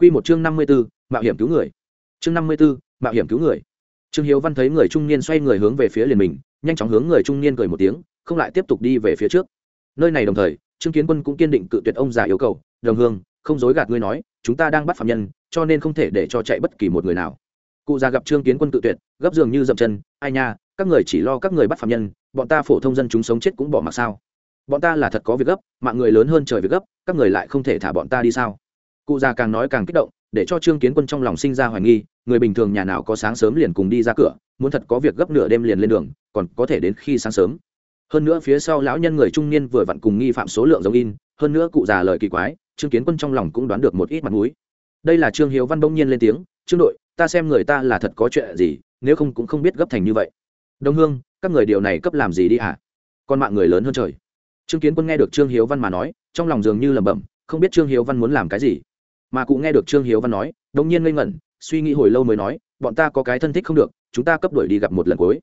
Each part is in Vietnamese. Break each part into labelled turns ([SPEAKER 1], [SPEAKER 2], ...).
[SPEAKER 1] Quy một chương năm mươi 54, mạo hiểm cứu người. Chương năm mươi 54, mạo hiểm cứu người. Trương Hiếu Văn thấy người trung niên xoay người hướng về phía liền mình, nhanh chóng hướng người trung niên cười một tiếng, không lại tiếp tục đi về phía trước. Nơi này đồng thời, Trương Kiến Quân cũng kiên định cự tuyệt ông già yêu cầu, "Đồng Hương, không dối gạt ngươi nói, chúng ta đang bắt phạm nhân, cho nên không thể để cho chạy bất kỳ một người nào." Cụ già gặp Trương Kiến Quân cự tuyệt, gấp dường như dậm chân, "Ai nha, các người chỉ lo các người bắt phạm nhân, bọn ta phổ thông dân chúng sống chết cũng bỏ mặc sao? Bọn ta là thật có việc gấp, mạng người lớn hơn trời việc gấp, các người lại không thể thả bọn ta đi sao?" Cụ già càng nói càng kích động, để cho trương kiến quân trong lòng sinh ra hoài nghi người bình thường nhà nào có sáng sớm liền cùng đi ra cửa muốn thật có việc gấp nửa đêm liền lên đường còn có thể đến khi sáng sớm. Hơn nữa phía sau lão nhân người trung niên vừa vặn cùng nghi phạm số lượng giống in hơn nữa cụ già lời kỳ quái trương kiến quân trong lòng cũng đoán được một ít mặt mũi. Đây là trương hiếu văn bỗng nhiên lên tiếng trương đội ta xem người ta là thật có chuyện gì nếu không cũng không biết gấp thành như vậy. Đông hương các người điều này cấp làm gì đi hả? Con mạng người lớn hơn trời. Trương kiến quân nghe được trương hiếu văn mà nói trong lòng dường như lẩm bẩm không biết trương hiếu văn muốn làm cái gì mà cụ nghe được trương hiếu văn nói đông nhiên ngây ngẩn, suy nghĩ hồi lâu mới nói, bọn ta có cái thân thích không được, chúng ta cấp đổi đi gặp một lần cuối.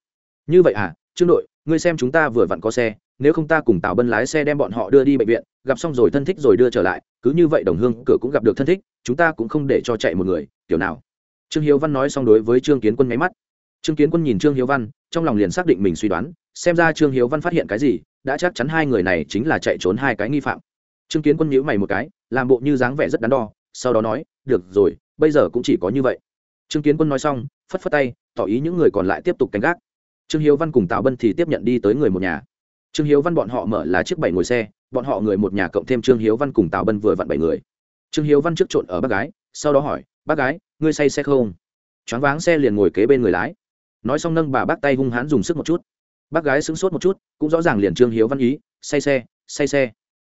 [SPEAKER 1] Như vậy à trương đội, ngươi xem chúng ta vừa vặn có xe, nếu không ta cùng tào bân lái xe đem bọn họ đưa đi bệnh viện, gặp xong rồi thân thích rồi đưa trở lại, cứ như vậy đồng hương cửa cũng gặp được thân thích, chúng ta cũng không để cho chạy một người, kiểu nào? Trương hiếu văn nói xong đối với trương kiến quân nháy mắt. Trương kiến quân nhìn trương hiếu văn, trong lòng liền xác định mình suy đoán, xem ra trương hiếu văn phát hiện cái gì, đã chắc chắn hai người này chính là chạy trốn hai cái nghi phạm. Trương kiến quân nhíu mày một cái, làm bộ như dáng vẻ rất đắn đo sau đó nói, được rồi, bây giờ cũng chỉ có như vậy. Trương kiến quân nói xong, phất phất tay, tỏ ý những người còn lại tiếp tục canh gác. Trương hiếu văn cùng tào bân thì tiếp nhận đi tới người một nhà. Trương hiếu văn bọn họ mở là chiếc bảy ngồi xe, bọn họ người một nhà cộng thêm trương hiếu văn cùng tào bân vừa vặn bảy người. Trương hiếu văn trước trộn ở bác gái, sau đó hỏi, bác gái, ngươi say xe không? Choáng váng xe liền ngồi kế bên người lái. Nói xong nâng bà bác tay hung hãn dùng sức một chút. Bác gái sững sốt một chút, cũng rõ ràng liền trương hiếu văn ý, say xe say xe.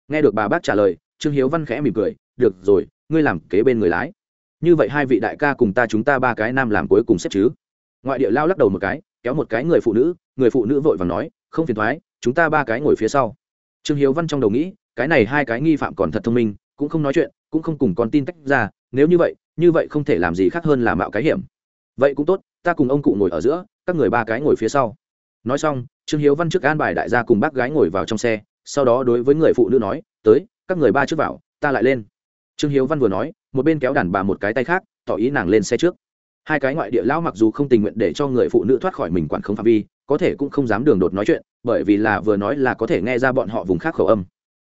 [SPEAKER 1] Nghe được bà bác trả lời, trương hiếu văn khẽ mỉm cười, được rồi ngươi làm kế bên người lái. Như vậy hai vị đại ca cùng ta chúng ta ba cái nam làm cuối cùng xếp chứ? Ngoại địa lao lắc đầu một cái, kéo một cái người phụ nữ, người phụ nữ vội vàng nói, không phiền thoái, chúng ta ba cái ngồi phía sau. Trương hiếu văn trong đầu nghĩ, cái này hai cái nghi phạm còn thật thông minh, cũng không nói chuyện, cũng không cùng con tin tách ra, nếu như vậy như vậy không thể làm gì khác hơn là mạo cái hiểm. Vậy cũng tốt, ta cùng ông cụ ngồi ở giữa, các người ba cái ngồi phía sau. Nói xong, trương hiếu văn trước an bài đại gia cùng bác gái ngồi vào trong xe, sau đó đối với người phụ nữ nói, tới, các người ba trước vào, ta lại lên trương hiếu văn vừa nói, một bên kéo đàn bà một cái tay khác, tỏ ý nàng lên xe trước. Hai cái ngoại địa lão mặc dù không tình nguyện để cho người phụ nữ thoát khỏi mình quản không phạm vi, có thể cũng không dám đường đột nói chuyện, bởi vì là vừa nói là có thể nghe ra bọn họ vùng khác khẩu âm.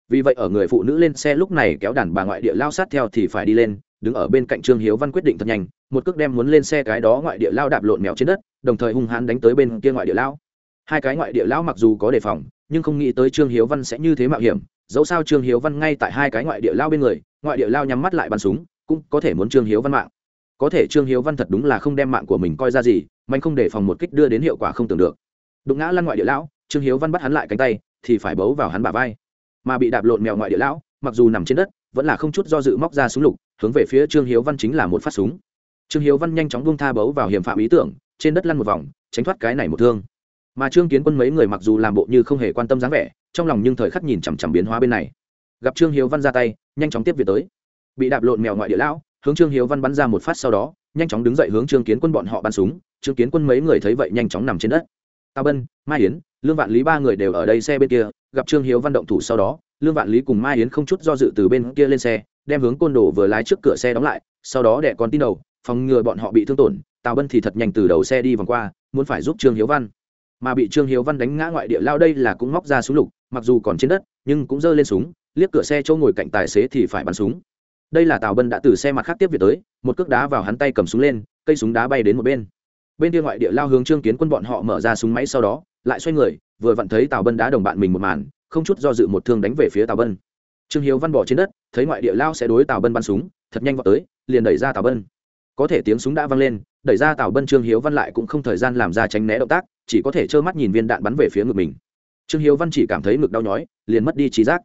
[SPEAKER 1] Vì vậy ở người phụ nữ lên xe lúc này kéo đàn bà ngoại địa lao sát theo thì phải đi lên, đứng ở bên cạnh trương hiếu văn quyết định thật nhanh, một cước đem muốn lên xe cái đó ngoại địa lao đạp lộn mèo trên đất, đồng thời hung hãn đánh tới bên kia ngoại địa lao. Hai cái ngoại địa lão mặc dù có đề phòng, nhưng không nghĩ tới trương hiếu văn sẽ như thế mạo hiểm, dẫu sao trương hiếu văn ngay tại hai cái ngoại địa lao bên người ngoại địa lao nhắm mắt lại bắn súng, cũng có thể muốn trương hiếu văn mạng. Có thể trương hiếu văn thật đúng là không đem mạng của mình coi ra gì, mạnh không để phòng một kích đưa đến hiệu quả không tưởng được. Đụng ngã lăn ngoại địa lão, trương hiếu văn bắt hắn lại cánh tay, thì phải bấu vào hắn bả vai. Mà bị đạp lộn mèo ngoại địa lão, mặc dù nằm trên đất, vẫn là không chút do dự móc ra súng lục, hướng về phía trương hiếu văn chính là một phát súng. Trương hiếu văn nhanh chóng buông tha bấu vào hiểm phạm ý tưởng, trên đất lăn một vòng, tránh thoát cái này một thương. Mà trương kiến quân mấy người mặc dù làm bộ như không hề quan tâm dáng vẻ, trong lòng nhưng thời khắc nhìn chằm chằm biến hóa bên này gặp trương hiếu văn ra tay, nhanh chóng tiếp việc tới. Bị đạp lộn mèo ngoại địa lão, hướng trương hiếu văn bắn ra một phát sau đó, nhanh chóng đứng dậy hướng trương kiến quân bọn họ bắn súng. Trương kiến quân mấy người thấy vậy nhanh chóng nằm trên đất. Tào bân, mai yến, lương vạn lý ba người đều ở đây xe bên kia, gặp trương hiếu văn động thủ sau đó, lương vạn lý cùng mai yến không chút do dự từ bên kia lên xe, đem hướng côn đồ vừa lái trước cửa xe đóng lại, sau đó đẻ con tin đầu, phòng ngừa bọn họ bị thương tổn. Tào bân thì thật nhanh từ đầu xe đi vòng qua, muốn phải giúp trương hiếu văn. Mà bị trương hiếu văn đánh ngã ngoại địa lao đây là cũng móc ra súng lục, mặc dù còn trên đất, nhưng cũng giơ lên súng liếc cửa xe chỗ ngồi cạnh tài xế thì phải bắn súng. Đây là tào bân đã từ xe mặt khác tiếp việc tới, một cước đá vào hắn tay cầm súng lên, cây súng đá bay đến một bên. Bên kia ngoại địa lao hướng trương kiến quân bọn họ mở ra súng máy sau đó, lại xoay người, vừa vặn thấy tào bân đá đồng bạn mình một màn, không chút do dự một thương đánh về phía tào bân. Trương hiếu văn bỏ trên đất, thấy ngoại địa lao sẽ đối tào bân bắn súng, thật nhanh vào tới, liền đẩy ra tào bân. Có thể tiếng súng đã vang lên, đẩy ra tào bân trương hiếu văn lại cũng không thời gian làm ra tránh né động tác, chỉ có thể trơ mắt nhìn viên đạn bắn về phía ngực mình. Trương hiếu văn chỉ cảm thấy ngực đau nhói, liền mất đi trí giác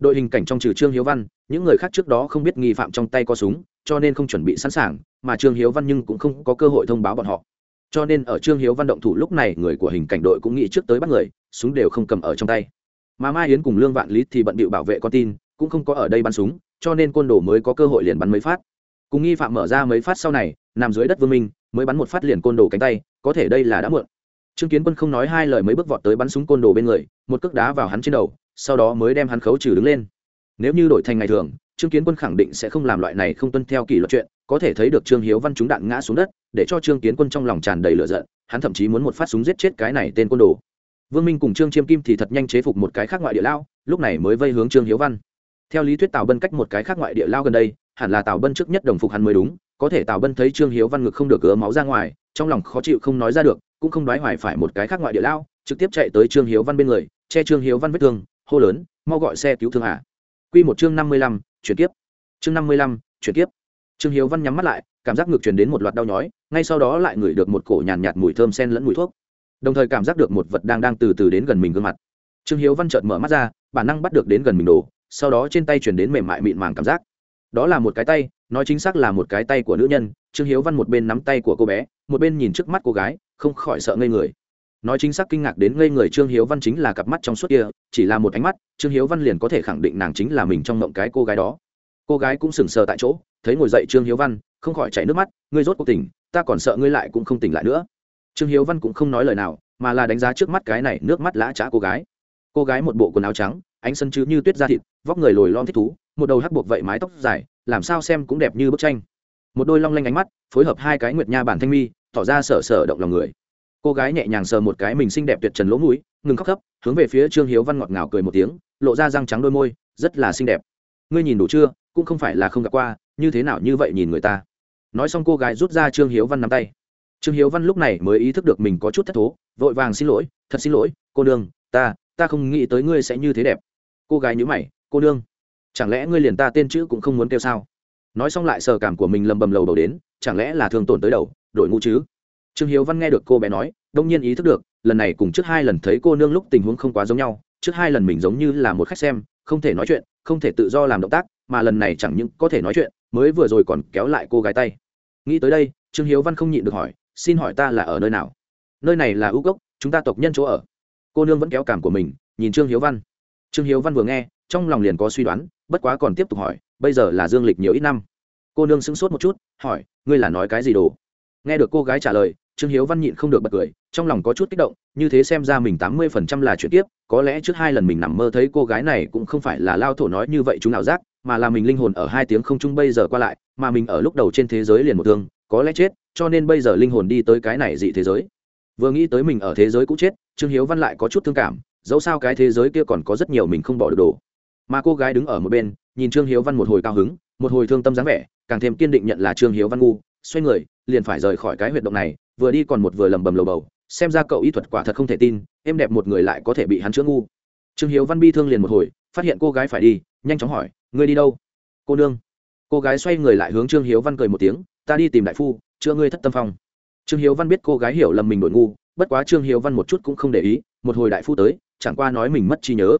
[SPEAKER 1] đội hình cảnh trong trừ trương hiếu văn, những người khác trước đó không biết nghi phạm trong tay có súng, cho nên không chuẩn bị sẵn sàng, mà trương hiếu văn nhưng cũng không có cơ hội thông báo bọn họ. Cho nên ở trương hiếu văn động thủ lúc này, người của hình cảnh đội cũng nghĩ trước tới bắt người, súng đều không cầm ở trong tay. Mà mai yến cùng lương vạn lý thì bận bịu bảo vệ con tin, cũng không có ở đây bắn súng, cho nên côn đồ mới có cơ hội liền bắn mấy phát. Cùng nghi phạm mở ra mấy phát sau này, nằm dưới đất vương minh, mới bắn một phát liền côn đồ cánh tay, có thể đây là đã mượn trương kiến quân không nói hai lời mấy bước vọt tới bắn súng côn đồ bên người, một cước đá vào hắn trên đầu, sau đó mới đem hắn khấu trừ đứng lên. Nếu như đổi thành ngày thường, trương kiến quân khẳng định sẽ không làm loại này không tuân theo kỷ luật chuyện, có thể thấy được trương hiếu văn trúng đạn ngã xuống đất, để cho trương kiến quân trong lòng tràn đầy lửa giận, hắn thậm chí muốn một phát súng giết chết cái này tên côn đồ. Vương minh cùng trương chiêm kim thì thật nhanh chế phục một cái khác ngoại địa lao, lúc này mới vây hướng trương hiếu văn. Theo lý thuyết tào bân cách một cái khác ngoại địa lao gần đây, hẳn là tào bân trước nhất đồng phục hắn mới đúng, có thể tào bân thấy trương hiếu văn ngực không được gỡ máu ra ngoài, trong lòng khó chịu không nói ra được cũng không đoái hoài phải một cái khác ngoại địa lao trực tiếp chạy tới trương hiếu văn bên người che trương hiếu văn vết thương hô lớn mau gọi xe cứu thương à? hạ q một chương năm mươi lăm chuyển tiếp chương năm mươi lăm chuyển tiếp trương hiếu văn nhắm mắt lại cảm giác ngược truyền đến một loạt đau nhói ngay sau đó lại ngửi được một cổ nhàn nhạt, nhạt mùi thơm sen lẫn mùi thuốc. Đồng thời cảm giác được một vật đang đang từ từ đến gần mình gương mặt. Trương hiếu văn chợt mở mắt ra bản năng bắt được đến gần mình đồ sau đó trên tay chuyển đến mềm mại mịn màng cảm giác. Đó là một cái tay nói chính xác là một cái tay của nữ nhân trương hiếu văn một bên nắm tay của cô bé một bên nhìn trước mắt cô gái không khỏi sợ ngây người. Nói chính xác kinh ngạc đến ngây người trương hiếu văn chính là cặp mắt trong suốt kia, chỉ là một ánh mắt, trương hiếu văn liền có thể khẳng định nàng chính là mình trong mộng cái cô gái đó. Cô gái cũng sừng sờ tại chỗ, thấy ngồi dậy trương hiếu văn, không khỏi chảy nước mắt, ngươi rốt cuộc tỉnh, ta còn sợ ngươi lại cũng không tỉnh lại nữa. Trương hiếu văn cũng không nói lời nào, mà là đánh giá trước mắt cái này nước mắt lã trá cô gái. Cô gái một bộ quần áo trắng, ánh sân chứ như tuyết da thịt, vóc người lồi lom thích thú, một đầu hắc buộc vậy mái tóc dài, làm sao xem cũng đẹp như bức tranh. Một đôi long lanh ánh mắt, phối hợp hai cái nguyệt nha bản thanh mi tỏ ra sở sở động lòng người. Cô gái nhẹ nhàng sờ một cái mình xinh đẹp tuyệt trần lỗ mũi, ngừng khóc khóc hướng về phía trương hiếu văn ngọt ngào cười một tiếng, lộ ra răng trắng đôi môi, rất là xinh đẹp. Ngươi nhìn đủ chưa, cũng không phải là không gặp qua, như thế nào như vậy nhìn người ta. Nói xong cô gái rút ra trương hiếu văn nắm tay. Trương hiếu văn lúc này mới ý thức được mình có chút thất thố, vội vàng xin lỗi, thật xin lỗi, cô nương, ta ta không nghĩ tới ngươi sẽ như thế đẹp. Cô gái nhữ mày, cô nương, chẳng lẽ ngươi liền ta tên chữ cũng không muốn kêu sao? Nói xong lại sờ cảm của mình lầm bầm lầu đầu đến, chẳng lẽ là thương tổn tới đầu, đội ngũ chứ? Trương hiếu văn nghe được cô bé nói, đông nhiên ý thức được, lần này cùng trước hai lần thấy cô nương lúc tình huống không quá giống nhau, trước hai lần mình giống như là một khách xem, không thể nói chuyện, không thể tự do làm động tác, mà lần này chẳng những có thể nói chuyện, mới vừa rồi còn kéo lại cô gái tay. Nghĩ tới đây, trương hiếu văn không nhịn được hỏi, xin hỏi ta là ở nơi nào? Nơi này là ưu cốc, chúng ta tộc nhân chỗ ở. Cô nương vẫn kéo cảm của mình, nhìn trương hiếu văn. Trương hiếu văn vừa nghe, trong lòng liền có suy đoán, bất quá còn tiếp tục hỏi bây giờ là dương lịch nhiều ít năm. Cô nương sững sốt một chút, hỏi, ngươi là nói cái gì đồ? Nghe được cô gái trả lời, trương hiếu văn nhịn không được bật cười, trong lòng có chút kích động, như thế xem ra mình tám mươi phần trăm là chuyện tiếp có lẽ trước hai lần mình nằm mơ thấy cô gái này cũng không phải là lao thổ nói như vậy chúng nào giác, mà là mình linh hồn ở hai tiếng không chung bây giờ qua lại, mà mình ở lúc đầu trên thế giới liền một thương, có lẽ chết, cho nên bây giờ linh hồn đi tới cái này dị thế giới. Vừa nghĩ tới mình ở thế giới cũ chết, trương hiếu văn lại có chút thương cảm, dẫu sao cái thế giới kia còn có rất nhiều mình không bỏ được đồ. Mà cô gái đứng ở một bên nhìn trương hiếu văn một hồi cao hứng, một hồi thương tâm dáng vẻ, càng thêm kiên định nhận là trương hiếu văn ngu, xoay người, liền phải rời khỏi cái huyệt động này, vừa đi còn một vừa lầm bầm lầu bầu, xem ra cậu y thuật quả thật không thể tin, em đẹp một người lại có thể bị hắn chữa ngu. Trương hiếu văn bi thương liền một hồi, phát hiện cô gái phải đi, nhanh chóng hỏi, ngươi đi đâu? Cô nương. Cô gái xoay người lại hướng trương hiếu văn cười một tiếng, ta đi tìm đại phu, chữa ngươi thất tâm phong. Trương hiếu văn biết cô gái hiểu lầm mình đổi ngu, bất quá trương hiếu văn một chút cũng không để ý, một hồi đại phu tới, chẳng qua nói mình mất trí nhớ.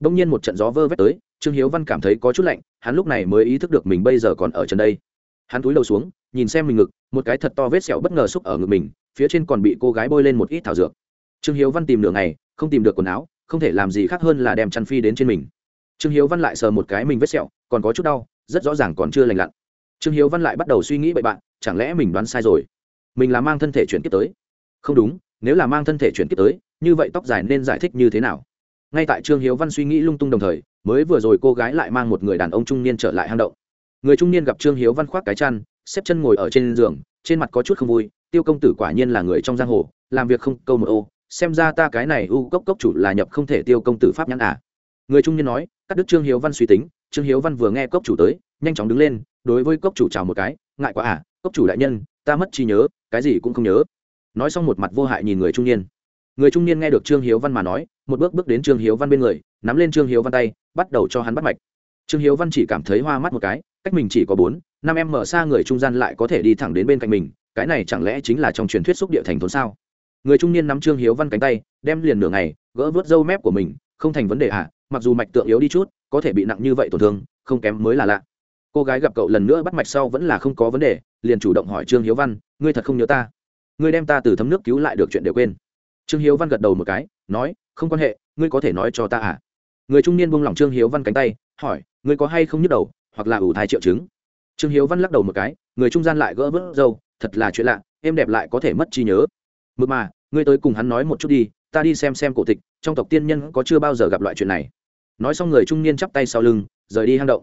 [SPEAKER 1] Đông nhiên một trận gió vơ vét tới trương hiếu văn cảm thấy có chút lạnh, hắn lúc này mới ý thức được mình bây giờ còn ở trần đây. Hắn túi đầu xuống, nhìn xem mình ngực, một cái thật to vết sẹo bất ngờ xúc ở ngực mình, phía trên còn bị cô gái bôi lên một ít thảo dược. Trương hiếu văn tìm nửa ngày, không tìm được quần áo, không thể làm gì khác hơn là đem chăn phi đến trên mình. Trương hiếu văn lại sờ một cái mình vết sẹo, còn có chút đau, rất rõ ràng còn chưa lành lặn. Trương hiếu văn lại bắt đầu suy nghĩ bậy bạn, chẳng lẽ mình đoán sai rồi? Mình là mang thân thể chuyển tiếp tới. Không đúng, nếu là mang thân thể chuyển tiếp tới, như vậy tóc dài nên giải thích như thế nào? Ngay tại trương hiếu văn suy nghĩ lung tung đồng thời mới vừa rồi cô gái lại mang một người đàn ông trung niên trở lại hang động. Người trung niên gặp trương hiếu văn khoác cái chăn, xếp chân ngồi ở trên giường, trên mặt có chút không vui, tiêu công tử quả nhiên là người trong giang hồ, làm việc không câu một ô, xem ra ta cái này u cốc cốc chủ là nhập không thể tiêu công tử pháp nhãn à. người trung niên nói, cắt đức trương hiếu văn suy tính, trương hiếu văn vừa nghe cốc chủ tới, nhanh chóng đứng lên, đối với cốc chủ chào một cái, ngại quá à cốc chủ đại nhân, ta mất trí nhớ, cái gì cũng không nhớ. Nói xong một mặt vô hại nhìn người trung niên người trung niên nghe được trương hiếu văn mà nói một bước bước đến trương hiếu văn bên người nắm lên trương hiếu văn tay bắt đầu cho hắn bắt mạch. Trương hiếu văn chỉ cảm thấy hoa mắt một cái cách mình chỉ có bốn năm em mở xa người trung gian lại có thể đi thẳng đến bên cạnh mình cái này chẳng lẽ chính là trong truyền thuyết xúc địa thành thốn sao? Người trung niên nắm trương hiếu văn cánh tay đem liền nửa ngày gỡ vớt râu mép của mình không thành vấn đề ạ à, mặc dù mạch tượng yếu đi chút có thể bị nặng như vậy tổn thương không kém mới là lạ. Cô gái gặp cậu lần nữa bắt mạch sau vẫn là không có vấn đề liền chủ động hỏi trương hiếu văn ngươi thật không nhớ ta? Ngươi đem ta từ thấm nước cứu lại được chuyện đều quên trương hiếu văn gật đầu một cái, nói, không quan hệ, ngươi có thể nói cho ta à? Người trung niên buông lỏng trương hiếu văn cánh tay, hỏi, ngươi có hay không nhức đầu, hoặc là ủ thai triệu chứng? Trương hiếu văn lắc đầu một cái, người trung gian lại gỡ vớt dâu, thật là chuyện lạ, em đẹp lại có thể mất trí nhớ. Mực mà, ngươi tới cùng hắn nói một chút đi, ta đi xem xem cổ tịch, trong tộc tiên nhân có chưa bao giờ gặp loại chuyện này. Nói xong người trung niên chắp tay sau lưng, rời đi hang động.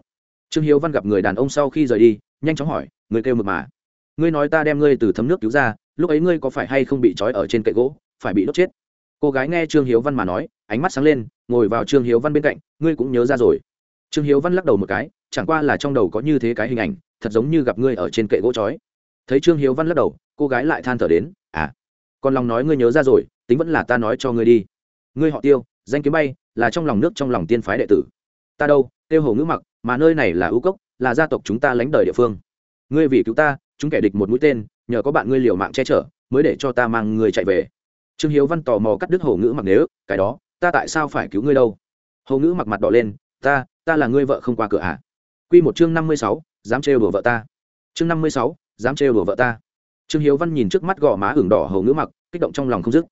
[SPEAKER 1] Trương hiếu văn gặp người đàn ông sau khi rời đi, nhanh chóng hỏi người kêu mực mà, ngươi nói ta đem ngươi từ thấm nước cứu ra, lúc ấy ngươi có phải hay không bị trói ở trên cậy gỗ? Phải bị đốt chết. Cô gái nghe trương hiếu văn mà nói, ánh mắt sáng lên, ngồi vào trương hiếu văn bên cạnh, ngươi cũng nhớ ra rồi. Trương hiếu văn lắc đầu một cái, chẳng qua là trong đầu có như thế cái hình ảnh, thật giống như gặp ngươi ở trên kệ gỗ chói. thấy trương hiếu văn lắc đầu, cô gái lại than thở đến à còn lòng nói ngươi nhớ ra rồi, tính vẫn là ta nói cho ngươi đi. Ngươi họ tiêu, danh kiếm bay, là trong lòng nước trong lòng tiên phái đệ tử. Ta đâu, tiêu hồ ngữ mặc, mà nơi này là ưu cốc, là gia tộc chúng ta lánh đời địa phương. Ngươi vì cứu ta, chúng kẻ địch một mũi tên, nhờ có bạn ngươi liều mạng che chở, mới để cho ta mang người chạy về trương hiếu văn tò mò cắt đứt hồ ngữ mặc nếu, cái đó, ta tại sao phải cứu ngươi đâu? Hồ ngữ mặc mặt đỏ lên, ta ta là ngươi vợ không qua cửa ạ à? q một chương năm mươi sáu, dám trêu đùa vợ ta. Chương năm mươi sáu, dám trêu đùa vợ ta. Trương hiếu văn nhìn trước mắt gò má hưởng đỏ hồ ngữ mặc, kích động trong lòng không dứt.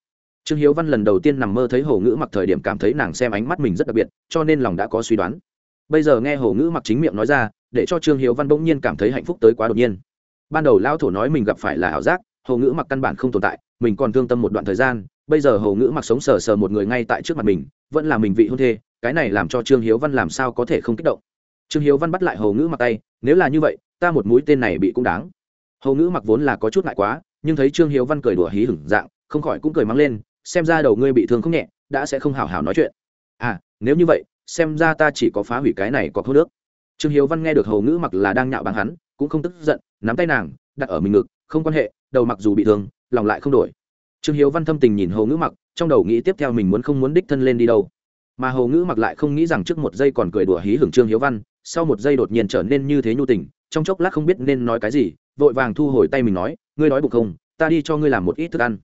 [SPEAKER 1] Trương hiếu văn lần đầu tiên nằm mơ thấy hồ ngữ mặc thời điểm cảm thấy nàng xem ánh mắt mình rất đặc biệt, cho nên lòng đã có suy đoán. Bây giờ nghe hồ ngữ mặc chính miệng nói ra, để cho trương hiếu văn bỗng nhiên cảm thấy hạnh phúc tới quá đột nhiên. Ban đầu lao thổ nói mình gặp phải là ảo giác hồ ngữ mặc căn bản không tồn tại, mình còn thương tâm một đoạn thời gian, bây giờ hồ ngữ mặc sống sờ sờ một người ngay tại trước mặt mình, vẫn là mình vị hôn thê, cái này làm cho trương hiếu văn làm sao có thể không kích động. Trương hiếu văn bắt lại hồ ngữ mặc tay, nếu là như vậy, ta một mũi tên này bị cũng đáng. Hồ ngữ mặc vốn là có chút ngại quá, nhưng thấy trương hiếu văn cười đùa hí hửng dạng, không khỏi cũng cười mắng lên, xem ra đầu ngươi bị thương không nhẹ, đã sẽ không hào hào nói chuyện. À nếu như vậy, xem ra ta chỉ có phá hủy cái này có thô nước. Trương hiếu văn nghe được hầu ngữ mặc là đang nhạo báng hắn, cũng không tức giận, nắm tay nàng, đặt ở mình ngực không quan hệ, đầu mặc dù bị thương, lòng lại không đổi. Trương hiếu văn thâm tình nhìn Hồ ngữ mặc, trong đầu nghĩ tiếp theo mình muốn không muốn đích thân lên đi đâu. Mà Hồ ngữ mặc lại không nghĩ rằng trước một giây còn cười đùa hí hưởng trương hiếu văn, sau một giây đột nhiên trở nên như thế nhu tình, trong chốc lát không biết nên nói cái gì, vội vàng thu hồi tay mình nói, ngươi nói bụng không? Ta đi cho ngươi làm một ít thức ăn.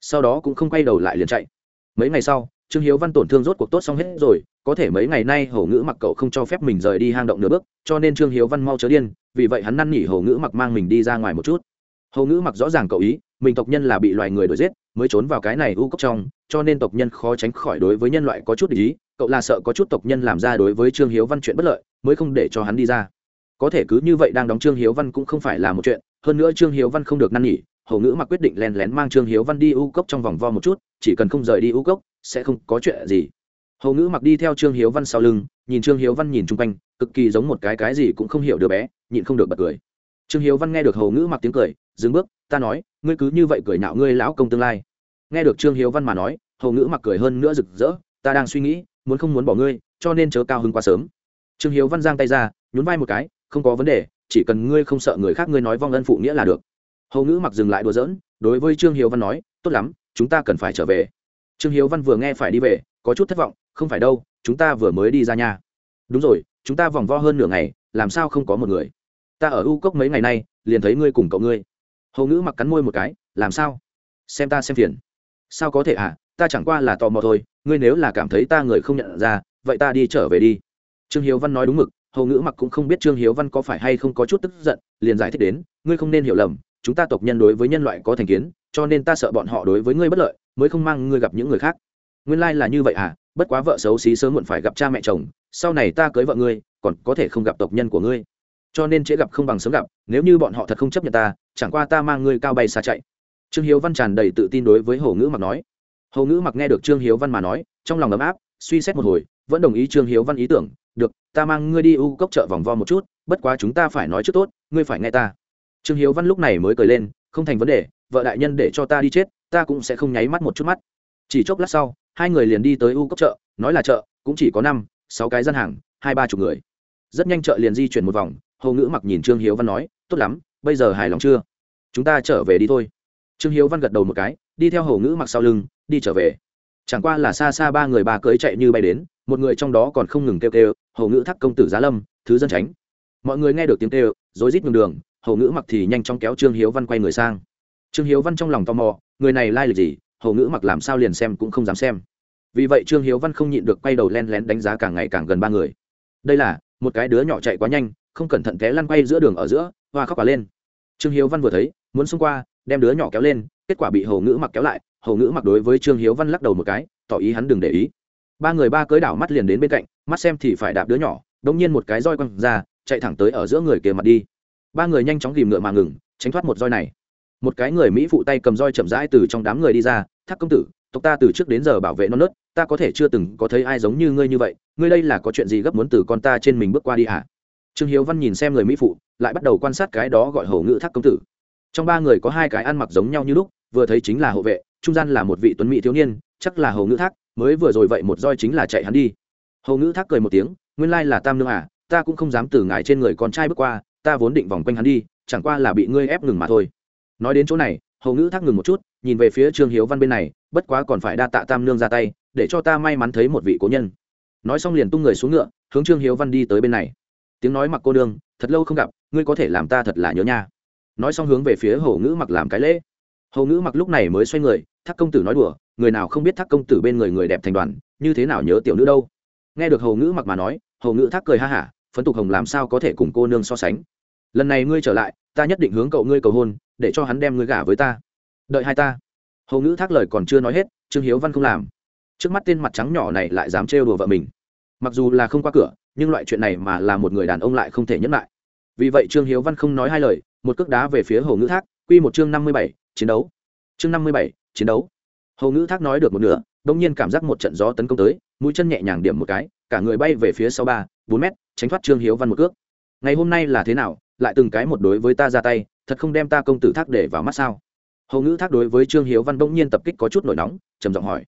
[SPEAKER 1] Sau đó cũng không quay đầu lại liền chạy. Mấy ngày sau, trương hiếu văn tổn thương rốt cuộc tốt xong hết rồi, có thể mấy ngày nay hổ ngữ mặc cậu không cho phép mình rời đi hang động nửa bước, cho nên trương hiếu văn mau chớ điên, vì vậy hắn năn nỉ hổ ngữ mặc mang mình đi ra ngoài một chút hầu ngữ mặc rõ ràng cậu ý, mình tộc nhân là bị loài người đuổi giết, mới trốn vào cái này u cốc trong, cho nên tộc nhân khó tránh khỏi đối với nhân loại có chút ý, cậu là sợ có chút tộc nhân làm ra đối với trương hiếu văn chuyện bất lợi, mới không để cho hắn đi ra. Có thể cứ như vậy đang đóng trương hiếu văn cũng không phải là một chuyện, hơn nữa trương hiếu văn không được năn nỉ hầu ngữ mặc quyết định len lén mang trương hiếu văn đi u cốc trong vòng vo một chút, chỉ cần không rời đi u cốc, sẽ không có chuyện gì. Hầu ngữ mặc đi theo trương hiếu văn sau lưng, nhìn trương hiếu văn nhìn chung quanh, cực kỳ giống một cái cái gì cũng không hiểu đứa bé, nhịn không được bật cười. Trương hiếu văn nghe được hầu ngữ mặc tiếng cười dừng bước, ta nói, ngươi cứ như vậy cười nhạo ngươi lão công tương lai. Nghe được trương hiếu văn mà nói, hầu ngữ mặc cười hơn nữa rực rỡ, ta đang suy nghĩ, muốn không muốn bỏ ngươi, cho nên chớ cao hứng quá sớm. Trương hiếu văn giang tay ra, nhún vai một cái, không có vấn đề, chỉ cần ngươi không sợ người khác ngươi nói vong ân phụ nghĩa là được. Hầu ngữ mặc dừng lại đùa giỡn, đối với trương hiếu văn nói, tốt lắm, chúng ta cần phải trở về. Trương hiếu văn vừa nghe phải đi về, có chút thất vọng, không phải đâu, chúng ta vừa mới đi ra nhà. Đúng rồi, chúng ta vòng vo hơn nửa ngày, làm sao không có một người? Ta ở u cốc mấy ngày nay, liền thấy ngươi cùng cậu ngươi hầu ngữ mặc cắn môi một cái, làm sao? Xem ta xem phiền. Sao có thể à? Ta chẳng qua là tò mò thôi, ngươi nếu là cảm thấy ta người không nhận ra, vậy ta đi trở về đi. Trương hiếu văn nói đúng mực, hầu ngữ mặc cũng không biết trương hiếu văn có phải hay không có chút tức giận, liền giải thích đến, ngươi không nên hiểu lầm, chúng ta tộc nhân đối với nhân loại có thành kiến, cho nên ta sợ bọn họ đối với ngươi bất lợi, mới không mang ngươi gặp những người khác. Nguyên lai là như vậy à? Bất quá vợ xấu xí sớm muộn phải gặp cha mẹ chồng, sau này ta cưới vợ ngươi, còn có thể không gặp tộc nhân của ngươi. Cho nên trễ gặp không bằng sớm gặp, nếu như bọn họ thật không chấp nhận ta chẳng qua ta mang ngươi cao bay xa chạy. Trương hiếu văn tràn đầy tự tin đối với hồ ngữ mặc nói. Hồ ngữ mặc nghe được trương hiếu văn mà nói, trong lòng ấm áp, suy xét một hồi, vẫn đồng ý trương hiếu văn ý tưởng, được, ta mang ngươi đi u cốc chợ vòng vo một chút, bất quá chúng ta phải nói trước tốt, ngươi phải nghe ta. Trương hiếu văn lúc này mới cười lên, không thành vấn đề, vợ đại nhân để cho ta đi chết, ta cũng sẽ không nháy mắt một chút mắt. Chỉ chốc lát sau, hai người liền đi tới u cốc chợ, nói là chợ, cũng chỉ có năm, sáu cái gian hàng, hai ba chục người. Rất nhanh chợ liền di chuyển một vòng hầu ngữ mặc nhìn trương hiếu văn nói, tốt lắm bây giờ hài lòng chưa? Chúng ta trở về đi thôi. Trương hiếu văn gật đầu một cái, đi theo hầu ngữ mặc sau lưng, đi trở về. Chẳng qua là xa xa ba người ba cưới chạy như bay đến, một người trong đó còn không ngừng kêu kêu hầu ngữ thắc công tử giá lâm, thứ dân tránh. Mọi người nghe được tiếng kêu, rối rít ngừng đường hầu ngữ mặc thì nhanh chóng kéo trương hiếu văn quay người sang. Trương hiếu văn trong lòng tò mò, người này lai lịch gì hầu ngữ mặc làm sao liền xem cũng không dám xem. Vì vậy trương hiếu văn không nhịn được quay đầu len lén đánh giá càng ngày càng gần ba người. Đây là, một cái đứa nhỏ chạy quá nhanh, không cẩn thận té lăn quay giữa đường ở giữa hoa khóc cả lên. Trương hiếu văn vừa thấy, muốn xông qua, đem đứa nhỏ kéo lên, kết quả bị hầu ngữ mặc kéo lại. Hầu ngữ mặc đối với trương hiếu văn lắc đầu một cái, tỏ ý hắn đừng để ý. Ba người ba cưới đảo mắt liền đến bên cạnh, mắt xem thì phải đạp đứa nhỏ đ nhiên một cái roi quăng ra, chạy thẳng tới ở giữa người kia mặt đi. Ba người nhanh chóng tìm ngựa mà ngừng, tránh thoát một roi này. Một cái người mỹ phụ tay cầm roi chậm rãi từ trong đám người đi ra, thác công tử, tộc ta từ trước đến giờ bảo vệ non nớt, ta có thể chưa từng có thấy ai giống như ngươi như vậy, ngươi đây là có chuyện gì gấp muốn từ con ta trên mình bước qua đi hả? Trương hiếu văn nhìn xem người mỹ phụ, lại bắt đầu quan sát cái đó gọi hầu ngữ thác công tử. Trong ba người có hai cái ăn mặc giống nhau như lúc, vừa thấy chính là hộ vệ, trung gian là một vị tuấn mỹ thiếu niên, chắc là hầu ngữ thác, mới vừa rồi vậy một roi chính là chạy hắn đi. Hầu ngữ thác cười một tiếng, nguyên lai là tam nương à ta cũng không dám từ ngài trên người con trai bước qua, ta vốn định vòng quanh hắn đi, chẳng qua là bị ngươi ép ngừng mà thôi. Nói đến chỗ này hầu ngữ thác ngừng một chút, nhìn về phía trương hiếu văn bên này, bất quá còn phải đa tạ tam nương ra tay, để cho ta may mắn thấy một vị cố nhân. Nói xong liền tung người xuống ngựa, hướng trương hiếu văn đi tới bên này tiếng nói mặc cô đương thật lâu không gặp, ngươi có thể làm ta thật là nhớ nha. Nói xong hướng về phía hầu ngữ mặc làm cái lễ. Hầu ngữ mặc lúc này mới xoay người, thác công tử nói đùa, người nào không biết thác công tử bên người người đẹp thành đoàn, như thế nào nhớ tiểu nữ đâu? Nghe được hầu ngữ mặc mà nói hầu ngữ thác cười ha hả, phấn tục hồng làm sao có thể cùng cô nương so sánh? Lần này ngươi trở lại, ta nhất định hướng cậu ngươi cầu hôn, để cho hắn đem ngươi gả với ta. Đợi hai ta. Hầu ngữ thác lời còn chưa nói hết, trương hiếu văn không làm. Trước mắt tên mặt trắng nhỏ này lại dám trêu đùa vợ mình mặc dù là không qua cửa, nhưng loại chuyện này mà là một người đàn ông lại không thể nhẫn lại. Vì vậy trương hiếu văn không nói hai lời, một cước đá về phía hồ ngữ thác, quy một chương năm mươi bảy, chiến đấu. Chương năm mươi bảy, chiến đấu. Hồ ngữ thác nói được một nửa đông nhiên cảm giác một trận gió tấn công tới, mũi chân nhẹ nhàng điểm một cái, cả người bay về phía sau ba, bốn mét, tránh thoát trương hiếu văn một cước. Ngày hôm nay là thế nào, lại từng cái một đối với ta ra tay, thật không đem ta công tử thác để vào mắt sao? Hồ ngữ thác đối với trương hiếu văn bỗng nhiên tập kích có chút nổi nóng, trầm giọng hỏi.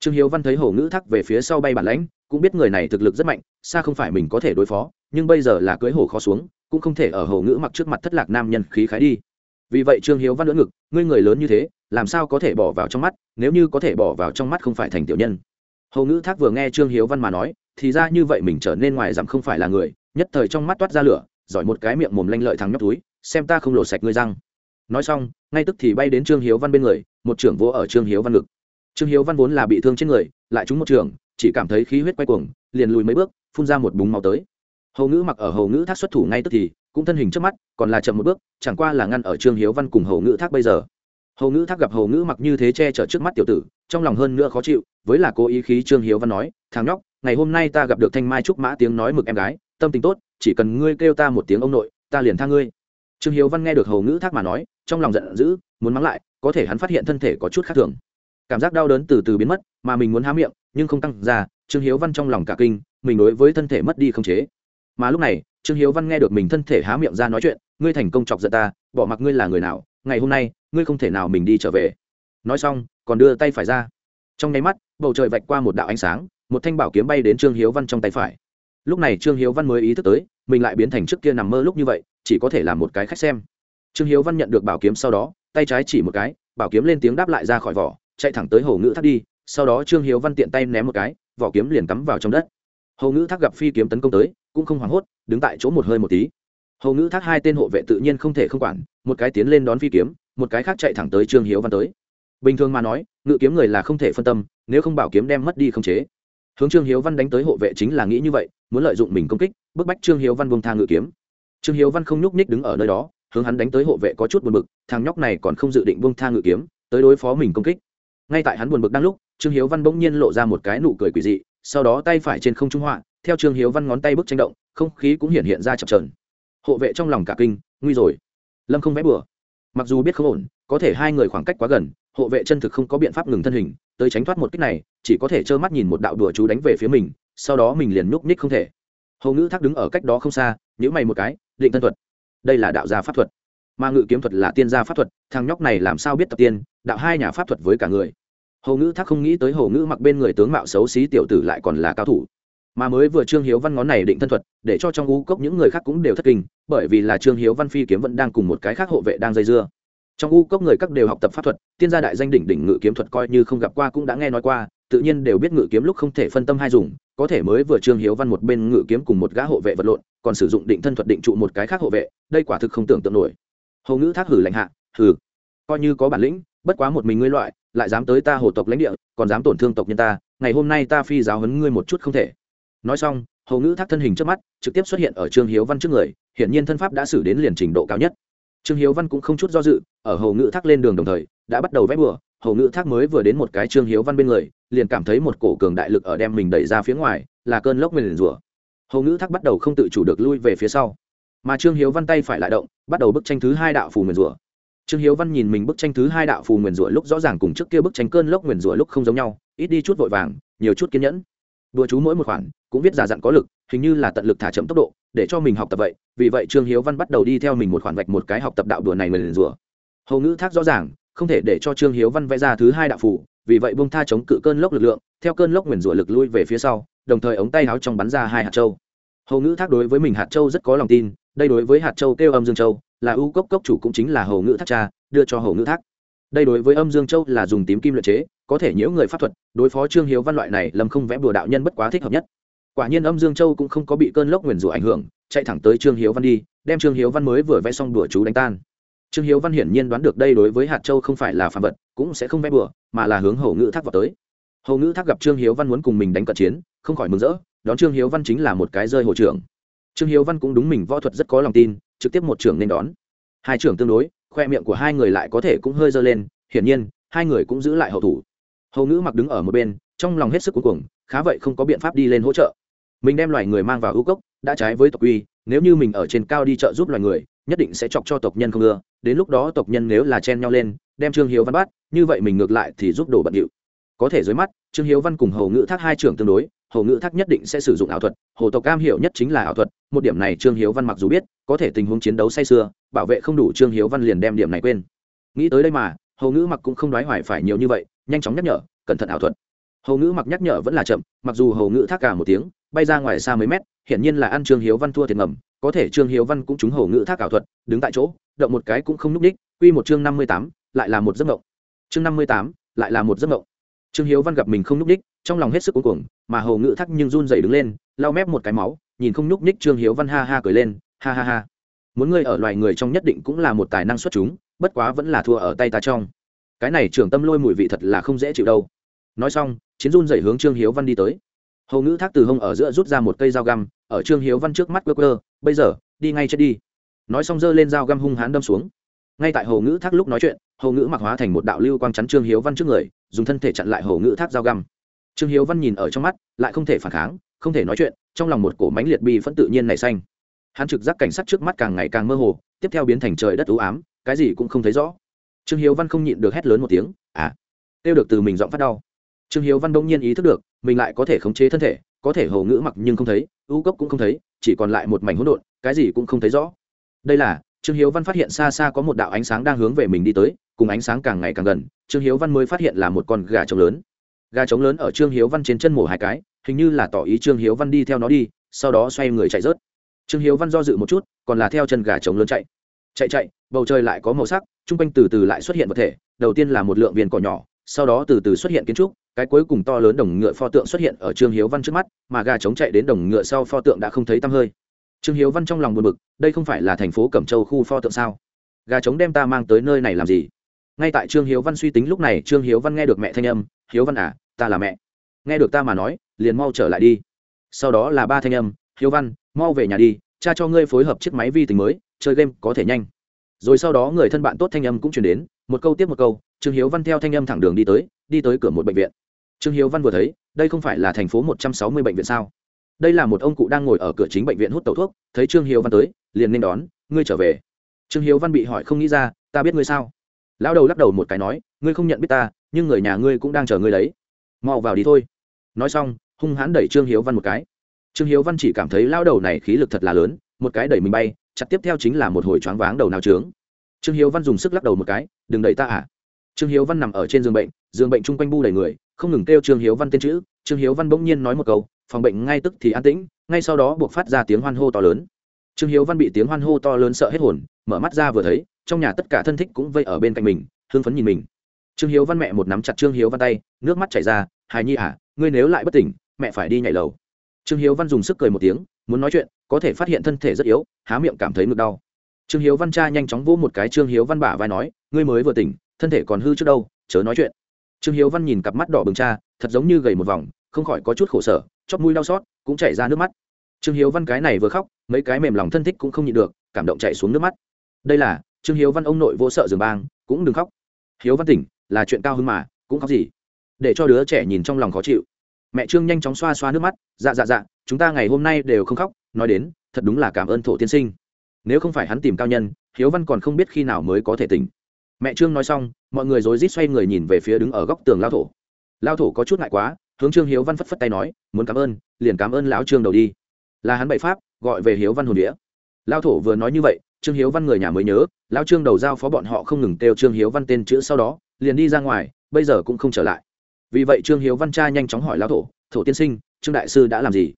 [SPEAKER 1] Trương hiếu văn thấy hồ ngữ thác về phía sau bay bản lãnh cũng biết người này thực lực rất mạnh, xa không phải mình có thể đối phó, nhưng bây giờ là cưới hổ khó xuống, cũng không thể ở hầu ngữ mặc trước mặt thất lạc nam nhân khí khái đi. Vì vậy trương hiếu văn lưỡng ngực, ngươi người lớn như thế, làm sao có thể bỏ vào trong mắt, nếu như có thể bỏ vào trong mắt không phải thành tiểu nhân. Hầu ngữ thác vừa nghe trương hiếu văn mà nói, thì ra như vậy mình trở nên ngoài rằng không phải là người, nhất thời trong mắt toát ra lửa, giỏi một cái miệng mồm lanh lợi thằng nhóc túi, xem ta không lộ sạch ngươi răng. Nói xong, ngay tức thì bay đến trương hiếu văn bên người, một trưởng vô ở trương hiếu văn ngực. Trương hiếu văn vốn là bị thương trên người, lại trúng một trường chỉ cảm thấy khí huyết quay cuồng, liền lùi mấy bước, phun ra một búng máu tới. Hầu ngữ mặc ở hầu ngữ thác xuất thủ ngay tức thì, cũng thân hình trước mắt, còn là chậm một bước, chẳng qua là ngăn ở trương hiếu văn cùng hầu ngữ thác bây giờ. Hầu ngữ thác gặp hầu ngữ mặc như thế che chở trước mắt tiểu tử, trong lòng hơn nữa khó chịu, với là cố ý khí trương hiếu văn nói, thằng nhóc, ngày hôm nay ta gặp được thanh mai trúc mã tiếng nói mực em gái, tâm tình tốt, chỉ cần ngươi kêu ta một tiếng ông nội, ta liền tha ngươi. Trương hiếu văn nghe được hầu ngữ thác mà nói, trong lòng giận dữ, muốn mắng lại, có thể hắn phát hiện thân thể có chút khác thường cảm giác đau đớn từ từ biến mất, mà mình muốn há miệng, nhưng không tăng ra, trương hiếu văn trong lòng cả kinh, mình đối với thân thể mất đi không chế. Mà lúc này, trương hiếu văn nghe được mình thân thể há miệng ra nói chuyện, ngươi thành công chọc giận ta, bỏ mặc ngươi là người nào, ngày hôm nay, ngươi không thể nào mình đi trở về. Nói xong, còn đưa tay phải ra. Trong nháy mắt, bầu trời vạch qua một đạo ánh sáng, một thanh bảo kiếm bay đến trương hiếu văn trong tay phải. Lúc này trương hiếu văn mới ý thức tới, mình lại biến thành trước kia nằm mơ lúc như vậy, chỉ có thể làm một cái khách xem. Trương hiếu văn nhận được bảo kiếm sau đó, tay trái chỉ một cái, bảo kiếm lên tiếng đáp lại ra khỏi vỏ chạy thẳng tới hồ ngữ thác đi, sau đó trương hiếu văn tiện tay ném một cái, vỏ kiếm liền cắm vào trong đất. Hồ ngữ thác gặp phi kiếm tấn công tới, cũng không hoảng hốt, đứng tại chỗ một hơi một tí. Hồ ngữ thác hai tên hộ vệ tự nhiên không thể không quản, một cái tiến lên đón phi kiếm, một cái khác chạy thẳng tới trương hiếu văn tới. Bình thường mà nói, ngự kiếm người là không thể phân tâm, nếu không bảo kiếm đem mất đi không chế. Hướng trương hiếu văn đánh tới hộ vệ chính là nghĩ như vậy, muốn lợi dụng mình công kích, bức bách trương hiếu văn buông tha ngự kiếm. Trương hiếu văn không nhúc nhích đứng ở nơi đó, hướng hắn đánh tới hộ vệ có chút buồn bực, thằng nhóc này còn không dự định buông tha ngự kiếm, tới đối phó mình công kích ngay tại hắn buồn bực đang lúc, trương hiếu văn bỗng nhiên lộ ra một cái nụ cười quỷ dị, sau đó tay phải trên không trung họa, theo trương hiếu văn ngón tay bước tranh động, không khí cũng hiện hiện ra chập trờn hộ vệ trong lòng cả kinh, nguy rồi. Lâm không vẽ bừa. Mặc dù biết không ổn, có thể hai người khoảng cách quá gần, hộ vệ chân thực không có biện pháp ngừng thân hình, tới tránh thoát một cách này, chỉ có thể trơ mắt nhìn một đạo đùa chú đánh về phía mình, sau đó mình liền núp ních không thể. Hầu ngữ thác đứng ở cách đó không xa nhữ mày một cái, định thân thuật. Đây là đạo gia pháp thuật mà ngự kiếm thuật là tiên gia pháp thuật, thằng nhóc này làm sao biết tập tiên, đạo hai nhà pháp thuật với cả người. Hầu ngữ thác không nghĩ tới hầu ngữ mặc bên người tướng mạo xấu xí tiểu tử lại còn là cao thủ. Mà mới vừa trương hiếu văn ngón này định thân thuật, để cho trong u cốc những người khác cũng đều thất kinh, bởi vì là trương hiếu văn phi kiếm vẫn đang cùng một cái khác hộ vệ đang dây dưa. Trong u cốc người các đều học tập pháp thuật, tiên gia đại danh đỉnh đỉnh ngự kiếm thuật coi như không gặp qua cũng đã nghe nói qua, tự nhiên đều biết ngự kiếm lúc không thể phân tâm hai dùng, có thể mới vừa trương hiếu văn một bên ngự kiếm cùng một gã hộ vệ vật lộn, còn sử dụng định thân thuật định trụ một cái khác hộ vệ, đây quả thực không tưởng tượng nổi hầu ngữ thác hử lạnh hạ hử coi như có bản lĩnh, bất quá một mình ngươi loại, lại dám tới ta hồ tộc lãnh địa, còn dám tổn thương tộc nhân ta, ngày hôm nay ta phi giáo hấn ngươi một chút không thể. Nói xong hầu ngữ thác thân hình trước mắt, trực tiếp xuất hiện ở trương hiếu văn trước người, hiển nhiên thân pháp đã xử đến liền trình độ cao nhất. Trương hiếu văn cũng không chút do dự, ở hầu ngữ thác lên đường đồng thời, đã bắt đầu vét bừa hầu ngữ thác mới vừa đến một cái trương hiếu văn bên người, liền cảm thấy một cổ cường đại lực ở đem mình đẩy ra phía ngoài, là cơn lốc mình rủa. Hầu ngữ thác bắt đầu không tự chủ được lui về phía sau mà trương hiếu văn tay phải lại động, bắt đầu bức tranh thứ hai đạo phù nguyền rủa. Trương hiếu văn nhìn mình bức tranh thứ hai đạo phù nguyền rủa lúc rõ ràng cùng trước kia bức tranh cơn lốc nguyền rủa lúc không giống nhau, ít đi chút vội vàng, nhiều chút kiên nhẫn. Đùa chú mỗi một khoản, cũng viết giả dặn có lực, hình như là tận lực thả chậm tốc độ, để cho mình học tập vậy, vì vậy trương hiếu văn bắt đầu đi theo mình một khoản vạch một cái học tập đạo đùa này nguyền rủa. Hầu ngữ thác rõ ràng, không thể để cho trương hiếu văn vẽ ra thứ hai đạo phù, vì vậy bông tha chống cự cơn lốc lực lượng, theo cơn lốc nguyền rủa lực lui về phía sau, đồng thời ống tay áo trong bắn ra hai hạt châu. Hầu ngữ thác đối với mình hạt châu rất có lòng tin đây đối với hạt châu kêu âm dương châu, là ưu cốc cốc chủ cũng chính là hầu ngữ thác cha, đưa cho hầu ngữ thác. Đây đối với âm dương châu là dùng tím kim luyện chế, có thể nhiễu người pháp thuật, đối phó trương hiếu văn loại này lâm không vẽ bùa đạo nhân bất quá thích hợp nhất. Quả nhiên âm dương châu cũng không có bị cơn lốc nguyền rủa ảnh hưởng, chạy thẳng tới trương hiếu văn đi, đem trương hiếu văn mới vừa vẽ xong đùa chú đánh tan. Trương hiếu văn hiển nhiên đoán được đây đối với hạt châu không phải là phạm vật, cũng sẽ không vẽ bừa mà là hướng hầu ngữ thác vào tới. Hầu ngữ thác gặp trương hiếu văn muốn cùng mình đánh cận chiến, không khỏi mừng rỡ, đón trương hiếu văn chính là một cái rơi hồ trưởng trương hiếu văn cũng đúng mình võ thuật rất có lòng tin, trực tiếp một trưởng nên đón. Hai trưởng tương đối, khoe miệng của hai người lại có thể cũng hơi dơ lên, hiển nhiên, hai người cũng giữ lại hậu thủ. Hầu ngữ mặc đứng ở một bên, trong lòng hết sức cuối cùng khá vậy không có biện pháp đi lên hỗ trợ. Mình đem loài người mang vào ưu cốc, đã trái với tộc quy nếu như mình ở trên cao đi chợ giúp loài người, nhất định sẽ chọc cho tộc nhân không ưa, đến lúc đó tộc nhân nếu là chen nhau lên, đem trương hiếu văn bắt, như vậy mình ngược lại thì giúp đổ bận điệu. Có thể dưới mắt, trương hiếu văn cùng hầu ngữ thác hai trưởng tương đối hầu ngữ thác nhất định sẽ sử dụng ảo thuật, hồ tộc cam hiểu nhất chính là ảo thuật, một điểm này trương hiếu văn mặc dù biết, có thể tình huống chiến đấu say sưa, bảo vệ không đủ trương hiếu văn liền đem điểm này quên. Nghĩ tới đây mà hầu ngữ mặc cũng không đoái hoài phải nhiều như vậy, nhanh chóng nhắc nhở, cẩn thận ảo thuật. Hầu ngữ mặc nhắc nhở vẫn là chậm, mặc dù hầu ngữ thác cả một tiếng, bay ra ngoài xa mấy mét, hiển nhiên là ăn trương hiếu văn thua thiệt ngầm, có thể trương hiếu văn cũng trúng hầu ngữ thác ảo thuật, đứng tại chỗ, động một cái cũng không n ú c đích, quy một chương năm mươi tám, lại là một giấc mộng. Chương năm mươi tám, lại là một giấc mộng. Trương hiếu văn gặp mình không n ú c đích trong lòng hết sức cuối cùng mà hầu ngự thác nhưng run dày đứng lên, lau mép một cái máu, nhìn không nhúc nhích trương hiếu văn ha ha cười lên, ha ha ha. Muốn ngươi ở loài người trong nhất định cũng là một tài năng xuất chúng, bất quá vẫn là thua ở tay ta trong. Cái này trưởng tâm lôi mùi vị thật là không dễ chịu đâu. Nói xong, chiến run dày hướng trương hiếu văn đi tới. Hầu ngữ thác từ hông ở giữa rút ra một cây dao găm, ở trương hiếu văn trước mắt quơ quơ, bây giờ, đi ngay chết đi. Nói xong giơ lên dao găm hung hãn đâm xuống. Ngay tại hồ ngữ thác lúc nói chuyện, hồ ngữ mặc hóa thành một đạo lưu quang chắn trương hiếu văn trước người, dùng thân thể chặn lại hồ ngữ thác dao găm trương hiếu văn nhìn ở trong mắt, lại không thể phản kháng, không thể nói chuyện, trong lòng một cổ mánh liệt bi phẫn tự nhiên nảy xanh. Hắn trực giác cảnh sát trước mắt càng ngày càng mơ hồ, tiếp theo biến thành trời đất ưu ám, cái gì cũng không thấy rõ. Trương hiếu văn không nhịn được hét lớn một tiếng à! Kêu được từ mình giọng phát đau. Trương hiếu văn đông nhiên ý thức được, mình lại có thể khống chế thân thể, có thể hồ ngữ mặc nhưng không thấy, ưu cốc cũng không thấy, chỉ còn lại một mảnh hỗn độn, cái gì cũng không thấy rõ. Đây là, trương hiếu văn phát hiện xa xa có một đạo ánh sáng đang hướng về mình đi tới, cùng ánh sáng càng ngày càng gần, trương hiếu văn mới phát hiện là một con gà trống lớn gà trống lớn ở trương hiếu văn trên chân mổ hai cái, hình như là tỏ ý trương hiếu văn đi theo nó đi, sau đó xoay người chạy rớt. Trương hiếu văn do dự một chút, còn là theo chân gà trống lớn chạy. Chạy chạy, bầu trời lại có màu sắc, chung quanh từ từ lại xuất hiện vật thể, đầu tiên là một lượng viên cỏ nhỏ, sau đó từ từ xuất hiện kiến trúc, cái cuối cùng to lớn đồng ngựa pho tượng xuất hiện ở trương hiếu văn trước mắt, mà gà trống chạy đến đồng ngựa sau pho tượng đã không thấy tăm hơi. Trương hiếu văn trong lòng buồn bực, đây không phải là thành phố cẩm châu khu pho tượng sao? Gà trống đem ta mang tới nơi này làm gì? Ngay tại trương hiếu văn suy tính lúc này, trương hiếu văn nghe được mẹ thanh âm, hiếu văn à ta là mẹ. Nghe được ta mà nói, liền mau trở lại đi. Sau đó là ba thanh âm, hiếu văn, mau về nhà đi, cha cho ngươi phối hợp chiếc máy vi tính mới, chơi game có thể nhanh. Rồi sau đó người thân bạn tốt thanh âm cũng chuyển đến, một câu tiếp một câu, trương hiếu văn theo thanh âm thẳng đường đi tới đi tới cửa một bệnh viện. Trương hiếu văn vừa thấy, đây không phải là thành phố một trăm sáu mươi bệnh viện sao? Đây là một ông cụ đang ngồi ở cửa chính bệnh viện hút tẩu thuốc, thấy trương hiếu văn tới, liền nên đón, ngươi trở về. Trương hiếu văn bị hỏi không nghĩ ra, ta biết ngươi sao? Lão đầu lắc đầu một cái nói, ngươi không nhận biết ta, nhưng người nhà ngươi cũng đang chờ ngươi đấy mau vào đi thôi. Nói xong, hung hãn đẩy trương hiếu văn một cái. Trương hiếu văn chỉ cảm thấy lao đầu này khí lực thật là lớn, một cái đẩy mình bay, chặt tiếp theo chính là một hồi choáng váng đầu nào trướng. Trương hiếu văn dùng sức lắc đầu một cái, đừng đẩy ta à? Trương hiếu văn nằm ở trên giường bệnh giường bệnh chung quanh bu đầy người, không ngừng kêu trương hiếu văn tên chữ. Trương hiếu văn bỗng nhiên nói một câu, phòng bệnh ngay tức thì an tĩnh. Ngay sau đó buộc phát ra tiếng hoan hô to lớn. Trương hiếu văn bị tiếng hoan hô to lớn sợ hết hồn, mở mắt ra vừa thấy, trong nhà tất cả thân thích cũng vây ở bên cạnh mình hương phấn nhìn mình trương hiếu văn mẹ một nắm chặt trương hiếu văn tay, nước mắt chảy ra, hài nhi à ngươi nếu lại bất tỉnh, mẹ phải đi nhảy lầu. Trương hiếu văn dùng sức cười một tiếng, muốn nói chuyện, có thể phát hiện thân thể rất yếu, há miệng cảm thấy ngực đau. Trương hiếu văn cha nhanh chóng vỗ một cái trương hiếu văn bả vai nói, ngươi mới vừa tỉnh, thân thể còn hư trước đâu, chớ nói chuyện. Trương hiếu văn nhìn cặp mắt đỏ bừng cha, thật giống như gầy một vòng, không khỏi có chút khổ sở, chóp mũi đau xót, cũng chảy ra nước mắt. Trương hiếu văn cái này vừa khóc, mấy cái mềm lòng thân thích cũng không nhịn được, cảm động chạy xuống nước mắt. Đây là, trương hiếu văn ông nội vô sợ giường bang, cũng đừng khóc. Hiếu văn tỉnh là chuyện cao hơn mà, cũng khóc gì. Để cho đứa trẻ nhìn trong lòng khó chịu. Mẹ trương nhanh chóng xoa xoa nước mắt dạ dạ dạ chúng ta ngày hôm nay đều không khóc, nói đến, thật đúng là cảm ơn thổ tiên sinh. Nếu không phải hắn tìm cao nhân, hiếu văn còn không biết khi nào mới có thể tỉnh. Mẹ trương nói xong, mọi người rối rít xoay người nhìn về phía đứng ở góc tường lao thổ. Lao thổ có chút ngại quá, hướng trương hiếu văn phất phất tay nói, muốn cảm ơn, liền cảm ơn lão trương đầu đi. Là hắn bậy pháp, gọi về hiếu văn hồn đĩa lao thổ vừa nói như vậy, trương hiếu văn người nhà mới nhớ lao trương đầu giao phó bọn họ không ngừng kêu trương hiếu văn tên chữ sau đó liền đi ra ngoài, bây giờ cũng không trở lại. Vì vậy trương hiếu văn cha nhanh chóng hỏi lao thổ thổ tiên sinh, trương đại sư đã làm gì?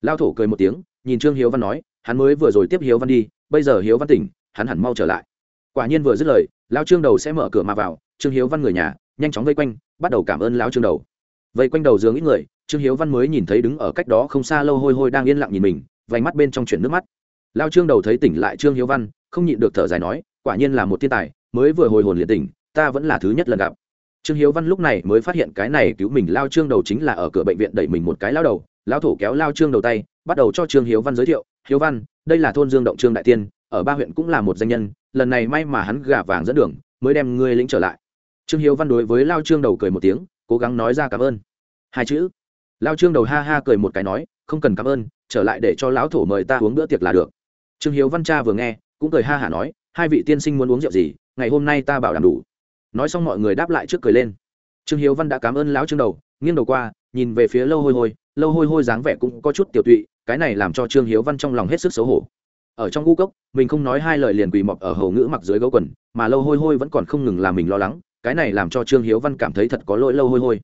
[SPEAKER 1] Lao thổ cười một tiếng, nhìn trương hiếu văn nói, hắn mới vừa rồi tiếp hiếu văn đi, bây giờ hiếu văn tỉnh, hắn hẳn mau trở lại. Quả nhiên vừa dứt lời lao trương đầu sẽ mở cửa mà vào, trương hiếu văn người nhà, nhanh chóng vây quanh, bắt đầu cảm ơn lao trương đầu. Vây quanh đầu giường ít người, trương hiếu văn mới nhìn thấy đứng ở cách đó không xa lâu hôi hôi đang yên lặng nhìn mình, vành mắt bên trong chuyển nước mắt. Lao trương đầu thấy tỉnh lại trương hiếu văn, không nhịn được thở dài nói, quả nhiên là một thiên tài, mới vừa hồi hồn liền tỉnh ta vẫn là thứ nhất lần gặp. Trương hiếu văn lúc này mới phát hiện cái này cứu mình lao trương đầu chính là ở cửa bệnh viện đẩy mình một cái lao đầu, lao thổ kéo lao trương đầu tay, bắt đầu cho trương hiếu văn giới thiệu, hiếu văn, đây là thôn dương động trương đại tiên, ở ba huyện cũng là một danh nhân, lần này may mà hắn gà vàng dẫn đường, mới đem ngươi lĩnh trở lại. Trương hiếu văn đối với lao trương đầu cười một tiếng, cố gắng nói ra cảm ơn. Hai chữ. Lao trương đầu ha ha cười một cái nói, không cần cảm ơn, trở lại để cho lão thổ mời ta uống bữa tiệc là được. Trương hiếu văn cha vừa nghe, cũng cười ha hả nói, hai vị tiên sinh muốn uống rượu gì, ngày hôm nay ta bảo đảm đủ nói xong mọi người đáp lại trước cười lên. Trương hiếu văn đã cảm ơn lão trương đầu, nghiêng đầu qua, nhìn về phía lâu hôi hôi. Lâu hôi hôi dáng vẻ cũng có chút tiểu tụy, cái này làm cho trương hiếu văn trong lòng hết sức xấu hổ. Ở trong ngũ cốc, mình không nói hai lời liền quỳ mọc ở hầu ngữ mặc dưới gấu quần, mà lâu hôi hôi vẫn còn không ngừng làm mình lo lắng, cái này làm cho trương hiếu văn cảm thấy thật có lỗi lâu hôi hôi.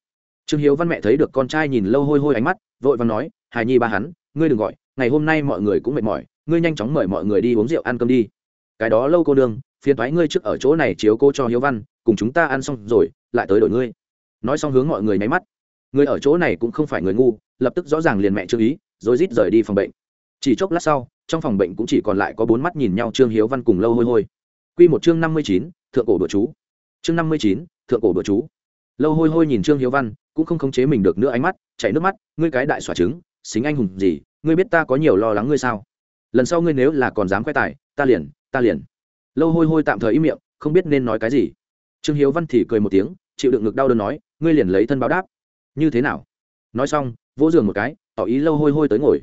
[SPEAKER 1] Trương hiếu văn mẹ thấy được con trai nhìn lâu hôi hôi ánh mắt, vội và nói hài nhi ba hắn, ngươi đừng gọi, ngày hôm nay mọi người cũng mệt mỏi, ngươi nhanh chóng mời mọi người đi uống rượu ăn cơm đi. Cái đó lâu cô đương phiền thoái ngươi trước ở chỗ này chiếu cô cho hiếu văn cùng chúng ta ăn xong rồi, lại tới đổi ngươi. Nói xong hướng mọi người nháy mắt. Người ở chỗ này cũng không phải người ngu, lập tức rõ ràng liền mẹ trương ý, rồi rít rời đi phòng bệnh. Chỉ chốc lát sau, trong phòng bệnh cũng chỉ còn lại có bốn mắt nhìn nhau trương hiếu văn cùng lâu hôi hôi. Q một chương năm mươi chín, thượng cổ bữa chú. Chương năm mươi chín, thượng cổ bữa chú. Lâu hôi hôi nhìn trương hiếu văn, cũng không khống chế mình được nữa ánh mắt, chảy nước mắt, ngươi cái đại xỏa trứng, xính anh hùng gì, ngươi biết ta có nhiều lo lắng ngươi sao? Lần sau ngươi nếu là còn dám khoe tài, ta liền ta liền. Lâu hôi hôi tạm thời im miệng, không biết nên nói cái gì trương hiếu văn thì cười một tiếng, chịu đựng ngực đau đớn nói, ngươi liền lấy thân báo đáp. Như thế nào? Nói xong, vỗ giường một cái, tỏ ý lâu hôi hôi tới ngồi.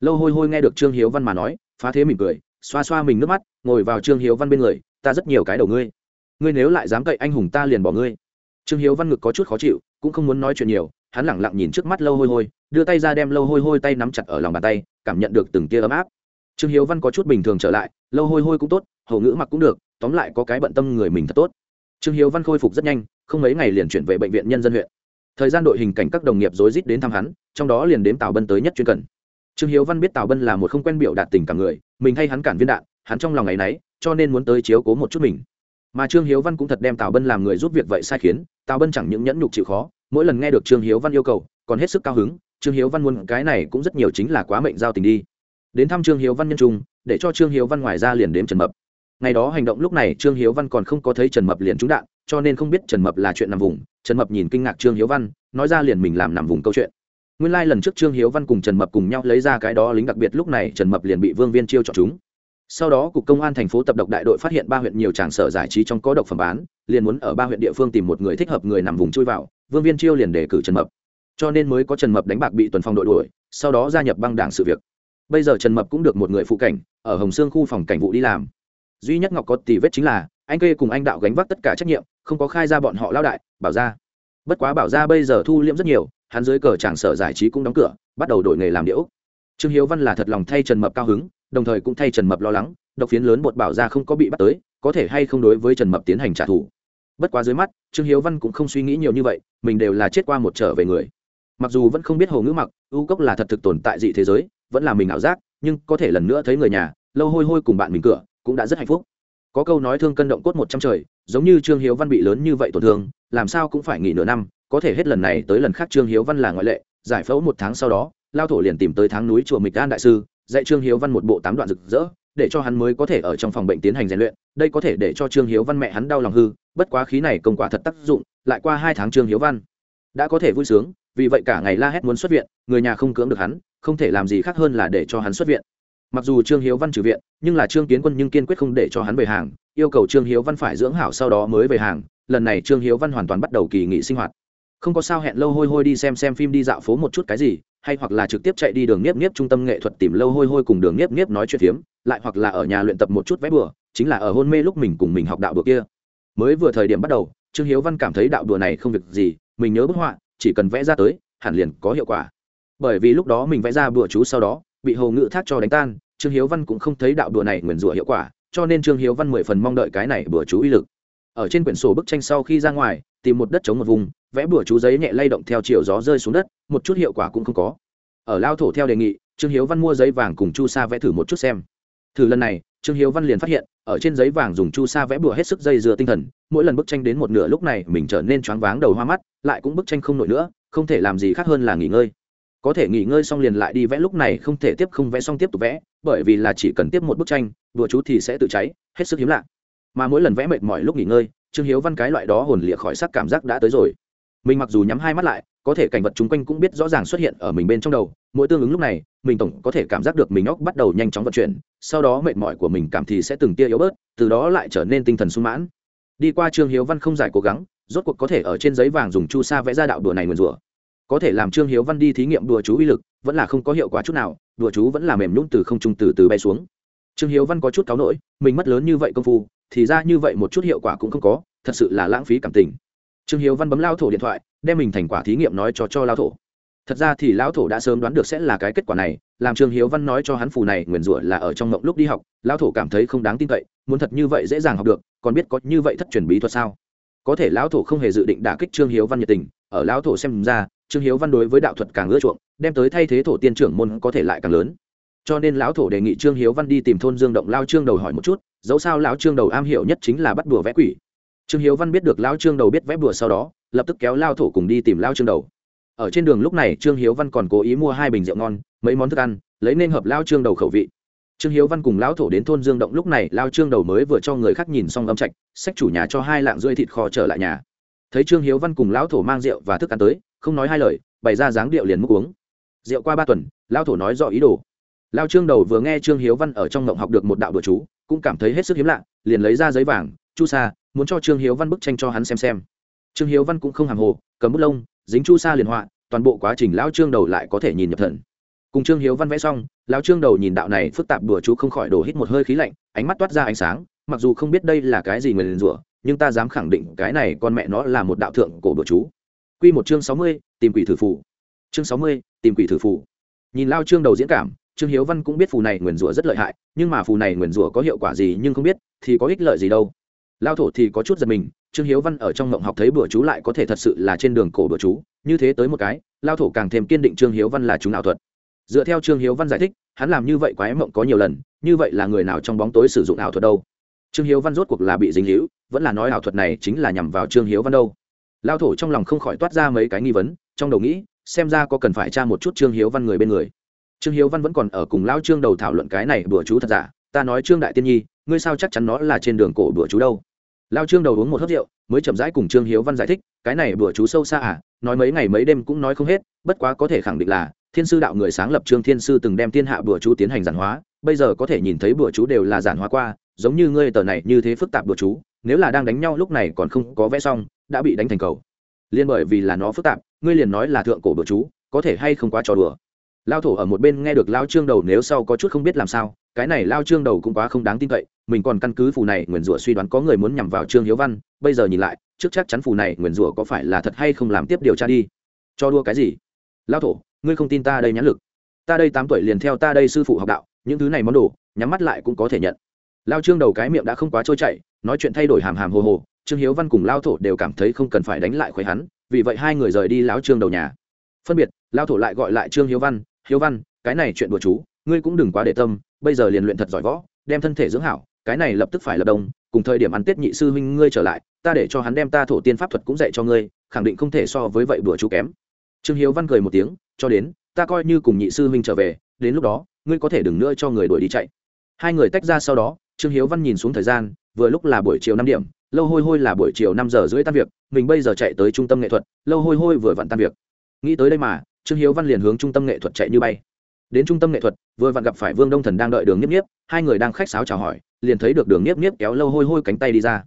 [SPEAKER 1] Lâu hôi hôi nghe được trương hiếu văn mà nói, phá thế mỉm cười, xoa xoa mình nước mắt, ngồi vào trương hiếu văn bên người, ta rất nhiều cái đầu ngươi. Ngươi nếu lại dám cậy anh hùng ta liền bỏ ngươi. Trương hiếu văn ngực có chút khó chịu, cũng không muốn nói chuyện nhiều, hắn lẳng lặng nhìn trước mắt lâu hôi hôi, đưa tay ra đem lâu hôi hôi tay nắm chặt ở lòng bàn tay, cảm nhận được từng tia ấm áp. Trương hiếu văn có chút bình thường trở lại, lâu hôi hôi cũng tốt, hầu ngữ mặc cũng được, tóm lại có cái bận tâm người mình thật tốt trương hiếu văn khôi phục rất nhanh, không mấy ngày liền chuyển về bệnh viện nhân dân huyện. Thời gian đội hình cảnh các đồng nghiệp rối rít đến thăm hắn, trong đó liền đến tào bân tới nhất chuyên cần. Trương hiếu văn biết tào bân là một không quen biểu đạt tình cả người, mình hay hắn cản viên đạn, hắn trong lòng ngày nấy, cho nên muốn tới chiếu cố một chút mình. Mà trương hiếu văn cũng thật đem tào bân làm người giúp việc vậy sai khiến, tào bân chẳng những nhẫn nhục chịu khó, mỗi lần nghe được trương hiếu văn yêu cầu, còn hết sức cao hứng, trương hiếu văn muốn cái này cũng rất nhiều chính là quá mệnh giao tình đi. Đến thăm trương hiếu văn nhân trung, để cho trương hiếu văn ngoài ra liền đếm trần mập ngày đó hành động lúc này trương hiếu văn còn không có thấy trần mập liền trúng đạn, cho nên không biết trần mập là chuyện nằm vùng. Trần mập nhìn kinh ngạc trương hiếu văn, nói ra liền mình làm nằm vùng câu chuyện. Nguyên lai、like、lần trước trương hiếu văn cùng trần mập cùng nhau lấy ra cái đó lính đặc biệt lúc này trần mập liền bị vương viên chiêu chọn chúng. Sau đó cục công an thành phố tập độc đại đội phát hiện ba huyện nhiều tràng sở giải trí trong có độc phẩm bán, liền muốn ở ba huyện địa phương tìm một người thích hợp người nằm vùng chui vào, vương viên chiêu liền đề cử trần mập. Cho nên mới có trần mập đánh bạc bị tuần phòng đội đuổi, sau đó gia nhập băng đảng sự việc. Bây giờ trần mập cũng được một người phụ cảnh, ở hồng sương khu phòng cảnh vụ đi làm duy nhất ngọc có tỷ vết chính là, anh kê cùng anh đạo gánh vác tất cả trách nhiệm, không có khai ra bọn họ lao đại, bảo ra. Bất quá bảo ra bây giờ thu liễm rất nhiều, hắn dưới cờ tràng sở giải trí cũng đóng cửa, bắt đầu đổi nghề làm điễu trương hiếu văn là thật lòng thay trần mập cao hứng, đồng thời cũng thay trần mập lo lắng, độc phiến lớn bột bảo ra không có bị bắt tới, có thể hay không đối với trần mập tiến hành trả thù. Bất quá dưới mắt, trương hiếu văn cũng không suy nghĩ nhiều như vậy, mình đều là chết qua một trở về người. Mặc dù vẫn không biết hồ ngữ mặc ưu cốc là thật thực tồn tại dị thế giới, vẫn là mình ảo giác, nhưng có thể lần nữa thấy người nhà, lâu hôi hôi cùng bạn mình cửa cũng đã rất hạnh phúc. Có câu nói thương cân động cốt một trăm trời, giống như trương hiếu văn bị lớn như vậy tổn thương, làm sao cũng phải nghỉ nửa năm, có thể hết lần này tới lần khác trương hiếu văn là ngoại lệ, giải phẫu một tháng sau đó, lao thổ liền tìm tới tháng núi chùa mịch an đại sư, dạy trương hiếu văn một bộ tám đoạn rực rỡ, để cho hắn mới có thể ở trong phòng bệnh tiến hành rèn luyện, đây có thể để cho trương hiếu văn mẹ hắn đau lòng hư, bất quá khí này công quả thật tác dụng, lại qua hai tháng trương hiếu văn đã có thể vui sướng, vì vậy cả ngày la hét muốn xuất viện, người nhà không cưỡng được hắn, không thể làm gì khác hơn là để cho hắn xuất viện mặc dù trương hiếu văn trừ viện, nhưng là trương kiến quân nhưng kiên quyết không để cho hắn về hàng, yêu cầu trương hiếu văn phải dưỡng hảo sau đó mới về hàng, lần này trương hiếu văn hoàn toàn bắt đầu kỳ nghỉ sinh hoạt. Không có sao hẹn lâu hôi hôi đi xem xem phim đi dạo phố một chút cái gì, hay hoặc là trực tiếp chạy đi đường nếp nếp trung tâm nghệ thuật tìm lâu hôi hôi cùng đường nếp nếp nói chuyện phiếm, lại hoặc là ở nhà luyện tập một chút vẽ bừa, chính là ở hôn mê lúc mình cùng mình học đạo bừa kia. Mới vừa thời điểm bắt đầu, trương hiếu văn cảm thấy đạo đùa này không việc gì, mình nhớ bức họa, chỉ cần vẽ ra tới, hẳn liền có hiệu quả. Bởi vì lúc đó mình vẽ ra bừa chú sau đó bị hồ ngự thác cho đánh tan, trương hiếu văn cũng không thấy đạo đùa này nguyền rủa hiệu quả, cho nên trương hiếu văn mười phần mong đợi cái này bừa chú uy lực. Ở trên quyển sổ bức tranh sau khi ra ngoài, tìm một đất chống một vùng, vẽ bừa chú giấy nhẹ lay động theo chiều gió rơi xuống đất, một chút hiệu quả cũng không có. Ở lao thổ theo đề nghị, trương hiếu văn mua giấy vàng cùng chu sa vẽ thử một chút xem. Thử lần này, trương hiếu văn liền phát hiện, ở trên giấy vàng dùng chu sa vẽ bừa hết sức dây dưa tinh thần, mỗi lần bức tranh đến một nửa lúc này mình trở nên choáng váng đầu hoa mắt, lại cũng bức tranh không nổi nữa, không thể làm gì khác hơn là nghỉ ngơi có thể nghỉ ngơi xong liền lại đi vẽ, lúc này không thể tiếp, không vẽ xong tiếp tục vẽ, bởi vì là chỉ cần tiếp một bức tranh, đùa chú thì sẽ tự cháy, hết sức hiếm lạ. Mà mỗi lần vẽ mệt mỏi lúc nghỉ ngơi, trương hiếu văn cái loại đó hồn lịa khỏi sắc cảm giác đã tới rồi. Mình mặc dù nhắm hai mắt lại, có thể cảnh vật chung quanh cũng biết rõ ràng xuất hiện ở mình bên trong đầu, mỗi tương ứng lúc này, mình tổng có thể cảm giác được mình óc bắt đầu nhanh chóng vận chuyển, sau đó mệt mỏi của mình cảm thì sẽ từng tia yếu bớt, từ đó lại trở nên tinh thần sung mãn. Đi qua trương hiếu văn không giải cố gắng, rốt cuộc có thể ở trên giấy vàng dùng chu sa vẽ ra đạo đùa này nguyền rủa có thể làm trương hiếu văn đi thí nghiệm đùa chú uy lực, vẫn là không có hiệu quả chút nào, đùa chú vẫn là mềm nhún từ không trung từ từ bay xuống. Trương hiếu văn có chút cáu nỗi mình mất lớn như vậy công phu, thì ra như vậy một chút hiệu quả cũng không có, thật sự là lãng phí cảm tình. Trương hiếu văn bấm lao thổ điện thoại, đem mình thành quả thí nghiệm nói cho cho lao thổ. Thật ra thì lão thổ đã sớm đoán được sẽ là cái kết quả này, làm trương hiếu văn nói cho hắn phù này nguyền rủa là ở trong ngộng lúc đi học lão thổ cảm thấy không đáng tin cậy, muốn thật như vậy dễ dàng học được, còn biết có như vậy thất truyền bí thuật sao? Có thể lão thổ không hề dự định đả kích trương hiếu văn nhiệt tình, ở lão thổ xem ra trương hiếu văn đối với đạo thuật càng ưa chuộng, đem tới thay thế thổ tiên trưởng môn có thể lại càng lớn. Cho nên lão thổ đề nghị trương hiếu văn đi tìm thôn dương động lao trương đầu hỏi một chút, dẫu sao lão trương đầu am hiểu nhất chính là bắt đùa vẽ quỷ. Trương hiếu văn biết được lão trương đầu biết vẽ đùa sau đó, lập tức kéo lao thổ cùng đi tìm lao trương đầu. Ở trên đường lúc này, trương hiếu văn còn cố ý mua hai bình rượu ngon, mấy món thức ăn, lấy nên hợp lao trương đầu khẩu vị. Trương hiếu văn cùng lão thổ đến thôn dương động lúc này lao trương đầu mới vừa cho người khác nhìn xong âm trạch sách chủ nhà cho hai lạng rơi thịt kho trở lại nhà. Thấy trương hiếu văn cùng lão thổ mang rượu và thức ăn tới không nói hai lời, bày ra dáng điệu liền múc uống. Rượu qua ba tuần lao thổ nói rõ ý đồ. Lao trương đầu vừa nghe trương hiếu văn ở trong ngộng học được một đạo đồ chú, cũng cảm thấy hết sức hiếm lạ, liền lấy ra giấy vàng, chu sa, muốn cho trương hiếu văn bức tranh cho hắn xem xem. Trương hiếu văn cũng không hàng hồ, cầm bút lông, dính chu sa liền họa, toàn bộ quá trình lão trương đầu lại có thể nhìn nhập thần. Cùng trương hiếu văn vẽ xong, lão trương đầu nhìn đạo này phức tạp đùa chú không khỏi đổ hít một hơi khí lạnh, ánh mắt toát ra ánh sáng, mặc dù không biết đây là cái gì người liền rủa, nhưng ta dám khẳng định cái này con mẹ nó là một đạo thượng cổ đùa chú. Quy một chương sáu mươi, tìm quỷ thử phù. Chương sáu mươi, tìm quỷ thử phù. Nhìn lao Trương đầu diễn cảm, Trương Hiếu Văn cũng biết phù này nguyền rủa rất lợi hại, nhưng mà phù này nguyền rủa có hiệu quả gì nhưng không biết, thì có ích lợi gì đâu. Lao thổ thì có chút giật mình, Trương Hiếu Văn ở trong ngộng học thấy bữa chú lại có thể thật sự là trên đường cổ bữa chú, như thế tới một cái, lao thổ càng thêm kiên định Trương Hiếu Văn là chúng ảo thuật. Dựa theo Trương Hiếu Văn giải thích, hắn làm như vậy quá mộng có nhiều lần, như vậy là người nào trong bóng tối sử dụng ảo thuật đâu? Trương Hiếu Văn rốt cuộc là bị dính hữu, vẫn là nói ảo thuật này chính là nhằm vào Trương Hiếu Văn đâu? Lao thổ trong lòng không khỏi toát ra mấy cái nghi vấn, trong đầu nghĩ, xem ra có cần phải tra một chút trương hiếu văn người bên người. Trương hiếu văn vẫn còn ở cùng lao trương đầu thảo luận cái này bữa chú thật giả, ta nói trương đại tiên nhi, ngươi sao chắc chắn nó là trên đường cổ bữa chú đâu? Lao trương đầu uống một hớt rượu, mới chậm rãi cùng trương hiếu văn giải thích, cái này bữa chú sâu xa à nói mấy ngày mấy đêm cũng nói không hết, bất quá có thể khẳng định là, thiên sư đạo người sáng lập trương thiên sư từng đem thiên hạ bữa chú tiến hành giản hóa, bây giờ có thể nhìn thấy bữa chú đều là giản hóa qua, giống như ngươi tờ này như thế phức tạp bữa chú, nếu là đang đánh nhau lúc này còn không có vẽ xong đã bị đánh thành cầu. Liên bởi vì là nó phức tạp, ngươi liền nói là thượng cổ bữa chú, có thể hay không quá trò đùa. Lao thổ ở một bên nghe được lao trương đầu nếu sau có chút không biết làm sao, cái này lao trương đầu cũng quá không đáng tin cậy, mình còn căn cứ phù này nguyền rủa suy đoán có người muốn nhằm vào trương hiếu văn, bây giờ nhìn lại, trước chắc chắn phù này nguyền rủa có phải là thật hay không làm tiếp điều tra đi. Cho đua cái gì? Lao thổ, ngươi không tin ta đây nhãn lực. Ta đây tám tuổi liền theo ta đây sư phụ học đạo, những thứ này món đồ, nhắm mắt lại cũng có thể nhận. Lao trương đầu cái miệng đã không quá trôi chảy, nói chuyện thay đổi hàm hàm hồ hồ trương hiếu văn cùng lao thổ đều cảm thấy không cần phải đánh lại khuấy hắn, vì vậy hai người rời đi lão trương đầu nhà. Phân biệt, lao thổ lại gọi lại trương hiếu văn hiếu văn, cái này chuyện đùa chú, ngươi cũng đừng quá để tâm, bây giờ liền luyện thật giỏi võ, đem thân thể dưỡng hảo, cái này lập tức phải lập đông, cùng thời điểm ăn tết nhị sư huynh ngươi trở lại, ta để cho hắn đem ta thổ tiên pháp thuật cũng dạy cho ngươi, khẳng định không thể so với vậy đùa chú kém. Trương hiếu văn cười một tiếng, cho đến, ta coi như cùng nhị sư huynh trở về, đến lúc đó, ngươi có thể đừng nữa cho người đuổi đi chạy. Hai người tách ra sau đó, trương hiếu văn nhìn xuống thời gian, vừa lúc là buổi chiều năm điểm lâu hôi hôi là buổi chiều năm giờ rưỡi tan việc, mình bây giờ chạy tới trung tâm nghệ thuật, lâu hôi hôi vừa vặn tan việc. Nghĩ tới đây mà, trương hiếu văn liền hướng trung tâm nghệ thuật chạy như bay. Đến trung tâm nghệ thuật, vừa vặn gặp phải vương đông thần đang đợi đường nhiếp nhiếp hai người đang khách sáo chào hỏi, liền thấy được đường nhiếp nhiếp kéo lâu hôi hôi cánh tay đi ra.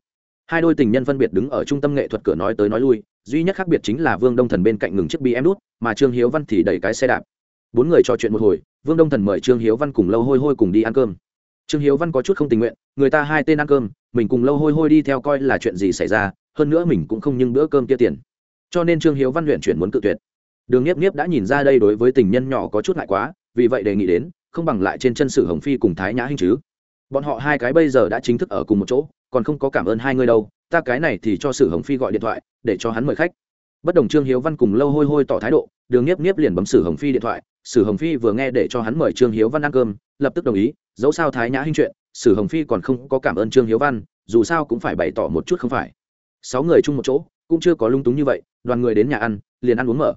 [SPEAKER 1] Hai đôi tình nhân phân biệt đứng ở trung tâm nghệ thuật cửa nói tới nói lui, duy nhất khác biệt chính là vương đông thần bên cạnh ngừng chiếc bi em đút mà trương hiếu văn thì đẩy cái xe đạp. Bốn người trò chuyện một hồi, vương đông thần mời trương hiếu văn cùng lâu hôi hôi cùng đi ăn cơm. Trương hiếu văn có chút không tình nguyện, người ta hai tên ăn cơm mình cùng lâu hôi hôi đi theo coi là chuyện gì xảy ra, hơn nữa mình cũng không nhưng bữa cơm kia tiền. Cho nên trương hiếu văn luyện chuyển muốn cự tuyệt. Đường nhiếp nhiếp đã nhìn ra đây đối với tình nhân nhỏ có chút ngại quá, vì vậy đề nghị đến, không bằng lại trên chân sử hồng phi cùng thái nhã hình chứ. Bọn họ hai cái bây giờ đã chính thức ở cùng một chỗ, còn không có cảm ơn hai người đâu, ta cái này thì cho sử hồng phi gọi điện thoại, để cho hắn mời khách. Bất đồng trương hiếu văn cùng lâu hôi hôi tỏ thái độ, đường nhiếp nhiếp liền bấm sử hồng phi điện thoại, sử hồng phi vừa nghe để cho hắn mời trương hiếu văn ăn cơm, lập tức đồng ý, dẫu sao thái nhã hinh chuyện sử hồng phi còn không có cảm ơn trương hiếu văn, dù sao cũng phải bày tỏ một chút không phải. Sáu người chung một chỗ, cũng chưa có lung túng như vậy, đoàn người đến nhà ăn, liền ăn uống mở.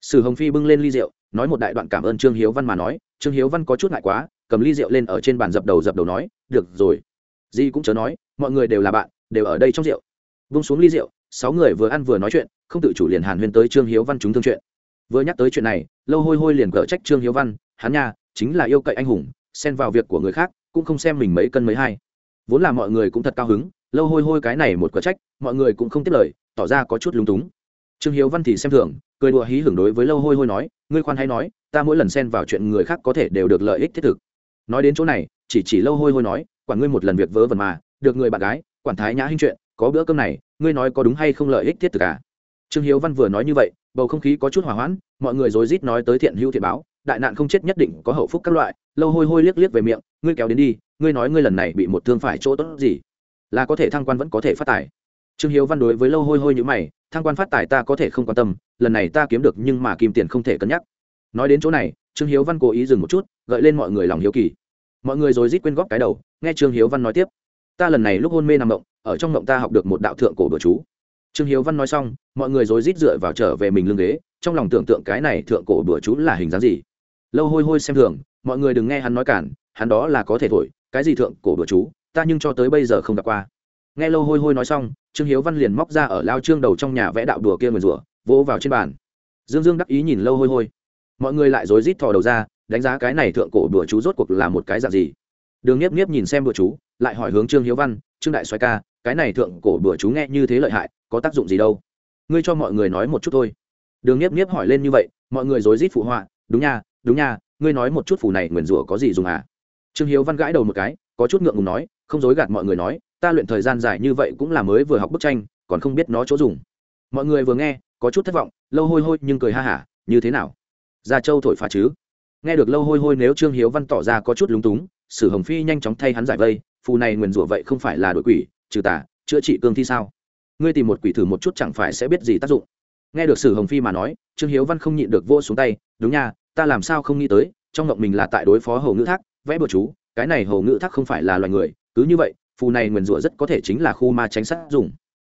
[SPEAKER 1] Sử hồng phi bưng lên ly rượu, nói một đại đoạn cảm ơn trương hiếu văn mà nói, trương hiếu văn có chút ngại quá, cầm ly rượu lên ở trên bàn dập đầu dập đầu nói, được rồi. Di cũng chớ nói, mọi người đều là bạn, đều ở đây trong rượu. Vung xuống ly rượu, sáu người vừa ăn vừa nói chuyện, không tự chủ liền hàn huyên tới trương hiếu văn chúng thương chuyện. Vừa nhắc tới chuyện này, lâu hôi hôi liền cở trách trương hiếu văn, hắn nha, chính là yêu cậy anh hùng, xen vào việc của người khác cũng không xem mình mấy cân mấy hai. Vốn là mọi người cũng thật cao hứng, lâu hôi hôi cái này một quả trách, mọi người cũng không tiếp lời, tỏ ra có chút lúng túng. Trương hiếu văn thì xem thường, cười đùa hí hưởng đối với lâu hôi hôi nói, ngươi khoan hay nói, ta mỗi lần xen vào chuyện người khác có thể đều được lợi ích thiết thực. Nói đến chỗ này, chỉ chỉ lâu hôi hôi nói, quản ngươi một lần việc vớ vẩn mà, được người bạn gái, quản thái nhã hinh chuyện, có bữa cơm này, ngươi nói có đúng hay không lợi ích thiết thực à? Trương hiếu văn vừa nói như vậy, bầu không khí có chút hỏa hoãn, mọi người rối rít nói tới thiện hữu thiện báo, đại nạn không chết nhất định có hậu phúc các loại lâu hôi hôi liếc liếc về miệng, ngươi kéo đến đi, ngươi nói ngươi lần này bị một thương phải chỗ tốt gì? Là có thể thăng quan vẫn có thể phát tài. Trương hiếu văn đối với lâu hôi hôi như mày, thăng quan phát tài ta có thể không quan tâm, lần này ta kiếm được nhưng mà kim tiền không thể cân nhắc. Nói đến chỗ này, trương hiếu văn cố ý dừng một chút, gợi lên mọi người lòng hiếu kỳ. Mọi người rồi rít quên góp cái đầu, nghe trương hiếu văn nói tiếp, ta lần này lúc hôn mê nằm động ở trong động ta học được một đạo thượng cổ bừa chú. Trương hiếu văn nói xong, mọi người rồi rít dựa vào trở về mình lưng ghế, trong lòng tưởng tượng cái này thượng cổ bữa chú là hình dáng gì. Lâu hôi hôi xem thường mọi người đừng nghe hắn nói cản, hắn đó là có thể thổi, cái gì thượng cổ bữa chú, ta nhưng cho tới bây giờ không gặp qua. Nghe lâu hôi hôi nói xong, trương hiếu văn liền móc ra ở lao trương đầu trong nhà vẽ đạo đùa kia nguyền rủa, vỗ vào trên bàn. Dương dương đắc ý nhìn lâu hôi hôi. Mọi người lại rối rít thò đầu ra, đánh giá cái này thượng cổ đùa chú rốt cuộc là một cái dạng gì. Đường nhiếp nhiếp nhìn xem đùa chú, lại hỏi hướng trương hiếu văn, trương đại xoay ca, cái này thượng cổ đùa chú nghe như thế lợi hại, có tác dụng gì đâu? Ngươi cho mọi người nói một chút thôi. Đường nhiếp nhiếp hỏi lên như vậy, mọi người rối rít phụ họa, đúng nha đúng nha ngươi nói một chút phù này nguyền rủa có gì dùng à? Trương hiếu văn gãi đầu một cái, có chút ngượng ngùng nói, không dối gạt mọi người nói, ta luyện thời gian dài như vậy cũng là mới vừa học bức tranh, còn không biết nó chỗ dùng. Mọi người vừa nghe, có chút thất vọng, lâu hôi hôi nhưng cười ha hả, như thế nào? Gia châu thổi phá chứ? Nghe được lâu hôi hôi nếu trương hiếu văn tỏ ra có chút lúng túng, sử hồng phi nhanh chóng thay hắn giải vây, phù này nguyền rủa vậy không phải là đội quỷ, trừ tà, chữa trị cương thi sao? Ngươi tìm một quỷ thử một chút chẳng phải sẽ biết gì tác dụng. Nghe được sử hồng phi mà nói, trương hiếu văn không nhịn được vô xuống tay, đúng nha ta làm sao không nghĩ tới, trong ngộng mình là tại đối phó hầu ngữ thác, vẽ bừa chú, cái này hầu ngữ thác không phải là loài người, cứ như vậy, phù này nguyền rủa rất có thể chính là khu ma tránh sát dùng.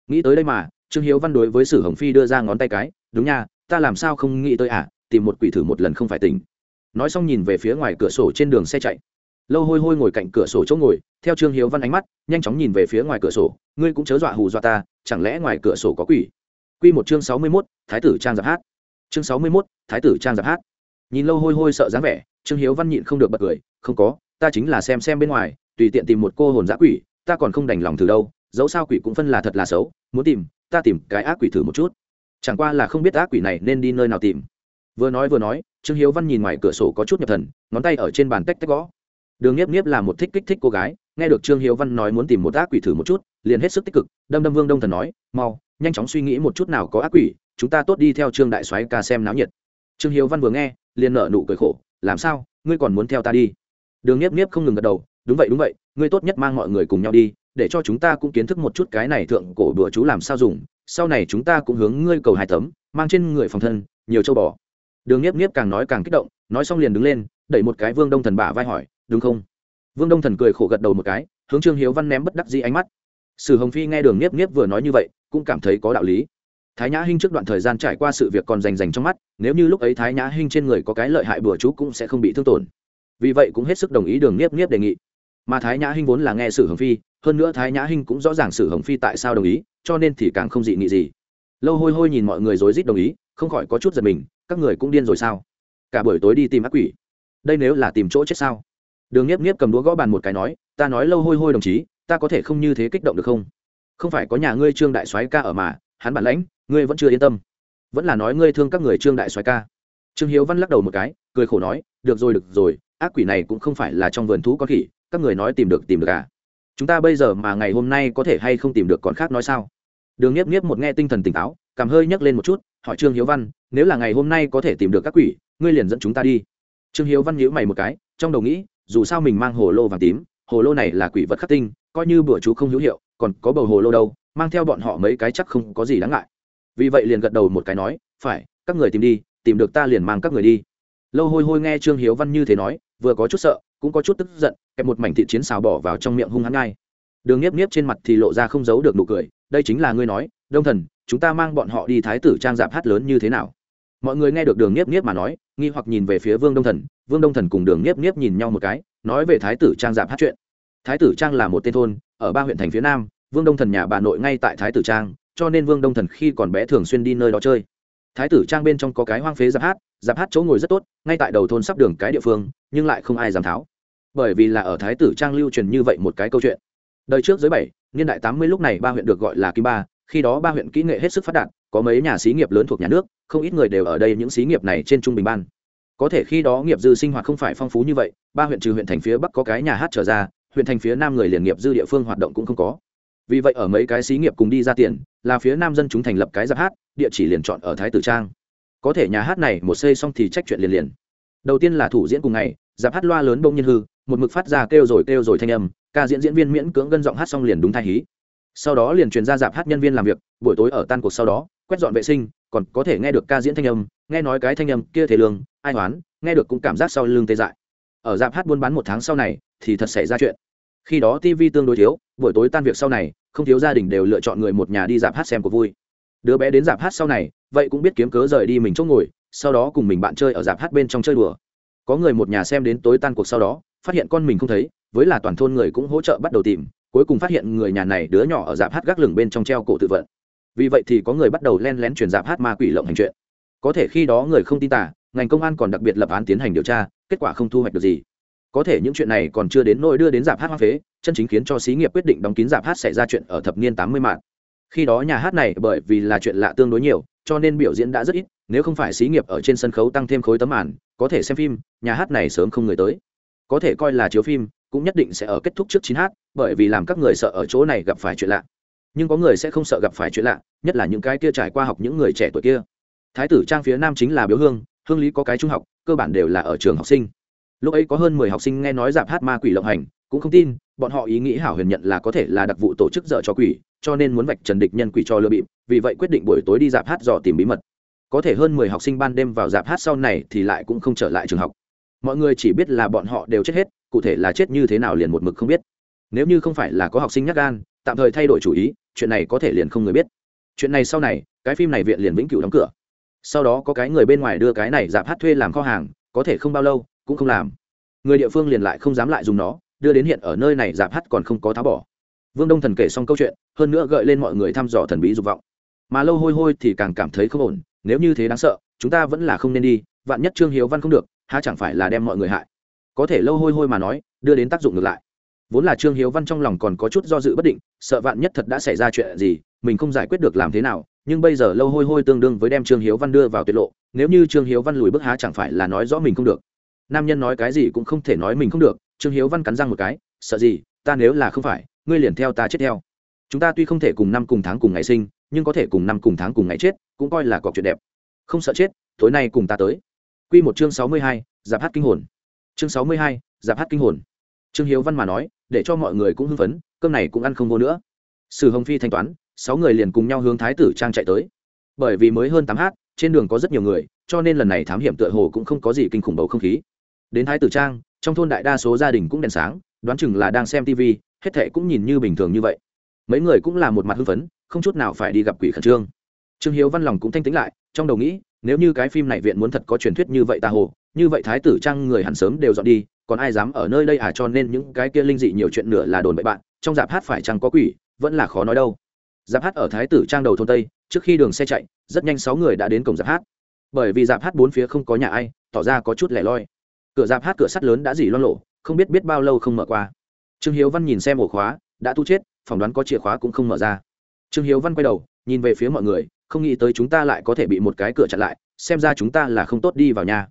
[SPEAKER 1] Nghĩ tới đây mà, trương hiếu văn đối với sử hồng phi đưa ra ngón tay cái, đúng nha, ta làm sao không nghĩ tới à tìm một quỷ thử một lần không phải tỉnh. Nói xong nhìn về phía ngoài cửa sổ trên đường xe chạy. Lâu hôi hôi ngồi cạnh cửa sổ chỗ ngồi, theo trương hiếu văn ánh mắt, nhanh chóng nhìn về phía ngoài cửa sổ, ngươi cũng chớ dọa hù dọa ta, chẳng lẽ ngoài cửa sổ có quỷ? Q một chương sáu mươi mốt, thái tử trang giáp hát. Chương sáu mươi mốt, thái tử trang giáp hát nhìn lâu hôi hôi sợ dáng vẻ, trương hiếu văn nhịn không được bật cười, không có, ta chính là xem xem bên ngoài, tùy tiện tìm một cô hồn giã quỷ, ta còn không đành lòng thử đâu, dẫu sao quỷ cũng phân là thật là xấu, muốn tìm, ta tìm cái ác quỷ thử một chút. Chẳng qua là không biết ác quỷ này nên đi nơi nào tìm. Vừa nói vừa nói, trương hiếu văn nhìn ngoài cửa sổ có chút nhập thần, ngón tay ở trên bàn tách tách gõ. Đường nhiếp nhiếp là một thích kích thích cô gái, nghe được trương hiếu văn nói muốn tìm một ác quỷ thử một chút, liền hết sức tích cực, đâm đâm vương đông thần nói, mau, nhanh chóng suy nghĩ một chút nào có ác quỷ, chúng ta tốt đi theo trương đại soái ca xem náo nhiệt. Trương hiếu văn vừa nghe liền nở nụ cười khổ, làm sao? Ngươi còn muốn theo ta đi? Đường nhiếp nhiếp không ngừng gật đầu, đúng vậy đúng vậy, ngươi tốt nhất mang mọi người cùng nhau đi, để cho chúng ta cũng kiến thức một chút cái này thượng cổ đùa chú làm sao dùng. Sau này chúng ta cũng hướng ngươi cầu hai tấm, mang trên người phòng thân, nhiều châu bò. Đường nhiếp nhiếp càng nói càng kích động, nói xong liền đứng lên, đẩy một cái vương đông thần bả vai hỏi, đúng không? Vương đông thần cười khổ gật đầu một cái, hướng trương hiếu văn ném bất đắc dĩ ánh mắt. Sử hồng phi nghe đường nhiếp nhiếp vừa nói như vậy, cũng cảm thấy có đạo lý thái nhã hinh trước đoạn thời gian trải qua sự việc còn rành rành trong mắt, nếu như lúc ấy thái nhã hinh trên người có cái lợi hại bừa chú cũng sẽ không bị thương tổn. Vì vậy cũng hết sức đồng ý đường nhiếp nhiếp đề nghị. Mà thái nhã hinh vốn là nghe sử hồng phi, hơn nữa thái nhã hinh cũng rõ ràng sử hồng phi tại sao đồng ý, cho nên thì càng không dị nghị gì. Lâu hôi hôi nhìn mọi người rối rít đồng ý, không khỏi có chút giật mình, các người cũng điên rồi sao? Cả buổi tối đi tìm ác quỷ. Đây nếu là tìm chỗ chết sao? Đường nhiếp nhiếp cầm đũa gõ bàn một cái nói, ta nói lâu hôi hôi đồng chí, ta có thể không như thế kích động được không? Không phải có nhà ngươi trương đại soái ca ở mà hắn bản lãnh, ngươi vẫn chưa yên tâm. Vẫn là nói ngươi thương các người trương đại soái ca. Trương hiếu văn lắc đầu một cái, cười khổ nói, được rồi được rồi, ác quỷ này cũng không phải là trong vườn thú con khỉ, các người nói tìm được tìm được à. Chúng ta bây giờ mà ngày hôm nay có thể hay không tìm được còn khác nói sao? Đường nhiếp nhiếp một nghe tinh thần tỉnh táo, cảm hơi nhấc lên một chút, hỏi trương hiếu văn, nếu là ngày hôm nay có thể tìm được các quỷ, ngươi liền dẫn chúng ta đi. Trương hiếu văn nhíu mày một cái, trong đầu nghĩ, dù sao mình mang hồ lô vàng tím, hồ lô này là quỷ vật khắc tinh, coi như bữa chú không hữu hiệu, còn có bầu hồ lô đâu? Mang theo bọn họ mấy cái chắc không có gì đáng ngại. Vì vậy liền gật đầu một cái nói, phải, các người tìm đi, tìm được ta liền mang các người đi. Lâu hôi hôi nghe trương hiếu văn như thế nói, vừa có chút sợ, cũng có chút tức giận, kẹp một mảnh thị chiến xào bỏ vào trong miệng hung hăng ngay. Đường nhiếp nhiếp trên mặt thì lộ ra không giấu được nụ cười, đây chính là ngươi nói, đông thần, chúng ta mang bọn họ đi thái tử trang dạp hát lớn như thế nào? Mọi người nghe được đường nhiếp nhiếp mà nói, nghi hoặc nhìn về phía vương đông thần, vương đông thần cùng đường nhiếp nhiếp nhìn nhau một cái, nói về thái tử trang dạp hát chuyện. Thái tử trang là một tên thôn, ở ba huyện thành phía nam vương đông thần nhà bà nội ngay tại thái tử trang, cho nên vương đông thần khi còn bé thường xuyên đi nơi đó chơi. Thái tử trang bên trong có cái hoang phế giáp hát giáp hát chỗ ngồi rất tốt, ngay tại đầu thôn sắp đường cái địa phương, nhưng lại không ai dám tháo. Bởi vì là ở thái tử trang lưu truyền như vậy một cái câu chuyện. Đời trước dưới bảy, niên đại tám mươi lúc này ba huyện được gọi là kim ba, khi đó ba huyện kỹ nghệ hết sức phát đạt, có mấy nhà xí nghiệp lớn thuộc nhà nước, không ít người đều ở đây những xí nghiệp này trên trung bình ban. Có thể khi đó nghiệp dư sinh hoạt không phải phong phú như vậy, ba huyện trừ huyện thành phía bắc có cái nhà hát trở ra, huyện thành phía nam người liền nghiệp dư địa phương hoạt động cũng không có vì vậy ở mấy cái xí nghiệp cùng đi ra tiền, là phía nam dân chúng thành lập cái giáp hát, địa chỉ liền chọn ở thái tử trang. Có thể nhà hát này một xây xong thì trách chuyện liền liền. Đầu tiên là thủ diễn cùng ngày, giáp hát loa lớn bông nhiên hư, một mực phát ra kêu rồi kêu rồi thanh âm, ca diễn diễn viên miễn cưỡng gân giọng hát xong liền đúng thai hí. Sau đó liền truyền ra dạp hát nhân viên làm việc, buổi tối ở tan cuộc sau đó, quét dọn vệ sinh, còn có thể nghe được ca diễn thanh âm, nghe nói cái thanh âm kia thể lương, ai oán nghe được cũng cảm giác sau lưng tê dại. Ở dạp hát buôn bán một tháng sau này, thì thật xảy ra chuyện khi đó tv tương đối thiếu, buổi tối tan việc sau này, không thiếu gia đình đều lựa chọn người một nhà đi dạp hát xem cuộc vui. Đứa bé đến dạp hát sau này, vậy cũng biết kiếm cớ rời đi mình chỗ ngồi, sau đó cùng mình bạn chơi ở dạp hát bên trong chơi đùa. Có người một nhà xem đến tối tan cuộc sau đó, phát hiện con mình không thấy, với là toàn thôn người cũng hỗ trợ bắt đầu tìm, cuối cùng phát hiện người nhà này đứa nhỏ ở dạp hát gác lửng bên trong treo cổ tự vận. Vì vậy thì có người bắt đầu len lén truyền dạp hát ma quỷ lộng hành chuyện. Có thể khi đó người không tin tả ngành công an còn đặc biệt lập án tiến hành điều tra, kết quả không thu hoạch được gì có thể những chuyện này còn chưa đến nỗi đưa đến giảm hát hoang phế, chân chính khiến cho xí nghiệp quyết định đóng kín giảm hát xảy ra chuyện ở thập niên tám mươi mạng. Khi đó nhà hát này bởi vì là chuyện lạ tương đối nhiều, cho nên biểu diễn đã rất ít, nếu không phải xí nghiệp ở trên sân khấu tăng thêm khối tấm màn, có thể xem phim, nhà hát này sớm không người tới. Có thể coi là chiếu phim, cũng nhất định sẽ ở kết thúc trước chín hát, bởi vì làm các người sợ ở chỗ này gặp phải chuyện lạ. Nhưng có người sẽ không sợ gặp phải chuyện lạ, nhất là những cái kia trải qua học những người trẻ tuổi kia. Thái tử trang phía nam chính là biếu hương hương lý có cái trung học, cơ bản đều là ở trường học sinh lúc ấy có hơn mười học sinh nghe nói dạp hát ma quỷ lộng hành, cũng không tin, bọn họ ý nghĩ hảo huyền nhận là có thể là đặc vụ tổ chức dợ cho quỷ, cho nên muốn vạch trần địch nhân quỷ cho lừa bịp, vì vậy quyết định buổi tối đi dạp hát dò tìm bí mật. Có thể hơn mười học sinh ban đêm vào dạp hát sau này thì lại cũng không trở lại trường học. Mọi người chỉ biết là bọn họ đều chết hết, cụ thể là chết như thế nào liền một mực không biết. Nếu như không phải là có học sinh nhắc gan, tạm thời thay đổi chủ ý, chuyện này có thể liền không người biết. Chuyện này sau này, cái phim này viện liền vĩnh cửu đóng cửa. Sau đó có cái người bên ngoài đưa cái này dạp hát thuê làm kho hàng, có thể không bao lâu cũng không làm. Người địa phương liền lại không dám lại dùng nó, đưa đến hiện ở nơi này giảm hát còn không có tháo bỏ. Vương đông thần kể xong câu chuyện, hơn nữa gợi lên mọi người thăm dò thần bí dục vọng. Mà lâu hôi hôi thì càng cảm thấy không ổn, nếu như thế đáng sợ, chúng ta vẫn là không nên đi, vạn nhất trương hiếu văn không được, há chẳng phải là đem mọi người hại. Có thể lâu hôi hôi mà nói, đưa đến tác dụng ngược lại. Vốn là trương hiếu văn trong lòng còn có chút do dự bất định, sợ vạn nhất thật đã xảy ra chuyện gì, mình không giải quyết được làm thế nào, nhưng bây giờ lâu hôi hôi tương đương với đem trương hiếu văn đưa vào tuyệt lộ, nếu như trương hiếu văn lùi bước há chẳng phải là nói rõ mình không được nam nhân nói cái gì cũng không thể nói mình không được, trương hiếu văn cắn răng một cái, sợ gì, ta nếu là không phải, ngươi liền theo ta chết theo. Chúng ta tuy không thể cùng năm cùng tháng cùng ngày sinh, nhưng có thể cùng năm cùng tháng cùng ngày chết, cũng coi là cọc chuyện đẹp. Không sợ chết, tối nay cùng ta tới. Q một chương sáu mươi hai giáp hát kinh hồn. Chương sáu mươi hai giáp hát kinh hồn. Trương hiếu văn mà nói, để cho mọi người cũng hưng phấn, cơm này cũng ăn không vô nữa. Sử hồng phi thanh toán, sáu người liền cùng nhau hướng thái tử trang chạy tới. Bởi vì mới hơn tám h trên đường có rất nhiều người, cho nên lần này thám hiểm tựa hồ cũng không có gì kinh khủng bầu không khí đến thái tử trang, trong thôn đại đa số gia đình cũng đèn sáng, đoán chừng là đang xem tv hết thệ cũng nhìn như bình thường như vậy. Mấy người cũng là một mặt hưng phấn, không chút nào phải đi gặp quỷ khẩn trương. Trương hiếu văn lòng cũng thanh tĩnh lại, trong đầu nghĩ, nếu như cái phim này viện muốn thật có truyền thuyết như vậy ta hồ, như vậy thái tử trang người hẳn sớm đều dọn đi, còn ai dám ở nơi đây à cho nên những cái kia linh dị nhiều chuyện nữa là đồn bậy bạn, trong dạp hát phải chăng có quỷ, vẫn là khó nói đâu. Dạp hát ở thái tử trang đầu thôn tây, trước khi đường xe chạy, rất nhanh sáu người đã đến cổng dạp hát. Bởi vì dạp hát bốn phía không có nhà ai, tỏ ra có chút lẻ loi cửa dạp hát cửa sắt lớn đã dỉ loan lộ không biết biết bao lâu không mở qua. Trương hiếu văn nhìn xem ổ khóa, đã tu chết, phỏng đoán có chìa khóa cũng không mở ra. Trương hiếu văn quay đầu, nhìn về phía mọi người, không nghĩ tới chúng ta lại có thể bị một cái cửa chặn lại, xem ra chúng ta là không tốt đi vào nhà.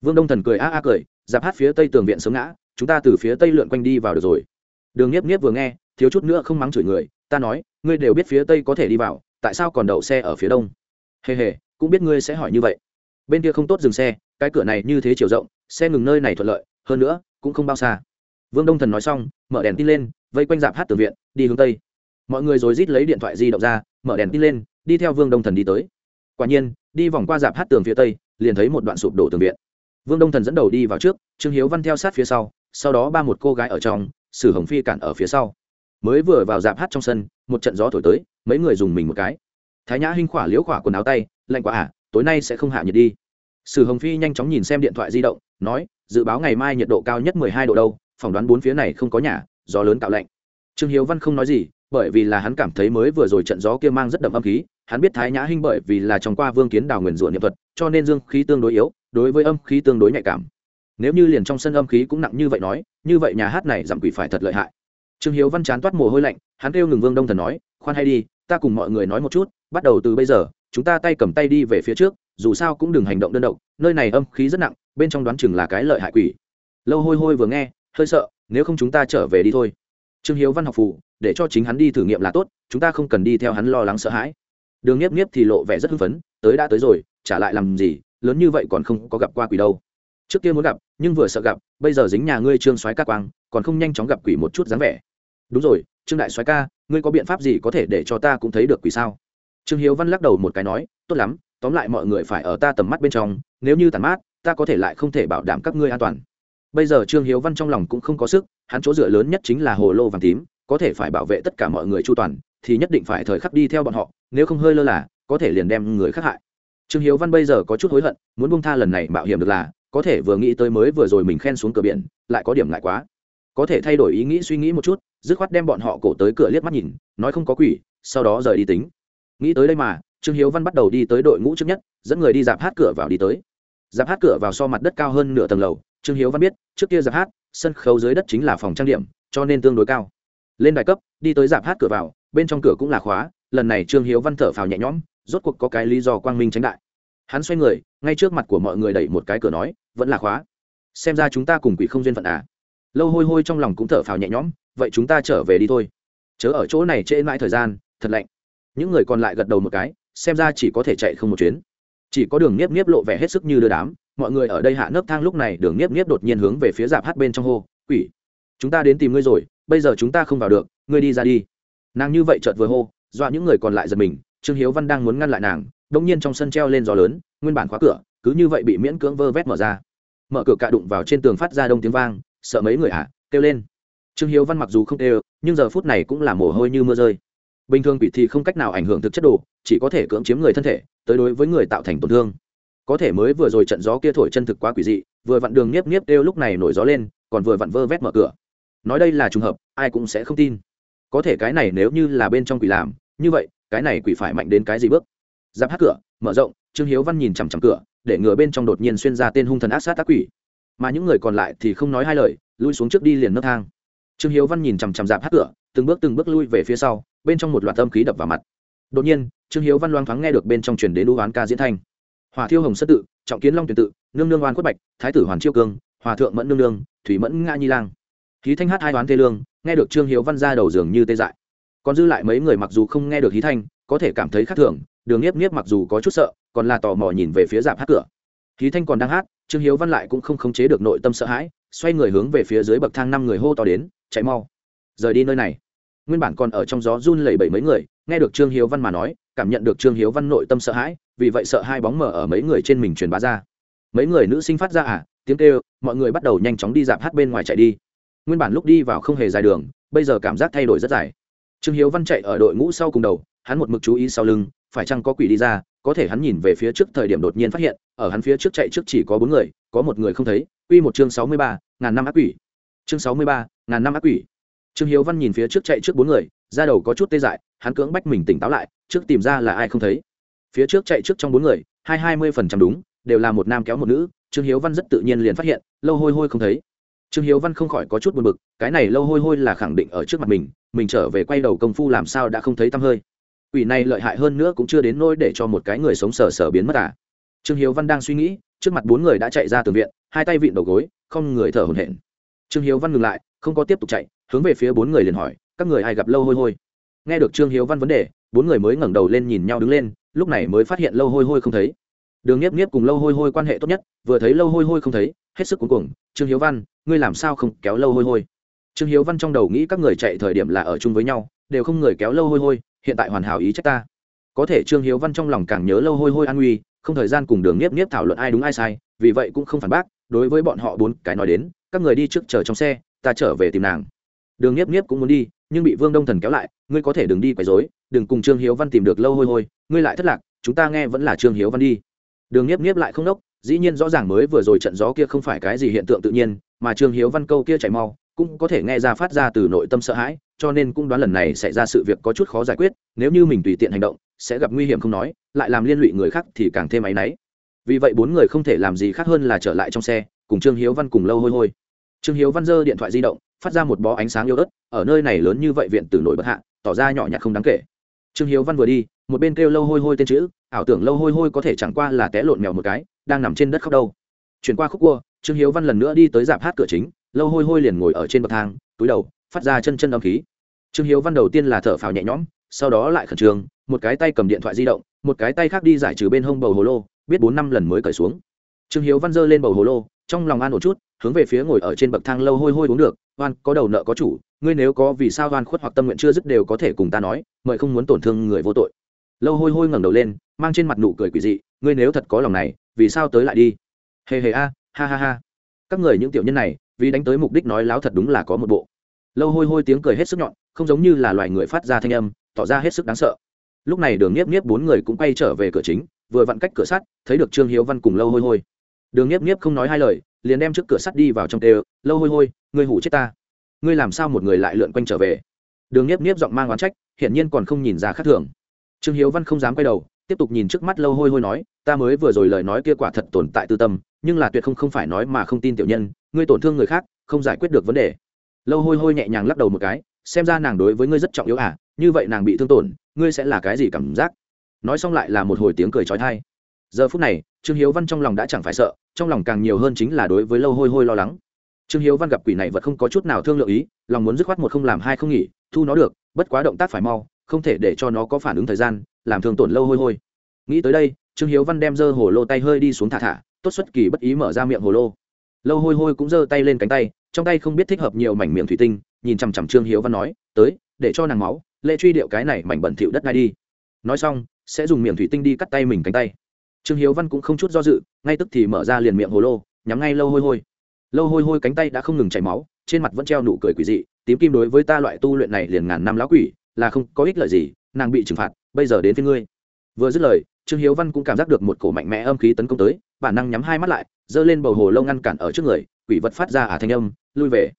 [SPEAKER 1] Vương đông thần cười a a cười dạp hát phía tây tường viện sớm ngã, chúng ta từ phía tây lượn quanh đi vào được rồi. Đường nhiếp nhiếp vừa nghe, thiếu chút nữa không mắng chửi người, ta nói, ngươi đều biết phía tây có thể đi vào, tại sao còn đậu xe ở phía đông? Hề hề, cũng biết ngươi sẽ hỏi như vậy. Bên kia không tốt dừng xe cái cửa này như thế chiều rộng, xe ngừng nơi này thuận lợi, hơn nữa, cũng không bao xa. Vương đông thần nói xong, mở đèn tin lên, vây quanh dạp hát tường viện, đi hướng tây. Mọi người rồi rít lấy điện thoại di động ra, mở đèn tin lên, đi theo vương đông thần đi tới. Quả nhiên, đi vòng qua dạp hát tường phía tây, liền thấy một đoạn sụp đổ tường viện. Vương đông thần dẫn đầu đi vào trước, trương hiếu văn theo sát phía sau sau đó ba một cô gái ở trong, sử hồng phi cản ở phía sau. Mới vừa vào dạp hát trong sân, một trận gió thổi tới, mấy người dùng mình một cái. Thái nhã hinh khỏa liễu khỏa quần áo tay, lạnh quá à tối nay sẽ không hạ nhiệt đi sử hồng phi nhanh chóng nhìn xem điện thoại di động, nói, dự báo ngày mai nhiệt độ cao nhất mười hai độ đâu, phỏng đoán bốn phía này không có nhà, gió lớn tạo lạnh. Trương hiếu văn không nói gì, bởi vì là hắn cảm thấy mới vừa rồi trận gió kia mang rất đậm âm khí, hắn biết thái nhã hinh bởi vì là trong qua vương kiến đào nguyền rủa niệm thuật, cho nên dương khí tương đối yếu, đối với âm khí tương đối nhạy cảm. Nếu như liền trong sân âm khí cũng nặng như vậy nói, như vậy nhà hát này giảm quỷ phải thật lợi hại. Trương hiếu văn chán toát mồ hôi lạnh, hắn kêu ngừng vương đông thần nói, khoan hay đi, ta cùng mọi người nói một chút, bắt đầu từ bây giờ, chúng ta tay cầm tay đi về phía trước dù sao cũng đừng hành động đơn độc, nơi này âm khí rất nặng, bên trong đoán chừng là cái lợi hại quỷ. Lâu hôi hôi vừa nghe, hơi sợ, nếu không chúng ta trở về đi thôi. Trương hiếu văn học phủ, để cho chính hắn đi thử nghiệm là tốt, chúng ta không cần đi theo hắn lo lắng sợ hãi. Đường nhiếp nhiếp thì lộ vẻ rất hưng phấn, tới đã tới rồi, trả lại làm gì, lớn như vậy còn không có gặp qua quỷ đâu. Trước kia muốn gặp, nhưng vừa sợ gặp, bây giờ dính nhà ngươi trương soái ca quang, còn không nhanh chóng gặp quỷ một chút dáng vẻ. Đúng rồi, trương đại soái ca, ngươi có biện pháp gì có thể để cho ta cũng thấy được quỷ sao? Trương hiếu văn lắc đầu một cái nói, tốt lắm tóm lại mọi người phải ở ta tầm mắt bên trong, nếu như tàn mát, ta có thể lại không thể bảo đảm các ngươi an toàn. Bây giờ trương hiếu văn trong lòng cũng không có sức, hắn chỗ dựa lớn nhất chính là hồ lô vàng tím, có thể phải bảo vệ tất cả mọi người chu toàn, thì nhất định phải thời khắc đi theo bọn họ, nếu không hơi lơ là, có thể liền đem người khác hại. Trương hiếu văn bây giờ có chút hối hận, muốn bông tha lần này mạo hiểm được là, có thể vừa nghĩ tới mới vừa rồi mình khen xuống cửa biển, lại có điểm lại quá. Có thể thay đổi ý nghĩ suy nghĩ một chút, dứt khoát đem bọn họ cổ tới cửa liếc mắt nhìn, nói không có quỷ, sau đó rời đi tính. Nghĩ tới đây mà trương hiếu văn bắt đầu đi tới đội ngũ trước nhất, dẫn người đi dạp hát cửa vào đi tới. Dạp hát cửa vào so mặt đất cao hơn nửa tầng lầu, trương hiếu văn biết, trước kia dạp hát, sân khấu dưới đất chính là phòng trang điểm, cho nên tương đối cao. Lên đài cấp, đi tới dạp hát cửa vào, bên trong cửa cũng là khóa, lần này trương hiếu văn thở phào nhẹ nhõm, rốt cuộc có cái lý do quang minh tránh đại. Hắn xoay người, ngay trước mặt của mọi người đẩy một cái cửa nói, vẫn là khóa. Xem ra chúng ta cùng quỷ không duyên phận à? Lâu hôi hôi trong lòng cũng thở phào nhẹ nhõm, vậy chúng ta trở về đi thôi. Chớ ở chỗ này trễ mãi thời gian, thật lạnh. Những người còn lại gật đầu một cái xem ra chỉ có thể chạy không một chuyến. Chỉ có đường nhiếp nhiếp lộ vẻ hết sức như đưa đám, mọi người ở đây hạ nấc thang lúc này, đường nhiếp nhiếp đột nhiên hướng về phía dạp hát bên trong hô, quỷ, chúng ta đến tìm ngươi rồi, bây giờ chúng ta không vào được, ngươi đi ra đi. Nàng như vậy chợt vừa hô, dọa những người còn lại giật mình, trương hiếu văn đang muốn ngăn lại nàng đông nhiên trong sân treo lên gió lớn, nguyên bản khóa cửa, cứ như vậy bị miễn cưỡng vơ vét mở ra. Mở cửa cạ đụng vào trên tường phát ra đông tiếng vang, sợ mấy người ạ kêu lên. Trương hiếu văn mặc dù không kêu, nhưng giờ phút này cũng là mồ hôi như mưa rơi bình thường quỷ thì không cách nào ảnh hưởng thực chất đồ, chỉ có thể cưỡng chiếm người thân thể, tới đối với người tạo thành tổn thương. Có thể mới vừa rồi trận gió kia thổi chân thực quá quỷ dị, vừa vặn đường nhiếp nhiếp đêu lúc này nổi gió lên, còn vừa vặn vơ vét mở cửa. Nói đây là trùng hợp, ai cũng sẽ không tin. Có thể cái này nếu như là bên trong quỷ làm, như vậy, cái này quỷ phải mạnh đến cái gì bước? Giáp hát cửa, mở rộng, trương hiếu văn nhìn chằm chằm cửa, để ngừa bên trong đột nhiên xuyên ra tên hung thần ác sát tác quỷ. Mà những người còn lại thì không nói hai lời, lui xuống trước đi liền nấc thang. Trương hiếu văn nhìn chằm chằm giáp hát cửa, từng bước từng bước lui về phía sau bên trong một loạt âm khí đập vào mặt. Đột nhiên, trương hiếu văn loang thoáng nghe được bên trong truyền đến đũ oán ca diễn thanh. Hòa thiêu hồng sất tự, trọng kiến long tuyển tự, nương nương oan quất bạch, thái tử hoàn chiêu cương, hòa thượng mẫn nương nương, thủy mẫn nga nhi lang. Khí thanh hát hai đoán tê lương, nghe được trương hiếu văn ra đầu giường như tê dại. Còn dư lại mấy người mặc dù không nghe được hí thanh, có thể cảm thấy khác thường, đường nhiếp nhiếp mặc dù có chút sợ, còn là tò mò nhìn về phía dạp hát cửa. Hí thanh còn đang hát, trương hiếu văn lại cũng không khống chế được nội tâm sợ hãi, xoay người hướng về phía dưới bậc thang năm người hô to đến, chạy mau, rời đi nơi này nguyên bản còn ở trong gió run lẩy bẩy mấy người, nghe được trương hiếu văn mà nói, cảm nhận được trương hiếu văn nội tâm sợ hãi, vì vậy sợ hai bóng mờ ở mấy người trên mình truyền bá ra. Mấy người nữ sinh phát ra à tiếng kêu, mọi người bắt đầu nhanh chóng đi dạp hát bên ngoài chạy đi. Nguyên bản lúc đi vào không hề dài đường, bây giờ cảm giác thay đổi rất dài. Trương hiếu văn chạy ở đội ngũ sau cùng đầu, hắn một mực chú ý sau lưng, phải chăng có quỷ đi ra, có thể hắn nhìn về phía trước thời điểm đột nhiên phát hiện, ở hắn phía trước chạy trước chỉ có bốn người, có một người không thấy, Quy một chương sáu mươi ba, ngàn năm ác quỷ. Chương sáu mươi ba, ngàn năm ác quỷ trương hiếu văn nhìn phía trước chạy trước bốn người ra đầu có chút tê dại, hắn cưỡng bách mình tỉnh táo lại, trước tìm ra là ai không thấy. Phía trước chạy trước trong bốn người, hai hai mươi phần trăm đúng, đều là một nam kéo một nữ, trương hiếu văn rất tự nhiên liền phát hiện, lâu hôi hôi không thấy. Trương hiếu văn không khỏi có chút buồn bực, cái này lâu hôi hôi là khẳng định ở trước mặt mình mình trở về quay đầu công phu làm sao đã không thấy tăm hơi. Ủy này lợi hại hơn nữa cũng chưa đến nỗi để cho một cái người sống sờ sờ biến mất à. Trương hiếu văn đang suy nghĩ, trước mặt bốn người đã chạy ra từ viện, hai tay vịn đầu gối, không người thở hổn hển. Trương hiếu văn ngừng lại, không có tiếp tục chạy hướng về phía bốn người liền hỏi, các người ai gặp lâu hôi hôi? Nghe được trương hiếu văn vấn đề, bốn người mới ngẩng đầu lên nhìn nhau đứng lên, lúc này mới phát hiện lâu hôi hôi không thấy. Đường nhiếp nhiếp cùng lâu hôi hôi quan hệ tốt nhất, vừa thấy lâu hôi hôi không thấy, hết sức cuối cùng trương hiếu văn, ngươi làm sao không kéo lâu hôi hôi? Trương hiếu văn trong đầu nghĩ các người chạy thời điểm là ở chung với nhau, đều không người kéo lâu hôi hôi, hiện tại hoàn hảo ý trách ta. Có thể trương hiếu văn trong lòng càng nhớ lâu hôi hôi an nguy, không thời gian cùng đường nhiếp nhiếp thảo luận ai đúng ai sai, vì vậy cũng không phản bác, đối với bọn họ bốn cái nói đến, các người đi trước chờ trong xe, ta trở về tìm nàng đường nhiếp nhiếp cũng muốn đi, nhưng bị vương đông thần kéo lại, ngươi có thể đừng đi quấy dối đừng cùng trương hiếu văn tìm được lâu hôi hôi, ngươi lại thất lạc, chúng ta nghe vẫn là trương hiếu văn đi. Đường nhiếp nhiếp lại không đốc, dĩ nhiên rõ ràng mới vừa rồi trận gió kia không phải cái gì hiện tượng tự nhiên, mà trương hiếu văn câu kia chạy mau, cũng có thể nghe ra phát ra từ nội tâm sợ hãi, cho nên cũng đoán lần này xảy ra sự việc có chút khó giải quyết, nếu như mình tùy tiện hành động, sẽ gặp nguy hiểm không nói, lại làm liên lụy người khác thì càng thêm áy náy. Vì vậy bốn người không thể làm gì khác hơn là trở lại trong xe, cùng trương hiếu văn cùng lâu hôi hôi. Trương hiếu văn giơ điện thoại di động phát ra một bó ánh sáng yếu ớt, ở nơi này lớn như vậy viện từ nổi bật hạ, tỏ ra nhỏ nhặt không đáng kể. Trương hiếu văn vừa đi, một bên kêu lâu hôi hôi tên chữ, ảo tưởng lâu hôi hôi có thể chẳng qua là té lộn mèo một cái, đang nằm trên đất khóc đâu. Chuyển qua khúc cua, trương hiếu văn lần nữa đi tới dạp hát cửa chính, lâu hôi hôi liền ngồi ở trên bậc thang, túi đầu, phát ra chân chân âm khí. Trương hiếu văn đầu tiên là thở phào nhẹ nhõm, sau đó lại khẩn trương, một cái tay cầm điện thoại di động, một cái tay khác đi giải trừ bên hông bầu hồ lô, biết bốn năm lần mới cởi xuống. Trương hiếu văn giơ lên bầu hồ lô, trong lòng an ổn chút, hướng về phía ngồi ở trên bậc thang lâu hôi hôi uống được oan, có đầu nợ có chủ, ngươi nếu có vì sao oan khuất hoặc tâm nguyện chưa dứt đều có thể cùng ta nói, mời không muốn tổn thương người vô tội. Lâu hôi hôi ngẩng đầu lên, mang trên mặt nụ cười quỷ dị, ngươi nếu thật có lòng này, vì sao tới lại đi? Hề hề a, ha ha ha. Các người những tiểu nhân này, vì đánh tới mục đích nói láo thật đúng là có một bộ. Lâu hôi hôi tiếng cười hết sức nhọn, không giống như là loài người phát ra thanh âm, tỏ ra hết sức đáng sợ. Lúc này đường nhiếp nhiếp bốn người cũng quay trở về cửa chính, vừa vặn cách cửa sắt, thấy được trương hiếu văn cùng lâu hôi hôi đường nhiếp nhiếp không nói hai lời, liền đem trước cửa sắt đi vào trong tê, lâu hôi hôi, ngươi hủ chết ta. Ngươi làm sao một người lại lượn quanh trở về? Đường nhiếp nhiếp giọng mang oán trách, hiển nhiên còn không nhìn ra khác thường. Trương hiếu văn không dám quay đầu, tiếp tục nhìn trước mắt lâu hôi hôi nói, ta mới vừa rồi lời nói kia quả thật tồn tại tư tâm, nhưng là tuyệt không không phải nói mà không tin tiểu nhân, ngươi tổn thương người khác, không giải quyết được vấn đề. Lâu hôi hôi nhẹ nhàng lắc đầu một cái, xem ra nàng đối với ngươi rất trọng yếu à như vậy nàng bị thương tổn, ngươi sẽ là cái gì cảm giác? Nói xong lại là một hồi tiếng cười trói thai giờ phút này, trương hiếu văn trong lòng đã chẳng phải sợ, trong lòng càng nhiều hơn chính là đối với lâu hôi hôi lo lắng. Trương hiếu văn gặp quỷ này vật không có chút nào thương lượng ý, lòng muốn dứt khoát một không làm hai không nghỉ, thu nó được, bất quá động tác phải mau, không thể để cho nó có phản ứng thời gian, làm thương tổn lâu hôi hôi. Nghĩ tới đây, trương hiếu văn đem dơ hồ lô tay hơi đi xuống thả thả, tốt xuất kỳ bất ý mở ra miệng hồ lô. Lâu hôi hôi cũng giơ tay lên cánh tay, trong tay không biết thích hợp nhiều mảnh miệng thủy tinh, nhìn chằm chằm trương hiếu văn nói, tới, để cho nàng máu, lệ truy điệu cái này mảnh bẩn thỉu đất ngay đi. Nói xong, sẽ dùng miệng thủy tinh đi cắt tay mình cánh tay trương hiếu văn cũng không chút do dự, ngay tức thì mở ra liền miệng hồ lô, nhắm ngay lâu hôi hôi. Lâu hôi hôi cánh tay đã không ngừng chảy máu, trên mặt vẫn treo nụ cười quỷ dị, tím kim đối với ta loại tu luyện này liền ngàn năm lão quỷ, là không có ích lợi gì, nàng bị trừng phạt, bây giờ đến với ngươi. Vừa dứt lời, trương hiếu văn cũng cảm giác được một cổ mạnh mẽ âm khí tấn công tới, bản năng nhắm hai mắt lại, giơ lên bầu hồ lâu ngăn cản ở trước người, quỷ vật phát ra ả thanh âm, lui về.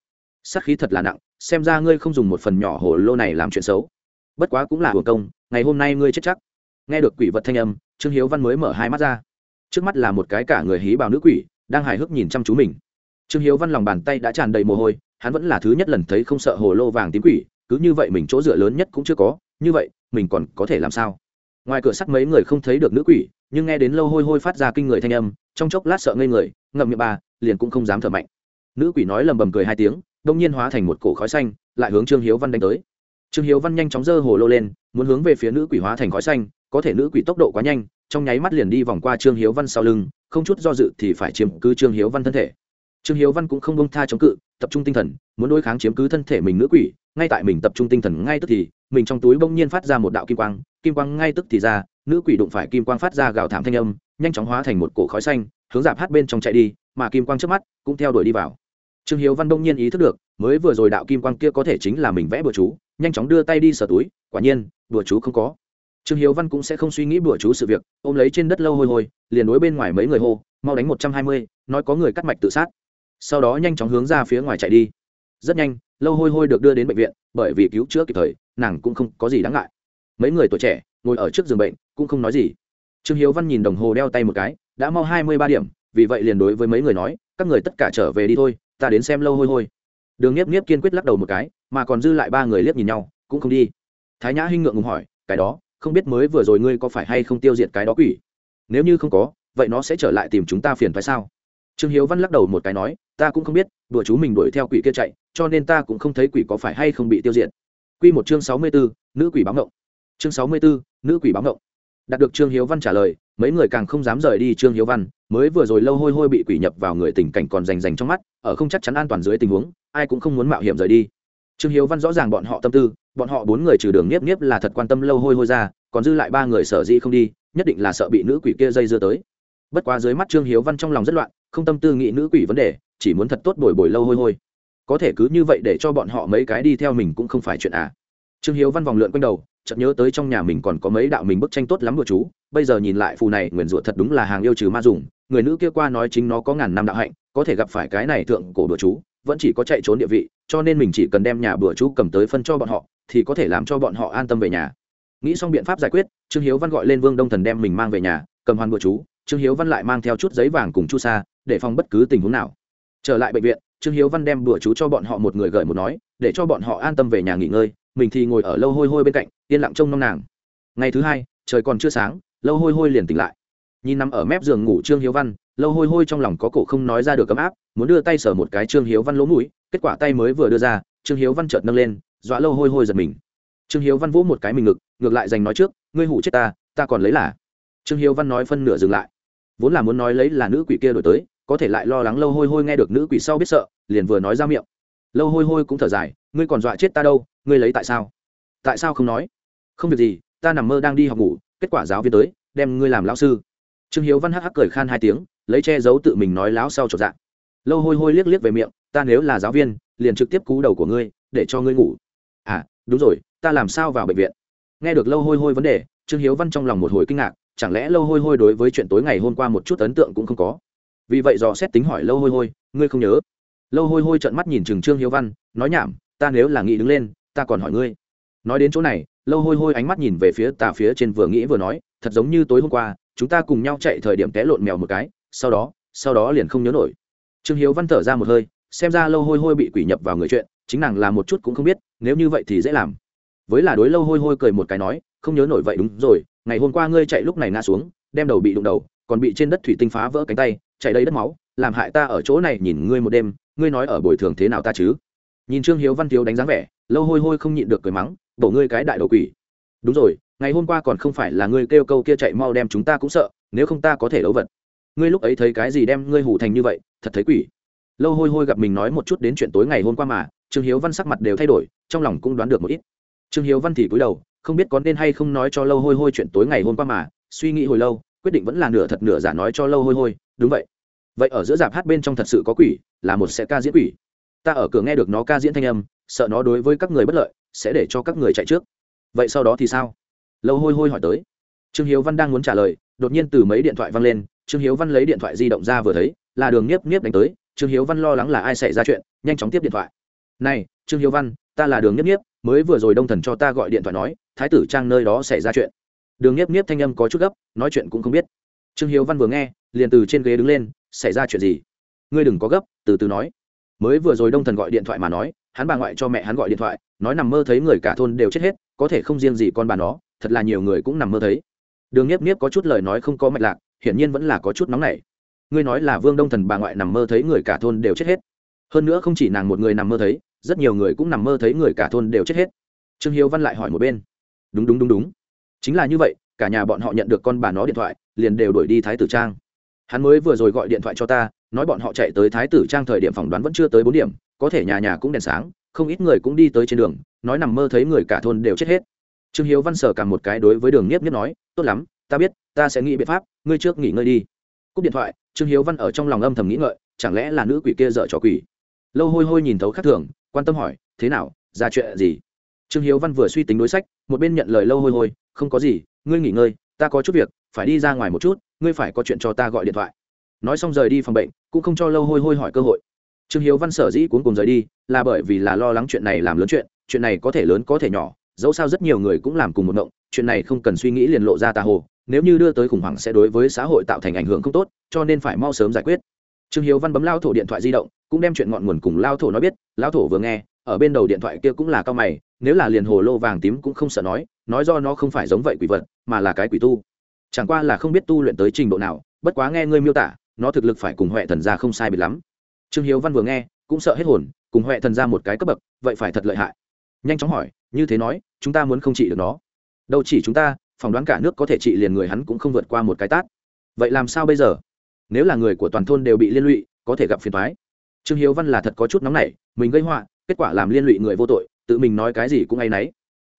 [SPEAKER 1] Sát khí thật là nặng, xem ra ngươi không dùng một phần nhỏ hồ lô này làm chuyện xấu. Bất quá cũng là hưởng công, ngày hôm nay ngươi chết chắc nghe được quỷ vật thanh âm, trương hiếu văn mới mở hai mắt ra. Trước mắt là một cái cả người hí bào nữ quỷ, đang hài hước nhìn chăm chú mình. Trương hiếu văn lòng bàn tay đã tràn đầy mồ hôi, hắn vẫn là thứ nhất lần thấy không sợ hồ lô vàng tím quỷ, cứ như vậy mình chỗ dựa lớn nhất cũng chưa có, như vậy, mình còn có thể làm sao? Ngoài cửa sắt mấy người không thấy được nữ quỷ, nhưng nghe đến lâu hôi hôi phát ra kinh người thanh âm, trong chốc lát sợ ngây người, ngậm miệng bà liền cũng không dám thở mạnh. Nữ quỷ nói lầm bầm cười hai tiếng, đông nhiên hóa thành một cổ khói xanh, lại hướng trương hiếu văn đánh tới. Trương hiếu văn nhanh chóng giơ hồ lô lên, muốn hướng về phía nữ quỷ hóa thành khói xanh có thể nữ quỷ tốc độ quá nhanh, trong nháy mắt liền đi vòng qua trương hiếu văn sau lưng, không chút do dự thì phải chiếm cứ trương hiếu văn thân thể. Trương hiếu văn cũng không bông tha chống cự, tập trung tinh thần, muốn đối kháng chiếm cứ thân thể mình nữ quỷ, ngay tại mình tập trung tinh thần ngay tức thì, mình trong túi bỗng nhiên phát ra một đạo kim quang kim quang ngay tức thì ra, nữ quỷ đụng phải kim quang phát ra gào thảm thanh âm, nhanh chóng hóa thành một cổ khói xanh, hướng dạp hát bên trong chạy đi, mà kim quang trước mắt cũng theo đuổi đi vào. Trương hiếu văn đông nhiên ý thức được, mới vừa rồi đạo kim quang kia có thể chính là mình vẽ bừa chú, nhanh chóng đưa tay đi sở túi, quả nhiên bừa chú không có trương hiếu văn cũng sẽ không suy nghĩ bữa chú sự việc, ôm lấy trên đất lâu hôi hôi, liền đối bên ngoài mấy người hô, mau đánh một trăm hai mươi, nói có người cắt mạch tự sát. Sau đó nhanh chóng hướng ra phía ngoài chạy đi. Rất nhanh, lâu hôi hôi được đưa đến bệnh viện, bởi vì cứu chữa kịp thời, nàng cũng không có gì đáng ngại. Mấy người tuổi trẻ, ngồi ở trước giường bệnh, cũng không nói gì. Trương hiếu văn nhìn đồng hồ đeo tay một cái, đã mau hai mươi ba điểm, vì vậy liền đối với mấy người nói, các người tất cả trở về đi thôi, ta đến xem lâu hôi hôi. Đường nhiếp nhiếp kiên quyết lắc đầu một cái, mà còn dư lại ba người liếc nhìn nhau, cũng không đi. Thái nhã hinh ngượng ngùng hỏi, cái đó không biết mới vừa rồi ngươi có phải hay không tiêu diệt cái đó quỷ? Nếu như không có, vậy nó sẽ trở lại tìm chúng ta phiền phải sao? Trương hiếu văn lắc đầu một cái nói, ta cũng không biết, đùa chú mình đuổi theo quỷ kia chạy, cho nên ta cũng không thấy quỷ có phải hay không bị tiêu diệt. Q một chương sáu mươi bốn nữ quỷ báo ngộng. Chương sáu mươi bốn nữ quỷ báo ngộng. Đạt được trương hiếu văn trả lời, mấy người càng không dám rời đi trương hiếu văn, mới vừa rồi lâu hôi hôi bị quỷ nhập vào người tình cảnh còn rành rành trong mắt, ở không chắc chắn an toàn dưới tình huống, ai cũng không muốn mạo hiểm rời đi trương hiếu văn rõ ràng bọn họ tâm tư, bọn họ bốn người trừ đường nhiếp nhiếp là thật quan tâm lâu hôi hôi ra, còn dư lại ba người sở dĩ không đi, nhất định là sợ bị nữ quỷ kia dây dưa tới. Bất quá dưới mắt trương hiếu văn trong lòng rất loạn, không tâm tư nghĩ nữ quỷ vấn đề, chỉ muốn thật tốt bồi bồi lâu hôi hôi. Có thể cứ như vậy để cho bọn họ mấy cái đi theo mình cũng không phải chuyện à. Trương hiếu văn vòng lượn quanh đầu, chợt nhớ tới trong nhà mình còn có mấy đạo mình bức tranh tốt lắm của chú, bây giờ nhìn lại phù này, nguyền rủa thật đúng là hàng yêu trừ ma dùng, người nữ kia qua nói chính nó có ngàn năm đạo hạnh, có thể gặp phải cái này thượng cổ của chú vẫn chỉ có chạy trốn địa vị, cho nên mình chỉ cần đem nhà bữa chú cầm tới phân cho bọn họ, thì có thể làm cho bọn họ an tâm về nhà. Nghĩ xong biện pháp giải quyết, trương hiếu văn gọi lên vương đông thần đem mình mang về nhà, cầm hoàn bữa chú, trương hiếu văn lại mang theo chút giấy vàng cùng chu sa, để phòng bất cứ tình huống nào. Trở lại bệnh viện, trương hiếu văn đem bữa chú cho bọn họ một người gửi một nói, để cho bọn họ an tâm về nhà nghỉ ngơi, mình thì ngồi ở lâu hôi hôi bên cạnh, yên lặng trông nom nàng. Ngày thứ hai, trời còn chưa sáng, lâu hôi hôi liền tỉnh lại nhìn nằm ở mép giường ngủ trương hiếu văn, lâu hôi hôi trong lòng có cổ không nói ra được ấm áp, muốn đưa tay sờ một cái trương hiếu văn lỗ mũi, kết quả tay mới vừa đưa ra, trương hiếu văn chợt nâng lên, dọa lâu hôi hôi giật mình. Trương hiếu văn vỗ một cái mình ngực, ngược lại dành nói trước, ngươi hủ chết ta ta còn lấy là. Trương hiếu văn nói phân nửa dừng lại. Vốn là muốn nói lấy là nữ quỷ kia đổi tới, có thể lại lo lắng lâu hôi hôi nghe được nữ quỷ sau biết sợ, liền vừa nói ra miệng. Lâu hôi hôi cũng thở dài, ngươi còn dọa chết ta đâu, ngươi lấy tại sao? Tại sao không nói? Không việc gì, ta nằm mơ đang đi học ngủ, kết quả giáo viên tới, đem ngươi làm lão sư trương hiếu văn hắc hắc cười khan hai tiếng, lấy che giấu tự mình nói láo sau trọt dạng lâu hôi hôi liếc liếc về miệng, ta nếu là giáo viên, liền trực tiếp cú đầu của ngươi, để cho ngươi ngủ. À đúng rồi, ta làm sao vào bệnh viện? Nghe được lâu hôi hôi vấn đề, trương hiếu văn trong lòng một hồi kinh ngạc, chẳng lẽ lâu hôi hôi đối với chuyện tối ngày hôm qua một chút ấn tượng cũng không có? Vì vậy dò xét tính hỏi lâu hôi hôi, ngươi không nhớ? Lâu hôi hôi trợn mắt nhìn chừng trương hiếu văn, nói nhảm, ta nếu là nghĩ đứng lên, ta còn hỏi ngươi. Nói đến chỗ này, lâu hôi hôi ánh mắt nhìn về phía tà phía trên vừa nghĩ vừa nói, thật giống như tối hôm qua chúng ta cùng nhau chạy thời điểm té lộn mèo một cái, sau đó sau đó liền không nhớ nổi. Trương hiếu văn thở ra một hơi, xem ra lâu hôi hôi bị quỷ nhập vào người chuyện, chính nàng làm một chút cũng không biết, nếu như vậy thì dễ làm. Với là đối lâu hôi hôi cười một cái nói, không nhớ nổi vậy đúng rồi, ngày hôm qua ngươi chạy lúc này ngã xuống, đem đầu bị đụng đầu, còn bị trên đất thủy tinh phá vỡ cánh tay, chạy đầy đất máu, làm hại ta ở chỗ này nhìn ngươi một đêm, ngươi nói ở bồi thường thế nào ta chứ? Nhìn trương hiếu văn thiếu đánh dáng vẻ, lâu hôi hôi không nhịn được cười mắng, bổ ngươi cái đại đầu quỷ. Đúng rồi ngày hôm qua còn không phải là ngươi kêu câu kia chạy mau đem chúng ta cũng sợ, nếu không ta có thể đấu vật. Ngươi lúc ấy thấy cái gì đem ngươi hủ thành như vậy, thật thấy quỷ. Lâu hôi hôi gặp mình nói một chút đến chuyện tối ngày hôm qua mà, trương hiếu văn sắc mặt đều thay đổi, trong lòng cũng đoán được một ít. Trương hiếu văn thì cúi đầu, không biết có nên hay không nói cho lâu hôi hôi chuyện tối ngày hôm qua mà, suy nghĩ hồi lâu, quyết định vẫn là nửa thật nửa giả nói cho lâu hôi hôi, đúng vậy. Vậy ở giữa dạp hát bên trong thật sự có quỷ, là một sẽ ca diễn quỷ. Ta ở cửa nghe được nó ca diễn thanh âm, sợ nó đối với các người bất lợi, sẽ để cho các người chạy trước. Vậy sau đó thì sao? Lâu hôi hôi hỏi tới. Trương hiếu văn đang muốn trả lời, đột nhiên từ mấy điện thoại văng lên, trương hiếu văn lấy điện thoại di động ra vừa thấy, là đường nhiếp nhiếp đánh tới, trương hiếu văn lo lắng là ai xảy ra chuyện, nhanh chóng tiếp điện thoại. Này, trương hiếu văn, ta là đường nhiếp nhiếp mới vừa rồi đông thần cho ta gọi điện thoại nói, thái tử trang nơi đó xảy ra chuyện. Đường nhiếp nhiếp thanh âm có chút gấp, nói chuyện cũng không biết. Trương hiếu văn vừa nghe, liền từ trên ghế đứng lên, xảy ra chuyện gì? Ngươi đừng có gấp, từ từ nói. Mới vừa rồi đông thần gọi điện thoại mà nói, hắn bà ngoại cho mẹ hắn gọi điện thoại, nói nằm mơ thấy người cả thôn đều chết hết, có thể không riêng gì con bà nó thật là nhiều người cũng nằm mơ thấy. Đường nhiếp nhiếp có chút lời nói không có mạch lạc, hiển nhiên vẫn là có chút nóng nảy. Ngươi nói là vương đông thần bà ngoại nằm mơ thấy người cả thôn đều chết hết. Hơn nữa không chỉ nàng một người nằm mơ thấy, rất nhiều người cũng nằm mơ thấy người cả thôn đều chết hết. Trương hiếu văn lại hỏi một bên. Đúng đúng đúng đúng. Chính là như vậy, cả nhà bọn họ nhận được con bà nó điện thoại, liền đều đuổi đi thái tử trang. Hắn mới vừa rồi gọi điện thoại cho ta, nói bọn họ chạy tới thái tử trang thời điểm phỏng đoán vẫn chưa tới bốn điểm, có thể nhà nhà cũng đèn sáng, không ít người cũng đi tới trên đường, nói nằm mơ thấy người cả thôn đều chết hết trương hiếu văn sở cả một cái đối với đường nhiếp nhiếp nói, tốt lắm, ta biết, ta sẽ nghĩ biện pháp, ngươi trước nghỉ ngơi đi. Cúp điện thoại, trương hiếu văn ở trong lòng âm thầm nghĩ ngợi, chẳng lẽ là nữ quỷ kia dợ trò quỷ? Lâu hôi hôi nhìn thấu khắc thường, quan tâm hỏi, thế nào, ra chuyện gì? Trương hiếu văn vừa suy tính đối sách, một bên nhận lời lâu hôi hôi, không có gì, ngươi nghỉ ngơi, ta có chút việc, phải đi ra ngoài một chút, ngươi phải có chuyện cho ta gọi điện thoại. Nói xong rời đi phòng bệnh, cũng không cho lâu hôi hôi hỏi cơ hội. Trương hiếu văn sở dĩ cuốn cùng rời đi, là bởi vì là lo lắng chuyện này làm lớn chuyện chuyện này có thể lớn có thể nhỏ dẫu sao rất nhiều người cũng làm cùng một động chuyện này không cần suy nghĩ liền lộ ra tà hồ, nếu như đưa tới khủng hoảng sẽ đối với xã hội tạo thành ảnh hưởng không tốt, cho nên phải mau sớm giải quyết. Trương hiếu văn bấm lao thổ điện thoại di động, cũng đem chuyện ngọn nguồn cùng lao thổ nói biết, lao thổ vừa nghe, ở bên đầu điện thoại kia cũng là cao mày, nếu là liền hồ lô vàng tím cũng không sợ nói nói do nó không phải giống vậy quỷ vật, mà là cái quỷ tu. Chẳng qua là không biết tu luyện tới trình độ nào, bất quá nghe ngươi miêu tả, nó thực lực phải cùng huệ thần gia không sai biệt lắm. Trương hiếu văn vừa nghe, cũng sợ hết hồn, cùng huệ thần gia một cái cấp bậc, vậy phải thật lợi hại. Nhanh chóng hỏi, như thế nói chúng ta muốn không trị được nó. Đâu chỉ chúng ta phỏng đoán cả nước có thể trị liền người hắn cũng không vượt qua một cái tát. Vậy làm sao bây giờ? Nếu là người của toàn thôn đều bị liên lụy có thể gặp phiền thoái trương hiếu văn là thật có chút nóng nảy mình gây họa kết quả làm liên lụy người vô tội tự mình nói cái gì cũng hay nấy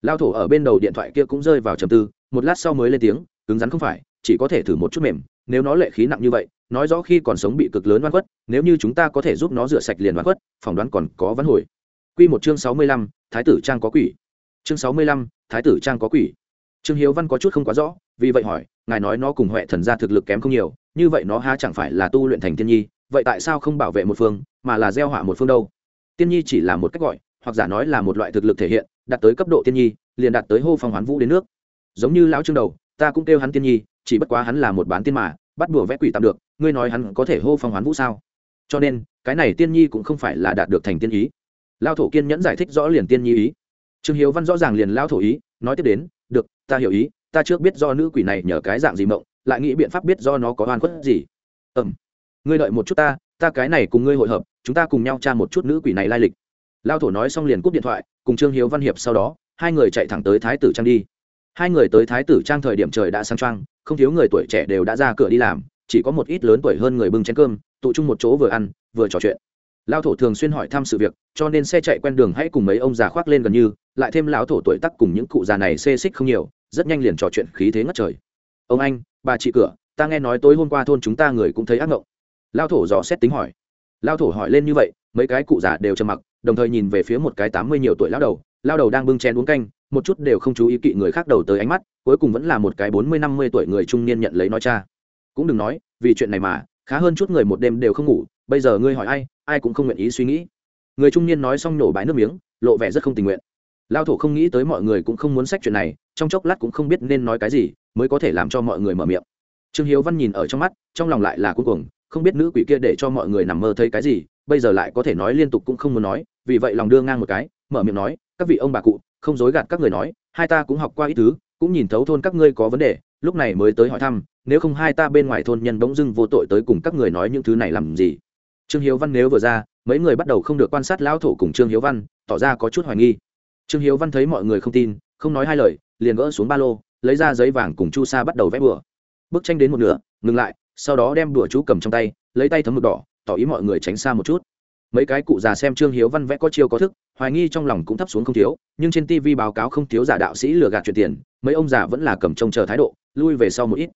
[SPEAKER 1] lao thổ ở bên đầu điện thoại kia cũng rơi vào trầm tư một lát sau mới lên tiếng cứng rắn không phải chỉ có thể thử một chút mềm nếu nó lệ khí nặng như vậy nói rõ khi còn sống bị cực lớn văn khuất nếu như chúng ta có thể giúp nó rửa sạch liền văn khuất phỏng đoán còn có vấn hồi. Quy một chương sáu mươi lăm, thái tử trang có quỷ. Chương sáu mươi lăm, thái tử trang có quỷ. Trương Hiếu Văn có chút không quá rõ, vì vậy hỏi, ngài nói nó cùng huệ thần gia thực lực kém không nhiều, như vậy nó há chẳng phải là tu luyện thành tiên nhi, vậy tại sao không bảo vệ một phương, mà là gieo họa một phương đâu? Tiên nhi chỉ là một cách gọi, hoặc giả nói là một loại thực lực thể hiện, đạt tới cấp độ tiên nhi, liền đạt tới hô phong hoán vũ đến nước. Giống như lão Trương đầu, ta cũng kêu hắn tiên nhi, chỉ bất quá hắn là một bán tiên mà, bắt đùa vẽ quỷ tạm được, ngươi nói hắn có thể hô phong hoán vũ sao? Cho nên, cái này tiên nhi cũng không phải là đạt được thành tiên ý lao thổ kiên nhẫn giải thích rõ liền tiên nhi ý trương hiếu văn rõ ràng liền lao thổ ý, nói tiếp đến, được, ta hiểu ý, ta trước biết do nữ quỷ này nhờ cái dạng gì mộng, lại nghĩ biện pháp biết do nó có oan khuất gì. Ẩm ngươi đợi một chút ta ta cái này cùng ngươi hội hợp, chúng ta cùng nhau tra một chút nữ quỷ này lai lịch. Lao thổ nói xong liền cúp điện thoại, cùng trương hiếu văn hiệp sau đó, hai người chạy thẳng tới thái tử trang đi. Hai người tới thái tử trang thời điểm trời đã sang trang không thiếu người tuổi trẻ đều đã ra cửa đi làm, chỉ có một ít lớn tuổi hơn người bưng chén cơm, tụ chung một chỗ vừa ăn, vừa trò chuyện lao thổ thường xuyên hỏi thăm sự việc, cho nên xe chạy quen đường hãy cùng mấy ông già khoác lên gần như, lại thêm lão thổ tuổi tắc cùng những cụ già này xê xích không nhiều, rất nhanh liền trò chuyện khí thế ngất trời. Ông anh, bà chị cửa, ta nghe nói tối hôm qua thôn chúng ta người cũng thấy ác mộng lao thổ dò xét tính hỏi. Lao thổ hỏi lên như vậy, mấy cái cụ già đều trầm mặc, đồng thời nhìn về phía một cái tám mươi nhiều tuổi lao đầu. Lao đầu đang bưng chén uống canh, một chút đều không chú ý kỵ người khác đầu tới ánh mắt, cuối cùng vẫn là một cái bốn mươi năm mươi tuổi người trung niên nhận lấy nói cha. Cũng đừng nói, vì chuyện này mà, khá hơn chút người một đêm đều không ngủ bây giờ ngươi hỏi ai ai cũng không nguyện ý suy nghĩ. Người trung niên nói xong nổ bãi nước miếng, lộ vẻ rất không tình nguyện. Lao thổ không nghĩ tới mọi người cũng không muốn sách chuyện này, trong chốc lát cũng không biết nên nói cái gì, mới có thể làm cho mọi người mở miệng. Trương hiếu văn nhìn ở trong mắt, trong lòng lại là cuối cùng không biết nữ quỷ kia để cho mọi người nằm mơ thấy cái gì, bây giờ lại có thể nói liên tục cũng không muốn nói, vì vậy lòng đưa ngang một cái, mở miệng nói, các vị ông bà cụ, không dối gạt các người nói, hai ta cũng học qua ít thứ, cũng nhìn thấu thôn các ngươi có vấn đề, lúc này mới tới hỏi thăm, nếu không hai ta bên ngoài thôn nhân bỗng dưng vô tội tới cùng các người nói những thứ này làm gì? Trương hiếu văn nếu vừa ra, mấy người bắt đầu không được quan sát lão thổ cùng trương hiếu văn, tỏ ra có chút hoài nghi. Trương hiếu văn thấy mọi người không tin, không nói hai lời, liền gỡ xuống ba lô, lấy ra giấy vàng cùng chu sa bắt đầu vẽ bừa. Bức tranh đến một nửa, ngừng lại, sau đó đem đùa chú cầm trong tay, lấy tay thấm mực đỏ, tỏ ý mọi người tránh xa một chút. Mấy cái cụ già xem trương hiếu văn vẽ có chiêu có thức, hoài nghi trong lòng cũng thấp xuống không thiếu, nhưng trên tv báo cáo không thiếu giả đạo sĩ lừa gạt chuyển tiền, mấy ông già vẫn là cầm trông chờ thái độ, lui về sau một ít.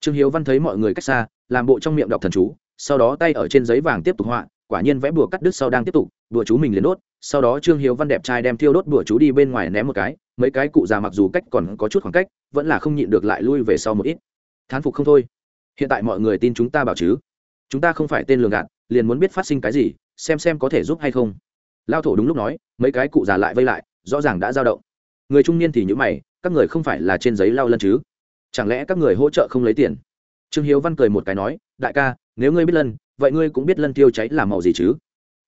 [SPEAKER 1] Trương hiếu văn thấy mọi người cách xa, làm bộ trong miệng đọc thần chú sau đó tay ở trên giấy vàng tiếp tục họa, quả nhiên vẽ bùa cắt đứt sau đang tiếp tục, bùa chú mình liền đốt, sau đó trương hiếu văn đẹp trai đem thiêu đốt bùa chú đi bên ngoài ném một cái, mấy cái cụ già mặc dù cách còn có chút khoảng cách, vẫn là không nhịn được lại lui về sau một ít. Thán phục không thôi. Hiện tại mọi người tin chúng ta bảo chứ? Chúng ta không phải tên lường gạt, liền muốn biết phát sinh cái gì, xem xem có thể giúp hay không. Lao thổ đúng lúc nói, mấy cái cụ già lại vây lại, rõ ràng đã dao động. Người trung niên thì nhữ mày, các người không phải là trên giấy lao lân chứ? Chẳng lẽ các người hỗ trợ không lấy tiền? Trương hiếu văn cười một cái nói, đại ca nếu ngươi biết lân, vậy ngươi cũng biết lân tiêu cháy là màu gì chứ?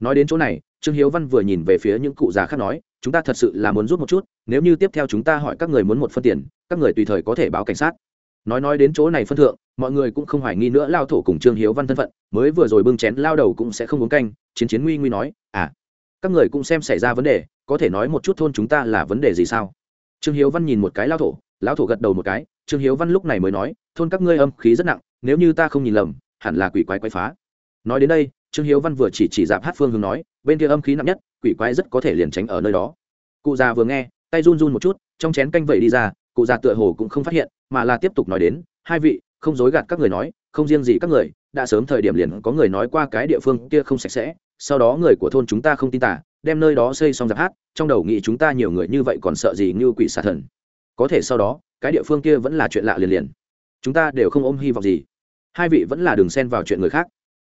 [SPEAKER 1] Nói đến chỗ này, trương hiếu văn vừa nhìn về phía những cụ già khác nói, chúng ta thật sự là muốn rút một chút, nếu như tiếp theo chúng ta hỏi các người muốn một phân tiền, các người tùy thời có thể báo cảnh sát. Nói nói đến chỗ này phân thượng, mọi người cũng không hoài nghi nữa lao thổ cùng trương hiếu văn thân phận, mới vừa rồi bưng chén lao đầu cũng sẽ không uống canh, chiến chiến nguy nguy nói à các người cũng xem xảy ra vấn đề, có thể nói một chút thôn chúng ta là vấn đề gì sao? Trương hiếu văn nhìn một cái lao thổ lão thổ gật đầu một cái, trương hiếu văn lúc này mới nói, thôn các ngươi âm khí rất nặng, nếu như ta không nhìn lầm hẳn là quỷ quái quái phá. Nói đến đây, trương hiếu văn vừa chỉ chỉ dạp hát phương hướng nói, bên kia âm khí nặng nhất, quỷ quái rất có thể liền tránh ở nơi đó. Cụ già vừa nghe, tay run run một chút, trong chén canh vẩy đi ra, cụ già tựa hồ cũng không phát hiện, mà là tiếp tục nói đến, hai vị, không dối gạt các người nói, không riêng gì các người, đã sớm thời điểm liền có người nói qua cái địa phương kia không sạch sẽ, sau đó người của thôn chúng ta không tin tả, đem nơi đó xây xong giặc hát, trong đầu nghĩ chúng ta nhiều người như vậy còn sợ gì như quỷ xà thần. Có thể sau đó, cái địa phương kia vẫn là chuyện lạ liền liền. Chúng ta đều không ôm hy vọng gì hai vị vẫn là đường xen vào chuyện người khác.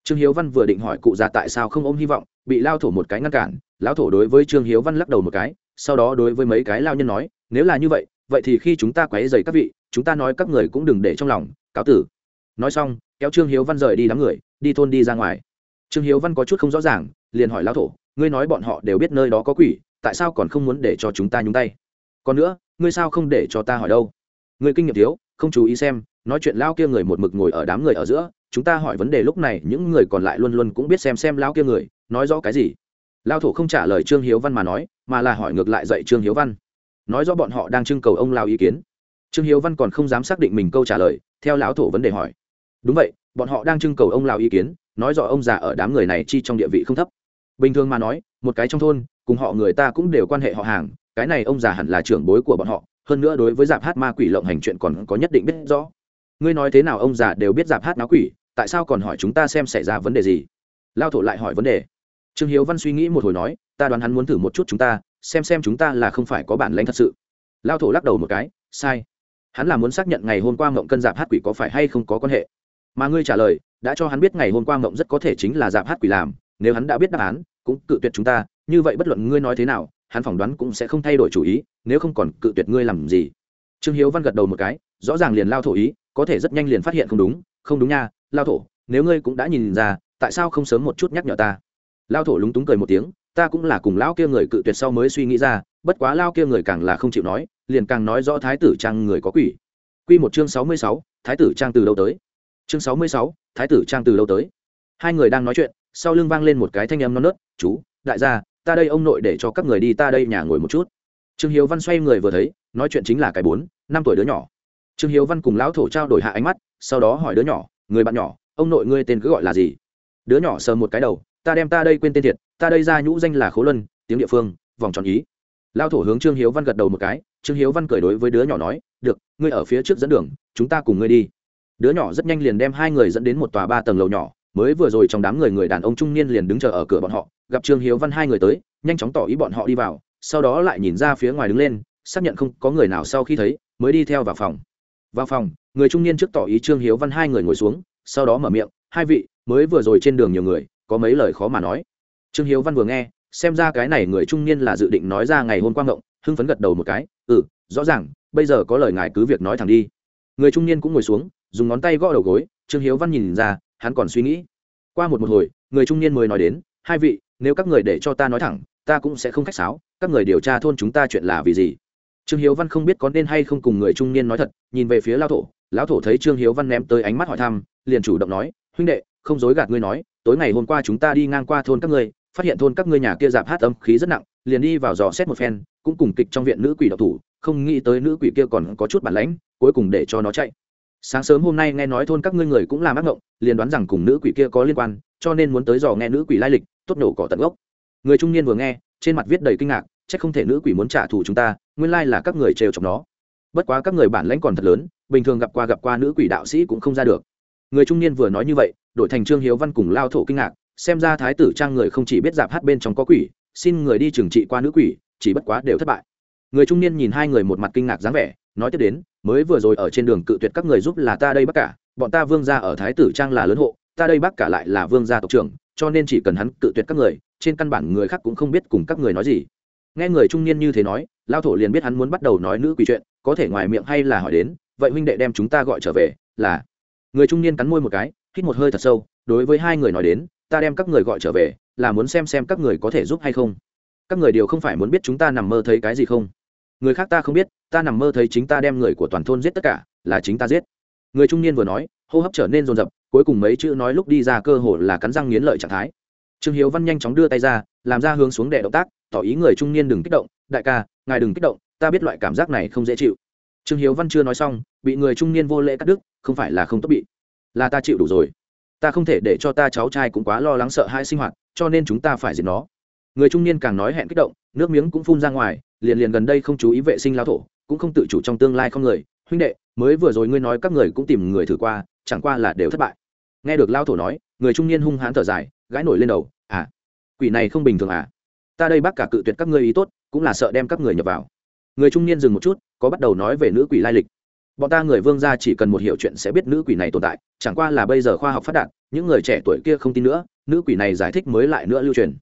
[SPEAKER 1] Trương hiếu văn vừa định hỏi cụ già tại sao không ôm hy vọng, bị lao thổ một cái ngăn cản, lão thổ đối với trương hiếu văn lắc đầu một cái, sau đó đối với mấy cái lao nhân nói, nếu là như vậy vậy thì khi chúng ta quấy dày các vị, chúng ta nói các người cũng đừng để trong lòng, cáo tử. Nói xong, kéo trương hiếu văn rời đi đám người, đi thôn đi ra ngoài. Trương hiếu văn có chút không rõ ràng, liền hỏi lão thổ, ngươi nói bọn họ đều biết nơi đó có quỷ, tại sao còn không muốn để cho chúng ta nhúng tay? Còn nữa, ngươi sao không để cho ta hỏi đâu? Ngươi kinh nghiệm thiếu, không chú ý xem nói chuyện lao kia người một mực ngồi ở đám người ở giữa, chúng ta hỏi vấn đề lúc này, những người còn lại luôn luôn cũng biết xem xem lao kia người, nói rõ cái gì. Lao thổ không trả lời trương hiếu văn mà nói, mà là hỏi ngược lại dạy trương hiếu văn. Nói rõ bọn họ đang trưng cầu ông lao ý kiến. Trương hiếu văn còn không dám xác định mình câu trả lời, theo lão thổ vấn đề hỏi. Đúng vậy, bọn họ đang trưng cầu ông lao ý kiến, nói rõ ông già ở đám người này chi trong địa vị không thấp. Bình thường mà nói, một cái trong thôn, cùng họ người ta cũng đều quan hệ họ hàng, cái này ông già hẳn là trưởng bối của bọn họ, hơn nữa đối với dạp hát ma quỷ lộng hành chuyện còn có nhất định biết rõ ngươi nói thế nào ông già đều biết dạp hát náo quỷ, tại sao còn hỏi chúng ta xem xảy ra vấn đề gì? Lao thổ lại hỏi vấn đề. Trương hiếu văn suy nghĩ một hồi nói, ta đoán hắn muốn thử một chút chúng ta, xem xem chúng ta là không phải có bản lãnh thật sự. Lao thổ lắc đầu một cái, sai. Hắn là muốn xác nhận ngày hôm qua mộng cân dạp hát quỷ có phải hay không có quan hệ. Mà ngươi trả lời, đã cho hắn biết ngày hôm qua mộng rất có thể chính là dạp hát quỷ làm, nếu hắn đã biết đáp án, cũng cự tuyệt chúng ta, như vậy bất luận ngươi nói thế nào, hắn phỏng đoán cũng sẽ không thay đổi chủ ý, nếu không còn cự tuyệt ngươi làm gì. Trương hiếu văn gật đầu một cái, rõ ràng liền lao thổ ý có thể rất nhanh liền phát hiện không đúng không đúng nha, lao thổ, nếu ngươi cũng đã nhìn ra, tại sao không sớm một chút nhắc nhở ta? Lao thổ lúng túng cười một tiếng, ta cũng là cùng lão kia người cự tuyệt sau mới suy nghĩ ra, bất quá lao kia người càng là không chịu nói, liền càng nói rõ thái tử trang người có quỷ. Q một chương sáu mươi sáu, thái tử trang từ đâu tới? Chương sáu mươi sáu, thái tử trang từ đâu tới? Hai người đang nói chuyện, sau lưng vang lên một cái thanh âm non nớt, chú, đại gia, ta đây ông nội để cho các người đi, ta đây nhà ngồi một chút. Trương hiếu văn xoay người vừa thấy, nói chuyện chính là cái bốn, năm tuổi đứa nhỏ trương hiếu văn cùng lão thổ trao đổi hạ ánh mắt, sau đó hỏi đứa nhỏ, người bạn nhỏ, ông nội ngươi tên cứ gọi là gì? Đứa nhỏ sờ một cái đầu, ta đem ta đây quên tên thiệt, ta đây ra nhũ danh là khố luân, tiếng địa phương, vòng tròn ý. Lao thổ hướng trương hiếu văn gật đầu một cái, trương hiếu văn cười đối với đứa nhỏ nói, được, ngươi ở phía trước dẫn đường, chúng ta cùng ngươi đi. Đứa nhỏ rất nhanh liền đem hai người dẫn đến một tòa ba tầng lầu nhỏ, mới vừa rồi trong đám người người đàn ông trung niên liền đứng chờ ở cửa bọn họ, gặp trương hiếu văn hai người tới, nhanh chóng tỏ ý bọn họ đi vào, sau đó lại nhìn ra phía ngoài đứng lên, xác nhận không có người nào sau khi thấy, mới đi theo vào phòng vào phòng, người trung niên trước tỏ ý trương hiếu văn hai người ngồi xuống, sau đó mở miệng, hai vị, mới vừa rồi trên đường nhiều người, có mấy lời khó mà nói. Trương hiếu văn vừa nghe, xem ra cái này người trung niên là dự định nói ra ngày hôm qua ngộng, hưng phấn gật đầu một cái ừ rõ ràng, bây giờ có lời ngài cứ việc nói thẳng đi. Người trung niên cũng ngồi xuống, dùng ngón tay gõ đầu gối, trương hiếu văn nhìn ra, hắn còn suy nghĩ. Qua một một hồi, người trung niên mới nói đến, hai vị, nếu các người để cho ta nói thẳng, ta cũng sẽ không khách sáo, các người điều tra thôn chúng ta chuyện là vì gì? Trương hiếu văn không biết có nên hay không cùng người trung niên nói thật, nhìn về phía lao thổ, lão thổ thấy trương hiếu văn ném tới ánh mắt hỏi thăm, liền chủ động nói, huynh đệ, không dối gạt ngươi nói, tối ngày hôm qua chúng ta đi ngang qua thôn các ngươi, phát hiện thôn các ngươi nhà kia dạp hát âm khí rất nặng, liền đi vào dò xét một phen, cũng cùng kịch trong viện nữ quỷ độc thủ, không nghĩ tới nữ quỷ kia còn có chút bản lãnh, cuối cùng để cho nó chạy. Sáng sớm hôm nay nghe nói thôn các ngươi người cũng làm ác ngộng, liền đoán rằng cùng nữ quỷ kia có liên quan, cho nên muốn tới dò nghe nữ quỷ lai lịch, tốt nổ cỏ tận gốc. Người trung niên vừa nghe, trên mặt viết đầy kinh ngạc, chắc không thể nữ quỷ muốn trả thù chúng ta nguyên lai là các người trêu chọc nó. Bất quá các người bản lãnh còn thật lớn, bình thường gặp qua gặp qua nữ quỷ đạo sĩ cũng không ra được. Người trung niên vừa nói như vậy, đổi thành trương hiếu văn cùng lao thổ kinh ngạc, xem ra thái tử trang người không chỉ biết dạp hát bên trong có quỷ, xin người đi trừng trị qua nữ quỷ, chỉ bất quá đều thất bại. Người trung niên nhìn hai người một mặt kinh ngạc dáng vẻ, nói tiếp đến, mới vừa rồi ở trên đường cự tuyệt các người giúp là ta đây bắc cả, bọn ta vương gia ở thái tử trang là lớn hộ, ta đây bắc cả lại là vương gia tộc trưởng, cho nên chỉ cần hắn cự tuyệt các người, trên căn bản người khác cũng không biết cùng các người nói gì. Nghe người trung niên như thế nói lao thổ liền biết hắn muốn bắt đầu nói nữ quỷ chuyện, có thể ngoài miệng hay là hỏi đến, vậy huynh đệ đem chúng ta gọi trở về, là. Người trung niên cắn môi một cái, hít một hơi thật sâu, đối với hai người nói đến, ta đem các người gọi trở về, là muốn xem xem các người có thể giúp hay không. Các người đều không phải muốn biết chúng ta nằm mơ thấy cái gì không. Người khác ta không biết, ta nằm mơ thấy chính ta đem người của toàn thôn giết tất cả, là chính ta giết. Người trung niên vừa nói, hô hấp trở nên rồn rập cuối cùng mấy chữ nói lúc đi ra cơ hồ là cắn răng nghiến lợi trạng thái. Trương hiếu văn nhanh chóng đưa tay ra, làm ra hướng xuống đệ động tác, tỏ ý người trung niên đừng kích động, đại ca ngài đừng kích động, ta biết loại cảm giác này không dễ chịu. Trương hiếu văn chưa nói xong, bị người trung niên vô lễ cắt đứt, không phải là không tốt bị, là ta chịu đủ rồi. Ta không thể để cho ta cháu trai cũng quá lo lắng sợ hai sinh hoạt, cho nên chúng ta phải diệt nó. Người trung niên càng nói hẹn kích động, nước miếng cũng phun ra ngoài, liền liền gần đây không chú ý vệ sinh lao thổ, cũng không tự chủ trong tương lai không người. Huynh đệ, mới vừa rồi ngươi nói các người cũng tìm người thử qua, chẳng qua là đều thất bại. Nghe được lao thổ nói, người trung niên hung hãn thở dài, gãi nổi lên đầu à quỷ này không bình thường à? Ta đây bác cả cự tuyệt các ngươi ý tốt cũng là sợ đem các người nhập vào. Người trung niên dừng một chút, có bắt đầu nói về nữ quỷ lai lịch. Bọn ta người vương gia chỉ cần một hiểu chuyện sẽ biết nữ quỷ này tồn tại, chẳng qua là bây giờ khoa học phát đạt, những người trẻ tuổi kia không tin nữa, nữ quỷ này giải thích mới lại nữa lưu truyền.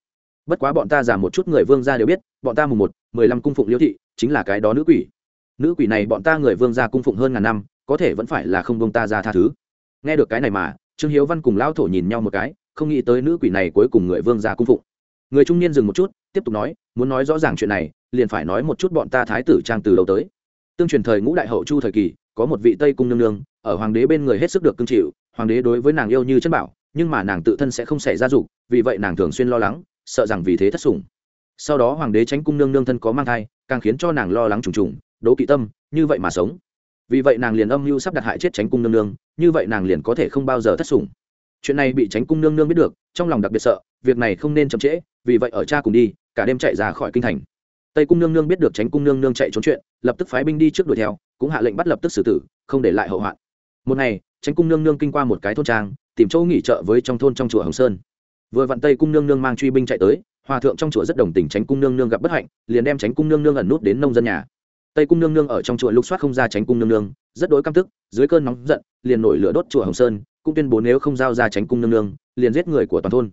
[SPEAKER 1] Bất quá bọn ta giảm một chút người vương gia đều biết, bọn ta mùng một, mười lăm cung phụng liễu thị, chính là cái đó nữ quỷ. Nữ quỷ này bọn ta người vương gia cung phụng hơn ngàn năm, có thể vẫn phải là không bông ta ra tha thứ. Nghe được cái này mà, trương hiếu văn cùng lão thổ nhìn nhau một cái, không nghĩ tới nữ quỷ này cuối cùng người vương gia cung phụng người trung niên dừng một chút, tiếp tục nói, muốn nói rõ ràng chuyện này, liền phải nói một chút bọn ta thái tử trang từ đầu tới. Tương truyền thời ngũ đại hậu chu thời kỳ, có một vị tây cung nương nương, ở hoàng đế bên người hết sức được cưng chịu, hoàng đế đối với nàng yêu như chân bảo, nhưng mà nàng tự thân sẽ không xảy ra dục, vì vậy nàng thường xuyên lo lắng, sợ rằng vì thế thất sủng. Sau đó hoàng đế tránh cung nương nương thân có mang thai, càng khiến cho nàng lo lắng trùng trùng, đố kỵ tâm, như vậy mà sống. Vì vậy nàng liền âm mưu sắp đặt hại chết tránh cung nương nương, như vậy nàng liền có thể không bao giờ thất sủng chuyện này bị tránh cung nương nương biết được, trong lòng đặc biệt sợ, việc này không nên chậm trễ, vì vậy ở cha cùng đi, cả đêm chạy ra khỏi kinh thành. Tây cung nương nương biết được tránh cung nương nương chạy trốn chuyện, lập tức phái binh đi trước đuổi theo, cũng hạ lệnh bắt lập tức xử tử, không để lại hậu hoạn. Một ngày, tránh cung nương nương kinh qua một cái thôn trang, tìm chỗ nghỉ trợ với trong thôn trong chùa hồng sơn. Vừa vặn tây cung nương nương mang truy binh chạy tới, hòa thượng trong chùa rất đồng tình tránh cung nương nương gặp bất hạnh, liền đem tránh cung nương nương ẩn nút đến nông dân nhà. Tây cung nương nương ở trong chùa lục soát không ra tránh cung nương nương, rất đối căm tức, dưới cơn nóng giận, liền nổi lửa đốt chùa hồng sơn cũng tuyên bố nếu không giao ra tránh cung nương nương, liền giết người của toàn thôn.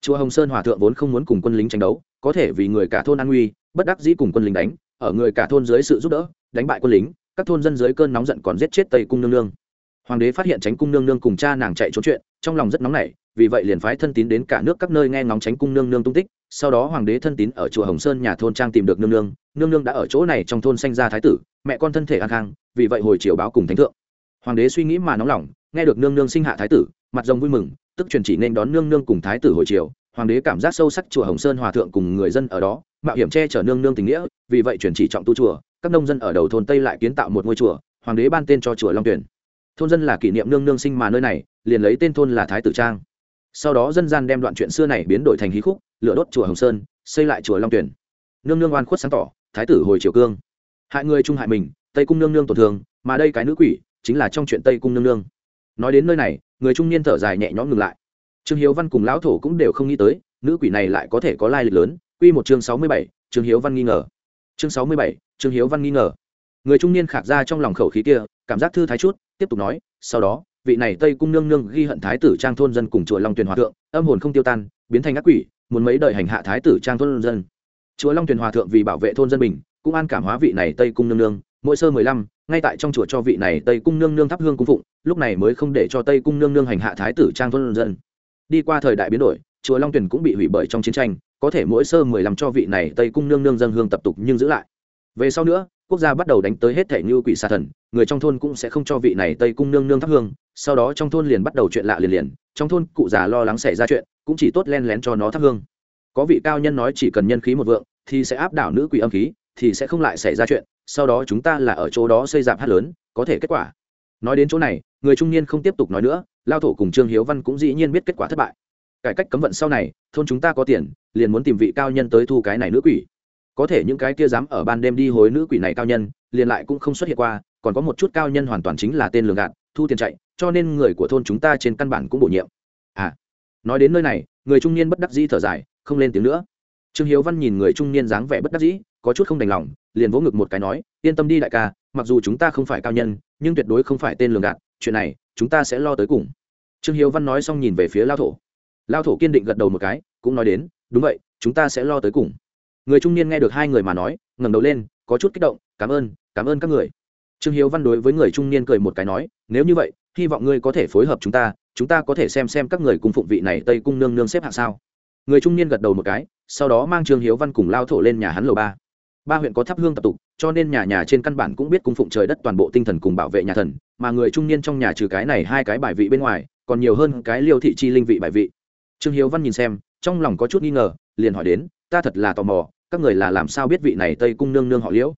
[SPEAKER 1] Chùa hồng sơn hòa thượng vốn không muốn cùng quân lính tranh đấu, có thể vì người cả thôn an nguy, bất đắc dĩ cùng quân lính đánh, ở người cả thôn dưới sự giúp đỡ, đánh bại quân lính, các thôn dân dưới cơn nóng giận còn giết chết tây cung nương nương. Hoàng đế phát hiện tránh cung nương nương cùng cha nàng chạy trốn chuyện, trong lòng rất nóng nảy, vì vậy liền phái thân tín đến cả nước các nơi nghe ngóng tránh cung nương nương tung tích, sau đó hoàng đế thân tín ở chùa hồng sơn nhà thôn trang tìm được nương nương nương nương đã ở chỗ này trong thôn sanh ra thái tử, mẹ con thân thể an khang, vì vậy hồi chiều báo cùng thánh thượng. Hoàng đế suy nghĩ mà nóng lòng nghe được nương nương sinh hạ thái tử, mặt rồng vui mừng, tức truyền chỉ nên đón nương nương cùng thái tử hồi triều. hoàng đế cảm giác sâu sắc chùa hồng sơn hòa thượng cùng người dân ở đó, mạo hiểm che chở nương nương tình nghĩa, vì vậy truyền chỉ trọng tu chùa, các nông dân ở đầu thôn tây lại kiến tạo một ngôi chùa, hoàng đế ban tên cho chùa long tuyển thôn dân là kỷ niệm nương nương sinh mà nơi này, liền lấy tên thôn là thái tử trang. Sau đó dân gian đem đoạn chuyện xưa này biến đổi thành hí khúc, lửa đốt chùa hồng sơn, xây lại chùa long tuyển nương nương oan khuất sáng tỏ, thái tử hồi triều cương. Hại người trung hại mình, tây cung nương nương tổn thương, mà đây cái nữ quỷ, chính là trong chuyện tây cung nương nương nói đến nơi này, người trung niên thở dài nhẹ nhõm ngừng lại. Trương hiếu văn cùng lão thổ cũng đều không nghĩ tới, nữ quỷ này lại có thể có lai lịch lớn. Quy một chương sáu mươi bảy, trương hiếu văn nghi ngờ. Chương sáu mươi bảy, trương hiếu văn nghi ngờ. Người trung niên khạc ra trong lòng khẩu khí kia, cảm giác thư thái chút, tiếp tục nói, sau đó, vị này tây cung nương nương ghi hận thái tử trang thôn dân cùng chùa long tuyền hòa thượng, âm hồn không tiêu tan, biến thành ác quỷ, muốn mấy đời hành hạ thái tử trang thôn dân. Chùa long tuyền hòa thượng vì bảo vệ thôn dân mình cũng an cảm hóa vị này tây cung nương nương mỗi sơ mười lăm, ngay tại trong chùa cho vị này tây cung nương nương thắp hương cung phụng, lúc này mới không để cho tây cung nương nương hành hạ thái tử trang thôn dân. Đi qua thời đại biến đổi, chùa long tuyền cũng bị hủy bởi trong chiến tranh, có thể mỗi sơ mười lăm cho vị này tây cung nương nương dân hương tập tục nhưng giữ lại. Về sau nữa, quốc gia bắt đầu đánh tới hết thể như quỷ xà thần, người trong thôn cũng sẽ không cho vị này tây cung nương nương thắp hương, sau đó trong thôn liền bắt đầu chuyện lạ liền liền, trong thôn cụ già lo lắng xảy ra chuyện, cũng chỉ tốt len lén cho nó thắp hương. Có vị cao nhân nói chỉ cần nhân khí một vượng, thì sẽ áp đảo nữ quỷ âm khí, thì sẽ không lại xảy ra chuyện sau đó chúng ta là ở chỗ đó xây dạp hát lớn, có thể kết quả. Nói đến chỗ này, người trung niên không tiếp tục nói nữa, lao thổ cùng trương hiếu văn cũng dĩ nhiên biết kết quả thất bại. Cải cách cấm vận sau này, thôn chúng ta có tiền, liền muốn tìm vị cao nhân tới thu cái này nữ quỷ. Có thể những cái kia dám ở ban đêm đi hối nữ quỷ này cao nhân, liền lại cũng không xuất hiện qua, còn có một chút cao nhân hoàn toàn chính là tên lường gạt, thu tiền chạy, cho nên người của thôn chúng ta trên căn bản cũng bổ nhiệm. À nói đến nơi này, người trung niên bất đắc dĩ thở dài, không lên tiếng nữa. Trương hiếu văn nhìn người trung niên dáng vẻ bất đắc dĩ có chút không đành lòng, liền vỗ ngực một cái nói, yên tâm đi đại ca, mặc dù chúng ta không phải cao nhân, nhưng tuyệt đối không phải tên lường gạt, chuyện này, chúng ta sẽ lo tới cùng. Trương hiếu văn nói xong nhìn về phía lao thổ. Lao thổ kiên định gật đầu một cái, cũng nói đến, đúng vậy, chúng ta sẽ lo tới cùng. Người trung niên nghe được hai người mà nói, ngẩng đầu lên, có chút kích động, cảm ơn cảm ơn các người. Trương hiếu văn đối với người trung niên cười một cái nói, nếu như vậy, hy vọng ngươi có thể phối hợp chúng ta chúng ta có thể xem xem các người cùng phụng vị này tây cung nương nương xếp hạng sao. Người trung niên gật đầu một cái, sau đó mang trương hiếu văn cùng lao thổ lên nhà hắn lầu ba ba huyện có thắp hương tập tục, cho nên nhà nhà trên căn bản cũng biết cung phụng trời đất toàn bộ tinh thần cùng bảo vệ nhà thần, mà người trung niên trong nhà trừ cái này hai cái bài vị bên ngoài, còn nhiều hơn cái liêu thị chi linh vị bài vị. Trương hiếu văn nhìn xem, trong lòng có chút nghi ngờ, liền hỏi đến, ta thật là tò mò, các người là làm sao biết vị này tây cung nương nương họ liễu?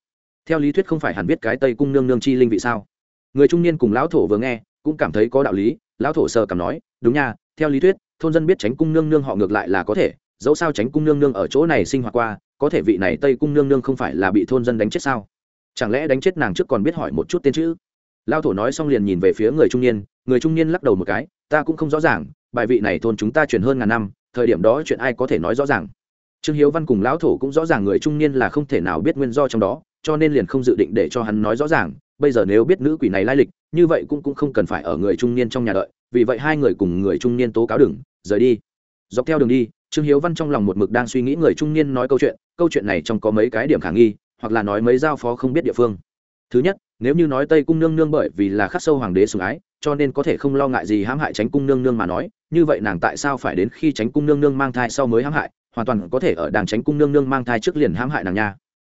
[SPEAKER 1] Theo lý thuyết không phải hẳn biết cái tây cung nương nương chi linh vị sao? Người trung niên cùng lão thổ vừa nghe, cũng cảm thấy có đạo lý, lão thổ sờ cảm nói, đúng nha, theo lý thuyết, thôn dân biết tránh cung nương nương họ ngược lại là có thể dẫu sao tránh cung nương nương ở chỗ này sinh hoạt qua, có thể vị này tây cung nương nương không phải là bị thôn dân đánh chết sao? Chẳng lẽ đánh chết nàng trước còn biết hỏi một chút tên chữ? Lao thổ nói xong liền nhìn về phía người trung niên, người trung niên lắc đầu một cái, ta cũng không rõ ràng, bài vị này thôn chúng ta chuyển hơn ngàn năm, thời điểm đó chuyện ai có thể nói rõ ràng? Trương hiếu văn cùng lão thổ cũng rõ ràng người trung niên là không thể nào biết nguyên do trong đó, cho nên liền không dự định để cho hắn nói rõ ràng. Bây giờ nếu biết nữ quỷ này lai lịch, như vậy cũng cũng không cần phải ở người trung niên trong nhà đợi, vì vậy hai người cùng người trung niên tố cáo đừng, rời đi, dọc theo đường đi trương hiếu văn trong lòng một mực đang suy nghĩ người trung niên nói câu chuyện câu chuyện này trong có mấy cái điểm khả nghi, hoặc là nói mấy giao phó không biết địa phương. Thứ nhất, nếu như nói tây cung nương nương bởi vì là khắc sâu hoàng đế sùng ái, cho nên có thể không lo ngại gì hãm hại tránh cung nương nương mà nói, như vậy nàng tại sao phải đến khi tránh cung nương nương mang thai sau mới hãm hại, hoàn toàn có thể ở đàng tránh cung nương nương mang thai trước liền hãm hại nàng nha.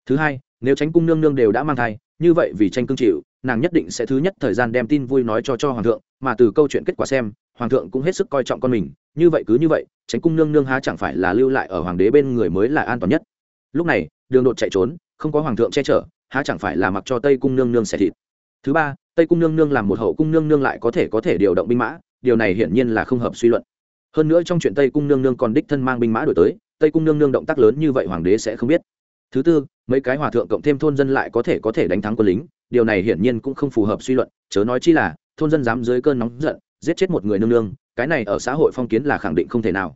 [SPEAKER 1] Thứ hai, nếu tránh cung nương nương đều đã mang thai, như vậy vì tranh cương chịu nàng nhất định sẽ thứ nhất thời gian đem tin vui nói cho cho hoàng thượng, mà từ câu chuyện kết quả xem, hoàng thượng cũng hết sức coi trọng con mình, như vậy cứ như vậy, tránh cung nương nương há chẳng phải là lưu lại ở hoàng đế bên người mới là an toàn nhất. Lúc này, đường đột chạy trốn, không có hoàng thượng che chở, há chẳng phải là mặc cho tây cung nương nương xẻ thịt. Thứ ba, tây cung nương nương làm một hậu cung nương nương lại có thể có thể điều động binh mã, điều này hiển nhiên là không hợp suy luận. Hơn nữa trong chuyện tây cung nương nương còn đích thân mang binh mã đổi tới, tây cung nương nương động tác lớn như vậy hoàng đế sẽ không biết. Thứ tư, mấy cái hòa thượng cộng thêm thôn dân lại có thể có thể đánh thắng quân lính điều này hiển nhiên cũng không phù hợp suy luận, chớ nói chi là, thôn dân dám dưới cơn nóng giận, giết chết một người nương nương, cái này ở xã hội phong kiến là khẳng định không thể nào.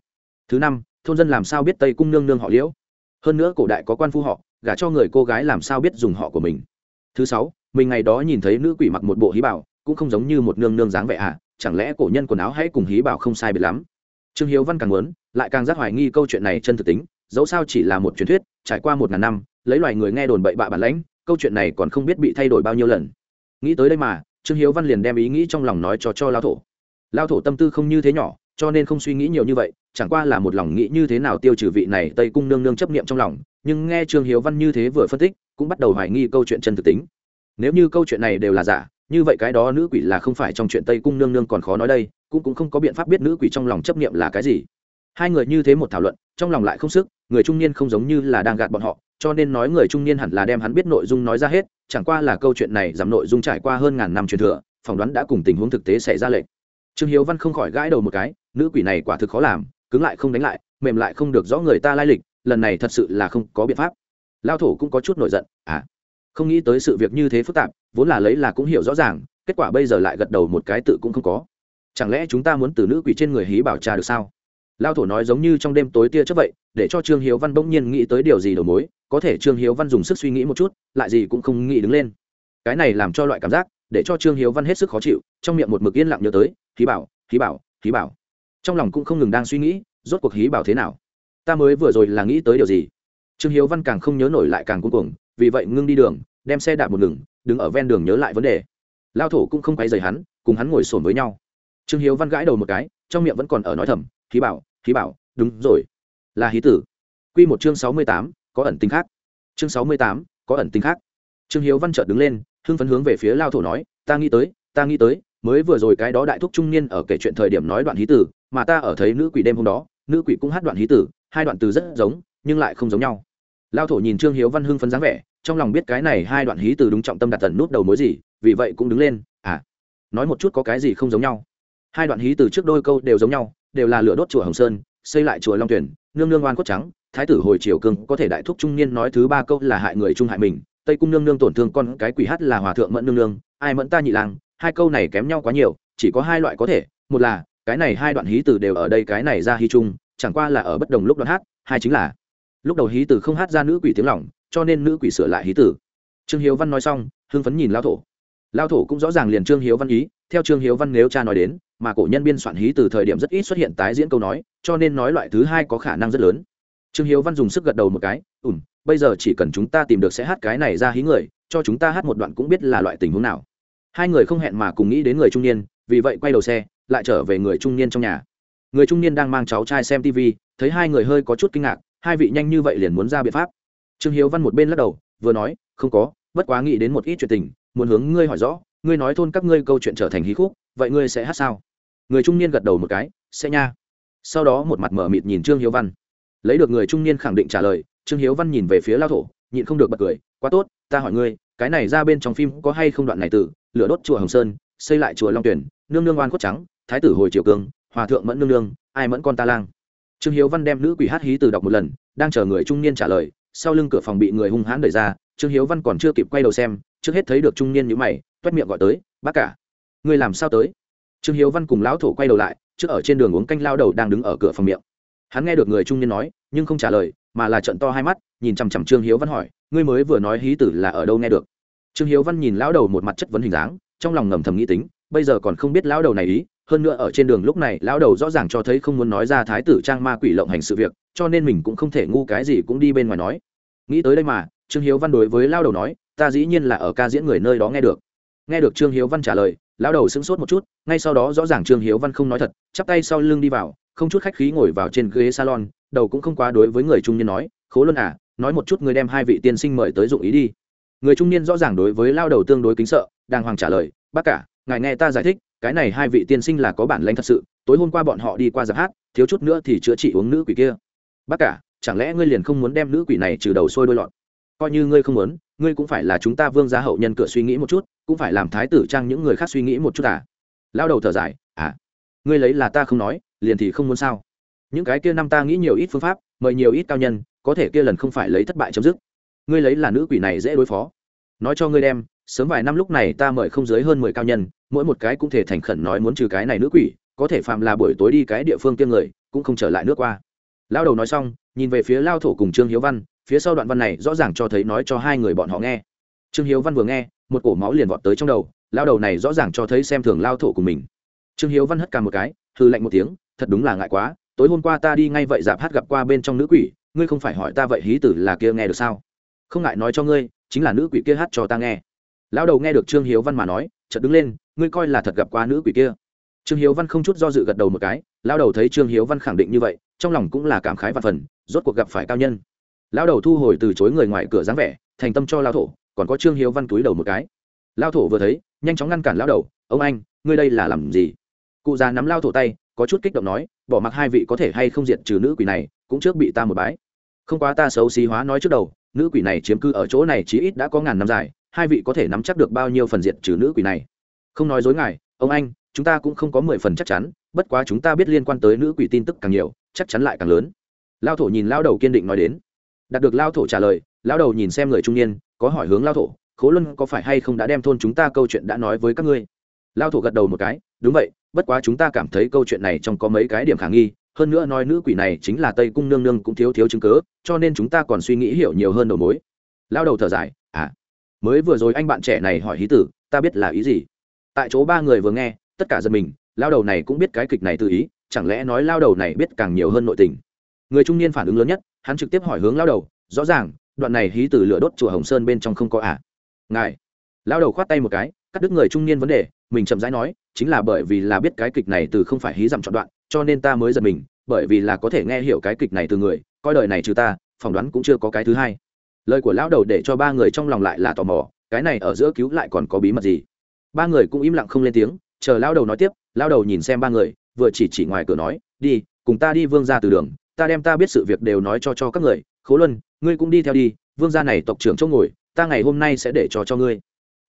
[SPEAKER 1] Thứ năm, thôn dân làm sao biết tây cung nương nương họ liễu? Hơn nữa cổ đại có quan phu họ, gả cho người cô gái làm sao biết dùng họ của mình? Thứ sáu, mình ngày đó nhìn thấy nữ quỷ mặc một bộ hí bảo, cũng không giống như một nương nương dáng vẻ à chẳng lẽ cổ nhân quần áo hãy cùng hí bảo không sai biệt lắm? Trương hiếu văn càng muốn, lại càng giác hoài nghi câu chuyện này chân thực tính, dẫu sao chỉ là một truyền thuyết, trải qua một ngàn năm, lấy loài người nghe đồn bậy bạ bản lãnh câu chuyện này còn không biết bị thay đổi bao nhiêu lần. Nghĩ tới đây mà, trương hiếu văn liền đem ý nghĩ trong lòng nói cho cho lao thổ. Lao thổ tâm tư không như thế nhỏ, cho nên không suy nghĩ nhiều như vậy, chẳng qua là một lòng nghĩ như thế nào tiêu trừ vị này tây cung nương nương chấp niệm trong lòng, nhưng nghe trương hiếu văn như thế vừa phân tích, cũng bắt đầu hoài nghi câu chuyện chân thực tính. Nếu như câu chuyện này đều là giả, như vậy cái đó nữ quỷ là không phải trong chuyện tây cung nương nương còn khó nói đây, cũng cũng không có biện pháp biết nữ quỷ trong lòng chấp niệm là cái gì. Hai người như thế một thảo luận, trong lòng lại không sức, người trung niên không giống như là đang gạt bọn họ cho nên nói người trung niên hẳn là đem hắn biết nội dung nói ra hết, chẳng qua là câu chuyện này giảm nội dung trải qua hơn ngàn năm truyền thừa, phỏng đoán đã cùng tình huống thực tế xảy ra lệnh trương hiếu văn không khỏi gãi đầu một cái, nữ quỷ này quả thực khó làm, cứng lại không đánh lại, mềm lại không được rõ người ta lai lịch, lần này thật sự là không có biện pháp. Lao thổ cũng có chút nổi giận à không nghĩ tới sự việc như thế phức tạp, vốn là lấy là cũng hiểu rõ ràng, kết quả bây giờ lại gật đầu một cái tự cũng không có. Chẳng lẽ chúng ta muốn từ nữ quỷ trên người hí bảo trà được sao? Lao thổ nói giống như trong đêm tối tia chớp vậy, để cho trương hiếu văn bỗng nhiên nghĩ tới điều gì đầu mối, có thể trương hiếu văn dùng sức suy nghĩ một chút, lại gì cũng không nghĩ đứng lên. Cái này làm cho loại cảm giác, để cho trương hiếu văn hết sức khó chịu, trong miệng một mực yên lặng nhớ tới khí bảo khí bảo khí bảo. Trong lòng cũng không ngừng đang suy nghĩ, rốt cuộc hí bảo thế nào? Ta mới vừa rồi là nghĩ tới điều gì? Trương hiếu văn càng không nhớ nổi lại càng cuối cùng vì vậy ngưng đi đường, đem xe đạp một ngừng, đứng ở ven đường nhớ lại vấn đề. Lao thổ cũng không quay dày hắn, cùng hắn ngồi sồn với nhau. Trương hiếu văn gãi đầu một cái, trong miệng vẫn còn ở nói thầm khí bảo hí bảo, đúng rồi. Là hí tử. Q một chương sáu mươi tám, có ẩn tính khác. Chương sáu mươi tám, có ẩn tính khác. Trương hiếu văn chợt đứng lên, hưng phấn hướng về phía lao thổ nói, ta nghĩ tới, ta nghĩ tới, mới vừa rồi cái đó đại thúc trung niên ở kể chuyện thời điểm nói đoạn hí tử, mà ta ở thấy nữ quỷ đêm hôm đó, nữ quỷ cũng hát đoạn hí tử, hai đoạn từ rất giống, nhưng lại không giống nhau. Lao thổ nhìn trương hiếu văn hưng phấn dáng vẻ, trong lòng biết cái này hai đoạn hí từ đúng trọng tâm đặt tần nút đầu mối gì, vì vậy cũng đứng lên à nói một chút có cái gì không giống nhau? Hai đoạn hí từ trước đôi câu đều giống nhau đều là lửa đốt chùa hồng sơn xây lại chùa long tuyển nương nương oan cốt trắng thái tử hồi triều cương có thể đại thúc trung niên nói thứ ba câu là hại người trung hại mình tây cung nương nương tổn thương con cái quỷ hát là hòa thượng mẫn nương nương ai mẫn ta nhị lang, hai câu này kém nhau quá nhiều chỉ có hai loại có thể một là cái này hai đoạn hí từ đều ở đây cái này ra hí chung chẳng qua là ở bất đồng lúc đoạn hát hai chính là lúc đầu hí từ không hát ra nữ quỷ tiếng lòng, cho nên nữ quỷ sửa lại hí tử trương hiếu văn nói xong hưng phấn nhìn lao thổ. Lao thổ cũng rõ ràng liền trương hiếu văn ý theo trương hiếu văn nếu cha nói đến, mà cổ nhân biên soạn hí từ thời điểm rất ít xuất hiện tái diễn câu nói, cho nên nói loại thứ hai có khả năng rất lớn. Trương hiếu văn dùng sức gật đầu một cái ùm bây giờ chỉ cần chúng ta tìm được sẽ hát cái này ra hí người, cho chúng ta hát một đoạn cũng biết là loại tình huống nào. Hai người không hẹn mà cùng nghĩ đến người trung niên, vì vậy quay đầu xe, lại trở về người trung niên trong nhà. Người trung niên đang mang cháu trai xem tv thấy hai người hơi có chút kinh ngạc, hai vị nhanh như vậy liền muốn ra biện pháp. Trương hiếu văn một bên lắc đầu, vừa nói, không có, bất quá nghĩ đến một ít chuyện tình, muốn hướng ngươi hỏi rõ ngươi nói thôn các ngươi câu chuyện trở thành hí khúc, vậy ngươi sẽ hát sao? Người trung niên gật đầu một cái, sẽ nha. Sau đó một mặt mở mịt nhìn trương hiếu văn. Lấy được người trung niên khẳng định trả lời, trương hiếu văn nhìn về phía lao thổ, nhịn không được bật cười, quá tốt, ta hỏi ngươi, cái này ra bên trong phim có hay không đoạn này từ, lửa đốt chùa hồng sơn, xây lại chùa long tuyển nương nương oan cốt trắng, thái tử hồi triều cường, hòa thượng mẫn nương nương, ai mẫn con ta lang. Trương hiếu văn đem nữ quỷ hát hí từ đọc một lần, đang chờ người trung niên trả lời, sau lưng cửa phòng bị người hung hãn đẩy ra, trương hiếu văn còn chưa kịp quay đầu xem, trước hết thấy được trung niên nhữ mày toét miệng gọi tới, bác cả người làm sao tới? Trương hiếu văn cùng lão thổ quay đầu lại, trước ở trên đường uống canh lao đầu đang đứng ở cửa phòng miệng. Hắn nghe được người trung niên nói, nhưng không trả lời, mà là trận to hai mắt, nhìn chằm chằm trương hiếu văn hỏi, ngươi mới vừa nói hí tử là ở đâu nghe được? Trương hiếu văn nhìn lão đầu một mặt chất vấn hình dáng, trong lòng ngầm thầm nghĩ tính, bây giờ còn không biết lão đầu này ý, hơn nữa ở trên đường lúc này, lão đầu rõ ràng cho thấy không muốn nói ra thái tử trang ma quỷ lộng hành sự việc, cho nên mình cũng không thể ngu cái gì cũng đi bên ngoài nói. Nghĩ tới đây mà, trương hiếu văn đối với lão đầu nói, ta dĩ nhiên là ở ca diễn người nơi đó nghe được nghe được trương hiếu văn trả lời, lão đầu sững sốt một chút, ngay sau đó rõ ràng trương hiếu văn không nói thật, chắp tay sau lưng đi vào, không chút khách khí ngồi vào trên ghế salon, đầu cũng không quá đối với người trung niên nói, khố luân à nói một chút người đem hai vị tiên sinh mời tới dụng ý đi. Người trung niên rõ ràng đối với lao đầu tương đối kính sợ, đàng hoàng trả lời, bác cả, ngài nghe ta giải thích, cái này hai vị tiên sinh là có bản lãnh thật sự, tối hôm qua bọn họ đi qua giáp hát, thiếu chút nữa thì chữa trị uống nữ quỷ kia. Bác cả, chẳng lẽ ngươi liền không muốn đem nữ quỷ này trừ đầu sôi đôi lọt coi như ngươi không muốn, ngươi cũng phải là chúng ta vương gia hậu nhân cửa suy nghĩ một chút cũng phải làm thái tử trang những người khác suy nghĩ một chút à? Lao đầu thở dài à ngươi lấy là ta không nói, liền thì không muốn sao? Những cái kia năm ta nghĩ nhiều ít phương pháp, mời nhiều ít cao nhân, có thể kia lần không phải lấy thất bại chấm dứt. Ngươi lấy là nữ quỷ này dễ đối phó. Nói cho ngươi đem, sớm vài năm lúc này ta mời không dưới hơn mười cao nhân, mỗi một cái cũng thể thành khẩn nói muốn trừ cái này nữ quỷ, có thể phạm là buổi tối đi cái địa phương kia người, cũng không trở lại nước qua. Lao đầu nói xong, nhìn về phía lao thổ cùng trương hiếu văn, phía sau đoạn văn này rõ ràng cho thấy nói cho hai người bọn họ nghe. Trương hiếu văn vừa nghe một cổ máu liền vọt tới trong đầu, lao đầu này rõ ràng cho thấy xem thường lao thổ của mình. Trương hiếu văn hất cả một cái hư lạnh một tiếng, thật đúng là ngại quá, tối hôm qua ta đi ngay vậy dạp hát gặp qua bên trong nữ quỷ, ngươi không phải hỏi ta vậy hí tử là kia nghe được sao? Không ngại nói cho ngươi, chính là nữ quỷ kia hát cho ta nghe. Lão đầu nghe được trương hiếu văn mà nói, chợt đứng lên, ngươi coi là thật gặp qua nữ quỷ kia. Trương hiếu văn không chút do dự gật đầu một cái lão đầu thấy trương hiếu văn khẳng định như vậy, trong lòng cũng là cảm khái và phần, rốt cuộc gặp phải cao nhân. Lão đầu thu hồi từ chối người ngoài cửa dáng vẻ, thành tâm cho lao thổ còn có trương hiếu văn túi đầu một cái lao thổ vừa thấy nhanh chóng ngăn cản lao đầu ông anh ngươi đây là làm gì cụ già nắm lao thổ tay có chút kích động nói bỏ mặc hai vị có thể hay không diệt trừ nữ quỷ này cũng trước bị ta một bái không quá ta xấu xí hóa nói trước đầu nữ quỷ này chiếm cư ở chỗ này chí ít đã có ngàn năm dài hai vị có thể nắm chắc được bao nhiêu phần diệt trừ nữ quỷ này không nói dối ngài ông anh chúng ta cũng không có mười phần chắc chắn bất quá chúng ta biết liên quan tới nữ quỷ tin tức càng nhiều chắc chắn lại càng lớn lao thổ nhìn lao đầu kiên định nói đến đạt được lao thổ trả lời lao đầu nhìn xem người trung niên có hỏi hướng lao thổ, khố luân có phải hay không đã đem thôn chúng ta câu chuyện đã nói với các ngươi? Lao thổ gật đầu một cái, đúng vậy, bất quá chúng ta cảm thấy câu chuyện này trong có mấy cái điểm khả nghi, hơn nữa nói nữ quỷ này chính là tây cung nương nương cũng thiếu thiếu chứng cớ cho nên chúng ta còn suy nghĩ hiểu nhiều hơn đầu mối. Lao đầu thở dài à mới vừa rồi anh bạn trẻ này hỏi hí tử, ta biết là ý gì? Tại chỗ ba người vừa nghe, tất cả dân mình, lao đầu này cũng biết cái kịch này tự ý, chẳng lẽ nói lao đầu này biết càng nhiều hơn nội tình? Người trung niên phản ứng lớn nhất, hắn trực tiếp hỏi hướng lao đầu, rõ ràng đoạn này hí từ lửa đốt chùa hồng sơn bên trong không có à? Ngài lao đầu khoát tay một cái, cắt đứt người trung niên vấn đề, mình chậm rãi nói, chính là bởi vì là biết cái kịch này từ không phải hí dặm chọn đoạn, cho nên ta mới giật mình, bởi vì là có thể nghe hiểu cái kịch này từ người, coi đời này trừ ta, phỏng đoán cũng chưa có cái thứ hai. Lời của lão đầu để cho ba người trong lòng lại là tò mò, cái này ở giữa cứu lại còn có bí mật gì? Ba người cũng im lặng không lên tiếng, chờ lão đầu nói tiếp, lão đầu nhìn xem ba người, vừa chỉ chỉ ngoài cửa nói, đi, cùng ta đi vương ra từ đường, ta đem ta biết sự việc đều nói cho cho các người khố luân ngươi cũng đi theo đi vương gia này tộc trưởng chỗ ngồi ta ngày hôm nay sẽ để cho cho ngươi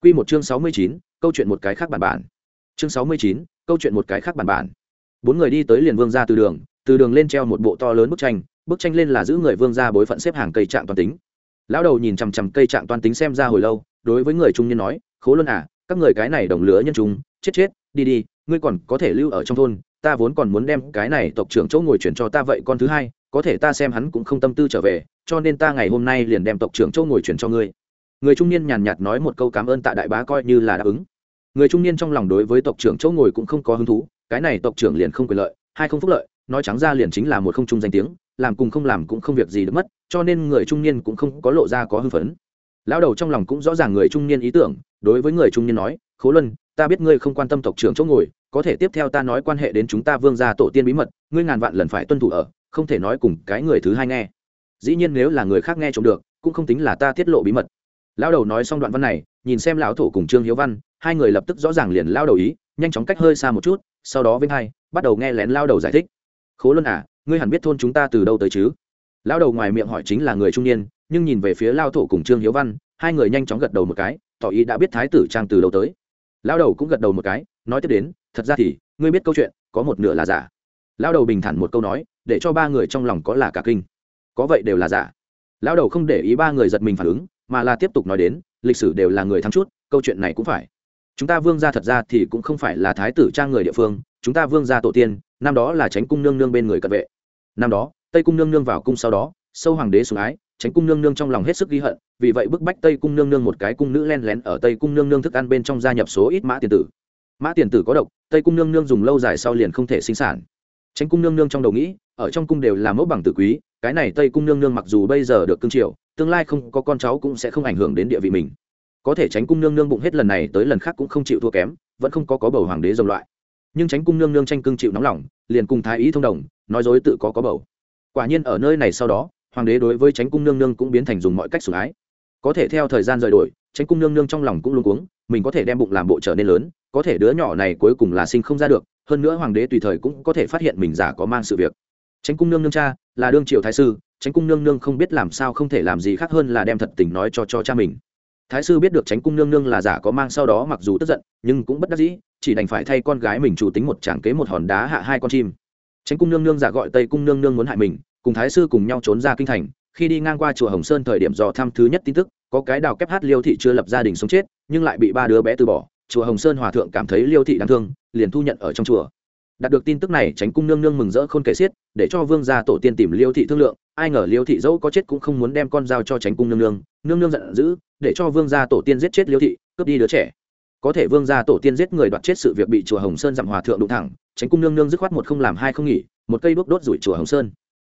[SPEAKER 1] Quy một chương sáu mươi chín, câu chuyện một cái khác bản bản. Chương sáu mươi chín, câu chuyện một cái khác bản bản. Bốn người đi tới liền vương gia từ đường, từ đường lên treo một bộ to lớn bức tranh, bức tranh lên là giữ người vương gia bối phận xếp hàng cây trạng toàn tính. Lão đầu nhìn chằm chằm cây trạng toàn tính xem ra hồi lâu, đối với người trung niên nói, "Khố Luân à, các người cái này đồng lứa nhân chúng, chết chết, đi đi, ngươi còn có thể lưu ở trong thôn, ta vốn còn muốn đem cái này tộc trưởng chỗ ngồi chuyển cho ta vậy con thứ hai, có thể ta xem hắn cũng không tâm tư trở về, cho nên ta ngày hôm nay liền đem tộc trưởng châu ngồi chuyển cho ngươi." người trung niên nhàn nhạt nói một câu cảm ơn tạ đại bá coi như là đáp ứng người trung niên trong lòng đối với tộc trưởng châu ngồi cũng không có hứng thú cái này tộc trưởng liền không quyền lợi hai không phúc lợi nói trắng ra liền chính là một không trung danh tiếng làm cùng không làm cũng không việc gì được mất cho nên người trung niên cũng không có lộ ra có hưng phấn lão đầu trong lòng cũng rõ ràng người trung niên ý tưởng đối với người trung niên nói khố luân ta biết ngươi không quan tâm tộc trưởng chỗ ngồi có thể tiếp theo ta nói quan hệ đến chúng ta vương gia tổ tiên bí mật ngươi ngàn vạn lần phải tuân thủ ở không thể nói cùng cái người thứ hai nghe. Dĩ nhiên nếu là người khác nghe trộm được, cũng không tính là ta tiết lộ bí mật. Lão đầu nói xong đoạn văn này, nhìn xem lão thổ cùng trương hiếu văn, hai người lập tức rõ ràng liền lao đầu ý, nhanh chóng cách hơi xa một chút, sau đó với hai, bắt đầu nghe lén lao đầu giải thích. Khố luân à ngươi hẳn biết thôn chúng ta từ đâu tới chứ? Lão đầu ngoài miệng hỏi chính là người trung niên, nhưng nhìn về phía lao thổ cùng trương hiếu văn, hai người nhanh chóng gật đầu một cái, tỏ ý đã biết thái tử trang từ đâu tới. Lão đầu cũng gật đầu một cái, nói tiếp đến, thật ra thì, ngươi biết câu chuyện, có một nửa là giả. Lão đầu bình thản một câu nói để cho ba người trong lòng có là cả kinh. Có vậy đều là giả. Lão đầu không để ý ba người giật mình phản ứng, mà là tiếp tục nói đến, lịch sử đều là người thắng chút, câu chuyện này cũng phải. Chúng ta vương gia thật ra thì cũng không phải là thái tử trang người địa phương, chúng ta vương gia tổ tiên, năm đó là tránh cung nương nương bên người cận vệ. Năm đó, tây cung nương nương vào cung sau đó, sâu hoàng đế sủng ái, tránh cung nương nương trong lòng hết sức ghi hận, vì vậy bức bách tây cung nương nương một cái cung nữ len lén ở tây cung nương nương thức ăn bên trong gia nhập số ít mã tiền tử. Mã tiền tử có độc, tây cung nương nương dùng lâu dài sau liền không thể sinh sản tránh cung nương nương trong đầu nghĩ, ở trong cung đều là mẫu bằng tử quý, cái này tây cung nương nương mặc dù bây giờ được cương triều tương lai không có con cháu cũng sẽ không ảnh hưởng đến địa vị mình. Có thể tránh cung nương nương bụng hết lần này tới lần khác cũng không chịu thua kém, vẫn không có có bầu hoàng đế dòng loại. Nhưng tránh cung nương nương tranh cương chịu nóng lòng, liền cùng thái ý thông đồng, nói dối tự có có bầu. Quả nhiên ở nơi này sau đó, hoàng đế đối với tránh cung nương nương cũng biến thành dùng mọi cách sủng ái. Có thể theo thời gian rời đổi, tránh cung nương nương trong lòng cũng luôn cuống, mình có thể đem bụng làm bộ trở nên lớn, có thể đứa nhỏ này cuối cùng là sinh không ra được hơn nữa hoàng đế tùy thời cũng có thể phát hiện mình giả có mang sự việc. Tránh cung nương nương cha, là đương triều thái sư tránh cung nương nương không biết làm sao không thể làm gì khác hơn là đem thật tình nói cho cho cha mình. Thái sư biết được tránh cung nương nương là giả có mang sau đó mặc dù tức giận, nhưng cũng bất đắc dĩ, chỉ đành phải thay con gái mình chủ tính một tràng kế một hòn đá hạ hai con chim. Tránh cung nương nương giả gọi tây cung nương nương muốn hại mình, cùng thái sư cùng nhau trốn ra kinh thành, khi đi ngang qua chùa hồng sơn thời điểm dò thăm thứ nhất tin tức, có cái đào kép hát liêu thị chưa lập gia đình sống chết, nhưng lại bị ba đứa bé từ bỏ chùa hồng sơn hòa thượng cảm thấy liêu thị đáng thương, liền thu nhận ở trong chùa. Đạt được tin tức này, tránh cung nương nương mừng rỡ khôn kể xiết, để cho vương gia tổ tiên tìm liêu thị thương lượng, ai ngờ liêu thị dẫu có chết cũng không muốn đem con dao cho tránh cung nương nương nương nương giận dữ, để cho vương gia tổ tiên giết chết liêu thị, cướp đi đứa trẻ. Có thể vương gia tổ tiên giết người đoạt chết sự việc bị chùa hồng sơn dặm hòa thượng đụng thẳng, tránh cung nương nương dứt khoát một không làm hai không nghỉ, một cây đuốc đốt rủi chùa hồng sơn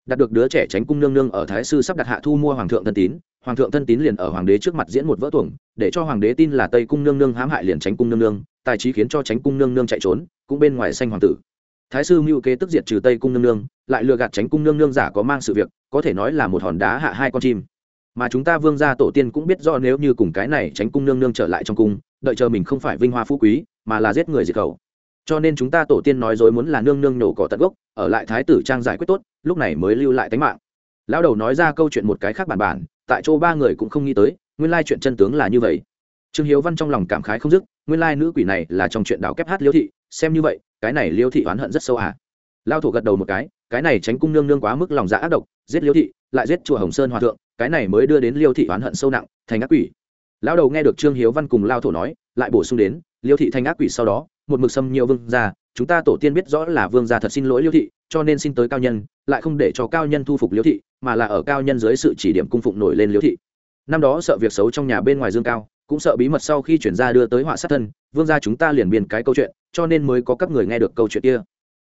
[SPEAKER 1] đạt được đứa trẻ tránh cung nương nương ở thái sư sắp đặt hạ thu mua hoàng thượng thân tín, hoàng thượng thân tín liền ở hoàng đế trước mặt diễn một vỡ tuồng, để cho hoàng đế tin là tây cung nương nương hãm hại liền tránh cung nương nương, tài trí khiến cho tránh cung nương nương chạy trốn, cũng bên ngoài xanh hoàng tử. Thái sư mưu kế tức diệt trừ tây cung nương nương, lại lừa gạt tránh cung nương nương giả có mang sự việc, có thể nói là một hòn đá hạ hai con chim. Mà chúng ta vương gia tổ tiên cũng biết rõ nếu như cùng cái này tránh cung nương nương trở lại trong cung, đợi chờ mình không phải vinh hoa phú quý, mà là giết người diệt khẩu cho nên chúng ta tổ tiên nói dối muốn là nương nương nổ cỏ tận gốc, ở lại thái tử trang giải quyết tốt, lúc này mới lưu lại tính mạng. Lão đầu nói ra câu chuyện một cái khác bản bản, tại chỗ ba người cũng không nghĩ tới, nguyên lai chuyện chân tướng là như vậy. Trương hiếu văn trong lòng cảm khái không dứt, nguyên lai nữ quỷ này là trong chuyện đào kép hát liêu thị, xem như vậy, cái này liêu thị oán hận rất sâu à. Lao thủ gật đầu một cái cái này tránh cung nương nương quá mức lòng dạ ác độc, giết liêu thị, lại giết chùa hồng sơn hòa thượng, cái này mới đưa đến liêu thị oán hận sâu nặng, thành ác quỷ. Lao đầu nghe được trương hiếu văn cùng lao thổ nói, lại bổ sung đến, liêu thị thành ác quỷ sau đó một mực xâm nhiều vương gia, chúng ta tổ tiên biết rõ là vương gia thật xin lỗi liêu thị, cho nên xin tới cao nhân, lại không để cho cao nhân thu phục liêu thị, mà là ở cao nhân dưới sự chỉ điểm cung phụng nổi lên liêu thị. Năm đó sợ việc xấu trong nhà bên ngoài dương cao, cũng sợ bí mật sau khi chuyển ra đưa tới họa sát thân, vương gia chúng ta liền biên cái câu chuyện, cho nên mới có các người nghe được câu chuyện kia.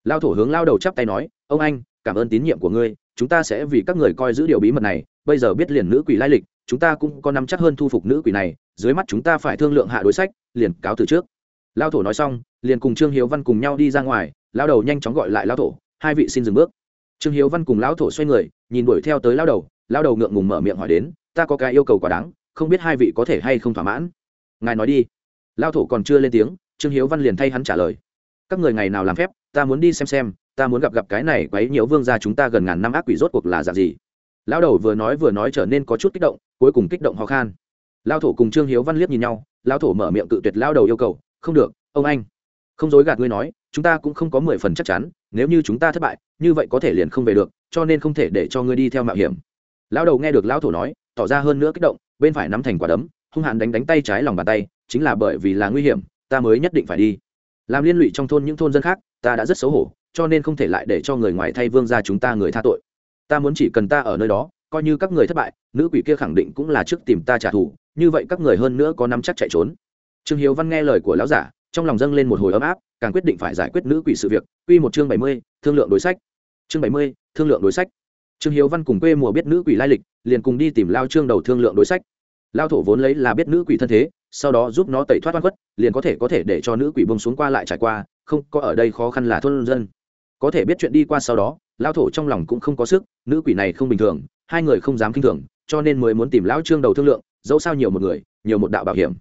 [SPEAKER 1] Lao thổ hướng lao đầu chắp tay nói, ông anh, cảm ơn tín nhiệm của ngươi, chúng ta sẽ vì các người coi giữ điều bí mật này, bây giờ biết liền nữ quỷ lai lịch, chúng ta cũng có nắm chắc hơn thu phục nữ quỷ này, dưới mắt chúng ta phải thương lượng hạ đối sách, liền cáo từ trước lao thổ nói xong, liền cùng trương hiếu văn cùng nhau đi ra ngoài lao đầu nhanh chóng gọi lại lao thổ, hai vị xin dừng bước. Trương hiếu văn cùng lão thổ xoay người, nhìn đuổi theo tới lao đầu lao đầu ngượng ngùng mở miệng hỏi đến, ta có cái yêu cầu quá đáng, không biết hai vị có thể hay không thỏa mãn? Ngài nói đi. Lao thổ còn chưa lên tiếng, trương hiếu văn liền thay hắn trả lời, các người ngày nào làm phép, ta muốn đi xem xem, ta muốn gặp gặp cái này quấy nhiễu vương gia chúng ta gần ngàn năm ác quỷ rốt cuộc là dạng gì. Lao đầu vừa nói vừa nói trở nên có chút kích động, cuối cùng kích động ho khan. Lao thổ cùng trương hiếu văn liếc nhìn nhau lao thổ mở miệng cự tuyệt lao đầu yêu cầu không được, ông anh. Không dối gạt ngươi nói, chúng ta cũng không có mười phần chắc chắn, nếu như chúng ta thất bại, như vậy có thể liền không về được, cho nên không thể để cho ngươi đi theo mạo hiểm. Lão đầu nghe được lão thổ nói, tỏ ra hơn nữa kích động, bên phải nắm thành quả đấm, hung hãn đánh đánh tay trái lòng bàn tay, chính là bởi vì là nguy hiểm, ta mới nhất định phải đi. Làm liên lụy trong thôn những thôn dân khác, ta đã rất xấu hổ, cho nên không thể lại để cho người ngoài thay vương ra chúng ta người tha tội. Ta muốn chỉ cần ta ở nơi đó, coi như các người thất bại, nữ quỷ kia khẳng định cũng là trước tìm ta trả thù, như vậy các người hơn nữa có nắm chắc chạy trốn trương hiếu văn nghe lời của lão giả, trong lòng dâng lên một hồi ấm áp, càng quyết định phải giải quyết nữ quỷ sự việc. Quy một chương bảy mươi, thương lượng đối sách. Chương bảy mươi, thương lượng đối sách. Trương hiếu văn cùng quê mùa biết nữ quỷ lai lịch, liền cùng đi tìm lao trương đầu thương lượng đối sách. Lao thổ vốn lấy là biết nữ quỷ thân thế, sau đó giúp nó tẩy thoát oan khuất, liền có thể có thể để cho nữ quỷ bông xuống qua lại trải qua, không có ở đây khó khăn là thôn dân. Có thể biết chuyện đi qua sau đó, lao thổ trong lòng cũng không có sức, nữ quỷ này không bình thường, hai người không dám k i n h thường, cho nên mới muốn tìm lão trương đầu thương lượng, dẫu sao nhiều một người, nhiều một đạo bảo hiểm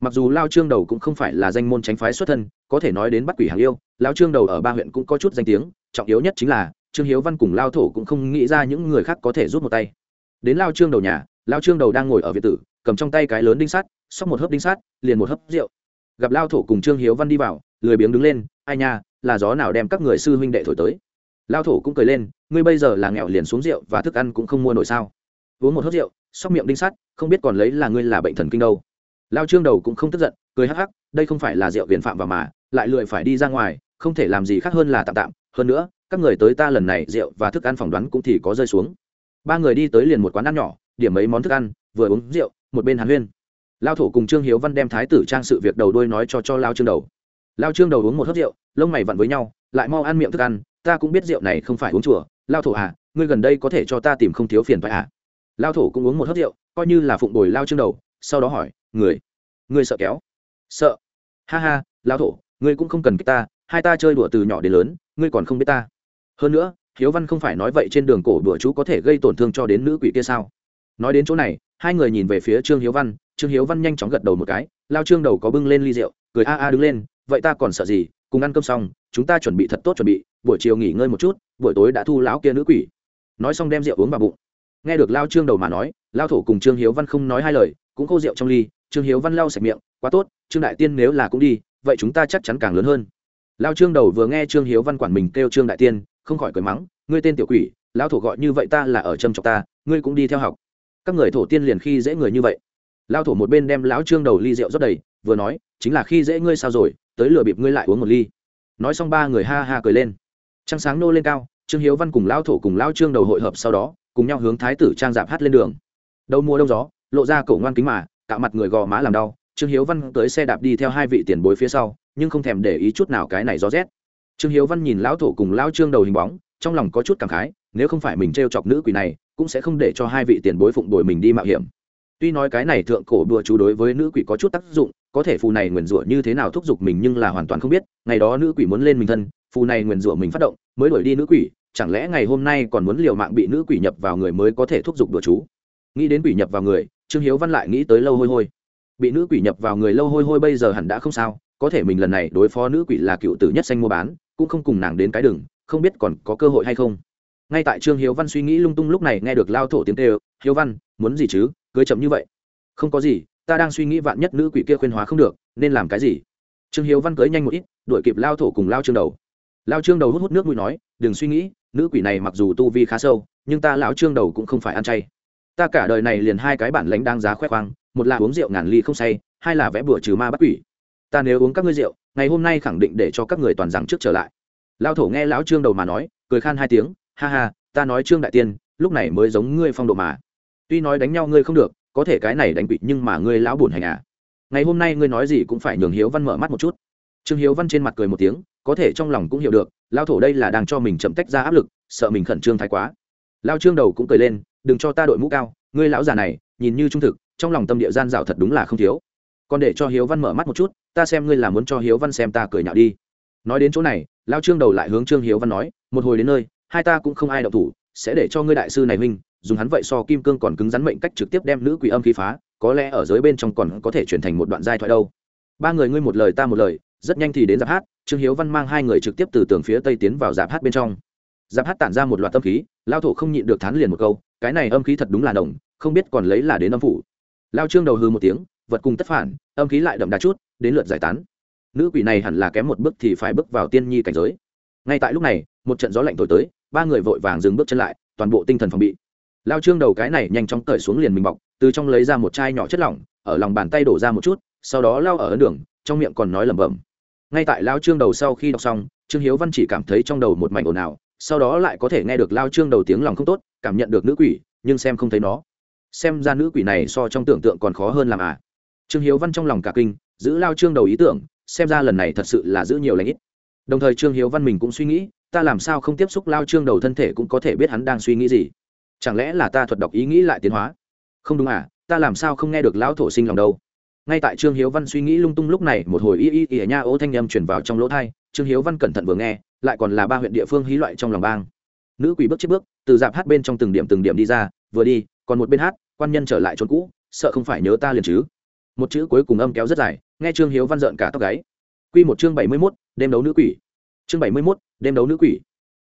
[SPEAKER 1] mặc dù lao trương đầu cũng không phải là danh môn tránh phái xuất thân, có thể nói đến bắt quỷ hàng yêu, lao trương đầu ở ba huyện cũng có chút danh tiếng, trọng yếu nhất chính là, trương hiếu văn cùng lao thổ cũng không nghĩ ra những người khác có thể rút một tay. Đến lao trương đầu nhà, lao trương đầu đang ngồi ở việt tử, cầm trong tay cái lớn đinh sắt xóc một hớp đinh sắt, liền một hớp rượu. Gặp lao thổ cùng trương hiếu văn đi vào, lười biếng đứng lên, ai nha, là gió nào đem các người sư huynh đệ thổi tới? Lao thổ cũng cười lên, ngươi bây giờ là nghèo liền xuống rượu và thức ăn cũng không mua nổi sao? Uống một hớp rượu xóc miệng đinh sắt, không biết còn lấy là ngươi là bệnh thần kinh đâu lao trương đầu cũng không tức giận, cười hắc hắc, đây không phải là rượu viện phạm vào mà, lại lười phải đi ra ngoài, không thể làm gì khác hơn là tạm tạm. Hơn nữa, các người tới ta lần này rượu và thức ăn phỏng đoán cũng thì có rơi xuống. Ba người đi tới liền một quán ăn nhỏ, điểm mấy món thức ăn, vừa uống rượu, một bên hàn huyên. Lao thổ cùng trương hiếu văn đem thái tử trang sự việc đầu đuôi nói cho cho lao trương đầu. Lao trương đầu uống một hớp rượu, lông mày vặn với nhau, lại mau ăn miệng thức ăn, ta cũng biết rượu này không phải uống chùa. Lao thổ à ngươi gần đây có thể cho ta tìm không thiếu phiền phải à? Lao thổ cũng uống một hớp rượu, coi như là phụng bồi lao trương đầu sau đó hỏi, người người sợ kéo? Sợ. Ha ha lao thổ, ngươi cũng không cần kích ta, hai ta chơi đùa từ nhỏ đến lớn, ngươi còn không biết ta. Hơn nữa, hiếu văn không phải nói vậy trên đường cổ đùa chú có thể gây tổn thương cho đến nữ quỷ kia sao? Nói đến chỗ này, hai người nhìn về phía trương hiếu văn, trương hiếu văn nhanh chóng gật đầu một cái, lao trương đầu có bưng lên ly rượu, cười a a đứng lên, vậy ta còn sợ gì, cùng ăn cơm xong, chúng ta chuẩn bị thật tốt chuẩn bị, buổi chiều nghỉ ngơi một chút, buổi tối đã thu lão kia nữ quỷ. Nói xong đem rượu uống vào bụng. Nghe được lao trương đầu mà nói, lao thổ cùng trương hiếu văn không nói hai lời cũng khô rượu trong ly, trương hiếu văn lau sạch miệng, quá tốt, trương đại tiên nếu là cũng đi, vậy chúng ta chắc chắn càng lớn hơn. Lao trương đầu vừa nghe trương hiếu văn quản mình kêu trương đại tiên, không khỏi cười mắng, ngươi tên tiểu quỷ, lão thổ gọi như vậy ta là ở châm chọc ta, ngươi cũng đi theo học. Các người thổ tiên liền khi dễ người như vậy. Lao thổ một bên đem lão trương đầu ly rượu rót đầy, vừa nói, chính là khi dễ ngươi sao rồi, tới lừa bịp ngươi lại uống một ly. Nói xong ba người ha ha cười lên. Trăng sáng nô lên cao, trương hiếu văn cùng lao thổ cùng lao trương đầu hội hợp sau đó, cùng nhau hướng thái tử trang dạp hát lên đường. Đầu mùa đông gió lộ ra cổ ngoan kính mà tạo mặt người gò má làm đau, trương hiếu văn tới xe đạp đi theo hai vị tiền bối phía sau, nhưng không thèm để ý chút nào cái này gió rét. Trương hiếu văn nhìn lão thổ cùng lão trương đầu hình bóng, trong lòng có chút cảm khái, nếu không phải mình t r e o chọc nữ quỷ này, cũng sẽ không để cho hai vị tiền bối phụng đổi mình đi mạo hiểm. Tuy nói cái này thượng cổ đùa chú đối với nữ quỷ có chút tác dụng, có thể phù này nguyền rủa như thế nào thúc giục mình nhưng là hoàn toàn không biết, ngày đó nữ quỷ muốn lên mình thân, phù này nguyền rủa mình phát động, mới đuổi đi nữ quỷ, chẳng lẽ ngày hôm nay còn muốn liều mạng bị nữ quỷ nhập vào người mới có thể thúc giục đùa chú? Nghĩ đến quỷ nhập vào người trương hiếu văn lại nghĩ tới lâu hôi hôi. Bị nữ quỷ nhập vào người lâu hôi hôi bây giờ hẳn đã không sao, có thể mình lần này đối phó nữ quỷ là cựu tử nhất xanh mua bán, cũng không cùng nàng đến cái đường, không biết còn có cơ hội hay không. Ngay tại trương hiếu văn suy nghĩ lung tung lúc này nghe được lao thổ tiếng kêu, hiếu văn, muốn gì chứ? Cưới chậm như vậy. Không có gì, ta đang suy nghĩ vạn nhất nữ quỷ kia khuyên hóa không được, nên làm cái gì? Trương hiếu văn cưới nhanh một ít, đuổi kịp lao thổ cùng lao trương đầu. Lao trương đầu hút hút nước mũi nói, đừng suy nghĩ, nữ quỷ này mặc dù tu vi khá sâu, nhưng ta lão trương đầu cũng không phải ăn chay ta cả đời này liền hai cái bản lãnh đang giá khoe khoang, một là uống rượu ngàn ly không say, hai là vẽ bửa trừ ma bắt quỷ. Ta nếu uống các ngươi rượu, ngày hôm nay khẳng định để cho các người toàn rằng trước trở lại. Lao thổ nghe lão trương đầu mà nói, cười khan hai tiếng, ha ha, ta nói trương đại tiên, lúc này mới giống ngươi phong độ mà. Tuy nói đánh nhau ngươi không được, có thể cái này đánh quỷ nhưng mà ngươi lão buồn hành à. Ngày hôm nay ngươi nói gì cũng phải nhường hiếu văn mở mắt một chút. Trương hiếu văn trên mặt cười một tiếng, có thể trong lòng cũng hiểu được lao thổ đây là đang cho mình chậm tách ra áp lực, sợ mình khẩn trương thái quá. Lao trương đầu cũng cười lên đừng cho ta đội mũ cao, ngươi lão già này, nhìn như trung thực, trong lòng tâm địa gian dạo thật đúng là không thiếu. Còn để cho hiếu văn mở mắt một chút, ta xem ngươi là muốn cho hiếu văn xem ta cười nhạo đi. Nói đến chỗ này, lao trương đầu lại hướng trương hiếu văn nói, một hồi đến nơi, hai ta cũng không ai đậu thủ, sẽ để cho ngươi đại sư này huynh, dùng hắn vậy so kim cương còn cứng rắn mệnh cách trực tiếp đem nữ quỷ âm khí phá, có lẽ ở dưới bên trong còn có thể chuyển thành một đoạn giai thoại đâu. Ba người ngươi một lời ta một lời, rất nhanh thì đến giáp hát, trương hiếu văn mang hai người trực tiếp từ tường phía tây tiến vào giáp hát bên trong. Giáp hát tản ra một loạt tâm khí, lao thổ không nhịn được thán liền một câu cái này âm khí thật đúng là nồng, không biết còn lấy là đến âm phủ. Lao trương đầu hư một tiếng, vật cùng tất phản, âm khí lại đậm đà chút, đến lượt giải tán. Nữ quỷ này hẳn là kém một bước thì phải bước vào tiên nhi cảnh giới. Ngay tại lúc này, một trận gió lạnh thổi tới, ba người vội vàng dừng bước chân lại, toàn bộ tinh thần phòng bị. Lao trương đầu cái này nhanh chóng cởi xuống liền mình bọc, từ trong lấy ra một chai nhỏ chất lỏng, ở lòng bàn tay đổ ra một chút, sau đó lao ở ấn đường, trong miệng còn nói lẩm bẩm. Ngay tại lao trương đầu sau khi đọc xong, trương hiếu văn chỉ cảm thấy trong đầu một mảnh ồn ào sau đó lại có thể nghe được lao trương đầu tiếng lòng không tốt, cảm nhận được nữ quỷ, nhưng xem không thấy nó. Xem ra nữ quỷ này so trong tưởng tượng còn khó hơn làm à. Trương hiếu văn trong lòng cả kinh, giữ lao trương đầu ý tưởng, xem ra lần này thật sự là giữ nhiều lãnh ít. Đồng thời trương hiếu văn mình cũng suy nghĩ, ta làm sao không tiếp xúc lao trương đầu thân thể cũng có thể biết hắn đang suy nghĩ gì. Chẳng lẽ là ta thuật đọc ý nghĩ lại tiến hóa? Không đúng à ta làm sao không nghe được lão thổ sinh lòng đâu? Ngay tại trương hiếu văn suy nghĩ lung tung lúc này, một hồi y y y nha ô thanh â chuyển vào trong lỗ thai, trương hiếu văn cẩn thận vừa nghe, lại còn là ba huyện địa phương hí loại trong lòng bang. Nữ quỷ bước chết bước, từ dạp hát bên trong từng điểm từng điểm đi ra, vừa đi, còn một bên hát, quan nhân trở lại chốn cũ, sợ không phải nhớ ta liền chứ. Một chữ cuối cùng âm kéo rất dài, nghe trương hiếu văn rợn cả tóc gáy. Quy một chương bảy mươi mốt, đêm đấu nữ quỷ. Chương bảy mươi mốt, đêm đấu nữ quỷ.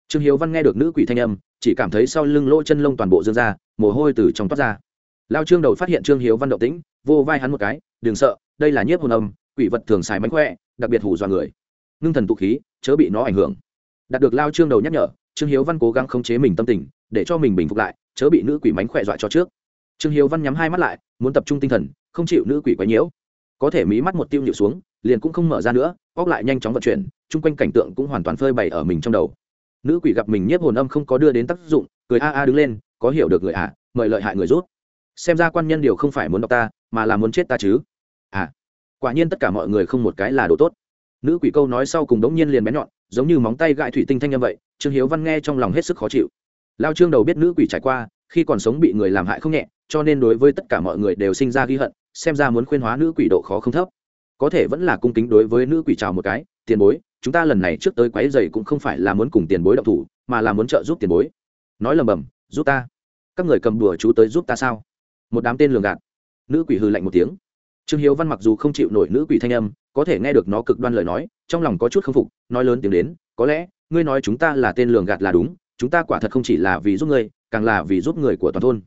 [SPEAKER 1] Trương hiếu văn nghe được nữ quỷ thanh âm, chỉ cảm thấy sau lưng lỗ chân lông toàn bộ dương ra, mồ hôi từ trong toát ra. Lao trương đầu phát hiện trương hiếu văn động tĩnh, vô vai hắn một cái đừng sợ đây là nhiếp hồn âm quỷ vật thường xài mánh khỏe đặc biệt hủ dọa người. Ngưng thần tụ khí chớ bị nó ảnh hưởng. Đạt được lao trương đầu nhắc nhở trương hiếu văn cố gắng khống chế mình tâm tình để cho mình bình phục lại chớ bị nữ quỷ mánh khỏe dọa cho trước. Trương hiếu văn nhắm hai mắt lại muốn tập trung tinh thần không chịu nữ quỷ quấy nhiễu. Có thể mí mắt một tiêu nhịu xuống liền cũng không mở ra nữa bóc lại nhanh chóng vận chuyển chung quanh cảnh tượng cũng hoàn toàn phơi bày ở mình trong đầu. Nữ quỷ gặp mình nhiếp hồn âm không có đưa đến tác dụng cười a a đứng lên có hiểu được người ạ à, mời lợi hại người rút. Xem ra quan nhân điều không phải muốn đọc ta mà là muốn chết ta chứ quả nhiên tất cả mọi người không một cái là đồ tốt. Nữ quỷ câu nói sau cùng đống nhiên liền bén nhọn, giống như móng tay gãi thủy tinh thanh như vậy, trương hiếu văn nghe trong lòng hết sức khó chịu. Lao trương đầu biết nữ quỷ trải qua, khi còn sống bị người làm hại không nhẹ, cho nên đối với tất cả mọi người đều sinh ra ghi hận, xem ra muốn khuyên hóa nữ quỷ độ khó không thấp. Có thể vẫn là cung kính đối với nữ quỷ chào một cái, tiền bối, chúng ta lần này trước tới quái dày cũng không phải là muốn cùng tiền bối động thủ, mà là muốn trợ giúp tiền bối. Nói lầm bầm, giúp ta. Các người cầm đùa chú tới giúp ta sao? Một đám tên lường gạt. Nữ quỷ hư lạnh một tiếng trương hiếu văn mặc dù không chịu nổi nữ quỷ thanh âm, có thể nghe được nó cực đoan lời nói, trong lòng có chút k phục, nói lớn tiếng đến, có lẽ, ngươi nói chúng ta là tên lường gạt là đúng, chúng ta quả thật không chỉ là vì giúp ngươi, càng là vì giúp người của toàn thôn.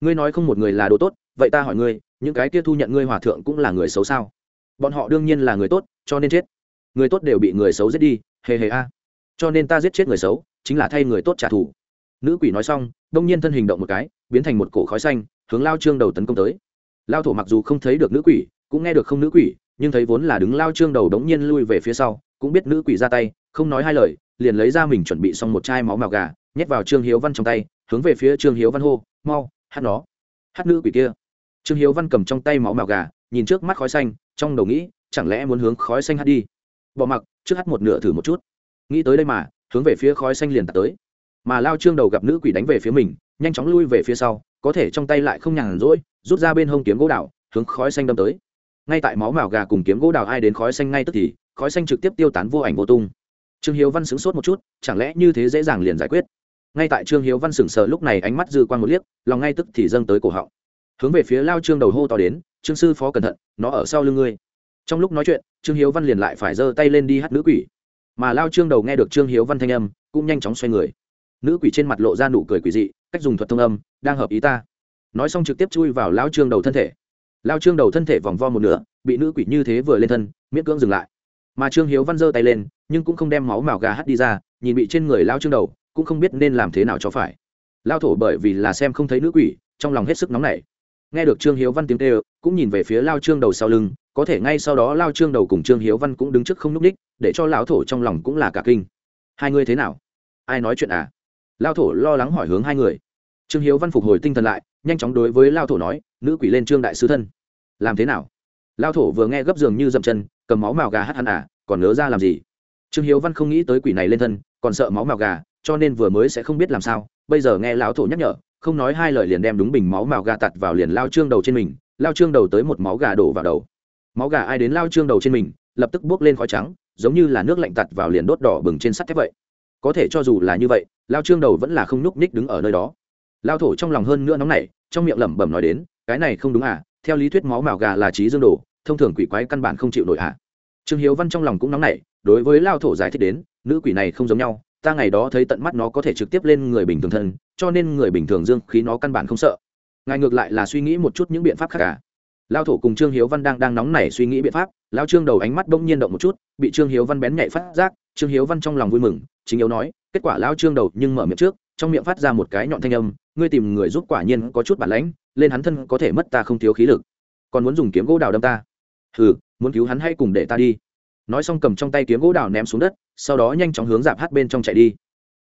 [SPEAKER 1] Ngươi nói không một người là đồ tốt, vậy ta hỏi ngươi, những cái kia thu nhận ngươi hòa thượng cũng là người xấu sao? Bọn họ đương nhiên là người tốt, cho nên chết. Người tốt đều bị người xấu giết đi, hề hề a. Cho nên ta giết chết người xấu, chính là thay người tốt trả thù. Nữ quỷ nói xong, đông nhiên thân hình động một cái, biến thành một cổ khói xanh, hướng lao trương đầu tấn công tới lao thổ mặc dù không thấy được nữ quỷ, cũng nghe được không nữ quỷ, nhưng thấy vốn là đứng lao trương đầu đống nhiên lui về phía sau, cũng biết nữ quỷ ra tay, không nói hai lời, liền lấy ra mình chuẩn bị xong một chai máu màu gà, nhét vào trương hiếu văn trong tay, hướng về phía trương hiếu văn hô, mau, hát nó. Hát nữ quỷ kia. Trương hiếu văn cầm trong tay máu màu gà, nhìn trước mắt khói xanh, trong đầu nghĩ, chẳng lẽ muốn hướng khói xanh hát đi? Bỏ mặc, trước hát một nửa thử một chút. Nghĩ tới đây mà, hướng về phía khói xanh liền tạt tới. Mà lao trương đầu gặp nữ quỷ đánh về phía mình, nhanh chóng lui về phía sau, có thể trong tay lại không nhàn rỗi rút ra bên hông kiếm gỗ đào, hướng khói xanh đâm tới. Ngay tại máu màu gà cùng kiếm gỗ đào ai đến khói xanh ngay tức thì, khói xanh trực tiếp tiêu tán vô ảnh vô tung. Trương hiếu văn sửng sốt một chút, chẳng lẽ như thế dễ dàng liền giải quyết? Ngay tại trương hiếu văn sửng sờ lúc này ánh mắt dư quan một liếc, lòng ngay tức thì dâng tới cổ họng. Hướng về phía lao trương đầu hô to đến, trương sư phó cẩn thận, nó ở sau lưng ngươi. Trong lúc nói chuyện, trương hiếu văn liền lại phải giơ tay lên đi hát nữ quỷ. Mà lao trương đầu nghe được trương hiếu văn thanh âm, cũng nhanh chóng xoay người. Nữ quỷ trên mặt lộ ra nụ cười quỷ dị, cách dùng thuật thông âm, đang hợp ý ta nói xong trực tiếp chui vào lao trương đầu thân thể. Lao trương đầu thân thể vòng vo một nửa, bị nữ quỷ như thế vừa lên thân, miễn cưỡng dừng lại. Mà trương hiếu văn giơ tay lên, nhưng cũng không đem máu màu gà hắt đi ra, nhìn bị trên người lao trương đầu, cũng không biết nên làm thế nào cho phải. Lao thổ bởi vì là xem không thấy nữ quỷ, trong lòng hết sức nóng nảy. Nghe được trương hiếu văn tiếng kêu, cũng nhìn về phía lao trương đầu sau lưng, có thể ngay sau đó lao trương đầu cùng trương hiếu văn cũng đứng trước không n ú c đích để cho lão thổ trong lòng cũng là cả kinh. Hai người thế nào? Ai nói chuyện à? Lao thổ lo lắng hỏi hướng hai người trương hiếu văn phục hồi tinh thần lại, nhanh chóng đối với lao thổ nói, nữ quỷ lên trương đại sứ thân. Làm thế nào? Lao thổ vừa nghe gấp giường như dậm chân, cầm máu màu gà hắt hắn à còn nhớ ra làm gì? Trương hiếu văn không nghĩ tới quỷ này lên thân, còn sợ máu màu gà, cho nên vừa mới sẽ không biết làm sao, bây giờ nghe lão thổ nhắc nhở, không nói hai lời liền đem đúng bình máu màu gà tặt vào liền lao trương đầu trên mình, lao trương đầu tới một máu gà đổ vào đầu. Máu gà ai đến lao trương đầu trên mình, lập tức bước lên khói trắng, giống như là nước lạnh tặt vào liền đốt đỏ bừng trên sắt thép vậy. Có thể cho dù là như vậy, lao trương đầu vẫn là không nhúc ních đứng ở nơi đó lao thổ trong lòng hơn nữa nóng nảy, trong miệng lẩm bẩm nói đến, cái này không đúng à theo lý thuyết máu màu gà là trí dương đồ, thông thường quỷ quái căn bản không chịu nổi à. Trương hiếu văn trong lòng cũng nóng nảy, đối với lao thổ giải thích đến, nữ quỷ này không giống nhau, ta ngày đó thấy tận mắt nó có thể trực tiếp lên người bình thường thân, cho nên người bình thường dương khí nó căn bản không sợ. Ngài ngược lại là suy nghĩ một chút những biện pháp khác cả lao thổ cùng trương hiếu văn đang đang nóng nảy suy nghĩ biện pháp, lao trương đầu ánh mắt bỗng nhiên động một chút, bị trương hiếu văn bén nhạy phát giác, trương hiếu văn trong lòng vui mừng, chính yếu nói, kết quả lao trương đầu nhưng mở miệng trước trong miệng phát ra một cái nhọn thanh âm, ngươi tìm người giúp quả nhiên có chút bản lãnh, lên hắn thân có thể mất ta không thiếu khí lực. Còn muốn dùng kiếm gỗ đào đâm ta? Hừ, muốn cứu hắn hay cùng để ta đi. Nói xong cầm trong tay kiếm gỗ đào ném xuống đất, sau đó nhanh chóng hướng dạp hát bên trong chạy đi.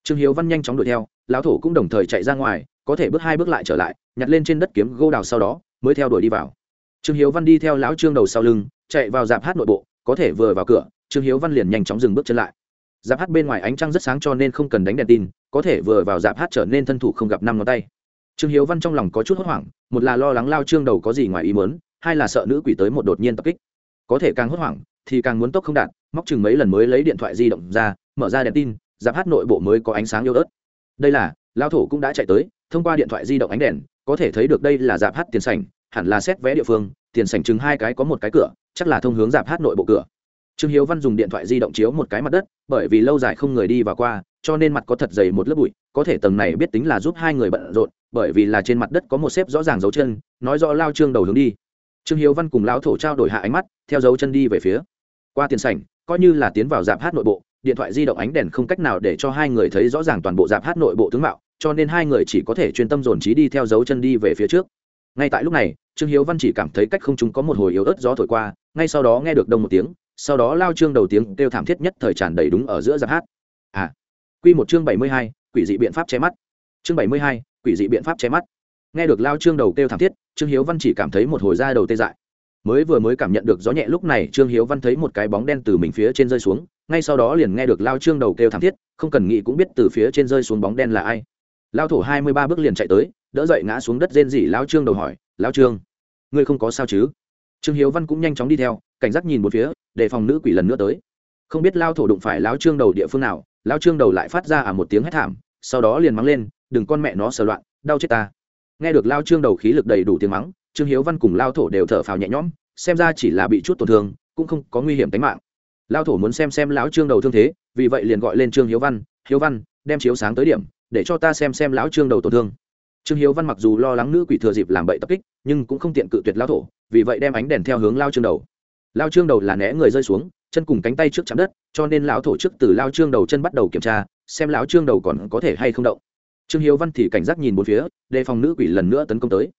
[SPEAKER 1] Trương hiếu văn nhanh chóng đuổi theo, lão thổ cũng đồng thời chạy ra ngoài, có thể bước hai bước lại trở lại, nhặt lên trên đất kiếm gỗ đào sau đó, mới theo đuổi đi vào. Trương hiếu văn đi theo lão trương đầu sau lưng, chạy vào dạp hát nội bộ, có thể vừa vào cửa, trương hiếu văn liền nhanh chóng dừng bước chân lại. Dạp hát bên ngoài ánh trăng rất sáng cho nên không cần đánh đèn tin có thể vừa vào dạp hát trở nên thân thủ không gặp năm ngón tay. Trương hiếu văn trong lòng có chút hốt hoảng, một là lo lắng lao trương đầu có gì ngoài ý mớn hai là sợ nữ quỷ tới một đột nhiên tập kích. Có thể càng hốt hoảng, thì càng muốn tốc không đạt, móc chừng mấy lần mới lấy điện thoại di động ra, mở ra đèn tin, dạp hát nội bộ mới có ánh sáng yếu ớt. Đây là, lao thổ cũng đã chạy tới, thông qua điện thoại di động ánh đèn, có thể thấy được đây là dạp hát tiền sảnh, hẳn là xét vé địa phương, tiền sảnh chừng hai cái có một cái cửa, chắc là thông hướng dạp hát nội bộ cửa trương hiếu văn dùng điện thoại di động chiếu một cái mặt đất, bởi vì lâu dài không người đi và qua, cho nên mặt có thật dày một lớp bụi, có thể tầng này biết tính là giúp hai người bận rộn, bởi vì là trên mặt đất có một xếp rõ ràng dấu chân, nói rõ lao trương đầu hướng đi. Trương hiếu văn cùng lão thổ trao đổi hạ ánh mắt, theo dấu chân đi về phía. Qua tiền sảnh, coi như là tiến vào dạp hát nội bộ, điện thoại di động ánh đèn không cách nào để cho hai người thấy rõ ràng toàn bộ dạp hát nội bộ tướng mạo, cho nên hai người chỉ có thể chuyên tâm dồn trí đi theo dấu chân đi về phía trước. Ngay tại lúc này, trương hiếu văn chỉ cảm thấy cách không chúng có một hồi yếu ớt gió thổi qua, ngay sau đó nghe được đông một tiếng sau đó lao trương đầu tiếng kêu thảm thiết nhất thời tràn đầy đúng ở giữa giáp hát. À q một chương bảy mươi hai, quỷ dị biện pháp che mắt. Chương bảy mươi hai, quỷ dị biện pháp che mắt. Nghe được lao trương đầu kêu thảm thiết, trương hiếu văn chỉ cảm thấy một hồi da đầu tê dại. Mới vừa mới cảm nhận được gió nhẹ lúc này, trương hiếu văn thấy một cái bóng đen từ mình phía trên rơi xuống, ngay sau đó liền nghe được lao trương đầu kêu thảm thiết, không cần nghĩ cũng biết từ phía trên rơi xuống bóng đen là ai. Lao thổ hai mươi ba bước liền chạy tới, đỡ dậy ngã xuống đất rên rỉ lao trương đầu hỏi, lao trương, ngươi không có sao chứ? Trương hiếu văn cũng nhanh chóng đi theo cảnh giác nhìn một phía, để phòng nữ quỷ lần nữa tới. Không biết lao thổ đụng phải lao trương đầu địa phương nào, lao trương đầu lại phát ra à một tiếng hét thảm, sau đó liền mắng lên, đừng con mẹ nó sờ loạn, đau chết ta. Nghe được lao trương đầu khí lực đầy đủ tiếng mắng, trương hiếu văn cùng lao thổ đều thở phào nhẹ nhõm, xem ra chỉ là bị chút tổn thương, cũng không có nguy hiểm tính mạng. Lao thổ muốn xem xem lão trương đầu thương thế, vì vậy liền gọi lên trương hiếu văn hiếu văn, đem chiếu sáng tới điểm, để cho ta xem xem lão trương đầu tổn thương. Trương hiếu văn mặc dù lo lắng nữ quỷ thừa dịp làm bậy tập kích, nhưng cũng không tiện cự tuyệt lao thổ, vì vậy đem ánh đèn theo hướng lao trương đầu lao trương đầu là né người rơi xuống, chân cùng cánh tay trước chạm đất, cho nên lão thổ trước từ lao trương đầu chân bắt đầu kiểm tra, xem lão trương đầu còn có thể hay không động. Trương hiếu văn thì cảnh giác nhìn bốn phía, đề phòng nữ quỷ lần nữa tấn công tới.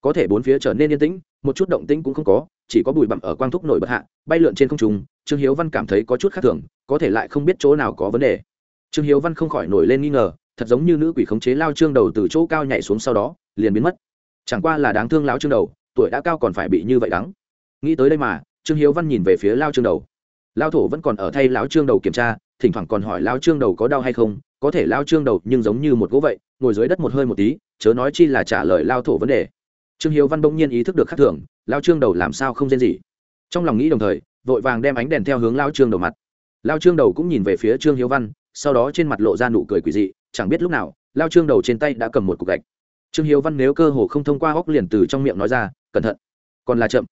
[SPEAKER 1] Có thể bốn phía trở nên yên tĩnh, một chút động tĩnh cũng không có, chỉ có bụi bặm ở quang thúc nổi bật hạ, bay lượn trên không trung, trương hiếu văn cảm thấy có chút khác thường, có thể lại không biết chỗ nào có vấn đề. Trương hiếu văn không khỏi nổi lên nghi ngờ, thật giống như nữ quỷ khống chế lao trương đầu từ chỗ cao nhảy xuống sau đó, liền biến mất. Chẳng qua là đáng thương lão trương đầu, tuổi đã cao còn phải bị như vậy đắng. Nghĩ tới đây mà trương hiếu văn nhìn về phía lao trương đầu. Lao thổ vẫn còn ở thay lão trương đầu kiểm tra thỉnh thoảng còn hỏi lao trương đầu có đau hay không. Có thể lao trương đầu nhưng giống như một gỗ vậy ngồi dưới đất một hơi một tí chớ nói chi là trả lời lao thổ vấn đề. Trương hiếu văn bỗng nhiên ý thức được khắc thưởng, lao trương đầu làm sao không rên gì trong lòng nghĩ đồng thời vội vàng đem ánh đèn theo hướng lao trương đầu mặt. Lao trương đầu cũng nhìn về phía trương hiếu văn sau đó trên mặt lộ ra nụ cười quỳ dị chẳng biết lúc nào lao trương đầu trên tay đã cầm một cục gạch. Trương hiếu văn nếu cơ hồ không thông qua hóc liền từ trong miệng nói ra cẩn thận còn là chậm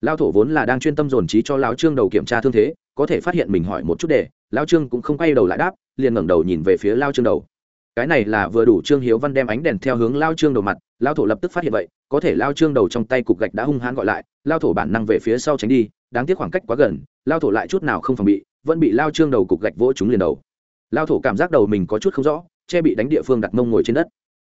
[SPEAKER 1] lao thổ vốn là đang chuyên tâm dồn trí cho lao trương đầu kiểm tra thương thế, có thể phát hiện mình hỏi một chút để lao trương cũng không quay đầu lại đáp, liền ngẩng đầu nhìn về phía lao trương đầu. Cái này là vừa đủ trương hiếu văn đem ánh đèn theo hướng lao trương đầu mặt, lao thổ lập tức phát hiện vậy, có thể lao trương đầu trong tay cục gạch đã hung hãn gọi lại, lao thổ bản năng về phía sau tránh đi, đáng tiếc khoảng cách quá gần, lao thổ lại chút nào không phòng bị, vẫn bị lao trương đầu cục gạch vỗ trúng liền đầu. Lao thổ cảm giác đầu mình có chút không rõ, che bị đánh địa phương đặt mông ngồi trên đất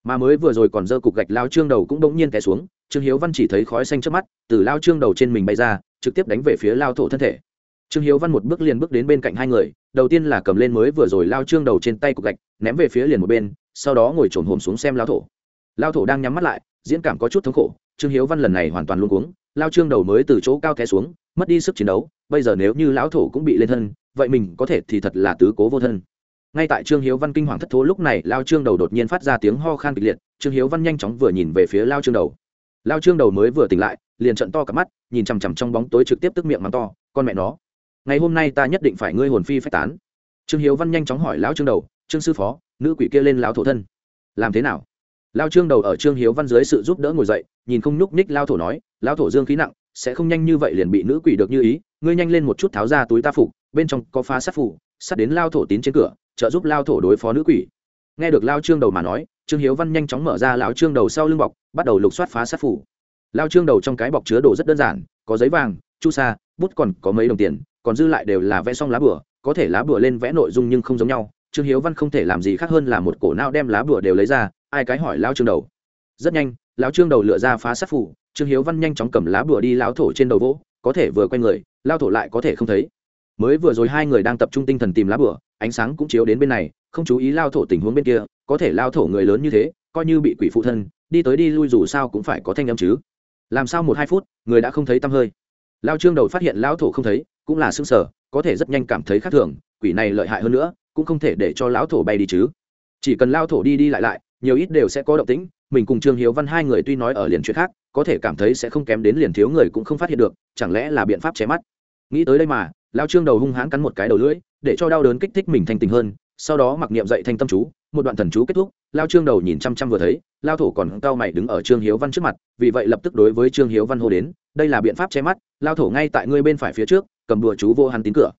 [SPEAKER 1] mà mới vừa rồi còn dơ cục gạch lao trương đầu cũng đ ỗ n g nhiên té xuống, trương hiếu văn chỉ thấy khói xanh trước mắt, từ lao trương đầu trên mình bay ra, trực tiếp đánh về phía lao thổ thân thể. Trương hiếu văn một bước liền bước đến bên cạnh hai người, đầu tiên là cầm lên mới vừa rồi lao trương đầu trên tay cục gạch, ném về phía liền một bên, sau đó ngồi trồn hồm xuống xem lao thổ. Lao thổ đang nhắm mắt lại, diễn cảm có chút thống khổ, trương hiếu văn lần này hoàn toàn luôn cuống, lao trương đầu mới từ chỗ cao té xuống, mất đi sức chiến đấu, bây giờ nếu như lão thổ cũng bị lên thân, vậy mình có thể thì thật là tứ cố vô thân ngay tại trương hiếu văn kinh hoàng thất thố lúc này, lao trương đầu đột nhiên phát ra tiếng ho khan kịch liệt, trương hiếu văn nhanh chóng vừa nhìn về phía lao trương đầu. Lao trương đầu mới vừa tỉnh lại, liền trận to cả mắt, nhìn chằm chằm trong bóng tối trực tiếp tức miệng mắng to, con mẹ nó, ngày hôm nay ta nhất định phải ngươi hồn phi phách tán. Trương hiếu văn nhanh chóng hỏi lão trương đầu, trương sư phó, nữ quỷ kia lên lão thổ thân, làm thế nào? Lao trương đầu ở trương hiếu văn dưới sự giúp đỡ ngồi dậy, nhìn không nhúc ních lao thổ nói, lao thổ dương khí nặng, sẽ không nhanh như vậy liền bị nữ quỷ được như ý, ngươi nhanh lên một chút tháo ra túi ta phục, bên trong có phá sát phủ sắt đến lao thổ tín trên cửa trợ giúp lao thổ đối phó nữ quỷ. Nghe được lao trương đầu mà nói, trương hiếu văn nhanh chóng mở ra lão trương đầu sau lưng bọc, bắt đầu lục soát phá sát phủ. Lao trương đầu trong cái bọc chứa đồ rất đơn giản, có giấy vàng, chu sa, bút còn có mấy đồng tiền, còn dư lại đều là vẽ xong lá bửa có thể lá bửa lên vẽ nội dung nhưng không giống nhau. Trương hiếu văn không thể làm gì khác hơn là một cổ nao đem lá bửa đều lấy ra, ai cái hỏi lao trương đầu. Rất nhanh, lão trương đầu lựa ra phá sát phủ, trương hiếu văn nhanh chóng cầm lá bửa đi lão thổ trên đầu vỗ, có thể vừa quay người, lao thổ lại có thể không thấy. Mới vừa rồi hai người đang tập trung tinh thần tìm lá bửa ánh sáng cũng chiếu đến bên này, không chú ý lao thổ tình huống bên kia, có thể lao thổ người lớn như thế, coi như bị quỷ phụ thân, đi tới đi lui dù sao cũng phải có thanh âm chứ. Làm sao một hai phút, người đã không thấy tăm hơi. Lao trương đầu phát hiện lao thổ không thấy, cũng là xương sở có thể rất nhanh cảm thấy khác thường, quỷ này lợi hại hơn nữa, cũng không thể để cho lão thổ bay đi chứ. Chỉ cần lao thổ đi đi lại lại, nhiều ít đều sẽ có động tĩnh, mình cùng trương hiếu văn hai người tuy nói ở liền chuyện khác, có thể cảm thấy sẽ không kém đến liền thiếu người cũng không phát hiện được, chẳng lẽ là biện pháp che mắt? Nghĩ tới đây mà, lao trương đầu hung hãn cắn một cái đầu lưỡi để cho đau đớn kích thích mình thanh tình hơn, sau đó mặc niệm dậy thanh tâm chú, một đoạn thần chú kết thúc, lao trương đầu nhìn chăm chăm vừa thấy, lao thổ còn cao mày đứng ở trương hiếu văn trước mặt, vì vậy lập tức đối với trương hiếu văn hô đến, đây là biện pháp che mắt, lao thổ ngay tại ngươi bên phải phía trước, cầm đùa chú vô hắn tín cửa.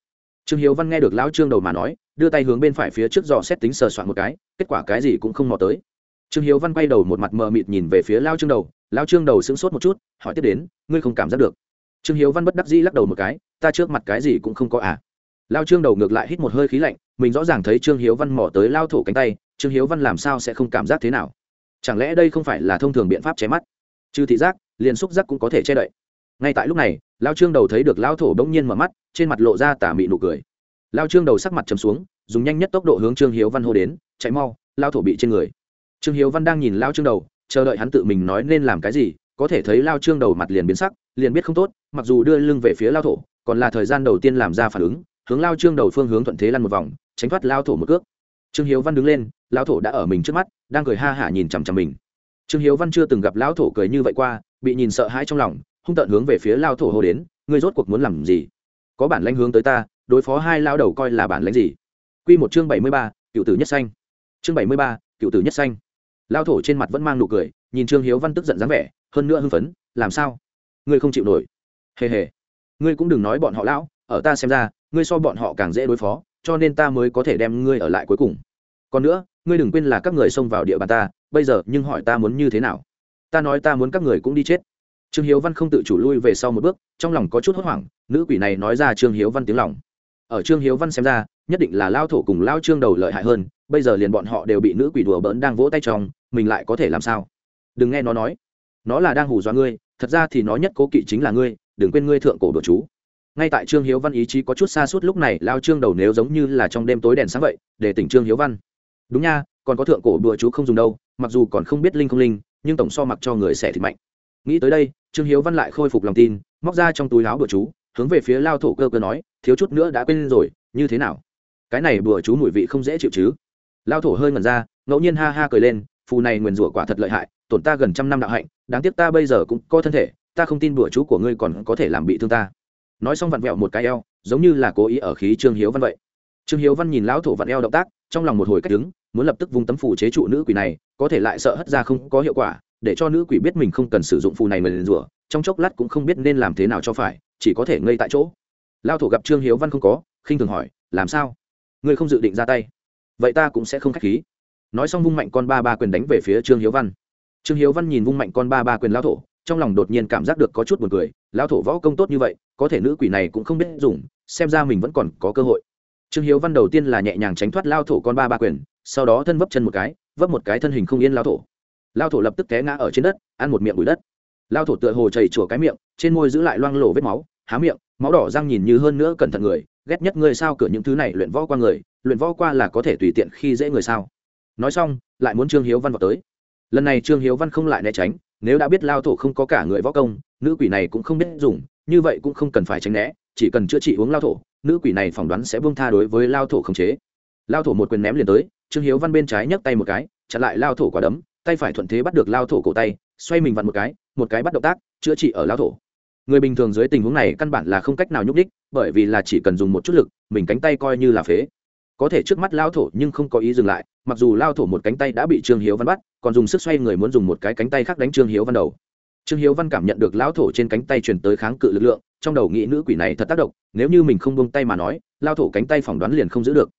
[SPEAKER 1] Trương hiếu văn nghe được lao trương đầu mà nói, đưa tay hướng bên phải phía trước dò xét tính sờ soạn một cái, kết quả cái gì cũng không mò tới. Trương hiếu văn quay đầu một mặt mờ mịt nhìn về phía lao trương đầu, lao trương đầu sững sốt một chút, hỏi tiếp đến, ngươi không cảm giác được. Trương hiếu văn bất đắc dĩ lắc đầu một cái, ta trước mặt cái gì cũng không có à? Lao trương đầu ngược lại hít một hơi khí lạnh, mình rõ ràng thấy trương hiếu văn mỏ tới lao thổ cánh tay, trương hiếu văn làm sao sẽ không cảm giác thế nào? Chẳng lẽ đây không phải là thông thường biện pháp che mắt? Trừ thị giác, liền xúc giác cũng có thể che đậy. Ngay tại lúc này, lao trương đầu thấy được lao thổ bỗng nhiên mở mắt, trên mặt lộ ra tà mị nụ cười. Lao trương đầu sắc mặt chầm xuống, dùng nhanh nhất tốc độ hướng trương hiếu văn hô đến, chạy mau, lao thổ bị trên người. Trương hiếu văn đang nhìn lao trương đầu, chờ đợi hắn tự mình nói nên làm cái gì, có thể thấy lao trương đầu mặt liền biến sắc, liền biết không tốt, mặc dù đưa lưng về phía lao thổ, còn là thời gian đầu tiên làm ra phản ứng hướng lao trương đầu phương hướng thuận thế lăn một vòng, tránh thoát lao thổ một cước. Trương hiếu văn đứng lên, lao thổ đã ở mình trước mắt, đang cười ha hả nhìn chằm chằm mình. Trương hiếu văn chưa từng gặp lao thổ cười như vậy qua, bị nhìn sợ hãi trong lòng, hung tợn hướng về phía lao thổ hô đến, ngươi rốt cuộc muốn làm gì? Có bản lãnh hướng tới ta, đối phó hai lao đầu coi là bản lãnh gì? Q một chương bảy mươi ba, cựu tử nhất xanh chương bảy mươi ba, cựu tử nhất xanh lao thổ trên mặt vẫn mang nụ cười, nhìn trương hiếu văn tức giận dáng vẻ, hơn nữa hưng phấn, làm sao? Ngươi không chịu nổi. Hề hề, ngươi cũng đừng nói bọn họ lão, ở ta xem ra ngươi so bọn họ càng dễ đối phó, cho nên ta mới có thể đem ngươi ở lại cuối cùng. Còn nữa, ngươi đừng quên là các người xông vào địa bàn ta, bây giờ, nhưng hỏi ta muốn như thế nào? Ta nói ta muốn các người cũng đi chết. Trương hiếu văn không tự chủ lui về sau một bước, trong lòng có chút hốt hoảng, nữ quỷ này nói ra trương hiếu văn tiếng lòng. Ở trương hiếu văn xem ra, nhất định là lao thổ cùng lao trương đầu lợi hại hơn, bây giờ liền bọn họ đều bị nữ quỷ đùa bỡn đang vỗ tay trong mình lại có thể làm sao? Đừng nghe nó nói. Nó là đang hù dọa ngươi, thật ra thì nó nhất cố kỵ chính là ngươi, đừng quên ngươi thượng cổ đồ chú ngay tại trương hiếu văn ý chí có chút xa suốt lúc này, lao trương đầu nếu giống như là trong đêm tối đèn sáng vậy, để tỉnh trương hiếu văn. Đúng nha, còn có thượng cổ đùa chú không dùng đâu, mặc dù còn không biết linh không linh, nhưng tổng so mặc cho người xẻ thịt mạnh. Nghĩ tới đây, trương hiếu văn lại khôi phục lòng tin, móc ra trong túi áo đùa chú, hướng về phía lao thổ cơ cơ nói, thiếu chút nữa đã quên rồi, như thế nào? Cái này đùa chú mùi vị không dễ chịu chứ? Lao thổ hơi ngẩn ra, ngẫu nhiên ha ha cười lên, phù này nguyền rủa quả thật lợi hại, tổn ta gần trăm năm đạo hạnh, đáng tiếc ta bây giờ cũng có thân thể, ta không tin đùa chú của ngươi còn có thể làm bị thương ta nói xong vặn vẹo một cái eo, giống như là cố ý ở khí trương hiếu văn vậy. Trương hiếu văn nhìn lão thổ vặn eo động tác, trong lòng một hồi cách đứng muốn lập tức vung tấm phù chế trụ nữ quỷ này, có thể lại sợ hất ra không có hiệu quả, để cho nữ quỷ biết mình không cần sử dụng phù này mà liền rủa, trong chốc lát cũng không biết nên làm thế nào cho phải, chỉ có thể ngây tại chỗ. Lao thổ gặp trương hiếu văn không có, khinh thường hỏi, làm sao? Ngươi không dự định ra tay? Vậy ta cũng sẽ không k h á c h khí. Nói xong vung mạnh con ba ba quyền đánh về phía trương hiếu văn. Trương hiếu văn nhìn vung mạnh con ba ba quyền lao thổ, trong lòng đột nhiên cảm giác được có chút buồn cười lao thổ võ công tốt như vậy có thể nữ quỷ này cũng không biết dùng, xem ra mình vẫn còn có cơ hội. Trương hiếu văn đầu tiên là nhẹ nhàng tránh thoát lao thổ con ba ba quyền, sau đó thân vấp chân một cái, vấp một cái thân hình không yên lao thổ. Lao thổ lập tức té ngã ở trên đất, ăn một miệng bụi đất. Lao thổ tựa hồ chảy chùa cái miệng, trên môi giữ lại loang lổ vết máu, há miệng, máu đỏ răng nhìn như hơn nữa cẩn thận người, ghét nhất ngươi sao cửa những thứ này luyện võ qua người, luyện võ qua là có thể tùy tiện khi dễ người sao. Nói xong, lại muốn trương hiếu văn vào tới. Lần này trương hiếu văn không lại né tránh, nếu đã biết lao thổ không có cả người võ công, nữ quỷ này cũng không biết dùng như vậy cũng không cần phải tránh né, chỉ cần chữa trị uống lao thổ, nữ quỷ này phỏng đoán sẽ buông tha đối với lao thổ khống chế. Lao thổ một quyền ném liền tới, trương hiếu văn bên trái nhấc tay một cái, chặn lại lao thổ quả đấm, tay phải thuận thế bắt được lao thổ cổ tay, xoay mình vặn một cái một cái bắt động tác, chữa trị ở lao thổ. Người bình thường dưới tình huống này căn bản là không cách nào nhúc đích bởi vì là chỉ cần dùng một chút lực, mình cánh tay coi như là phế. Có thể trước mắt lao thổ nhưng không có ý dừng lại, mặc dù lao thổ một cánh tay đã bị trương hiếu văn bắt, còn dùng sức xoay người muốn dùng một cái cánh tay khác đánh trương hiếu văn đầu trương hiếu văn cảm nhận được lão thổ trên cánh tay truyền tới kháng cự lực lượng, trong đầu nghĩ nữ quỷ này thật tác động, nếu như mình không bông tay mà nói lao thổ cánh tay phỏng đoán liền không giữ được.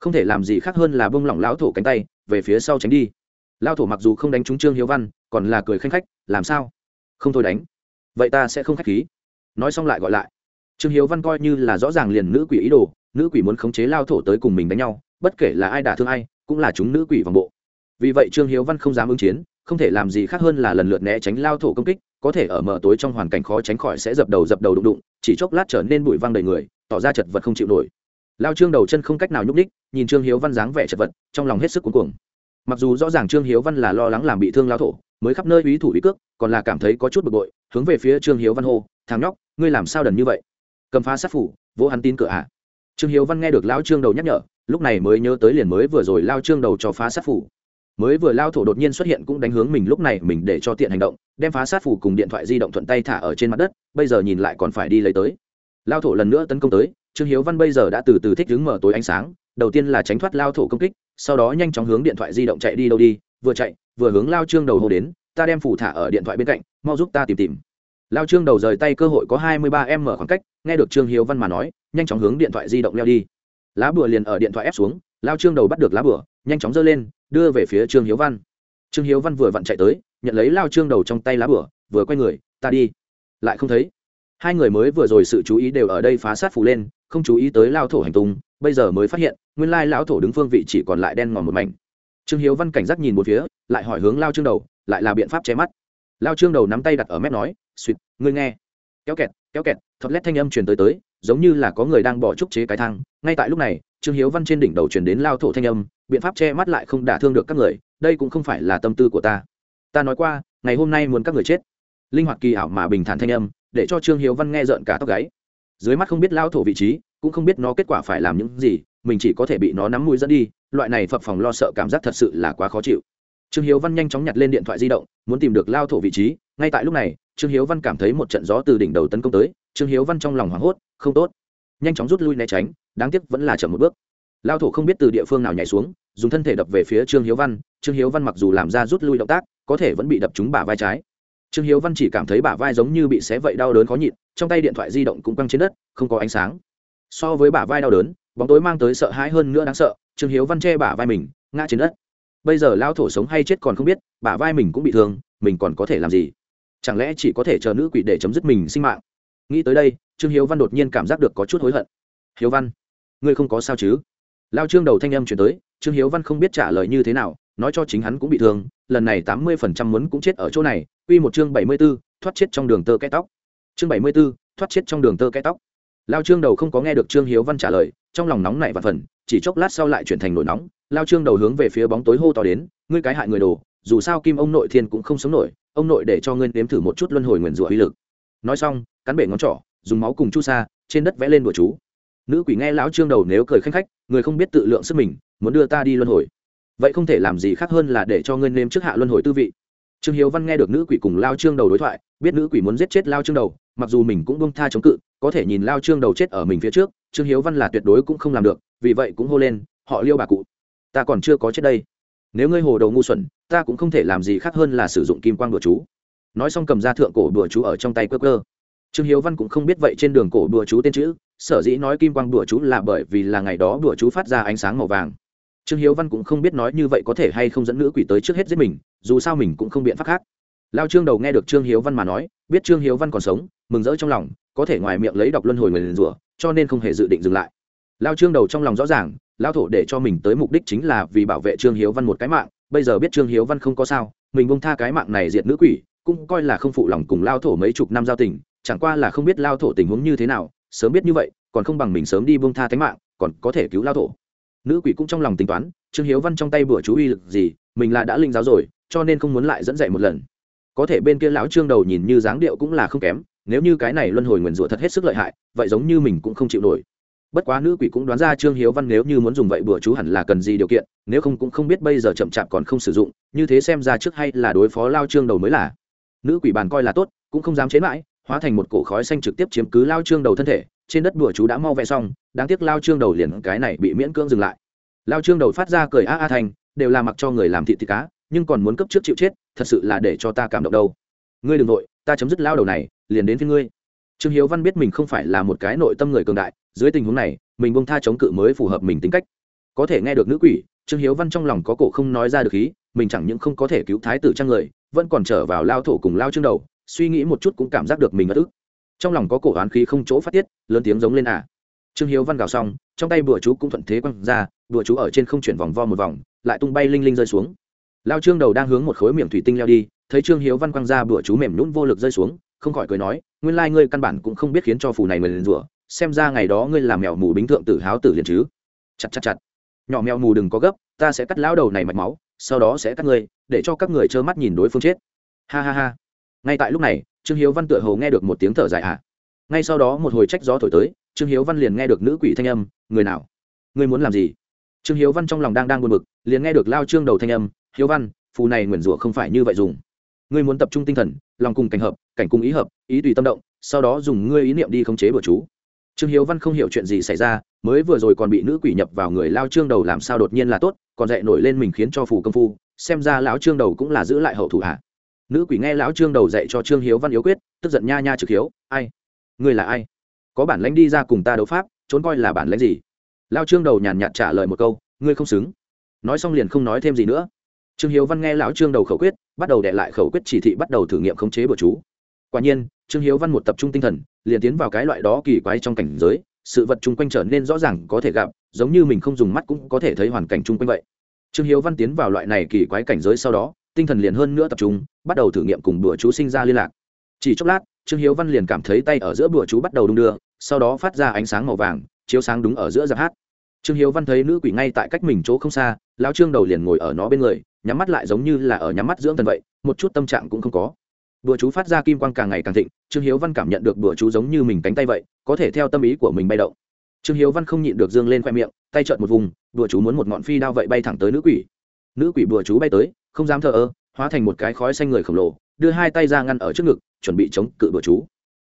[SPEAKER 1] Không thể làm gì khác hơn là bông lỏng lão thổ cánh tay, về phía sau tránh đi. Lao thổ mặc dù không đánh trúng trương hiếu văn, còn là cười khanh khách, làm sao? Không thôi đánh. Vậy ta sẽ không khách khí. Nói xong lại gọi lại. Trương hiếu văn coi như là rõ ràng liền nữ quỷ ý đồ, nữ quỷ muốn khống chế lao thổ tới cùng mình đánh nhau, bất kể là ai đả thương ai, cũng là chúng nữ quỷ vòng bộ. Vì vậy trương hiếu văn không dám ứng chiến không thể làm gì khác hơn là lần lượt né tránh lao thổ công kích, có thể ở mở tối trong hoàn cảnh khó tránh khỏi sẽ dập đầu dập đầu đụng đụng, chỉ chốc lát trở nên bụi văng đầy người, tỏ ra chật vật không chịu nổi. Lao trương đầu chân không cách nào nhúc ních nhìn trương hiếu văn dáng vẻ chật vật, trong lòng hết sức cuống cuồng. Mặc dù rõ ràng trương hiếu văn là lo lắng làm bị thương lao thổ, mới khắp nơi ý thủ ý cước, còn là cảm thấy có chút bực bội, hướng về phía trương hiếu văn hô, thằng nhóc, ngươi làm sao đần như vậy? Cầm phá sát phủ, vỗ hắn tin cửa ạ à. trương hiếu văn nghe được lao trương đầu nhắc nhở, lúc này mới nhớ tới liền mới vừa rồi lao trương đầu cho phá sát phủ mới vừa lao thổ đột nhiên xuất hiện cũng đánh hướng mình lúc này mình để cho tiện hành động, đem phá sát phủ cùng điện thoại di động thuận tay thả ở trên mặt đất, bây giờ nhìn lại còn phải đi lấy tới. Lao thổ lần nữa tấn công tới, trương hiếu văn bây giờ đã từ từ thích đứng mở tối ánh sáng, đầu tiên là tránh thoát lao thổ công kích, sau đó nhanh chóng hướng điện thoại di động chạy đi đâu đi, vừa chạy, vừa hướng lao trương đầu hô đến, ta đem phủ thả ở điện thoại bên cạnh, mau giúp ta tìm tìm. Lao trương đầu rời tay cơ hội có hai mươi ba em mở khoảng cách, nghe được trương hiếu văn mà nói, nhanh chóng hướng điện thoại di động leo đi. Lá bùa liền ở điện thoại ép xuống, lao trương đầu bắt được lá bùa nhanh chóng giơ lên, đưa về phía trương hiếu văn. Trương hiếu văn vừa vặn chạy tới, nhận lấy lao trương đầu trong tay lá bùa vừa quay người, ta đi. Lại không thấy. Hai người mới vừa rồi sự chú ý đều ở đây phá sát phù lên, không chú ý tới lao thổ hành tung, bây giờ mới phát hiện, nguyên lai lão thổ đứng phương vị chỉ còn lại đen ngòm một mảnh. Trương hiếu văn cảnh giác nhìn một phía, lại hỏi hướng lao trương đầu, lại là biện pháp che mắt. Lao trương đầu nắm tay đặt ở mép nói suýt ngươi nghe. Kéo kẹt kéo kẹt thật lét thanh âm truyền tới tới, giống như là có người đang bỏ trúc chế cái thang. Ngay tại lúc này, trương hiếu văn trên đỉnh đầu truyền đến lao thổ thanh âm biện pháp che mắt lại không đả thương được các người, đây cũng không phải là tâm tư của ta. Ta nói qua, ngày hôm nay muốn các người chết. Linh hoạt kỳ ảo mà bình thản thanh âm, để cho trương hiếu văn nghe rợn cả tóc gáy. Dưới mắt không biết lao thổ vị trí, cũng không biết nó kết quả phải làm những gì, mình chỉ có thể bị nó nắm mũi dẫn đi, loại này phập phòng lo sợ cảm giác thật sự là quá khó chịu. Trương hiếu văn nhanh chóng nhặt lên điện thoại di động, muốn tìm được lao thổ vị trí, ngay tại lúc này, trương hiếu văn cảm thấy một trận gió từ đỉnh đầu tấn công tới, trương hiếu văn trong lòng hoảng hốt, không tốt. Nhanh chóng rút lui né tránh, đáng tiếc vẫn là chậm một bước lao thổ không biết từ địa phương nào nhảy xuống, dùng thân thể đập về phía trương hiếu văn. Trương hiếu văn mặc dù làm ra rút lui động tác, có thể vẫn bị đập trúng bả vai trái. Trương hiếu văn chỉ cảm thấy bả vai giống như bị xé vậy đau đớn khó nhịn, trong tay điện thoại di động cũng căng trên đất, không có ánh sáng. So với bả vai đau đớn, bóng tối mang tới sợ hãi hơn nữa đáng sợ, trương hiếu văn che bả vai mình, ngã trên đất. Bây giờ lao thổ sống hay chết còn không biết, bả vai mình cũng bị thương, mình còn có thể làm gì? Chẳng lẽ chỉ có thể chờ nữ quỷ để chấm dứt mình sinh mạng? Nghĩ tới đây, trương hiếu văn đột nhiên cảm giác được có chút hối hận. Hiếu văn, ngươi không có sao chứ? Lao trương đầu thanh âm chuyển tới trương hiếu văn không biết trả lời như thế nào nói cho chính hắn cũng bị thương lần này tám mươi phần trăm muốn cũng chết ở chỗ này uy một chương bảy mươi 74, thoát chết trong đường tơ kẽ tóc. Chương bảy mươi 74, thoát chết trong đường tơ kẽ tóc. Lao trương đầu không có nghe được trương hiếu văn trả lời trong lòng nóng nảy và phần chỉ chốc lát sau lại chuyển thành nổi nóng lao trương đầu hướng về phía bóng tối hô to đến ngươi cái hại người đồ dù sao kim ông nội thiên cũng không sống nổi ông nội để cho ngươi nếm thử một chút luân hồi nguyền rủa uy lực. Nói xong cắn bể ngón trỏ dùng máu cùng chu sa trên đất vẽ lên bụa chú nữ quỷ nghe lão trương đầu nếu cười khanh khách, người không biết tự lượng sức mình, muốn đưa ta đi luân hồi. Vậy không thể làm gì khác hơn là để cho ngươi nêm trước hạ luân hồi tư vị. Trương hiếu văn nghe được nữ quỷ cùng lao trương đầu đối thoại, biết nữ quỷ muốn giết chết lao trương đầu, mặc dù mình cũng bông tha chống cự, có thể nhìn lao trương đầu chết ở mình phía trước, trương hiếu văn là tuyệt đối cũng không làm được, vì vậy cũng hô lên, họ liêu bà cụ, ta còn chưa có chết đây. Nếu ngươi hồ đầu ngu xuẩn, ta cũng không thể làm gì khác hơn là sử dụng kim quang đùa chú. Nói xong cầm ra thượng cổ đùa chú ở trong tay quơ cơ trương hiếu văn cũng không biết vậy trên đường cổ đùa chú tên chữ, sở dĩ nói kim quang đùa chú là bởi vì là ngày đó đùa chú phát ra ánh sáng màu vàng. Trương hiếu văn cũng không biết nói như vậy có thể hay không dẫn nữ quỷ tới trước hết giết mình, dù sao mình cũng không biện pháp khác. Lao trương đầu nghe được trương hiếu văn mà nói, biết trương hiếu văn còn sống, mừng rỡ trong lòng, có thể ngoài miệng lấy đọc luân hồi người liền rủa, cho nên không hề dự định dừng lại. Lao trương đầu trong lòng rõ ràng, lao thổ để cho mình tới mục đích chính là vì bảo vệ trương hiếu văn một cái mạng, bây giờ biết trương hiếu văn không có sao, mình bông tha cái mạng này diệt nữ quỷ, cũng coi là không phụ lòng cùng lao thổ mấy chục năm giao tình chẳng qua là không biết lao thổ tình huống như thế nào, sớm biết như vậy, còn không bằng mình sớm đi bông tha tánh mạng, còn có thể cứu lao thổ. Nữ quỷ cũng trong lòng tính toán, trương hiếu văn trong tay bữa chú uy lực gì, mình là đã linh giáo rồi, cho nên không muốn lại dẫn dạy một lần. Có thể bên kia lão trương đầu nhìn như dáng điệu cũng là không kém, nếu như cái này luân hồi nguyền rủa thật hết sức lợi hại, vậy giống như mình cũng không chịu nổi. Bất quá nữ quỷ cũng đoán ra trương hiếu văn nếu như muốn dùng vậy bữa chú hẳn là cần gì điều kiện, nếu không cũng không biết bây giờ chậm chạp còn không sử dụng, như thế xem ra trước hay là đối phó lao trương đầu mới là. Nữ quỷ bàn coi là tốt, cũng không dám chế mãi hóa thành một cổ khói xanh trực tiếp chiếm cứ lao trương đầu thân thể, trên đất bùa chú đã mau vẽ xong, đáng tiếc lao trương đầu liền cái này bị miễn cưỡng dừng lại. Lao trương đầu phát ra cười a a thành, đều là mặc cho người làm thị thịt cá, nhưng còn muốn cấp trước chịu chết, thật sự là để cho ta cảm động đâu. Ngươi đừng nội ta chấm dứt lao đầu này, liền đến với ngươi. Trương hiếu văn biết mình không phải là một cái nội tâm người cường đại, dưới tình huống này, mình bông tha chống cự mới phù hợp mình tính cách. Có thể nghe được nữ quỷ, trương hiếu văn trong lòng có cổ không nói ra được khí mình chẳng những không có thể cứu thái tử trang người, vẫn còn trở vào lao thổ cùng lao trương đầu suy nghĩ một chút cũng cảm giác được mình mất ức. Trong lòng có cổ oán khí không chỗ phát tiết, lớn tiếng giống lên à. Trương hiếu văn gào xong, trong tay bùa chú cũng thuận thế quăng ra, bùa chú ở trên không chuyển vòng vo một vòng, lại tung bay linh linh rơi xuống. Lao trương đầu đang hướng một khối miệng thủy tinh leo đi, thấy trương hiếu văn quăng ra bùa chú mềm nhún vô lực rơi xuống, không khỏi cười nói, nguyên lai ngươi căn bản cũng không biết khiến cho phù này mình liền rủa, xem ra ngày đó ngươi làm mèo mù bính thượng tử háo tử liền chứ. Chặt chặt chặt. Nhỏ mèo mù đừng có gấp, ta sẽ cắt lão đầu này mạch máu, sau đó sẽ cắt ngươi, để cho các người trơ mắt nhìn đối phương chết. Ha ha ha ngay tại lúc này, trương hiếu văn tựa hồ nghe được một tiếng thở dài ạ à. ngay sau đó một hồi trách gió thổi tới, trương hiếu văn liền nghe được nữ quỷ thanh âm, người nào? Ngươi muốn làm gì? Trương hiếu văn trong lòng đang đang buồn bực, liền nghe được lao trương đầu thanh âm, hiếu văn, phù này nguyền rủa không phải như vậy dùng. Ngươi muốn tập trung tinh thần, lòng cùng cảnh hợp, cảnh cùng ý hợp, ý tùy tâm động, sau đó dùng ngươi ý niệm đi khống chế bừa chú. Trương hiếu văn không hiểu chuyện gì xảy ra, mới vừa rồi còn bị nữ quỷ nhập vào người lao trương đầu làm sao đột nhiên là tốt, còn dạy nổi lên mình khiến cho phù công phu, xem ra lão trương đầu cũng là giữ lại hậu thủ hạ nữ quỷ nghe lão trương đầu dạy cho trương hiếu văn yếu quyết, tức giận nha nha trực hiếu, ai? Ngươi là ai? Có bản lãnh đi ra cùng ta đấu pháp, trốn coi là bản lãnh gì? Lao trương đầu nhàn nhạt trả lời một câu, ngươi không xứng. Nói xong liền không nói thêm gì nữa. Trương hiếu văn nghe lão trương đầu khẩu quyết, bắt đầu đệ lại khẩu quyết chỉ thị bắt đầu thử nghiệm khống chế bừa chú. Quả nhiên, trương hiếu văn một tập trung tinh thần, liền tiến vào cái loại đó kỳ quái trong cảnh giới, sự vật chung quanh trở nên rõ ràng có thể gặp, giống như mình không dùng mắt cũng có thể thấy hoàn cảnh chung quanh vậy. Trương hiếu văn tiến vào loại này kỳ quái cảnh giới sau đó tinh thần liền hơn nữa tập trung, bắt đầu thử nghiệm cùng bữa chú sinh ra liên lạc. Chỉ chốc lát, trương hiếu văn liền cảm thấy tay ở giữa bữa chú bắt đầu đung đưa, sau đó phát ra ánh sáng màu vàng, chiếu sáng đúng ở giữa giáp hát. Trương hiếu văn thấy nữ quỷ ngay tại cách mình chỗ không xa lao trương đầu liền ngồi ở nó bên người, nhắm mắt lại giống như là ở nhắm mắt dưỡng thần vậy, một chút tâm trạng cũng không có. Bữa chú phát ra kim quang càng ngày càng thịnh, trương hiếu văn cảm nhận được bữa chú giống như mình cánh tay vậy, có thể theo tâm ý của mình bay động. Trương hiếu văn không nhịn được dương lên khoe miệng, tay trợn một vùng, bữa chú muốn một ngọn phi đao vậy bay thẳng tới nữ quỷ. Nữ quỷ bữa chú bay tới không dám thờ ơ, hóa thành một cái khói xanh người khổng lồ, đưa hai tay ra ngăn ở trước ngực, chuẩn bị chống cự bữa chú.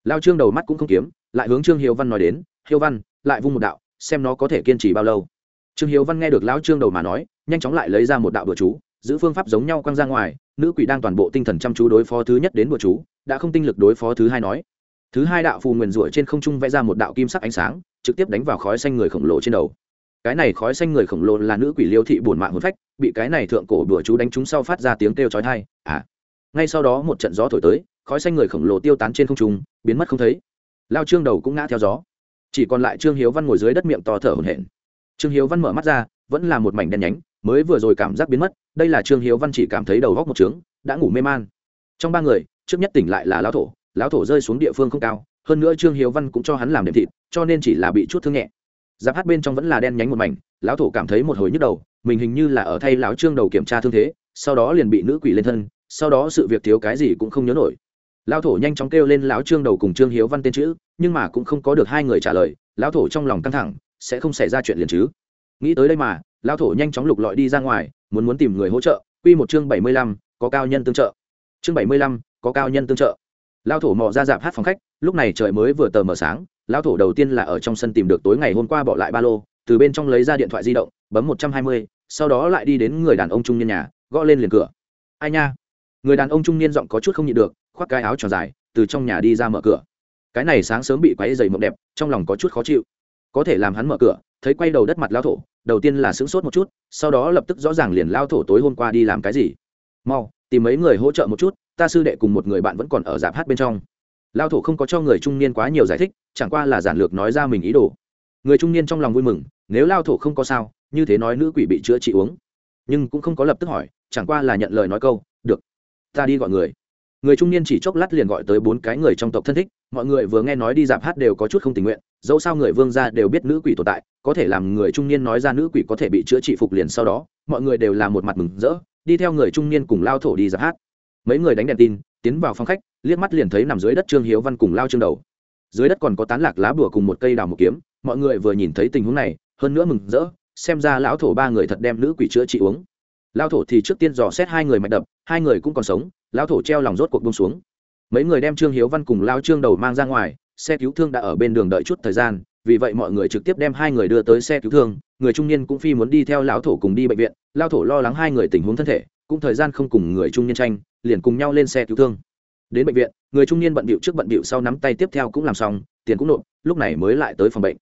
[SPEAKER 1] Lao trương đầu mắt cũng không kiếm, lại hướng trương hiếu văn nói đến, hiếu văn, lại vung một đạo, xem nó có thể kiên trì bao lâu. Trương hiếu văn nghe được lão trương đầu mà nói, nhanh chóng lại lấy ra một đạo bữa chú, giữ phương pháp giống nhau quăng ra ngoài, nữ quỷ đang toàn bộ tinh thần chăm chú đối phó thứ nhất đến bữa chú, đã không tinh lực đối phó thứ hai nói. Thứ hai đạo phù nguyền rủa trên không trung vẽ ra một đạo kim sắc ánh sáng, trực tiếp đánh vào khói xanh người khổng lồ trên đầu cái này khói xanh người khổng lồ là nữ quỷ liêu thị buồn mạng hồn phách, bị cái này thượng cổ đùa chú đánh trúng sau phát ra tiếng kêu chói tai. À ngay sau đó một trận gió thổi tới, khói xanh người khổng lồ tiêu tán trên không trung, biến mất không thấy. Lao trương đầu cũng ngã theo gió. Chỉ còn lại trương hiếu văn ngồi dưới đất miệng to thở hổn hển. Trương hiếu văn mở mắt ra, vẫn là một mảnh đen nhánh, mới vừa rồi cảm giác biến mất, đây là trương hiếu văn chỉ cảm thấy đầu góc một trướng, đã ngủ mê man. Trong ba người, trước nhất tỉnh lại là lão thổ lão thổ rơi xuống địa phương không cao, hơn nữa trương hiếu văn cũng cho hắn làm đệm thịt, cho nên chỉ là bị chút thương nhẹ giáp hát bên trong vẫn là đen nhánh một mảnh, lão thổ cảm thấy một hồi nhức đầu, mình hình như là ở thay lão trương đầu kiểm tra thương thế, sau đó liền bị nữ quỷ lên thân, sau đó sự việc thiếu cái gì cũng không nhớ nổi. Lão thổ nhanh chóng kêu lên lão trương đầu cùng trương hiếu văn tên chữ, nhưng mà cũng không có được hai người trả lời, lão thổ trong lòng căng thẳng, sẽ không xảy ra chuyện liền chứ. Nghĩ tới đây mà, lão thổ nhanh chóng lục lọi đi ra ngoài, muốn muốn tìm người hỗ trợ, quy một chương bảy mươi lăm, có cao nhân tương trợ. Chương bảy mươi lăm, có cao nhân tương trợ. Lão thổ mò ra dạp hát phòng khách, lúc này trời mới vừa tờ mờ sáng lão thổ đầu tiên là ở trong sân tìm được tối ngày hôm qua bỏ lại ba lô, từ bên trong lấy ra điện thoại di động, bấm một trăm hai mươi, sau đó lại đi đến người đàn ông trung niên nhà, gõ lên liền cửa. Ai nha? Người đàn ông trung niên giọng có chút không nhịn được, khoác cái áo tròn dài, từ trong nhà đi ra mở cửa. Cái này sáng sớm bị quáy dày mộng đẹp, trong lòng có chút khó chịu. Có thể làm hắn mở cửa, thấy quay đầu đất mặt lao thổ, đầu tiên là sững sốt một chút, sau đó lập tức rõ ràng liền lao thổ tối hôm qua đi làm cái gì. Mau, tìm mấy người hỗ trợ một chút, ta sư đệ cùng một người bạn vẫn còn ở dạp hát bên trong. Lao thổ không có cho người trung niên quá nhiều giải thích chẳng qua là giản lược nói ra mình ý đồ. Người trung niên trong lòng vui mừng, nếu lao thổ không có sao, như thế nói nữ quỷ bị chữa trị uống. Nhưng cũng không có lập tức hỏi, chẳng qua là nhận lời nói câu, được, ta đi gọi người. Người trung niên chỉ chốc lát liền gọi tới bốn cái người trong tộc thân thích, mọi người vừa nghe nói đi dạp hát đều có chút không tình nguyện, dẫu sao người vương gia đều biết nữ quỷ tồn tại, có thể làm người trung niên nói ra nữ quỷ có thể bị chữa trị phục liền sau đó, mọi người đều là một mặt mừng rỡ, đi theo người trung niên cùng lao thổ đi dạp hát. Mấy người đánh đèn tin, tiến vào phòng khách, liếc mắt liền thấy nằm dưới đất trương hiếu văn cùng lao trương đầu dưới đất còn có tán lạc lá bùa cùng một cây đào một kiếm, mọi người vừa nhìn thấy tình huống này, hơn nữa mừng rỡ, xem ra lão thổ ba người thật đem nữ quỷ chữa trị uống. Lao thổ thì trước tiên dò xét hai người mạch đập, hai người cũng còn sống lao thổ treo lòng rốt cuộc bông xuống. Mấy người đem trương hiếu văn cùng lao trương đầu mang ra ngoài, xe cứu thương đã ở bên đường đợi chút thời gian, vì vậy mọi người trực tiếp đem hai người đưa tới xe cứu thương, người trung niên cũng phi muốn đi theo lão thổ cùng đi bệnh viện lao thổ lo lắng hai người tình huống thân thể, cũng thời gian không cùng người trung niên tranh, liền cùng nhau lên xe cứu thương đến bệnh viện, người trung niên bận bịu trước bận bịu sau nắm tay tiếp theo cũng làm xong, tiền cũng nộp, lúc này mới lại tới phòng bệnh.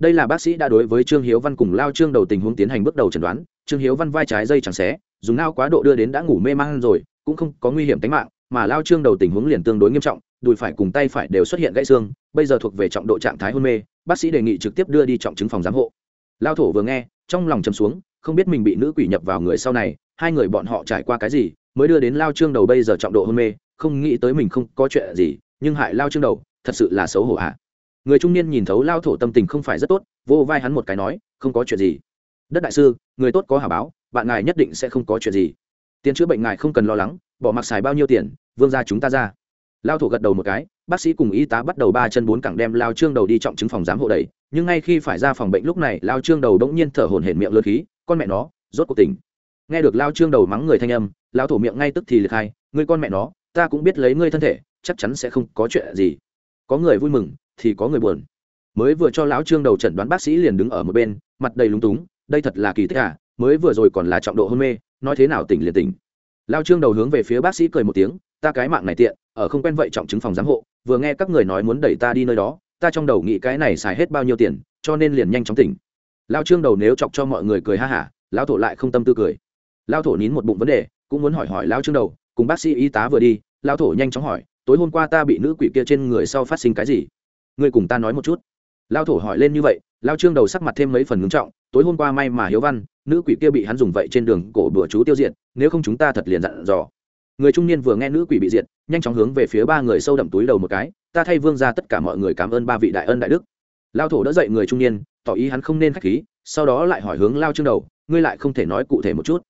[SPEAKER 1] Đây là bác sĩ đã đối với trương hiếu văn cùng lao trương đầu tình huống tiến hành bước đầu chẩn đoán, trương hiếu văn vai trái dây chẳng xé, dùng nao quá độ đưa đến đã ngủ mê man rồi, cũng không có nguy hiểm tính mạng, mà lao trương đầu tình huống liền tương đối nghiêm trọng, đùi phải cùng tay phải đều xuất hiện gãy xương, bây giờ thuộc về trọng độ trạng thái hôn mê, bác sĩ đề nghị trực tiếp đưa đi trọng chứng phòng giám hộ. Lao thổ vừa nghe, trong lòng chầm xuống, không biết mình bị nữ quỷ nhập vào người sau này, hai người bọn họ trải qua cái gì, mới đưa đến lao trương đầu bây giờ trọng độ hôn mê không nghĩ tới mình không có chuyện gì, nhưng hại lao trương đầu, thật sự là xấu hổ ạ à. người trung niên nhìn thấu lao thổ tâm tình không phải rất tốt, vô vai hắn một cái nói, không có chuyện gì. Đất đại sư, người tốt có hả báo, bạn ngài nhất định sẽ không có chuyện gì. Tiền chữa bệnh ngài không cần lo lắng, bỏ mặc xài bao nhiêu tiền, vương ra chúng ta ra. Lao thổ gật đầu một cái, bác sĩ cùng y tá bắt đầu ba chân bốn cẳng đem lao trương đầu đi trọng chứng phòng giám hộ đầy nhưng ngay khi phải ra phòng bệnh lúc này, lao trương đầu bỗng nhiên thở hổn hển miệng lơ khí, con mẹ nó, rốt cuộc tỉnh. Nghe được lao trương đầu mắng người thanh âm, lao thổ miệng ngay tức thì liệt hai người con mẹ nó ta cũng biết lấy ngươi thân thể, chắc chắn sẽ không có chuyện gì. Có người vui mừng, thì có người buồn. Mới vừa cho lão trương đầu chẩn đoán bác sĩ liền đứng ở một bên, mặt đầy lúng túng, đây thật là kỳ tích à mới vừa rồi còn là trọng độ hôn mê, nói thế nào tỉnh liền tỉnh. Lao trương đầu hướng về phía bác sĩ cười một tiếng, ta cái mạng này tiện, ở không quen vậy trọng chứng phòng giám hộ, vừa nghe các người nói muốn đẩy ta đi nơi đó, ta trong đầu nghĩ cái này xài hết bao nhiêu tiền, cho nên liền nhanh chóng tỉnh. Lao trương đầu nếu chọc cho mọi người cười ha hả lao thổ lại không tâm tư cười. Lao thổ nín một bụng vấn đề, cũng muốn hỏi hỏi lao trương đầu cùng bác sĩ y tá vừa đi lao thổ nhanh chóng hỏi, tối hôm qua ta bị nữ quỷ kia trên người sau phát sinh cái gì? Ngươi cùng ta nói một chút. Lao thổ hỏi lên như vậy lao trương đầu sắc mặt thêm mấy phần ngưng trọng, tối hôm qua may mà hiếu văn, nữ quỷ kia bị hắn dùng vậy trên đường cổ đùa chú tiêu diệt, nếu không chúng ta thật liền dặn dò. Người trung niên vừa nghe nữ quỷ bị diệt, nhanh chóng hướng về phía ba người sâu đậm túi đầu một cái, ta thay vương ra tất cả mọi người cảm ơn ba vị đại ân đại đức. Lao thổ đỡ dậy người trung niên, tỏ ý hắn không nên k h á c h khí, sau đó lại hỏi hướng lao trương đầu, ngươi lại không thể nói cụ thể một chút?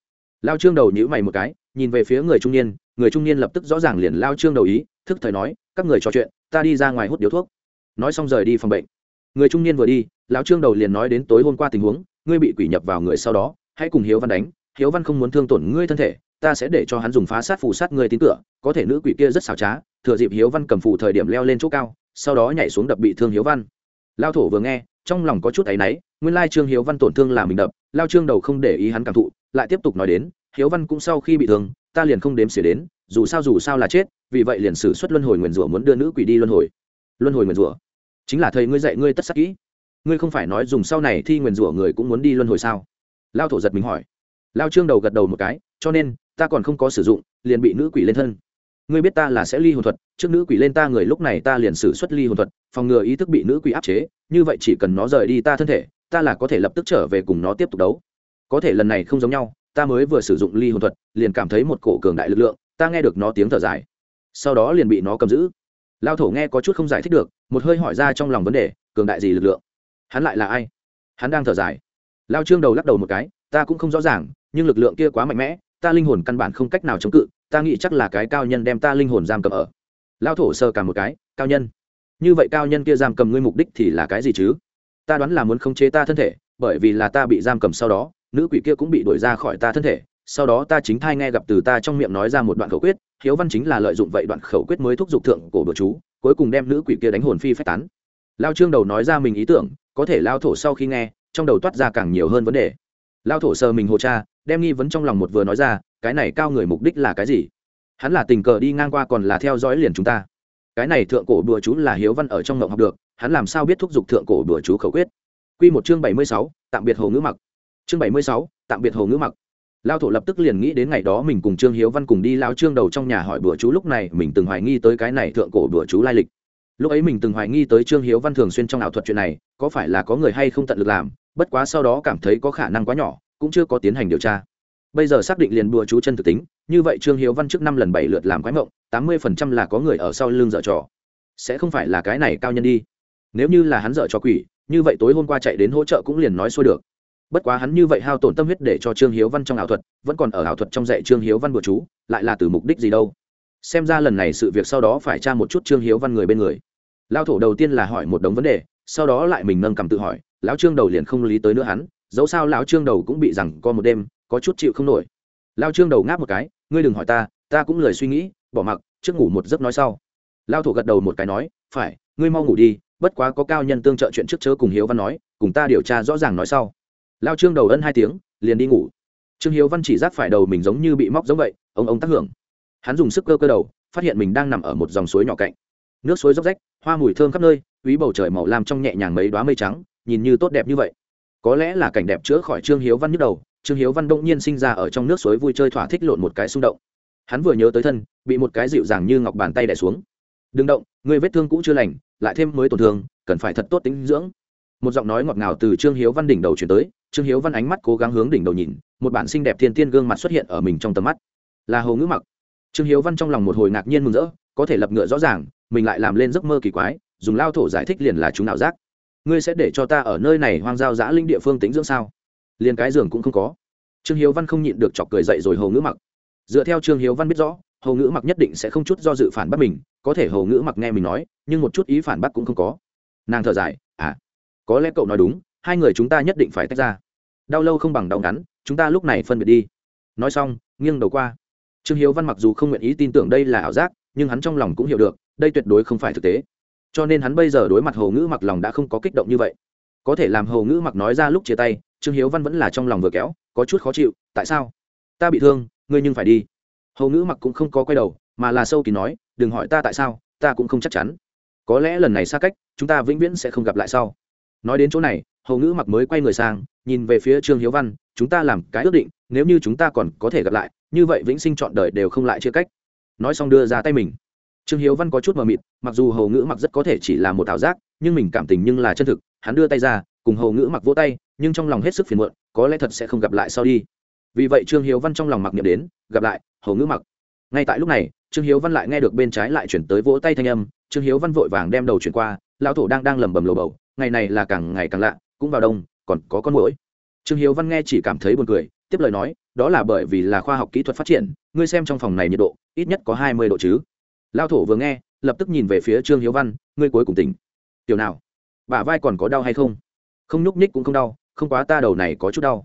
[SPEAKER 1] Lao trương đầu nhữ mày một cái nhìn về phía người trung niên, người trung niên lập tức rõ ràng liền lao trương đầu ý, thức thời nói, các người trò chuyện, ta đi ra ngoài hút điếu thuốc. Nói xong rời đi phòng bệnh. Người trung niên vừa đi, lão trương đầu liền nói đến tối hôm qua tình huống, ngươi bị quỷ nhập vào người sau đó, hãy cùng hiếu văn đánh, hiếu văn không muốn thương tổn ngươi thân thể, ta sẽ để cho hắn dùng phá sát phù sát ngươi tín cửa, có thể nữ quỷ kia rất xảo trá, thừa dịp hiếu văn cầm phù thời điểm leo lên chỗ cao, sau đó nhảy xuống đập bị thương hiếu văn. Lao thổ vừa nghe, trong lòng có chút áy náy nguyên lai trương hiếu văn tổn thương là mình đập, lao trương đầu không để ý hắn cảm thụ, lại tiếp tục nói đến, hiếu văn cũng sau khi bị thương, ta liền không đếm xỉa đến, dù sao dù sao là chết, vì vậy liền xử suất luân hồi nguyền rủa muốn đưa nữ quỷ đi luân hồi. Luân hồi nguyền rủa? Chính là thầy ngươi dạy ngươi tất sắc kỹ. Ngươi không phải nói dùng sau này thi nguyền rủa người cũng muốn đi luân hồi sao? Lao thổ giật mình hỏi. Lao trương đầu gật đầu một cái, cho nên, ta còn không có sử dụng, liền bị nữ quỷ lên thân. Ngươi biết ta là sẽ ly hồn thuật, trước nữ quỷ lên ta người lúc này ta liền xử xuất ly hồn thuật, phòng ngừa ý thức bị nữ quỷ áp chế, như vậy chỉ cần nó rời đi ta thân thể ta là có thể lập tức trở về cùng nó tiếp tục đấu. Có thể lần này không giống nhau, ta mới vừa sử dụng ly hồn thuật, liền cảm thấy một cổ cường đại lực lượng, ta nghe được nó tiếng thở dài. Sau đó liền bị nó cầm giữ. Lao thổ nghe có chút không giải thích được, một hơi hỏi ra trong lòng vấn đề, cường đại gì lực lượng? Hắn lại là ai? Hắn đang thở dài. Lao trương đầu lắc đầu một cái, ta cũng không rõ ràng, nhưng lực lượng kia quá mạnh mẽ, ta linh hồn căn bản không cách nào chống cự, ta nghĩ chắc là cái cao nhân đem ta linh hồn giam cầm ở. Lao thổ sơ cả một cái, cao nhân. Như vậy cao nhân kia giam cầm ngươi mục đích thì là cái gì chứ? Ta đoán là muốn khống chế ta thân thể, bởi vì là ta bị giam cầm sau đó, nữ quỷ kia cũng bị đuổi ra khỏi ta thân thể. Sau đó ta chính thai nghe gặp từ ta trong miệng nói ra một đoạn khẩu quyết, hiếu văn chính là lợi dụng vậy đoạn khẩu quyết mới thúc giục thượng cổ bừa chú, cuối cùng đem nữ quỷ kia đánh hồn phi phách tán. Lao trương đầu nói ra mình ý tưởng, có thể lao thổ sau khi nghe, trong đầu toát ra càng nhiều hơn vấn đề. Lao thổ sờ mình hồ cha, đem nghi vấn trong lòng một vừa nói ra, cái này cao người mục đích là cái gì? Hắn là tình cờ đi ngang qua còn là theo dõi liền chúng ta. Cái này thượng cổ đùa chú là hiếu văn ở trong ngộng học được hắn làm sao biết thúc giục thượng cổ đùa chú khẩu quyết? Q một chương bảy mươi sáu, tạm biệt hồ ngữ mặc. Chương bảy mươi sáu, tạm biệt hồ ngữ mặc. Lao thổ lập tức liền nghĩ đến ngày đó mình cùng trương hiếu văn cùng đi lao trương đầu trong nhà hỏi bữa chú, lúc này mình từng hoài nghi tới cái này thượng cổ bữa chú lai lịch. Lúc ấy mình từng hoài nghi tới trương hiếu văn thường xuyên trong ảo thuật chuyện này, có phải là có người hay không tận lực làm, bất quá sau đó cảm thấy có khả năng quá nhỏ, cũng chưa có tiến hành điều tra. Bây giờ xác định liền bùa chú chân thực tính, như vậy trương hiếu văn trước năm lần bảy lượt làm quái mộng, tám mươi phần trăm là có người ở sau lưng dở trò. Sẽ không phải là cái này cao nhân đi nếu như là hắn dở cho quỷ, như vậy tối hôm qua chạy đến hỗ trợ cũng liền nói xuôi được. Bất quá hắn như vậy hao tổn tâm huyết để cho trương hiếu văn trong ảo thuật, vẫn còn ở ảo thuật trong dạy trương hiếu văn bùa chú, lại là từ mục đích gì đâu? Xem ra lần này sự việc sau đó phải tra một chút trương hiếu văn người bên người. Lao thổ đầu tiên là hỏi một đống vấn đề, sau đó lại mình nâng cầm tự hỏi, lão trương đầu liền không lý tới nữa hắn, dẫu sao lão trương đầu cũng bị rằng co một đêm, có chút chịu không nổi. Lao trương đầu ngáp một cái, ngươi đừng hỏi ta ta cũng lười suy nghĩ, bỏ mặc, trước ngủ một giấc nói sau. Lao thổ gật đầu một cái nói, phải, ngươi mau ngủ đi bất quá có cao nhân tương trợ chuyện trước chớ cùng hiếu văn nói, cùng ta điều tra rõ ràng nói sau. Lao trương đầu ân hai tiếng, liền đi ngủ. Trương hiếu văn chỉ giác phải đầu mình giống như bị móc giống vậy, ông ông tác hưởng. Hắn dùng sức cơ cơ đầu, phát hiện mình đang nằm ở một dòng suối nhỏ cạnh. Nước suối róc rách, hoa mùi thơm khắp nơi úy bầu trời màu lam trong nhẹ nhàng mấy đoá mây trắng, nhìn như tốt đẹp như vậy. Có lẽ là cảnh đẹp chữa khỏi trương hiếu văn nhức đầu, trương hiếu văn đông nhiên sinh ra ở trong nước suối vui chơi thỏa thích lộn một cái xung động. Hắn vừa nhớ tới thân, bị một cái dịu dàng như ngọc bàn tay đẻ xuống đừng động người vết thương cũ chưa lành, lại thêm mới tổn thương, cần phải thật tốt tính dưỡng. Một giọng nói ngọt ngào từ trương hiếu văn đỉnh đầu chuyển tới, trương hiếu văn ánh mắt cố gắng hướng đỉnh đầu nhìn, một bản xinh đẹp thiên tiên gương mặt xuất hiện ở mình trong tầm mắt. Là hồ ngữ mặc. Trương hiếu văn trong lòng một hồi ngạc nhiên mừng rỡ, có thể lập ngựa rõ ràng, mình lại làm lên giấc mơ kỳ quái, dùng lao thổ giải thích liền là chúng nào giác. Ngươi sẽ để cho ta ở nơi này hoang giao giã linh địa phương tính dưỡng sao? Liền cái giường cũng không có. Trương hiếu văn không nhịn được chọc cười dậy rồi hồ ngữ mặc. Dựa theo trương hiếu văn biết rõ hồ ngữ mặc nhất định sẽ không chút do dự phản bác mình, có thể hồ ngữ mặc nghe mình nói, nhưng một chút ý phản bác cũng không có. Nàng thở dài à có lẽ cậu nói đúng, hai người chúng ta nhất định phải tách ra. Đau lâu không bằng đau ngắn, chúng ta lúc này phân biệt đi. Nói xong, nghiêng đầu qua. Trương hiếu văn mặc dù không nguyện ý tin tưởng đây là ảo giác, nhưng hắn trong lòng cũng hiểu được, đây tuyệt đối không phải thực tế. Cho nên hắn bây giờ đối mặt hồ ngữ mặc lòng đã không có kích động như vậy. Có thể làm hồ ngữ mặc nói ra lúc chia tay, trương hiếu văn vẫn là trong lòng vừa kéo, có chút khó chịu, tại sao? Ta bị thương, ngươi nhưng phải đi. Hầu ngữ mặc cũng không có quay đầu, mà là sâu kỳ nói, đừng hỏi ta tại sao, ta cũng không chắc chắn. Có lẽ lần này xa cách, chúng ta vĩnh viễn sẽ không gặp lại sau. Nói đến chỗ này, hầu ngữ mặc mới quay người sang, nhìn về phía trương hiếu văn, chúng ta làm cái ước định, nếu như chúng ta còn có thể gặp lại, như vậy vĩnh sinh chọn đời đều không lại chia cách. Nói xong đưa ra tay mình. Trương hiếu văn có chút mờ mịt, mặc dù hầu ngữ mặc rất có thể chỉ là một ảo giác, nhưng mình cảm tình nhưng là chân thực, hắn đưa tay ra, cùng hầu ngữ mặc vỗ tay, nhưng trong lòng hết sức phiền muộn, có lẽ thật sẽ không gặp lại sau đi vì vậy trương hiếu văn trong lòng mặc niệm đến, gặp lại, hầu ngữ mặc. Ngay tại lúc này, trương hiếu văn lại nghe được bên trái lại chuyển tới vỗ tay thanh âm, trương hiếu văn vội vàng đem đầu chuyển qua, lão thổ đang đang lầm bầm lồ bầu, ngày này là càng ngày càng lạ, cũng vào đông, còn có con mũi trương hiếu văn nghe chỉ cảm thấy buồn cười, tiếp lời nói, đó là bởi vì là khoa học kỹ thuật phát triển, ngươi xem trong phòng này nhiệt độ, ít nhất có hai mươi độ chứ. Lão thổ vừa nghe, lập tức nhìn về phía trương hiếu văn, ngươi cuối cùng tỉnh. Tiểu nào, bả vai còn có đau hay không? Không nhúc nhích cũng không đau, không quá ta đầu này có chút đau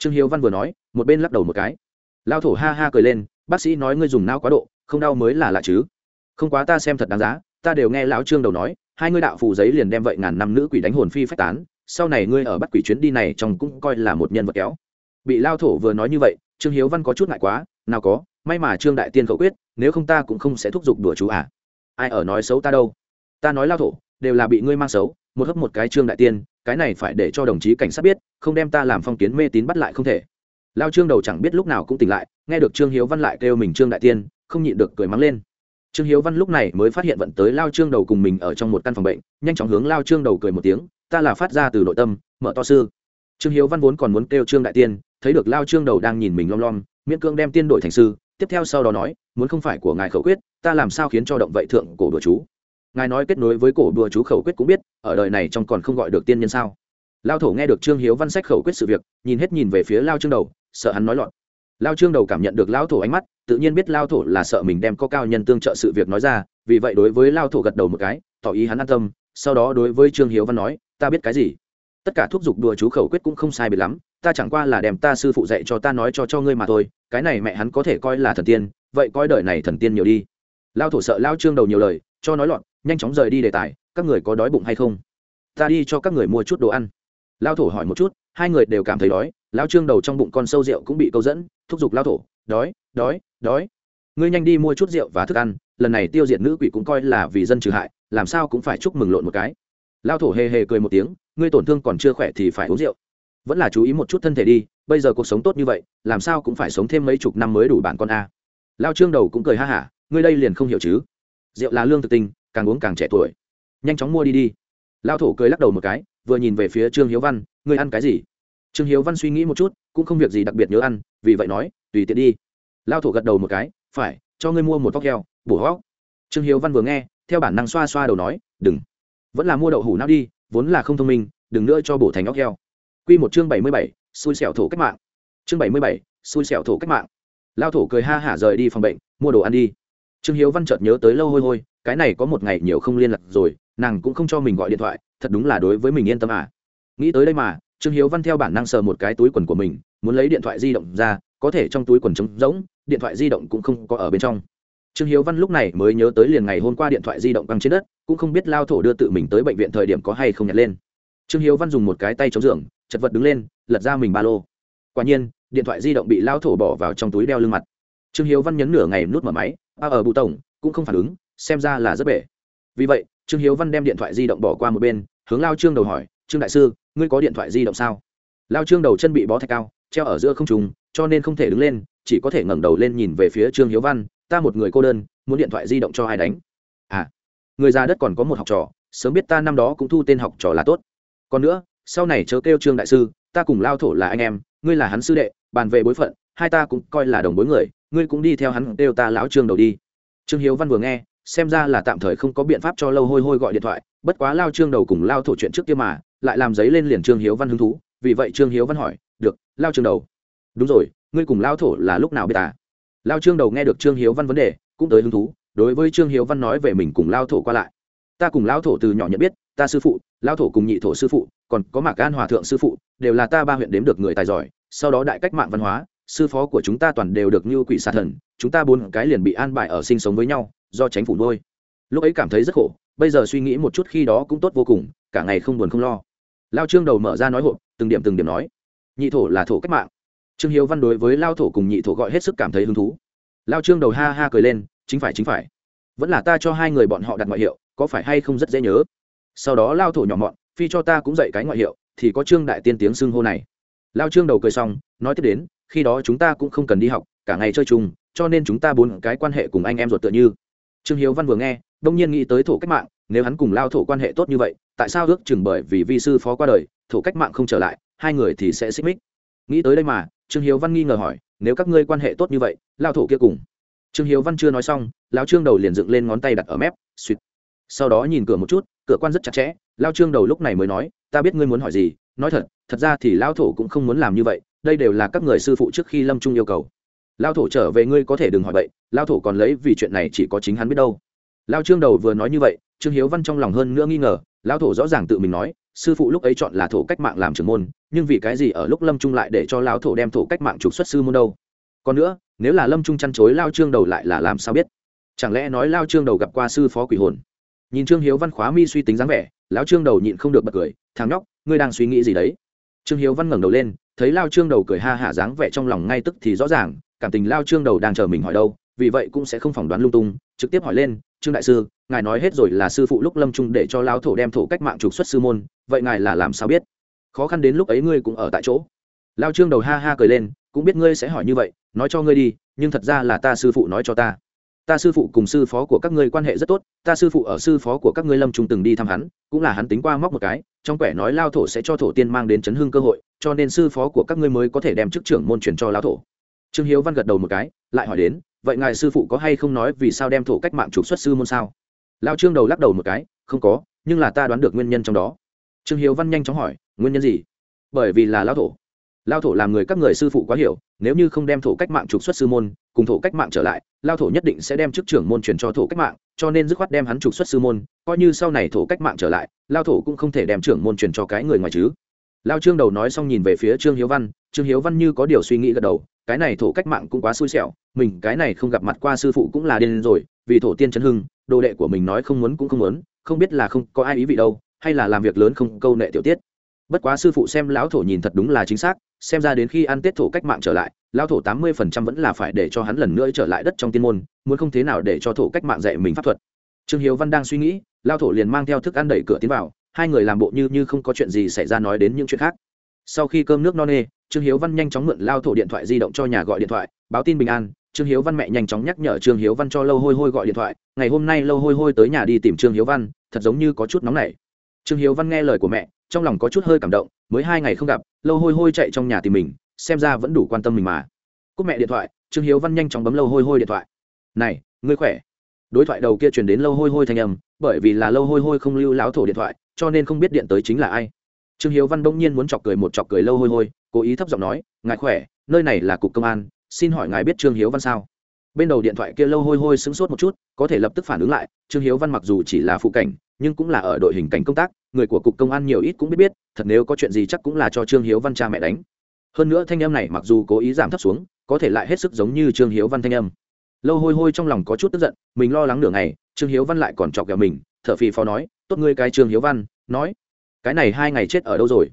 [SPEAKER 1] trương hiếu văn vừa nói, một bên lắc đầu một cái. Lao thổ ha ha cười lên, bác sĩ nói ngươi dùng nao quá độ, không đau mới là lạ chứ. Không quá ta xem thật đáng giá, ta đều nghe lão trương đầu nói, hai ngươi đạo phù giấy liền đem vậy ngàn năm nữ quỷ đánh hồn phi phách tán, sau này ngươi ở bắt quỷ chuyến đi này trong cũng coi là một nhân vật kéo. Bị lao thổ vừa nói như vậy, trương hiếu văn có chút ngại quá, nào có, may mà trương đại tiên khẩu quyết, nếu không ta cũng không sẽ thúc giục đùa chú à. Ai ở nói xấu ta đâu? Ta nói lao thổ, đều là bị ngươi mang xấu một hấp một cái trương đại tiên, cái này phải để cho đồng chí cảnh sát biết, không đem ta làm phong kiến mê tín bắt lại không thể. Lao trương đầu chẳng biết lúc nào cũng tỉnh lại, nghe được trương hiếu văn lại kêu mình trương đại tiên, không nhịn được cười mắng lên. Trương hiếu văn lúc này mới phát hiện vận tới lao trương đầu cùng mình ở trong một căn phòng bệnh, nhanh chóng hướng lao trương đầu cười một tiếng, ta là phát ra từ nội tâm, mở to sư. Trương hiếu văn vốn còn muốn kêu trương đại tiên, thấy được lao trương đầu đang nhìn mình lom lom, miễn cưỡng đem tiên đổi thành sư, tiếp theo sau đó nói, muốn không phải của ngài khẩu quyết, ta làm sao khiến cho động vậy thượng cổ đùa chú? Ngài nói kết nối với cổ đùa chú khẩu quyết cũng biết, ở đời này trong còn không gọi được tiên nhân sao? Lao thổ nghe được trương hiếu văn sách khẩu quyết sự việc, nhìn hết nhìn về phía lao trương đầu, sợ hắn nói lọt lao trương đầu cảm nhận được lao thổ ánh mắt, tự nhiên biết lao thổ là sợ mình đem có cao nhân tương trợ sự việc nói ra, vì vậy đối với lao thổ gật đầu một cái, tỏ ý hắn an tâm, sau đó đối với trương hiếu văn nói, ta biết cái gì? Tất cả thuốc dục đùa chú khẩu quyết cũng không sai biệt lắm, ta chẳng qua là đem ta sư phụ dạy cho ta nói cho cho ngươi mà thôi, cái này mẹ hắn có thể coi là thần tiên, vậy coi đời này thần tiên nhiều đi. Lao thổ sợ lao trương đầu nhiều lời, cho nói lọt nhanh chóng rời đi đề tài, các người có đói bụng hay không? Ta đi cho các người mua chút đồ ăn. Lao thổ hỏi một chút, hai người đều cảm thấy đói lao trương đầu trong bụng con sâu rượu cũng bị câu dẫn, thúc giục lao thổ, đói đói đói. Ngươi nhanh đi mua chút rượu và thức ăn, lần này tiêu diệt nữ quỷ cũng coi là vì dân trừ hại, làm sao cũng phải chúc mừng lộn một cái. Lao thổ hề hề cười một tiếng, ngươi tổn thương còn chưa khỏe thì phải uống rượu. Vẫn là chú ý một chút thân thể đi, bây giờ cuộc sống tốt như vậy, làm sao cũng phải sống thêm mấy chục năm mới đủ bản con a. Lao trương đầu cũng cười ha hả, ngươi đây liền không hiểu chứ. Rượu là lương thực tinh càng uống càng trẻ tuổi nhanh chóng mua đi đi lao thổ cười lắc đầu một cái vừa nhìn về phía trương hiếu văn ngươi ăn cái gì trương hiếu văn suy nghĩ một chút cũng không việc gì đặc biệt nhớ ăn vì vậy nói tùy tiện đi lao thổ gật đầu một cái phải cho ngươi mua một vóc heo bổ hóc trương hiếu văn vừa nghe theo bản năng xoa xoa đầu nói đừng vẫn là mua đậu hủ não đi vốn là không thông minh đừng nữa cho bổ thành óc heo Quy một chương bảy mươi bảy, xui xẻo thổ cách mạng. Chương bảy mươi bảy, xui xẻo thổ cách mạng. Lao thổ cười ha hả rời đi phòng bệnh, mua đồ ăn đi. Trương Hiếu Văn chợt nhớ tới lâu hôi hôi, cái này có một ngày nhiều không liên lạc rồi, nàng cũng không cho mình gọi điện thoại, thật đúng là đối với mình yên tâm à. Nghĩ tới đây mà, Trương Hiếu Văn theo bản năng sờ một cái túi quần của mình, muốn lấy điện thoại di động ra, có thể trong túi quần trống rỗng, điện thoại di động cũng không có ở bên trong. Trương Hiếu Văn lúc này mới nhớ tới liền ngày hôm qua điện thoại di động băng trên đất, cũng không biết Lao thổ đưa tự mình tới bệnh viện thời điểm có hay không nhặt lên. Trương Hiếu Văn dùng một cái tay chống giường, chật vật đứng lên lật ra mình ba lô quả nhiên điện thoại di động bị lao thổ bỏ vào trong túi đeo lưng mặt trương hiếu văn nhấn nửa ngày nút mở máy a ở bụ tổng cũng không phản ứng xem ra là rất bể. Vì vậy, trương hiếu văn đem điện thoại di động bỏ qua một bên, hướng lao trương đầu hỏi, trương đại sư, ngươi có điện thoại di động sao? Lao trương đầu chân bị bó thạch cao, treo ở giữa không trùng cho nên không thể đứng lên, chỉ có thể ngẩng đầu lên nhìn về phía trương hiếu văn, ta một người cô đơn, muốn điện thoại di động cho ai đánh? À người già đất còn có một học trò, sớm biết ta năm đó cũng thu tên học trò là tốt. Còn nữa, sau này chớ kêu trương đại sư, ta cùng lao thổ là anh em, ngươi là hắn sư đệ, bàn về bối phận, hai ta cũng coi là đồng bối người, ngươi cũng đi theo hắn kêu ta lão trương đầu đi. Trương hiếu văn vừa nghe xem ra là tạm thời không có biện pháp cho lâu hôi hôi gọi điện thoại, bất quá lao trương đầu cùng lao thổ chuyện trước kia mà, lại làm giấy lên liền trương hiếu văn hứng thú, vì vậy trương hiếu văn hỏi, được, lao trương đầu. Đúng rồi, ngươi cùng lao thổ là lúc nào biết ta? Lao trương đầu nghe được trương hiếu văn vấn đề, cũng tới hứng thú, đối với trương hiếu văn nói về mình cùng lao thổ qua lại. Ta cùng lao thổ từ nhỏ nhận biết, ta sư phụ, lao thổ cùng nhị thổ sư phụ, còn có mạc an hòa thượng sư phụ, đều là ta ba huyện đếm được người tài giỏi, sau đó đại cách mạng văn hóa, sư phó của chúng ta toàn đều được như quỷ xà thần, chúng ta bốn cái liền bị an bài ở sinh sống với nhau do tránh phủ nuôi. Lúc ấy cảm thấy rất khổ, bây giờ suy nghĩ một chút khi đó cũng tốt vô cùng, cả ngày không buồn không lo. Lao trương đầu mở ra nói hộp, từng điểm từng điểm nói. Nhị thổ là thổ cách mạng. Trương hiếu văn đối với lao thổ cùng nhị thổ gọi hết sức cảm thấy hứng thú. Lao trương đầu ha ha cười lên, chính phải chính phải. Vẫn là ta cho hai người bọn họ đặt ngoại hiệu, có phải hay không rất dễ nhớ? Sau đó lao thổ nhỏ mọn, phi cho ta cũng dạy cái ngoại hiệu, thì có trương đại tiên tiếng xưng hô này. Lao trương đầu cười xong, nói tiếp đến, khi đó chúng ta cũng không cần đi học, cả ngày chơi chung, cho nên chúng ta bốn cái quan hệ cùng anh em ruột tựa như trương hiếu văn vừa nghe, đông nhiên nghĩ tới thổ cách mạng, nếu hắn cùng lao thổ quan hệ tốt như vậy, tại sao ước chừng bởi vì vi sư phó qua đời, thổ cách mạng không trở lại, hai người thì sẽ xích mích? Nghĩ tới đây mà, trương hiếu văn nghi ngờ hỏi, nếu các ngươi quan hệ tốt như vậy, lao thổ kia cùng. Trương hiếu văn chưa nói xong, lao trương đầu liền dựng lên ngón tay đặt ở mép, suýt. Sau đó nhìn cửa một chút, cửa quan rất chặt chẽ, lao trương đầu lúc này mới nói, ta biết ngươi muốn hỏi gì, nói thật thật ra thì lao thổ cũng không muốn làm như vậy, đây đều là các người sư phụ trước khi lâm trung yêu cầu lao thổ trở về ngươi có thể đừng hỏi vậy lao thổ còn lấy vì chuyện này chỉ có chính hắn biết đâu. Lao trương đầu vừa nói như vậy, trương hiếu văn trong lòng hơn nữa nghi ngờ, lao thổ rõ ràng tự mình nói, sư phụ lúc ấy chọn là thổ cách mạng làm trưởng môn, nhưng vì cái gì ở lúc lâm trung lại để cho lao thổ đem thổ cách mạng trục xuất sư môn đâu? Còn nữa, nếu là lâm trung chăn chối lao trương đầu lại là làm sao biết? Chẳng lẽ nói lao trương đầu gặp qua sư phó quỷ hồn? Nhìn trương hiếu văn khóa mi suy tính dáng vẻ lão trương đầu nhịn không được bật cười, thằng nhóc, ngươi đang suy nghĩ gì đấy? Trương hiếu văn ngẩng đầu lên, thấy lao trương đầu cười ha hả dáng vẻ trong lòng ngay tức thì rõ ràng cảm tình lao trương đầu đang chờ mình hỏi đâu, vì vậy cũng sẽ không phỏng đoán lung tung, trực tiếp hỏi lên, trương đại sư, ngài nói hết rồi là sư phụ lúc lâm trung để cho lao thổ đem thổ cách mạng trục xuất sư môn, vậy ngài là làm sao biết? Khó khăn đến lúc ấy ngươi cũng ở tại chỗ. Lao trương đầu ha ha cười lên, cũng biết ngươi sẽ hỏi như vậy, nói cho ngươi đi, nhưng thật ra là ta sư phụ nói cho ta. Ta sư phụ cùng sư phó của các ngươi quan hệ rất tốt, ta sư phụ ở sư phó của các ngươi lâm trung từng đi thăm hắn, cũng là hắn tính qua móc một cái, trong quẻ nói lao thổ sẽ cho thổ tiên mang đến chấn hưng cơ hội, cho nên sư phó của các ngươi mới có thể đem chức trưởng môn truyền cho lao thổ trương hiếu văn gật đầu một cái, lại hỏi đến, vậy ngài sư phụ có hay không nói vì sao đem thổ cách mạng trục xuất sư môn sao? Lao trương đầu lắc đầu một cái, không có, nhưng là ta đoán được nguyên nhân trong đó. Trương hiếu văn nhanh chóng hỏi, nguyên nhân gì? Bởi vì là lao thổ. Lao thổ làm người các người sư phụ quá hiểu, nếu như không đem thổ cách mạng trục xuất sư môn, cùng thổ cách mạng trở lại lao thổ nhất định sẽ đem chức trưởng môn truyền cho thổ cách mạng, cho nên dứt khoát đem hắn trục xuất sư môn, coi như sau này thổ cách mạng trở lại lao thổ cũng không thể đem trưởng môn truyền cho cái người ngoài chứ. Lao trương đầu nói xong nhìn về phía trương hiếu văn, trương hiếu văn như có điều suy nghĩ gật đầu cái này thổ cách mạng cũng quá xui xẻo, mình cái này không gặp mặt qua sư phụ cũng là điên rồi, vì thổ tiên chấn hưng, đồ đệ của mình nói không muốn cũng không muốn, không biết là không có ai ý vị đâu, hay là làm việc lớn không câu nệ tiểu tiết. Bất quá sư phụ xem lão thổ nhìn thật đúng là chính xác, xem ra đến khi ăn tết thổ cách mạng trở lại, lão thổ tám mươi phần trăm vẫn là phải để cho hắn lần nữa trở lại đất trong tiên môn, muốn không thế nào để cho thổ cách mạng dạy mình pháp thuật. Trương hiếu văn đang suy nghĩ, lão thổ liền mang theo thức ăn đẩy cửa tiến vào, hai người làm bộ như như không có chuyện gì xảy ra nói đến những chuyện khác sau khi cơm nước no nê, trương hiếu văn nhanh chóng mượn lao thổ điện thoại di động cho nhà gọi điện thoại, báo tin bình an. Trương hiếu văn mẹ nhanh chóng nhắc nhở trương hiếu văn cho lâu hôi hôi gọi điện thoại. Ngày hôm nay lâu hôi hôi tới nhà đi tìm trương hiếu văn, thật giống như có chút nóng nảy. Trương hiếu văn nghe lời của mẹ, trong lòng có chút hơi cảm động, mới hai ngày không gặp, lâu hôi hôi chạy trong nhà tìm mình, xem ra vẫn đủ quan tâm mình mà. Cúc mẹ điện thoại, trương hiếu văn nhanh chóng bấm lâu hôi hôi điện thoại. Này, ngươi khỏe? Đối thoại đầu kia truyền đến lâu hôi hôi thanh âm, bởi vì là lâu hôi hôi không lưu láo thổ điện thoại, cho nên không biết điện tới chính là ai trương hiếu văn bỗng nhiên muốn chọc cười một chọc cười lâu hôi hôi, cố ý thấp giọng nói, ngài khỏe, nơi này là cục công an, xin hỏi ngài biết trương hiếu văn sao? Bên đầu điện thoại kia lâu hôi hôi sững sốt một chút, có thể lập tức phản ứng lại, trương hiếu văn mặc dù chỉ là phụ cảnh, nhưng cũng là ở đội hình cảnh công tác, người của cục công an nhiều ít cũng biết biết, thật nếu có chuyện gì chắc cũng là cho trương hiếu văn cha mẹ đánh. Hơn nữa thanh âm này mặc dù cố ý giảm thấp xuống, có thể lại hết sức giống như trương hiếu văn thanh âm. Lâu hôi hôi trong lòng có chút tức giận, mình lo lắng nửa ngày, trương hiếu văn lại còn chọc ghẹo mình, thở phì phò nói, tốt ngươi cái trương hiếu văn, nói cái này hai ngày chết ở đâu rồi?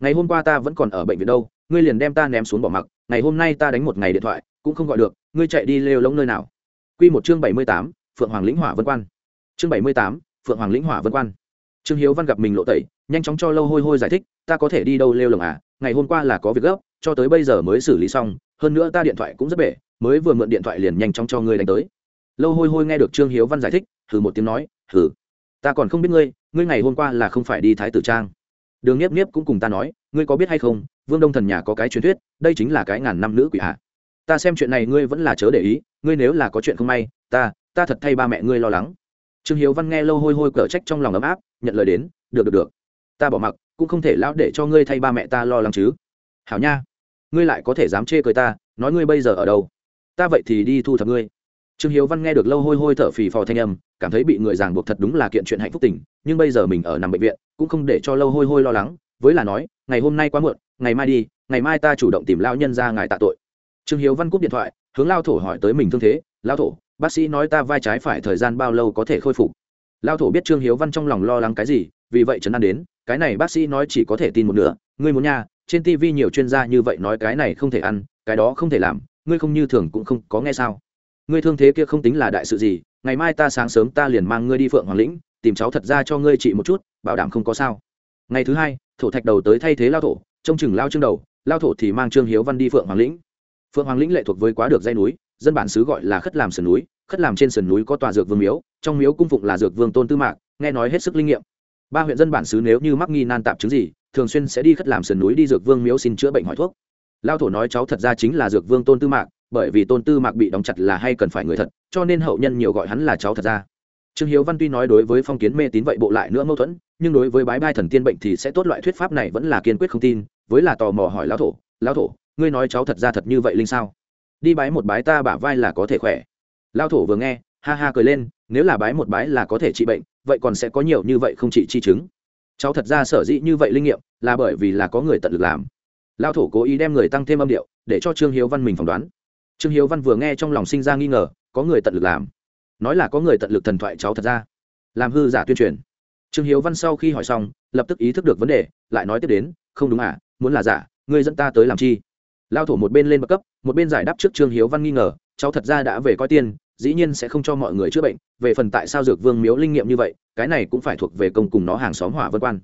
[SPEAKER 1] Ngày hôm qua ta vẫn còn ở bệnh viện đâu, ngươi liền đem ta ném xuống bỏ mặc, ngày hôm nay ta đánh một ngày điện thoại, cũng không gọi được, ngươi chạy đi lêu lông nơi nào? Q một chương bảy mươi tám, phượng hoàng lĩnh hỏa vân quan. Chương bảy mươi tám, phượng hoàng lĩnh hỏa vân quan. Trương hiếu văn gặp mình lộ tẩy, nhanh chóng cho lâu hôi hôi giải thích, ta có thể đi đâu lêu lồng à ngày hôm qua là có việc gấp, cho tới bây giờ mới xử lý xong, hơn nữa ta điện thoại cũng rất bể, mới vừa mượn điện thoại liền nhanh chóng cho ngươi đánh tới. Lâu hôi hôi nghe được trương hiếu văn giải thích thử một tiếng nói thử ta còn không biết ngươi ngươi ngày hôm qua là không phải đi thái tử trang. Đường nhiếp nhiếp cũng cùng ta nói, ngươi có biết hay không, vương đông thần nhà có cái truyền thuyết, đây chính là cái ngàn năm nữ quỷ hạ ta xem chuyện này ngươi vẫn là chớ để ý, ngươi nếu là có chuyện không may, ta ta thật thay ba mẹ ngươi lo lắng. Trương hiếu văn nghe lâu hôi hôi cở trách trong lòng ấm áp, nhận lời đến, được được được. Ta bỏ mặc, cũng không thể lão để cho ngươi thay ba mẹ ta lo lắng chứ. Hảo nha, ngươi lại có thể dám chê cười ta, nói ngươi bây giờ ở đâu? Ta vậy thì đi thu thập ngươi trương hiếu văn nghe được lâu hôi hôi thở phì phò thanh âm, cảm thấy bị người giảng buộc thật đúng là kiện chuyện hạnh phúc tình, nhưng bây giờ mình ở nằm bệnh viện, cũng không để cho lâu hôi hôi lo lắng, với là nói, ngày hôm nay quá muộn, ngày mai đi, ngày mai ta chủ động tìm lao nhân ra ngài tạ tội. Trương hiếu văn cúp điện thoại, hướng lao thổ hỏi tới mình thương thế. Lao thổ, bác sĩ nói ta vai trái phải thời gian bao lâu có thể khôi phục? Lao thổ biết trương hiếu văn trong lòng lo lắng cái gì, vì vậy trấn an đến, cái này bác sĩ nói chỉ có thể tin một nửa, ngươi muốn nha, trên tv nhiều chuyên gia như vậy nói cái này không thể ăn, cái đó không thể làm, ngươi không như thường cũng không có nghe sao ngươi thương thế kia không tính là đại sự gì, ngày mai ta sáng sớm ta liền mang ngươi đi phượng hoàng lĩnh, tìm cháu thật ra cho ngươi trị một chút, bảo đảm không có sao. Ngày thứ hai, thổ thạch đầu tới thay thế lao thổ, trông chừng lao trương đầu, lao thổ thì mang trương hiếu văn đi phượng hoàng lĩnh. Phượng hoàng lĩnh lệ thuộc với quá được dây núi, dân bản xứ gọi là khất làm sườn núi, khất làm trên sườn núi có tòa dược vương miếu, trong miếu cung phụng là dược vương tôn tư mạc, nghe nói hết sức linh nghiệm. Ba huyện dân bản xứ nếu như mắc nghi nan tạp chứng gì, thường xuyên sẽ đi khất làm sườn núi đi dược vương miếu xin chữa bệnh hỏi thuốc. Lao thổ nói cháu thật ra chính là dược vương tôn tư mạc bởi vì tôn tư mạc bị đóng chặt là hay cần phải người thật, cho nên hậu nhân nhiều gọi hắn là cháu thật ra. Trương hiếu văn tuy nói đối với phong kiến mê tín vậy bộ lại nữa mâu thuẫn, nhưng đối với bái bai thần tiên bệnh thì sẽ tốt loại thuyết pháp này vẫn là kiên quyết không tin, với là tò mò hỏi lão thổ lão thổ, ngươi nói cháu thật ra thật như vậy linh sao? Đi bái một bái ta bả vai là có thể khỏe. Lão thổ vừa nghe, ha ha cười lên, nếu là bái một bái là có thể trị bệnh, vậy còn sẽ có nhiều như vậy không trị chi chứng. Cháu thật ra sở dĩ như vậy linh nghiệm, là bởi vì là có người tận lực làm. Lão thổ cố ý đem người tăng thêm âm điệu, để cho trương hiếu văn mình phỏng đoán trương hiếu văn vừa nghe trong lòng sinh ra nghi ngờ, có người tận lực làm. Nói là có người tận lực thần thoại cháu thật ra. Làm hư giả tuyên truyền. Trương hiếu văn sau khi hỏi xong, lập tức ý thức được vấn đề, lại nói tiếp đến, không đúng à muốn là giả, ngươi dẫn ta tới làm chi? Lao thổ một bên lên bậc cấp, một bên giải đáp trước trương hiếu văn nghi ngờ, cháu thật ra đã về coi tiên dĩ nhiên sẽ không cho mọi người chữa bệnh, về phần tại sao dược vương miếu linh nghiệm như vậy, cái này cũng phải thuộc về công cùng nó hàng xóm hỏa vân quan.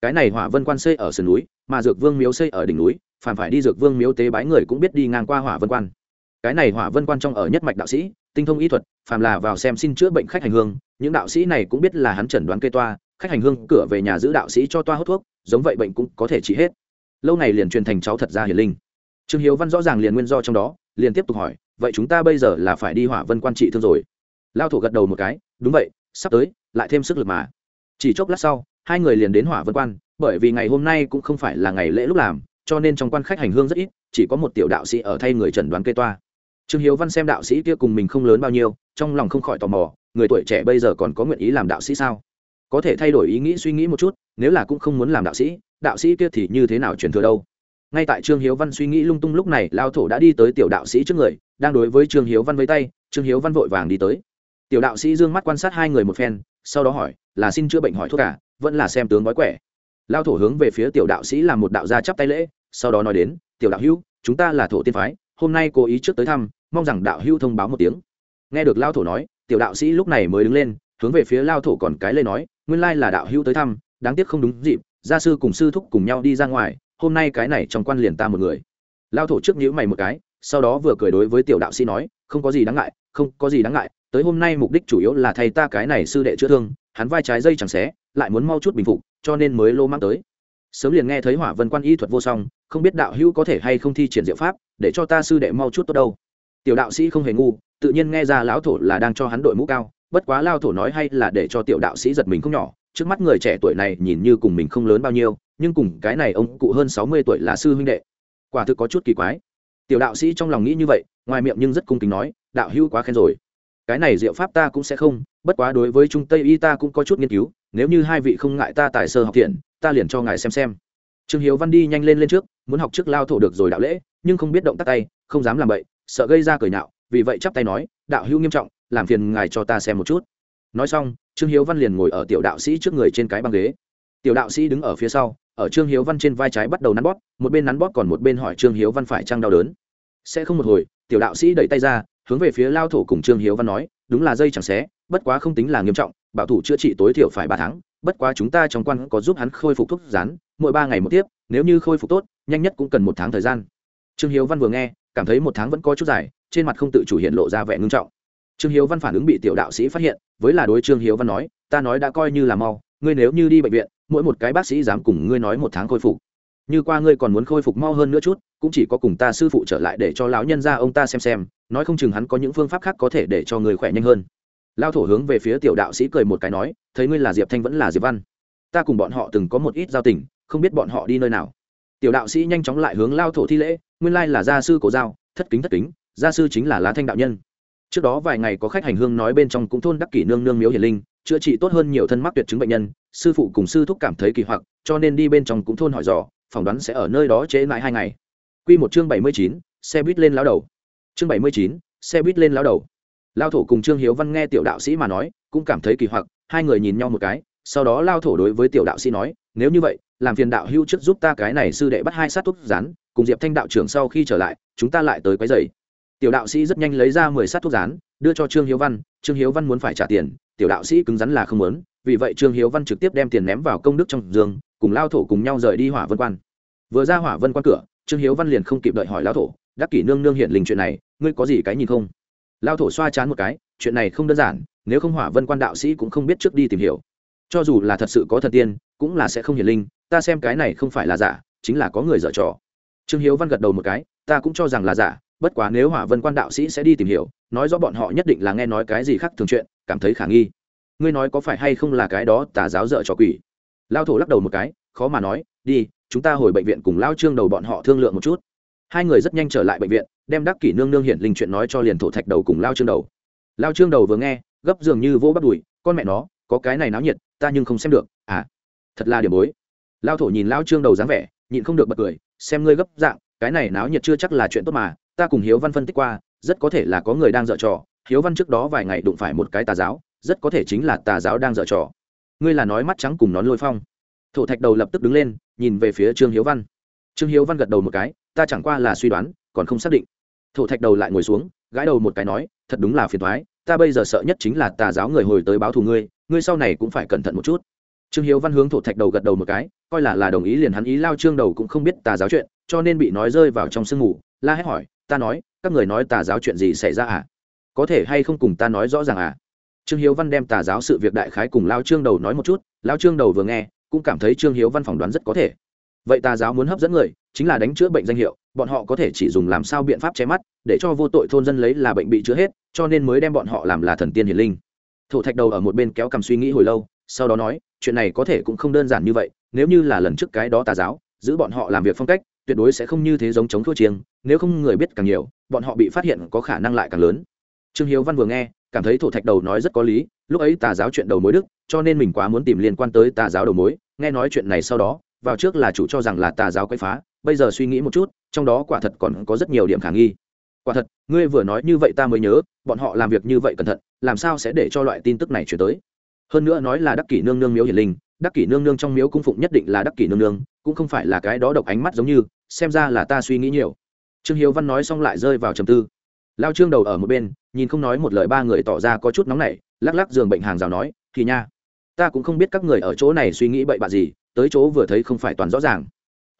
[SPEAKER 1] Cái này hỏa vân quan xây ở sườn núi, mà dược vương miếu xây ở đỉnh núi, phàm phải đi dược vương miếu tế bái người cũng biết đi ngang qua hỏa vân quan cái này hỏa vân quan trong ở nhất mạch đạo sĩ, tinh thông y thuật, phàm là vào xem xin chữa bệnh khách hành hương, những đạo sĩ này cũng biết là hắn chẩn đoán cây toa, khách hành hương cửa về nhà giữ đạo sĩ cho toa hút thuốc, giống vậy bệnh cũng có thể trị hết. Lâu này liền truyền thành cháu thật ra hiền linh. Trương hiếu văn rõ ràng liền nguyên do trong đó, liền tiếp tục hỏi, vậy chúng ta bây giờ là phải đi hỏa vân quan trị thương rồi? Lao thổ gật đầu một cái, đúng vậy, sắp tới, lại thêm sức lực mà. Chỉ chốc lát sau, hai người liền đến hỏa vân quan, bởi vì ngày hôm nay cũng không phải là ngày lễ lúc làm, cho nên trong quan khách hành hương rất ít, chỉ có một tiểu đạo sĩ ở thay người trần đoán kê toa trương hiếu văn xem đạo sĩ kia cùng mình không lớn bao nhiêu, trong lòng không khỏi tò mò, người tuổi trẻ bây giờ còn có nguyện ý làm đạo sĩ sao? Có thể thay đổi ý nghĩ suy nghĩ một chút, nếu là cũng không muốn làm đạo sĩ đạo sĩ kia thì như thế nào truyền thừa đâu? Ngay tại trương hiếu văn suy nghĩ lung tung lúc này, lao thổ đã đi tới tiểu đạo sĩ trước người, đang đối với trương hiếu văn với tay, trương hiếu văn vội vàng đi tới. Tiểu đạo sĩ d ư ơ n g mắt quan sát hai người một phen, sau đó hỏi, là xin chữa bệnh hỏi thuốc cả vẫn là xem tướng bói quẻ. Lao thổ hướng về phía tiểu đạo sĩ làm một đạo gia chắp tay lễ, sau đó nói đến, tiểu đạo hữu, chúng ta là thổ tiên phái, hôm nay cố ý trước tới thăm mong rằng đạo hữu thông báo một tiếng. Nghe được lao thổ nói, tiểu đạo sĩ lúc này mới đứng lên, hướng về phía lao thổ còn cái lê nói, nguyên lai là đạo hữu tới thăm, đáng tiếc không đúng dịp, gia sư cùng sư thúc cùng nhau đi ra ngoài, hôm nay cái này trong quan liền ta một người. Lao thổ trước nhữ mày một cái, sau đó vừa cười đối với tiểu đạo sĩ nói, không có gì đáng ngại, không có gì đáng ngại, tới hôm nay mục đích chủ yếu là thay ta cái này sư đệ chữa thương, hắn vai trái dây chẳng xé, lại muốn mau chút bình phục, cho nên mới lô mang tới. Sớm liền nghe thấy hỏa vân quan y thuật vô song, không biết đạo hữu có thể hay không thi triển diệu pháp, để cho ta sư đệ mau chút tốt đâu tiểu đạo sĩ không hề ngu, tự nhiên nghe ra lão thổ là đang cho hắn đội mũ cao, bất quá lao thổ nói hay là để cho tiểu đạo sĩ giật mình không nhỏ, trước mắt người trẻ tuổi này nhìn như cùng mình không lớn bao nhiêu, nhưng cùng cái này ông cụ hơn sáu mươi tuổi là sư huynh đệ. Quả thực có chút kỳ quái. Tiểu đạo sĩ trong lòng nghĩ như vậy, ngoài miệng nhưng rất cung kính nói, đạo hữu quá khen rồi. Cái này diệu pháp ta cũng sẽ không, bất quá đối với trung tây y ta cũng có chút nghiên cứu, nếu như hai vị không ngại ta tài sơ học thiện, ta liền cho ngài xem xem. Trương hiếu văn đi nhanh lên lên trước muốn học trước lao thổ được rồi đạo lễ, nhưng không biết động tác tay, không dám làm vậy sợ gây ra cười nạo, vì vậy chắp tay nói, đạo hữu nghiêm trọng, làm phiền ngài cho ta xem một chút. Nói xong, trương hiếu văn liền ngồi ở tiểu đạo sĩ trước người trên cái băng ghế. Tiểu đạo sĩ đứng ở phía sau, ở trương hiếu văn trên vai trái bắt đầu nắn bóp, một bên nắn bóp còn một bên hỏi trương hiếu văn phải trăng đau đớn. Sẽ không một hồi, tiểu đạo sĩ đẩy tay ra, hướng về phía lao thổ cùng trương hiếu văn nói, đúng là dây chẳng xé, bất quá không tính là nghiêm trọng, bảo thủ chữa trị tối thiểu phải ba tháng, bất quá chúng ta trong quan có giúp hắn khôi phục thuốc rán mỗi ba ngày một tiếp nếu như khôi phục tốt, nhanh nhất cũng cần một tháng thời gian. Trương hiếu văn vừa nghe, cảm thấy một tháng vẫn có chút dài, trên mặt không tự chủ hiện lộ ra vẻ ngưng trọng. Trương hiếu văn phản ứng bị tiểu đạo sĩ phát hiện, với là đối trương hiếu văn nói, ta nói đã coi như là mau, ngươi nếu như đi bệnh viện, mỗi một cái bác sĩ dám cùng ngươi nói một tháng khôi phục. Như qua ngươi còn muốn khôi phục mau hơn nữa chút, cũng chỉ có cùng ta sư phụ trở lại để cho lão nhân ra ông ta xem xem, nói không chừng hắn có những phương pháp khác có thể để cho người khỏe nhanh hơn. Lao thổ hướng về phía tiểu đạo sĩ cười một cái nói, thấy ngươi là diệp thanh vẫn là diệp văn. Ta cùng bọn họ từng có một ít giao tình không biết bọn họ đi nơi nào. Tiểu đạo sĩ nhanh chóng lại hướng lao thổ thi lễ, nguyên lai là gia sư cổ giao, thất kính thất kính, gia sư chính là lá thanh đạo nhân. Trước đó vài ngày có khách hành hương nói bên trong cũng thôn đắc kỷ nương nương miếu hiền linh, chữa trị tốt hơn nhiều thân mắc tuyệt chứng bệnh nhân, sư phụ cùng sư thúc cảm thấy kỳ hoặc, cho nên đi bên trong cũng thôn hỏi dò, phỏng đoán sẽ ở nơi đó chế mãi hai ngày. Quy một chương bảy mươi chín, xe buýt lên lão đầu. Chương bảy mươi chín, xe buýt lên lão đầu. Lao thổ cùng trương hiếu văn nghe tiểu đạo sĩ mà nói, cũng cảm thấy kỳ hoặc, hai người nhìn nhau một cái, sau đó lao thổ đối với tiểu đạo sĩ nói, nếu như vậy làm phiền đạo hưu trước giúp ta cái này sư đệ bắt hai sát thuốc rán, cùng diệp thanh đạo trưởng sau khi trở lại, chúng ta lại tới quấy giày tiểu đạo sĩ rất nhanh lấy ra mười sát thuốc rán, đưa cho trương hiếu văn, trương hiếu văn muốn phải trả tiền, tiểu đạo sĩ cứng rắn là không muốn, vì vậy trương hiếu văn trực tiếp đem tiền ném vào công đức trong giường, cùng lao thổ cùng nhau rời đi hỏa vân quan. Vừa ra hỏa vân quan cửa, trương hiếu văn liền không kịp đợi hỏi lao thổ, đắc kỷ nương nương hiện linh chuyện này, ngươi có gì cái nhìn không? Lao thổ xoa chán một cái, chuyện này không đơn giản, nếu không hỏa vân quan đạo sĩ cũng không biết trước đi tìm hiểu. Cho dù là thật sự có thần tiên, cũng là sẽ không hiển linh ta xem cái này không phải là giả, chính là có người dở trò. Trương hiếu văn gật đầu một cái, ta cũng cho rằng là giả, bất quá nếu hỏa vân quan đạo sĩ sẽ đi tìm hiểu, nói rõ bọn họ nhất định là nghe nói cái gì khác thường chuyện, cảm thấy khả nghi. Ngươi nói có phải hay không là cái đó tà giáo dở trò quỷ? Lao thổ lắc đầu một cái, khó mà nói, đi, chúng ta hồi bệnh viện cùng lao trương đầu bọn họ thương lượng một chút. Hai người rất nhanh trở lại bệnh viện, đem đắc kỷ nương nương hiện linh chuyện nói cho liền thổ thạch đầu cùng lao trương đầu. Lao trương đầu vừa nghe, gấp dường như vỗ bắt đùi, con mẹ nó, có cái này náo nhiệt, ta nhưng không xem được à thật là điểm bối lao thổ nhìn lao trương đầu dáng vẻ, nhịn không được bật cười, xem ngươi gấp dạng, cái này náo nhiệt chưa chắc là chuyện tốt mà, ta cùng hiếu văn phân tích qua, rất có thể là có người đang dở trò, hiếu văn trước đó vài ngày đụng phải một cái tà giáo, rất có thể chính là tà giáo đang dở trò. Ngươi là nói mắt trắng cùng nón lôi phong. Thổ thạch đầu lập tức đứng lên, nhìn về phía trương hiếu văn. Trương hiếu văn gật đầu một cái, ta chẳng qua là suy đoán, còn không xác định. Thổ thạch đầu lại ngồi xuống, gãi đầu một cái nói, thật đúng là phiền thoái, ta bây giờ sợ nhất chính là tà giáo người hồi tới báo thù ngươi ngươi sau này cũng phải cẩn thận một chút trương hiếu văn hướng thổ thạch đầu gật đầu một cái, coi là là đồng ý liền hắn ý lao trương đầu cũng không biết tà giáo chuyện, cho nên bị nói rơi vào trong sương ngủ la hét hỏi, ta nói, các người nói tà giáo chuyện gì xảy ra à? Có thể hay không cùng ta nói rõ ràng à? Trương hiếu văn đem tà giáo sự việc đại khái cùng lao trương đầu nói một chút, lao trương đầu vừa nghe, cũng cảm thấy trương hiếu văn phỏng đoán rất có thể. Vậy tà giáo muốn hấp dẫn người, chính là đánh chữa bệnh danh hiệu, bọn họ có thể chỉ dùng làm sao biện pháp che mắt, để cho vô tội thôn dân lấy là bệnh bị chữa hết, cho nên mới đem bọn họ làm là thần tiên hiền linh. Thổ thạch đầu ở một bên kéo cầm suy nghĩ hồi lâu, sau đó nói chuyện này có thể cũng không đơn giản như vậy, nếu như là lần trước cái đó tà giáo, giữ bọn họ làm việc phong cách, tuyệt đối sẽ không như thế giống chống thua chiêng, nếu không người biết càng nhiều, bọn họ bị phát hiện có khả năng lại càng lớn. Trương hiếu văn vừa nghe, cảm thấy thổ thạch đầu nói rất có lý, lúc ấy tà giáo chuyện đầu mối đức, cho nên mình quá muốn tìm liên quan tới tà giáo đầu mối, nghe nói chuyện này sau đó, vào trước là chủ cho rằng là tà giáo quấy phá, bây giờ suy nghĩ một chút, trong đó quả thật còn có rất nhiều điểm khả nghi. Quả thật, ngươi vừa nói như vậy ta mới nhớ, bọn họ làm việc như vậy cẩn thận, làm sao sẽ để cho loại tin tức này chuyển tới? Hơn nữa nói là đắc kỷ nương nương miếu hiển linh, đắc kỷ nương nương trong miếu cung phụng nhất định là đắc kỷ nương nương, cũng không phải là cái đó độc ánh mắt giống như, xem ra là ta suy nghĩ nhiều. Trương hiếu văn nói xong lại rơi vào trầm tư. Lao trương đầu ở một bên, nhìn không nói một lời ba người tỏ ra có chút nóng nảy, lắc lắc giường bệnh hàng rào nói, thì nha, ta cũng không biết các người ở chỗ này suy nghĩ bậy bạ gì, tới chỗ vừa thấy không phải toàn rõ ràng.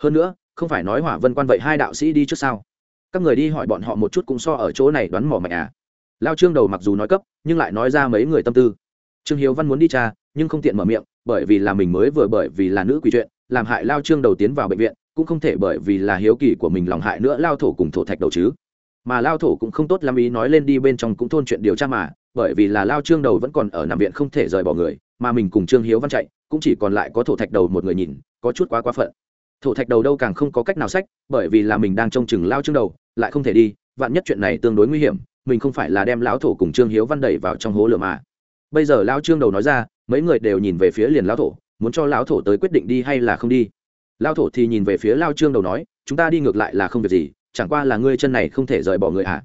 [SPEAKER 1] Hơn nữa, không phải nói hỏa vân quan vậy hai đạo sĩ đi trước sao? Các người đi hỏi bọn họ một chút cũng so ở chỗ này đoán mỏ mạnh à. Lao trương đầu mặc dù nói cấp, nhưng lại nói ra mấy người tâm tư trương hiếu văn muốn đi cha nhưng không tiện mở miệng, bởi vì là mình mới vừa bởi vì là nữ quỷ chuyện, làm hại lao trương đầu tiến vào bệnh viện, cũng không thể bởi vì là hiếu kỳ của mình lòng hại nữa lao thổ cùng thổ thạch đầu chứ. Mà lao thổ cũng không tốt lắm ý nói lên đi bên trong cũng thôn chuyện điều tra mà, bởi vì là lao trương đầu vẫn còn ở nằm viện không thể rời bỏ người, mà mình cùng trương hiếu văn chạy, cũng chỉ còn lại có thổ thạch đầu một người nhìn, có chút quá quá phận. Thổ thạch đầu đâu càng không có cách nào sách, bởi vì là mình đang trông chừng lao trương đầu, lại không thể đi, vạn nhất chuyện này tương đối nguy hiểm, mình không phải là đem lão thổ cùng trương hiếu văn đẩy vào trong hố lửa mà bây giờ lao trương đầu nói ra, mấy người đều nhìn về phía liền lão thổ, muốn cho lão thổ tới quyết định đi hay là không đi? Lao thổ thì nhìn về phía lao trương đầu nói, chúng ta đi ngược lại là không việc gì, chẳng qua là ngươi chân này không thể rời bỏ người à.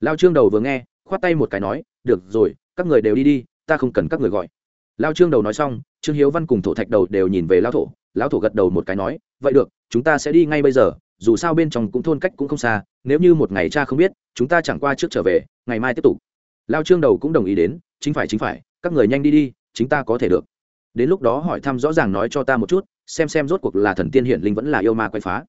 [SPEAKER 1] lao trương đầu vừa nghe, khoát tay một cái nói, được rồi, các người đều đi đi, ta không cần các người gọi. Lao trương đầu nói xong, trương hiếu văn cùng thổ thạch đầu đều nhìn về lao thổ, lão thổ gật đầu một cái nói, vậy được, chúng ta sẽ đi ngay bây giờ, dù sao bên trong cũng thôn cách cũng không xa, nếu như một ngày cha không biết, chúng ta chẳng qua trước trở về, ngày mai tiếp tục. Lao trương đầu cũng đồng ý đến, chính phải chính phải các người nhanh đi đi, chính ta có thể được. Đến lúc đó hỏi thăm rõ ràng nói cho ta một chút, xem xem rốt cuộc là thần tiên hiển linh vẫn là yêu ma quay phá.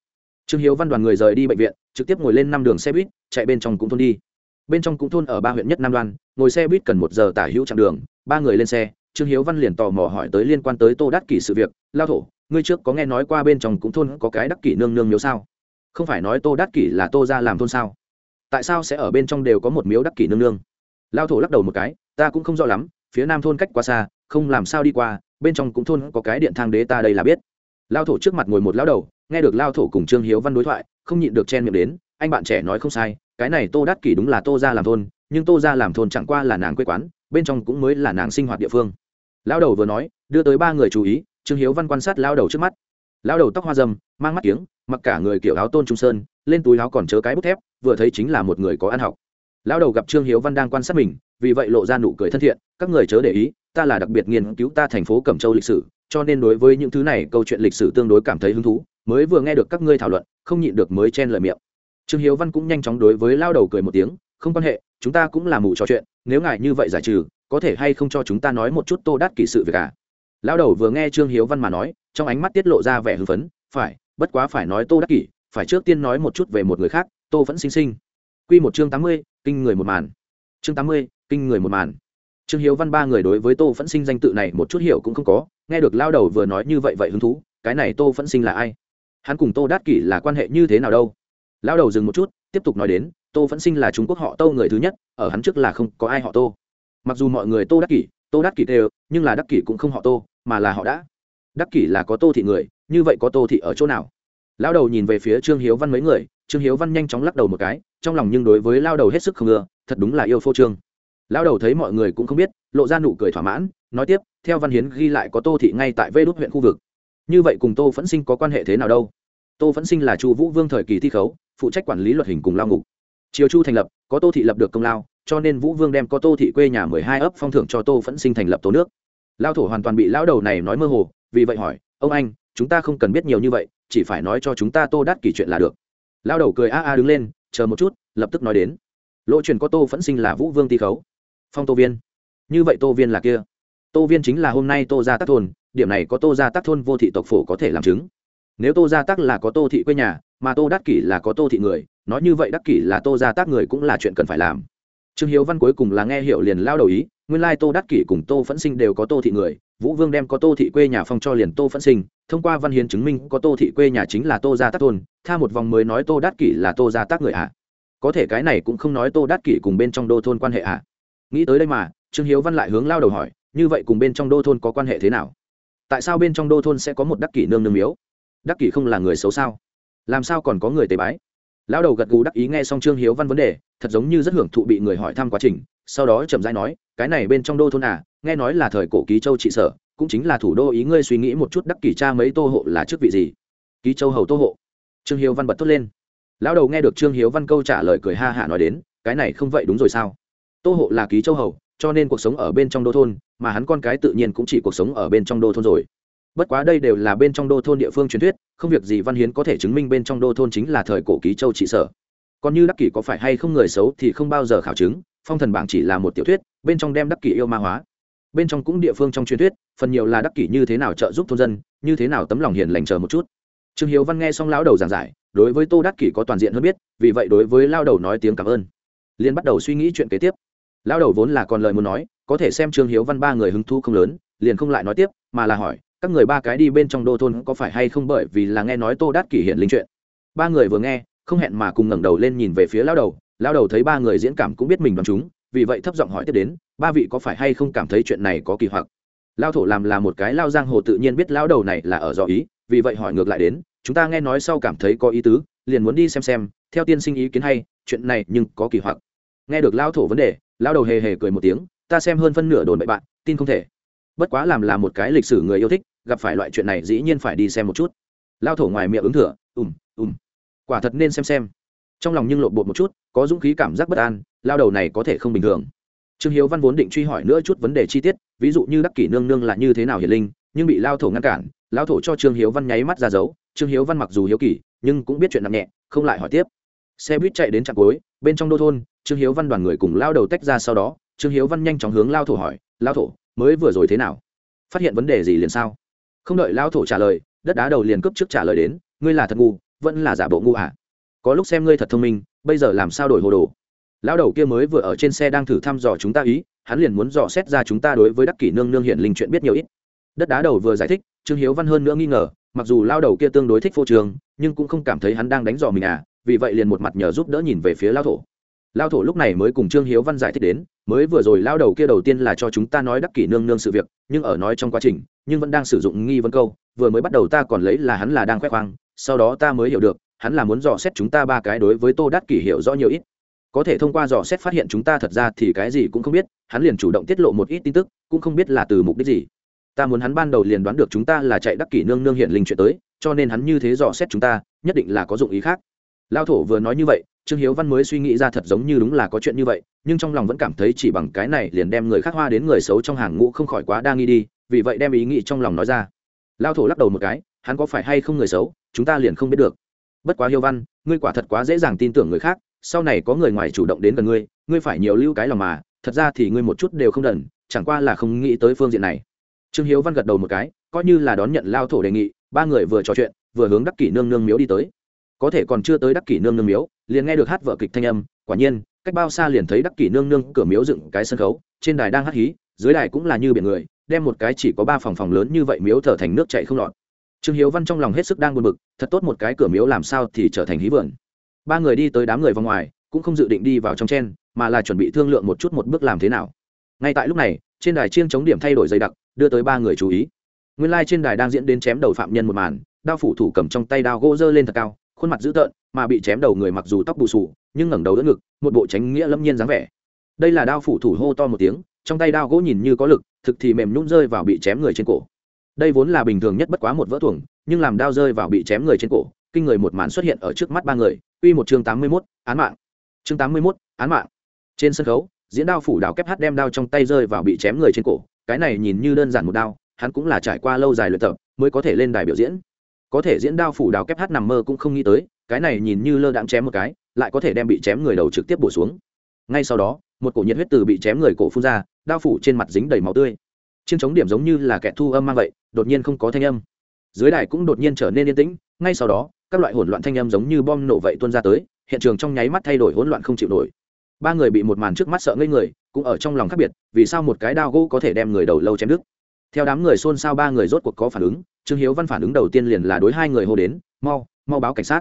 [SPEAKER 1] Trương hiếu văn đoàn người rời đi bệnh viện, trực tiếp ngồi lên năm đường xe buýt, chạy bên trong cũng thôn đi. Bên trong cũng thôn ở ba huyện nhất nam đoan, ngồi xe buýt cần một giờ tả hữu chặng đường, ba người lên xe, trương hiếu văn liền tò mò hỏi tới liên quan tới tô đắc kỷ sự việc, lao thổ, ngươi trước có nghe nói qua bên trong cũng thôn có cái đắc kỷ nương nương miếu sao? Không phải nói tô đắc kỷ là tô ra làm thôn sao? Tại sao sẽ ở bên trong đều có một miếu đắc kỷ nương nương? Lao thổ lắc đầu một cái, ta cũng không rõ lắm phía nam thôn cách quá xa, không làm sao đi qua, bên trong cũng thôn có cái điện thang đế ta đây là biết. Lao thổ trước mặt ngồi một lao đầu, nghe được lao thổ cùng trương hiếu văn đối thoại, không nhịn được chen miệng đến, anh bạn trẻ nói không sai, cái này tô đắc kỷ đúng là tô ra làm thôn, nhưng tô ra làm thôn chẳng qua là nàng quê quán, bên trong cũng mới là nàng sinh hoạt địa phương. Lao đầu vừa nói, đưa tới ba người chú ý, trương hiếu văn quan sát lao đầu trước mắt. Lao đầu tóc hoa dâm mang mắt tiếng mặc cả người kiểu áo tôn trung sơn, lên túi áo còn chớ cái bút thép, vừa thấy chính là một người có ăn học. Lão đầu gặp trương hiếu văn đang quan sát mình, vì vậy lộ ra nụ cười thân thiện, các người chớ để ý, ta là đặc biệt nghiên cứu ta thành phố cẩm châu lịch sử, cho nên đối với những thứ này câu chuyện lịch sử tương đối cảm thấy hứng thú, mới vừa nghe được các ngươi thảo luận, không nhịn được mới chen lời miệng. Trương hiếu văn cũng nhanh chóng đối với lao đầu cười một tiếng, không quan hệ, chúng ta cũng là mù trò chuyện, nếu ngài như vậy giải trừ, có thể hay không cho chúng ta nói một chút tô đắt kỳ sự việc à? cả lao đầu vừa nghe trương hiếu văn mà nói, trong ánh mắt tiết lộ ra vẻ hưng phấn, phải, bất quá phải nói tô đắc kỷ, phải trước tiên nói một chút về một người khác, tô vẫn sinh sinh. Q một chương tám mươi kinh người một màn. Chương tám mươi, kinh người một màn. Trương hiếu văn ba người đối với tô phẫn sinh danh tự này một chút hiểu cũng không có, nghe được lao đầu vừa nói như vậy vậy hứng thú, cái này tô phẫn sinh là ai? Hắn cùng tô đát kỷ là quan hệ như thế nào đâu? Lao đầu dừng một chút, tiếp tục nói đến, tô phẫn sinh là trung quốc họ tô người thứ nhất, ở hắn trước là không có ai họ tô. Mặc dù mọi người tô đắc kỷ, tô đắc kỷ đều, nhưng là đắc kỷ cũng không họ tô, mà là họ đã đắc kỷ là có tô thị người, như vậy có tô thị ở chỗ nào? Lao đầu nhìn về phía trương hiếu văn mấy người, trương hiếu văn nhanh chóng lắc đầu một cái trong lòng nhưng đối với lao đầu hết sức không ưa, thật đúng là yêu phô trương. Lao đầu thấy mọi người cũng không biết, lộ ra nụ cười thỏa mãn, nói tiếp, theo văn hiến ghi lại có tô thị ngay tại vê đốt huyện khu vực. Như vậy cùng tô phẫn sinh có quan hệ thế nào đâu? Tô phẫn sinh là chu vũ vương thời kỳ thi khấu, phụ trách quản lý luật hình cùng lao ngục. Triều chu thành lập, có tô thị lập được công lao, cho nên vũ vương đem có tô thị quê nhà mười hai ấp phong thưởng cho tô phẫn sinh thành lập tố nước. Lao thổ hoàn toàn bị lão đầu này nói mơ hồ, vì vậy hỏi, ông anh, chúng ta không cần biết nhiều như vậy, chỉ phải nói cho chúng ta tô đắt kỷ chuyện là được. Lao đầu cười a a đứng lên chờ một chút, lập tức nói đến. Lỗ truyền có tô phẫn sinh là vũ vương ti khấu. Phong tô viên. Như vậy tô viên là kia. Tô viên chính là hôm nay tô gia tác thôn, điểm này có tô gia tác thôn vô thị tộc phổ có thể làm chứng. Nếu tô gia tác là có tô thị quê nhà, mà tô đắc kỷ là có tô thị người, nói như vậy đắc kỷ là tô gia tác người cũng là chuyện cần phải làm. Trương hiếu văn cuối cùng là nghe hiểu liền lao đầu ý, nguyên lai tô đắc kỷ cùng tô phẫn sinh đều có tô thị người vũ vương đem có tô thị quê nhà phong cho liền tô phẫn sinh, thông qua văn hiến chứng minh có tô thị quê nhà chính là tô gia tác thôn, tha một vòng mới nói tô đát kỷ là tô gia tác người ạ à. có thể cái này cũng không nói tô đát kỷ cùng bên trong đô thôn quan hệ ạ à. nghĩ tới đây mà, trương hiếu văn lại hướng lao đầu hỏi, như vậy cùng bên trong đô thôn có quan hệ thế nào tại sao bên trong đô thôn sẽ có một đắc kỷ nương nương miếu đắc kỷ không là người xấu sao làm sao còn có người tế bái lão đầu gật gù đắc ý nghe xong trương hiếu văn vấn đề, thật giống như rất hưởng thụ bị người hỏi thăm quá trình, sau đó chậm rãi nói, cái này bên trong đô thôn à nghe nói là thời cổ ký châu trị sở, cũng chính là thủ đô ý ngươi suy nghĩ một chút đắc kỷ cha mấy tô hộ là chức vị gì? Ký châu hầu tô hộ. Trương hiếu văn bật thốt lên. Lão đầu nghe được trương hiếu văn câu trả lời cười ha hả nói đến, cái này không vậy đúng rồi sao? Tô hộ là ký châu hầu, cho nên cuộc sống ở bên trong đô thôn, mà hắn con cái tự nhiên cũng chỉ cuộc sống ở bên trong đô thôn rồi bất quá đây đều là bên trong đô thôn địa phương truyền thuyết, không việc gì văn hiến có thể chứng minh bên trong đô thôn chính là thời cổ ký châu trị sở. Còn như đắc kỷ có phải hay không người xấu thì không bao giờ khảo chứng, phong thần bảng chỉ là một tiểu thuyết, bên trong đem đắc kỷ yêu ma hóa. Bên trong cũng địa phương trong truyền thuyết, phần nhiều là đắc kỷ như thế nào trợ giúp thôn dân, như thế nào tấm lòng hiền lành chờ một chút. Trương hiếu văn nghe xong lão đầu giảng giải, đối với tô đắc kỷ có toàn diện hơn biết, vì vậy đối với lao đầu nói tiếng cảm ơn. Liên bắt đầu suy nghĩ chuyện kế tiếp. Lao đầu vốn là còn lời muốn nói, có thể xem trương hiếu văn ba người hứng thu không lớn, liền không lại nói tiếp, mà là hỏi các người ba cái đi bên trong đô thôn có phải hay không bởi vì là nghe nói tô đát kỷ hiện linh chuyện. Ba người vừa nghe, không hẹn mà cùng ngẩng đầu lên nhìn về phía lao đầu lao đầu thấy ba người diễn cảm cũng biết mình đoán chúng, vì vậy thấp giọng hỏi tiếp đến, ba vị có phải hay không cảm thấy chuyện này có kỳ hoặc? Lao thổ làm là một cái lao giang hồ tự nhiên biết lao đầu này là ở dò ý, vì vậy hỏi ngược lại đến, chúng ta nghe nói sau cảm thấy có ý tứ, liền muốn đi xem xem, theo tiên sinh ý kiến hay, chuyện này nhưng có kỳ hoặc? Nghe được lao thổ vấn đề lao đầu hề hề cười một tiếng, ta xem hơn phân nửa đồn bậy bạn, tin không thể bất quá làm là một cái lịch sử người yêu thích, gặp phải loại chuyện này dĩ nhiên phải đi xem một chút. Lao thổ ngoài miệng ứng thừa, ùm ùm. Quả thật nên xem xem. Trong lòng nhưng lộn bột một chút, có dũng khí cảm giác bất an, lao đầu này có thể không bình thường. Trương hiếu văn vốn định truy hỏi nữa chút vấn đề chi tiết, ví dụ như đắc kỷ nương nương là như thế nào hiền linh, nhưng bị lao thổ ngăn cản, lao thổ cho trương hiếu văn nháy mắt ra dấu. Trương hiếu văn mặc dù hiếu kỳ nhưng cũng biết chuyện nặng nhẹ, không lại hỏi tiếp. Xe buýt chạy đến trạm cuối, bên trong đô thôn, trương hiếu văn đoàn người cùng lao đầu tách ra sau đó, trương hiếu văn nhanh chóng hướng lao thổ hỏi, lao thổ mới vừa rồi thế nào? Phát hiện vấn đề gì liền sao? Không đợi lao thổ trả lời, đất đá đầu liền cấp trước trả lời đến, ngươi là thật ngu, vẫn là giả bộ ngu à? Có lúc xem ngươi thật thông minh, bây giờ làm sao đổi hồ đồ? Lão đầu kia mới vừa ở trên xe đang thử thăm dò chúng ta ý, hắn liền muốn dò xét ra chúng ta đối với đắc kỷ nương nương hiện linh chuyện biết nhiều ít. Đất đá đầu vừa giải thích, trương hiếu văn hơn nữa nghi ngờ, mặc dù lao đầu kia tương đối thích phô trường nhưng cũng không cảm thấy hắn đang đánh dò mình à vì vậy liền một mặt nhờ giúp đỡ nhìn về phía lao thổ lao thổ lúc này mới cùng trương hiếu văn giải thích đến, mới vừa rồi lao đầu kia đầu tiên là cho chúng ta nói đắc kỷ nương nương sự việc, nhưng ở nói trong quá trình, nhưng vẫn đang sử dụng nghi vấn câu, vừa mới bắt đầu ta còn lấy là hắn là đang khoe khoang, sau đó ta mới hiểu được, hắn là muốn dò xét chúng ta ba cái đối với tô đắc kỷ hiểu rõ nhiều ít. Có thể thông qua dò xét phát hiện chúng ta thật ra thì cái gì cũng không biết, hắn liền chủ động tiết lộ một ít tin tức, cũng không biết là từ mục đích gì. Ta muốn hắn ban đầu liền đoán được chúng ta là chạy đắc kỷ nương nương hiện linh chuyện tới, cho nên hắn như thế dò xét chúng ta, nhất định là có dụng ý khác lao thổ vừa nói như vậy, trương hiếu văn mới suy nghĩ ra thật giống như đúng là có chuyện như vậy, nhưng trong lòng vẫn cảm thấy chỉ bằng cái này liền đem người khác hoa đến người xấu trong hàng ngũ không khỏi quá đa nghi đi, vì vậy đem ý nghĩ trong lòng nói ra. Lao thổ lắc đầu một cái, hắn có phải hay không người xấu, chúng ta liền không biết được. Bất quá hiếu văn, ngươi quả thật quá dễ dàng tin tưởng người khác, sau này có người ngoài chủ động đến gần ngươi ngươi phải nhiều lưu cái lòng mà, thật ra thì ngươi một chút đều không đần, chẳng qua là không nghĩ tới phương diện này. Trương hiếu văn gật đầu một cái, coi như là đón nhận lao thổ đề nghị, ba người vừa trò chuyện, vừa hướng đắc kỷ nương nương miếu đi tới có thể còn chưa tới đắc kỷ nương nương miếu, liền nghe được hát vợ kịch thanh âm, quả nhiên, cách bao xa liền thấy đắc kỷ nương nương cửa miếu dựng cái sân khấu, trên đài đang hát hí, dưới đài cũng là như biển người, đem một cái chỉ có ba phòng phòng lớn như vậy miếu thở thành nước chạy không lọt. Trương hiếu văn trong lòng hết sức đang buồn bực, thật tốt một cái cửa miếu làm sao thì trở thành hí vườn. Ba người đi tới đám người vào ngoài, cũng không dự định đi vào trong chen, mà là chuẩn bị thương lượng một chút một bước làm thế nào. Ngay tại lúc này, trên đài chiêng chống điểm thay đổi dày đặc, đưa tới ba người chú ý. Nguyên lai、like、trên đài đang diễn đến chém đầu phạm nhân một màn, đao phủ thủ cầm trong tay đao gỗ dơ lên thật cao khuôn mặt dữ tợn mà bị chém đầu người mặc dù tóc bù sù nhưng ngẩng đầu đỡ ngực một bộ tránh nghĩa lâm nhiên dáng vẻ. Đây là đao phủ thủ hô to một tiếng trong tay đao gỗ nhìn như có lực thực thì mềm nhún rơi vào bị chém người trên cổ. Đây vốn là bình thường nhất bất quá một vỡ thuồng nhưng làm đao rơi vào bị chém người trên cổ kinh người một màn xuất hiện ở trước mắt ba người. Uy một chương tám mươi 81, án mạng. Chương tám mươi 81, án mạng. Trên sân khấu diễn đao phủ đào kép hát đem đao trong tay rơi vào bị chém người trên cổ cái này nhìn như đơn giản một đao hắn cũng là trải qua lâu dài luyện tập mới có thể lên đài biểu diễn có thể diễn đao phủ đào kép hát nằm mơ cũng không nghĩ tới, cái này nhìn như lơ đãng chém một cái, lại có thể đem bị chém người đầu trực tiếp bổ xuống. Ngay sau đó, một cổ nhiệt huyết từ bị chém người cổ phun ra, đao phủ trên mặt dính đầy máu tươi. Chiên chống điểm giống như là kẻ thu âm mang vậy, đột nhiên không có thanh âm. Dưới đài cũng đột nhiên trở nên yên tĩnh, ngay sau đó, các loại hỗn loạn thanh âm giống như bom nổ vậy tuôn ra tới, hiện trường trong nháy mắt thay đổi, hỗn loạn không chịu nổi. Ba người bị một màn trước mắt sợ ngây người, cũng ở trong lòng khác biệt, vì sao một cái đao gỗ có thể đem người đầu lâu chém đứt? Theo đám người xôn xao ba người rốt cuộc có phản ứng trương hiếu văn phản ứng đầu tiên liền là đối hai người hô đến mau mau báo cảnh sát.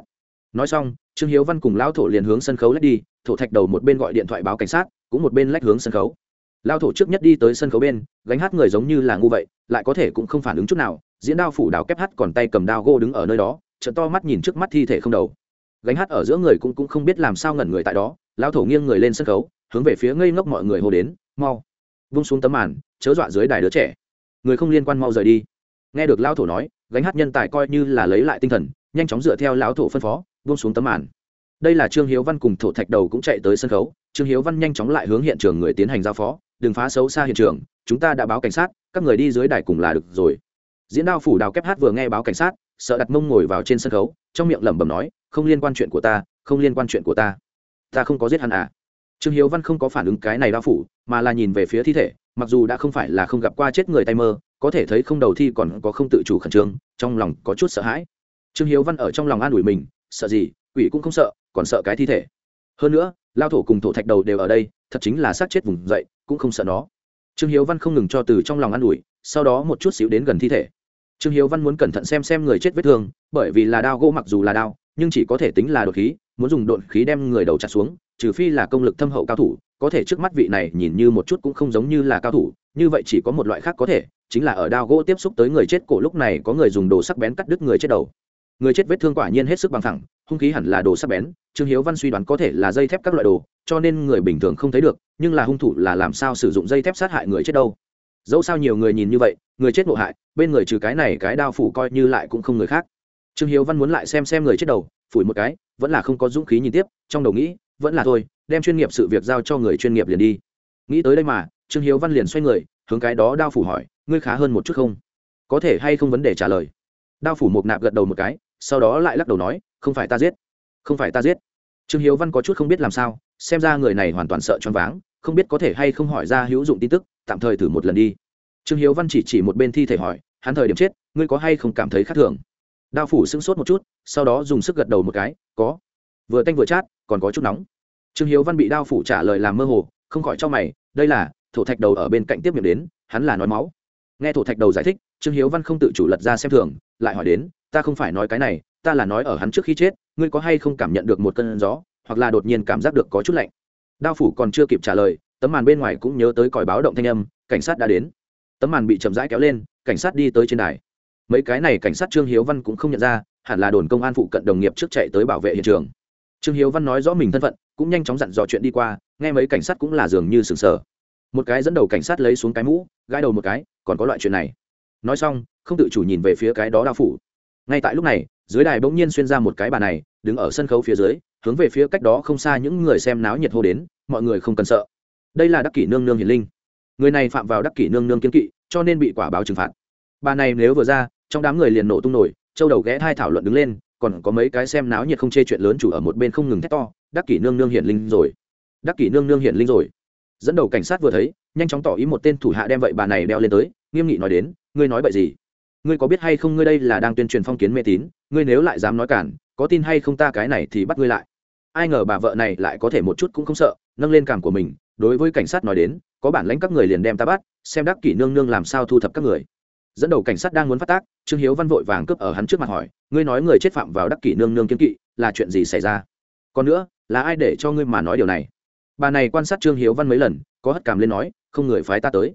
[SPEAKER 1] Nói xong trương hiếu văn cùng lão thổ liền hướng sân khấu lách đi thổ thạch đầu một bên gọi điện thoại báo cảnh sát cũng một bên lách hướng sân khấu. Lao thổ trước nhất đi tới sân khấu bên gánh hát người giống như là ngu vậy lại có thể cũng không phản ứng chút nào diễn đao phủ đào kép hát còn tay cầm đao gô đứng ở nơi đó trận to mắt nhìn trước mắt thi thể không đầu. Gánh hát ở giữa người cũng, cũng không biết làm sao ngẩn người tại đó lao thổ nghiêng người lên sân khấu hướng về phía ngây ngốc mọi người hô đến mau vung xuống tấm màn chớ dọa dưới đài đứa trẻ. Người không liên quan mau rời đi nghe được lão thổ nói, gánh hát nhân tài coi như là lấy lại tinh thần, nhanh chóng dựa theo lão thổ phân phó vung xuống tấm màn. Đây là trương hiếu văn cùng thổ thạch đầu cũng chạy tới sân khấu, trương hiếu văn nhanh chóng lại hướng hiện trường người tiến hành giao phó, đừng phá xấu xa hiện trường, chúng ta đã báo cảnh sát, các người đi dưới đài cùng là được rồi. Diễn đao phủ đào kép hát vừa nghe báo cảnh sát, sợ đặt mông ngồi vào trên sân khấu, trong miệng lẩm bẩm nói, không liên quan chuyện của ta, không liên quan chuyện của ta. Ta không có giết hắn à? Trương hiếu văn không có phản ứng cái này đao phủ, mà là nhìn về phía thi thể, mặc dù đã không phải là không gặp qua chết người tay mơ có thể thấy không đầu thi còn có không tự chủ khẩn trương, trong lòng có chút sợ hãi. Trương hiếu văn ở trong lòng an ủi mình, sợ gì, quỷ cũng không sợ, còn sợ cái thi thể. Hơn nữa, lao thổ cùng thổ thạch đầu đều ở đây, thật chính là sát chết vùng dậy, cũng không sợ nó. Trương hiếu văn không ngừng cho từ trong lòng an ủi, sau đó một chút xíu đến gần thi thể. Trương hiếu văn muốn cẩn thận xem xem người chết vết thương, bởi vì là đao gỗ mặc dù là đao, nhưng chỉ có thể tính là đột khí, muốn dùng đột khí đem người đầu chặt xuống, trừ phi là công lực thâm hậu cao thủ, có thể trước mắt vị này nhìn như một chút cũng không giống như là cao thủ, như vậy chỉ có một loại khác có thể chính là ở đao gỗ tiếp xúc tới người chết cổ lúc này có người dùng đồ sắc bén cắt đứt người chết đầu. Người chết vết thương quả nhiên hết sức bằng thẳng hung khí hẳn là đồ sắc bén, trương hiếu văn suy đoán có thể là dây thép các loại đồ, cho nên người bình thường không thấy được, nhưng là hung thủ là làm sao sử dụng dây thép sát hại người chết đâu? Dẫu sao nhiều người nhìn như vậy, người chết ngộ hại, bên người trừ cái này cái đao phủ coi như lại cũng không người khác. Trương hiếu văn muốn lại xem xem người chết đầu, phủi một cái, vẫn là không có dũng khí nhìn tiếp, trong đầu nghĩ, vẫn là thôi, đem chuyên nghiệp sự việc giao cho người chuyên nghiệp liền đi. Nghĩ tới đây mà, trương hiếu văn liền xoay người hướng cái đó đao phủ hỏi, ngươi khá hơn một chút không? Có thể hay không vấn đề trả lời? Đao phủ một nạp gật đầu một cái, sau đó lại lắc đầu nói, không phải ta giết, không phải ta giết. Trương hiếu văn có chút không biết làm sao, xem ra người này hoàn toàn sợ choáng váng, không biết có thể hay không hỏi ra hữu dụng tin tức, tạm thời thử một lần đi. Trương hiếu văn chỉ chỉ một bên thi thể hỏi, hắn thời điểm chết, ngươi có hay không cảm thấy khác thường? Đao phủ sững sốt một chút, sau đó dùng sức gật đầu một cái, có. Vừa tanh vừa chát, còn có chút nóng. Trương hiếu văn bị đao phủ trả lời làm mơ hồ, không khỏi cho mày, đây là thổ thạch đầu ở bên cạnh tiếp miệng đến, hắn là nói máu. Nghe thổ thạch đầu giải thích, trương hiếu văn không tự chủ lật ra xem thường, lại hỏi đến, ta không phải nói cái này, ta là nói ở hắn trước khi chết, ngươi có hay không cảm nhận được một cơn gió, hoặc là đột nhiên cảm giác được có chút lạnh? Đao phủ còn chưa kịp trả lời, tấm màn bên ngoài cũng nhớ tới còi báo động thanh âm, cảnh sát đã đến. Tấm màn bị chậm rãi kéo lên, cảnh sát đi tới trên đài. Mấy cái này cảnh sát trương hiếu văn cũng không nhận ra, hẳn là đồn công an phụ cận đồng nghiệp trước chạy tới bảo vệ hiện trường. Trương hiếu văn nói rõ mình thân phận, cũng nhanh chóng dặn dò chuyện đi qua, nghe mấy cảnh sát cũng là dường như sừng sờ một cái dẫn đầu cảnh sát lấy xuống cái mũ, gãi đầu một cái, còn có loại chuyện này. Nói xong, không tự chủ nhìn về phía cái đó đao phủ. Ngay tại lúc này, dưới đài bỗng nhiên xuyên ra một cái bà này, đứng ở sân khấu phía dưới, hướng về phía cách đó không xa những người xem náo nhiệt hô đến, mọi người không cần sợ. Đây là đắc kỷ nương nương hiền linh. Người này phạm vào đắc kỷ nương nương kiên kỵ, cho nên bị quả báo trừng phạt. Bà này nếu vừa ra, trong đám người liền nổ tung nổi, châu đầu ghé thai thảo luận đứng lên, còn có mấy cái xem náo nhiệt không chê chuyện lớn chủ ở một bên không ngừng thét to, đắc kỷ nương nương hiển linh rồi. Đắc kỷ nương nương hiển linh rồi dẫn đầu cảnh sát vừa thấy, nhanh chóng tỏ ý một tên thủ hạ đem vậy bà này đeo lên tới, nghiêm nghị nói đến, ngươi nói vậy gì? Ngươi có biết hay không ngươi đây là đang tuyên truyền phong kiến mê tín, ngươi nếu lại dám nói cản, có tin hay không ta cái này thì bắt ngươi lại. Ai ngờ bà vợ này lại có thể một chút cũng không sợ, nâng lên cảm của mình, đối với cảnh sát nói đến, có bản lãnh các người liền đem ta bắt, xem đắc kỷ nương nương làm sao thu thập các người. Dẫn đầu cảnh sát đang muốn phát tác, trương hiếu văn vội vàng cướp ở hắn trước mặt hỏi, ngươi nói người chết phạm vào đắc kỷ nương nương kiên kỵ, là chuyện gì xảy ra? Còn nữa, là ai để cho ngươi mà nói điều này? Bà này quan sát trương hiếu văn mấy lần, có hất cảm lên nói, không người phái ta tới.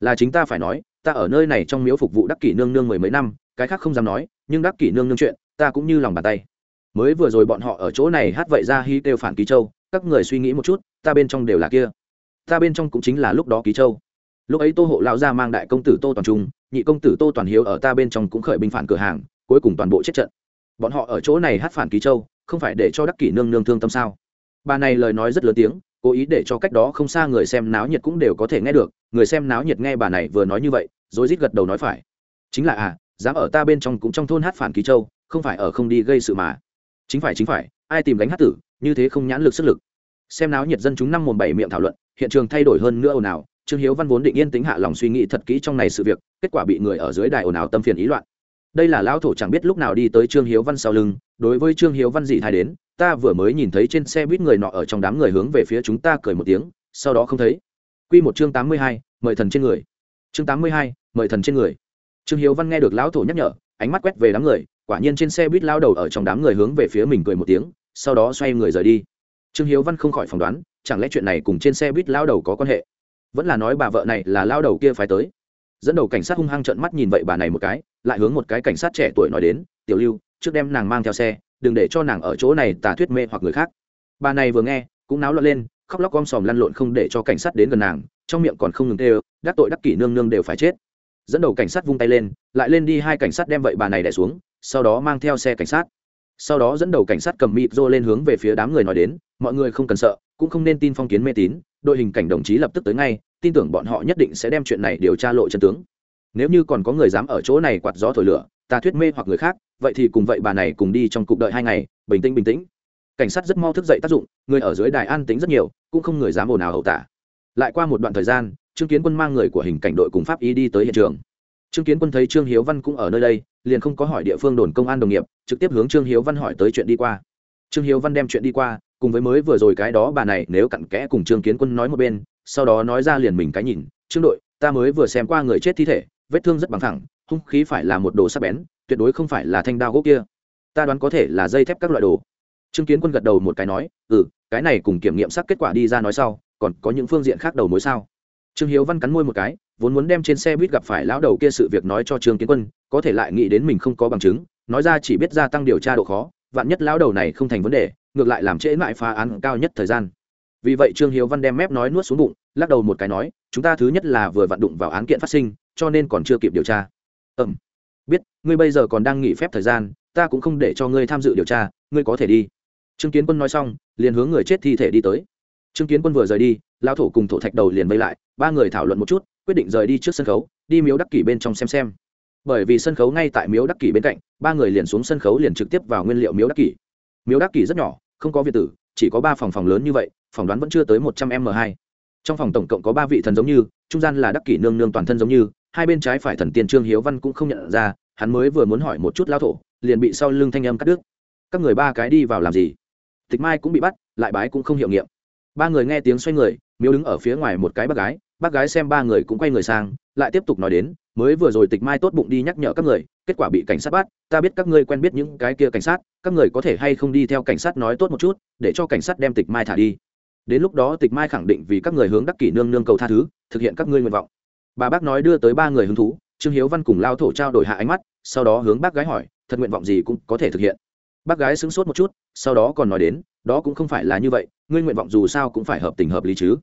[SPEAKER 1] Là chính ta phải nói, ta ở nơi này trong miếu phục vụ đắc kỷ nương nương mười mấy năm, cái khác không dám nói, nhưng đắc kỷ nương nương chuyện, ta cũng như lòng bàn tay. Mới vừa rồi bọn họ ở chỗ này hát vậy ra hy kêu phản ký châu, các người suy nghĩ một chút, ta bên trong đều là kia. Ta bên trong cũng chính là lúc đó ký châu. Lúc ấy tô hộ lão gia mang đại công tử tô toàn trung, nhị công tử tô toàn hiếu ở ta bên trong cũng khởi binh phản cửa hàng, cuối cùng toàn bộ chết trận. Bọn họ ở chỗ này hát phản ký châu, không phải để cho đắc kỷ nương nương thương tâm sao? Bà này lời nói rất lớn tiếng cố ý để cho cách đó không xa người xem náo nhiệt cũng đều có thể nghe được, người xem náo nhiệt nghe bà này vừa nói như vậy rồi rít gật đầu nói phải. Chính là à dám ở ta bên trong cũng trong thôn hát phản ký châu, không phải ở không đi gây sự mà. Chính phải chính phải, ai tìm đánh hát tử, như thế không nhãn lực sức lực. Xem náo nhiệt dân chúng năm mồm bảy miệng thảo luận, hiện trường thay đổi hơn nữa ồn ào, trương hiếu văn vốn định yên tính hạ lòng suy nghĩ thật kỹ trong này sự việc, kết quả bị người ở dưới đài ồn ào tâm phiền ý loạn. Đây là lão thổ chẳng biết lúc nào đi tới trương hiếu văn sau lưng, đối với trương hiếu văn dị thai đến ta vừa mới nhìn thấy trên xe buýt người nọ ở trong đám người hướng về phía chúng ta cười một tiếng sau đó không thấy Quy một chương tám mươi hai, mời thần trên người. Chương tám mươi hai, mời thần trên người. Trương Hiếu Văn nghe được lão thổ nhắc nhở, ánh mắt quét về đám người, quả nhiên trên xe buýt lao đầu ở trong đám người hướng về phía mình cười một tiếng, sau đó xoay người rời đi. Trương Hiếu Văn không khỏi phỏng đoán, chẳng lẽ chuyện này cùng trên xe buýt lao đầu có quan hệ? Vẫn là nói bà vợ này là lao đầu kia phải tới. Dẫn đầu cảnh sát hung hăng trợn mắt nhìn vậy bà này một cái, lại hướng một cái cảnh sát trẻ tuổi nói đến, "Tiểu Lưu, trước đem nàng mang theo xe, đừng để cho nàng ở chỗ này tà thuyết mê hoặc người khác." Bà này vừa nghe, cũng náo loạn lên, khóc lóc om sòm lăn lộn không để cho cảnh sát đến gần nàng trong miệng còn không ngừng tê đắc tội đắc kỷ nương nương đều phải chết. Dẫn đầu cảnh sát vung tay lên lại lên đi hai cảnh sát đem vậy bà này đẻ xuống sau đó mang theo xe cảnh sát. Sau đó dẫn đầu cảnh sát cầm mịt rô lên hướng về phía đám người nói đến mọi người không cần sợ cũng không nên tin phong kiến mê tín đội hình cảnh đồng chí lập tức tới ngay tin tưởng bọn họ nhất định sẽ đem chuyện này điều tra lộ chân tướng. Nếu như còn có người dám ở chỗ này quạt gió thổi lửa ta thuyết mê hoặc người khác vậy thì cùng vậy bà này cùng đi trong cục đợi hai ngày, bình tĩnh bình tĩnh. Cảnh sát rất mau thức dậy tác dụng, người ở dưới đài an tính rất nhiều, cũng không người dám ồn ào hậu tả. Lại qua một đoạn thời gian, trương kiến quân mang người của hình cảnh đội cùng pháp y đi tới hiện trường. Trương kiến quân thấy trương hiếu văn cũng ở nơi đây, liền không có hỏi địa phương đồn công an đồng nghiệp, trực tiếp hướng trương hiếu văn hỏi tới chuyện đi qua. Trương hiếu văn đem chuyện đi qua, cùng với mới vừa rồi cái đó bà này, nếu cặn kẽ cùng trương kiến quân nói một bên, sau đó nói ra liền mình cái nhìn, trương đội, ta mới vừa xem qua người chết thi thể, vết thương rất bằng thẳng, hung khí phải là một đồ sắc bén tuyệt đối không phải là thanh đao gỗ kia. Ta đoán có thể là dây thép các loại đồ. Trương kiến quân gật đầu một cái nói ừ cái này cùng kiểm nghiệm xác kết quả đi ra nói sau, còn có những phương diện khác đầu mối sao? Trương hiếu văn cắn môi một cái, vốn muốn đem trên xe buýt gặp phải lão đầu kia sự việc nói cho trương kiến quân, có thể lại nghĩ đến mình không có bằng chứng, nói ra chỉ biết gia tăng điều tra độ khó, vạn nhất lão đầu này không thành vấn đề, ngược lại làm trễ mãi phá án cao nhất thời gian. Vì vậy trương hiếu văn đem mép nói nuốt xuống bụng, lắc đầu một cái nói, chúng ta thứ nhất là vừa vặn đụng vào án kiện phát sinh, cho nên còn chưa kịp điều tra. Ừm biết, ngươi bây giờ còn đang nghỉ phép thời gian, ta cũng không để cho ngươi tham dự điều tra, ngươi có thể đi. Trương kiến quân nói xong, liền hướng người chết thi thể đi tới. Trương kiến quân vừa rời đi lao thổ cùng thổ thạch đầu liền vây lại, ba người thảo luận một chút, quyết định rời đi trước sân khấu, đi miếu đắc kỷ bên trong xem xem. Bởi vì sân khấu ngay tại miếu đắc kỷ bên cạnh, ba người liền xuống sân khấu liền trực tiếp vào nguyên liệu miếu đắc kỷ. Miếu đắc kỷ rất nhỏ, không có việt tử, chỉ có ba phòng phòng lớn như vậy, phòng đoán vẫn chưa tới một trăm m hai. Trong phòng tổng cộng có ba vị thần giống như, trung gian là đắc kỷ nương nương toàn thân giống như hai bên trái phải thần tiên trương hiếu văn cũng không nhận ra, hắn mới vừa muốn hỏi một chút lao thổ, liền bị sau lưng thanh âm cắt đứt. Các người ba cái đi vào làm gì? Tịch mai cũng bị bắt, lại bái cũng không hiệu nghiệm. Ba người nghe tiếng xoay người, miếu đứng ở phía ngoài một cái bác gái bác gái xem ba người cũng quay người sang, lại tiếp tục nói đến, mới vừa rồi tịch mai tốt bụng đi nhắc nhở các người, kết quả bị cảnh sát bắt, ta biết các ngươi quen biết những cái kia cảnh sát, các người có thể hay không đi theo cảnh sát nói tốt một chút, để cho cảnh sát đem tịch mai thả đi. Đến lúc đó tịch mai khẳng định vì các người hướng đắc kỷ nương nương cầu tha thứ, thực hiện các ngươi nguyện vọng bà bác nói đưa tới ba người hứng thú, trương hiếu văn cùng lao thổ trao đổi hạ ánh mắt, sau đó hướng bác gái hỏi, thật nguyện vọng gì cũng có thể thực hiện? Bác gái sững sốt một chút, sau đó còn nói đến, đó cũng không phải là như vậy, ngươi nguyện vọng dù sao cũng phải hợp tình hợp lý chứ.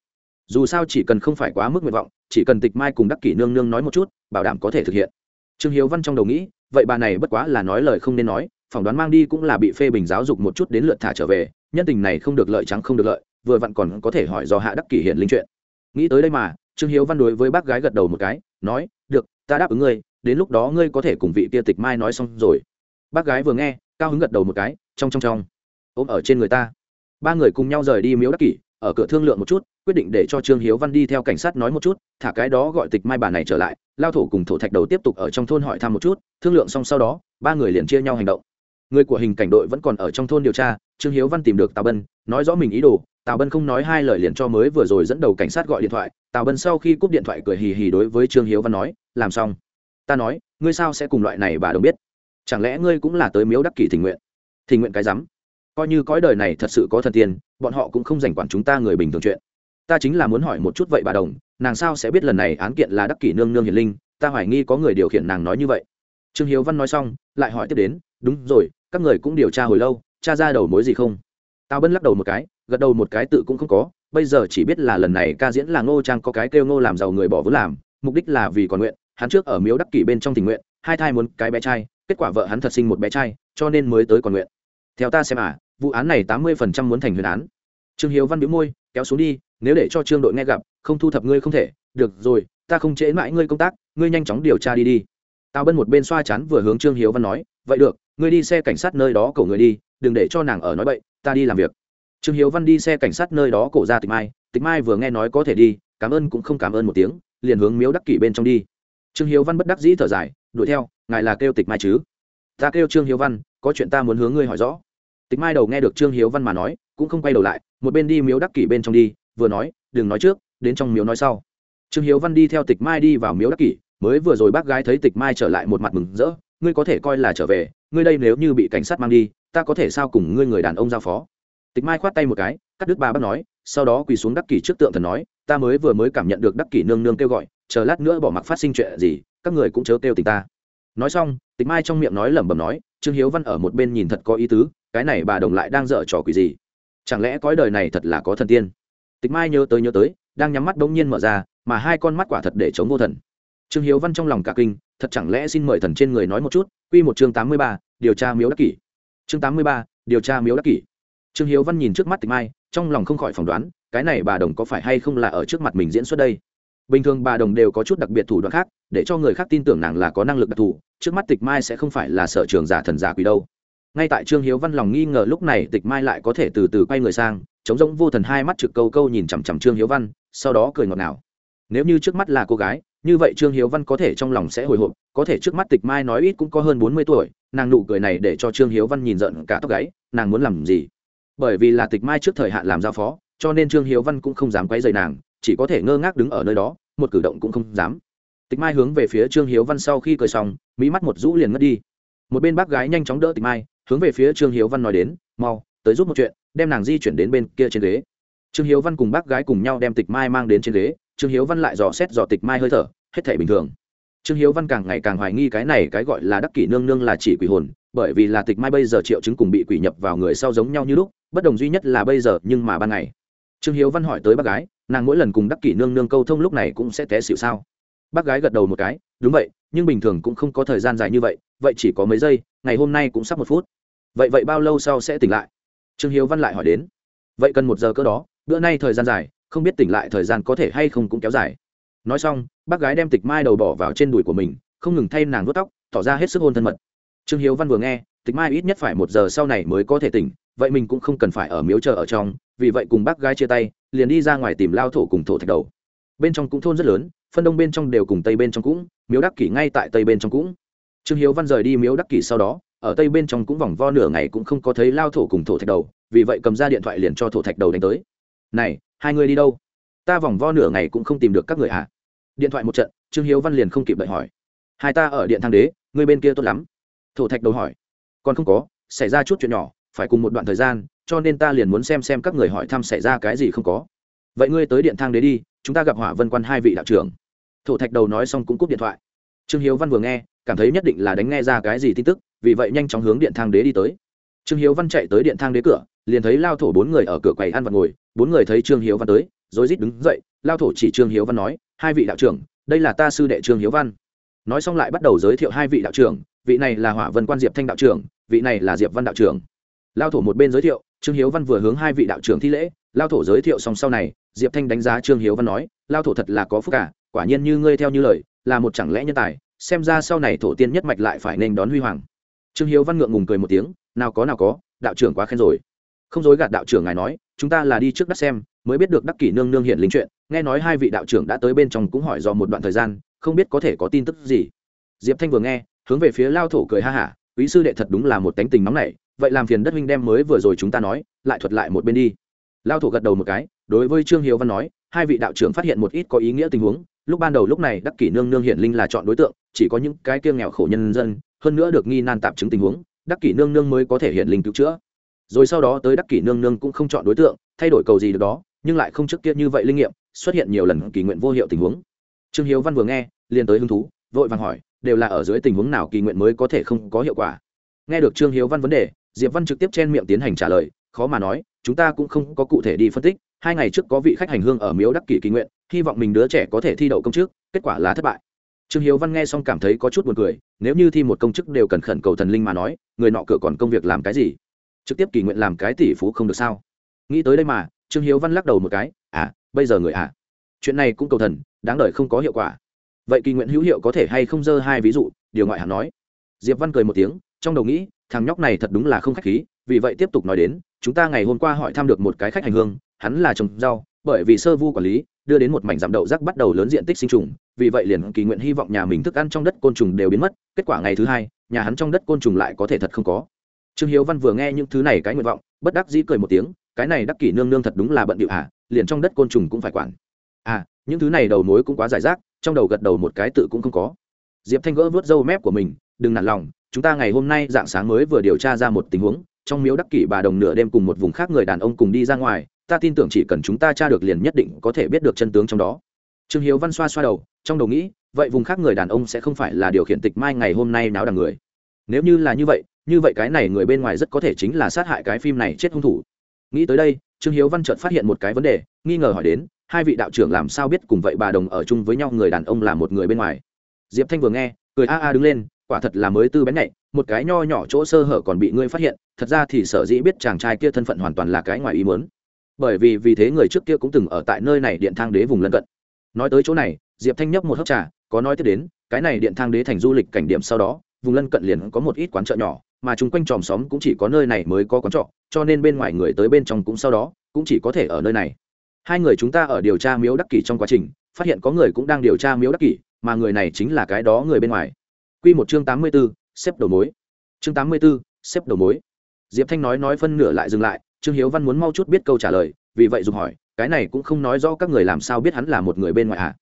[SPEAKER 1] Dù sao chỉ cần không phải quá mức nguyện vọng, chỉ cần tịch mai cùng đắc kỷ nương nương nói một chút, bảo đảm có thể thực hiện. Trương hiếu văn trong đầu nghĩ, vậy bà này bất quá là nói lời không nên nói, phỏng đoán mang đi cũng là bị phê bình giáo dục một chút đến lượt thả trở về, nhân tình này không được lợi trắng không được lợi, vừa vặn còn có thể hỏi do hạ đắc kỷ hiện linh chuyện. Nghĩ tới đây mà trương hiếu văn đối với bác gái gật đầu một cái, nói, được, ta đáp ứng ngươi, đến lúc đó ngươi có thể cùng vị kia tịch mai nói xong rồi. Bác gái vừa nghe, cao hứng gật đầu một cái, trong trong trong. Ôm ở trên người ta. Ba người cùng nhau rời đi miếu đắc kỷ, ở cửa thương lượng một chút, quyết định để cho trương hiếu văn đi theo cảnh sát nói một chút, thả cái đó gọi tịch mai bà này trở lại, lao thổ cùng thổ thạch đầu tiếp tục ở trong thôn hỏi thăm một chút, thương lượng xong sau đó, ba người liền chia nhau hành động. Người của hình cảnh đội vẫn còn ở trong thôn điều tra, trương hiếu văn tìm được tào bân, nói rõ mình ý đồ, tào bân không nói hai lời liền cho mới vừa rồi dẫn đầu cảnh sát gọi điện thoại tào bân sau khi cúp điện thoại cười hì hì đối với trương hiếu văn nói, làm xong. Ta nói, ngươi sao sẽ cùng loại này bà đồng biết? Chẳng lẽ ngươi cũng là tới miếu đắc kỷ tình nguyện? Tình nguyện cái rắm? Coi như cõi đời này thật sự có thần tiên, bọn họ cũng không dành quản chúng ta người bình thường chuyện. Ta chính là muốn hỏi một chút vậy bà đồng, nàng sao sẽ biết lần này án kiện là đắc kỷ nương nương hiền linh, ta hoài nghi có người điều khiển nàng nói như vậy. Trương hiếu văn nói xong, lại hỏi tiếp đến, đúng rồi, các người cũng điều tra hồi lâu, tra ra đầu mối gì không? Tao bân lắc đầu một cái, gật đầu một cái tự cũng không có bây giờ chỉ biết là lần này ca diễn là ngô trang có cái kêu ngô làm giàu người bỏ vốn làm, mục đích là vì còn nguyện, hắn trước ở miếu đắc kỷ bên trong tình nguyện, hai thai muốn cái bé trai, kết quả vợ hắn thật sinh một bé trai, cho nên mới tới còn nguyện. Theo ta xem à vụ án này tám mươi phần trăm muốn thành huyền án. Trương hiếu văn biếu môi, kéo xuống đi, nếu để cho trương đội nghe gặp, không thu thập ngươi không thể, được rồi, ta không chế mãi ngươi công tác, ngươi nhanh chóng điều tra đi đi. Tao bân một bên xoa chắn vừa hướng trương hiếu văn nói, vậy được, ngươi đi xe cảnh sát nơi đó cầu người đi, đừng để cho nàng ở nói bậy, ta đi làm việc trương hiếu văn đi xe cảnh sát nơi đó cổ ra tịch mai tịch mai vừa nghe nói có thể đi, cảm ơn cũng không cảm ơn một tiếng, liền hướng miếu đắc kỷ bên trong đi. Trương hiếu văn bất đắc dĩ thở dài, đuổi theo, ngài là kêu tịch mai chứ? Ta kêu trương hiếu văn, có chuyện ta muốn hướng ngươi hỏi rõ. Tịch mai đầu nghe được trương hiếu văn mà nói, cũng không quay đầu lại, một bên đi miếu đắc kỷ bên trong đi, vừa nói, đừng nói trước, đến trong miếu nói sau. Trương hiếu văn đi theo tịch mai đi vào miếu đắc kỷ, mới vừa rồi bác gái thấy tịch mai trở lại một mặt mừng rỡ, ngươi có thể coi là trở về, ngươi đây nếu như bị cảnh sát mang đi, ta có thể sao cùng ngươi người đàn ông giao phó? Tịch mai khoát tay một cái, cắt đứt ba bác nói, sau đó quỳ xuống đắc kỷ trước tượng thần nói, ta mới vừa mới cảm nhận được đắc kỷ nương nương kêu gọi, chờ lát nữa bỏ mặc phát sinh chuyện gì, các người cũng chớ kêu tình ta. Nói xong, tịch mai trong miệng nói lẩm bẩm nói, trương hiếu văn ở một bên nhìn thật có ý tứ, cái này bà đồng lại đang dở trò quỷ gì? Chẳng lẽ cõi đời này thật là có thần tiên? Tịch mai nhớ tới nhớ tới, đang nhắm mắt bỗng nhiên mở ra, mà hai con mắt quả thật để chống vô thần. Trương hiếu văn trong lòng cả kinh, thật chẳng lẽ xin mời thần trên người nói một chút, quy một chương tám mươi ba, điều tra miếu đắc kỷ. Chương tám mươi ba, điều tra miếu đắc kỷ trương hiếu văn nhìn trước mắt tịch mai, trong lòng không khỏi phỏng đoán, cái này bà đồng có phải hay không là ở trước mặt mình diễn xuất đây? Bình thường bà đồng đều có chút đặc biệt thủ đoạn khác, để cho người khác tin tưởng nàng là có năng lực đặc thù, trước mắt tịch mai sẽ không phải là sở trường giả thần giả quỷ đâu. Ngay tại trương hiếu văn lòng nghi ngờ lúc này, tịch mai lại có thể từ từ quay người sang chống rỗng vô thần hai mắt trực câu câu nhìn chằm chằm trương hiếu văn, sau đó cười ngọt ngào. Nếu như trước mắt là cô gái, như vậy trương hiếu văn có thể trong lòng sẽ hồi hộp, có thể trước mắt tịch mai nói ít cũng có hơn bốn mươi tuổi, nàng nụ cười này để cho trương hiếu văn nhìn giận cả tóc gáy, nàng muốn làm gì? Bởi vì là tịch mai trước thời hạn làm giao phó, cho nên trương hiếu văn cũng không dám quay dày nàng, chỉ có thể ngơ ngác đứng ở nơi đó, một cử động cũng không dám. Tịch mai hướng về phía trương hiếu văn sau khi cười xong mỹ mắt một rũ liền ngất đi. Một bên bác gái nhanh chóng đỡ tịch mai, hướng về phía trương hiếu văn nói đến, mau, tới giúp một chuyện, đem nàng di chuyển đến bên kia trên ghế. Trương hiếu văn cùng bác gái cùng nhau đem tịch mai mang đến trên ghế, trương hiếu văn lại dò xét dò tịch mai hơi thở, hết thể bình thường. Trương hiếu văn càng ngày càng hoài nghi cái này cái gọi là đắc kỷ nương nương là chỉ quỷ hồn bởi vì là tịch mai bây giờ triệu chứng cùng bị quỷ nhập vào người sau giống nhau như lúc, bất đồng duy nhất là bây giờ, nhưng mà ban ngày. Trương hiếu văn hỏi tới bác gái, nàng mỗi lần cùng đắc kỷ nương nương câu thông lúc này cũng sẽ té xịu sao? Bác gái gật đầu một cái, đúng vậy, nhưng bình thường cũng không có thời gian dài như vậy vậy chỉ có mấy giây, ngày hôm nay cũng sắp một phút. Vậy vậy bao lâu sau sẽ tỉnh lại? Trương hiếu văn lại hỏi đến. Vậy cần một giờ cơ đó, bữa nay thời gian dài, không biết tỉnh lại thời gian có thể hay không cũng kéo dài. Nói xong, bác gái đem tịch mai đầu bỏ vào trên đùi của mình, không ngừng thay nàng vuốt tóc, tỏ ra hết sức hôn thân mật trương hiếu văn vừa nghe, tịch mai ít nhất phải một giờ sau này mới có thể tỉnh, vậy mình cũng không cần phải ở miếu chờ ở trong, vì vậy cùng bác gái chia tay, liền đi ra ngoài tìm lao thổ cùng thổ thạch đầu. Bên trong cũng thôn rất lớn, phân đông bên trong đều cùng tây bên trong cũng, miếu đắc kỷ ngay tại tây bên trong cũng. Trương hiếu văn rời đi miếu đắc kỷ sau đó, ở tây bên trong cũng vòng vo nửa ngày cũng không có thấy lao thổ cùng thổ thạch đầu, vì vậy cầm ra điện thoại liền cho thổ thạch đầu đánh tới. Này, hai người đi đâu? Ta vòng vo nửa ngày cũng không tìm được các người à? Điện thoại một trận, trương hiếu văn liền không kịp đợi hỏi. Hai ta ở điện thang đế, người bên kia tốt lắm thổ thạch đầu hỏi. Còn không có, xảy ra chút chuyện nhỏ, phải cùng một đoạn thời gian, cho nên ta liền muốn xem xem các người hỏi thăm xảy ra cái gì không có. Vậy ngươi tới điện thang đế đi, chúng ta gặp hỏa vân quan hai vị đạo trưởng. Thổ thạch đầu nói xong cũng cúp điện thoại. Trương hiếu văn vừa nghe, cảm thấy nhất định là đánh nghe ra cái gì tin tức, vì vậy nhanh chóng hướng điện thang đế đi tới. Trương hiếu văn chạy tới điện thang đế cửa, liền thấy lao thổ bốn người ở cửa quầy ăn và ngồi, bốn người thấy trương hiếu văn tới, rối rít đứng dậy, lao thổ chỉ trương hiếu văn nói, hai vị đạo trưởng, đây là ta sư đệ trương hiếu văn. Nói xong lại bắt đầu giới thiệu hai vị đạo trưởng vị này là hỏa vân quan diệp thanh đạo trưởng, vị này là diệp văn đạo trưởng. Lao thổ một bên giới thiệu, trương hiếu văn vừa hướng hai vị đạo trưởng thi lễ, lao thổ giới thiệu xong sau này, diệp thanh đánh giá trương hiếu văn nói, lao thổ thật là có phúc cả, quả nhiên như ngươi theo như lời, là một chẳng lẽ nhân tài, xem ra sau này thổ tiên nhất mạch lại phải nên đón huy hoàng. Trương hiếu văn ngượng ngùng cười một tiếng, nào có nào có, đạo trưởng quá khen rồi. Không dối gạt đạo trưởng ngài nói, chúng ta là đi trước đắc xem, mới biết được đắc kỷ nương nương hiện linh chuyện, nghe nói hai vị đạo trưởng đã tới bên trong cũng hỏi dò một đoạn thời gian, không biết có thể có tin tức gì. Diệp thanh vừa nghe hướng về phía lao thổ cười ha hả, quý sư đệ thật đúng là một tánh tình nóng này vậy làm phiền đất huynh đem mới vừa rồi chúng ta nói, lại thuật lại một bên đi. Lao thổ gật đầu một cái, đối với trương hiếu văn nói, hai vị đạo trưởng phát hiện một ít có ý nghĩa tình huống, lúc ban đầu lúc này đắc kỷ nương nương hiển linh là chọn đối tượng, chỉ có những cái kiêng nghèo khổ nhân dân, hơn nữa được nghi nan tạp chứng tình huống, đắc kỷ nương nương mới có thể hiển linh cứu chữa. Rồi sau đó tới đắc kỷ nương nương cũng không chọn đối tượng, thay đổi cầu gì được đó, nhưng lại không trước kia như vậy linh nghiệm, xuất hiện nhiều lần kỳ nguyện vô hiệu tình huống. Trương hiếu văn vừa nghe, liền tới hứng thú, vội vàng hỏi đều là ở dưới tình huống nào kỳ nguyện mới có thể không có hiệu quả. Nghe được trương hiếu văn vấn đề, diệp văn trực tiếp chen miệng tiến hành trả lời, khó mà nói, chúng ta cũng không có cụ thể đi phân tích, hai ngày trước có vị khách hành hương ở miếu đắc kỷ kỳ nguyện, hy vọng mình đứa trẻ có thể thi đậu công chức, kết quả là thất bại. Trương hiếu văn nghe xong cảm thấy có chút buồn cười, nếu như thi một công chức đều cần khẩn cầu thần linh mà nói, người nọ cửa còn công việc làm cái gì? Trực tiếp kỳ nguyện làm cái tỷ phú không được sao? Nghĩ tới đây mà, trương hiếu văn lắc đầu một cái à bây giờ người à? Chuyện này cũng cầu thần, đáng đời không có hiệu quả vậy kỳ nguyện hữu hiệu có thể hay không dơ hai ví dụ, điều ngoại hạng nói. Diệp văn cười một tiếng, trong đầu nghĩ, thằng nhóc này thật đúng là không khách khí, vì vậy tiếp tục nói đến, chúng ta ngày hôm qua hỏi thăm được một cái khách hành hương, hắn là trồng rau, bởi vì sơ vu quản lý, đưa đến một mảnh giảm đậu rác bắt đầu lớn diện tích sinh trùng, vì vậy liền kỳ nguyện hy vọng nhà mình thức ăn trong đất côn trùng đều biến mất, kết quả ngày thứ hai, nhà hắn trong đất côn trùng lại có thể thật không có. Trương hiếu văn vừa nghe những thứ này cái nguyện vọng, bất đắc dĩ cười một tiếng, cái này đắc kỷ nương nương thật đúng là bận điệu hả, liền trong đất côn trùng cũng phải quản. À những thứ này đầu mối cũng quá giải rác trong đầu gật đầu một cái tự cũng không có. Diệp thanh gỡ vớt râu mép của mình, đừng nản lòng, chúng ta ngày hôm nay dạng sáng mới vừa điều tra ra một tình huống, trong miếu đắc kỷ bà đồng nửa đêm cùng một vùng khác người đàn ông cùng đi ra ngoài, ta tin tưởng chỉ cần chúng ta tra được liền nhất định có thể biết được chân tướng trong đó. Trương hiếu văn xoa xoa đầu, trong đầu nghĩ, vậy vùng khác người đàn ông sẽ không phải là điều khiển tịch mai ngày hôm nay náo đằng người. Nếu như là như vậy như vậy cái này người bên ngoài rất có thể chính là sát hại cái phim này chết hung thủ. Nghĩ tới đây, trương hiếu văn chợt phát hiện một cái vấn đề, nghi ngờ hỏi đến hai vị đạo trưởng làm sao biết cùng vậy bà đồng ở chung với nhau, người đàn ông là một người bên ngoài. Diệp thanh vừa nghe, cười a a đứng lên, quả thật là mới tư bén nhạy, một cái nho nhỏ chỗ sơ hở còn bị ngươi phát hiện, thật ra thì sở dĩ biết chàng trai kia thân phận hoàn toàn là cái ngoài ý muốn. Bởi vì vì thế người trước kia cũng từng ở tại nơi này điện thang đế vùng lân cận. Nói tới chỗ này, diệp thanh nhấp một hớp trà, có nói tiếp đến, cái này điện thang đế thành du lịch cảnh điểm sau đó, vùng lân cận liền có một ít quán chợ nhỏ, mà chung quanh tròm xóm cũng chỉ có nơi này mới có quán trọ, cho nên bên ngoài người tới bên trong cũng sau đó, cũng chỉ có thể ở nơi này hai người chúng ta ở điều tra miếu đắc kỷ trong quá trình, phát hiện có người cũng đang điều tra miếu đắc kỷ, mà người này chính là cái đó người bên ngoài. Q một chương tám mươi b ố xếp đầu mối. Chương tám mươi b ố xếp đầu mối. Diệp thanh nói nói phân nửa lại dừng lại, trương hiếu văn muốn mau chút biết câu trả lời, vì vậy dùng hỏi, cái này cũng không nói rõ các người làm sao biết hắn là một người bên ngoài à?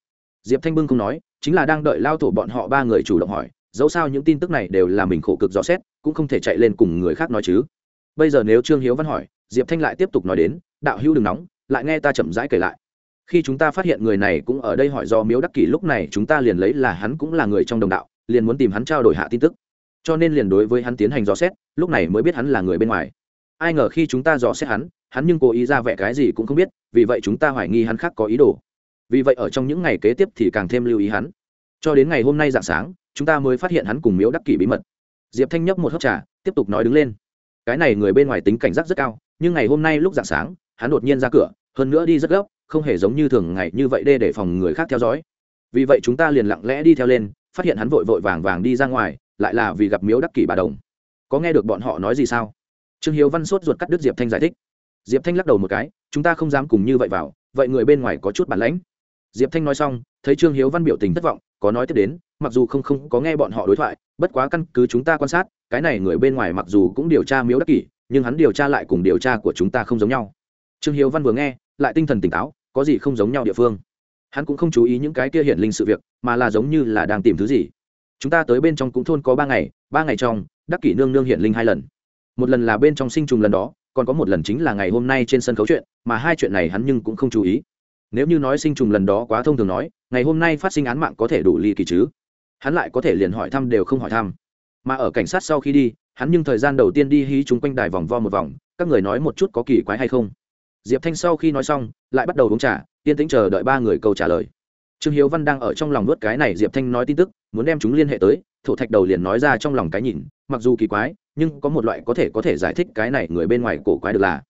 [SPEAKER 1] Diệp thanh bưng không nói, chính là đang đợi lao thổ bọn họ ba người chủ động hỏi, dẫu sao những tin tức này đều là mình khổ cực rõ xét, cũng không thể chạy lên cùng người khác nói chứ. Bây giờ nếu trương hiếu văn hỏi, diệp thanh lại tiếp tục nói đến, đạo hữu đừng nóng lại nghe ta chậm rãi kể lại. Khi chúng ta phát hiện người này cũng ở đây hỏi do miếu đắc kỷ, lúc này chúng ta liền lấy là hắn cũng là người trong đồng đạo, liền muốn tìm hắn trao đổi hạ tin tức. Cho nên liền đối với hắn tiến hành dò xét, lúc này mới biết hắn là người bên ngoài. Ai ngờ khi chúng ta dò xét hắn hắn nhưng cố ý ra vẻ cái gì cũng không biết, vì vậy chúng ta hoài nghi hắn khác có ý đồ. Vì vậy ở trong những ngày kế tiếp thì càng thêm lưu ý hắn. Cho đến ngày hôm nay dạng sáng, chúng ta mới phát hiện hắn cùng miếu đắc kỷ bí mật. Diệp thanh nhấp một hớp trà, tiếp tục nói đứng lên. Cái này người bên ngoài tính cảnh giác rất cao, nhưng ngày hôm nay lúc dạng sáng, hắn đột nhiên ra cửa hơn nữa đi rất gấp, không hề giống như thường ngày như vậy đê để phòng người khác theo dõi. Vì vậy chúng ta liền lặng lẽ đi theo lên, phát hiện hắn vội vội vàng vàng đi ra ngoài, lại là vì gặp miếu đắc kỷ bà đồng. Có nghe được bọn họ nói gì sao? Trương hiếu văn sốt ruột cắt đứt diệp thanh giải thích. Diệp thanh lắc đầu một cái, chúng ta không dám cùng như vậy vào, vậy người bên ngoài có chút bản lãnh. Diệp thanh nói xong, thấy trương hiếu văn biểu tình thất vọng, có nói tiếp đến, mặc dù không không có nghe bọn họ đối thoại, bất quá căn cứ chúng ta quan sát, cái này người bên ngoài mặc dù cũng điều tra miếu đắc kỷ, nhưng hắn điều tra lại cùng điều tra của chúng ta không giống nhau trương hiếu văn vừa nghe, lại tinh thần tỉnh táo, có gì không giống nhau địa phương. Hắn cũng không chú ý những cái kia hiển linh sự việc, mà là giống như là đang tìm thứ gì. Chúng ta tới bên trong cũng thôn có ba ngày ba ngày trong, đắc kỷ nương nương hiển linh hai lần. Một lần là bên trong sinh trùng lần đó, còn có một lần chính là ngày hôm nay trên sân khấu chuyện, mà hai chuyện này hắn nhưng cũng không chú ý. Nếu như nói sinh trùng lần đó quá thông thường nói, ngày hôm nay phát sinh án mạng có thể đủ ly kỳ chứ? Hắn lại có thể liền hỏi thăm đều không hỏi thăm. Mà ở cảnh sát sau khi đi, hắn nhưng thời gian đầu tiên đi hí chúng quanh đài vòng vo một vòng, các người nói một chút có kỳ quái hay không? Diệp thanh sau khi nói xong, lại bắt đầu uống trà, yên tĩnh chờ đợi ba người câu trả lời. Trương hiếu văn đang ở trong lòng nuốt cái này, diệp thanh nói tin tức, muốn đem chúng liên hệ tới, thổ thạch đầu liền nói ra trong lòng cái nhìn, mặc dù kỳ quái, nhưng có một loại có thể có thể giải thích cái này người bên ngoài cổ quái được là.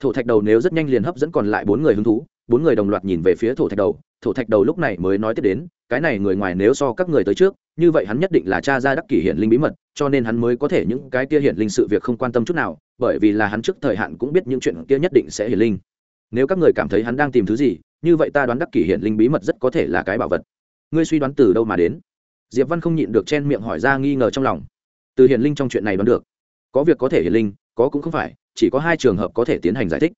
[SPEAKER 1] Thổ thạch đầu nếu rất nhanh liền hấp dẫn còn lại bốn người hứng thú, bốn người đồng loạt nhìn về phía thổ thạch đầu, thổ thạch đầu lúc này mới nói tiếp đến, cái này người ngoài nếu so các người tới trước, như vậy hắn nhất định là cha ra đắc kỷ hiển linh bí mật, cho nên hắn mới có thể những cái kia hiển linh sự việc không quan tâm chút nào bởi vì là hắn trước thời hạn cũng biết những chuyện kia nhất định sẽ hiển linh. Nếu các người cảm thấy hắn đang tìm thứ gì, như vậy ta đoán đắc kỷ hiển linh bí mật rất có thể là cái bảo vật. Ngươi suy đoán từ đâu mà đến? Diệp văn không nhịn được chen miệng hỏi ra nghi ngờ trong lòng. Từ hiển linh trong chuyện này đoán được. Có việc có thể hiển linh, có cũng không phải, chỉ có hai trường hợp có thể tiến hành giải thích.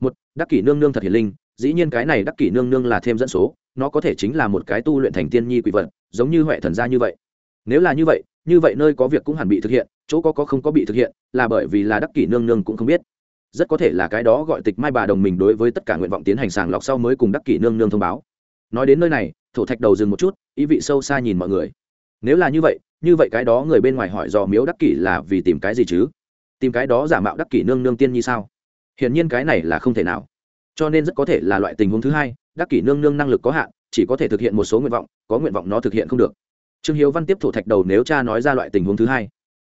[SPEAKER 1] Một, đắc kỷ nương nương thật hiển linh, dĩ nhiên cái này đắc kỷ nương nương là thêm dẫn số, nó có thể chính là một cái tu luyện thành tiên nhi quỷ vật, giống như huệ thần gia như vậy nếu là như vậy như vậy nơi có việc cũng hẳn bị thực hiện, chỗ có có không có bị thực hiện, là bởi vì là đắc kỷ nương nương cũng không biết. Rất có thể là cái đó gọi tịch mai bà đồng mình đối với tất cả nguyện vọng tiến hành sàng lọc sau mới cùng đắc kỷ nương nương thông báo. Nói đến nơi này, thổ thạch đầu dừng một chút, ý vị sâu xa nhìn mọi người. Nếu là như vậy như vậy cái đó người bên ngoài hỏi dò miếu đắc kỷ là vì tìm cái gì chứ? Tìm cái đó giả mạo đắc kỷ nương nương tiên như sao? Hiển nhiên cái này là không thể nào. Cho nên rất có thể là loại tình huống thứ hai, đắc kỷ nương nương năng lực có hạn, chỉ có thể thực hiện một số nguyện vọng, có nguyện vọng nó thực hiện không được trương hiếu văn tiếp thổ thạch đầu nếu cha nói ra loại tình huống thứ hai.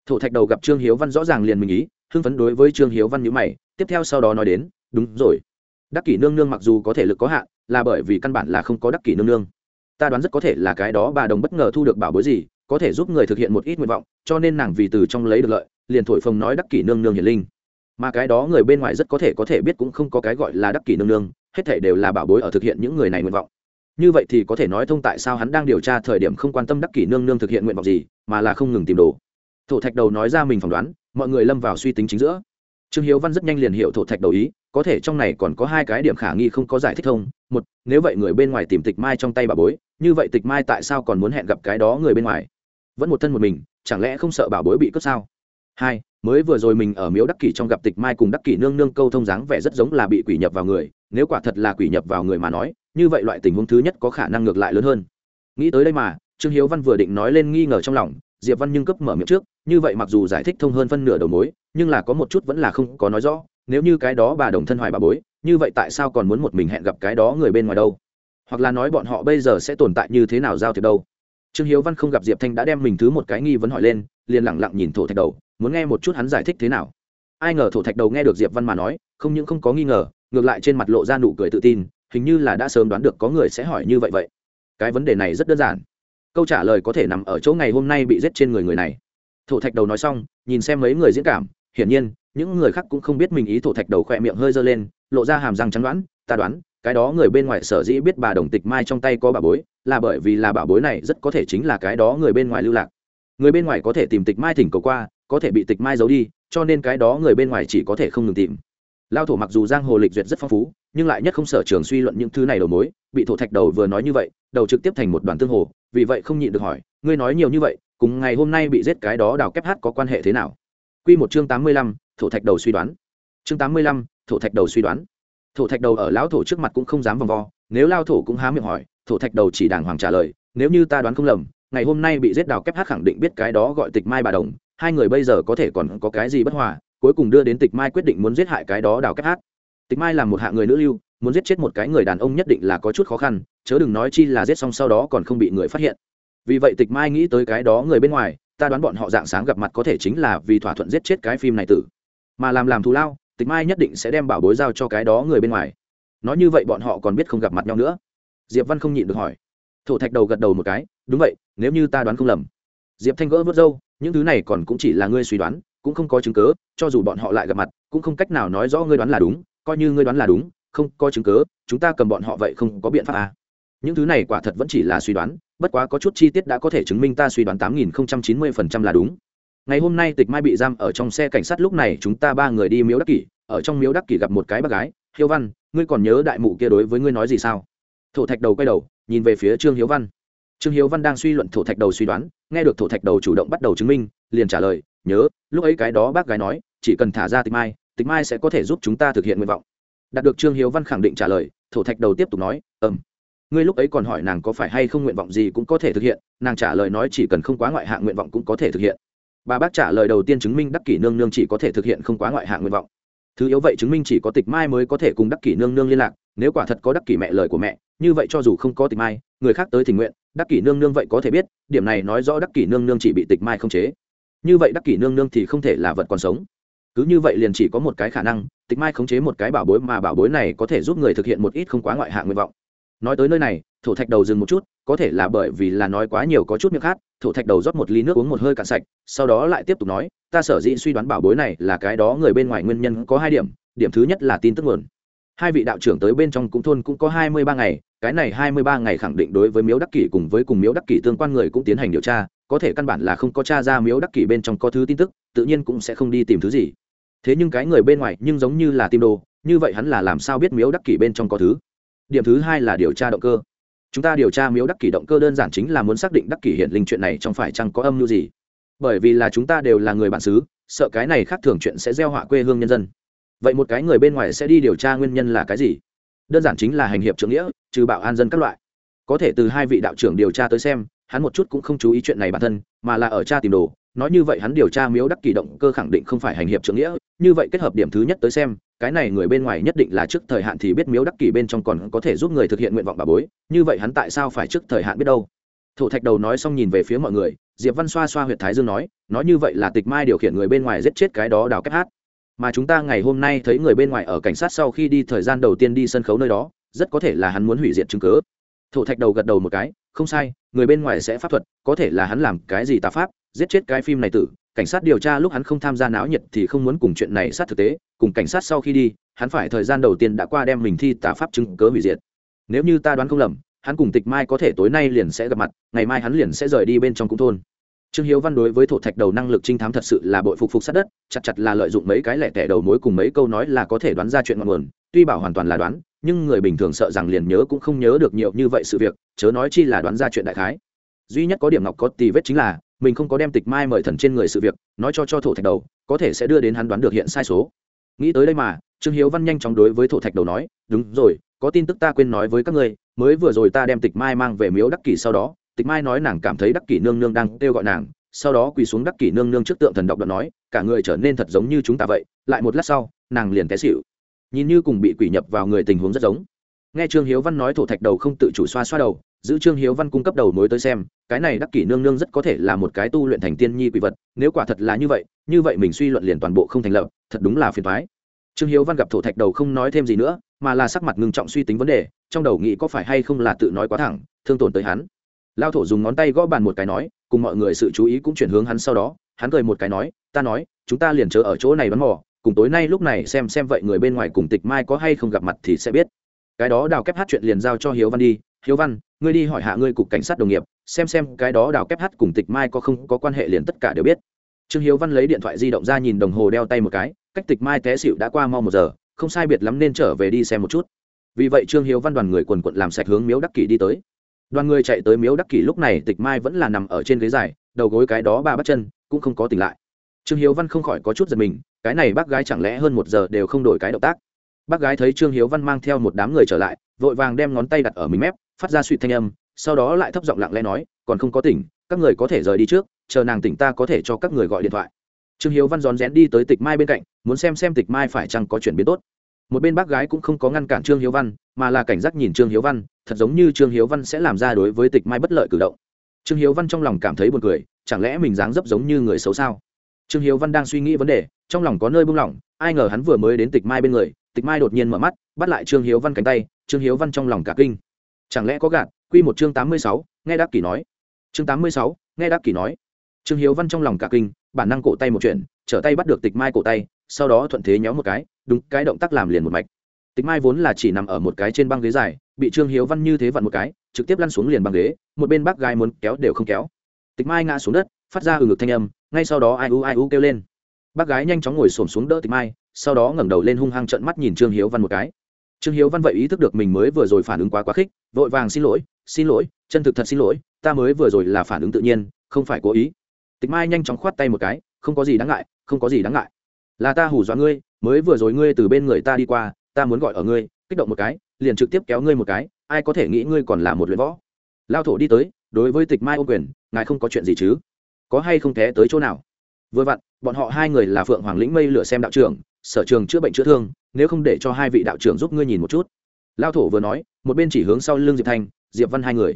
[SPEAKER 1] Thổ thạch đầu gặp trương hiếu văn rõ ràng liền mình ý, hưng phấn đối với trương hiếu văn nhữ mày, tiếp theo sau đó nói đến, đúng rồi. Đắc kỷ nương nương mặc dù có thể lực có hạn, là bởi vì căn bản là không có đắc kỷ nương nương. Ta đoán rất có thể là cái đó bà đồng bất ngờ thu được bảo bối gì, có thể giúp người thực hiện một ít nguyện vọng, cho nên nàng vì từ trong lấy được lợi, liền thổi phồng nói đắc kỷ nương nương hiển linh. Mà cái đó người bên ngoài rất có thể có thể biết cũng không có cái gọi là đắc kỷ nương nương, hết thể đều là bảo bối ở thực hiện những người này nguyện vọng như vậy thì có thể nói thông tại sao hắn đang điều tra thời điểm không quan tâm đắc kỷ nương nương thực hiện nguyện vọng gì, mà là không ngừng tìm đồ. Thổ thạch đầu nói ra mình phỏng đoán, mọi người lâm vào suy tính chính giữa. Trương hiếu văn rất nhanh liền hiểu thổ thạch đầu ý, có thể trong này còn có hai cái điểm khả nghi không có giải thích thông. Một, nếu vậy người bên ngoài tìm tịch mai trong tay bà bối, như vậy tịch mai tại sao còn muốn hẹn gặp cái đó người bên ngoài? Vẫn một thân một mình, chẳng lẽ không sợ bà bối bị cướp sao? Hai, mới vừa rồi mình ở miếu đắc kỷ trong gặp tịch mai cùng đắc kỷ nương nương câu thông dáng vẻ rất giống là bị quỷ nhập vào người nếu quả thật là quỷ nhập vào người mà nói, như vậy loại tình huống thứ nhất có khả năng ngược lại lớn hơn. Nghĩ tới đây mà, trương hiếu văn vừa định nói lên nghi ngờ trong lòng, diệp văn nhưng cấp mở miệng trước, như vậy mặc dù giải thích thông hơn phân nửa đầu mối, nhưng là có một chút vẫn là không có nói rõ, nếu như cái đó bà đồng thân hoài bà bối, như vậy tại sao còn muốn một mình hẹn gặp cái đó người bên ngoài đâu? Hoặc là nói bọn họ bây giờ sẽ tồn tại như thế nào giao thiệp đâu? Trương hiếu văn không gặp diệp thanh đã đem mình thứ một cái nghi vấn hỏi lên, liền lẳng lặng nhìn thổ thạch đầu, muốn nghe một chút hắn giải thích thế nào. Ai ngờ thổ thạch đầu nghe được diệp văn mà nói không những không có nghi ngờ, ngược lại trên mặt lộ ra nụ cười tự tin, hình như là đã sớm đoán được có người sẽ hỏi như vậy vậy. Cái vấn đề này rất đơn giản. Câu trả lời có thể nằm ở chỗ ngày hôm nay bị giết trên người người này. Thổ thạch đầu nói xong, nhìn xem mấy người diễn cảm, hiển nhiên, những người khác cũng không biết mình ý thổ thạch đầu khỏe miệng hơi dơ lên, lộ ra hàm răng chắn đoán, ta đoán, cái đó người bên ngoài sở dĩ biết bà đồng tịch mai trong tay có bà bối, là bởi vì là bà bối này rất có thể chính là cái đó người bên ngoài lưu lạc. Người bên ngoài có thể tìm tịch mai thỉnh cầu qua, có thể bị tịch mai giấu đi, cho nên cái đó người bên ngoài chỉ có thể không ngừng tìm lao thổ mặc dù giang hồ lịch duyệt rất phong phú nhưng lại nhất không sở trường suy luận những thứ này đầu mối bị thổ thạch đầu vừa nói như vậy đầu trực tiếp thành một đoàn tương hồ vì vậy không nhịn được hỏi ngươi nói nhiều như vậy cùng ngày hôm nay bị giết cái đó đào kép hát có quan hệ thế nào Quy một chương tám mươi lăm, thổ thạch đầu suy đoán. Chương tám mươi lăm, thổ thạch đầu suy đoán. Thổ thạch đầu ở lão thổ trước mặt cũng không dám vòng vo, nếu lao thổ cũng há miệng hỏi, thổ thạch đầu chỉ đàng hoàng trả lời, nếu như ta đoán không lầm, ngày hôm nay bị giết đào kép hát khẳng định biết cái đó gọi tịch mai bà đồng, hai người bây giờ có thể còn có cái gì bất hòa, cuối cùng đưa đến tịch mai quyết định muốn giết hại cái đó đào kép hát. Tịch mai là một hạ người nữ lưu, muốn giết chết một cái người đàn ông nhất định là có chút khó khăn, chớ đừng nói chi là giết xong sau đó còn không bị người phát hiện. Vì vậy Tịch Mai nghĩ tới cái đó người bên ngoài, ta đoán bọn họ dạng sáng gặp mặt có thể chính là vì thỏa thuận giết chết cái phim này tử. Mà làm làm thù lao tịch mai nhất định sẽ đem bảo bối giao cho cái đó người bên ngoài. Nói như vậy bọn họ còn biết không gặp mặt nhau nữa. Diệp văn không nhịn được hỏi. Thổ thạch đầu gật đầu một cái đúng vậy nếu như ta đoán không lầm. Diệp thanh gỡ vớt râu những thứ này còn cũng chỉ là ngươi suy đoán cũng không có chứng cớ cho dù bọn họ lại gặp mặt, cũng không cách nào nói rõ ngươi đoán là đúng, coi như ngươi đoán là đúng, không có chứng cớ chúng ta cầm bọn họ vậy không có biện pháp à. những thứ này quả thật vẫn chỉ là suy đoán, bất quá có chút chi tiết đã có thể chứng minh ta suy đoán tám nghìn chín mươi phần trăm là đúng. Ngày hôm nay tịch mai bị giam ở trong xe cảnh sát lúc này, chúng ta ba người đi miếu đắc kỷ, ở trong miếu đắc kỷ gặp một cái bác gái, hiếu văn, ngươi còn nhớ đại mụ kia đối với ngươi nói gì sao? Thổ thạch đầu quay đầu, nhìn về phía trương hiếu văn. Trương hiếu văn đang suy luận thổ thạch đầu suy đoán, nghe được thổ thạch đầu chủ động bắt đầu chứng minh, liền trả lời nhớ, lúc ấy cái đó bác gái nói, chỉ cần thả ra tịch mai tịch mai sẽ có thể giúp chúng ta thực hiện nguyện vọng. Đạt được trương hiếu văn khẳng định trả lời, thổ thạch đầu tiếp tục nói, ừm, ngươi lúc ấy còn hỏi nàng có phải hay không nguyện vọng gì cũng có thể thực hiện, nàng trả lời nói chỉ cần không quá ngoại hạng nguyện vọng cũng có thể thực hiện. Bà bác trả lời đầu tiên chứng minh đắc kỷ nương nương chỉ có thể thực hiện không quá ngoại hạng nguyện vọng. Thứ yếu vậy chứng minh chỉ có tịch mai mới có thể cùng đắc kỷ nương nương liên lạc, nếu quả thật có đắc kỷ mẹ lời của mẹ, như vậy cho dù không có tịch mai, người khác tới tình nguyện, đắc kỷ nương nương vậy có thể biết, điểm này nói rõ đắc kỷ nương nương chỉ bị tịch mai không chế như vậy đắc kỷ nương nương thì không thể là vật còn sống. Cứ như vậy liền chỉ có một cái khả năng, tịch mai khống chế một cái bảo bối mà bảo bối này có thể giúp người thực hiện một ít không quá ngoại hạng nguyện vọng. Nói tới nơi này, thổ thạch đầu dừng một chút, có thể là bởi vì là nói quá nhiều có chút miệng khát, thổ thạch đầu rót một ly nước uống một hơi cạn sạch, sau đó lại tiếp tục nói, ta sở dĩ suy đoán bảo bối này là cái đó người bên ngoài nguyên nhân có hai điểm điểm thứ nhất là tin tức nguồn hai vị đạo trưởng tới bên trong cũng thôn cũng có hai mươi ba ngày, cái này hai mươi ba ngày khẳng định đối với miếu đắc kỷ cùng với cùng miếu đắc kỷ tương quan người cũng tiến hành điều tra, có thể căn bản là không có t r a ra miếu đắc kỷ bên trong có thứ tin tức, tự nhiên cũng sẽ không đi tìm thứ gì. Thế nhưng cái người bên ngoài nhưng giống như là tim đồ, như vậy hắn là làm sao biết miếu đắc kỷ bên trong có thứ? Điểm thứ hai là điều tra động cơ. Chúng ta điều tra miếu đắc kỷ động cơ đơn giản chính là muốn xác định đắc kỷ hiện linh chuyện này trong phải chăng có âm mưu gì. Bởi vì là chúng ta đều là người bản xứ, sợ cái này khác thường chuyện sẽ gieo họa quê hương nhân dân vậy một cái người bên ngoài sẽ đi điều tra nguyên nhân là cái gì? Đơn giản chính là hành hiệp trưởng nghĩa, trừ bạo an dân các loại. Có thể từ hai vị đạo trưởng điều tra tới xem, hắn một chút cũng không chú ý chuyện này bản thân, mà là ở cha tìm đồ. Nói như vậy hắn điều tra miếu đắc kỳ động cơ khẳng định không phải hành hiệp trưởng nghĩa. Như vậy kết hợp điểm thứ nhất tới xem, cái này người bên ngoài nhất định là trước thời hạn thì biết miếu đắc kỳ bên trong còn có thể giúp người thực hiện nguyện vọng bà bối. Như vậy hắn tại sao phải trước thời hạn biết đâu? Thổ thạch đầu nói xong nhìn về phía mọi người, diệp văn xoa xoa huyện thái dương nói nói như vậy là tịch mai điều khiển người bên ngoài giết chết cái đó đào kép hát mà chúng ta ngày hôm nay thấy người bên ngoài ở cảnh sát sau khi đi thời gian đầu tiên đi sân khấu nơi đó, rất có thể là hắn muốn hủy diệt chứng cứ. thổ thạch đầu gật đầu một cái, không sai, người bên ngoài sẽ pháp thuật, có thể là hắn làm cái gì tà pháp, giết chết cái phim này tử. Cảnh sát điều tra lúc hắn không tham gia náo nhiệt thì không muốn cùng chuyện này sát thực tế, cùng cảnh sát sau khi đi, hắn phải thời gian đầu tiên đã qua đem mình thi tà pháp chứng cớ hủy diệt. Nếu như ta đoán không lầm, hắn cùng tịch mai có thể tối nay liền sẽ gặp mặt, ngày mai hắn liền sẽ rời đi bên trong cung thôn trương hiếu văn đối với thổ thạch đầu năng lực trinh thám thật sự là bội phục phục sát đất, chặt chặt là lợi dụng mấy cái lẻ tẻ đầu mối cùng mấy câu nói là có thể đoán ra chuyện ngọn nguồn, tuy bảo hoàn toàn là đoán, nhưng người bình thường sợ rằng liền nhớ cũng không nhớ được nhiều như vậy sự việc, chớ nói chi là đoán ra chuyện đại khái. Duy nhất có điểm ngọc có tì vết chính là, mình không có đem tịch mai mời thần trên người sự việc, nói cho cho thổ thạch đầu, có thể sẽ đưa đến hắn đoán được hiện sai số. Nghĩ tới đây mà, trương hiếu văn nhanh chóng đối với thổ thạch đầu nói, đúng rồi, có tin tức ta quên nói với các ngươi, mới vừa rồi ta đem tịch mai mang về miếu đắc kỷ sau đó tịch mai nói nàng cảm thấy đắc kỷ nương nương đang kêu gọi nàng, sau đó quỳ xuống đắc kỷ nương nương trước tượng thần đọc đoạn nói, cả người trở nên thật giống như chúng ta vậy. Lại một lát sau, nàng liền té xịu nhìn như cùng bị quỷ nhập vào người tình huống rất giống. Nghe trương hiếu văn nói thổ thạch đầu không tự chủ xoa xoa đầu, giữ trương hiếu văn cung cấp đầu mối tới xem, cái này đắc kỷ nương nương rất có thể là một cái tu luyện thành tiên nhi quỷ vật, nếu quả thật là như vậy như vậy mình suy luận liền toàn bộ không thành lập, thật đúng là phiền thoái trương hiếu văn gặp thổ thạch đầu không nói thêm gì nữa, mà là sắc mặt ngưng trọng suy tính vấn đề, trong đầu nghĩ có phải hay không là tự nói quá thẳng, thương tổn tới hắn lao thổ dùng ngón tay gõ bàn một cái nói, cùng mọi người sự chú ý cũng chuyển hướng hắn sau đó. Hắn cười một cái nói, ta nói, chúng ta liền chờ ở chỗ này bắn mò cùng tối nay lúc này xem xem vậy người bên ngoài cùng tịch mai có hay không gặp mặt thì sẽ biết. Cái đó đào kép hát chuyện liền giao cho hiếu văn đi. Hiếu văn, ngươi đi hỏi hạ ngươi cục cảnh sát đồng nghiệp, xem xem cái đó đào kép hát cùng tịch mai có không có quan hệ liền tất cả đều biết. Trương hiếu văn lấy điện thoại di động ra nhìn đồng hồ đeo tay một cái, cách tịch mai té xịu đã qua mau một giờ, không sai biệt lắm nên trở về đi xem một chút. Vì vậy trương hiếu văn đoàn người quần quận làm sạch hướng miếu đắc kỷ đi tới đoàn người chạy tới miếu đắc kỷ lúc này, tịch mai vẫn là nằm ở trên ghế dài, đầu gối cái đó ba bắt chân, cũng không có tỉnh lại. Trương hiếu văn không khỏi có chút giật mình, cái này bác gái chẳng lẽ hơn một giờ đều không đổi cái động tác. Bác gái thấy trương hiếu văn mang theo một đám người trở lại, vội vàng đem ngón tay đặt ở mình mép, phát ra suy thanh âm, sau đó lại thấp giọng lặng lẽ nói, còn không có tỉnh, các người có thể rời đi trước, chờ nàng tỉnh ta có thể cho các người gọi điện thoại. Trương hiếu văn rón rén đi tới tịch mai bên cạnh, muốn xem xem tịch mai phải chăng có chuyển biến tốt một bên bác gái cũng không có ngăn cản trương hiếu văn, mà là cảnh giác nhìn trương hiếu văn, thật giống như trương hiếu văn sẽ làm ra đối với tịch mai bất lợi cử động. Trương hiếu văn trong lòng cảm thấy buồn cười, chẳng lẽ mình dáng dấp giống như người xấu sao? Trương hiếu văn đang suy nghĩ vấn đề, trong lòng có nơi buông lỏng, ai ngờ hắn vừa mới đến tịch mai bên người, tịch mai đột nhiên mở mắt, bắt lại trương hiếu văn cánh tay, trương hiếu văn trong lòng cả kinh. Chẳng lẽ có gạt? Q một chương tám mươi sáu, nghe Đáp kỷ nói. Chương tám mươi sáu, nghe Đáp kỷ nói. Trương hiếu văn trong lòng cả kinh, bản năng cổ tay một chuyện, trở tay bắt được tịch mai cổ tay, sau đó thuận thế nhéo một cái đúng, cái động tác làm liền một mạch. Tịch mai vốn là chỉ nằm ở một cái trên băng ghế dài, bị trương hiếu văn như thế vặn một cái, trực tiếp lăn xuống liền băng ghế, một bên bác gái muốn kéo đều không kéo. Tịch mai ngã xuống đất, phát ra ừ ngực thanh âm, ngay sau đó ai u ai u kêu lên. Bác gái nhanh chóng ngồi xổm xuống đỡ tịch mai, sau đó ngẩng đầu lên hung hăng trợn mắt nhìn trương hiếu văn một cái. Trương hiếu văn vậy ý thức được mình mới vừa rồi phản ứng quá quá khích, vội vàng xin lỗi xin lỗi, chân thực thật xin lỗi, ta mới vừa rồi là phản ứng tự nhiên, không phải cố ý. Tịch mai nhanh chóng khoát tay một cái, không có gì đáng ngại, không có gì đáng ngại. Là ta hù dọa ngươi mới vừa rồi ngươi từ bên người ta đi qua, ta muốn gọi ở ngươi, kích động một cái, liền trực tiếp kéo ngươi một cái, ai có thể nghĩ ngươi còn là một luyện võ. Lao thổ đi tới, đối với tịch mai ô quyền, ngài không có chuyện gì chứ? Có hay không té tới chỗ nào? Vừa vặn, bọn họ hai người là phượng hoàng lĩnh mây lửa xem đạo trưởng, sở trường chữa bệnh chữa thương, nếu không để cho hai vị đạo trưởng giúp ngươi nhìn một chút. Lao thổ vừa nói, một bên chỉ hướng sau l ư n g diệp thanh diệp văn hai người.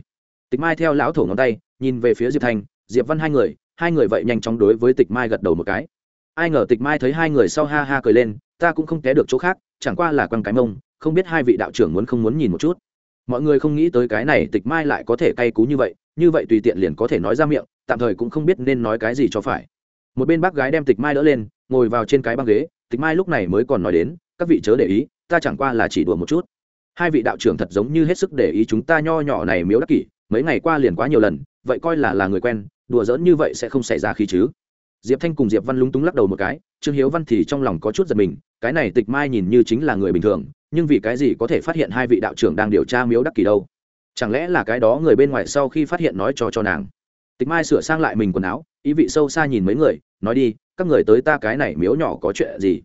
[SPEAKER 1] Tịch mai theo lão thổ ngón tay, nhìn về phía diệp thanh diệp văn hai người hai người vậy nhanh chóng đối với tịch mai gật đầu một cái ai ngờ tịch mai thấy hai người sau ha ha cười lên, ta cũng không té được chỗ khác, chẳng qua là quăng cái mông, không biết hai vị đạo trưởng muốn không muốn nhìn một chút. Mọi người không nghĩ tới cái này tịch mai lại có thể cay cú như vậy như vậy tùy tiện liền có thể nói ra miệng, tạm thời cũng không biết nên nói cái gì cho phải. Một bên bác gái đem tịch mai đỡ lên, ngồi vào trên cái băng ghế, tịch mai lúc này mới còn nói đến, các vị chớ để ý, ta chẳng qua là chỉ đùa một chút. Hai vị đạo trưởng thật giống như hết sức để ý chúng ta nho nhỏ này miếu đắc kỷ, mấy ngày qua liền quá nhiều lần, vậy coi là là người quen, đùa giỡn như vậy sẽ không xảy ra khí chứ diệp thanh cùng diệp văn lúng túng lắc đầu một cái, trương hiếu văn thì trong lòng có chút giật mình, cái này tịch mai nhìn như chính là người bình thường, nhưng vì cái gì có thể phát hiện hai vị đạo trưởng đang điều tra miếu đắc kỳ đâu? Chẳng lẽ là cái đó người bên ngoài sau khi phát hiện nói cho cho nàng? Tịch mai sửa sang lại mình quần áo, ý vị sâu xa nhìn mấy người, nói đi, các người tới ta cái này miếu nhỏ có chuyện gì?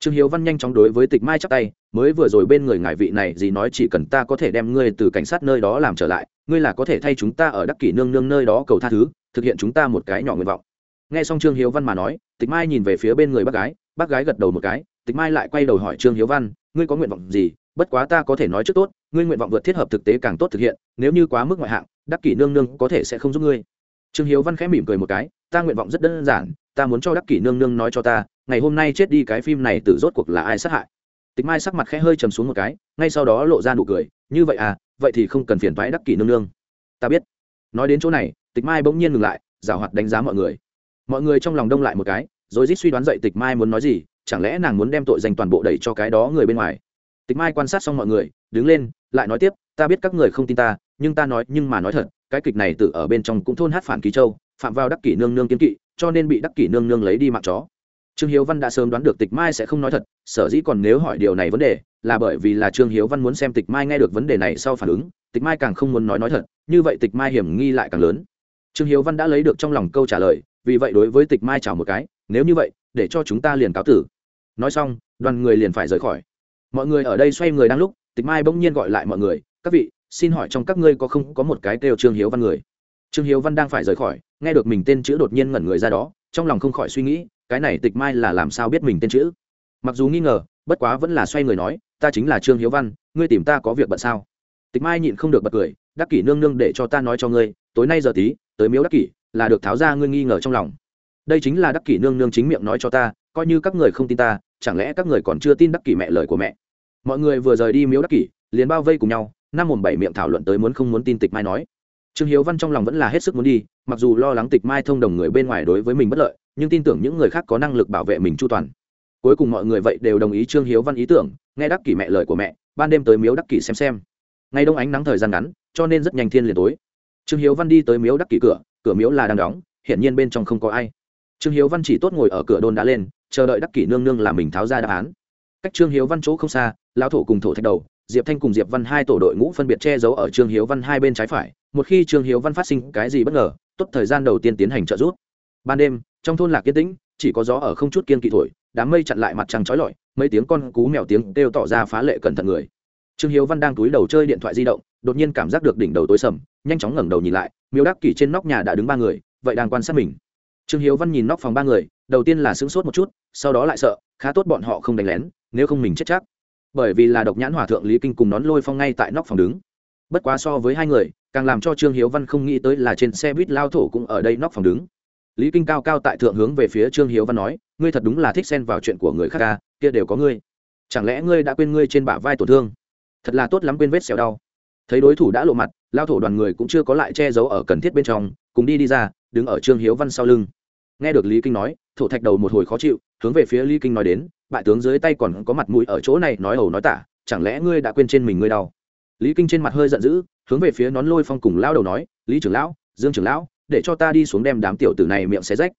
[SPEAKER 1] Trương hiếu văn nhanh chóng đối với tịch mai chắp tay, mới vừa rồi bên người ngài vị này gì nói chỉ cần ta có thể đem ngươi từ cảnh sát nơi đó làm trở lại, ngươi là có thể thay chúng ta ở đắc kỷ nương nương nơi đó cầu tha thứ, thực hiện chúng ta một cái nhỏ nguyện vọng nghe xong trương hiếu văn mà nói, tịch mai nhìn về phía bên người bác gái bác gái gật đầu một cái, tịch mai lại quay đầu hỏi trương hiếu văn, ngươi có nguyện vọng gì? Bất quá ta có thể nói trước tốt, ngươi nguyện vọng vượt thiết hợp thực tế càng tốt thực hiện, nếu như quá mức ngoại hạng, đắc kỷ nương nương có thể sẽ không giúp ngươi. Trương hiếu văn khẽ mỉm cười một cái, ta nguyện vọng rất đơn giản, ta muốn cho đắc kỷ nương nương nói cho ta, ngày hôm nay chết đi cái phim này từ rốt cuộc là ai sát hại? Tịch mai sắc mặt khẽ hơi trầm xuống một cái, ngay sau đó lộ ra nụ cười, như vậy à vậy thì không cần phiền thoái đắc kỷ nương nương. Ta biết. Nói đến chỗ này, tịch mai bỗng nhiên ngừng lại giảo hoạt đánh giá mọi người mọi người trong lòng đông lại một cái, rồi rít suy đoán dậy tịch mai muốn nói gì, chẳng lẽ nàng muốn đem tội danh toàn bộ đẩy cho cái đó người bên ngoài? Tịch mai quan sát xong mọi người, đứng lên, lại nói tiếp, ta biết các người không tin ta, nhưng ta nói, nhưng mà nói thật, cái kịch này tự ở bên trong cũng thôn hát phản ký châu, phạm vào đắc kỷ nương nương kiến kỵ, cho nên bị đắc kỷ nương nương lấy đi mạng chó. Trương hiếu văn đã sớm đoán được tịch mai sẽ không nói thật, sở dĩ còn nếu hỏi điều này vấn đề, là bởi vì là trương hiếu văn muốn xem tịch mai nghe được vấn đề này sau phản ứng, tịch mai càng không muốn nói nói thật, như vậy tịch mai hiểm nghi lại càng lớn. Trương hiếu văn đã lấy được trong lòng câu trả lời vì vậy đối với tịch mai chào một cái, nếu như vậy, để cho chúng ta liền cáo tử. Nói xong, đoàn người liền phải rời khỏi. Mọi người ở đây xoay người đang lúc, tịch mai bỗng nhiên gọi lại mọi người, các vị, xin hỏi trong các ngươi có không có một cái kêu trương hiếu văn người? Trương hiếu văn đang phải rời khỏi, nghe được mình tên chữ đột nhiên ngẩn người ra đó, trong lòng không khỏi suy nghĩ, cái này tịch mai là làm sao biết mình tên chữ? Mặc dù nghi ngờ, bất quá vẫn là xoay người nói, ta chính là trương hiếu văn, ngươi tìm ta có việc bận sao? Tịch mai nhịn không được bật cười, đắc kỷ nương nương để cho ta nói cho ngươi, tối nay giờ tí, tới miếu đắc kỷ là được tháo ra ngươi nghi ngờ trong lòng. Đây chính là đắc kỷ nương nương chính miệng nói cho ta, coi như các người không tin ta, chẳng lẽ các người còn chưa tin đắc kỷ mẹ lời của mẹ? Mọi người vừa rời đi miếu đắc kỷ, liền bao vây cùng nhau, năm mồm bảy miệng thảo luận tới muốn không muốn tin tịch mai nói. Trương hiếu văn trong lòng vẫn là hết sức muốn đi, mặc dù lo lắng tịch mai thông đồng người bên ngoài đối với mình bất lợi, nhưng tin tưởng những người khác có năng lực bảo vệ mình chu toàn. Cuối cùng mọi người vậy đều đồng ý trương hiếu văn ý tưởng, nghe đắc kỷ mẹ lời của mẹ, ban đêm tới miếu đắc kỷ xem xem. Ngày đông ánh nắng thời gian ngắn, cho nên rất nhanh thiên liền tối. Trương hiếu văn đi tới miếu đắc kỷ cửa cửa miếu là đang đóng, hiển nhiên bên trong không có ai. Trương hiếu văn chỉ tốt ngồi ở cửa đôn đã lên, chờ đợi đắc kỷ nương nương làm mình tháo ra đáp án. Cách trương hiếu văn chỗ không xa, lão thổ cùng thổ thạch đầu, diệp thanh cùng diệp văn hai tổ đội ngũ phân biệt che giấu ở trương hiếu văn hai bên trái phải, một khi trương hiếu văn phát sinh cái gì bất ngờ, tốt thời gian đầu tiên tiến hành trợ giúp. Ban đêm, trong thôn lạc yên tĩnh, chỉ có gió ở không chút kiên kỵ thổi, đám mây chặn lại mặt trăng trói lọi, mấy tiếng con cú mèo tiếng đều tỏ ra phá lệ cẩn thận người. Trương hiếu văn đang túi đầu chơi điện thoại di động, đột nhiên cảm giác được đỉnh đầu tối sầm nhanh chóng ngẩng đầu nhìn lại, miêu đắc kỷ trên nóc nhà đã đứng ba người, vậy đang quan sát mình. Trương hiếu văn nhìn nóc phòng ba người, đầu tiên là sững sốt một chút, sau đó lại sợ, khá tốt bọn họ không đánh lén, nếu không mình chết chắc. Bởi vì là độc nhãn hòa thượng lý kinh cùng nón lôi phong ngay tại nóc phòng đứng. Bất quá so với hai người, càng làm cho trương hiếu văn không nghĩ tới là trên xe buýt lao thổ cũng ở đây nóc phòng đứng. Lý kinh cao cao tại thượng hướng về phía trương hiếu văn nói, ngươi thật đúng là thích xen vào chuyện của người khác ca kia đều có ngươi. Chẳng lẽ ngươi đã quên ngươi trên bả vai tổn thương? Thật là tốt lắm quên vết xẻo đau. Thấy đối thủ đã lộ mặt lao thổ đoàn người cũng chưa có lại che giấu ở cần thiết bên trong, cùng đi đi ra, đứng ở trương hiếu văn sau lưng. Nghe được lý kinh nói, thổ thạch đầu một hồi khó chịu, hướng về phía lý kinh nói đến, bại tướng dưới tay còn có mặt mũi ở chỗ này nói ẩu nói tả, chẳng lẽ ngươi đã quên trên mình ngươi đau? Lý kinh trên mặt hơi giận dữ, hướng về phía nón lôi phong cùng lao đầu nói, lý trưởng lão, dương trưởng lão, để cho ta đi xuống đem đám tiểu tử này miệng xé rách.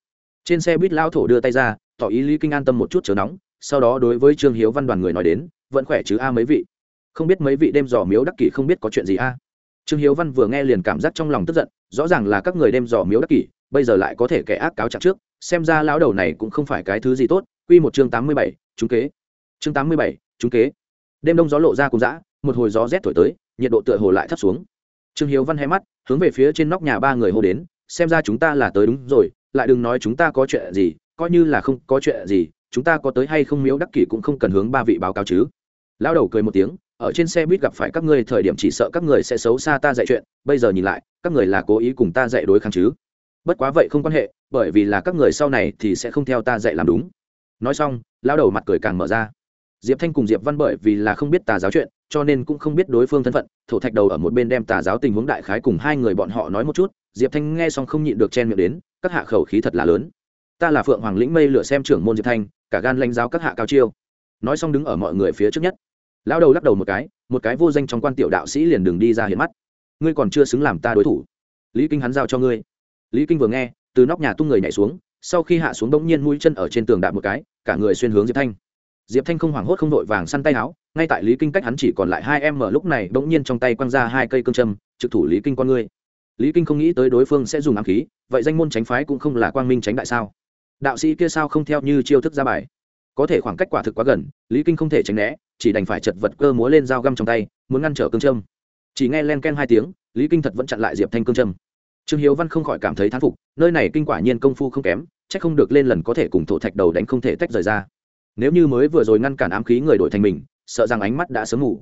[SPEAKER 1] Trên xe buýt lao thổ đưa tay ra, tỏ ý lý kinh an tâm một chút chờ nóng, sau đó đối với trương hiếu văn đoàn người nói đến, vẫn khỏe chứ a mấy vị? Không biết mấy vị đêm dò miếu đắc kỷ không biết có chuyện gì a? Trương hiếu văn vừa nghe liền cảm giác trong lòng tức giận, rõ ràng là các người đem dò miếu đắc kỷ, bây giờ lại có thể kẻ ác cáo trạng trước, xem ra lão đầu này cũng không phải cái thứ gì tốt. Quy một chương tám mươi bảy, trúng kế. Chương tám mươi bảy, trúng kế. Đêm đông gió lộ ra cùng dã, một hồi gió rét thổi tới, nhiệt độ tựa hồ lại thấp xuống. Trương hiếu văn hay mắt, hướng về phía trên nóc nhà ba người hô đến, xem ra chúng ta là tới đúng rồi, lại đừng nói chúng ta có chuyện gì, coi như là không có chuyện gì, chúng ta có tới hay không miếu đắc kỷ cũng không cần hướng ba vị báo cáo chứ. Lão đầu cười một tiếng ở trên xe buýt gặp phải các ngươi thời điểm chỉ sợ các người sẽ xấu xa ta dạy chuyện, bây giờ nhìn lại, các người là cố ý cùng ta dạy đối kháng chứ. Bất quá vậy không quan hệ, bởi vì là các người sau này thì sẽ không theo ta dạy làm đúng. Nói xong, lão đầu mặt cười càng mở ra. Diệp thanh cùng diệp văn bởi vì là không biết tà giáo chuyện, cho nên cũng không biết đối phương thân phận, thổ thạch đầu ở một bên đem tà giáo tình huống đại khái cùng hai người bọn họ nói một chút, diệp thanh nghe xong không nhịn được chen miệng đến, các hạ khẩu khí thật là lớn. Ta là phượng hoàng lĩnh mây lửa xem trưởng môn diệp thanh, cả gan lãnh giáo các hạ cao chiêu. Nói xong đứng ở mọi người phía trước nhất lão đầu lắc đầu một cái một cái vô danh trong quan tiểu đạo sĩ liền đường đi ra hiện mắt. Ngươi còn chưa xứng làm ta đối thủ. Lý kinh hắn giao cho ngươi. Lý kinh vừa nghe, từ nóc nhà tung người nhảy xuống, sau khi hạ xuống bỗng nhiên mũi chân ở trên tường đạp một cái, cả người xuyên hướng diệp thanh. Diệp thanh không hoảng hốt không vội vàng săn tay áo, ngay tại lý kinh cách hắn chỉ còn lại hai em mở lúc này bỗng nhiên trong tay quăng ra hai cây cương châm, trực thủ lý kinh con ngươi. Lý kinh không nghĩ tới đối phương sẽ dùng ám khí, vậy danh môn tránh phái cũng không là quang minh tránh đại sao? Đạo sĩ kia sao không theo như chiêu thức ra bài? Có thể khoảng cách quả thực quá gần, lý kinh không thể tránh né chỉ đành phải chật vật cơ múa lên dao găm trong tay, muốn ngăn trở cương châm. Chỉ nghe len ken hai tiếng, lý kinh thật vẫn chặn lại diệp thanh cương châm. Trương hiếu văn không khỏi cảm thấy thán phục, nơi này kinh quả nhiên công phu không kém c h ắ c không được lên lần có thể cùng thổ thạch đầu đánh không thể tách rời ra. Nếu như mới vừa rồi ngăn cản ám khí người đổi thành mình, sợ rằng ánh mắt đã sớm ngủ.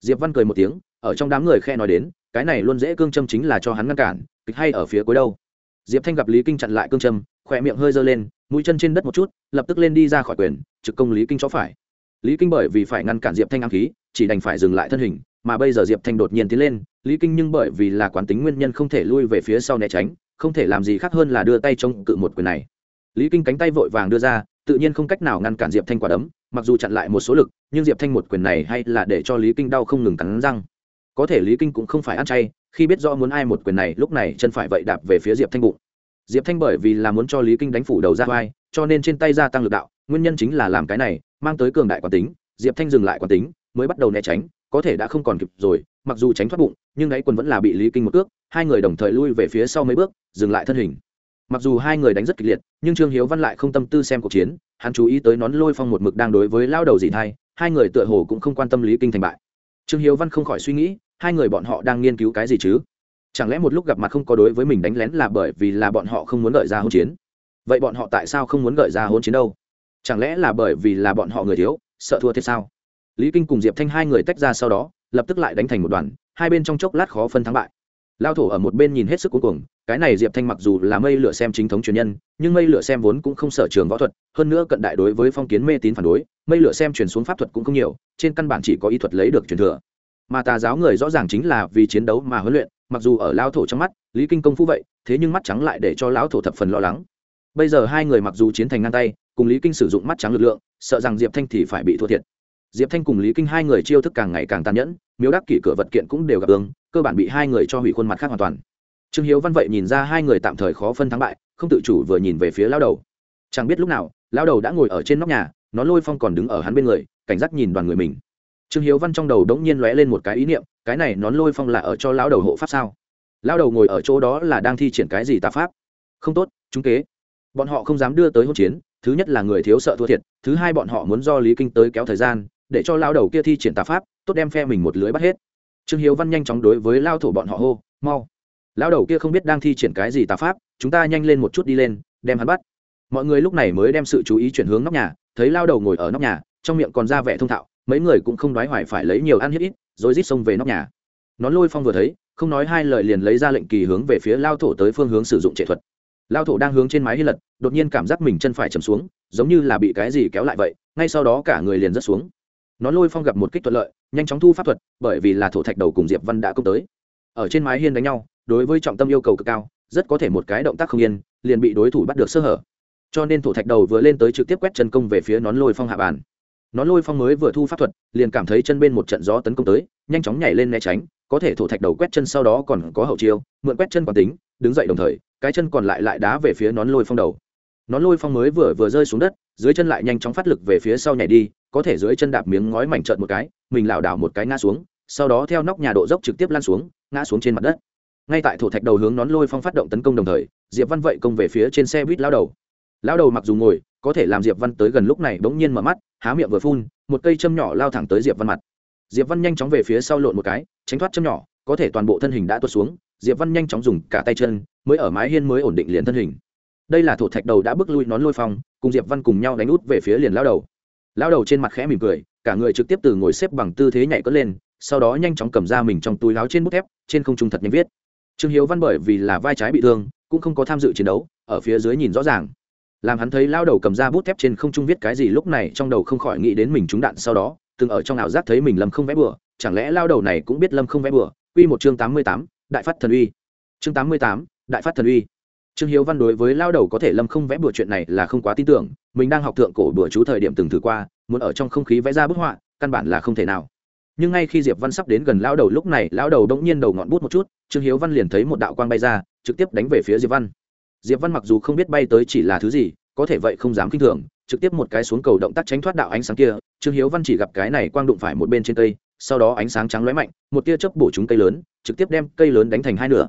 [SPEAKER 1] Diệp văn cười một tiếng, ở trong đám người khe nói đến, cái này luôn dễ cương châm chính là cho hắn ngăn cản, kịch hay ở phía cuối đâu. Diệp thanh gặp lý kinh chặn lại cương châm, khỏe miệng hơi giơ lên, mũi chân trên đất một chút, lập tức lên đi ra khỏi quyền, trực công lý kinh chó phải lý kinh bởi vì phải ngăn cản diệp thanh ám khí, chỉ đành phải dừng lại thân hình, mà bây giờ diệp thanh đột nhiên tiến lên, lý kinh nhưng bởi vì là quán tính nguyên nhân không thể lui về phía sau né tránh, không thể làm gì khác hơn là đưa tay chống cự một quyền này. Lý kinh cánh tay vội vàng đưa ra, tự nhiên không cách nào ngăn cản diệp thanh quả đấm, mặc dù chặn lại một số lực, nhưng diệp thanh một quyền này hay là để cho lý kinh đau không ngừng cắn răng. Có thể lý kinh cũng không phải ăn chay, khi biết rõ muốn ai một quyền này, lúc này chân phải vậy đạp về phía diệp thanh bụng. Diệp thanh bởi vì là muốn cho lý kinh đánh phủ đầu ra vai, cho nên trên tay gia tăng lực đạo nguyên nhân chính là làm cái này, mang tới cường đại quán tính, diệp thanh dừng lại quán tính, mới bắt đầu né tránh, có thể đã không còn kịp rồi, mặc dù tránh thoát bụng, nhưng đáy quần vẫn là bị lý kinh một cước. hai người đồng thời lui về phía sau mấy bước, dừng lại thân hình. Mặc dù hai người đánh rất kịch liệt, nhưng trương hiếu văn lại không tâm tư xem cuộc chiến, hắn chú ý tới nón lôi phong một mực đang đối với lao đầu dị thai, hai người tựa hồ cũng không quan tâm lý kinh thành bại. Trương hiếu văn không khỏi suy nghĩ, hai người bọn họ đang nghiên cứu cái gì chứ? Chẳng lẽ một lúc gặp mặt không có đối với mình đánh lén là bởi vì là bọn họ không muốn gợi ra hôn chiến? Vậy bọn họ tại sao không muốn gợi ra hôn chiến đâu? Chẳng lẽ là bởi vì là bọn họ người thiếu, sợ thua thế sao? Lý kinh cùng diệp thanh hai người tách ra sau đó, lập tức lại đánh thành một đoàn, hai bên trong chốc lát khó phân thắng bại. Lao thổ ở một bên nhìn hết sức cuối cùng cái này diệp thanh mặc dù là mây lửa xem chính thống truyền nhân, nhưng mây lửa xem vốn cũng không sở trường võ thuật, hơn nữa cận đại đối với phong kiến mê tín phản đối, mây lửa xem truyền xuống pháp thuật cũng không nhiều, trên căn bản chỉ có ý thuật lấy được truyền thừa. Mà tà giáo người rõ ràng chính là vì chiến đấu mà huấn luyện, mặc dù ở lao thổ trong mắt, lý kinh công phu vậy, thế nhưng mắt trắng lại để cho lão thổ thập phần lo lắng bây giờ hai người mặc dù chiến thành ngang tay, cùng lý kinh sử dụng mắt trắng lực lượng, sợ rằng diệp thanh thì phải bị thua thiệt. Diệp thanh cùng lý kinh hai người chiêu thức càng ngày càng tàn nhẫn miếu đắc kỷ cửa vật kiện cũng đều gặp ứng cơ bản bị hai người cho hủy khuôn mặt khác hoàn toàn. Trương hiếu văn vậy nhìn ra hai người tạm thời khó phân thắng bại, không tự chủ vừa nhìn về phía lao đầu. Chẳng biết lúc nào lao đầu đã ngồi ở trên nóc nhà, nó lôi phong còn đứng ở hắn bên người, cảnh giác nhìn đoàn người mình. Trương hiếu văn trong đầu đống nhiên lóe lên một cái ý niệm, cái này nón lôi phong là ở cho lao đầu hộ pháp sao? Lao đầu ngồi ở chỗ đó là đang thi triển cái gì tà pháp? Không tốt, chúng kế bọn họ không dám đưa tới hỗn chiến, thứ nhất là người thiếu sợ thua thiệt, thứ hai bọn họ muốn do lý kinh tới kéo thời gian, để cho lao đầu kia thi triển tà pháp, tốt đem phe mình một lưới bắt hết. Trương hiếu văn nhanh chóng đối với lao thổ bọn họ hô, mau. Lao đầu kia không biết đang thi triển cái gì tà pháp, chúng ta nhanh lên một chút đi lên, đem hắn bắt. Mọi người lúc này mới đem sự chú ý chuyển hướng nóc nhà, thấy lao đầu ngồi ở nóc nhà, trong miệng còn ra vẻ thông thạo, mấy người cũng không đoái hoài phải lấy nhiều ăn hết ít, rồi rít xông về nóc nhà. Nón lôi phong vừa thấy, không nói hai lời liền lấy ra lệnh kỳ hướng về phía lao thổ tới phương hướng sử dụng trệ thuật lao thổ đang hướng trên mái hy lật, đột nhiên cảm giác mình chân phải chầm xuống, giống như là bị cái gì kéo lại vậy, ngay sau đó cả người liền rớt xuống. Nó lôi phong gặp một kích thuận lợi, nhanh chóng thu pháp thuật, bởi vì là thổ thạch đầu cùng diệp văn đã công tới. Ở trên mái hiên đánh nhau, đối với trọng tâm yêu cầu cực cao, rất có thể một cái động tác không yên, liền bị đối thủ bắt được sơ hở. Cho nên thổ thạch đầu vừa lên tới trực tiếp quét chân công về phía nón lôi phong hạ bàn. Nón lôi phong mới vừa thu pháp thuật, liền cảm thấy chân bên một trận gió tấn công tới, nhanh chóng nhảy lên né tránh, có thể thổ thạch đầu quét chân sau đó còn có hậu chiêu, mượn quét chân quản tính đứng dậy đồng thời, cái chân còn lại lại đá về phía nón lôi phong đầu. Nón lôi phong mới vừa vừa rơi xuống đất, dưới chân lại nhanh chóng phát lực về phía sau nhảy đi, có thể dưới chân đạp miếng ngói mảnh trợn một cái, mình lảo đảo một cái ngã xuống, sau đó theo nóc nhà độ dốc trực tiếp lan xuống, ngã xuống trên mặt đất. Ngay tại thổ thạch đầu hướng nón lôi phong phát động tấn công đồng thời, diệp văn vậy công về phía trên xe buýt lao đầu. Lao đầu mặc dù ngồi, có thể làm diệp văn tới gần lúc này bỗng nhiên mở mắt, há miệng vừa phun, một cây châm nhỏ lao thẳng tới diệp văn mặt. Diệp văn nhanh chóng về phía sau lộn một cái, tránh thoát châm nhỏ, có thể toàn bộ thân hình đã tuột xuống diệp văn nhanh chóng dùng cả tay chân, mới ở mái hiên mới ổn định liền thân hình. Đây là thổ thạch đầu đã bước lui nón lôi phong, cùng diệp văn cùng nhau đánh út về phía liền lao đầu. Lao đầu trên mặt khẽ mỉm cười, cả người trực tiếp từ ngồi xếp bằng tư thế nhảy cất lên, sau đó nhanh chóng cầm ra mình trong túi láo trên bút thép, trên không trung thật nhanh viết. Trương hiếu văn bởi vì là vai trái bị thương, cũng không có tham dự chiến đấu, ở phía dưới nhìn rõ ràng. Làm hắn thấy lao đầu cầm ra bút thép trên không trung viết cái gì lúc này trong đầu không khỏi nghĩ đến mình trúng đạn sau đó, từng ở trong ảo giác thấy mình lâm không vẽ bừa, chẳng lẽ lao đầu này cũng biết lâm không vẽ bừa? Quy một chương tám mươi tám đại phát thần uy. Chương tám mươi tám, đại phát thần uy. Trương hiếu văn đối với lao đầu có thể lâm không vẽ bừa chuyện này là không quá tin tưởng, mình đang học thượng cổ bừa chú thời điểm từng thử qua, muốn ở trong không khí vẽ ra bức họa, căn bản là không thể nào. Nhưng ngay khi diệp văn sắp đến gần lao đầu lúc này, lao đầu đống nhiên đầu ngọn bút một chút, trương hiếu văn liền thấy một đạo quang bay ra, trực tiếp đánh về phía diệp văn. Diệp văn mặc dù không biết bay tới chỉ là thứ gì, có thể vậy không dám kinh thường, trực tiếp một cái xuống cầu động tác tránh thoát đạo ánh sáng kia, trương hiếu văn chỉ gặp cái này quang đụng phải một bên trên cây sau đó ánh sáng trắng lóe mạnh, một tia chớp bổ trúng cây lớn, trực tiếp đem cây lớn đánh thành hai nửa.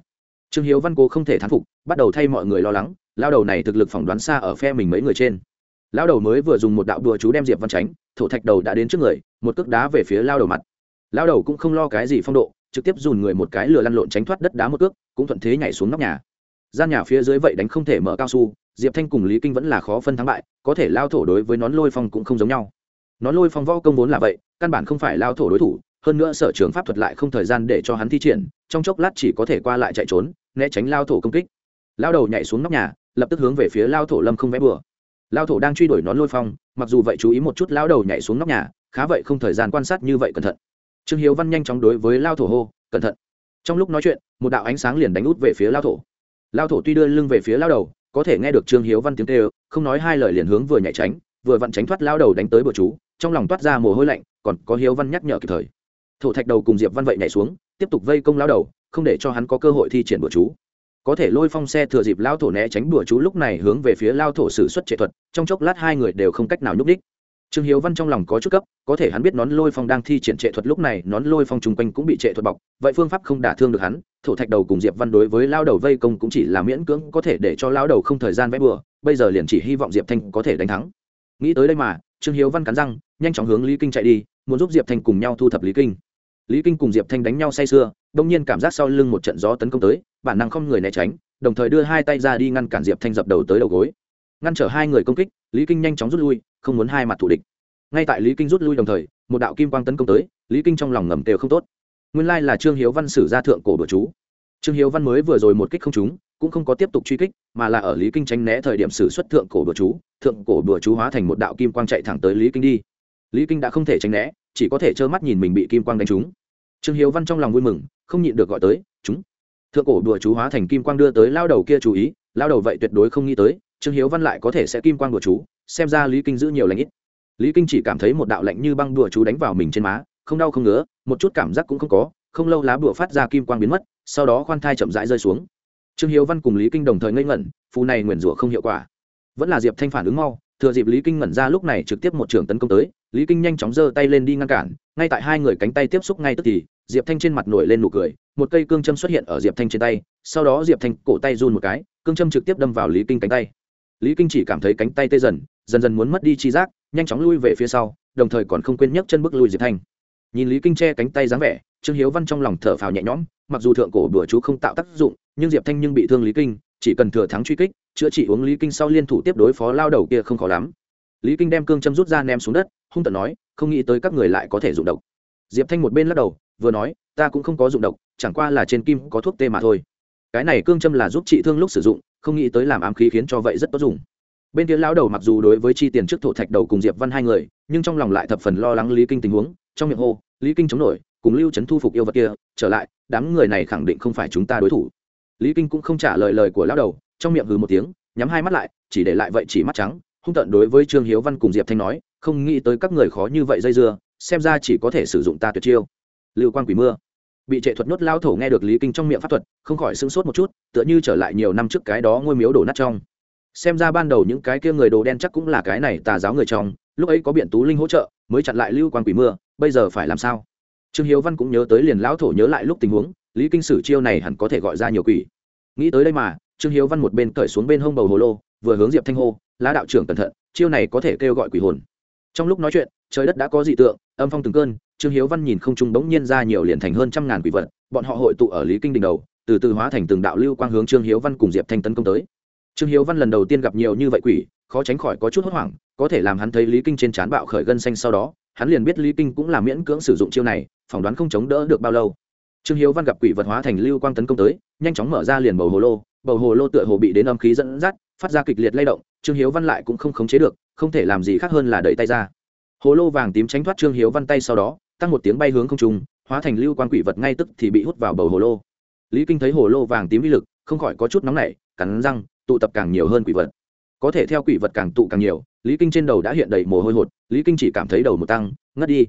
[SPEAKER 1] Trương hiếu văn cố không thể thán phục, bắt đầu thay mọi người lo lắng, lao đầu này thực lực phỏng đoán xa ở phe mình mấy người trên. Lao đầu mới vừa dùng một đạo đùa chú đem diệp văn tránh, thổ thạch đầu đã đến trước người, một cước đá về phía lao đầu mặt. Lao đầu cũng không lo cái gì phong độ, trực tiếp dùn người một cái lừa lăn lộn tránh thoát đất đá một cước, cũng thuận thế nhảy xuống nóc nhà. Gian nhà phía dưới vậy đánh không thể mở cao su, diệp thanh cùng lý kinh vẫn là khó phân thắng bại, có thể lao thổ đối với nón lôi phong cũng không giống nhau nó lôi phong võ công vốn là vậy, căn bản không phải lao thổ đối thủ, hơn nữa sở trường pháp thuật lại không thời gian để cho hắn thi triển, trong chốc lát chỉ có thể qua lại chạy trốn, né tránh lao thổ công kích. Lao đầu nhảy xuống nóc nhà, lập tức hướng về phía lao thổ lâm không vẽ bừa. Lao thổ đang truy đuổi nón lôi phong, mặc dù vậy chú ý một chút lao đầu nhảy xuống nóc nhà, khá vậy không thời gian quan sát như vậy cẩn thận. Trương hiếu văn nhanh chóng đối với lao thổ hô, cẩn thận. Trong lúc nói chuyện, một đạo ánh sáng liền đánh út về phía lao thổ. Lao thổ tuy đưa lưng về phía lao đầu, có thể nghe được trương hiếu văn tiếng kêu, không nói hai lời liền hướng vừa nhảy tránh, vừa vặn tránh thoát lao đầu đánh tới bờ chú trong lòng toát ra mồ hôi lạnh, còn có hiếu văn nhắc nhở kịp thời. Thổ thạch đầu cùng diệp văn vậy nhảy xuống, tiếp tục vây công lao đầu, không để cho hắn có cơ hội thi triển bữa chú. Có thể lôi phong xe thừa dịp lao thổ né tránh bữa chú lúc này hướng về phía lao thổ sử xuất trệ thuật, trong chốc lát hai người đều không cách nào nhúc đích trương hiếu văn trong lòng có chút cấp, có thể hắn biết nón lôi phong đang thi triển trệ thuật lúc này, nón lôi phong chung quanh cũng bị trệ thuật bọc, vậy phương pháp không đả thương được hắn. Thổ thạch đầu cùng diệp văn đối với lao đầu vây công cũng chỉ là miễn cưỡng có thể để cho lao đầu không thời gian vẽ bừa, bây giờ liền chỉ hy vọng diệp thanh có thể đánh thắng. Nghĩ tới đây mà trương hiếu văn cắn răng, nhanh chóng hướng lý kinh chạy đi, muốn giúp diệp thanh cùng nhau thu thập lý kinh. Lý kinh cùng diệp thanh đánh nhau say sưa, đông nhiên cảm giác sau lưng một trận gió tấn công tới, bản năng không người né tránh, đồng thời đưa hai tay ra đi ngăn cản diệp thanh dập đầu tới đầu gối. Ngăn trở hai người công kích, lý kinh nhanh chóng rút lui, không muốn hai mặt thủ địch. Ngay tại lý kinh rút lui đồng thời, một đạo kim quang tấn công tới, lý kinh trong lòng ngầm đều không tốt. Nguyên lai là trương hiếu văn sử ra thượng cổ bữa chú. Trương hiếu văn mới vừa rồi một kích không trúng cũng không có tiếp tục truy kích, mà là ở lý kinh tránh né thời điểm sử xuất thượng cổ đùa chú, thượng cổ đùa chú hóa thành một đạo kim quang chạy thẳng tới lý kinh đi. Lý kinh đã không thể tránh né, chỉ có thể trơ mắt nhìn mình bị kim quang đánh trúng. Trương hiếu văn trong lòng vui mừng, không nhịn được gọi tới, chúng, thượng cổ đùa chú hóa thành kim quang đưa tới lao đầu kia chú ý, lao đầu vậy tuyệt đối không nghĩ tới, trương hiếu văn lại có thể sẽ kim quang đùa chú, xem ra lý kinh giữ nhiều lãnh ít. Lý kinh chỉ cảm thấy một đạo lạnh như băng đùa chú đánh vào mình trên má, không đau không ngứa, một chút cảm giác cũng không có, không lâu lá bùa phát ra kim quang biến mất, sau đó khoan thai chậm rãi rơi xuống trương hiếu văn cùng lý kinh đồng thời ngây ngẩn, phù này nguyền rủa không hiệu quả. Vẫn là diệp thanh phản ứng mau, thừa dịp lý kinh ngẩn ra lúc này trực tiếp một trường tấn công tới, lý kinh nhanh chóng giơ tay lên đi ngăn cản, ngay tại hai người cánh tay tiếp xúc ngay tức thì, diệp thanh trên mặt nổi lên nụ cười, một cây cương châm xuất hiện ở diệp thanh trên tay, sau đó diệp thanh cổ tay run một cái, cương châm trực tiếp đâm vào lý kinh cánh tay. Lý kinh chỉ cảm thấy cánh tay tê dần dần dần muốn mất đi chi giác, nhanh chóng lui về phía sau, đồng thời còn không quên nhấc chân bước lui diệp thanh. Nhìn lý kinh che cánh tay dáng vẻ, trương hiếu văn trong lòng thở phào nhẹ nhõm mặc dù thượng cổ đùa chú không tạo tác dụng, nhưng diệp thanh nhưng bị thương lý kinh, chỉ cần thừa thắng truy kích, chữa trị uống lý kinh sau liên thủ tiếp đối phó lao đầu kia không khó lắm. Lý kinh đem cương châm rút ra ném xuống đất, hung tận nói, không nghĩ tới các người lại có thể dụng độc. Diệp thanh một bên lắc đầu, vừa nói, ta cũng không có dụng độc, chẳng qua là trên kim có thuốc tê mà thôi. Cái này cương châm là giúp trị thương lúc sử dụng, không nghĩ tới làm ám khí khiến cho vậy rất tốt dùng. Bên kia lão đầu mặc dù đối với chi tiền trước thổ thạch đầu cùng diệp văn hai người, nhưng trong lòng lại thập phần lo lắng lý kinh tình huống, trong miệng hô, lý kinh chống nổi cùng lưu trấn thu phục yêu vật kia, trở lại, đám người này khẳng định không phải chúng ta đối thủ. Lý kinh cũng không trả lời lời của lão đầu, trong miệng hừ một tiếng, nhắm hai mắt lại, chỉ để lại vậy chỉ mắt trắng, hung tận đối với trương hiếu văn cùng diệp thanh nói, không nghĩ tới các người khó như vậy dây dưa, xem ra chỉ có thể sử dụng ta tuyệt chiêu. Lưu quan quỷ mưa. Bị trệ thuật nhốt lao thổ nghe được lý kinh trong miệng pháp thuật, không khỏi sững sốt một chút, tựa như trở lại nhiều năm trước cái đó ngôi miếu đổ nát trong. Xem ra ban đầu những cái kia người đồ đen chắc cũng là cái này tà giáo người trong, lúc ấy có biện tú linh hỗ trợ, mới chặn lại lưu quan quỷ mưa, bây giờ phải làm sao? Trương hiếu văn cũng nhớ tới liền lão thổ nhớ lại lúc tình huống, lý kinh sử chiêu này hẳn có thể gọi ra nhiều quỷ. Nghĩ tới đây mà, trương hiếu văn một bên cởi xuống bên hông bầu hồ lô, vừa hướng diệp thanh hô, lá đạo trưởng cẩn thận, chiêu này có thể kêu gọi quỷ hồn. Trong lúc nói chuyện, trời đất đã có dị tượng, âm phong từng cơn, trương hiếu văn nhìn không trung bỗng nhiên ra nhiều liền thành hơn trăm ngàn quỷ vật, bọn họ hội tụ ở lý kinh đỉnh đầu, từ từ hóa thành từng đạo lưu quang hướng trương hiếu văn cùng diệp thanh tấn công tới. Trương hiếu văn lần đầu tiên gặp nhiều như vậy quỷ, khó tránh khỏi có chút hốt hoảng, có thể làm hắn thấy lý kinh trên trán bạo khởi gân xanh sau đó, hắn liền biết lý kinh cũng là miễn cưỡng sử dụng chiêu này phỏng đoán không chống đỡ được bao lâu. Trương hiếu văn gặp quỷ vật hóa thành lưu quang tấn công tới, nhanh chóng mở ra liền bầu hồ lô. Bầu hồ lô tựa hồ bị đến âm khí dẫn dắt, phát ra kịch liệt lay động, trương hiếu văn lại cũng không khống chế được, không thể làm gì khác hơn là đẩy tay ra. Hồ lô vàng tím tránh thoát trương hiếu văn tay sau đó, tăng một tiếng bay hướng không trung, hóa thành lưu quan quỷ vật ngay tức thì bị hút vào bầu hồ lô. Lý kinh thấy hồ lô vàng tím uy lực, không khỏi có chút nóng nảy, cắn răng, tụ tập càng nhiều hơn quỷ vật. Có thể theo quỷ vật càng tụ càng nhiều, lý kinh trên đầu đã hiện đầy mồ hôi hột, lý kinh chỉ cảm thấy đầu một tăng, ngất đi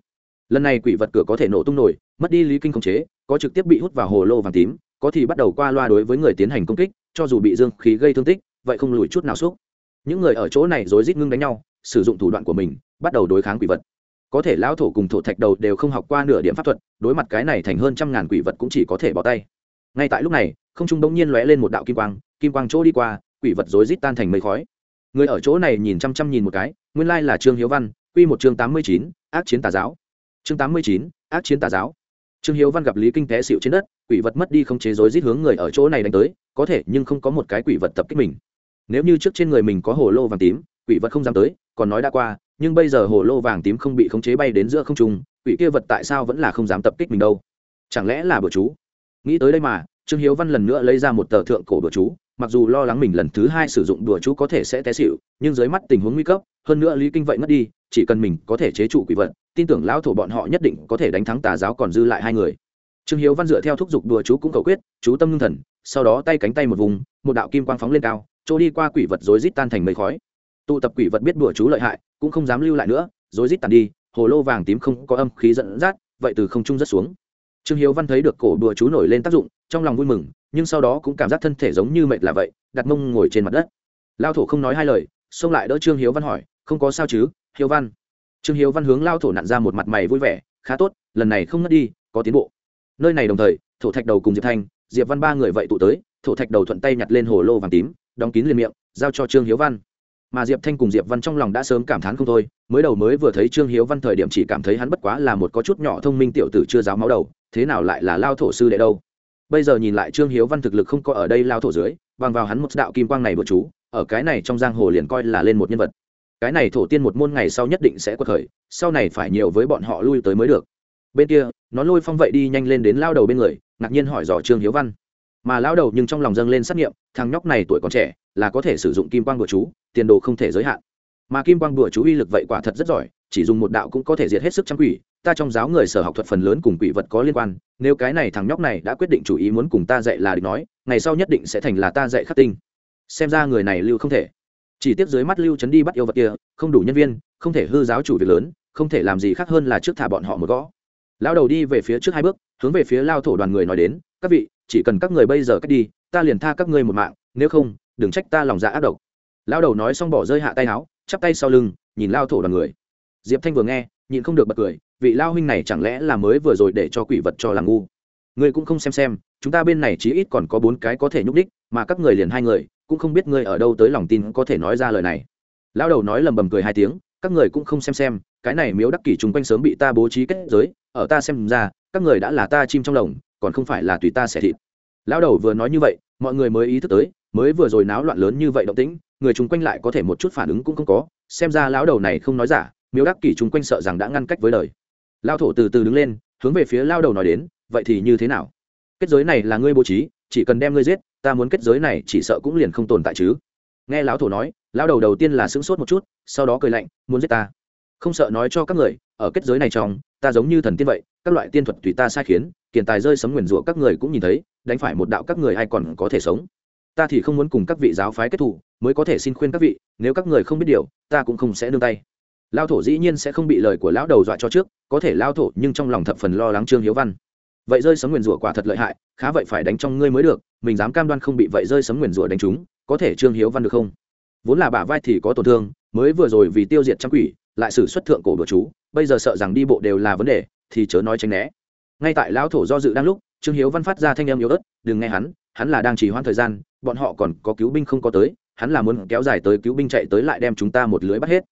[SPEAKER 1] lần này quỷ vật cửa có thể nổ tung nổi, mất đi lý kinh khống chế, có trực tiếp bị hút vào hồ lô vàng tím, có thì bắt đầu qua loa đối với người tiến hành công kích, cho dù bị dương khí gây thương tích, vậy không lùi chút nào xúc. Những người ở chỗ này rối rít ngưng đánh nhau, sử dụng thủ đoạn của mình, bắt đầu đối kháng quỷ vật. Có thể lão thổ cùng thổ thạch đầu đều không học qua nửa điểm pháp thuật, đối mặt cái này thành hơn trăm ngàn quỷ vật cũng chỉ có thể bỏ tay. Ngay tại lúc này, không trung bỗng nhiên lóe lên một đạo kim quang kim quang chỗ đi qua, quỷ vật rối rít tan thành mây khói. Người ở chỗ này nhìn chăm chăm nhìn một cái, nguyên lai là trương hiếu văn, quy một chương tám mươi chín, ác chiến tà giáo chương tám mươi chín, ác chiến tà giáo. Trương hiếu văn gặp lý kinh té xịu trên đất, quỷ vật mất đi không chế rối rít hướng người ở chỗ này đánh tới, có thể nhưng không có một cái quỷ vật tập kích mình. Nếu như trước trên người mình có hồ lô vàng tím, quỷ vật không dám tới, còn nói đã qua, nhưng bây giờ hồ lô vàng tím không bị khống chế bay đến giữa không trung, quỷ kia vật tại sao vẫn là không dám tập kích mình đâu? Chẳng lẽ là bữa chú? Nghĩ tới đây mà, trương hiếu văn lần nữa lấy ra một tờ thượng cổ bữa chú, mặc dù lo lắng mình lần thứ hai sử dụng đùa chú có thể sẽ té xịu nhưng dưới mắt tình huống nguy cấp, hơn nữa lý kinh vậy mất đi chỉ cần mình có thể chế trụ quỷ vật, tin tưởng lão thổ bọn họ nhất định có thể đánh thắng tà giáo còn dư lại hai người. Trương hiếu văn dựa theo thúc giục đùa chú cũng cầu quyết, chú tâm ngưng thần, sau đó tay cánh tay một vùng, một đạo kim quang phóng lên cao, chỗ đi qua quỷ vật rối rít tan thành mây khói. Tụ tập quỷ vật biết đùa chú lợi hại, cũng không dám lưu lại nữa, rối rít tàn đi, hồ lô vàng tím không có âm khí dẫn dắt, vậy từ không trung rất xuống. Trương hiếu văn thấy được cổ đùa chú nổi lên tác dụng, trong lòng vui mừng, nhưng sau đó cũng cảm giác thân thể giống như mệt là vậy, đặt mông ngồi trên mặt đất. Lao thổ không nói hai lời, xông lại đỡ trương hiếu văn hỏi, không có sao chứ? Hiếu văn. Trương hiếu văn hướng lao thổ nặn ra một mặt mày vui vẻ, khá tốt, lần này không ngất đi, có tiến bộ. Nơi này đồng thời, thổ thạch đầu cùng diệp thanh, diệp văn ba người vậy tụ tới, thổ thạch đầu thuận tay nhặt lên hồ lô vàng tím, đóng kín liền miệng, giao cho trương hiếu văn. Mà diệp thanh cùng diệp văn trong lòng đã sớm cảm thán không thôi, mới đầu mới vừa thấy trương hiếu văn thời điểm chỉ cảm thấy hắn bất quá là một có chút nhỏ thông minh tiểu tử chưa giáo máu đầu, thế nào lại là lao thổ sư đệ đâu. Bây giờ nhìn lại trương hiếu văn thực lực không có ở đây lao thổ dưới, bằng vào hắn một đạo kim quang này bừa chú, ở cái này trong giang hồ liền coi là lên một nhân vật cái này thổ tiên một môn ngày sau nhất định sẽ quật khởi, sau này phải nhiều với bọn họ lui tới mới được. Bên kia, nó lôi phong vậy đi nhanh lên đến lao đầu bên người, ngạc nhiên hỏi dò trương hiếu văn. Mà lao đầu nhưng trong lòng dâng lên xét nghiệm, thằng nhóc này tuổi còn trẻ, là có thể sử dụng kim quang bừa chú, tiền đồ không thể giới hạn. Mà kim quang bừa chú uy lực vậy quả thật rất giỏi, chỉ dùng một đạo cũng có thể diệt hết sức trăm quỷ, ta trong giáo người sở học thuật phần lớn cùng quỷ vật có liên quan, nếu cái này thằng nhóc này đã quyết định chủ ý muốn cùng ta dạy là địch nói, ngày sau nhất định sẽ thành là ta dạy khắc tinh. Xem ra người này lưu không thể chỉ tiếp dưới mắt lưu chấn đi bắt yêu vật kia, không đủ nhân viên, không thể hư giáo chủ việc lớn, không thể làm gì khác hơn là trước thả bọn họ một gõ. Lao đầu đi về phía trước hai bước, hướng về phía lao thổ đoàn người nói đến, các vị, chỉ cần các người bây giờ cách đi, ta liền tha các ngươi một mạng, nếu không, đừng trách ta lòng dạ ác độc. Lao đầu nói xong bỏ rơi hạ tay áo, chắp tay sau lưng, nhìn lao thổ đoàn người. Diệp thanh vừa nghe, nhịn không được bật cười, vị lao huynh này chẳng lẽ là mới vừa rồi để cho quỷ vật cho là ngu? Người cũng không xem xem, chúng ta bên này chí ít còn có bốn cái có thể nhúc đích mà các người liền hai người cũng không biết ngươi ở đâu tới lòng tin có thể nói ra lời này. Lão đầu nói lầm bầm cười hai tiếng, các người cũng không xem xem, cái này miếu đắc kỷ chung quanh sớm bị ta bố trí kết giới, ở ta xem ra, các người đã là ta chim trong lồng, còn không phải là tùy ta xẻ thịt. Lão đầu vừa nói như vậy, mọi người mới ý thức tới, mới vừa rồi náo loạn lớn như vậy động tĩnh, người chung quanh lại có thể một chút phản ứng cũng không có, xem ra lão đầu này không nói giả, miếu đắc kỷ chung quanh sợ rằng đã ngăn cách với đời. Lao thổ từ từ đứng lên, hướng về phía lao đầu nói đến, vậy thì như thế nào? Kết giới này là ngươi bố trí, chỉ cần đem ngươi giết ta muốn kết giới này chỉ sợ cũng liền không tồn tại chứ. Nghe lão thổ nói, lão đầu đầu tiên là sững sốt một chút, sau đó cười lạnh, muốn giết ta. Không sợ nói cho các người, ở kết giới này trong, ta giống như thần tiên vậy, các loại tiên thuật tùy ta sai khiến kiền tài rơi sấm nguyền rủa các người cũng nhìn thấy, đánh phải một đạo các người ai còn có thể sống. Ta thì không muốn cùng các vị giáo phái kết thủ, mới có thể xin khuyên các vị, nếu các người không biết điều, ta cũng không sẽ nương tay. Lao thổ dĩ nhiên sẽ không bị lời của lão đầu dọa cho trước, có thể lao thổ nhưng trong lòng thập phần lo lắng trương hiếu văn vậy rơi sấm nguyền rủa quả thật lợi hại, khá vậy phải đánh trong ngươi mới được, mình dám cam đoan không bị vậy rơi sấm nguyền rủa đánh chúng có thể trương hiếu văn được không? Vốn là bả vai thì có tổn thương, mới vừa rồi vì tiêu diệt trăm quỷ, lại xử xuất thượng cổ bừa chú, bây giờ sợ rằng đi bộ đều là vấn đề, thì chớ nói tránh né. Ngay tại lão thổ do dự đang lúc, trương hiếu văn phát ra thanh âm yếu ớt, đừng nghe hắn hắn là đang chỉ hoãn thời gian, bọn họ còn có cứu binh không có tới, hắn là muốn kéo dài tới cứu binh chạy tới lại đem chúng ta một lưới bắt hết.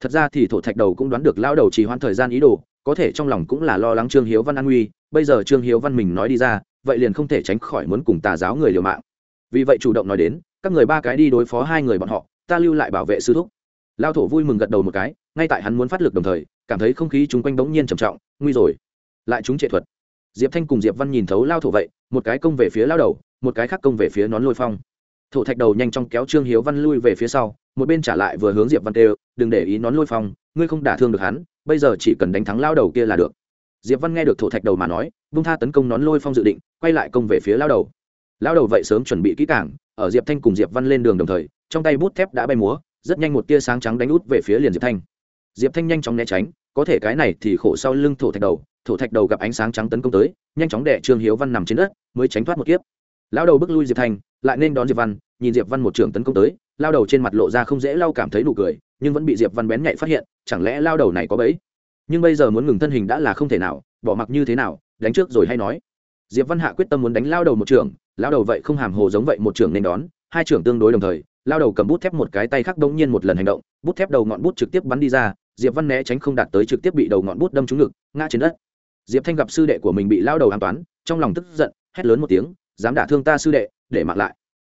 [SPEAKER 1] Thật ra thì thổ thạch đầu cũng đoán được lao đầu chỉ hoãn thời gian ý đồ có thể trong lòng cũng là lo lắng trương hiếu văn an nguy, bây giờ trương hiếu văn mình nói đi ra, vậy liền không thể tránh khỏi muốn cùng tà giáo người liều mạng. Vì vậy chủ động nói đến, các người ba cái đi đối phó hai người bọn họ, ta lưu lại bảo vệ sư thúc. Lao thổ vui mừng gật đầu một cái, ngay tại hắn muốn phát lực đồng thời, cảm thấy không khí chung quanh bỗng nhiên trầm trọng, nguy rồi. Lại chúng trệ thuật. Diệp thanh cùng diệp văn nhìn thấu lao thổ vậy, một cái công về phía lao đầu, một cái khác công về phía nón lôi phong. Thổ thạch đầu nhanh chóng kéo trương hiếu văn lui về phía sau, một bên trả lại vừa hướng diệp văn đều đừng để ý nón lôi phong, ngươi không đả thương được hắn bây giờ chỉ cần đánh thắng lao đầu kia là được. Diệp văn nghe được thổ thạch đầu mà nói, vung tha tấn công nón lôi phong dự định, quay lại công về phía lao đầu. Lao đầu vậy sớm chuẩn bị kỹ cảng ở diệp thanh cùng diệp văn lên đường đồng thời, trong tay bút thép đã bay múa, rất nhanh một tia sáng trắng đánh út về phía liền diệp thanh. Diệp thanh nhanh chóng né tránh, có thể cái này thì khổ sau lưng thổ thạch đầu, thổ thạch đầu gặp ánh sáng trắng tấn công tới, nhanh chóng đẻ trương hiếu văn nằm trên đất, mới tránh thoát một kiếp. Lao đầu bước lui diệp thanh, lại nên đón diệp văn, nhìn diệp văn một trường tấn công tới, lao đầu trên mặt lộ ra không dễ lau cảm thấy nụ cười nhưng vẫn bị diệp văn bén nhạy phát hiện chẳng lẽ lao đầu này có bẫy nhưng bây giờ muốn ngừng thân hình đã là không thể nào bỏ mặc như thế nào đánh trước rồi hay nói diệp văn hạ quyết tâm muốn đánh lao đầu một trường lao đầu vậy không hàm hồ giống vậy một trường nên đón hai trường tương đối đồng thời lao đầu cầm bút thép một cái tay khác đông nhiên một lần hành động bút thép đầu ngọn bút trực tiếp bắn đi ra diệp văn né tránh không đạt tới trực tiếp bị đầu ngọn bút đâm trúng ngực ngã trên đất diệp thanh gặp sư đệ của mình bị lao đầu an toán trong lòng tức giận hét lớn một tiếng dám đả thương ta sư đệ để mặc lại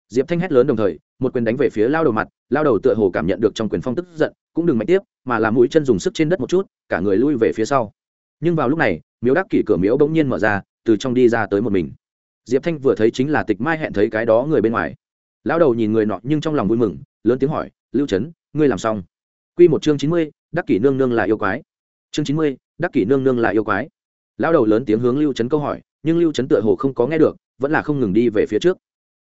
[SPEAKER 1] diệp thanh hét lớn đồng thời một quyền đánh về phía lao đầu mặt lao đầu tựa hồ cảm nhận được trong quyền phong tức giận, cũng đừng mạnh tiếp, mà làm mũi chân dùng sức trên đất một chút, cả người lui về phía sau. Nhưng vào lúc này, miếu đắc kỷ cửa miếu bỗng nhiên mở ra, từ trong đi ra tới một mình. Diệp thanh vừa thấy chính là tịch mai hẹn thấy cái đó người bên ngoài. Lao đầu nhìn người nọ nhưng trong lòng vui mừng, lớn tiếng hỏi, lưu trấn ngươi làm xong? Q một chương chín mươi, đắc kỷ nương nương là yêu quái. Chương chín mươi, đắc kỷ nương nương là yêu quái. Lao đầu lớn tiếng hướng lưu trấn câu hỏi, nhưng lưu trấn tựa hồ không có nghe được, vẫn là không ngừng đi về phía trước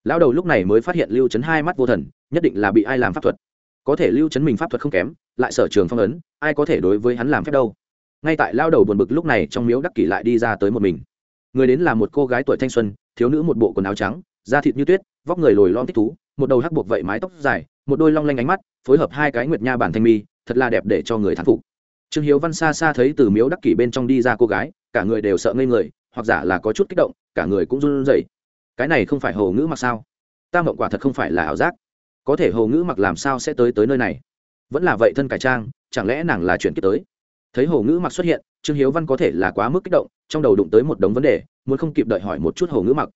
[SPEAKER 1] lão đầu lúc này mới phát hiện lưu trấn hai mắt vô thần, nhất định là bị ai làm pháp thuật. Có thể lưu trấn mình pháp thuật không kém, lại sở trường phong ấn, ai có thể đối với hắn làm phép đâu. Ngay tại lao đầu buồn bực lúc này trong miếu đắc kỷ lại đi ra tới một mình. Người đến là một cô gái tuổi thanh xuân, thiếu nữ một bộ quần áo trắng, da thịt như tuyết, vóc người lồi lom thích thú, một đầu hắc buộc vậy mái tóc dài, một đôi long lanh ánh mắt, phối hợp hai cái nguyệt nha bản thanh mi, thật là đẹp để cho người thán phục. Trương hiếu văn xa xa thấy từ miếu đắc kỷ bên trong đi ra cô gái, cả người đều sợ ngây người, hoặc giả là có chút kích động, cả người cũng run rẩy cái này không phải hồ ngữ mặc sao? Ta mộng quả thật không phải là ảo giác. Có thể hồ ngữ mặc làm sao sẽ tới tới nơi này? Vẫn là vậy thân cải trang, chẳng lẽ nàng là chuyển kiếp tới? Thấy hồ ngữ mặc xuất hiện, trương hiếu văn có thể là quá mức kích động, trong đầu đụng tới một đống vấn đề, muốn không kịp đợi hỏi một chút hồ ngữ mặc.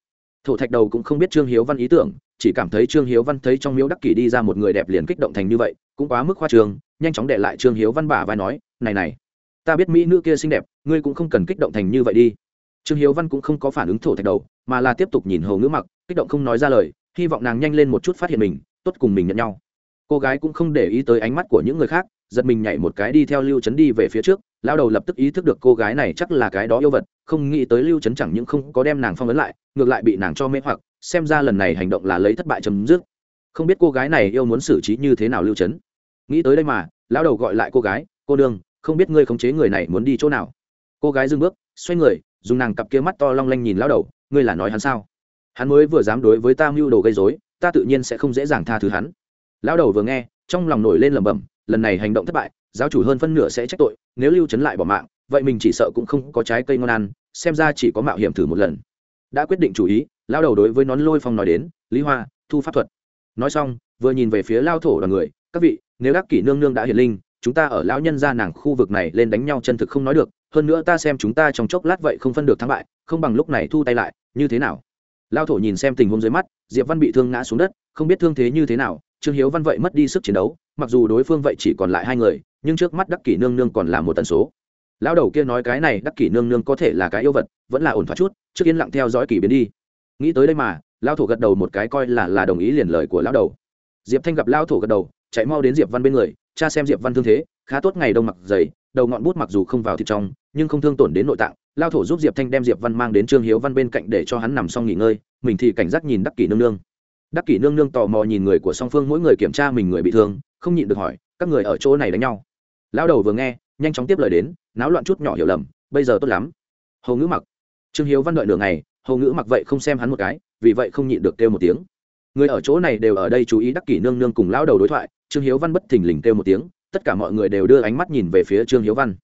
[SPEAKER 1] Thổ thạch đầu cũng không biết trương hiếu văn ý tưởng, chỉ cảm thấy trương hiếu văn thấy trong miếu đắc kỷ đi ra một người đẹp liền kích động thành như vậy, cũng quá mức khoa trường nhanh chóng để lại trương hiếu văn bả vai nói, này này, ta biết mỹ nữ kia xinh đẹp, ngươi cũng không cần kích động thành như vậy đi trương hiếu văn cũng không có phản ứng thổ thạch đầu, mà là tiếp tục nhìn hồ ngữ mặc, kích động không nói ra lời, hy vọng nàng nhanh lên một chút phát hiện mình, tốt cùng mình nhận nhau. Cô gái cũng không để ý tới ánh mắt của những người khác, giật mình nhảy một cái đi theo lưu trấn đi về phía trước lao đầu lập tức ý thức được cô gái này chắc là cái đó yêu vật, không nghĩ tới lưu trấn chẳng những không có đem nàng phong ấn lại, ngược lại bị nàng cho mê hoặc, xem ra lần này hành động là lấy thất bại chấm dứt. Không biết cô gái này yêu muốn xử trí như thế nào lưu trấn nghĩ tới đây mà lao đầu gọi lại cô gái, cô đương không biết ngươi khống chế người này muốn đi chỗ nào? Cô gái dưng bước, xoay người dùng nàng cặp kia mắt to long lanh nhìn lao đầu, ngươi là nói hắn sao? Hắn mới vừa dám đối với ta mưu đồ gây dối ta tự nhiên sẽ không dễ dàng tha thứ hắn. Lao đầu vừa nghe, trong lòng nổi lên lẩm bẩm, lần này hành động thất bại, giáo chủ hơn phân nửa sẽ trách tội, nếu lưu trấn lại bỏ mạng, vậy mình chỉ sợ cũng không có trái cây ngon ăn, xem ra chỉ có mạo hiểm thử một lần. Đã quyết định chủ ý lao đầu đối với nón lôi phong nói đến, lý hoa, thu pháp thuật. Nói xong, vừa nhìn về phía lao thổ đoàn người, các vị, nếu đắc kỷ nương nương đã hiển linh, chúng ta ở lão nhân gia nàng khu vực này lên đánh nhau chân thực không nói được hơn nữa ta xem chúng ta trong chốc lát vậy không phân được thắng bại, không bằng lúc này thu tay lại, như thế nào? Lao thổ nhìn xem tình huống dưới mắt, diệp văn bị thương ngã xuống đất, không biết thương thế như thế nào, trương hiếu văn vậy mất đi sức chiến đấu, mặc dù đối phương vậy chỉ còn lại hai người, nhưng trước mắt đắc kỷ nương nương còn là một tần số. Lão đầu kia nói cái này, đắc kỷ nương nương có thể là cái yêu vật, vẫn là ổn thoát chút, trước yên lặng theo dõi kỷ biến đi. Nghĩ tới đây mà, lao thổ gật đầu một cái coi là là đồng ý liền lời của lão đầu. Diệp thanh gặp lao thổ gật đầu, chạy mau đến diệp văn bên người, cha xem diệp văn thương thế, khá tốt ngày đông mặc dày đầu ngọn bút mặc dù không vào thịt trong, nhưng không thương tổn đến nội tạng. Lao thổ giúp diệp thanh đem diệp văn mang đến trương hiếu văn bên cạnh để cho hắn nằm xong nghỉ ngơi. Mình thì cảnh giác nhìn đắc kỷ nương nương. Đắc kỷ nương nương tò mò nhìn người của song phương mỗi người kiểm tra mình người bị thương, không nhịn được hỏi, các người ở chỗ này đánh nhau? Lão đầu vừa nghe, nhanh chóng tiếp lời đến, náo loạn chút nhỏ hiểu lầm, bây giờ tốt lắm. Hầu ngữ mặc. Trương hiếu văn đợi nửa ngày hầu ngữ mặc vậy không xem hắn một cái, vì vậy không nhịn được kêu một tiếng. Người ở chỗ này đều ở đây chú ý đắc kỷ nương nương cùng lão đầu đối thoại, trương hiếu văn bất thình lình kêu một tiếng tất cả mọi người đều đưa ánh mắt nhìn về phía trương hiếu văn.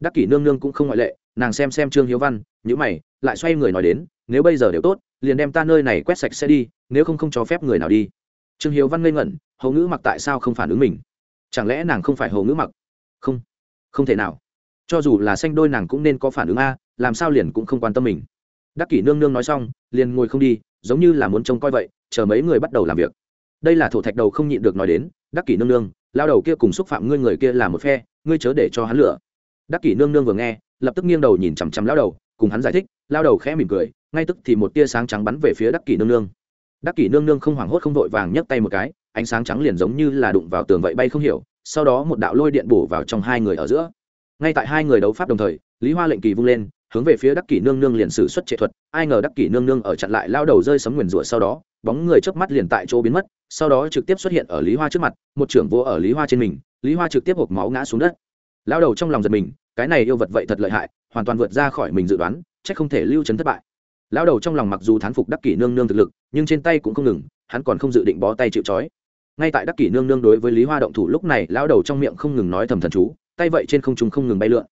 [SPEAKER 1] Đắc kỷ nương nương cũng không ngoại lệ, nàng xem xem trương hiếu văn nhữ mày, lại xoay người nói đến, nếu bây giờ đều tốt, liền đem ta nơi này quét sạch sẽ đi, nếu không không cho phép người nào đi. Trương hiếu văn ngây ngẩn, hầu ngữ mặc tại sao không phản ứng mình? Chẳng lẽ nàng không phải hầu ngữ mặc? Không không thể nào. Cho dù là xanh đôi nàng cũng nên có phản ứng a, làm sao liền cũng không quan tâm mình. Đắc kỷ nương nương nói xong, liền ngồi không đi, giống như là muốn trông coi vậy, chờ mấy người bắt đầu làm việc. Đây là thổ thạch đầu không nhịn được nói đến, đắc kỷ nương nương lao đầu kia cùng xúc phạm ngươi người kia là một phe, ngươi chớ để cho hắn lửa. Đắc kỷ nương nương vừa nghe, lập tức nghiêng đầu nhìn chằm chằm lao đầu, cùng hắn giải thích, lao đầu khẽ mỉm cười, ngay tức thì một tia sáng trắng bắn về phía đắc kỷ nương nương. Đắc kỷ nương nương không hoảng hốt không vội vàng nhấc tay một cái, ánh sáng trắng liền giống như là đụng vào tường vậy bay không hiểu, sau đó một đạo lôi điện bổ vào trong hai người ở giữa. Ngay tại hai người đấu pháp đồng thời, lý hoa lệnh kỳ vung lên, hướng về phía đắc kỷ nương nương liền sử xuất trệ thuật, ai ngờ đắc kỷ nương nương ở chặn lại lao đầu rơi sấm nguyền rủa sau đó bóng người chớp mắt liền tại chỗ biến mất, sau đó trực tiếp xuất hiện ở lý hoa trước mặt, một trưởng vô ở lý hoa trên mình, lý hoa trực tiếp hộp máu ngã xuống đất. Lao đầu trong lòng giật mình, cái này yêu vật vậy thật lợi hại, hoàn toàn vượt ra khỏi mình dự đoán c h ắ c không thể lưu trấn thất bại. Lao đầu trong lòng mặc dù thán phục đắc kỷ nương nương thực lực, nhưng trên tay cũng không ngừng, hắn còn không dự định bó tay chịu c ngay tại đắc kỷ nương nương đối với lý hoa động thủ lúc này lao đầu trong miệng không ngừng nói thầm thần chú, tay vậy trên không trung không ngừng bay lượn.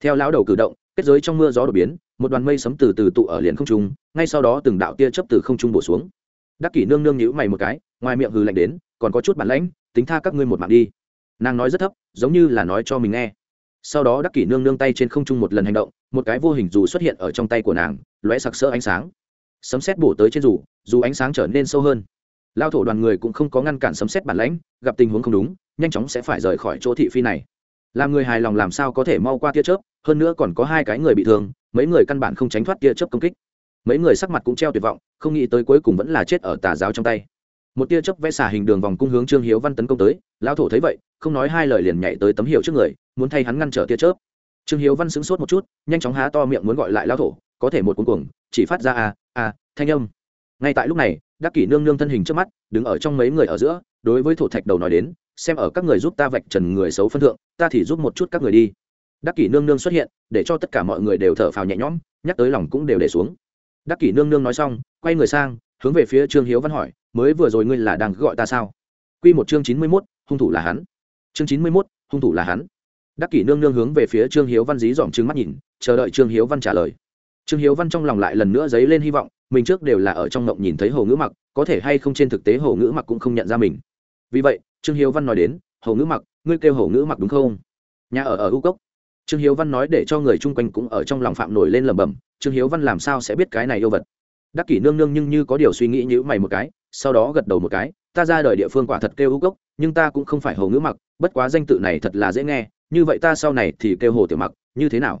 [SPEAKER 1] Theo lao đầu cử động, kết giới trong mưa gió đột biến, một đoàn mây sấm từ từ tụ ở liền không trung, ngay sau đó từng đạo tia chấp từ không trung bổ xuống đắc kỷ nương nương nhữ mày một cái, ngoài miệng hừ lạnh đến, còn có chút bản lãnh, tính tha các ngươi một mạng đi. Nàng nói rất thấp, giống như là nói cho mình nghe. Sau đó đắc kỷ nương nương tay trên không trung một lần hành động, một cái vô hình dù xuất hiện ở trong tay của nàng, lóe sặc sỡ ánh sáng. Sấm xét bổ tới trên dù dù ánh sáng trở nên sâu hơn. Lao thổ đoàn người cũng không có ngăn cản sấm xét bản lãnh, gặp tình huống không đúng, nhanh chóng sẽ phải rời khỏi chỗ thị phi này. Làm người hài lòng làm sao có thể mau qua tia chớp, hơn nữa còn có hai cái người bị thương, mấy người căn bản không tránh thoát tia chớp công kích mấy người sắc mặt cũng treo tuyệt vọng, không nghĩ tới cuối cùng vẫn là chết ở tà giáo trong tay. Một tia chớp vẽ xả hình đường vòng cung hướng trương hiếu văn tấn công tới, lão thổ thấy vậy, không nói hai lời liền nhảy tới tấm hiệu trước người, muốn thay hắn ngăn trở tia chớp. Trương hiếu văn sững sốt một chút, nhanh chóng há to miệng muốn gọi lại lão thổ, có thể một cuống cuồng, chỉ phát ra a a, thanh âm. Ngay tại lúc này, đắc kỷ nương nương thân hình trước mắt, đứng ở trong mấy người ở giữa, đối với thổ thạch đầu nói đến, xem ở các người giúp ta vạch trần người xấu phân thượng, ta thì giúp một chút các người đi. Đắc kỷ nương nương xuất hiện, để cho tất cả mọi người đều thở phào nhẹ nhõm, nhắc tới lòng cũng đều để xuống đắc kỷ nương nương nói xong, quay người sang, hướng về phía trương hiếu văn hỏi, mới vừa rồi ngươi là đang gọi ta sao? Q một chương chín mươi mốt, hung thủ là hắn. Chương chín mươi mốt, hung thủ là hắn. Đắc kỷ nương nương hướng về phía trương hiếu văn dí dỏm trứng mắt nhìn, chờ đợi trương hiếu văn trả lời. Trương hiếu văn trong lòng lại lần nữa dấy lên hy vọng, mình trước đều là ở trong ngộng nhìn thấy hồ ngữ mặc, có thể hay không trên thực tế hồ ngữ mặc cũng không nhận ra mình. Vì vậy, trương hiếu văn nói đến, hồ ngữ mặc, ngươi kêu hồ ngữ mặc đúng không? Nhà ở ở u cốc. Trương hiếu văn nói để cho người chung quanh cũng ở trong lòng phạm nổi lên lẩm bẩm trương hiếu văn làm sao sẽ biết cái này yêu vật? Đắc kỷ nương nương nhưng như có điều suy nghĩ nhữ mày một cái, sau đó gật đầu một cái, ta ra đời địa phương quả thật kêu hữu cốc, nhưng ta cũng không phải hồ ngữ mặc, bất quá danh tự này thật là dễ nghe, như vậy ta sau này thì kêu hồ tiểu mặc, như thế nào?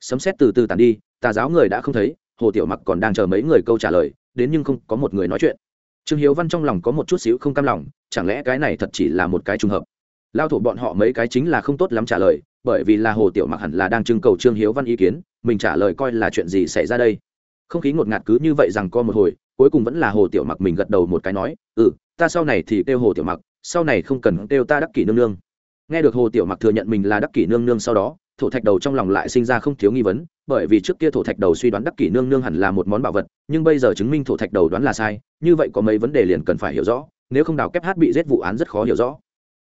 [SPEAKER 1] Sấm xét từ từ tàn đi, tà giáo người đã không thấy, hồ tiểu mặc còn đang chờ mấy người câu trả lời, đến nhưng không có một người nói chuyện. Trương hiếu văn trong lòng có một chút xíu không cam lòng, chẳng lẽ cái này thật chỉ là một cái trùng hợp? Lao thủ bọn họ mấy cái chính là không tốt lắm trả lời bởi vì là hồ tiểu mặc hẳn là đang trưng cầu trương hiếu văn ý kiến, mình trả lời coi là chuyện gì xảy ra đây. Không khí ngột ngạt cứ như vậy rằng co một hồi, cuối cùng vẫn là hồ tiểu mặc mình gật đầu một cái nói ừ ta sau này thì kêu hồ tiểu mặc, sau này không cần kêu ta đắc kỷ nương nương. Nghe được hồ tiểu mặc thừa nhận mình là đắc kỷ nương nương sau đó, thổ thạch đầu trong lòng lại sinh ra không thiếu nghi vấn, bởi vì trước kia thổ thạch đầu suy đoán đắc kỷ nương nương hẳn là một món bảo vật, nhưng bây giờ chứng minh thổ thạch đầu đoán là sai, như vậy có mấy vấn đề liền cần phải hiểu rõ, nếu không đào kép hát bị giết vụ án rất khó hiểu rõ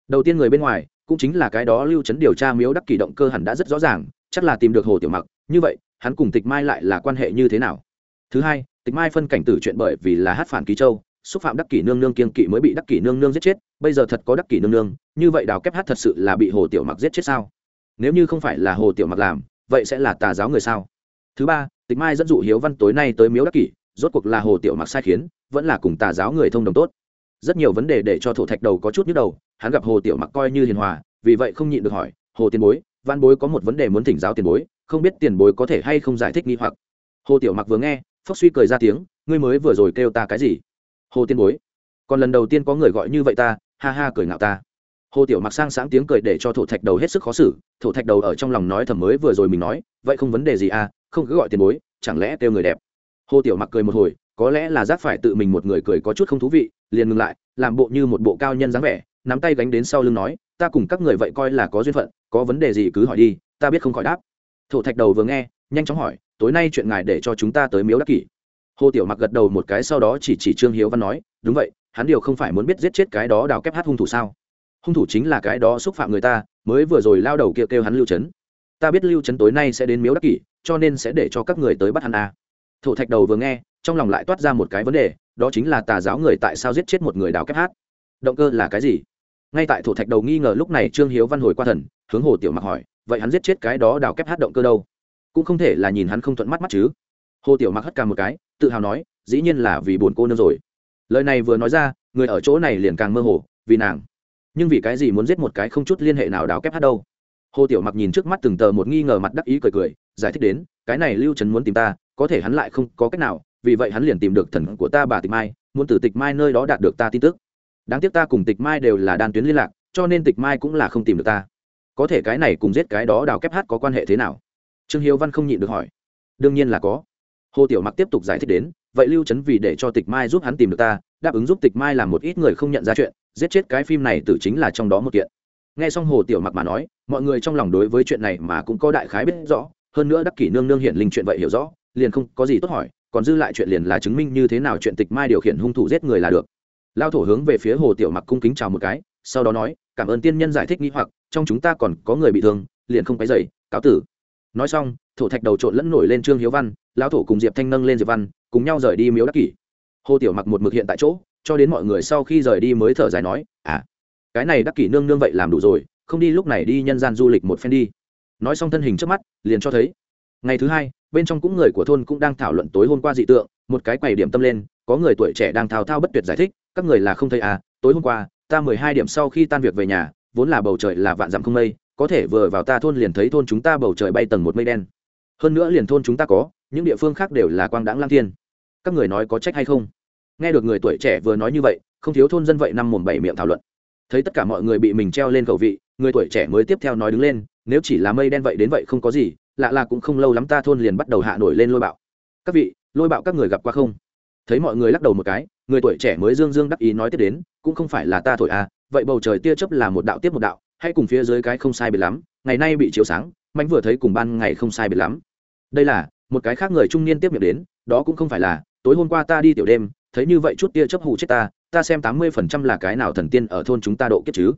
[SPEAKER 1] đầu tiên người bên ngoài, cũng chính là cái đó lưu trấn điều tra miếu đắc kỷ động cơ hẳn đã rất rõ ràng, chắc là tìm được hồ tiểu mặc. Như vậy, hắn cùng tịch mai lại là quan hệ như thế nào? Thứ hai, tịch mai phân cảnh tử chuyện bởi vì là hát phản ký châu, xúc phạm đắc kỷ nương nương kiên kỵ mới bị đắc kỷ nương nương giết chết, bây giờ thật có đắc kỷ nương nương, như vậy đào kép hát thật sự là bị hồ tiểu mặc giết chết sao? Nếu như không phải là hồ tiểu mặc làm, vậy sẽ là tà giáo người sao? Thứ ba, tịch mai dẫn dụ hiếu văn tối nay tới miếu đắc kỷ, rốt cuộc là hồ tiểu mặc sai khiến, vẫn là cùng tà giáo người thông đồng tốt rất nhiều vấn đề để cho thổ thạch đầu có chút nhức đầu, hắn gặp hồ tiểu mặc coi như hiền hòa, vì vậy không nhịn được hỏi, hồ tiền bối văn bối có một vấn đề muốn thỉnh giáo tiền bối, không biết tiền bối có thể hay không giải thích nghi hoặc? Hồ tiểu mặc vừa nghe phốc suy cười ra tiếng, ngươi mới vừa rồi kêu ta cái gì? Hồ tiền bối, còn lần đầu tiên có người gọi như vậy ta, ha ha cười ngạo ta. Hồ tiểu mặc sang sáng tiếng cười để cho thổ thạch đầu hết sức khó xử, thổ thạch đầu ở trong lòng nói thầm mới vừa rồi mình nói, vậy không vấn đề gì à không cứ gọi tiền bối, chẳng lẽ kêu người đẹp? Hồ tiểu mặc cười một hồi, có lẽ là giác phải tự mình một người cười có chút không thú vị liền ngừng lại làm bộ như một bộ cao nhân dáng vẻ nắm tay gánh đến sau lưng nói ta cùng các người vậy coi là có duyên phận có vấn đề gì cứ hỏi đi ta biết không khỏi đáp. Thổ thạch đầu vừa nghe nhanh chóng hỏi tối nay chuyện ngài để cho chúng ta tới miếu đắc kỷ. Hồ tiểu mặc gật đầu một cái sau đó chỉ chỉ trương hiếu văn nói đúng vậy hắn điều không phải muốn biết giết chết cái đó đào kép hát hung thủ sao? Hung thủ chính là cái đó xúc phạm người ta mới vừa rồi lao đầu kia kêu, kêu hắn lưu trấn ta biết lưu trấn tối nay sẽ đến miếu đắc kỷ cho nên sẽ để cho các người tới bắt hắn à. thổ thạch đầu vừa nghe trong lòng lại toát ra một cái vấn đề, đó chính là tà giáo người tại sao giết chết một người đào kép hát? Động cơ là cái gì? Ngay tại thổ thạch đầu nghi ngờ lúc này trương hiếu văn hồi qua thần, hướng hồ tiểu mặc hỏi, vậy hắn giết chết cái đó đào kép hát động cơ đâu? Cũng không thể là nhìn hắn không thuận mắt mắt chứ. Hồ tiểu mặc hất cả một cái, tự hào nói, dĩ nhiên là vì buồn cô nương rồi. Lời này vừa nói ra, người ở chỗ này liền càng mơ hồ, vì nàng. Nhưng vì cái gì muốn giết một cái không chút liên hệ nào đào kép hát đâu? Hồ tiểu mặc nhìn trước mắt từng tờ một nghi ngờ mặt đắc ý cười cười, giải thích đến, cái này lưu trấn muốn tìm ta, có thể hắn lại không có cách nào vì vậy hắn liền tìm được thần của ta bà tịch mai, muốn từ tịch mai nơi đó đạt được ta tin tức. Đáng tiếc ta cùng tịch mai đều là đan tuyến liên lạc, cho nên tịch mai cũng là không tìm được ta. Có thể cái này cùng giết cái đó đào kép hát có quan hệ thế nào? Trương hiếu văn không nhịn được hỏi. Đương nhiên là có. Hồ tiểu mặc tiếp tục giải thích đến, vậy lưu trấn vì để cho tịch mai giúp hắn tìm được ta, đáp ứng giúp tịch mai làm một ít người không nhận ra chuyện, giết chết cái phim này tử chính là trong đó một kiện. Nghe xong hồ tiểu mặc mà nói, mọi người trong lòng đối với chuyện này mà cũng có đại khái biết rõ, hơn nữa đắc kỷ nương nương hiện linh chuyện vậy hiểu rõ, liền không có gì tốt hỏi còn dư lại chuyện liền là chứng minh như thế nào chuyện tịch mai điều khiển hung thủ giết người là được. Lao thổ hướng về phía hồ tiểu mặc cung kính chào một cái, sau đó nói, cảm ơn tiên nhân giải thích nghĩ hoặc, trong chúng ta còn có người bị thương, liền không phải dậy cáo tử. Nói xong, thổ thạch đầu trộn lẫn nổi lên trương hiếu văn lão thổ cùng diệp thanh nâng lên diệp văn, cùng nhau rời đi miếu đắc kỷ. Hồ tiểu mặc một mực hiện tại chỗ, cho đến mọi người sau khi rời đi mới thở dài nói à cái này đắc kỷ nương nương vậy làm đủ rồi, không đi lúc này đi nhân gian du lịch một phen đi. Nói xong thân hình trước mắt, liền cho thấy ngày thứ hai, bên trong cũng người của thôn cũng đang thảo luận tối hôm qua dị tượng, một cái quầy điểm tâm lên, có người tuổi trẻ đang thao thao bất tuyệt giải thích, các người là không thấy à tối hôm qua, ta mười hai điểm sau khi tan việc về nhà, vốn là bầu trời là vạn dặm không mây, có thể vừa vào ta thôn liền thấy thôn chúng ta bầu trời bay tầng một mây đen. Hơn nữa liền thôn chúng ta có, những địa phương khác đều là quang đãng lang thiên. Các người nói có trách hay không? Nghe được người tuổi trẻ vừa nói như vậy, không thiếu thôn dân vậy năm mồm bảy miệng thảo luận. Thấy tất cả mọi người bị mình treo lên cầu vị, người tuổi trẻ mới tiếp theo nói đứng lên, nếu chỉ là mây đen vậy đến vậy không có gì lạ là cũng không lâu lắm ta thôn liền bắt đầu hạ nổi lên lôi bạo. Các vị, lôi bạo các người gặp qua không? Thấy mọi người lắc đầu một cái, người tuổi trẻ mới dương dương đắc ý nói tiếp đến, cũng không phải là ta thổi à vậy bầu trời tia chớp là một đạo tiếp một đạo, hay cùng phía dưới cái không sai biệt lắm, ngày nay bị chiếu sáng mạnh vừa thấy cùng ban ngày không sai biệt lắm. Đây là, một cái khác người trung niên tiếp miệng đến, đó cũng không phải là, tối hôm qua ta đi tiểu đêm, thấy như vậy chút tia chớp hù chết ta ta xem tám mươi phần trăm là cái nào thần tiên ở thôn chúng ta độ kiếp chứ?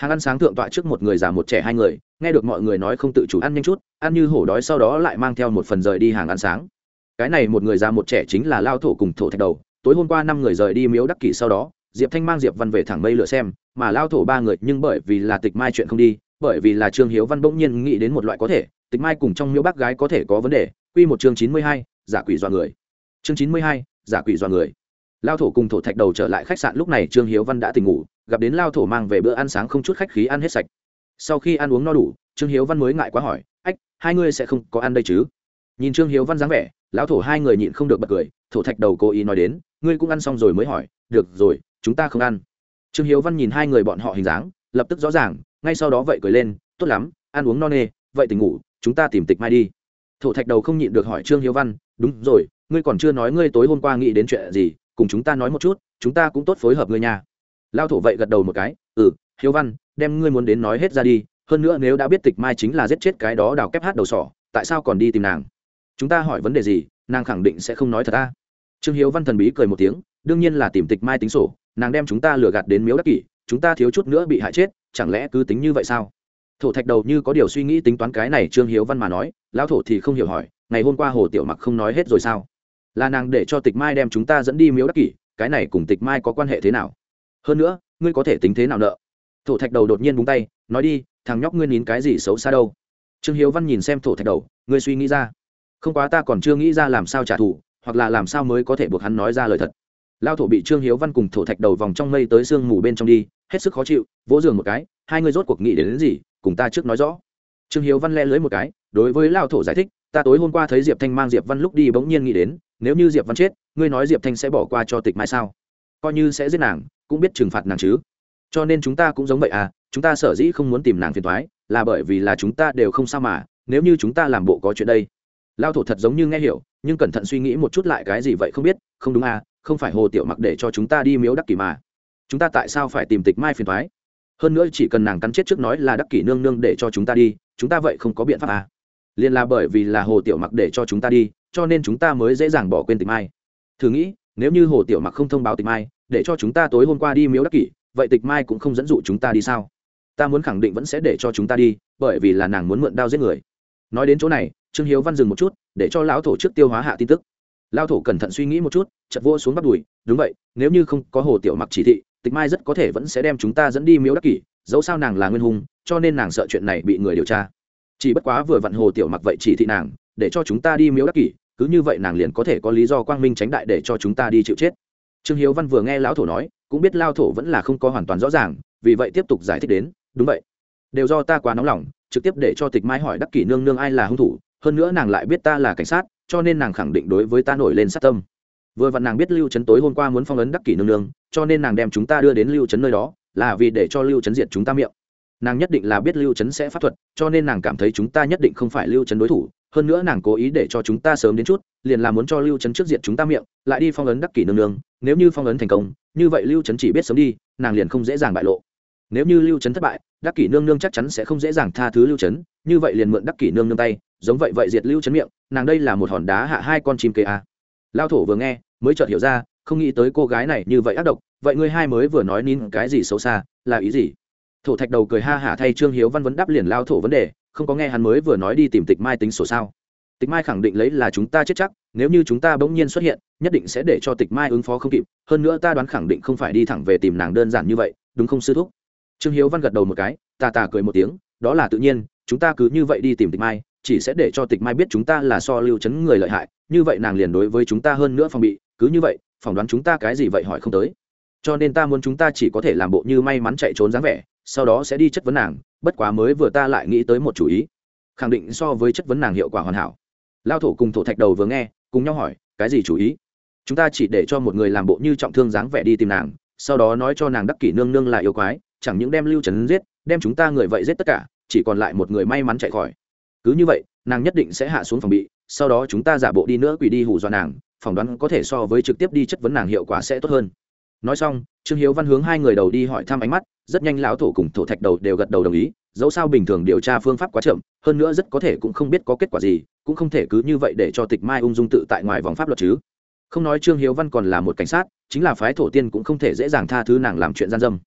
[SPEAKER 1] Hàng ăn sáng thượng tọa trước một người già một trẻ hai người, nghe được mọi người nói không tự chủ ăn nhanh chút, ăn như hổ đói sau đó lại mang theo một phần rời đi hàng ăn sáng. Cái này một người già một trẻ chính là lao thổ cùng thổ thạch đầu, tối hôm qua năm người rời đi miếu đắc kỷ sau đó, diệp thanh mang diệp văn về thẳng mây lửa xem, mà lao thổ ba người nhưng bởi vì là tịch mai chuyện không đi, bởi vì là trương hiếu văn bỗng nhiên nghĩ đến một loại có thể, tịch mai cùng trong miếu bác gái có thể có vấn đề, quy một chương chín mươi hai, giả quỷ dọa người. Chương chín mươi hai, giả quỷ dọa người lao thổ cùng thổ thạch đầu trở lại khách sạn, lúc này trương hiếu văn đã tỉnh ngủ, gặp đến lao thổ mang về bữa ăn sáng không chút khách khí ăn hết sạch. Sau khi ăn uống no đủ, trương hiếu văn mới ngại quá hỏi, ách, hai ngươi sẽ không có ăn đây chứ? Nhìn trương hiếu văn dáng vẻ lão thổ hai người nhịn không được bật cười, thổ thạch đầu cố ý nói đến, ngươi cũng ăn xong rồi mới hỏi, được rồi, chúng ta không ăn. Trương hiếu văn nhìn hai người bọn họ hình dáng, lập tức rõ ràng, ngay sau đó vậy cười lên, tốt lắm, ăn uống no nê, vậy tỉnh ngủ, chúng ta tìm tịch mai đi. Thổ thạch đầu không nhịn được hỏi trương hiếu văn, đúng rồi, ngươi còn chưa nói ngươi tối hôm qua nghĩ đến chuyện gì cùng chúng ta nói một chút, chúng ta cũng tốt phối hợp ngươi nha. Lao thổ vậy gật đầu một cái ừ hiếu văn, đem ngươi muốn đến nói hết ra đi, hơn nữa nếu đã biết tịch mai chính là giết chết cái đó đào kép hát đầu sỏ, tại sao còn đi tìm nàng? Chúng ta hỏi vấn đề gì, nàng khẳng định sẽ không nói thật ta. Trương hiếu văn thần bí cười một tiếng, đương nhiên là tìm tịch mai tính sổ, nàng đem chúng ta lừa gạt đến miếu đắc kỷ, chúng ta thiếu chút nữa bị hại chết, chẳng lẽ cứ tính như vậy sao? Thổ thạch đầu như có điều suy nghĩ tính toán cái này trương hiếu văn mà nói, lão thổ thì không hiểu hỏi, ngày hôm qua hồ tiểu mặc không nói hết rồi sao? Là nàng để cho tịch mai đem chúng ta dẫn đi miếu đắc kỷ cái này cùng tịch mai có quan hệ thế nào? Hơn nữa ngươi có thể tính thế nào nợ? Thổ thạch đầu đột nhiên búng tay nói đi thằng nhóc ngươi nín cái gì xấu xa đâu? Trương hiếu văn nhìn xem thổ thạch đầu ngươi suy nghĩ ra. Không quá ta còn chưa nghĩ ra làm sao trả thù hoặc là làm sao mới có thể buộc hắn nói ra lời thật. Lao thổ bị trương hiếu văn cùng thổ thạch đầu vòng trong mây tới sương mù bên trong đi hết sức khó chịu vỗ giường một cái hai người rốt cuộc nghĩ đến, đến gì cùng ta trước nói rõ. Trương hiếu văn le lưới một cái đối với lao thổ giải thích ta tối hôm qua thấy diệp thanh mang diệp văn lúc đi bỗng nhiên nghĩ đến nếu như diệp văn chết ngươi nói diệp thanh sẽ bỏ qua cho tịch mai sao coi như sẽ giết nàng cũng biết trừng phạt nàng chứ cho nên chúng ta cũng giống vậy à chúng ta sở dĩ không muốn tìm nàng phiền thoái là bởi vì là chúng ta đều không sao mà nếu như chúng ta làm bộ có chuyện đây lao thổ thật giống như nghe hiểu nhưng cẩn thận suy nghĩ một chút lại cái gì vậy không biết không đúng à không phải hồ tiểu mặc để cho chúng ta đi miếu đắc kỷ mà chúng ta tại sao phải tìm tịch mai phiền thoái hơn nữa chỉ cần nàng cắn chết trước nói là đắc kỷ nương nương để cho chúng ta đi chúng ta vậy không có biện pháp à liền là bởi vì là hồ tiểu mặc để cho chúng ta đi cho nên chúng ta mới dễ dàng bỏ quên tịch mai. Thử nghĩ, nếu như hồ tiểu mặc không thông báo tịch mai, để cho chúng ta tối hôm qua đi miếu đắc kỷ, vậy tịch mai cũng không dẫn dụ chúng ta đi sao? Ta muốn khẳng định vẫn sẽ để cho chúng ta đi, bởi vì là nàng muốn mượn đao giết người. Nói đến chỗ này, trương hiếu văn dừng một chút, để cho lão thổ trước tiêu hóa hạ tin tức. Lao thổ cẩn thận suy nghĩ một chút chật vô xuống bắt đùi, đúng vậy, nếu như không có hồ tiểu mặc chỉ thị, tịch mai rất có thể vẫn sẽ đem chúng ta dẫn đi miếu đắc kỷ, dẫu sao nàng là nguyên hùng cho nên nàng sợ chuyện này bị người điều tra. Chỉ bất quá vừa vặn hồ tiểu mặc vậy chỉ thị nàng, để cho chúng ta đi miếu đắc kỷ cứ như vậy nàng liền có thể có lý do quang minh tránh đại để cho chúng ta đi chịu chết. Trương hiếu văn vừa nghe lão thổ nói, cũng biết lao thổ vẫn là không có hoàn toàn rõ ràng, vì vậy tiếp tục giải thích đến, đúng vậy. Đều do ta quá nóng lòng, trực tiếp để cho tịch mai hỏi đắc kỷ nương nương ai là hung thủ, hơn nữa nàng lại biết ta là cảnh sát, cho nên nàng khẳng định đối với ta nổi lên sát tâm. Vừa vặn nàng biết lưu trấn tối hôm qua muốn phong ấn đắc kỷ nương nương, cho nên nàng đem chúng ta đưa đến lưu trấn nơi đó, là vì để cho lưu trấn diệt chúng ta miệng. Nàng nhất định là biết lưu trấn sẽ pháp thuật, cho nên nàng cảm thấy chúng ta nhất định không phải lưu trấn đối thủ hơn nữa nàng cố ý để cho chúng ta sớm đến chút, liền là muốn cho lưu trấn trước diện chúng ta miệng, lại đi phong ấn đắc kỷ nương nương. Nếu như phong ấn thành công, như vậy lưu trấn chỉ biết sớm đi, nàng liền không dễ dàng bại lộ. Nếu như lưu trấn thất bại, đắc kỷ nương nương chắc chắn sẽ không dễ dàng tha thứ lưu trấn như vậy liền mượn đắc kỷ nương nương tay, giống vậy vậy diệt lưu trấn miệng, nàng đây là một hòn đá hạ hai con chim kê a. À. lao thổ vừa nghe, mới chợt hiểu ra, không nghĩ tới cô gái này như vậy ác độc, vậy ngươi hai mới vừa nói nín cái gì xấu xa, là ý gì? Thổ thạch đầu cười ha hả thay trương hiếu văn vấn đáp liền lao thổ vấn đề không có nghe hắn mới vừa nói đi tìm tịch mai tính sổ sao. Tịch mai khẳng định lấy là chúng ta chết chắc, nếu như chúng ta bỗng nhiên xuất hiện, nhất định sẽ để cho tịch mai ứng phó không kịp, hơn nữa ta đoán khẳng định không phải đi thẳng về tìm nàng đơn giản như vậy, đúng không sư thúc? Trương hiếu văn gật đầu một cái, tà tà cười một tiếng, đó là tự nhiên, chúng ta cứ như vậy đi tìm tịch mai, chỉ sẽ để cho tịch mai biết chúng ta là so lưu chấn người lợi hại, như vậy nàng liền đối với chúng ta hơn nữa phòng bị, cứ như vậy, phỏng đoán chúng ta cái gì vậy hỏi không tới. Cho nên ta muốn chúng ta chỉ có thể làm bộ như may mắn chạy trốn dáng vẻ sau đó sẽ đi chất vấn nàng, bất quá mới vừa ta lại nghĩ tới một chủ ý. Khẳng định so với chất vấn nàng hiệu quả hoàn hảo. Lao thổ cùng thổ thạch đầu vừa nghe, cùng nhau hỏi, cái gì chủ ý? Chúng ta chỉ để cho một người làm bộ như trọng thương dáng vẻ đi tìm nàng, sau đó nói cho nàng đắc kỷ nương nương là yêu quái, chẳng những đem lưu trấn giết, đem chúng ta người vậy giết tất cả, chỉ còn lại một người may mắn chạy khỏi. Cứ như vậy, nàng nhất định sẽ hạ xuống phòng bị, sau đó chúng ta giả bộ đi nữa quỷ đi hù dọa nàng, phỏng đoán có thể so với trực tiếp đi chất vấn nàng hiệu quả sẽ tốt hơn. Nói xong, trương hiếu văn hướng hai người đầu đi hỏi thăm ánh mắt rất nhanh lão thổ cùng thổ thạch đầu đều gật đầu đồng ý, dẫu sao bình thường điều tra phương pháp quá chậm, hơn nữa rất có thể cũng không biết có kết quả gì, cũng không thể cứ như vậy để cho tịch mai ung dung tự tại ngoài vòng pháp luật chứ. Không nói trương hiếu văn còn là một cảnh sát, chính là phái thổ tiên cũng không thể dễ dàng tha thứ nàng làm chuyện gian dâm.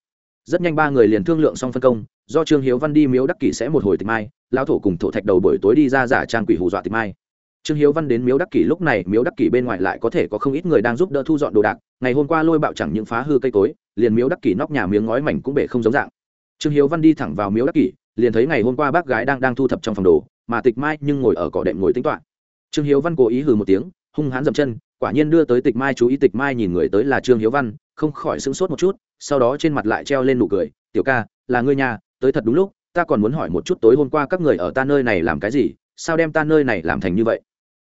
[SPEAKER 1] Rất nhanh ba người liền thương lượng xong phân công, do trương hiếu văn đi miếu đắc kỷ sẽ một hồi tịch mai, lão thổ cùng thổ thạch đầu buổi tối đi ra giả trang quỷ hù dọa tịch mai trương hiếu văn đến miếu đắc kỷ lúc này, miếu đắc kỷ bên ngoài lại có thể có không ít người đang giúp đỡ thu dọn đồ đạc. Ngày hôm qua lôi bạo chẳng những phá hư cây cối, liền miếu đắc kỷ nóc nhà miếng ngói mảnh cũng bể không giống dạng. Trương hiếu văn đi thẳng vào miếu đắc kỷ, liền thấy ngày hôm qua bác gái đang đang thu thập trong phòng đồ, mà tịch mai nhưng ngồi ở cỏ đệm ngồi tính toạ trương hiếu văn cố ý hừ một tiếng, hung hãn dậm chân, quả nhiên đưa tới tịch mai chú ý. Tịch mai nhìn người tới là trương hiếu văn, không khỏi sững sốt một chút, sau đó trên mặt lại treo lên nụ cười, tiểu ca, là ngươi nhà, tới thật đúng lúc, ta còn muốn hỏi một chút tối hôm qua các người ở ta nơi này làm cái gì, sao đem ta nơi này làm thành như vậy?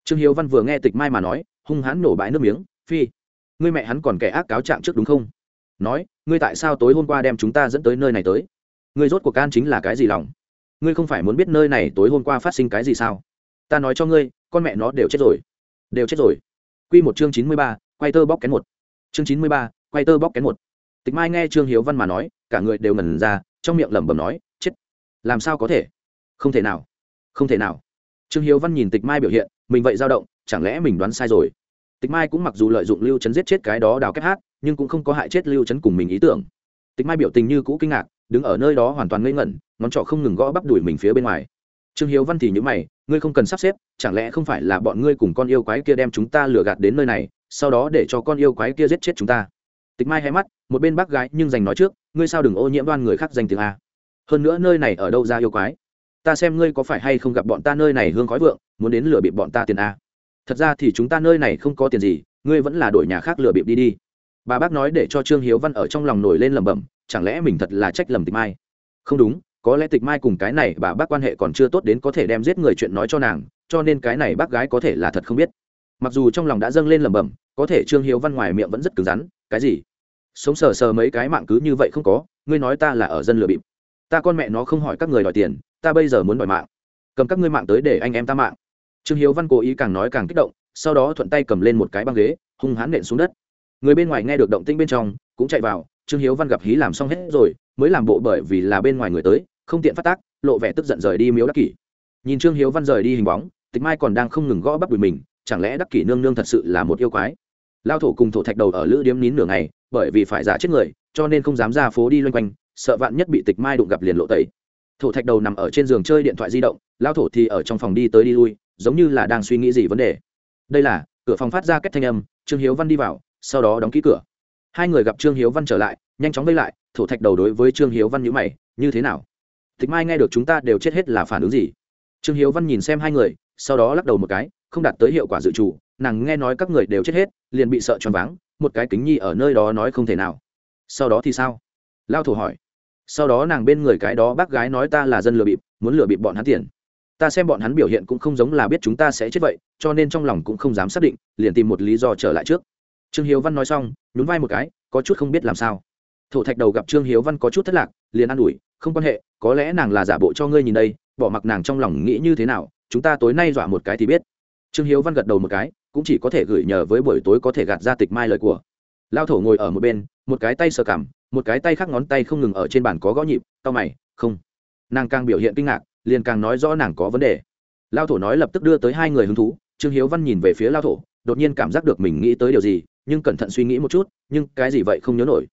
[SPEAKER 1] Trương hiếu văn vừa nghe tịch mai mà nói, hung hãn nổ bãi nước miếng, phi, ngươi mẹ hắn còn kẻ ác cáo trạng trước đúng không? Nói, ngươi tại sao tối hôm qua đem chúng ta dẫn tới nơi này tới? Ngươi rốt cuộc can chính là cái gì lòng? Ngươi không phải muốn biết nơi này tối hôm qua phát sinh cái gì sao? Ta nói cho ngươi, con mẹ nó đều chết rồi. Đều chết rồi. Q một chương chín mươi ba, quay tơ bóc kén một. Chương chín mươi ba, quay tơ bóc kén một. Tịch mai nghe trương hiếu văn mà nói, cả người đều ngần ra, trong miệng lẩm bẩm nói, chết. Làm sao có thể? Không thể nào. Không thể nào. Trương hiếu văn nhìn tịch mai biểu hiện mình vậy dao động, chẳng lẽ mình đoán sai rồi? Tịch mai cũng mặc dù lợi dụng lưu Trấn giết chết cái đó đào kép hát, nhưng cũng không có hại chết lưu Trấn cùng mình ý tưởng. Tịch mai biểu tình như cũ kinh ngạc, đứng ở nơi đó hoàn toàn ngây ngẩn, ngón trỏ không ngừng gõ bắp đuổi mình phía bên ngoài. Trương hiếu văn thì nhữ mày, ngươi không cần sắp xếp, chẳng lẽ không phải là bọn ngươi cùng con yêu quái kia đem chúng ta lừa gạt đến nơi này, sau đó để cho con yêu quái kia giết chết chúng ta? Tịch mai hay mắt, một bên bác gái nhưng dành nói trước, ngươi sao đừng ô nhiễm đoan người khác danh tiếng a? Hơn nữa nơi này ở đâu ra yêu quái? Ta xem ngươi có phải hay không gặp bọn ta nơi này hương khói vượng, muốn đến lừa bịp bọn ta tiền a. Thật ra thì chúng ta nơi này không có tiền gì, ngươi vẫn là đổi nhà khác lừa bịp đi đi. Bà bác nói để cho trương hiếu văn ở trong lòng nổi lên lẩm bẩm, chẳng lẽ mình thật là trách lầm tịch mai? Không đúng, có lẽ tịch mai cùng cái này bà bác quan hệ còn chưa tốt đến có thể đem giết người chuyện nói cho nàng, cho nên cái này bác gái có thể là thật không biết. Mặc dù trong lòng đã dâng lên lẩm bẩm, có thể trương hiếu văn ngoài miệng vẫn rất cứng rắn, cái gì? Sống sờ sờ mấy cái mạng cứ như vậy không có, ngươi nói ta là ở dân lừa bịp. Ta con mẹ nó không hỏi các người đòi tiền ta bây giờ muốn đòi mạng. Cầm các ngươi mạng tới để anh em ta mạng. Trương hiếu văn cố ý càng nói càng kích động, sau đó thuận tay cầm lên một cái băng ghế, hung hãn nện xuống đất. Người bên ngoài nghe được động tĩnh bên trong, cũng chạy vào, trương hiếu văn gặp hí làm xong hết rồi, mới làm bộ bởi vì là bên ngoài người tới, không tiện phát tác, lộ vẻ tức giận rời đi miếu đắc kỷ. Nhìn trương hiếu văn rời đi hình bóng, tịch mai còn đang không ngừng gõ bắp đùi mình, chẳng lẽ đắc kỷ nương nương thật sự là một yêu quái? Lao thổ cùng thổ thạch đầu ở lữ điếm nín nửa ngày, bởi vì phải giả chết người, cho nên không dám ra phố đi loanh quanh, sợ vạn nhất bị tịch mai đụng gặp liền lộ tẩy thổ thạch đầu nằm ở trên giường chơi điện thoại di động lao thổ thì ở trong phòng đi tới đi lui, giống như là đang suy nghĩ gì vấn đề. Đây là, cửa phòng phát ra kết thanh âm, trương hiếu văn đi vào, sau đó đóng ký cửa. Hai người gặp trương hiếu văn trở lại, nhanh chóng vây lại, thổ thạch đầu đối với trương hiếu văn nhữ mày, như thế nào? Tịch mai nghe được chúng ta đều chết hết là phản ứng gì? Trương hiếu văn nhìn xem hai người, sau đó lắc đầu một cái, không đạt tới hiệu quả dự trù, nàng nghe nói các người đều chết hết, liền bị sợ choáng váng, một cái kính nhi ở nơi đó nói không thể nào. Sau đó thì sao? Lao thổ hỏi sau đó nàng bên người cái đó bác gái nói ta là dân lừa bịp, muốn lừa bịp bọn hắn tiền. Ta xem bọn hắn biểu hiện cũng không giống là biết chúng ta sẽ chết vậy, cho nên trong lòng cũng không dám xác định, liền tìm một lý do trở lại trước. Trương hiếu văn nói xong, nhún vai một cái, có chút không biết làm sao. Thổ thạch đầu gặp trương hiếu văn có chút thất lạc, liền an ủi, không quan hệ, có lẽ nàng là giả bộ cho ngươi nhìn đây, bỏ mặc nàng trong lòng nghĩ như thế nào, chúng ta tối nay dọa một cái thì biết. Trương hiếu văn gật đầu một cái, cũng chỉ có thể gửi nhờ với buổi tối có thể gạt ra tịch mai lời của. Lao thổ ngồi ở một bên, một cái tay sờ cảm một cái tay khác ngón tay không ngừng ở trên bàn có gõ nhịp, tao mày, không. Nàng càng biểu hiện kinh ngạc, liền càng nói rõ nàng có vấn đề. Lao thổ nói lập tức đưa tới hai người hứng thú, trương hiếu văn nhìn về phía lao thổ, đột nhiên cảm giác được mình nghĩ tới điều gì, nhưng cẩn thận suy nghĩ một chút, nhưng cái gì vậy không nhớ nổi.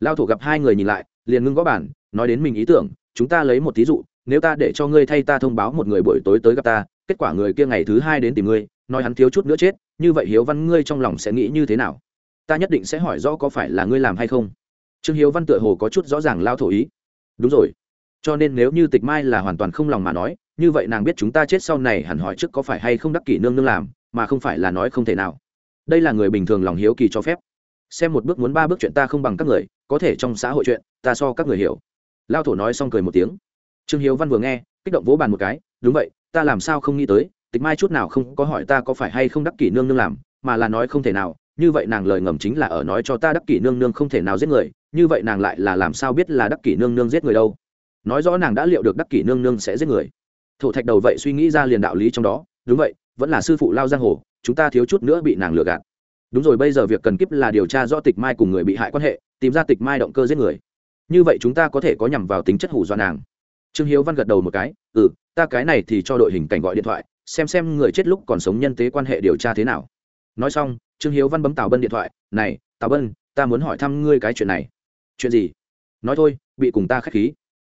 [SPEAKER 1] Lao thổ gặp hai người nhìn lại, liền ngưng gõ bản nói đến mình ý tưởng, chúng ta lấy một thí dụ, nếu ta để cho ngươi thay ta thông báo một người buổi tối tới gặp ta, kết quả người kia ngày thứ hai đến tìm ngươi, nói hắn thiếu chút nữa chết, như vậy hiếu văn ngươi trong lòng sẽ nghĩ như thế nào? Ta nhất định sẽ hỏi rõ có phải là ngươi làm hay không trương hiếu văn tựa hồ có chút rõ ràng lao thổ ý. Đúng rồi. Cho nên nếu như tịch mai là hoàn toàn không lòng mà nói, như vậy nàng biết chúng ta chết sau này hẳn hỏi trước có phải hay không đắc kỷ nương nương làm, mà không phải là nói không thể nào. Đây là người bình thường lòng hiếu kỳ cho phép. Xem một bước muốn ba bước chuyện ta không bằng các người, có thể trong xã hội chuyện, ta so các người hiểu. Lao thổ nói xong cười một tiếng. Trương hiếu văn vừa nghe, kích động vỗ bàn một cái, đúng vậy, ta làm sao không nghĩ tới, tịch mai chút nào không có hỏi ta có phải hay không đắc kỷ nương nương làm, mà là nói không thể nào, như vậy nàng lời ngầm chính là ở nói cho ta đắc kỷ nương nương không thể nào giết người như vậy nàng lại là làm sao biết là đắc kỷ nương nương giết người đâu? Nói rõ nàng đã liệu được đắc kỷ nương nương sẽ giết người. Thổ thạch đầu vậy suy nghĩ ra liền đạo lý trong đó. Đúng vậy, vẫn là sư phụ lao giang hồ, chúng ta thiếu chút nữa bị nàng lừa gạt. Đúng rồi, bây giờ việc cần kíp là điều tra rõ tịch mai cùng người bị hại quan hệ, tìm ra tịch mai động cơ giết người. Như vậy chúng ta có thể có nhằm vào tính chất hủ do nàng. Trương hiếu văn gật đầu một cái ừ ta cái này thì cho đội hình cảnh gọi điện thoại, xem xem người chết lúc còn sống nhân tế quan hệ điều tra thế nào. Nói xong, trương hiếu văn bấm tào bân điện thoại, này, tào bân, ta muốn hỏi thăm ngươi cái chuyện này chuyện gì? Nói thôi, bị cùng ta k h á c h khí.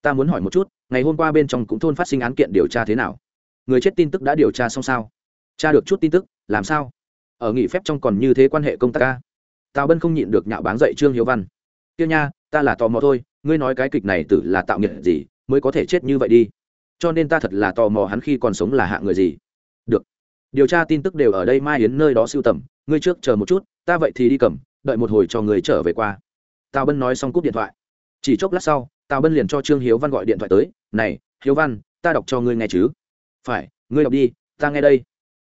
[SPEAKER 1] Ta muốn hỏi một chút, ngày hôm qua bên trong cũng thôn phát sinh án kiện điều tra thế nào? Người chết tin tức đã điều tra xong sao? Tra được chút tin tức, làm sao? Ở nghỉ phép trong còn như thế quan hệ công tác ca? Tào bân không nhịn được nhạo báng dậy trương hiếu văn. Tiêu nha, ta là tò mò thôi, ngươi nói cái kịch này tử là tạo nghiệp gì, mới có thể chết như vậy đi? Cho nên ta thật là tò mò hắn khi còn sống là hạ người gì. Được. Điều tra tin tức đều ở đây, mai yến nơi đó siêu tầm, ngươi trước chờ một chút, ta vậy thì đi cầm, đợi một hồi cho người trở về qua tào bân nói xong cúp điện thoại. Chỉ chốc lát sau, tào bân liền cho trương hiếu văn gọi điện thoại tới, này, hiếu văn, ta đọc cho ngươi nghe chứ. Phải, ngươi đọc đi, ta nghe đây.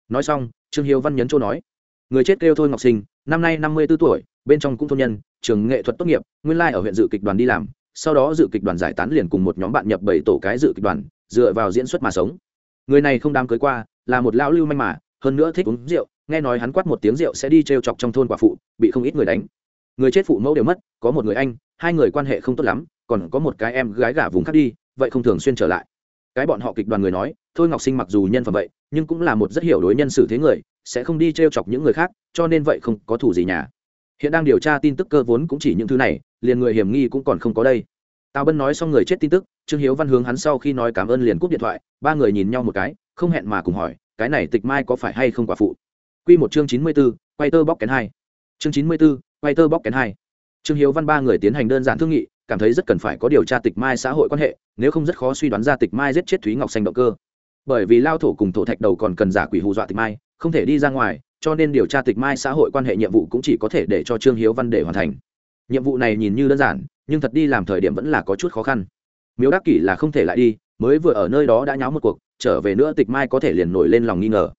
[SPEAKER 1] Nói xong, trương hiếu văn nhấn chỗ nói, người chết kêu thôi ngọc sinh, năm nay năm mươi b ố tuổi, bên trong cũng thôn nhân, trường nghệ thuật tốt nghiệp, nguyên lai ở huyện dự kịch đoàn đi làm, sau đó dự kịch đoàn giải tán liền cùng một nhóm bạn nhập bảy tổ cái dự kịch đoàn, dựa vào diễn xuất mà sống. Người này không đám cưới qua, là một lão lưu manh mà, hơn nữa thích uống rượu, nghe nói hắn quát một tiếng rượu sẽ đi t r e o chọc trong thôn quả phụ, bị không ít người đánh người chết phụ mẫu đều mất, có một người anh, hai người quan hệ không tốt lắm, còn có một cái em gái gả vùng khác đi, vậy không thường xuyên trở lại. Cái bọn họ kịch đoàn người nói, thôi ngọc sinh mặc dù nhân phẩm vậy, nhưng cũng là một rất hiểu đối nhân xử thế người, sẽ không đi t r e o chọc những người khác, cho nên vậy không có thủ gì nhà. Hiện đang điều tra tin tức cơ vốn cũng chỉ những thứ này, liền người hiểm nghi cũng còn không có đây. Tào bân nói xong người chết tin tức, trương hiếu văn hướng hắn sau khi nói cảm ơn liền cúp điện thoại, ba người nhìn nhau một cái, không hẹn mà cùng hỏi, cái này tịch mai có phải hay không quả phụ? Q một chương chín mươi b ố quay tơ bóc kén hai. Chương chín mươi b ố quay tơ bóc kén hai. Trương hiếu văn ba người tiến hành đơn giản thương nghị, cảm thấy rất cần phải có điều tra tịch mai xã hội quan hệ, nếu không rất khó suy đoán ra tịch mai giết chết thúy ngọc xanh động cơ. Bởi vì lao thổ cùng thổ thạch đầu còn cần giả quỷ hù dọa tịch mai, không thể đi ra ngoài, cho nên điều tra tịch mai xã hội quan hệ nhiệm vụ cũng chỉ có thể để cho trương hiếu văn để hoàn thành. Nhiệm vụ này nhìn như đơn giản, nhưng thật đi làm thời điểm vẫn là có chút khó khăn. Miếu đắc kỷ là không thể lại đi, mới vừa ở nơi đó đã nháo một cuộc, trở về nữa tịch mai có thể liền nổi lên lòng nghi ngờ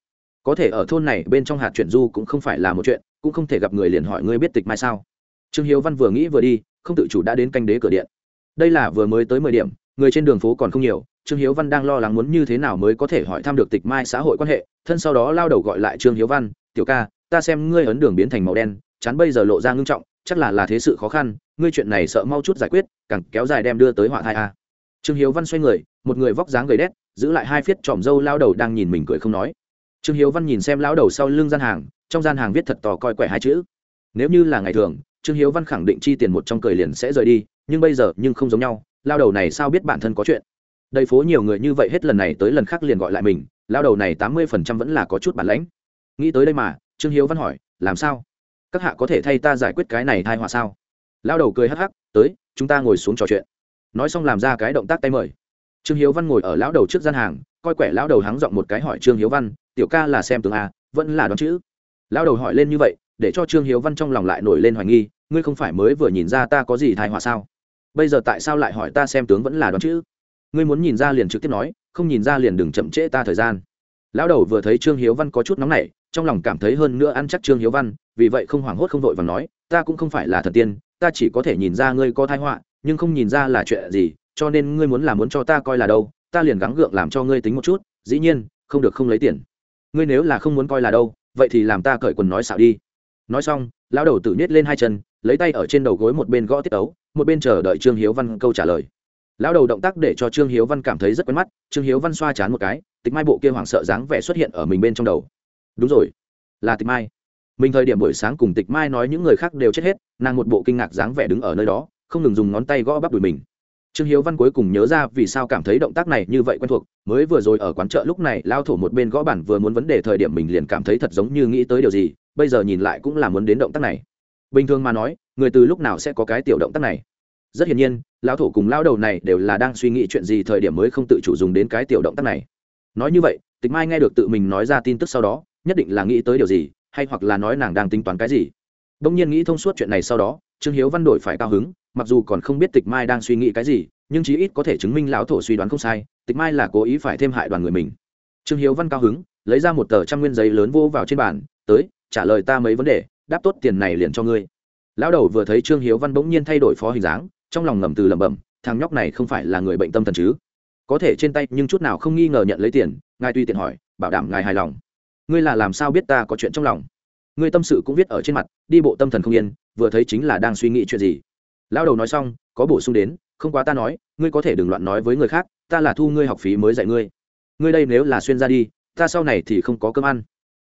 [SPEAKER 1] có thể ở thôn này bên trong hạt chuyển du cũng không phải là một chuyện, cũng không thể gặp người liền hỏi ngươi biết tịch mai sao. Trương hiếu văn vừa nghĩ vừa đi, không tự chủ đã đến canh đế cửa điện. Đây là vừa mới tới mười điểm, người trên đường phố còn không nhiều, trương hiếu văn đang lo lắng muốn như thế nào mới có thể hỏi thăm được tịch mai xã hội quan hệ, thân sau đó lao đầu gọi lại trương hiếu văn, tiểu ca, ta xem ngươi ấn đường biến thành màu đen chắn bây giờ lộ ra ngưng trọng, chắc là là thế sự khó khăn, ngươi chuyện này sợ mau chút giải quyết, càng kéo dài đem đưa tới họa thai a. Trương hiếu văn xoay người, một người vóc dáng gầy đét, giữ lại hai phiết tròm dâu, lao đầu đang nhìn mình cười không nói trương hiếu văn nhìn xem lão đầu sau lưng gian hàng, trong gian hàng viết thật to coi quẻ hai chữ. Nếu như là ngày thường, trương hiếu văn khẳng định chi tiền một trong cười liền sẽ rời đi, nhưng bây giờ nhưng không giống nhau lao đầu này sao biết bản thân có chuyện? Đầy phố nhiều người như vậy hết lần này tới lần khác liền gọi lại mình lao đầu này tám mươi phần trăm vẫn là có chút bản lãnh. Nghĩ tới đây mà, trương hiếu văn hỏi, làm sao? Các hạ có thể thay ta giải quyết cái này thai họa sao? Lao đầu cười hắc hắc, tới, chúng ta ngồi xuống trò chuyện. Nói xong làm ra cái động tác tay mời. Trương hiếu văn ngồi ở lão đầu trước gian hàng, coi quẻ lão đầu hắng giọng một cái hỏi trương hiếu văn tiểu ca là xem tướng a, vẫn là đoán chữ. Lão đầu hỏi lên như vậy, để cho trương hiếu văn trong lòng lại nổi lên hoài nghi, ngươi không phải mới vừa nhìn ra ta có gì thai họa sao? Bây giờ tại sao lại hỏi ta xem tướng vẫn là đoán chữ? Ngươi muốn nhìn ra liền trực tiếp nói, không nhìn ra liền đừng chậm trễ ta thời gian. Lão đầu vừa thấy trương hiếu văn có chút nóng nảy, trong lòng cảm thấy hơn nữa ăn chắc trương hiếu văn, vì vậy không hoảng hốt không vội và nói, ta cũng không phải là thần tiên, ta chỉ có thể nhìn ra ngươi có thai họa, nhưng không nhìn ra là chuyện gì, cho nên ngươi muốn là muốn cho ta coi là đâu, ta liền gắng gượng làm cho ngươi tính một chút, dĩ nhiên, không được không lấy tiền ngươi nếu là không muốn coi là đâu, vậy thì làm ta cởi quần nói xạo đi. Nói xong, lão đầu tự nhét lên hai chân, lấy tay ở trên đầu gối một bên gõ tiết ấu, một bên chờ đợi trương hiếu văn câu trả lời. Lão đầu động tác để cho trương hiếu văn cảm thấy rất quen mắt, trương hiếu văn xoa chán một cái, tịch mai bộ kia hoảng sợ dáng vẻ xuất hiện ở mình bên trong đầu. Đúng rồi, là tịch mai. Mình thời điểm buổi sáng cùng tịch mai nói những người khác đều chết hết, nàng một bộ kinh ngạc dáng vẻ đứng ở nơi đó, không ngừng dùng ngón tay gõ bắp đùi mình trương hiếu văn cuối cùng nhớ ra vì sao cảm thấy động tác này như vậy quen thuộc, mới vừa rồi ở quán chợ lúc này lao thổ một bên gõ bản vừa muốn vấn đề thời điểm mình liền cảm thấy thật giống như nghĩ tới điều gì, bây giờ nhìn lại cũng là muốn đến động tác này. Bình thường mà nói, người từ lúc nào sẽ có cái tiểu động tác này? Rất hiển nhiên lão thổ cùng lao đầu này đều là đang suy nghĩ chuyện gì thời điểm mới không tự chủ dùng đến cái tiểu động tác này. Nói như vậy, tịch mai nghe được tự mình nói ra tin tức sau đó, nhất định là nghĩ tới điều gì, hay hoặc là nói nàng đang tính toán cái gì? Đông nhiên nghĩ thông suốt chuyện này sau đó, trương hiếu văn đổi phải cao hứng, mặc dù còn không biết tịch mai đang suy nghĩ cái gì, nhưng chí ít có thể chứng minh lão thổ suy đoán không sai, tịch mai là cố ý phải thêm hại đoàn người mình. Trương hiếu văn cao hứng, lấy ra một tờ trăm nguyên giấy lớn vô vào trên bàn, tới, trả lời ta mấy vấn đề, đáp tốt tiền này liền cho ngươi. Lão đầu vừa thấy trương hiếu văn bỗng nhiên thay đổi phó hình dáng, trong lòng ngầm từ lẩm bẩm, thằng nhóc này không phải là người bệnh tâm thần chứ? Có thể trên tay, nhưng chút nào không nghi ngờ nhận lấy tiền, ngài tuy tiện hỏi, bảo đảm ngài hài lòng. Ngươi là làm sao biết ta có chuyện trong lòng? Ngươi tâm sự cũng viết ở trên mặt, đi bộ tâm thần không yên, vừa thấy chính là đang suy nghĩ chuyện gì. Lao đầu nói xong, có bổ sung đến, không quá ta nói, ngươi có thể đừng loạn nói với người khác, ta là thu ngươi học phí mới dạy ngươi. Ngươi đây nếu là xuyên ra đi, ta sau này thì không có cơm ăn.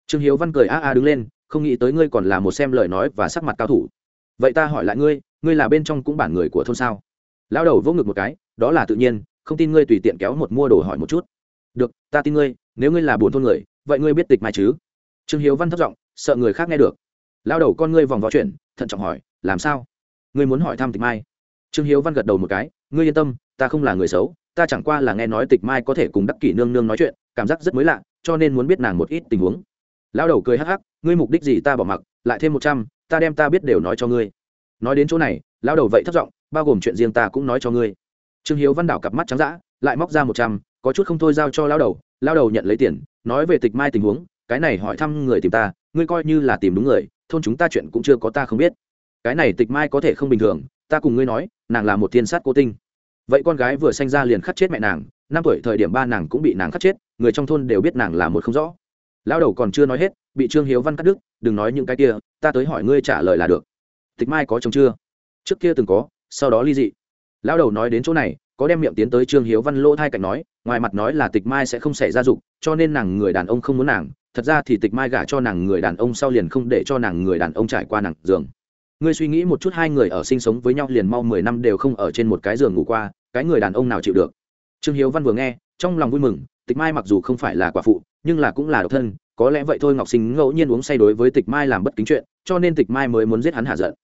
[SPEAKER 1] Trương hiếu văn cười a a đứng lên, không nghĩ tới ngươi còn là một xem lời nói và sắc mặt cao thủ. Vậy ta hỏi lại ngươi ngươi là bên trong cũng bản người của thôn sao? Lão đầu vỗ ngực một cái, đó là tự nhiên, không tin ngươi tùy tiện kéo một mua đồ hỏi một chút. Được, ta tin ngươi, nếu ngươi là buồn thôn người, vậy ngươi biết tịch mai chứ? Trương hiếu văn thất giọng sợ người khác nghe được. Lao đầu con ngươi vòng vó chuyện thận trọng hỏi, làm sao? Ngươi muốn hỏi thăm tịch mai? Trương hiếu văn gật đầu một cái, ngươi yên tâm, ta không là người xấu, ta chẳng qua là nghe nói tịch mai có thể cùng đắc kỷ nương nương nói chuyện, cảm giác rất mới lạ, cho nên muốn biết nàng một ít tình huống. Lao đầu cười hắc hắc, ngươi mục đích gì ta bỏ mặc, lại thêm một trăm, ta đem ta biết đều nói cho ngươi. Nói đến chỗ này, lao đầu vậy thất giọng, bao gồm chuyện riêng ta cũng nói cho ngươi. Trương hiếu văn đảo cặp mắt trắng d lại móc ra một trăm, có chút không thôi giao cho lao đầu lao đầu nhận lấy tiền, nói về tịch mai tình huống, cái này hỏi thăm người tìm ta ngươi coi như là tìm đúng người, thôn chúng ta chuyện cũng chưa có ta không biết. Cái này tịch mai có thể không bình thường, ta cùng ngươi nói, nàng là một thiên sát cô tinh. Vậy con gái vừa sanh ra liền khắc chết mẹ nàng, năm tuổi thời điểm ba nàng cũng bị nàng khắc chết, người trong thôn đều biết nàng là một không rõ. Lao đầu còn chưa nói hết, bị trương hiếu văn cắt đứt, đừng nói những cái kia, ta tới hỏi ngươi trả lời là được. Tịch mai có chồng chưa? Trước kia từng có, sau đó ly dị. Lao đầu nói đến chỗ này, có đem miệng tiến tới trương hiếu văn lỗ thai cạnh nói, ngoài mặt nói là tịch mai sẽ không xảy ra dục, cho nên nàng người đàn ông không muốn nàng thật ra thì tịch mai gả cho nàng người đàn ông sau liền không để cho nàng người đàn ông trải qua nàng giường. Ngươi suy nghĩ một chút, hai người ở sinh sống với nhau liền mau mười năm đều không ở trên một cái giường ngủ qua, cái người đàn ông nào chịu được? Trương hiếu văn vừa nghe, trong lòng vui mừng, tịch mai mặc dù không phải là quả phụ, nhưng là cũng là độc thân, có lẽ vậy thôi ngọc sinh ngẫu nhiên uống say đối với tịch mai làm bất kính chuyện, cho nên tịch mai mới muốn giết hắn hạ giận.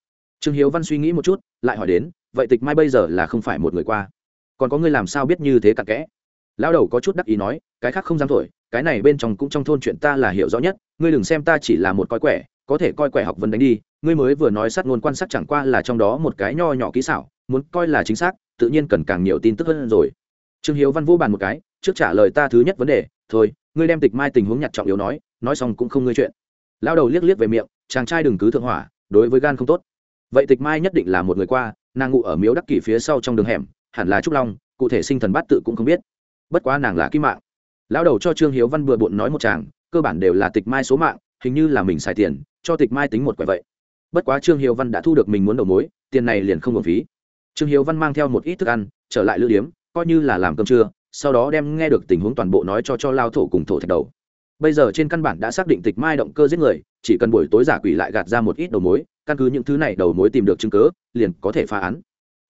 [SPEAKER 1] Trương hiếu văn suy nghĩ một chút, lại hỏi đến, vậy tịch mai bây giờ là không phải một người qua? Còn có ngươi làm sao biết như thế cặn kẽ? Lão đầu có chút đắc ý nói, cái khác không dám thổi, cái này bên trong cũng trong thôn chuyện ta là hiểu rõ nhất, ngươi đừng xem ta chỉ là một coi quẻ, có thể coi quẻ học vấn đánh đi, ngươi mới vừa nói sát ngôn quan sát chẳng qua là trong đó một cái nho nhỏ kỹ xảo, muốn coi là chính xác, tự nhiên cần càng nhiều tin tức hơn rồi. Trương hiếu văn vô bàn một cái, trước trả lời ta thứ nhất vấn đề, thôi, ngươi đem tịch mai tình huống nhặt trọng yếu nói nói xong cũng không ngươi chuyện. Lao đầu liếc liếc về miệng, chàng trai đừng cứ thượng hỏa, đối với gan không tốt. Vậy tịch mai nhất định là một người qua, nàng ngụ ở miếu đắc kỷ phía sau trong đường hẻm, hẳn là trúc long, cụ thể sinh thần bát tự cũng không biết bất quá nàng là kim mạng. Lão đầu cho trương hiếu văn bừa bộn nói một chàng cơ bản đều là tịch mai số mạng, hình như là mình xài tiền, cho tịch mai tính một quẻ vậy. Bất quá trương hiếu văn đã thu được mình muốn đầu mối, tiền này liền không hưởng phí. Trương hiếu văn mang theo một ít thức ăn, trở lại lữ điếm, coi như là làm cơm trưa, sau đó đem nghe được tình huống toàn bộ nói cho cho lao thổ cùng thổ thạch đầu. Bây giờ trên căn bản đã xác định tịch mai động cơ giết người, chỉ cần buổi tối giả quỷ lại gạt ra một ít đầu mối, căn cứ những thứ này đầu mối tìm được chứng cớ liền có thể phá án.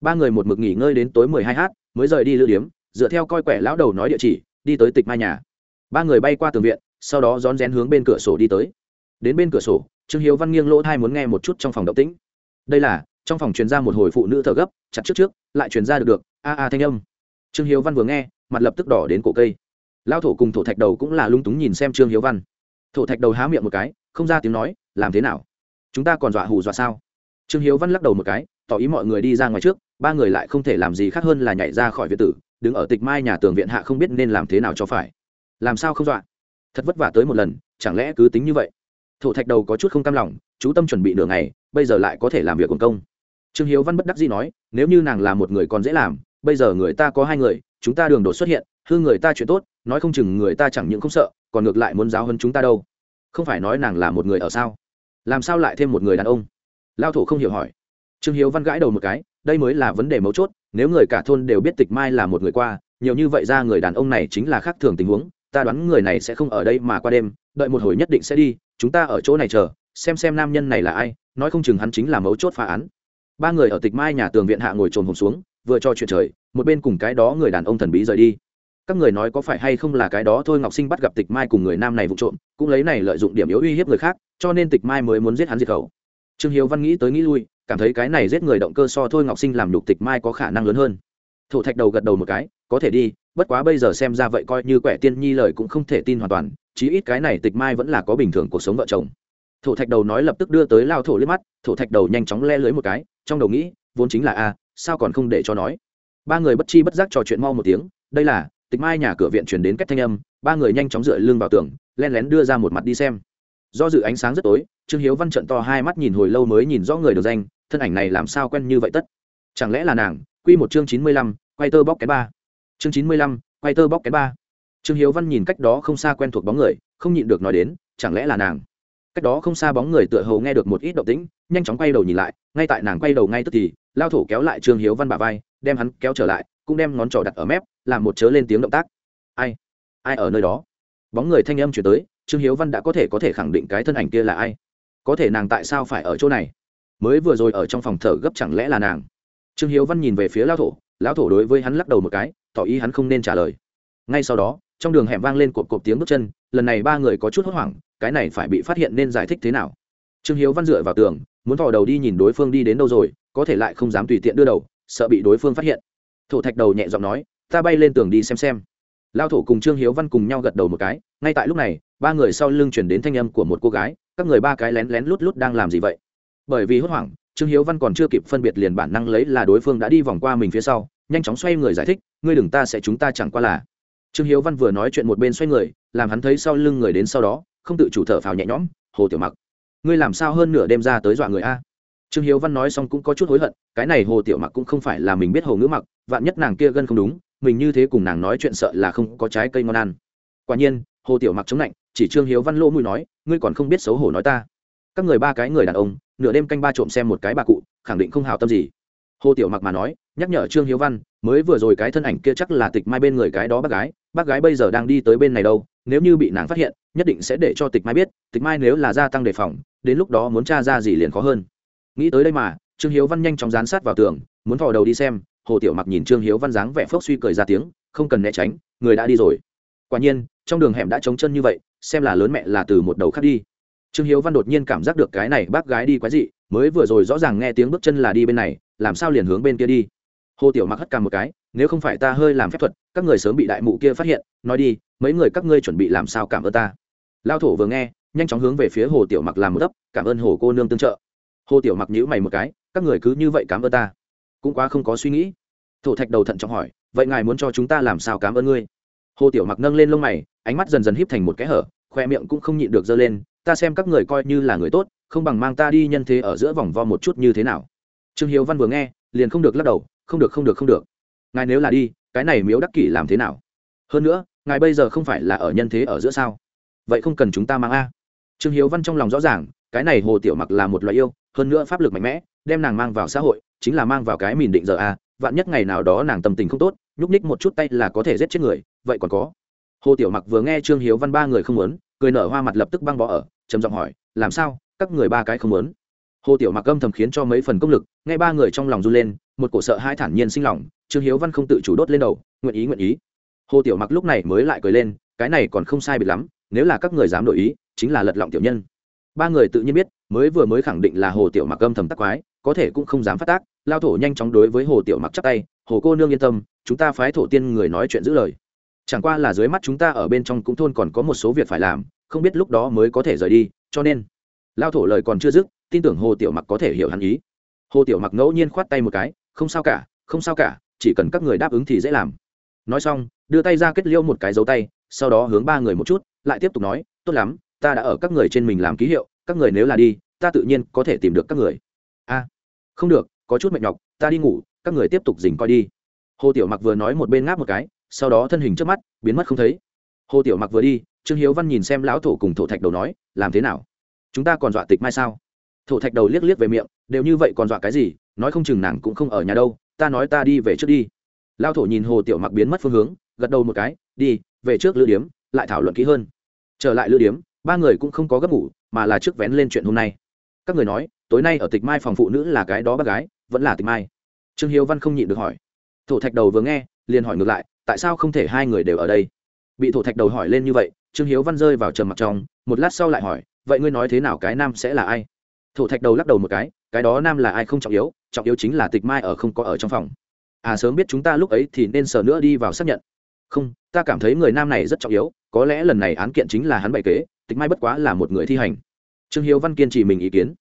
[SPEAKER 1] Ba người một mực nghỉ ngơi đến tối mười hai h mới rời đi lữ điếm dựa theo coi quẻ lão đầu nói địa chỉ, đi tới tịch mai nhà. Ba người bay qua tường viện, sau đó rón rén hướng bên cửa sổ đi tới. Đến bên cửa sổ, trương hiếu văn nghiêng lỗ thai muốn nghe một chút trong phòng động tĩnh. Đây là, trong phòng truyền ra một hồi phụ nữ thở gấp, chặt trước trước, lại truyền ra được được, a a thanh âm. Trương hiếu văn vừa nghe, mặt lập tức đỏ đến cổ cây. Lao thổ cùng thổ thạch đầu cũng là lung túng nhìn xem trương hiếu văn. Thổ thạch đầu há miệng một cái, không ra tiếng nói, làm thế nào? Chúng ta còn dọa hù dọa sao? Trương hiếu văn lắc đầu một cái, tỏ ý mọi người đi ra ngoài trước, ba người lại không thể làm gì khác hơn là nhảy ra khỏi viện tử đứng ở tịch mai nhà tường viện hạ không biết nên làm thế nào cho phải. Làm sao không dọa? Thật vất vả tới một lần, chẳng lẽ cứ tính như vậy? Thổ thạch đầu có chút không cam lòng, chú tâm chuẩn bị nửa ngày, bây giờ lại có thể làm việc quần công. Trương hiếu văn bất đắc dĩ nói, nếu như nàng là một người còn dễ làm, bây giờ người ta có hai người, chúng ta đường đột xuất hiện, hư người ta chuyện tốt, nói không chừng người ta chẳng những không sợ, còn ngược lại muốn giáo hơn chúng ta đâu. Không phải nói nàng là một người ở sao? Làm sao lại thêm một người đàn ông? Lao thổ không hiểu hỏi. Trương hiếu văn gãi đầu một cái, đây mới là vấn đề mấu chốt nếu người cả thôn đều biết tịch mai là một người qua, nhiều như vậy ra người đàn ông này chính là khác thường tình huống, ta đoán người này sẽ không ở đây mà qua đêm, đợi một hồi nhất định sẽ đi, chúng ta ở chỗ này chờ, xem xem nam nhân này là ai, nói không chừng hắn chính là mấu chốt phá án. Ba người ở tịch mai nhà tường viện hạ ngồi trồn hồn xuống, vừa cho chuyện trời, một bên cùng cái đó người đàn ông thần bí rời đi. Các người nói có phải hay không là cái đó thôi ngọc sinh bắt gặp tịch mai cùng người nam này vụ trộm, cũng lấy này lợi dụng điểm yếu uy hiếp người khác, cho nên tịch mai mới muốn giết hắn diệt khẩu. Trương hiếu văn nghĩ tới nghĩ lui cảm thấy cái này giết người động cơ so thôi ngọc sinh làm nhục tịch mai có khả năng lớn hơn. Thổ thạch đầu gật đầu một cái, có thể đi, bất quá bây giờ xem ra vậy coi như quẻ tiên nhi lời cũng không thể tin hoàn toàn, chí ít cái này tịch mai vẫn là có bình thường cuộc sống vợ chồng. Thổ thạch đầu nói lập tức đưa tới lao thổ liếc mắt, thổ thạch đầu nhanh chóng le lưới một cái, trong đầu nghĩ, vốn chính là a sao còn không để cho nói. Ba người bất chi bất giác trò chuyện mau một tiếng, đây là, tịch mai nhà cửa viện chuyển đến cách thanh âm, ba người nhanh chóng dựa lưng vào tường, len lén đưa ra một mặt đi xem. Do dự ánh sáng rất tối, trương hiếu văn trận to hai mắt nhìn hồi lâu mới nhìn rõ người được danh thân ảnh này làm sao quen như vậy tất? Chẳng lẽ là nàng? Quy một chương chín mươi lăm, quay tơ bóc cái ba. Chương chín mươi lăm, quay tơ bóc cái ba. Trương hiếu văn nhìn cách đó không xa quen thuộc bóng người, không nhịn được nói đến, chẳng lẽ là nàng? Cách đó không xa bóng người tựa hồ nghe được một ít động tĩnh, nhanh chóng quay đầu nhìn lại, ngay tại nàng quay đầu ngay tức thì, lao thổ kéo lại trương hiếu văn bà vai, đem hắn kéo trở lại, cũng đem ngón trỏ đặt ở mép, làm một chớ lên tiếng động tác. Ai? Ai ở nơi đó? Bóng người thanh âm chuyển tới, trương hiếu văn đã có thể có thể khẳng định cái thân ảnh kia là ai? Có thể nàng tại sao phải ở chỗ này? Mới vừa rồi ở trong phòng thở gấp chẳng lẽ là nàng? Trương hiếu văn nhìn về phía lão thổ lão thổ đối với hắn lắc đầu một cái, tỏ ý hắn không nên trả lời. Ngay sau đó, trong đường hẻm vang lên cột cột tiếng bước chân, lần này ba người có chút hốt hoảng, cái này phải bị phát hiện nên giải thích thế nào? Trương hiếu văn dựa vào tường, muốn thò đầu đi nhìn đối phương đi đến đâu rồi, có thể lại không dám tùy tiện đưa đầu, sợ bị đối phương phát hiện. Thổ thạch đầu nhẹ giọng nói, ta bay lên tường đi xem xem. Lao thổ cùng trương hiếu văn cùng nhau gật đầu một cái, ngay tại lúc này, ba người sau lưng chuyển đến thanh âm của một cô gái, các người ba cái lén lén lút lút đang làm gì vậy? Bởi vì hốt hoảng, trương hiếu văn còn chưa kịp phân biệt liền bản năng lấy là đối phương đã đi vòng qua mình phía sau, nhanh chóng xoay người giải thích, ngươi đừng ta sẽ chúng ta chẳng qua là. Trương hiếu văn vừa nói chuyện một bên xoay người, làm hắn thấy sau lưng người đến sau đó, không tự chủ thở phào nhẹ nhõm, hồ tiểu mặc, ngươi làm sao hơn nửa đêm ra tới dọa người a? Trương hiếu văn nói xong cũng có chút hối hận, cái này hồ tiểu mặc cũng không phải là mình biết hồ ngữ mặc, vạn nhất nàng kia gân không đúng, mình như thế cùng nàng nói chuyện sợ là không có trái cây ngon ăn. Quả nhiên, hồ tiểu mặc chống lạnh chỉ trương hiếu văn lỗ mùi nói, ngươi còn không biết xấu hổ nói ta. Các người ba cái người đàn ông nửa đêm canh ba trộm xem một cái bà cụ, khẳng định không hào tâm gì. Hồ tiểu mặc mà nói, nhắc nhở trương hiếu văn, mới vừa rồi cái thân ảnh kia chắc là tịch mai bên người cái đó bác gái bác gái bây giờ đang đi tới bên này đâu, nếu như bị nàng phát hiện, nhất định sẽ để cho tịch mai biết, tịch mai nếu là gia tăng đề phòng, đến lúc đó muốn t r a ra gì liền khó hơn. Nghĩ tới đây mà, trương hiếu văn nhanh chóng dán sát vào tường, muốn thò đầu đi xem, hồ tiểu mặc nhìn trương hiếu văn dáng vẻ phốc suy cười ra tiếng, không cần né tránh, người đã đi rồi. Quả nhiên, trong đường hẻm đã trống chân như vậy, xem là lớn mẹ là từ một đầu khác đi trương hiếu văn đột nhiên cảm giác được cái này bác gái đi quái dị, mới vừa rồi rõ ràng nghe tiếng bước chân là đi bên này, làm sao liền hướng bên kia đi? Hồ tiểu mặc hất cằm một cái, nếu không phải ta hơi làm phép thuật, các người sớm bị đại mụ kia phát hiện, nói đi, mấy người các ngươi chuẩn bị làm sao cảm ơn ta? Lao thổ vừa nghe, nhanh chóng hướng về phía hồ tiểu mặc làm một ấp cảm ơn hồ cô nương tương trợ. Hồ tiểu mặc nhữ mày một cái, các người cứ như vậy cảm ơn ta. Cũng quá không có suy nghĩ. Thổ thạch đầu thận trọng hỏi, vậy ngài muốn cho chúng ta làm sao cảm ơn ngươi? Hồ tiểu mặc nâng lên lông mày, ánh mắt dần dần híp thành một cái hở, khoe miệng cũng không nhịn được dơ lên ta xem các người coi như là người tốt, không bằng mang ta đi nhân thế ở giữa vòng vo một chút như thế nào. Trương hiếu văn vừa nghe, liền không được lắc đầu, không được không được không được. Ngài nếu là đi, cái này miếu đắc kỷ làm thế nào? Hơn nữa, ngài bây giờ không phải là ở nhân thế ở giữa sao? Vậy không cần chúng ta mang a. Trương hiếu văn trong lòng rõ ràng, cái này hồ tiểu mặc là một loại yêu, hơn nữa pháp lực mạnh mẽ, đem nàng mang vào xã hội, chính là mang vào cái mìn định giờ a, vạn nhất ngày nào đó nàng tâm tình không tốt, nhúc ních một chút tay là có thể giết chết người, vậy còn có. Hồ tiểu mặc vừa nghe trương hiếu văn ba người không muốn, cười nở hoa mặt lập tức băng bỏ ở trầm giọng hỏi, làm sao? Các người ba cái không muốn? Hồ tiểu mặc âm thầm khiến cho mấy phần công lực, nghe ba người trong lòng run lên, một cổ sợ hai thản nhiên sinh lòng, trương hiếu văn không tự chủ đốt lên đầu, nguyện ý nguyện ý. Hồ tiểu mặc lúc này mới lại cười lên, cái này còn không sai biệt lắm, nếu là các người dám đổi ý, chính là lật lọng tiểu nhân. Ba người tự nhiên biết, mới vừa mới khẳng định là hồ tiểu mặc âm thầm tắc quái, có thể cũng không dám phát tác, lao thổ nhanh chóng đối với hồ tiểu mặc chắp tay, hồ cô nương yên tâm, chúng ta phái thổ tiên người nói chuyện giữ lời. Chẳng qua là dưới mắt chúng ta ở bên trong cũng thôn còn có một số việc phải làm không biết lúc đó mới có thể rời đi, cho nên, lao thổ lời còn chưa dứt, tin tưởng hồ tiểu mặc có thể hiểu hắn ý. Hồ tiểu mặc ngẫu nhiên khoát tay một cái, không sao cả, không sao cả, chỉ cần các người đáp ứng thì dễ làm. Nói xong, đưa tay ra kết liêu một cái dấu tay, sau đó hướng ba người một chút, lại tiếp tục nói, tốt lắm, ta đã ở các người trên mình làm ký hiệu, các người nếu là đi, ta tự nhiên có thể tìm được các người. A, không được, có chút mệt nhọc, ta đi ngủ, các người tiếp tục dình coi đi. Hồ tiểu mặc vừa nói một bên ngáp một cái, sau đó thân hình trước mắt, biến mất không thấy. Hồ tiểu mặc vừa đi trương hiếu văn nhìn xem lão thổ cùng thổ thạch đầu nói, làm thế nào? Chúng ta còn dọa tịch mai sao? Thổ thạch đầu liếc liếc về miệng, đều như vậy còn dọa cái gì? Nói không chừng nàng cũng không ở nhà đâu, ta nói ta đi về trước đi. Lao thổ nhìn hồ tiểu mặc biến mất phương hướng, gật đầu một cái, đi, về trước lữ điếm, lại thảo luận kỹ hơn. Trở lại lữ điếm, ba người cũng không có gấp ngủ, mà là trước vén lên chuyện hôm nay. Các người nói, tối nay ở tịch mai phòng phụ nữ là cái đó bác gái, vẫn là tịch mai. Trương hiếu văn không nhịn được hỏi. Thổ thạch đầu vừa nghe, liền hỏi ngược lại, tại sao không thể hai người đều ở đây? Bị thổ thạch đầu hỏi lên như vậy trương hiếu văn rơi vào trầm mặt trong, một lát sau lại hỏi, vậy ngươi nói thế nào cái nam sẽ là ai? Thổ thạch đầu lắc đầu một cái cái đó nam là ai không trọng yếu trọng yếu chính là tịch mai ở không có ở trong phòng. À sớm biết chúng ta lúc ấy thì nên sờ nữa đi vào xác nhận. Không, ta cảm thấy người nam này rất trọng yếu, có lẽ lần này án kiện chính là hắn bày kế, tịch mai bất quá là một người thi hành. Trương hiếu văn kiên trì mình ý kiến.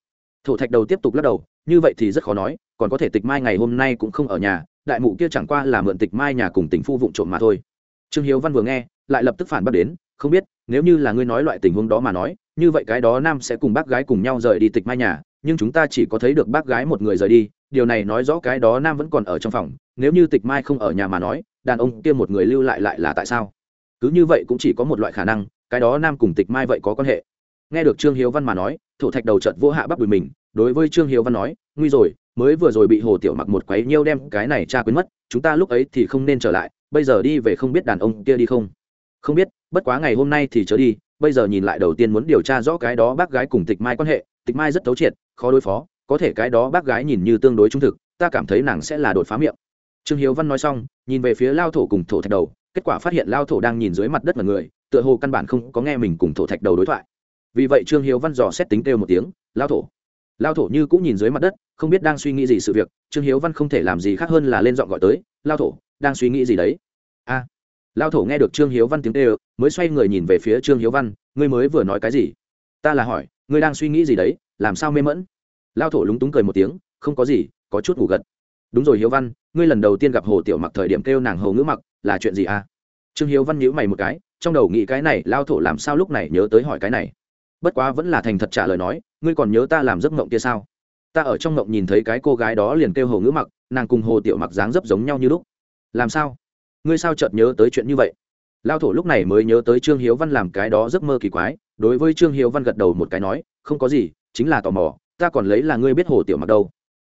[SPEAKER 1] Thổ thạch đầu tiếp tục lắc đầu, như vậy thì rất khó nói, còn có thể tịch mai ngày hôm nay cũng không ở nhà, đại mụ kia chẳng qua là mượn tịch mai nhà cùng tỉnh phu vụng trộm mà thôi. Trương hiếu văn vừa nghe, lại lập tức phản bác đến không biết, nếu như là ngươi nói loại tình huống đó mà nói, như vậy cái đó nam sẽ cùng bác gái cùng nhau rời đi tịch mai nhà, nhưng chúng ta chỉ có thấy được bác gái một người rời đi, điều này nói rõ cái đó nam vẫn còn ở trong phòng, nếu như tịch mai không ở nhà mà nói, đàn ông kia một người lưu lại lại là tại sao? Cứ như vậy cũng chỉ có một loại khả năng, cái đó nam cùng tịch mai vậy có quan hệ. Nghe được trương hiếu văn mà nói, thổ thạch đầu trận vô hạ bắp đùi mình, đối với trương hiếu văn nói, nguy rồi, mới vừa rồi bị hồ tiểu mặc một quấy nhiêu đem cái này cha quên mất, chúng ta lúc ấy thì không nên trở lại, bây giờ đi về không biết đàn ông kia đi không? Không biết bất quá ngày hôm nay thì trở đi bây giờ nhìn lại đầu tiên muốn điều tra rõ cái đó bác gái cùng tịch mai quan hệ tịch mai rất thấu triệt khó đối phó có thể cái đó bác gái nhìn như tương đối trung thực ta cảm thấy nàng sẽ là đột phá miệng. Trương hiếu văn nói xong nhìn về phía lao thổ cùng thổ thạch đầu kết quả phát hiện lao thổ đang nhìn dưới mặt đất mật người tựa hồ căn bản không có nghe mình cùng thổ thạch đầu đối thoại. Vì vậy trương hiếu văn dò xét tính kêu một tiếng lao thổ. Lao thổ như cũng nhìn dưới mặt đất không biết đang suy nghĩ gì sự việc trương hiếu văn không thể làm gì khác hơn là lên dọn gọi tới lao thổ đang suy nghĩ gì đấy? A à, lao thổ nghe được trương hiếu văn tiếng kêu, mới xoay người nhìn về phía trương hiếu văn, ngươi mới vừa nói cái gì? Ta là hỏi, ngươi đang suy nghĩ gì đấy, làm sao mê mẫn lao thổ lúng túng cười một tiếng, không có gì, có chút ngủ gật. Đúng rồi hiếu văn, ngươi lần đầu tiên gặp hồ tiểu mặc thời điểm kêu nàng hồ ngữ mặc, là chuyện gì à? Trương hiếu văn nhíu mày một cái, trong đầu nghĩ cái này, lao thổ làm sao lúc này nhớ tới hỏi cái này? Bất quá vẫn là thành thật trả lời nói, ngươi còn nhớ ta làm giấc mộng kia sao? Ta ở trong mộng nhìn thấy cái cô gái đó liền kêu hồ ngữ mặc, nàng cùng hồ tiểu mặc dáng dấp giống nhau như lúc. Làm sao? Ngươi sao chợt nhớ tới chuyện như vậy? Lao thổ lúc này mới nhớ tới trương hiếu văn làm cái đó giấc mơ kỳ quái, đối với trương hiếu văn gật đầu một cái nói, không có gì, chính là tò mò, ta còn lấy là ngươi biết hồ tiểu mặc đâu.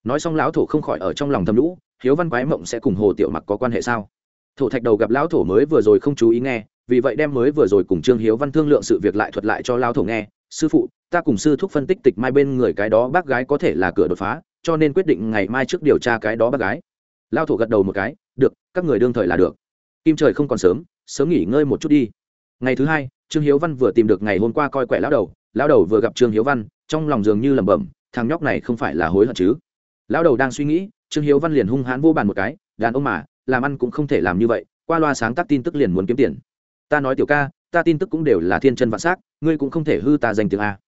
[SPEAKER 1] Nói xong lão thổ không khỏi ở trong lòng thầm lũ hiếu văn quái mộng sẽ cùng hồ tiểu mặc có quan hệ sao? Thổ thạch đầu gặp lão thổ mới vừa rồi không chú ý nghe, vì vậy đem mới vừa rồi cùng trương hiếu văn thương lượng sự việc lại thuật lại cho lão thổ nghe, sư phụ, ta cùng sư thúc phân tích tịch mai bên người cái đó bác gái có thể là cửa đột phá, cho nên quyết định ngày mai trước điều tra cái đó bác gái. Lao thổ gật đầu một cái được, các người đương thời là được. Kim trời không còn sớm sớm nghỉ ngơi một chút đi. Ngày thứ hai, trương hiếu văn vừa tìm được ngày hôm qua coi quẻ lão đầu. Lão đầu vừa gặp trương hiếu văn, trong lòng dường như lẩm bẩm, thằng nhóc này không phải là hối hận chứ. Lão đầu đang suy nghĩ, trương hiếu văn liền hung hãn vô bàn một cái, đàn ông mà, làm ăn cũng không thể làm như vậy, qua loa sáng tác tin tức liền muốn kiếm tiền. Ta nói tiểu ca, ta tin tức cũng đều là thiên chân vạn s á c ngươi cũng không thể hư ta danh tiếng a.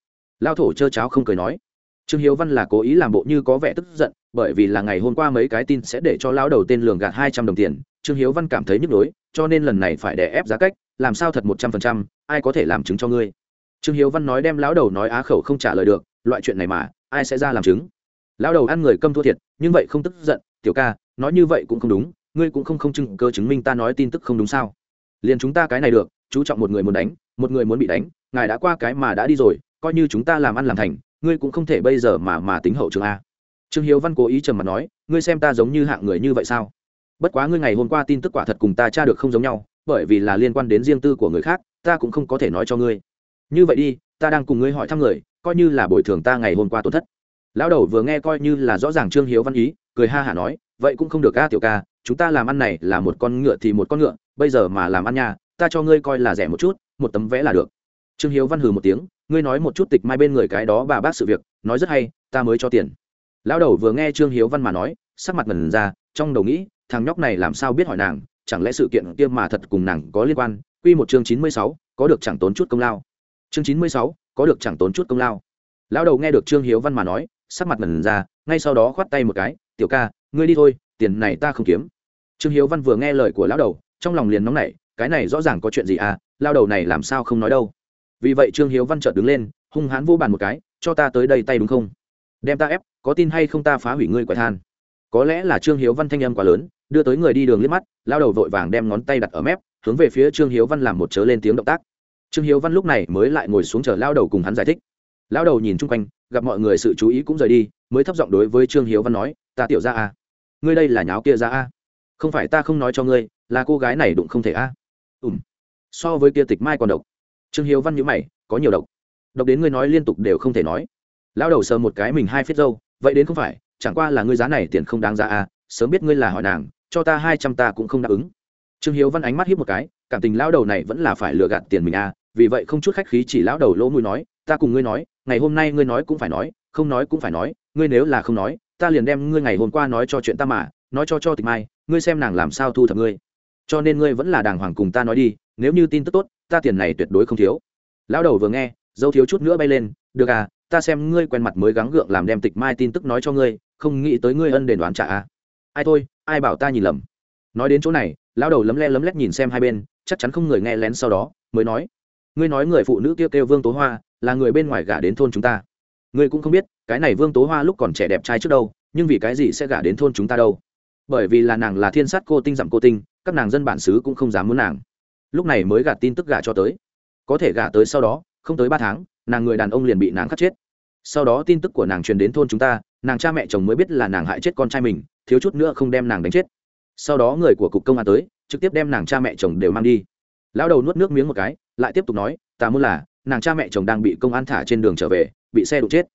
[SPEAKER 1] Lao thổ trơ cháo không cười nói trương hiếu văn là cố ý làm bộ như có vẻ tức giận, bởi vì là ngày hôm qua mấy cái tin sẽ để cho lão đầu tên lường gạt hai trăm đồng tiền, trương hiếu văn cảm thấy nhức nhối, cho nên lần này phải đè ép giá cách, làm sao thật một trăm phần trăm, ai có thể làm chứng cho ngươi? Trương hiếu văn nói đem lão đầu nói á khẩu không trả lời được, loại chuyện này mà, ai sẽ ra làm chứng? Lão đầu ăn người câm thua thiệt, nhưng vậy không tức giận, tiểu ca, nói như vậy cũng không đúng, ngươi cũng không không chứng, cơ chứng minh ta nói tin tức không đúng sao? Liền chúng ta cái này được, chú trọng một người muốn đánh, một người muốn bị đánh, ngài đã qua cái mà đã đi rồi, coi như chúng ta làm ăn làm thành ngươi cũng không thể bây giờ mà mà tính hậu trường a. Trương hiếu văn cố ý trầm mặt nói, ngươi xem ta giống như hạng người như vậy sao? Bất quá ngươi ngày hôm qua tin tức quả thật cùng ta tra được không giống nhau, bởi vì là liên quan đến riêng tư của người khác, ta cũng không có thể nói cho ngươi. Như vậy đi, ta đang cùng ngươi hỏi thăm người, coi như là bồi thường ta ngày hôm qua tổn thất. Lão đầu vừa nghe coi như là rõ ràng trương hiếu văn ý, cười ha hả nói, vậy cũng không được ca tiểu ca, chúng ta làm ăn này là một con ngựa thì một con ngựa, bây giờ mà làm ăn nha, ta cho ngươi coi là rẻ một chút, một tấm vẽ là được. Trương hiếu văn hừ một tiếng ngươi nói một chút tịch mai bên người cái đó bà bác sự việc, nói rất hay, ta mới cho tiền. Lão đầu vừa nghe trương hiếu văn mà nói, sắc mặt ngần ra, trong đầu nghĩ, thằng nhóc này làm sao biết hỏi nàng, chẳng lẽ sự kiện kia mà thật cùng nàng có liên quan? Quy một chương chín mươi sáu, có được chẳng tốn chút công lao. Chương chín mươi sáu, có được chẳng tốn chút công lao. Lão đầu nghe được trương hiếu văn mà nói, sắc mặt ngần ra, ngay sau đó khoát tay một cái, tiểu ca, ngươi đi thôi, tiền này ta không kiếm. Trương hiếu văn vừa nghe lời của lão đầu, trong lòng liền nóng nảy, cái này rõ ràng có chuyện gì à? Lao đầu này làm sao không nói đâu? Vì vậy trương hiếu văn chợt đứng lên, hung hãn vô bàn một cái, cho ta tới đây tay đúng không? Đem ta ép, có tin hay không ta phá hủy ngươi quậy than. Có lẽ là trương hiếu văn thanh âm quá lớn, đưa tới người đi đường liếc mắt, lao đầu vội vàng đem ngón tay đặt ở mép, hướng về phía trương hiếu văn làm một chớ lên tiếng động tác. Trương hiếu văn lúc này mới lại ngồi xuống chờ lao đầu cùng hắn giải thích. Lao đầu nhìn chung quanh, gặp mọi người sự chú ý cũng rời đi, mới thấp giọng đối với trương hiếu văn nói, ta tiểu ra a, ngươi đây là nháo kia ra a. Không phải ta không nói cho ngươi, là cô gái này đụng không thể a. À. ùm so với kia tịch mai còn độc trương hiếu văn nhữ mày, có nhiều độc độc đến ngươi nói liên tục đều không thể nói lão đầu sờ một cái mình hai phết dâu, vậy đến không phải, chẳng qua là ngươi giá này tiền không đáng ra à? sớm biết ngươi là hỏi nàng, cho ta hai trăm ta cũng không đáp ứng trương hiếu văn ánh mắt hiếp một cái, cảm tình lão đầu này vẫn là phải lừa gạt tiền mình à? vì vậy không chút khách khí chỉ lão đầu lỗ mũi nói, ta cùng ngươi nói, ngày hôm nay ngươi nói cũng phải nói, không nói cũng phải nói, ngươi nếu là không nói, ta liền đem ngươi ngày hôm qua nói cho chuyện ta mà, nói cho cho tịch mai, ngươi xem nàng làm sao thu thập ngươi cho nên ngươi vẫn là đàng hoàng cùng ta nói đi nếu như tin tức tốt ta tiền này tuyệt đối không thiếu. Lão đầu vừa nghe dâu thiếu chút nữa bay lên được à ta xem ngươi quen mặt mới gắng gượng làm đem tịch mai tin tức nói cho ngươi không nghĩ tới ngươi ân đền đoán trả à. Ai thôi ai bảo ta nhìn lầm. Nói đến chỗ này lão đầu lấm le lấm lét nhìn xem hai bên chắc chắn không người nghe lén sau đó mới nói ngươi nói người phụ nữ kia kêu, kêu vương tố hoa là người bên ngoài gả đến thôn chúng ta. Ngươi cũng không biết cái này vương tố hoa lúc còn trẻ đẹp trai trước đâu nhưng vì cái gì sẽ gả đến thôn chúng ta đâu? Bởi vì là nàng là thiên sát cô tinh dặm cô tinh các nàng dân bản xứ cũng không dám muốn nàng. Lúc này mới gạt tin tức gả cho tới. Có thể gả tới sau đó, không tới ba tháng, nàng người đàn ông liền bị nàng khắc chết. Sau đó tin tức của nàng truyền đến thôn chúng ta, nàng cha mẹ chồng mới biết là nàng hại chết con trai mình, thiếu chút nữa không đem nàng đánh chết. Sau đó người của cục công an tới, trực tiếp đem nàng cha mẹ chồng đều mang đi. Lão đầu nuốt nước miếng một cái, lại tiếp tục nói, ta muốn là, nàng cha mẹ chồng đang bị công an thả trên đường trở về, bị xe đụng chết.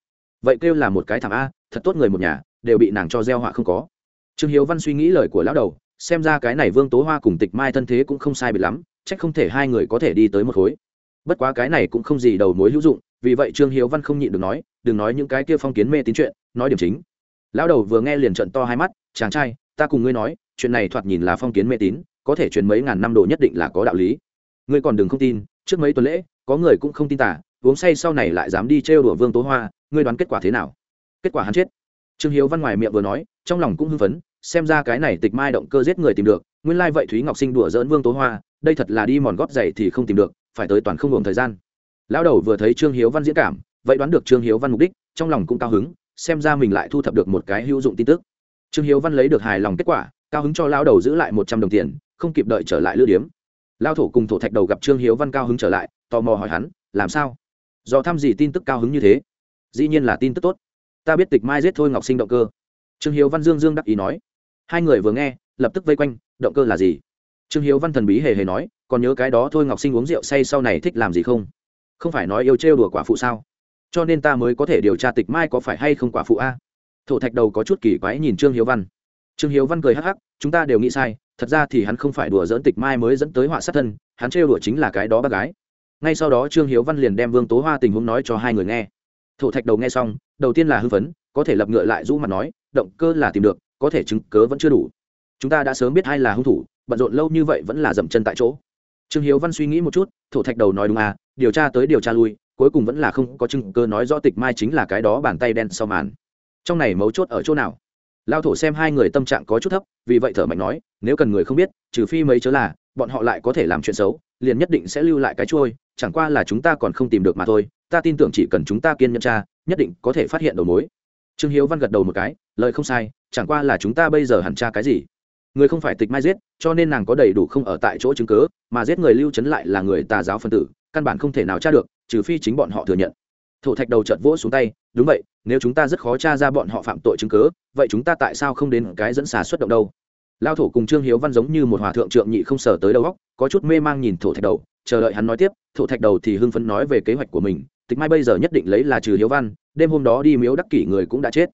[SPEAKER 1] Vậy kêu là một cái thảm a, thật tốt người một nhà, đều bị nàng cho gieo họa không có. Trương hiếu văn suy nghĩ lời của lão đầu xem ra cái này vương tố hoa cùng tịch mai thân thế cũng không sai biệt lắm trách không thể hai người có thể đi tới một khối. Bất quá cái này cũng không gì đầu mối hữu dụng, vì vậy trương hiếu văn không nhịn được nói, đừng nói những cái kia phong kiến mê tín chuyện, nói điểm chính. Lão đầu vừa nghe liền trận to hai mắt, chàng trai, ta cùng ngươi nói, chuyện này thoạt nhìn là phong kiến mê tín, có thể truyền mấy ngàn năm độ nhất định là có đạo lý. Ngươi còn đừng không tin, trước mấy tuần lễ, có người cũng không tin tả, uống say sau này lại dám đi trêu đùa vương tố hoa, ngươi đoán kết quả thế nào? Kết quả hắn chết. Trương hiếu văn ngoài miệng vừa nói, trong lòng cũng hưng phấn xem ra cái này tịch mai động cơ giết người tìm được, nguyên lai vậy thúy ngọc sinh đùa dỡn vương tố hoa, đây thật là đi mòn góp giày thì không tìm được, phải tới toàn không gồm thời gian. Lão đầu vừa thấy trương hiếu văn diễn cảm, vậy đoán được trương hiếu văn mục đích, trong lòng cũng cao hứng, xem ra mình lại thu thập được một cái hữu dụng tin tức. Trương hiếu văn lấy được hài lòng kết quả, cao hứng cho lão đầu giữ lại một trăm đồng tiền, không kịp đợi trở lại lưu điếm. Lao thổ cùng thổ thạch đầu gặp trương hiếu văn cao hứng trở lại, tò mò hỏi hắn, làm sao? Do thăm gì tin tức cao hứng như thế? Dĩ nhiên là tin tức tốt. Ta biết tịch mai giết thôi ngọc sinh động cơ. Trương hiếu văn dương dương đắc ý nói hai người vừa nghe, lập tức vây quanh, động cơ là gì? Trương hiếu văn thần bí hề hề nói, còn nhớ cái đó thôi ngọc sinh uống rượu say sau này thích làm gì không? Không phải nói yêu trêu đùa quả phụ sao? Cho nên ta mới có thể điều tra tịch mai có phải hay không quả phụ a? Thổ thạch đầu có chút kỳ quái nhìn trương hiếu văn. Trương hiếu văn cười hắc hắc, chúng ta đều nghĩ sai, thật ra thì hắn không phải đùa dỡn tịch mai mới dẫn tới họa sát thân, hắn trêu đùa chính là cái đó bác gái. Ngay sau đó trương hiếu văn liền đem vương tố hoa tình huống nói cho hai người nghe. Thổ thạch đầu nghe xong, đầu tiên là hưng phấn, có thể lập ngựa lại rũ mặt nói, động cơ là tìm được có thể chứng cớ vẫn chưa đủ. Chúng ta đã sớm biết ai là hung thủ, bận rộn lâu như vậy vẫn là dậm chân tại chỗ. Trương hiếu văn suy nghĩ một chút, thổ thạch đầu nói đúng à điều tra tới điều tra lui, cuối cùng vẫn là không có chứng cơ nói rõ tịch mai chính là cái đó bàn tay đen sau màn. Trong này mấu chốt ở chỗ nào? Lao thổ xem hai người tâm trạng có chút thấp, vì vậy thở mạnh nói, nếu cần người không biết, trừ phi mấy chớ là, bọn họ lại có thể làm chuyện xấu, liền nhất định sẽ lưu lại cái trôi chẳng qua là chúng ta còn không tìm được mà thôi, ta tin tưởng chỉ cần chúng ta kiên nhẫn tra, nhất định có thể phát hiện đầu mối trương hiếu văn gật đầu một cái, lời không sai, chẳng qua là chúng ta bây giờ hẳn tra cái gì? Người không phải tịch mai giết, cho nên nàng có đầy đủ không ở tại chỗ chứng cớ mà giết người lưu trấn lại là người tà giáo phân tử, căn bản không thể nào tra được, trừ phi chính bọn họ thừa nhận. Thổ thạch đầu chợt vỗ xuống tay, đúng vậy, nếu chúng ta rất khó tra ra bọn họ phạm tội chứng cớ vậy chúng ta tại sao không đến cái dẫn xà xuất động đâu? Lao thổ cùng trương hiếu văn giống như một hòa thượng trượng nhị không sở tới đầu góc có chút mê mang nhìn thổ thạch đầu, chờ đợi hắn nói tiếp, thổ thạch đầu thì hưng phấn nói về kế hoạch của mình tịch mai bây giờ nhất định lấy là trừ hiếu văn, đêm hôm đó đi miếu đắc kỷ người cũng đã chết.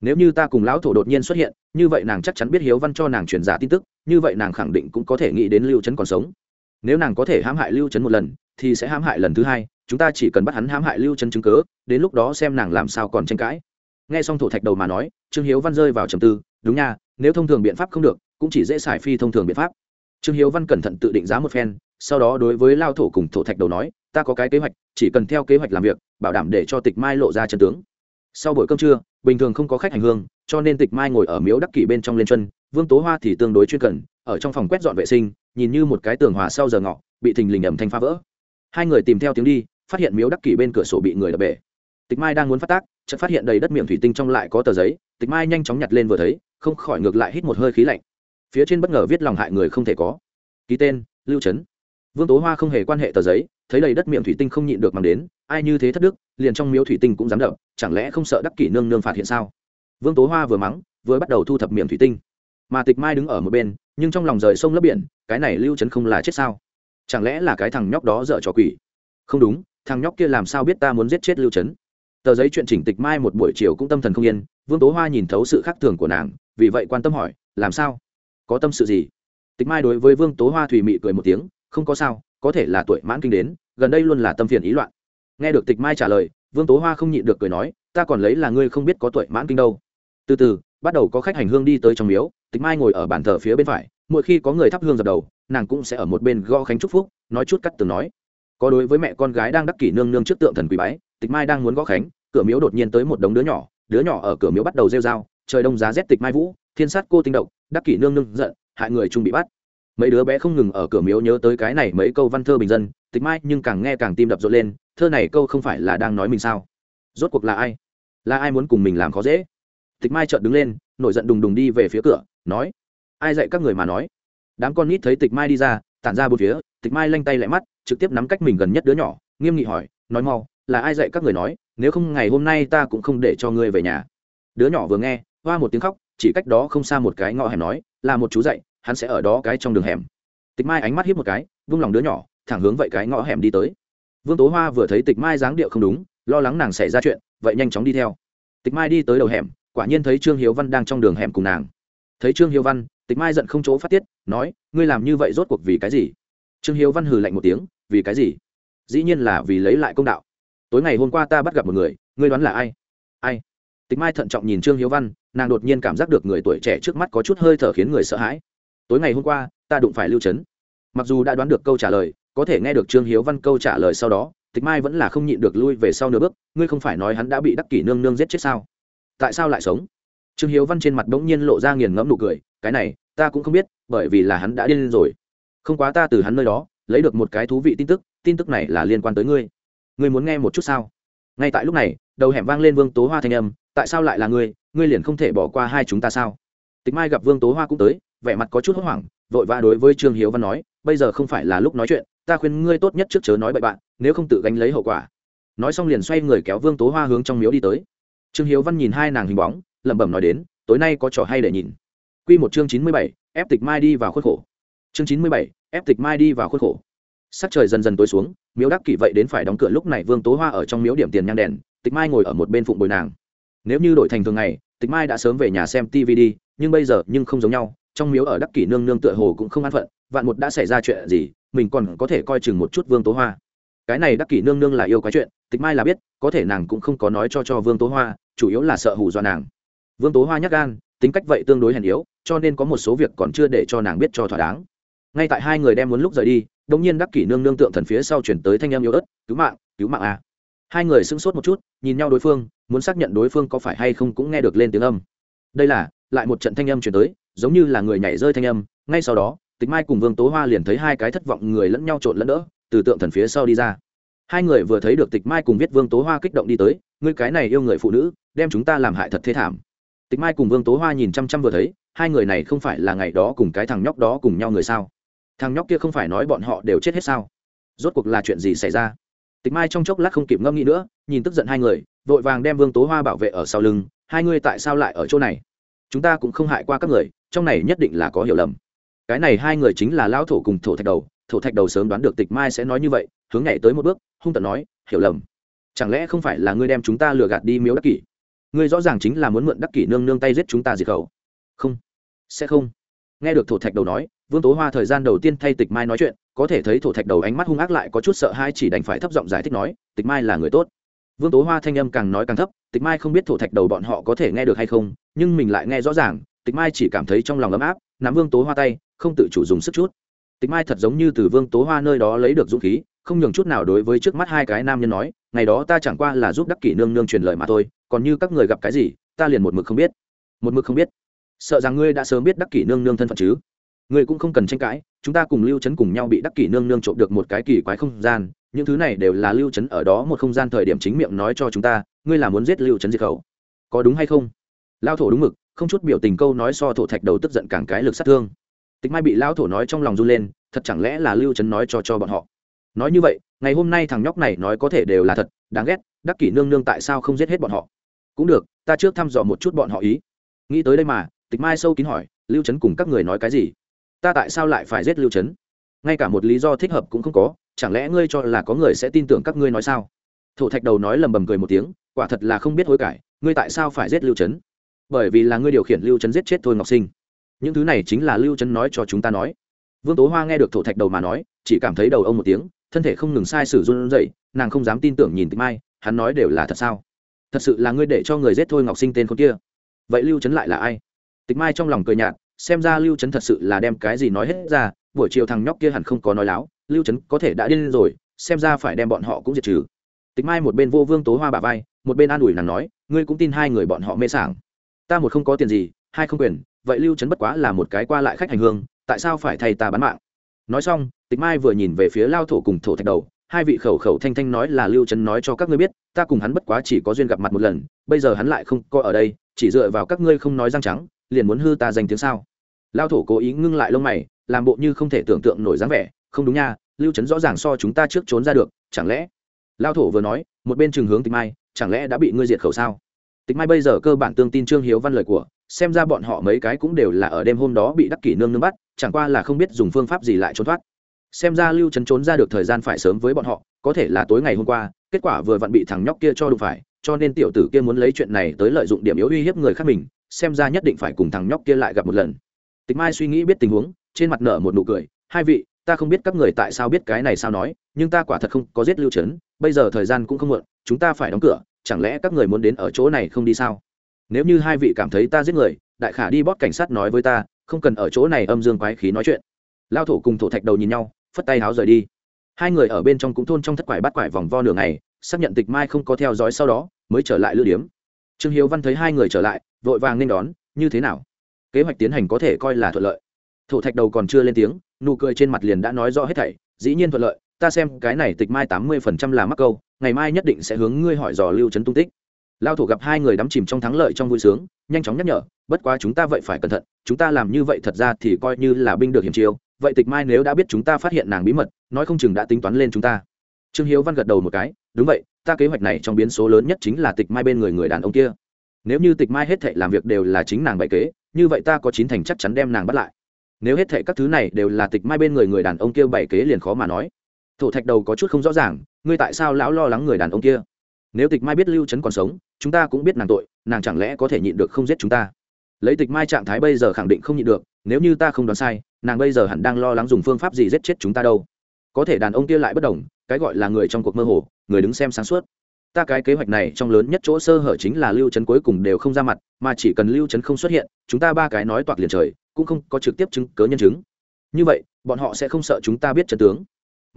[SPEAKER 1] Nếu như ta cùng lão thổ đột nhiên xuất hiện, như vậy nàng chắc chắn biết hiếu văn cho nàng truyền giả tin tức, như vậy nàng khẳng định cũng có thể nghĩ đến lưu trấn còn sống. Nếu nàng có thể hãm hại lưu trấn một lần, thì sẽ hãm hại lần thứ hai, chúng ta chỉ cần bắt hắn hãm hại lưu trấn chứng cớ đến lúc đó xem nàng làm sao còn tranh cãi. Nghe xong thổ thạch đầu mà nói, trương hiếu văn rơi vào trầm tư, đúng nha, nếu thông thường biện pháp không được, cũng chỉ dễ xài phi thông thường biện pháp. Trương hiếu văn cẩn thận tự định giá một phen, sau đó đối với lao thổ cùng thổ thạch đầu nói ta có cái kế hoạch, chỉ cần theo kế hoạch làm việc, bảo đảm để cho tịch mai lộ ra chân tướng. Sau buổi cơm trưa, bình thường không có khách hành hương, cho nên tịch mai ngồi ở miếu đắc kỷ bên trong lên chân, vương tố hoa thì tương đối chuyên cần, ở trong phòng quét dọn vệ sinh, nhìn như một cái tường hòa sau giờ ngọ, bị thình lình ẩm thanh phá vỡ. Hai người tìm theo tiếng đi, phát hiện miếu đắc kỷ bên cửa sổ bị người đập bể. Tịch mai đang muốn phát tác, chợt phát hiện đầy đất miệng thủy tinh trong lại có tờ giấy, tịch mai nhanh chóng nhặt lên vừa thấy, không khỏi ngược lại hít một hơi khí lạnh. Phía trên bất ngờ viết lòng hại người không thể có. Ký tên, lưu trấn vương tố hoa không hề quan hệ tờ giấy thấy đầy đất miệng thủy tinh không nhịn được mang đến, ai như thế thất đức, liền trong miếu thủy tinh cũng dám đậm chẳng lẽ không sợ đắc kỷ nương nương phạt hiện sao? Vương tố hoa vừa mắng, vừa bắt đầu thu thập miệng thủy tinh. Mà tịch mai đứng ở một bên, nhưng trong lòng rời sông lấp biển, cái này lưu trấn không là chết sao? Chẳng lẽ là cái thằng nhóc đó dở trò quỷ? Không đúng, thằng nhóc kia làm sao biết ta muốn giết chết lưu trấn tờ giấy chuyện chỉnh tịch mai một buổi chiều cũng tâm thần không yên, vương tố hoa nhìn thấu sự khác thường của nàng, vì vậy quan tâm hỏi, làm sao? Có tâm sự gì? Tịch mai đối với vương tố hoa thùy mị cười một tiếng, không có sao có thể là tuổi mãn kinh đến, gần đây luôn là tâm phiền ý loạn. Nghe được tịch mai trả lời, vương tố hoa không nhịn được cười nói, ta còn lấy là ngươi không biết có tuổi mãn kinh đâu. Từ từ, bắt đầu có khách hành hương đi tới trong miếu, tịch mai ngồi ở bàn thờ phía bên phải, mỗi khi có người thắp hương dập đầu, nàng cũng sẽ ở một bên gõ khánh chúc phúc, nói chút cắt từ nói. Có đối với mẹ con gái đang đắc kỷ nương nương trước tượng thần quỷ bái, tịch mai đang muốn gõ khánh, cửa miếu đột nhiên tới một đống đứa nhỏ đứa nhỏ ở cửa miếu bắt đầu rêu dao trời đông giá rét tịch mai vũ, thiên sát cô tinh động đắc kỷ nương nương giận, hại người trung bị bắt mấy đứa bé không ngừng ở cửa miếu nhớ tới cái này mấy câu văn thơ bình dân, tịch mai nhưng càng nghe càng tim đập rộn lên, thơ này câu không phải là đang nói mình sao? Rốt cuộc là ai? Là ai muốn cùng mình làm khó dễ? Tịch mai chợt đứng lên, nổi giận đùng đùng đi về phía cửa, nói, ai dạy các người mà nói? Đám con nít thấy tịch mai đi ra, tản ra bốn phía, tịch mai lanh tay lại mắt, trực tiếp nắm cách mình gần nhất đứa nhỏ, nghiêm nghị hỏi, nói mau, là ai dạy các người nói? Nếu không ngày hôm nay ta cũng không để cho ngươi về nhà. Đứa nhỏ vừa nghe, hoa một tiếng khóc, chỉ cách đó không xa một cái ngõ hẻm nói, là một chú dạy hắn sẽ ở đó cái trong đường hẻm. Tịch mai ánh mắt hiếp một cái, vung lòng đứa nhỏ, thẳng hướng vậy cái ngõ hẻm đi tới. Vương tố hoa vừa thấy tịch mai dáng điệu không đúng, lo lắng nàng xảy ra chuyện, vậy nhanh chóng đi theo. Tịch mai đi tới đầu hẻm, quả nhiên thấy trương hiếu văn đang trong đường hẻm cùng nàng. Thấy trương hiếu văn, tịch mai giận không chỗ phát tiết, nói, ngươi làm như vậy rốt cuộc vì cái gì? Trương hiếu văn hừ lạnh một tiếng, vì cái gì? Dĩ nhiên là vì lấy lại công đạo. Tối ngày hôm qua ta bắt gặp một người, ngươi đoán là ai? Ai? Tịch mai thận trọng nhìn trương hiếu văn, nàng đột nhiên cảm giác được người tuổi trẻ trước mắt có chút hơi thở khiến người sợ hãi tối ngày hôm qua, ta đụng phải lưu trấn mặc dù đã đoán được câu trả lời, có thể nghe được trương hiếu văn câu trả lời sau đó, tịch mai vẫn là không nhịn được lui về sau nửa bước, ngươi không phải nói hắn đã bị đắc kỷ nương nương giết chết sao? Tại sao lại sống? Trương hiếu văn trên mặt bỗng nhiên lộ ra nghiền ngẫm nụ cười, cái này, ta cũng không biết, bởi vì là hắn đã điên rồi. Không quá ta từ hắn nơi đó, lấy được một cái thú vị tin tức tin tức này là liên quan tới ngươi. Ngươi muốn nghe một chút sao? Ngay tại lúc này, đầu hẻm vang lên vương tố hoa thanh âm, tại sao lại là ngươi? Ngươi liền không thể bỏ qua hai chúng ta sao? Tịch mai gặp vương tố hoa cũng tới vẻ mặt có chút hốt hoảng, vội vã đối với trương hiếu văn nói, bây giờ không phải là lúc nói chuyện, ta khuyên ngươi tốt nhất trước chớ nói bậy bạn, nếu không tự gánh lấy hậu quả. Nói xong liền xoay người kéo vương tố hoa hướng trong miếu đi tới. Trương hiếu văn nhìn hai nàng hình bóng, lẩm bẩm nói đến, tối nay có trò hay để nhìn. Q một chương chín mươi bảy, ép tịch mai đi vào khuất khổ. Chương chín mươi bảy, ép tịch mai đi vào khuất khổ. Sắc trời dần dần tối xuống, miếu đắc kỷ vậy đến phải đóng cửa lúc này vương tố hoa ở trong miếu điểm tiền nhang đèn, tịch mai ngồi ở một bên phụng bồi nàng. Nếu như đổi thành thường ngày, tịch mai đã sớm về nhà xem tv đi, nhưng bây giờ nhưng không giống nhau trong miếu ở đắc kỷ nương nương tựa hồ cũng không an phận, vạn một đã xảy ra chuyện gì, mình còn có thể coi chừng một chút vương tố hoa. Cái này đắc kỷ nương nương là yêu cái chuyện, tịch mai là biết, có thể nàng cũng không có nói cho cho vương tố hoa, chủ yếu là sợ hù do nàng. Vương tố hoa nhắc gan, tính cách vậy tương đối hèn yếu, cho nên có một số việc còn chưa để cho nàng biết cho thỏa đáng. Ngay tại hai người đem muốn lúc rời đi đông nhiên đắc kỷ nương nương tượng thần phía sau chuyển tới thanh em yếu ớt, cứu mạng cứu mạng à. hai người sững sốt một chút, nhìn nhau đối phương, muốn xác nhận đối phương có phải hay không cũng nghe được lên tiếng âm. Đây là, lại một trận thanh âm chuyển tới giống như là người nhảy rơi thanh âm, ngay sau đó, tịch mai cùng vương tố hoa liền thấy hai cái thất vọng người lẫn nhau trộn lẫn đỡ, từ tượng thần phía sau đi ra. Hai người vừa thấy được tịch mai cùng viết vương tố hoa kích động đi tới, ngươi cái này yêu người phụ nữ, đem chúng ta làm hại thật thế thảm. Tịch mai cùng vương tố hoa nhìn chăm chăm vừa thấy, hai người này không phải là ngày đó cùng cái thằng nhóc đó cùng nhau người sao? Thằng nhóc kia không phải nói bọn họ đều chết hết sao? Rốt cuộc là chuyện gì xảy ra? Tịch mai trong chốc lát không kịp ngâm nghĩ nữa, nhìn tức giận hai người, vội vàng đem vương tố hoa bảo vệ ở sau lưng, hai ngươi tại sao lại ở chỗ này? Chúng ta cũng không hại qua các người trong này nhất định là có hiểu lầm. Cái này hai người chính là lão thổ cùng thổ thạch đầu, thổ thạch đầu sớm đoán được tịch mai sẽ nói như vậy, hướng nhảy tới một bước, hung tận nói, hiểu lầm. Chẳng lẽ không phải là ngươi đem chúng ta lừa gạt đi miếu đắc kỷ? Ngươi rõ ràng chính là muốn mượn đắc kỷ nương nương tay giết chúng ta diệt khẩu. Không. Sẽ không. Nghe được thổ thạch đầu nói, vương tố hoa thời gian đầu tiên thay tịch mai nói chuyện, có thể thấy thổ thạch đầu ánh mắt hung ác lại có chút sợ hai chỉ đành phải thấp giọng giải thích nói, tịch mai là người tốt. Vương tố hoa thanh âm càng nói càng thấp, tịch mai không biết thổ thạch đầu bọn họ có thể nghe được hay không, nhưng mình lại nghe rõ ràng tịch mai chỉ cảm thấy trong lòng ấm áp, nắm vương tố hoa tay, không tự chủ dùng sức chút. Tịch mai thật giống như từ vương tố hoa nơi đó lấy được dũng khí, không nhường chút nào đối với trước mắt hai cái nam nhân nói, ngày đó ta chẳng qua là giúp đắc kỷ nương nương truyền lời mà thôi, còn như các người gặp cái gì, ta liền một mực không biết. Một mực không biết? Sợ rằng ngươi đã sớm biết đắc kỷ nương nương thân phận chứ? Ngươi cũng không cần tranh cãi, chúng ta cùng lưu trấn cùng nhau bị đắc kỷ nương nương trộm được một cái kỳ quái không gian, những thứ này đều là lưu trấn ở đó một không gian thời điểm chính miệng nói cho chúng ta, ngươi là muốn giết lưu trấn diệt khẩu. Có đúng hay không? Lao thổ đúng mực không chút biểu tình câu nói so thổ thạch đầu tức giận càng cái lực sát thương. Tịch mai bị lao thổ nói trong lòng run lên, thật chẳng lẽ là lưu trấn nói cho cho bọn họ? Nói như vậy, ngày hôm nay thằng nhóc này nói có thể đều là thật, đáng ghét, đắc kỷ nương nương tại sao không giết hết bọn họ? Cũng được, ta trước thăm dò một chút bọn họ ý. Nghĩ tới đây mà, tịch mai sâu kín hỏi, lưu trấn cùng các người nói cái gì? Ta tại sao lại phải giết lưu trấn ngay cả một lý do thích hợp cũng không có, chẳng lẽ ngươi cho là có người sẽ tin tưởng các ngươi nói sao? Thổ thạch đầu nói lầm bầm cười một tiếng, quả thật là không biết hối cải, ngươi tại sao phải giết lưu trấn bởi vì là ngươi điều khiển lưu trấn giết chết thôi, ngọc sinh. Những thứ này chính là lưu trấn nói cho chúng ta nói. Vương tố hoa nghe được thổ thạch đầu mà nói, chỉ cảm thấy đầu ông một tiếng, thân thể không ngừng sai sử run dậy nàng không dám tin tưởng nhìn tịch mai, hắn nói đều là thật sao? Thật sự là ngươi để cho người giết thôi, ngọc sinh tên con kia. Vậy lưu trấn lại là ai? Tịch mai trong lòng cười nhạt, xem ra lưu trấn thật sự là đem cái gì nói hết ra, buổi chiều thằng nhóc kia hẳn không có nói láo, lưu trấn có thể đã điên rồi, xem ra phải đem bọn họ cũng diệt trừ. Tịch mai một bên vô vương tố hoa bà vai, một bên an ủi nàng nói, ngươi cũng tin hai người bọn họ mê sảng ta một không có tiền gì, hai không quyền, vậy lưu trấn bất quá là một cái qua lại khách hành hương, tại sao phải thay ta bán mạng? Nói xong, tịch mai vừa nhìn về phía lao thổ cùng thổ thạch đầu, hai vị khẩu khẩu thanh thanh nói là lưu trấn nói cho các ngươi biết, ta cùng hắn bất quá chỉ có duyên gặp mặt một lần, bây giờ hắn lại không có ở đây, chỉ dựa vào các ngươi không nói răng trắng, liền muốn hư ta danh tiếng sao? Lao thổ cố ý ngưng lại lông mày, làm bộ như không thể tưởng tượng nổi dáng vẻ, không đúng nha, lưu trấn rõ ràng so chúng ta trước trốn ra được, chẳng lẽ? Lao thổ vừa nói, một bên trường hướng tịch mai, chẳng lẽ đã bị ngươi diệt khẩu sao? Tịch mai bây giờ cơ bản tương tin trương hiếu văn lời của, xem ra bọn họ mấy cái cũng đều là ở đêm hôm đó bị đắc kỷ nương nương bắt, chẳng qua là không biết dùng phương pháp gì lại trốn thoát. Xem ra lưu trấn trốn ra được thời gian phải sớm với bọn họ, có thể là tối ngày hôm qua, kết quả vừa vặn bị thằng nhóc kia cho đụng phải, cho nên tiểu tử kia muốn lấy chuyện này tới lợi dụng điểm yếu uy hiếp người khác mình, xem ra nhất định phải cùng thằng nhóc kia lại gặp một lần. Tịch mai suy nghĩ biết tình huống, trên mặt nở một nụ cười, hai vị, ta không biết các người tại sao biết cái này sao nói, nhưng ta quả thật không có giết lưu trấn, bây giờ thời gian cũng không muộn, chúng ta phải đóng cửa chẳng lẽ các người muốn đến ở chỗ này không đi sao? Nếu như hai vị cảm thấy ta giết người, đại khả đi bót cảnh sát nói với ta, không cần ở chỗ này âm dương quái khí nói chuyện. Lao thổ cùng thổ thạch đầu nhìn nhau, phất tay háo rời đi. Hai người ở bên trong cũng thôn trong thất quải bắt quải vòng vo nửa ngày, xác nhận tịch mai không có theo dõi sau đó, mới trở lại lữ điếm. Trương hiếu văn thấy hai người trở lại, vội vàng nên đón, như thế nào? Kế hoạch tiến hành có thể coi là thuận lợi. Thổ thạch đầu còn chưa lên tiếng, nụ cười trên mặt liền đã nói rõ hết thảy, dĩ nhiên thuận lợi, ta xem cái này tịch mai tám mươi phần trăm là mắc câu ngày mai nhất định sẽ hướng ngươi hỏi dò lưu trấn tung tích. Lao thủ gặp hai người đắm chìm trong thắng lợi trong vui sướng, nhanh chóng nhắc nhở, bất quá chúng ta vậy phải cẩn thận, chúng ta làm như vậy thật ra thì coi như là binh được hiểm chiêu, vậy tịch mai nếu đã biết chúng ta phát hiện nàng bí mật, nói không chừng đã tính toán lên chúng ta. Trương hiếu văn gật đầu một cái, đúng vậy, ta kế hoạch này trong biến số lớn nhất chính là tịch mai bên người người đàn ông kia. Nếu như tịch mai hết thệ làm việc đều là chính nàng bậy kế, như vậy ta có chín thành chắc chắn đem nàng bắt lại. Nếu hết thệ các thứ này đều là tịch mai bên người người đàn ông kia bày kế liền khó mà nói. Thổ thạch đầu có chút không rõ ràng ngươi tại sao lão lo lắng người đàn ông kia? Nếu tịch mai biết lưu trấn còn sống, chúng ta cũng biết nàng tội, nàng chẳng lẽ có thể nhịn được không giết chúng ta? Lấy tịch mai trạng thái bây giờ khẳng định không nhịn được, nếu như ta không đoán sai, nàng bây giờ hẳn đang lo lắng dùng phương pháp gì giết chết chúng ta đâu? Có thể đàn ông kia lại bất đồng, cái gọi là người trong cuộc mơ hồ, người đứng xem sáng suốt. Ta cái kế hoạch này trong lớn nhất chỗ sơ hở chính là lưu trấn cuối cùng đều không ra mặt, mà chỉ cần lưu trấn không xuất hiện, chúng ta ba cái nói toạc liền trời, cũng không có trực tiếp chứng cớ nhân chứng. Như vậy, bọn họ sẽ không sợ chúng ta biết chân tướng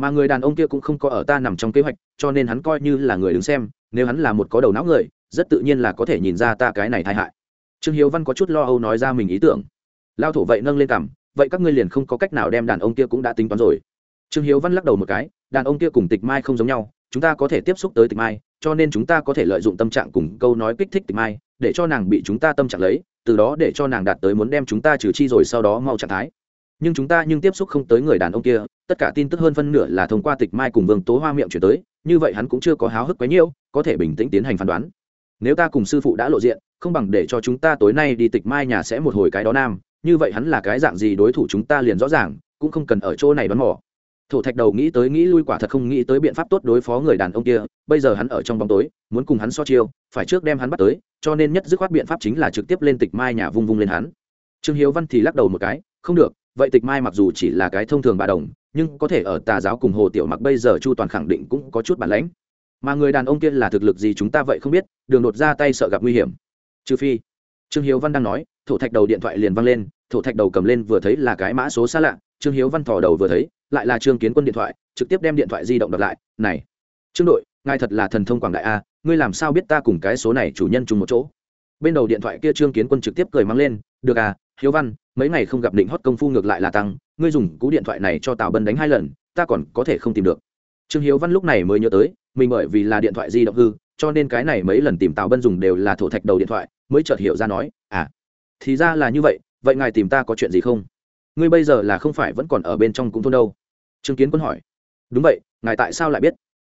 [SPEAKER 1] mà người đàn ông kia cũng không có ở ta nằm trong kế hoạch, cho nên hắn coi như là người đứng xem, nếu hắn là một có đầu não người, rất tự nhiên là có thể nhìn ra ta cái này tai hại. Trương hiếu văn có chút lo âu nói ra mình ý tưởng. Lao thổ vậy nâng lên cằm, vậy các ngươi liền không có cách nào đem đàn ông kia cũng đã tính toán rồi. Trương hiếu văn lắc đầu một cái, đàn ông kia cùng tịch mai không giống nhau, chúng ta có thể tiếp xúc tới tịch mai, cho nên chúng ta có thể lợi dụng tâm trạng cùng câu nói kích thích tịch mai, để cho nàng bị chúng ta tâm trạng lấy, từ đó để cho nàng đạt tới muốn đem chúng ta trừ chi rồi sau đó mau trạng thái. Nhưng chúng ta nhưng tiếp xúc không tới người đàn ông kia tất cả tin tức hơn phân nửa là thông qua tịch mai cùng vương tố hoa miệng chuyển tới như vậy hắn cũng chưa có háo hức quấy nhiều, có thể bình tĩnh tiến hành phán đoán. Nếu ta cùng sư phụ đã lộ diện không bằng để cho chúng ta tối nay đi tịch mai nhà sẽ một hồi cái đó nam như vậy hắn là cái dạng gì đối thủ chúng ta liền rõ ràng cũng không cần ở chỗ này đoán mò. Thổ thạch đầu nghĩ tới nghĩ lui quả thật không nghĩ tới biện pháp tốt đối phó người đàn ông kia bây giờ hắn ở trong bóng tối muốn cùng hắn so chiêu phải trước đem hắn bắt tới cho nên nhất dứt khoát biện pháp chính là trực tiếp lên tịch mai nhà vung vung lên hắn. Trương hiếu văn thì lắc đầu một cái không được vậy tịch mai mặc dù chỉ là cái thông thường bà đồng nhưng có thể ở tà giáo cùng hồ tiểu mặc bây giờ chu toàn khẳng định cũng có chút bản lãnh. Mà người đàn ông kia là thực lực gì chúng ta vậy không biết, đường đột ra tay sợ gặp nguy hiểm. Trừ phi, trương hiếu văn đang nói, thổ thạch đầu điện thoại liền văng lên, thổ thạch đầu cầm lên vừa thấy là cái mã số xa lạ, trương hiếu văn thò đầu vừa thấy, lại là trương kiến quân điện thoại, trực tiếp đem điện thoại di động đập lại, này, trương đội, ngài thật là thần thông quảng đại a, ngươi làm sao biết ta cùng cái số này chủ nhân chung một chỗ? Bên đầu điện thoại kia trương kiến quân trực tiếp cười mắng lên, được à hiếu văn, mấy ngày không gặp định hót công phu ngược lại là tăng ngươi dùng cú điện thoại này cho tào bân đánh hai lần, ta còn có thể không tìm được. Trương hiếu văn lúc này mới nhớ tới, mình bởi vì là điện thoại di động hư, cho nên cái này mấy lần tìm tào bân dùng đều là thổ thạch đầu điện thoại, mới chợt hiểu ra nói à thì ra là như vậy vậy ngài tìm ta có chuyện gì không? Ngươi bây giờ là không phải vẫn còn ở bên trong cũng thôn đâu. Trương kiến quân hỏi. Đúng vậy, ngài tại sao lại biết?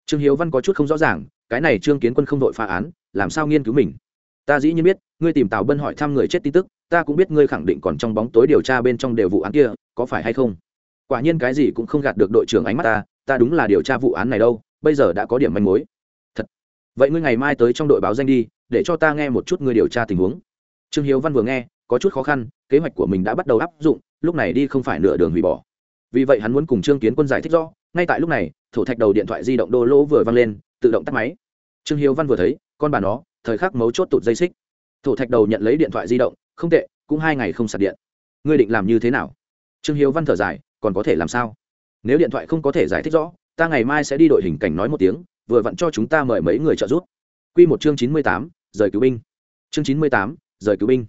[SPEAKER 1] Trương hiếu văn có chút không rõ ràng, cái này trương kiến quân không đội phá án, làm sao nghiên cứu mình? Ta dĩ nhiên biết, ngươi tìm tào bân hỏi thăm người chết tin tức, ta cũng biết ngươi khẳng định còn trong bóng tối điều tra bên trong đều vụ án kia có phải hay không? Quả nhiên cái gì cũng không gạt được đội trưởng ánh mắt ta ta đúng là điều tra vụ án này đâu, bây giờ đã có điểm manh mối. Thật. Vậy ngươi ngày mai tới trong đội báo danh đi, để cho ta nghe một chút ngươi điều tra tình huống. Trương hiếu văn vừa nghe, có chút khó khăn, kế hoạch của mình đã bắt đầu áp dụng, lúc này đi không phải nửa đường hủy bỏ. Vì vậy hắn muốn cùng trương kiến quân giải thích rõ, ngay tại lúc này thủ thạch đầu điện thoại di động đô lỗ vừa văng lên, tự động tắt máy. Trương hiếu văn vừa thấy, con bà nó, thời khắc mấu chốt tụt dây xích. Thủ thạch đầu nhận lấy điện thoại di động, không tệ, cũng hai ngày không sạc điện. Ngươi định làm như thế nào? Trương hiếu văn thở dài, còn có thể làm sao? Nếu điện thoại không có thể giải thích rõ, ta ngày mai sẽ đi đội hình cảnh nói một tiếng, vừa vặn cho chúng ta mời mấy người trợ giúp. Q một chương chín mươi tám, rời cứu binh. Chương chín mươi tám, rời cứu binh.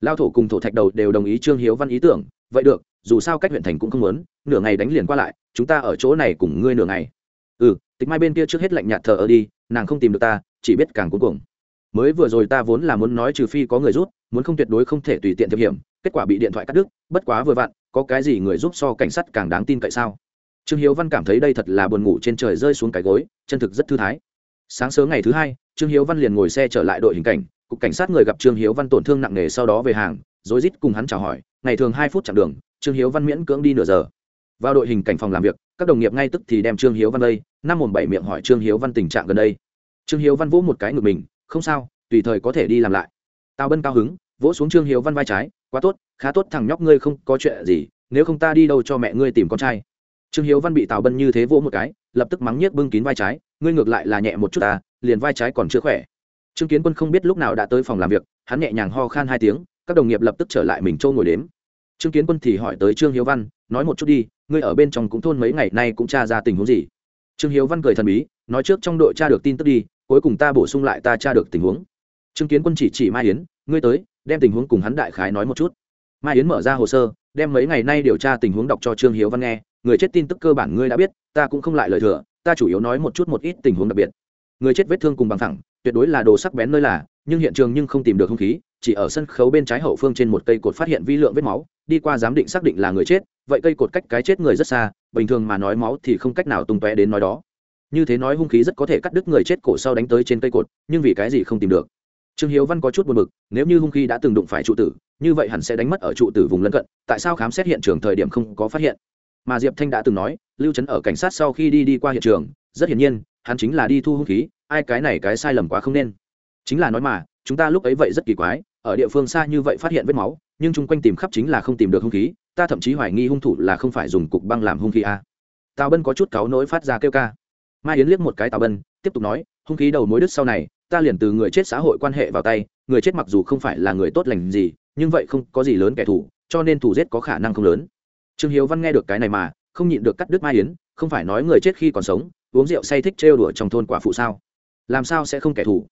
[SPEAKER 1] Lao thổ cùng thổ thạch đầu đều đồng ý trương hiếu văn ý tưởng, vậy được, dù sao cách huyện thành cũng không muốn, nửa ngày đánh liền qua lại, chúng ta ở chỗ này cùng ngươi nửa ngày. Ừ tịch mai bên kia trước hết lạnh nhạt thờ ở đi, nàng không tìm được ta, chỉ biết càng cuối cùng mới vừa rồi ta vốn là muốn nói trừ phi có người rút muốn không tuyệt đối không thể tùy tiện thực hiểm kết quả bị điện thoại cắt đứt, bất quá vừa vặn, có cái gì người giúp so cảnh sát càng đáng tin cậy sao? Trương hiếu văn cảm thấy đây thật là buồn ngủ trên trời rơi xuống cái gối, chân thực rất thư thái. Sáng sớm ngày thứ hai, trương hiếu văn liền ngồi xe trở lại đội hình cảnh, cục cảnh sát người gặp trương hiếu văn tổn thương nặng nề sau đó về hàng, rối rít cùng hắn chào hỏi, ngày thường hai phút chặng đường, trương hiếu văn miễn cưỡng đi nửa giờ. Vào đội hình cảnh phòng làm việc, các đồng nghiệp ngay tức thì đem trương hiếu văn đây, năm mồm bảy miệng hỏi trương hiếu văn tình trạng gần đây. Trương hiếu văn vỗ một cái ngực mình, không sao, tùy thời có thể đi làm lại. Tào bân cao hứng vỗ xuống trương hiếu văn vai trái, quá tốt, khá tốt, thằng nhóc ngươi không có chuyện gì, nếu không ta đi đâu cho mẹ ngươi tìm con trai. Trương hiếu văn bị tào bân như thế vỗ một cái, lập tức mắng nhiếc bưng kín vai trái, ngươi ngược lại là nhẹ một chút ta, liền vai trái còn chưa khỏe. Trương kiến quân không biết lúc nào đã tới phòng làm việc, hắn nhẹ nhàng ho khan hai tiếng, các đồng nghiệp lập tức trở lại mình trâu ngồi đếm. Trương kiến quân thì hỏi tới trương hiếu văn, nói một chút đi, ngươi ở bên trong cũng thôn mấy ngày nay cũng tra ra tình huống gì? Trương hiếu văn cười thần bí, nói trước trong đội tra được tin tức đi, cuối cùng ta bổ sung lại ta tra được tình huống. Trương kiến quân chỉ chỉ mai yến, ngươi tới đem tình huống cùng hắn đại khái nói một chút. Mai yến mở ra hồ sơ, đem mấy ngày nay điều tra tình huống đọc cho trương hiếu văn nghe. Người chết tin tức cơ bản ngươi đã biết, ta cũng không lại lời thừa, ta chủ yếu nói một chút một ít tình huống đặc biệt. Người chết vết thương cùng bằng thẳng tuyệt đối là đồ sắc bén nơi là, nhưng hiện trường nhưng không tìm được hung khí, chỉ ở sân khấu bên trái hậu phương trên một cây cột phát hiện vi lượng vết máu, đi qua giám định xác định là người chết, vậy cây cột cách cái chết người rất xa, bình thường mà nói máu thì không cách nào tung tóe đến nói đó. Như thế nói hung khí rất có thể cắt đứt người chết cổ sau đánh tới trên cây cột, nhưng vì cái gì không tìm được? Trương hiếu văn có chút buồn bực, nếu như hung khí đã từng đụng phải trụ tử, như vậy hẳn sẽ đánh mất ở trụ tử vùng lân cận, tại sao khám xét hiện trường thời điểm không có phát hiện? Mà diệp thanh đã từng nói, lưu trấn ở cảnh sát sau khi đi đi qua hiện trường, rất hiển nhiên, hắn chính là đi thu hung khí, ai cái này cái sai lầm quá không nên. Chính là nói mà, chúng ta lúc ấy vậy rất kỳ quái, ở địa phương xa như vậy phát hiện vết máu, nhưng chung quanh tìm khắp chính là không tìm được hung khí, ta thậm chí hoài nghi hung thủ là không phải dùng cục băng làm hung khí a à. tào bân có chút cáu nỗi phát ra kêu ca. Mai yến liếc một cái tào bân, tiếp tục nói, hung khí đầu mối đứt sau này ta liền từ người chết xã hội quan hệ vào tay, người chết mặc dù không phải là người tốt lành gì, nhưng vậy không có gì lớn kẻ thù, cho nên thủ giết có khả năng không lớn. Trương hiếu văn nghe được cái này mà, không nhịn được cắt đứt mai yến, không phải nói người chết khi còn sống, uống rượu say thích trêu đùa trong thôn quả phụ sao? Làm sao sẽ không kẻ thù?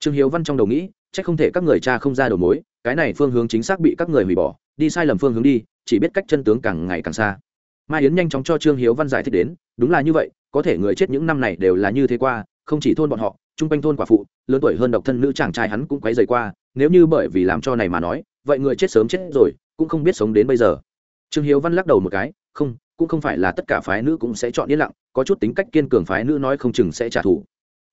[SPEAKER 1] Trương hiếu văn trong đầu nghĩ, chắc không thể các người cha không ra đầu mối, cái này phương hướng chính xác bị các người hủy bỏ, đi sai lầm phương hướng đi, chỉ biết cách chân tướng càng ngày càng xa. Mai yến nhanh chóng cho trương hiếu văn giải thích đến, đúng là như vậy, có thể người chết những năm này đều là như thế qua, không chỉ thôn bọn họ chung quanh thôn quả phụ, lớn tuổi hơn độc thân nữ chàng trai hắn cũng quấy dày qua, nếu như bởi vì làm cho này mà nói, vậy người chết sớm chết rồi, cũng không biết sống đến bây giờ. Trương hiếu văn lắc đầu một cái, không, cũng không phải là tất cả phái nữ cũng sẽ chọn yên lặng, có chút tính cách kiên cường phái nữ nói không chừng sẽ trả thù.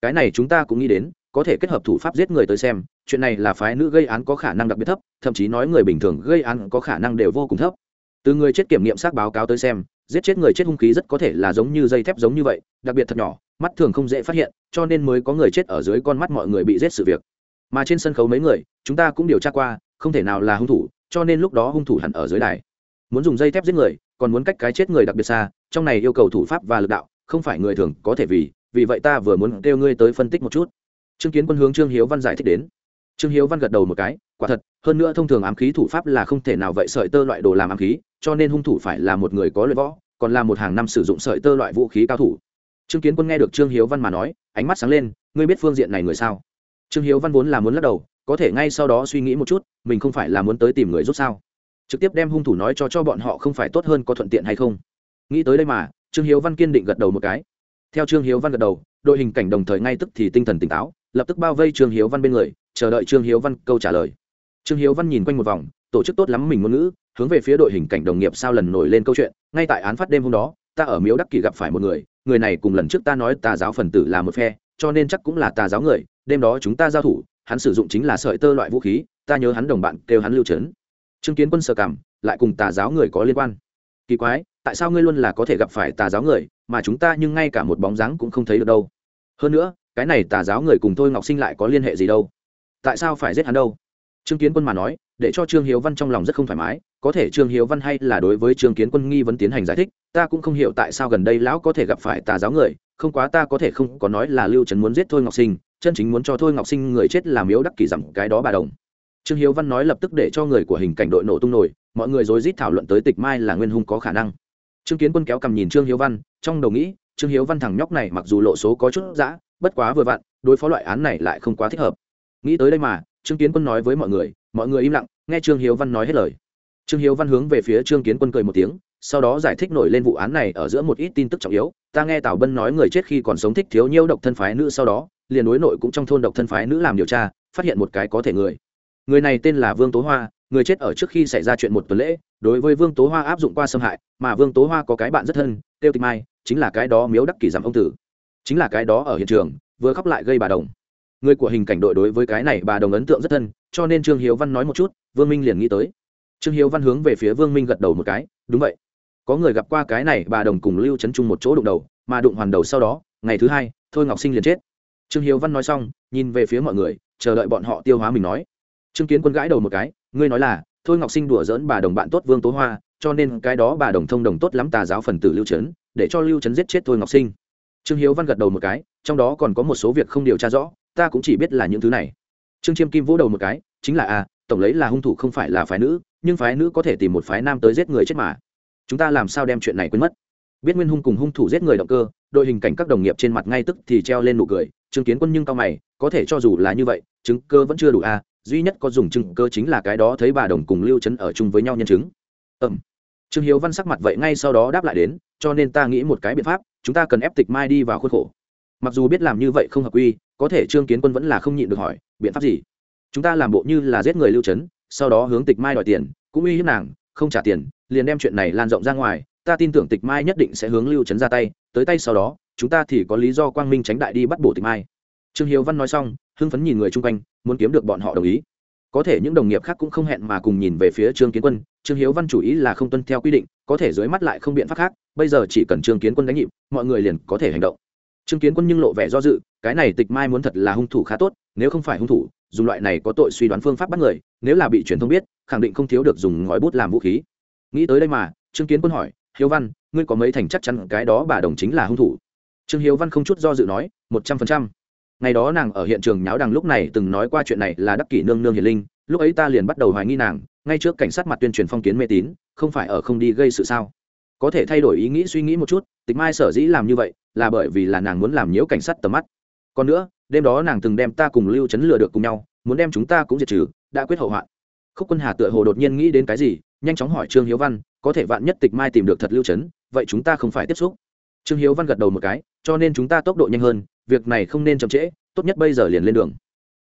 [SPEAKER 1] Cái này chúng ta cũng nghĩ đến, có thể kết hợp thủ pháp giết người tới xem, chuyện này là phái nữ gây án có khả năng đặc biệt thấp, thậm chí nói người bình thường gây án có khả năng đều vô cùng thấp. Từ người chết kiểm nghiệm xác báo cáo tới xem, giết chết người chết hung khí rất có thể là giống như dây thép giống như vậy, đặc biệt thật nhỏ mắt thường không dễ phát hiện, cho nên mới có người chết ở dưới con mắt mọi người bị giết sự việc. Mà trên sân khấu mấy người, chúng ta cũng điều tra qua, không thể nào là hung thủ, cho nên lúc đó hung thủ hẳn ở dưới đài. Muốn dùng dây thép giết người, còn muốn cách cái chết người đặc biệt xa, trong này yêu cầu thủ pháp và lực đạo, không phải người thường có thể vì vì vậy ta vừa muốn kêu ngươi tới phân tích một chút. Trương kiến quân hướng trương hiếu văn giải thích đến. Trương hiếu văn gật đầu một cái, quả thật, hơn nữa thông thường ám khí thủ pháp là không thể nào vậy sợi tơ loại đồ làm ám khí, cho nên hung thủ phải là một người có luyện võ, còn là một hàng năm sử dụng sợi tơ loại vũ khí cao thủ trương kiến quân nghe được trương hiếu văn mà nói, ánh mắt sáng lên, ngươi biết phương diện này người sao? Trương hiếu văn vốn là muốn lắc đầu, có thể ngay sau đó suy nghĩ một chút, mình không phải là muốn tới tìm người giúp sao? Trực tiếp đem hung thủ nói cho cho bọn họ không phải tốt hơn có thuận tiện hay không? Nghĩ tới đây mà, trương hiếu văn kiên định gật đầu một cái. Theo trương hiếu văn gật đầu, đội hình cảnh đồng thời ngay tức thì tinh thần tỉnh táo, lập tức bao vây trương hiếu văn bên người, chờ đợi trương hiếu văn câu trả lời. Trương hiếu văn nhìn quanh một vòng, tổ chức tốt lắm mình ngôn ngữ, hướng về phía đội hình cảnh đồng nghiệp sao lần nổi lên câu chuyện, ngay tại án phát đêm hôm đó ta ở miếu đắc kỳ gặp phải một người người này cùng lần trước ta nói tà giáo phần tử là một phe, cho nên chắc cũng là tà giáo người, đêm đó chúng ta giao thủ, hắn sử dụng chính là sợi tơ loại vũ khí, ta nhớ hắn đồng bạn kêu hắn lưu trấn chứng kiến quân sở cảm lại cùng tà giáo người có liên quan. Kỳ quái, tại sao ngươi luôn là có thể gặp phải tà giáo người, mà chúng ta nhưng ngay cả một bóng dáng cũng không thấy được đâu? Hơn nữa, cái này tà giáo người cùng thôi ngọc sinh lại có liên hệ gì đâu? Tại sao phải giết hắn đâu? Trương kiến quân mà nói, để cho trương hiếu văn trong lòng rất không thoải mái, có thể trương hiếu văn hay là đối với trương kiến quân nghi vấn tiến hành giải thích, ta cũng không hiểu tại sao gần đây lão có thể gặp phải tà giáo người, không quá ta có thể không có nói là lưu trần muốn giết thôi ngọc sinh, chân chính muốn cho thôi ngọc sinh người chết làm yếu đắc kỳ dặm cái đó bà đồng. Trương hiếu văn nói lập tức để cho người của hình cảnh đội nổ tung nổi, mọi người rối rít thảo luận tới tịch mai là nguyên hung có khả năng. Trương kiến quân kéo cầm nhìn trương hiếu văn, trong đầu nghĩ, trương hiếu văn thằng nhóc này mặc dù lộ số có chút dã, bất quá vừa vặn, đối phó loại án này lại không quá thích hợp. Nghĩ tới đây mà trương kiến quân nói với mọi người mọi người im lặng, nghe trương hiếu văn nói hết lời. Trương hiếu văn hướng về phía trương kiến quân cười một tiếng, sau đó giải thích nổi lên vụ án này ở giữa một ít tin tức trọng yếu. Ta nghe tào bân nói người chết khi còn sống thích thiếu nhiêu độc thân phái nữ, sau đó, liền đối nội cũng trong thôn độc thân phái nữ làm điều tra, phát hiện một cái có thể người. Người này tên là vương tố hoa, người chết ở trước khi xảy ra chuyện một tuần lễ, đối với vương tố hoa áp dụng qua xâm hại, mà vương tố hoa có cái bạn rất thân, tiêu tịch mai, chính là cái đó miếu đắc kỷ giảm ông tử. Chính là cái đó ở hiện trường, vừa khóc lại gây bà đồng người của hình cảnh đội đối với cái này bà đồng ấn tượng rất thân, cho nên trương hiếu văn nói một chút, vương minh liền nghĩ tới. Trương hiếu văn hướng về phía vương minh gật đầu một cái, đúng vậy. Có người gặp qua cái này bà đồng cùng lưu chấn chung một chỗ đụng đầu, mà đụng hoàn đầu sau đó, ngày thứ hai, thôi ngọc sinh liền chết. Trương hiếu văn nói xong, nhìn về phía mọi người, chờ đợi bọn họ tiêu hóa mình nói. Trương kiến quân gãi đầu một cái, ngươi nói là, thôi ngọc sinh đùa dỡn bà đồng bạn tốt vương tố hoa, cho nên cái đó bà đồng thông đồng tốt lắm tà giáo phần tử lưu trấn để cho lưu trấn giết chết thôi ngọc sinh. Trương hiếu văn gật đầu một cái, trong đó còn có một số việc không điều tra rõ ta cũng chỉ biết là những thứ này. Trương chiêm kim vỗ đầu một cái, chính là a tổng lấy là hung thủ không phải là phái nữ, nhưng phái nữ có thể tìm một phái nam tới giết người chết mà. Chúng ta làm sao đem chuyện này quên mất? Biết nguyên hung cùng hung thủ giết người động cơ, đội hình cảnh các đồng nghiệp trên mặt ngay tức thì treo lên nụ cười chứng kiến quân nhưng cao mày, có thể cho dù là như vậy, chứng cơ vẫn chưa đủ a duy nhất có dùng chứng cơ chính là cái đó thấy bà đồng cùng lưu trấn ở chung với nhau nhân chứng. Ẩm trương hiếu văn sắc mặt vậy ngay sau đó đáp lại đến, cho nên ta nghĩ một cái biện pháp, chúng ta cần ép tịch mai đi vào khuôn khổ. Mặc dù biết làm như vậy không hợp quy có thể trương kiến quân vẫn là không nhịn được hỏi, biện pháp gì? Chúng ta làm bộ như là giết người lưu trấn sau đó hướng tịch mai đòi tiền, cũng uy hiếp nàng, không trả tiền, liền đem chuyện này lan rộng ra ngoài, ta tin tưởng tịch mai nhất định sẽ hướng lưu trấn ra tay, tới tay sau đó, chúng ta thì có lý do quang minh tránh đại đi bắt bổ tịch mai. Trương hiếu văn nói xong, hưng phấn nhìn người chung quanh, muốn kiếm được bọn họ đồng ý. Có thể những đồng nghiệp khác cũng không hẹn mà cùng nhìn về phía trương kiến quân, trương hiếu văn chủ ý là không tuân theo quy định, có thể dưới mắt lại không biện pháp khác, bây giờ chỉ cần trương kiến quân đánh nhịp, mọi người liền có thể hành động. Trương kiến quân nhưng lộ vẻ do dự cái này tịch mai muốn thật là hung thủ khá tốt, nếu không phải hung thủ, dùng loại này có tội suy đoán phương pháp bắt người, nếu là bị truyền thông biết, khẳng định không thiếu được dùng ngòi bút làm vũ khí. Nghĩ tới đây mà, trương kiến quân hỏi, hiếu văn, ngươi có mấy thành chắc chắn cái đó bà đồng chính là hung thủ? Trương hiếu văn không chút do dự nói, một trăm phần trăm. Ngày đó nàng ở hiện trường nháo đằng lúc này từng nói qua chuyện này là đắc kỷ nương nương hiền linh, lúc ấy ta liền bắt đầu hoài nghi nàng, ngay trước cảnh sát mặt tuyên truyền phong kiến mê tín, không phải ở không đi gây sự sao? Có thể thay đổi ý nghĩ suy nghĩ một chút, tịch mai sở dĩ làm như vậy, là bởi vì là nàng muốn làm nhiễu cảnh sát tầm mắt còn nữa, đêm đó nàng từng đem ta cùng lưu chấn lừa được cùng nhau, muốn đem chúng ta cũng diệt trừ, đã quyết hậu hoạn. Khúc quân hà tựa hồ đột nhiên nghĩ đến cái gì, nhanh chóng hỏi trương hiếu văn, có thể vạn nhất tịch mai tìm được thật lưu chấn, vậy chúng ta không phải tiếp xúc. Trương hiếu văn gật đầu một cái, cho nên chúng ta tốc độ nhanh hơn, việc này không nên chậm trễ, tốt nhất bây giờ liền lên đường.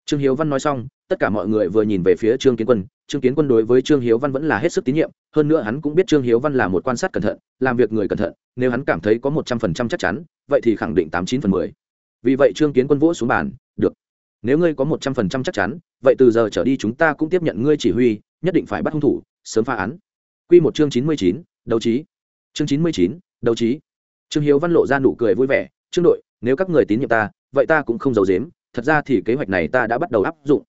[SPEAKER 1] Trương hiếu văn nói xong, tất cả mọi người vừa nhìn về phía trương kiến quân, trương kiến quân đối với trương hiếu văn vẫn là hết sức tín nhiệm, hơn nữa hắn cũng biết trương hiếu văn là một quan sát cẩn thận, làm việc người cẩn thận, nếu hắn cảm thấy có một trăm phần trăm chắc chắn, vậy thì khẳng định tám chín phần mười vì vậy trương kiến quân vỗ xuống bàn, được, nếu ngươi có một trăm phần trăm chắc chắn, vậy từ giờ trở đi chúng ta cũng tiếp nhận ngươi chỉ huy, nhất định phải bắt hung thủ, sớm phá án. Q một chương chín mươi chín, đấu trí. Chương chín mươi chín, đấu trí. Trương hiếu văn lộ ra nụ cười vui vẻ, trương đội, nếu các người tín nhiệm ta, vậy ta cũng không giấu dếm thật ra thì kế hoạch này ta đã bắt đầu áp dụng.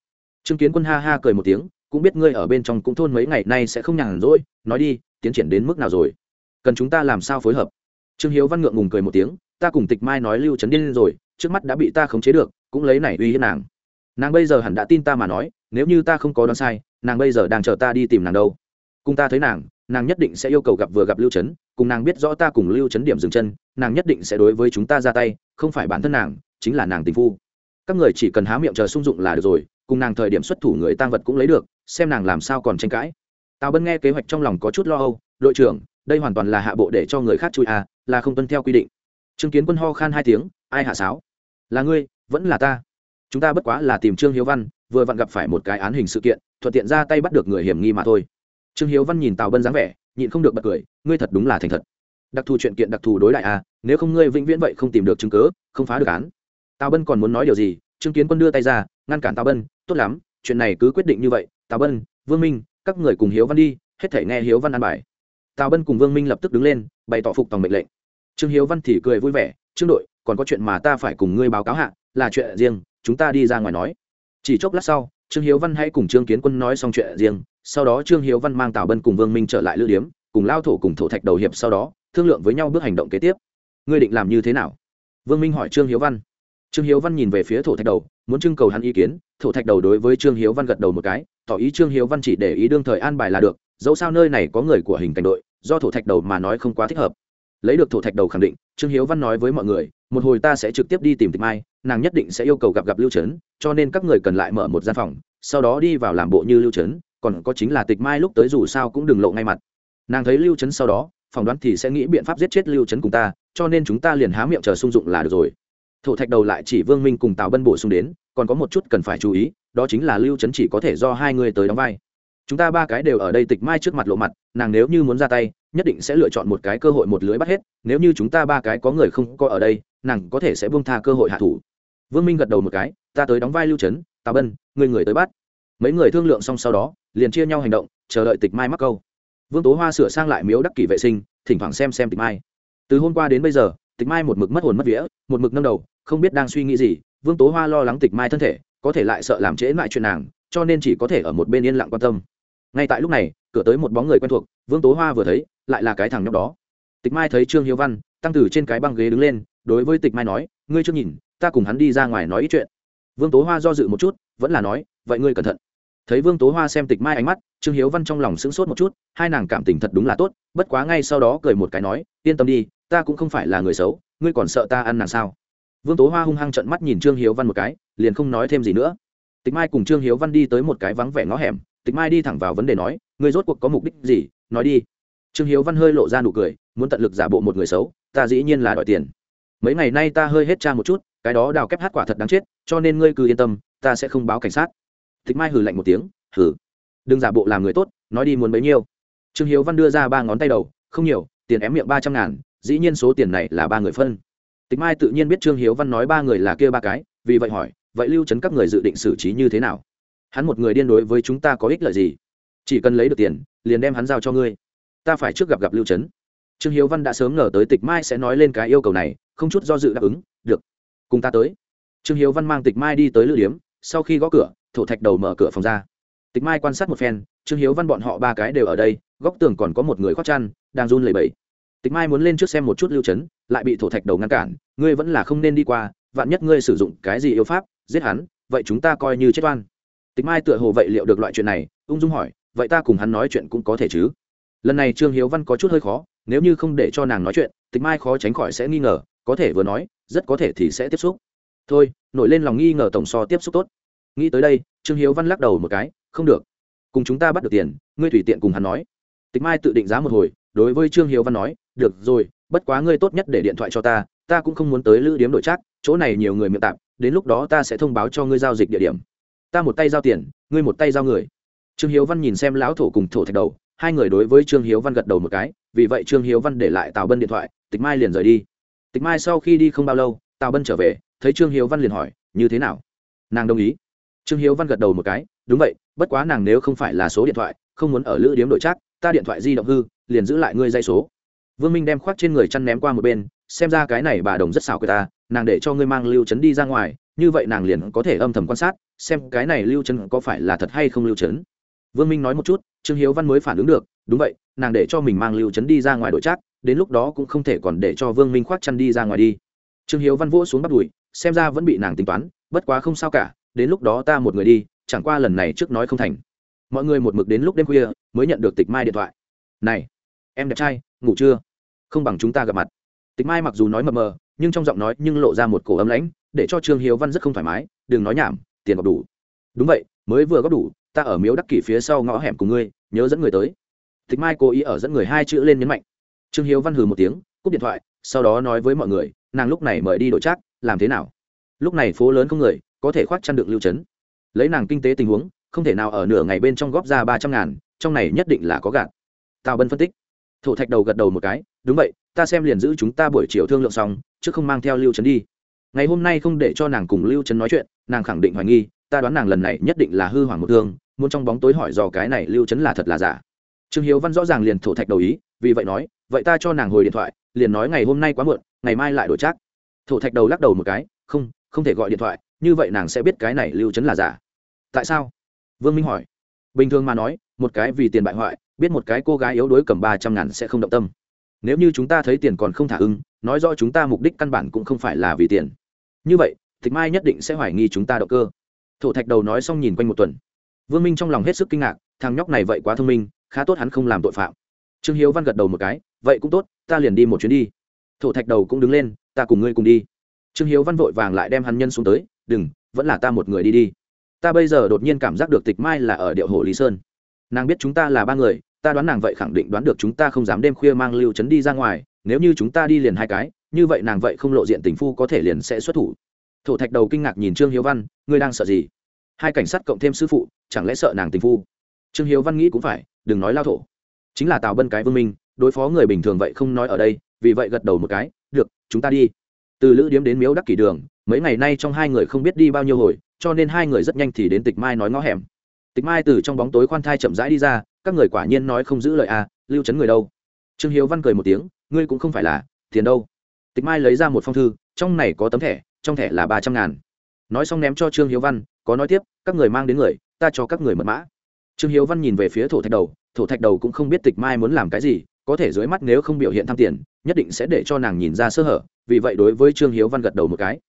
[SPEAKER 1] Trương kiến quân ha ha cười một tiếng, cũng biết ngươi ở bên trong cũng thôn mấy ngày nay sẽ không nhàn rỗi, nói đi, tiến triển đến mức nào rồi? Cần chúng ta làm sao phối hợp? Trương hiếu văn ngượng ngùng cười một tiếng, ta cùng tịch mai nói lưu trấn điên rồi trước mắt đã bị ta khống chế được, cũng lấy này uy hiếp nàng. Nàng bây giờ hẳn đã tin ta mà nói, nếu như ta không có đoán sai, nàng bây giờ đang chờ ta đi tìm nàng đâu. Cùng ta thấy nàng nàng nhất định sẽ yêu cầu gặp vừa gặp lưu trấn cùng nàng biết rõ ta cùng lưu trấn điểm dừng chân, nàng nhất định sẽ đối với chúng ta ra tay, không phải bản thân nàng, chính là nàng tình phu. Các người chỉ cần há miệng chờ sung dụng là được rồi, cùng nàng thời điểm xuất thủ người tăng vật cũng lấy được, xem nàng làm sao còn tranh cãi. Tào bân nghe kế hoạch trong lòng có chút lo âu, đội trưởng, đây hoàn toàn là hạ bộ để cho người khác chui à là không tuân theo quy định. Chứng kiến quân ho khan hai tiếng, ai hạ sáo? Là ngươi, vẫn là ta. Chúng ta bất quá là tìm trương hiếu văn, vừa vặn gặp phải một cái án hình sự kiện, thuận tiện ra tay bắt được người hiểm nghi mà thôi. Trương hiếu văn nhìn tào bân dáng vẻ, nhịn không được bật cười, ngươi thật đúng là thành thật. Đặc thù chuyện kiện đặc thù đối đại à nếu không ngươi vĩnh viễn vậy không tìm được chứng cớ không phá được án. Tào bân còn muốn nói điều gì, trương kiến quân đưa tay ra, ngăn cản tào bân, tốt lắm, chuyện này cứ quyết định như vậy. Tào bân, vương minh, các người cùng hiếu văn đi, hết thể nghe hiếu văn an bài. Tào bân cùng vương minh lập tức đứng lên, bày tỏ phục tòng mệnh lệnh. Trương hiếu văn thì cười vui vẻ, trương đội còn có chuyện mà ta phải cùng ngươi báo cáo hạ, là chuyện riêng, chúng ta đi ra ngoài nói. Chỉ chốc lát sau, trương hiếu văn hãy cùng trương kiến quân nói xong chuyện riêng, sau đó trương hiếu văn mang tào bân cùng vương minh trở lại lữ điếm, cùng lao thổ cùng thổ thạch đầu hiệp sau đó, thương lượng với nhau bước hành động kế tiếp. Ngươi định làm như thế nào? Vương minh hỏi trương hiếu văn. Trương hiếu văn nhìn về phía thổ thạch đầu, muốn trưng cầu hắn ý kiến, thổ thạch đầu đối với trương hiếu văn gật đầu một cái, tỏ ý trương hiếu văn chỉ để ý đương thời an bài là được, dẫu sao nơi này có người của hình cảnh đội, do thổ thạch đầu mà nói không quá thích hợp. Lấy được thổ thạch đầu khẳng định, trương hiếu văn nói với mọi người một hồi ta sẽ trực tiếp đi tìm tịch mai, nàng nhất định sẽ yêu cầu gặp gặp lưu trấn, cho nên các người cần lại mở một gian phòng, sau đó đi vào làm bộ như lưu trấn, còn có chính là tịch mai lúc tới dù sao cũng đừng lộ ngay mặt. Nàng thấy lưu trấn sau đó, phỏng đoán thì sẽ nghĩ biện pháp giết chết lưu trấn cùng ta, cho nên chúng ta liền há miệng chờ sung dụng là được rồi. Thổ thạch đầu lại chỉ vương minh cùng tào bân bổ sung đến, còn có một chút cần phải chú ý, đó chính là lưu trấn chỉ có thể do hai người tới đóng vai chúng ta ba cái đều ở đây tịch mai trước mặt lộ mặt, nàng nếu như muốn ra tay, nhất định sẽ lựa chọn một cái cơ hội một lưới bắt hết, nếu như chúng ta ba cái có người không có ở đây, nàng có thể sẽ buông tha cơ hội hạ thủ. Vương minh gật đầu một cái, ta tới đóng vai lưu trấn tà bân, người người tới bắt. Mấy người thương lượng xong sau đó, liền chia nhau hành động, chờ đợi tịch mai mắc câu. Vương tố hoa sửa sang lại miếu đắc kỷ vệ sinh, thỉnh thoảng xem xem tịch mai. Từ hôm qua đến bây giờ, tịch mai một mực mất hồn mất vía, một mực nâng đầu, không biết đang suy nghĩ gì, vương tố hoa lo lắng tịch mai thân thể, có thể lại sợ làm trễ lại chuyện nàng, cho nên chỉ có thể ở một bên yên lặng quan tâm ngay tại lúc này, cửa tới một bóng người quen thuộc, vương tố hoa vừa thấy, lại là cái thằng nhóc đó. Tịch mai thấy trương hiếu văn, tăng từ trên cái băng ghế đứng lên, đối với tịch mai nói, ngươi chưa nhìn, ta cùng hắn đi ra ngoài nói ít chuyện. Vương tố hoa do dự một chút, vẫn là nói, vậy ngươi cẩn thận. Thấy vương tố hoa xem tịch mai ánh mắt, trương hiếu văn trong lòng sững sốt một chút, hai nàng cảm tình thật đúng là tốt, bất quá ngay sau đó cười một cái nói, yên tâm đi, ta cũng không phải là người xấu, ngươi còn sợ ta ăn nàng sao? Vương tố hoa hung hăng trận mắt nhìn trương hiếu văn một cái, liền không nói thêm gì nữa. Tịch mai cùng trương hiếu văn đi tới một cái vắng vẻ ngõ hẻm tịch mai đi thẳng vào vấn đề nói, ngươi rốt cuộc có mục đích gì? Nói đi. Trương hiếu văn hơi lộ ra nụ cười, muốn tận lực giả bộ một người xấu, ta dĩ nhiên là đòi tiền. Mấy ngày nay ta hơi hết cha một chút, cái đó đào kép hát quả thật đáng chết, cho nên ngươi cứ yên tâm, ta sẽ không báo cảnh sát. Tịch mai hừ lạnh một tiếng, hừ, đừng giả bộ làm người tốt, nói đi muốn bấy nhiêu. Trương hiếu văn đưa ra ba ngón tay đầu, không nhiều, tiền ém miệng ba trăm ngàn, dĩ nhiên số tiền này là ba người phân. Tịch mai tự nhiên biết trương hiếu văn nói ba người là kia ba cái, vì vậy hỏi, vậy lưu trấn các người dự định xử trí như thế nào? Hắn một người điên đối với chúng ta có ích lợi gì? Chỉ cần lấy được tiền, liền đem hắn giao cho ngươi. Ta phải trước gặp gặp lưu trấn trương hiếu văn đã sớm ngờ tới tịch mai sẽ nói lên cái yêu cầu này, không chút do dự đáp ứng, được, cùng ta tới. Trương hiếu văn mang tịch mai đi tới lữ điếm, sau khi gõ cửa, thổ thạch đầu mở cửa phòng ra. Tịch mai quan sát một phen, trương hiếu văn bọn họ ba cái đều ở đây, góc tường còn có một người khoác chăn, đang run lẩy bẩy. Tịch mai muốn lên trước xem một chút lưu trấn lại bị thổ thạch đầu ngăn cản, ngươi vẫn là không nên đi qua, vạn nhất ngươi sử dụng cái gì yêu pháp, giết hắn, vậy chúng ta coi như chết oan tịch mai tựa hồ vậy liệu được loại chuyện này, ung dung hỏi, vậy ta cùng hắn nói chuyện cũng có thể chứ? Lần này trương hiếu văn có chút hơi khó, nếu như không để cho nàng nói chuyện, tịch mai khó tránh khỏi sẽ nghi ngờ, có thể vừa nói, rất có thể thì sẽ tiếp xúc. Thôi, nổi lên lòng nghi ngờ tổng so tiếp xúc tốt. Nghĩ tới đây, trương hiếu văn lắc đầu một cái, không được. Cùng chúng ta bắt được tiền, ngươi tùy tiện cùng hắn nói. Tịch mai tự định giá một hồi, đối với trương hiếu văn nói, được rồi, bất quá ngươi tốt nhất để điện thoại cho ta ta cũng không muốn tới lữ điếm đổi trác, chỗ này nhiều người miệng tạp, đến lúc đó ta sẽ thông báo cho ngươi giao dịch địa điểm ta một tay giao tiền, ngươi một tay giao người. Trương hiếu văn nhìn xem lão thổ cùng thổ thạch đầu, hai người đối với trương hiếu văn gật đầu một cái, vì vậy trương hiếu văn để lại tào bân điện thoại, tịch mai liền rời đi. Tịch mai sau khi đi không bao lâu, tào bân trở về, thấy trương hiếu văn liền hỏi, như thế nào? Nàng đồng ý. Trương hiếu văn gật đầu một cái, đúng vậy, bất quá nàng nếu không phải là số điện thoại, không muốn ở lữ điếm đội trác ta điện thoại di động hư, liền giữ lại ngươi dây số. Vương minh đem khoác trên người chăn ném qua một bên, xem ra cái này bà đồng rất xảo của ta, nàng để cho ngươi mang lưu trấn đi ra ngoài như vậy nàng liền có thể âm thầm quan sát, xem cái này lưu trấn có phải là thật hay không lưu trấn vương minh nói một chút, trương hiếu văn mới phản ứng được, đúng vậy, nàng để cho mình mang lưu trấn đi ra ngoài đội trác, đến lúc đó cũng không thể còn để cho vương minh khoác chăn đi ra ngoài đi. Trương hiếu văn vỗ xuống bắt đùi, xem ra vẫn bị nàng tính toán, bất quá không sao cả, đến lúc đó ta một người đi, chẳng qua lần này trước nói không thành. Mọi người một mực đến lúc đêm khuya mới nhận được tịch mai điện thoại. Này, em đẹp trai, ngủ chưa? Không bằng chúng ta gặp mặt. Tịch mai mặc dù nói mờ mờ, nhưng trong giọng nói nhưng lộ ra một cổ ấm lãnh để cho trương hiếu văn rất không thoải mái, đừng nói nhảm, tiền góp đủ. Đúng vậy, mới vừa góp đủ, ta ở miếu đắc kỷ phía sau ngõ hẻm cùng ngươi, nhớ dẫn người tới. Tịch mai cố ý ở dẫn người hai chữ lên nhấn mạnh. Trương hiếu văn hừ một tiếng, cúp điện thoại, sau đó nói với mọi người, nàng lúc này mời đi đổi trác, làm thế nào? Lúc này phố lớn không người, có thể khoác chăn được lưu trấn. Lấy nàng kinh tế tình huống, không thể nào ở nửa ngày bên trong góp ra ba trăm ngàn, trong này nhất định là có gạt. Tào bân phân tích. Thổ thạch đầu gật đầu một cái, đúng vậy, ta xem liền giữ chúng ta buổi chiều thương lượng xong, chứ không mang theo lưu trấn đi ngày hôm nay không để cho nàng cùng lưu trấn nói chuyện, nàng khẳng định hoài nghi, ta đoán nàng lần này nhất định là hư hoàng một thương, muốn trong bóng tối hỏi dò cái này lưu trấn là thật là giả. Trương hiếu văn rõ ràng liền thổ thạch đầu ý, vì vậy nói, vậy ta cho nàng hồi điện thoại, liền nói ngày hôm nay quá muộn, ngày mai lại đổi chắc. Thổ thạch đầu lắc đầu một cái, không không thể gọi điện thoại, như vậy nàng sẽ biết cái này lưu trấn là giả. Tại sao? Vương minh hỏi. Bình thường mà nói, một cái vì tiền bại hoại, biết một cái cô gái yếu đuối cầm ba trăm ngàn sẽ không động tâm. Nếu như chúng ta thấy tiền còn không thả ưng nói rõ chúng ta mục đích căn bản cũng không phải là vì tiền. Như vậy thịt mai nhất định sẽ hoài nghi chúng ta động cơ. Thổ thạch đầu nói xong nhìn quanh một tuần. Vương minh trong lòng hết sức kinh ngạc, thằng nhóc này vậy quá thông minh, khá tốt hắn không làm tội phạm. Trương hiếu văn gật đầu một cái, vậy cũng tốt, ta liền đi một chuyến đi. Thổ thạch đầu cũng đứng lên, ta cùng ngươi cùng đi. Trương hiếu văn vội vàng lại đem hắn nhân xuống tới, đừng, vẫn là ta một người đi đi. Ta bây giờ đột nhiên cảm giác được tịch mai là ở điệu hồ lý sơn. Nàng biết chúng ta là ba người, ta đoán nàng vậy khẳng định đoán được chúng ta không dám đêm khuya mang lưu trấn đi ra ngoài nếu như chúng ta đi liền hai cái, như vậy nàng vậy không lộ diện tình phu có thể liền sẽ xuất thủ. Thổ thạch đầu kinh ngạc nhìn trương hiếu văn, ngươi đang sợ gì? Hai cảnh sát cộng thêm sư phụ, chẳng lẽ sợ nàng tình phu? Trương hiếu văn nghĩ cũng phải, đừng nói lao thổ. Chính là tào bân cái vương minh, đối phó người bình thường vậy không nói ở đây, vì vậy gật đầu một cái, được, chúng ta đi. Từ lữ điếm đến miếu đắc kỷ đường, mấy ngày nay trong hai người không biết đi bao nhiêu hồi, cho nên hai người rất nhanh thì đến tịch mai nói ngõ hẻm. Tịch mai từ trong bóng tối khoan thai chậm rãi đi ra, các người quả nhiên nói không giữ lời à lưu chấn người đâu? Trương hiếu văn cười một tiếng ngươi cũng không phải là tiền đâu. Tịch mai lấy ra một phong thư, trong này có tấm thẻ, trong thẻ là ba trăm ngàn. Nói xong ném cho trương hiếu văn, có nói tiếp, các người mang đến người, ta cho các người mật mã. Trương hiếu văn nhìn về phía thổ thạch đầu, thổ thạch đầu cũng không biết tịch mai muốn làm cái gì, có thể dưới mắt nếu không biểu hiện tham tiền, nhất định sẽ để cho nàng nhìn ra sơ hở, vì vậy đối với trương hiếu văn gật đầu một cái.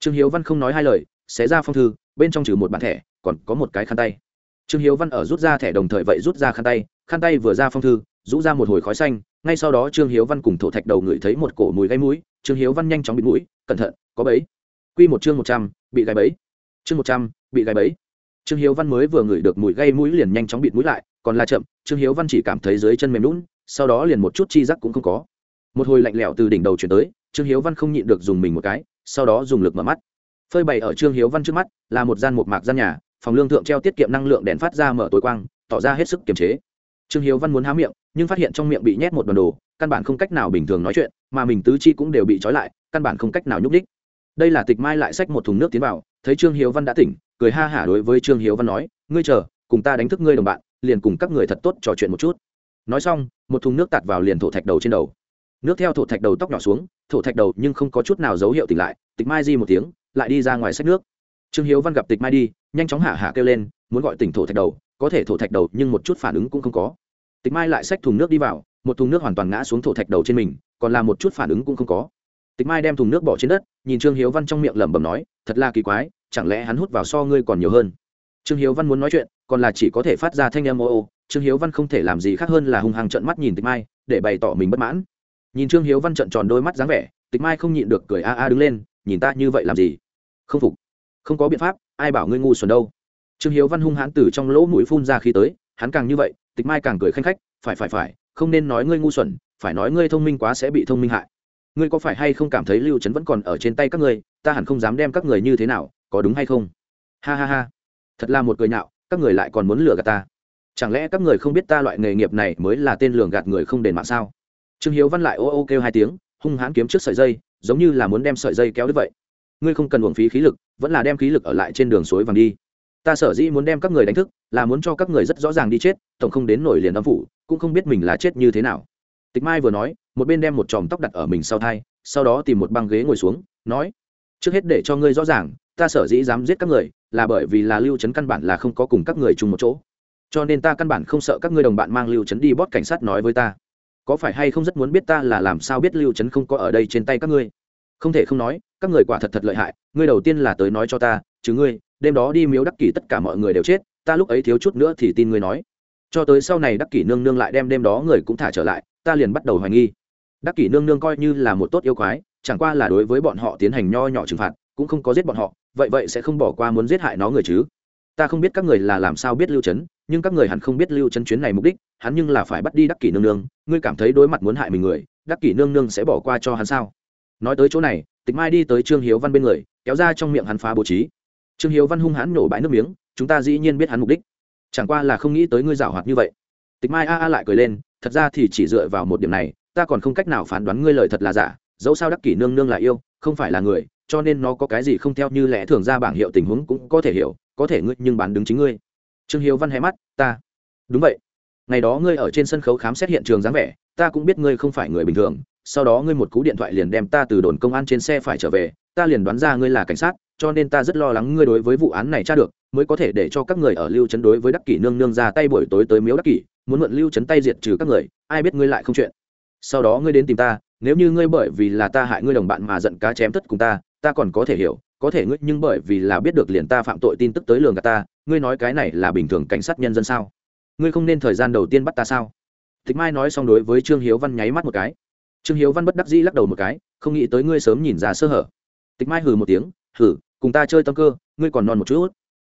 [SPEAKER 1] Trương hiếu văn không nói hai lời, xé ra phong thư, bên trong trừ một bản thẻ, còn có một cái khăn tay. Trương hiếu văn ở rút ra thẻ đồng thời vậy rút ra khăn tay khăn tay vừa ra phong thư rũ ra một hồi khói xanh, ngay sau đó trương hiếu văn cùng thổ thạch đầu ngửi thấy một cổ mùi gáy mũi, trương hiếu văn nhanh chóng bịt mũi, cẩn thận, có bẫy. Q một chương một trăm, bị gáy bẫy. Chương một trăm, bị gáy bẫy. Trương hiếu văn mới vừa ngửi được mùi gây mũi liền nhanh chóng bịt mũi lại, còn là chậm, trương hiếu văn chỉ cảm thấy dưới chân mềm lún sau đó liền một chút chi giác cũng không có. Một hồi lạnh lẽo từ đỉnh đầu chuyển tới, trương hiếu văn không nhịn được dùng mình một cái, sau đó dùng lực mở mắt. Phơi bày ở trương hiếu văn trước mắt là một gian một mạc gian nhà, phòng lương thượng treo tiết kiệm năng lượng đèn phát ra mở tối quang, tỏ ra hết sức kiềm chế trương hiếu văn muốn há miệng, nhưng phát hiện trong miệng bị nhét một đoàn đồ, căn bản không cách nào bình thường nói chuyện, mà mình tứ chi cũng đều bị trói lại, căn bản không cách nào nhúc đích đây là tịch mai lại xách một thùng nước tiến vào, thấy trương hiếu văn đã tỉnh, cười ha hả đối với trương hiếu văn nói, ngươi chờ, cùng ta đánh thức ngươi đồng bạn, liền cùng các người thật tốt trò chuyện một chút. Nói xong, một thùng nước tạt vào liền thổ thạch đầu trên đầu. Nước theo thổ thạch đầu tóc nhỏ xuống, thổ thạch đầu nhưng không có chút nào dấu hiệu tỉnh lại, tịch mai di một tiếng, lại đi ra ngoài xách nước trương hiếu văn gặp tịch mai đi, nhanh chóng hạ hạ kêu lên, muốn gọi tỉnh thổ thạch đầu, có thể thổ thạch đầu nhưng một chút phản ứng cũng không có. Tịch mai lại xách thùng nước đi vào, một thùng nước hoàn toàn ngã xuống thổ thạch đầu trên mình, còn là một chút phản ứng cũng không có. Tịch mai đem thùng nước bỏ trên đất, nhìn trương hiếu văn trong miệng lẩm bẩm nói, thật là kỳ quái, chẳng lẽ hắn hút vào so ngươi còn nhiều hơn? Trương hiếu văn muốn nói chuyện, còn là chỉ có thể phát ra thanh em ô ô, trương hiếu văn không thể làm gì khác hơn là hung hăng trợn mắt nhìn tịch mai, để bày tỏ mình bất mãn. Nhìn trương hiếu văn trợn tròn đôi mắt dáng vẻ, tịch mai không nhịn được cười a a đứng lên, nhìn ta như vậy làm gì? Không phục không có biện pháp, ai bảo ngươi ngu xuẩn đâu. Trương hiếu văn hung hãn từ trong lỗ mũi phun ra khi tới, hắn càng như vậy, tịch mai càng cười khanh khách, phải phải phải, không nên nói ngươi ngu xuẩn, phải nói ngươi thông minh quá sẽ bị thông minh hại. Ngươi có phải hay không cảm thấy lưu trấn vẫn còn ở trên tay các ngươi, ta hẳn không dám đem các người như thế nào, có đúng hay không? Ha ha ha. Thật là một cười nhạo, các người lại còn muốn lừa gạt ta. Chẳng lẽ các người không biết ta loại nghề nghiệp này mới là tên lường gạt người không đền mạng sao? Trương hiếu văn lại ô ô kêu hai tiếng, hung hãn kiếm trước sợi dây, giống như là muốn đem sợi dây kéo đứt vậy ngươi không cần uổng phí khí lực, vẫn là đem khí lực ở lại trên đường suối vàng đi. Ta sở dĩ muốn đem các người đánh thức, là muốn cho các người rất rõ ràng đi chết, tổng không đến nổi liền âm phủ, cũng không biết mình là chết như thế nào. Tịch mai vừa nói, một bên đem một chòm tóc đặt ở mình sau thai, sau đó tìm một băng ghế ngồi xuống, nói, trước hết để cho ngươi rõ ràng, ta sở dĩ dám giết các người, là bởi vì là lưu trấn căn bản là không có cùng các người chung một chỗ. Cho nên ta căn bản không sợ các ngươi đồng bạn mang lưu trấn đi bót cảnh sát nói với ta. Có phải hay không rất muốn biết ta là làm sao biết lưu trấn không có ở đây trên tay các ngươi? Không thể không nói các người quả thật thật lợi hại, ngươi đầu tiên là tới nói cho ta, chứ ngươi, đêm đó đi miếu đắc kỷ tất cả mọi người đều chết, ta lúc ấy thiếu chút nữa thì tin ngươi nói. Cho tới sau này đắc kỷ nương nương lại đem đêm đó người cũng thả trở lại, ta liền bắt đầu hoài nghi. Đắc kỷ nương nương coi như là một tốt yêu quái, chẳng qua là đối với bọn họ tiến hành nho nhỏ trừng phạt, cũng không có giết bọn họ, vậy vậy sẽ không bỏ qua muốn giết hại nó người chứ? Ta không biết các người là làm sao biết lưu trấn nhưng các người hẳn không biết lưu trấn chuyến này mục đích, hắn nhưng là phải bắt đi đắc kỷ nương nương, ngươi cảm thấy đối mặt muốn hại mình người, đắc kỷ nương nương sẽ bỏ qua cho hắn sao? Nói tới chỗ này tịch mai đi tới trương hiếu văn bên người, kéo ra trong miệng hắn phá bố trí. Trương hiếu văn hung hãn nổ bãi nước miếng, chúng ta dĩ nhiên biết hắn mục đích. Chẳng qua là không nghĩ tới ngươi giảo hoạt như vậy. Tịch mai a a lại cười lên, thật ra thì chỉ dựa vào một điểm này, ta còn không cách nào phán đoán ngươi lời thật là giả, dẫu sao đắc kỷ nương nương là yêu, không phải là người, cho nên nó có cái gì không theo như lẽ thường ra bảng hiệu tình huống cũng có thể hiểu, có thể ngươi nhưng bán đứng chính ngươi. Trương hiếu văn hé mắt, ta. Đúng vậy. Ngày đó ngươi ở trên sân khấu khám xét hiện trường dáng vẻ, ta cũng biết ngươi không phải người bình thường sau đó ngươi một cú điện thoại liền đem ta từ đồn công an trên xe phải trở về, ta liền đoán ra ngươi là cảnh sát, cho nên ta rất lo lắng ngươi đối với vụ án này tra được, mới có thể để cho các người ở lưu trấn đối với đắc kỷ nương nương ra tay buổi tối tới miếu đắc kỷ, muốn mượn lưu trấn tay diệt trừ các người, ai biết ngươi lại không chuyện. Sau đó ngươi đến tìm ta, nếu như ngươi bởi vì là ta hại ngươi đồng bạn mà giận cá chém tất cùng ta ta còn có thể hiểu, có thể ngươi nhưng bởi vì là biết được liền ta phạm tội tin tức tới lường cả ta, ngươi nói cái này là bình thường cảnh sát nhân dân sao? Ngươi không nên thời gian đầu tiên bắt ta sao? Tịch mai nói xong đối với trương hiếu văn nháy mắt một cái trương hiếu văn bất đắc dĩ lắc đầu một cái, không nghĩ tới ngươi sớm nhìn ra sơ hở. Tịch mai hừ một tiếng hừ cùng ta chơi tâm cơ, ngươi còn non một chút.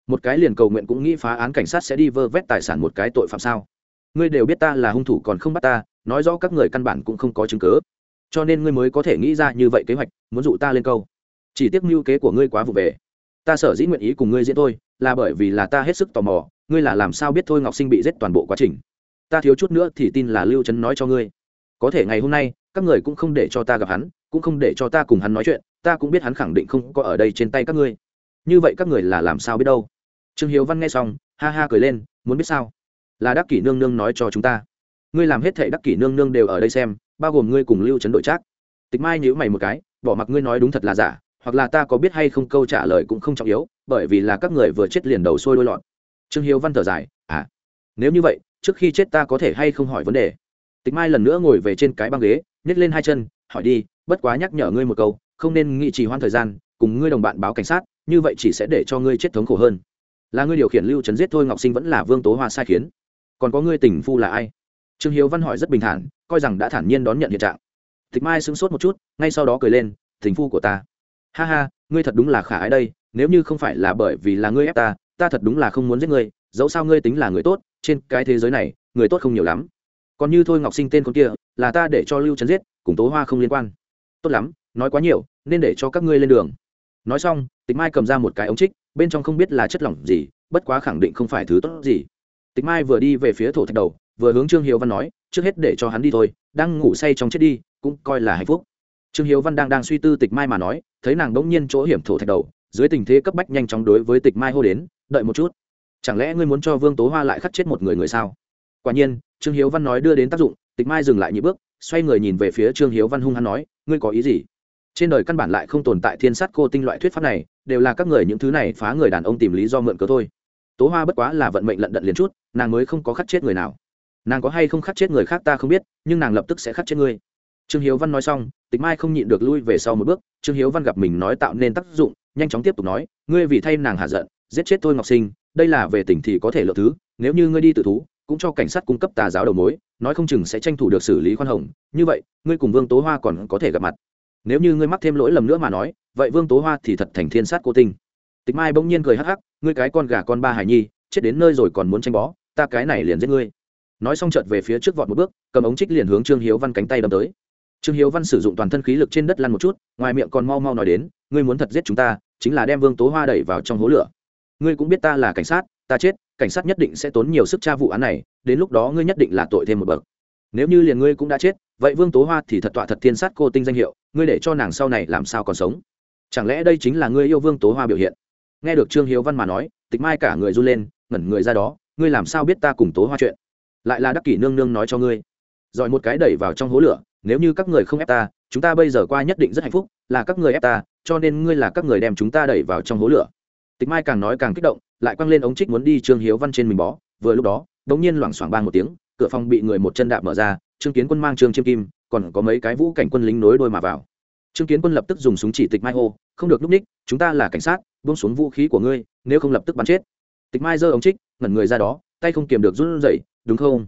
[SPEAKER 1] Một cái liền cầu nguyện cũng nghĩ phá án cảnh sát sẽ đi vơ vét tài sản một cái tội phạm sao? Ngươi đều biết ta là hung thủ còn không bắt ta, nói rõ các người căn bản cũng không có chứng cớ cho nên ngươi mới có thể nghĩ ra như vậy kế hoạch, muốn dụ ta lên câu. Chỉ tiếc mưu kế của ngươi quá vụ về. Ta sở dĩ nguyện ý cùng ngươi diễn thôi, là bởi vì là ta hết sức tò mò, ngươi là làm sao biết thôi ngọc sinh bị giết toàn bộ quá trình? Ta thiếu chút nữa thì tin là lưu trấn nói cho ngươi có thể ngày hôm nay, các người cũng không để cho ta gặp hắn, cũng không để cho ta cùng hắn nói chuyện, ta cũng biết hắn khẳng định không có ở đây trên tay các ngươi. Như vậy các người là làm sao biết đâu? Trương hiếu văn nghe xong, ha ha cười lên, muốn biết sao? Là đắc kỷ nương nương nói cho chúng ta. Ngươi làm hết thể đắc kỷ nương nương đều ở đây xem, bao gồm ngươi cùng lưu trấn đội trác. Tịch mai nhữ mày một cái, bỏ mặc ngươi nói đúng thật là giả, hoặc là ta có biết hay không câu trả lời cũng không trọng yếu, bởi vì là các người vừa chết liền đầu sôi đôi lọn trương hiếu văn thở dài à nếu như vậy, trước khi chết ta có thể hay không hỏi vấn đề? Tịch mai lần nữa ngồi về trên cái băng ghế nhét lên hai chân, hỏi đi, bất quá nhắc nhở ngươi một câu, không nên nghị trì hoãn thời gian, cùng ngươi đồng bạn báo cảnh sát, như vậy chỉ sẽ để cho ngươi chết thống khổ hơn. Là ngươi điều khiển lưu trấn giết thôi, ngọc sinh vẫn là vương tố hoa sai khiến. Còn có ngươi tình phu là ai? Trương hiếu văn hỏi rất bình thản, coi rằng đã thản nhiên đón nhận hiện trạng. Tịch mai sững sốt một chút, ngay sau đó cười lên, tình phu của ta. Ha ha, ngươi thật đúng là khả ái đây, nếu như không phải là bởi vì là ngươi ép ta ta thật đúng là không muốn giết ngươi, dẫu sao ngươi tính là người tốt, trên cái thế giới này, người tốt không nhiều lắm còn như thôi ngọc sinh tên con kia, là ta để cho lưu trấn giết, cùng tố hoa không liên quan. Tốt lắm, nói quá nhiều, nên để cho các ngươi lên đường. Nói xong, tịch mai cầm ra một cái ống trích, bên trong không biết là chất lỏng gì, bất quá khẳng định không phải thứ tốt gì. Tịch mai vừa đi về phía thổ thạch đầu, vừa hướng trương hiếu văn nói, trước hết để cho hắn đi thôi, đang ngủ say trong chết đi, cũng coi là hạnh phúc. Trương hiếu văn đang đang suy tư tịch mai mà nói, thấy nàng bỗng nhiên chỗ hiểm thổ thạch đầu, dưới tình thế cấp bách nhanh chóng đối với tịch mai hô đến, đợi một chút, chẳng lẽ ngươi muốn cho vương tố hoa lại khắc chết một người người sao? Quả nhiên trương hiếu văn nói đưa đến tác dụng, tịch mai dừng lại nhị bước, xoay người nhìn về phía trương hiếu văn hung hắn nói, ngươi có ý gì? Trên đời căn bản lại không tồn tại thiên sát cô tinh loại thuyết pháp này, đều là các người những thứ này phá người đàn ông tìm lý do mượn cớ thôi. Tố hoa bất quá là vận mệnh lận đận liền chút, nàng mới không có khắc chết người nào. Nàng có hay không khắc chết người khác ta không biết, nhưng nàng lập tức sẽ khắc chết ngươi. Trương hiếu văn nói xong, tịch mai không nhịn được lui về sau một bước, trương hiếu văn gặp mình nói tạo nên tác dụng, nhanh chóng tiếp tục nói, ngươi vì thay nàng hạ giận, giết chết tôi ngọc sinh, đây là về tỉnh thì có thể lượng thứ, nếu như ngươi đi tự thú cũng cho cảnh sát cung cấp tà giáo đầu mối, nói không chừng sẽ tranh thủ được xử lý khoan hồng. Như vậy, ngươi cùng vương tố hoa còn có thể gặp mặt. Nếu như ngươi mắc thêm lỗi lầm nữa mà nói, vậy vương tố hoa thì thật thành thiên sát cô tinh. Tịch mai bỗng nhiên cười hắc hắc, ngươi cái con gà con ba hải nhi, chết đến nơi rồi còn muốn tranh bó, ta cái này liền giết ngươi. Nói xong chợt về phía trước vọt một bước, cầm ống trích liền hướng trương hiếu văn cánh tay đâm tới. Trương hiếu văn sử dụng toàn thân khí lực trên đất lăn một chút, ngoài miệng còn mau mau nói đến, ngươi muốn thật giết chúng ta, chính là đem vương tố hoa đẩy vào trong hố lửa. Ngươi cũng biết ta là cảnh sát, ta chết cảnh sát nhất định sẽ tốn nhiều sức tra vụ án này, đến lúc đó ngươi nhất định là tội thêm một bậc. Nếu như liền ngươi cũng đã chết, vậy vương tố hoa thì thật tọa thật thiên sát cô tinh danh hiệu, ngươi để cho nàng sau này làm sao còn sống? Chẳng lẽ đây chính là ngươi yêu vương tố hoa biểu hiện? Nghe được trương hiếu văn mà nói, tịch mai cả người run lên, ngẩn người ra đó, ngươi làm sao biết ta cùng tố hoa chuyện? Lại là đắc kỷ nương nương nói cho ngươi. Rồi một cái đẩy vào trong hố lửa, nếu như các người không ép ta, chúng ta bây giờ qua nhất định rất hạnh phúc, là các người ép ta, cho nên ngươi là các người đem chúng ta đẩy vào trong hố lửa tịch mai càng nói càng kích động, lại quăng lên ống trích muốn đi trương hiếu văn trên mình bó. Vừa lúc đó đ ỗ n g nhiên loảng xoảng bang một tiếng, cửa phòng bị người một chân đạp mở ra, trương kiến quân mang trương chiêm kim, còn có mấy cái vũ cảnh quân lính nối đôi mà vào. Trương kiến quân lập tức dùng súng chỉ tịch mai hô, không được núp ních, chúng ta là cảnh sát, buông xuống vũ khí của ngươi, nếu không lập tức bắn chết. Tịch mai giơ ống trích, ngẩn người ra đó, tay không kiềm được run rẩy, đúng không?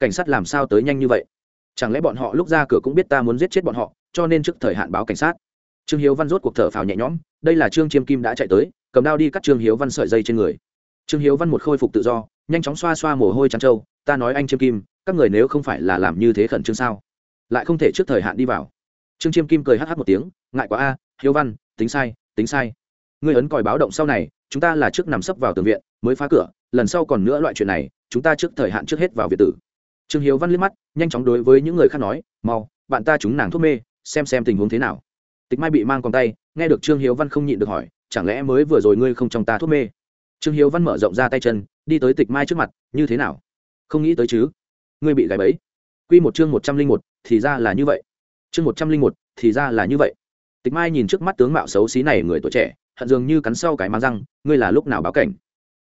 [SPEAKER 1] Cảnh sát làm sao tới nhanh như vậy? Chẳng lẽ bọn họ lúc ra cửa cũng biết ta muốn giết chết bọn họ, cho nên trước thời hạn báo cảnh sát. Trương hiếu văn rốt cuộc thở phào nhẹ nhõm, đây là trương chiêm kim đã chạy tới cầm đao đi cắt trương hiếu văn sợi dây trên người. Trương hiếu văn một khôi phục tự do, nhanh chóng xoa xoa mồ hôi trắng trâu, ta nói anh chiêm kim, các người nếu không phải là làm như thế khẩn trương sao? Lại không thể trước thời hạn đi vào. Trương chiêm kim cười hh một tiếng, ngại quá a, hiếu văn, tính sai tính sai. Ngươi ấn còi báo động sau này, chúng ta là trước nằm sấp vào tường viện, mới phá cửa, lần sau còn nữa loại chuyện này, chúng ta trước thời hạn trước hết vào viện tử. Trương hiếu văn liếc mắt, nhanh chóng đối với những người khác nói, mau, bạn ta chúng nàng thuốc mê, xem xem tình huống thế nào. Tịch mai bị mang còn tay, nghe được trương hiếu văn không nhịn được hỏi chẳng lẽ mới vừa rồi ngươi không trong ta thuốc mê? Trương hiếu văn mở rộng ra tay chân, đi tới tịch mai trước mặt, như thế nào? Không nghĩ tới chứ. Ngươi bị gãy bẫy. Q một chương một trăm linh một, thì ra là như vậy. Chương một trăm linh một, thì ra là như vậy. Tịch mai nhìn trước mắt tướng mạo xấu xí này người tuổi trẻ, hận dường như cắn sau cái mang răng, ngươi là lúc nào báo cảnh?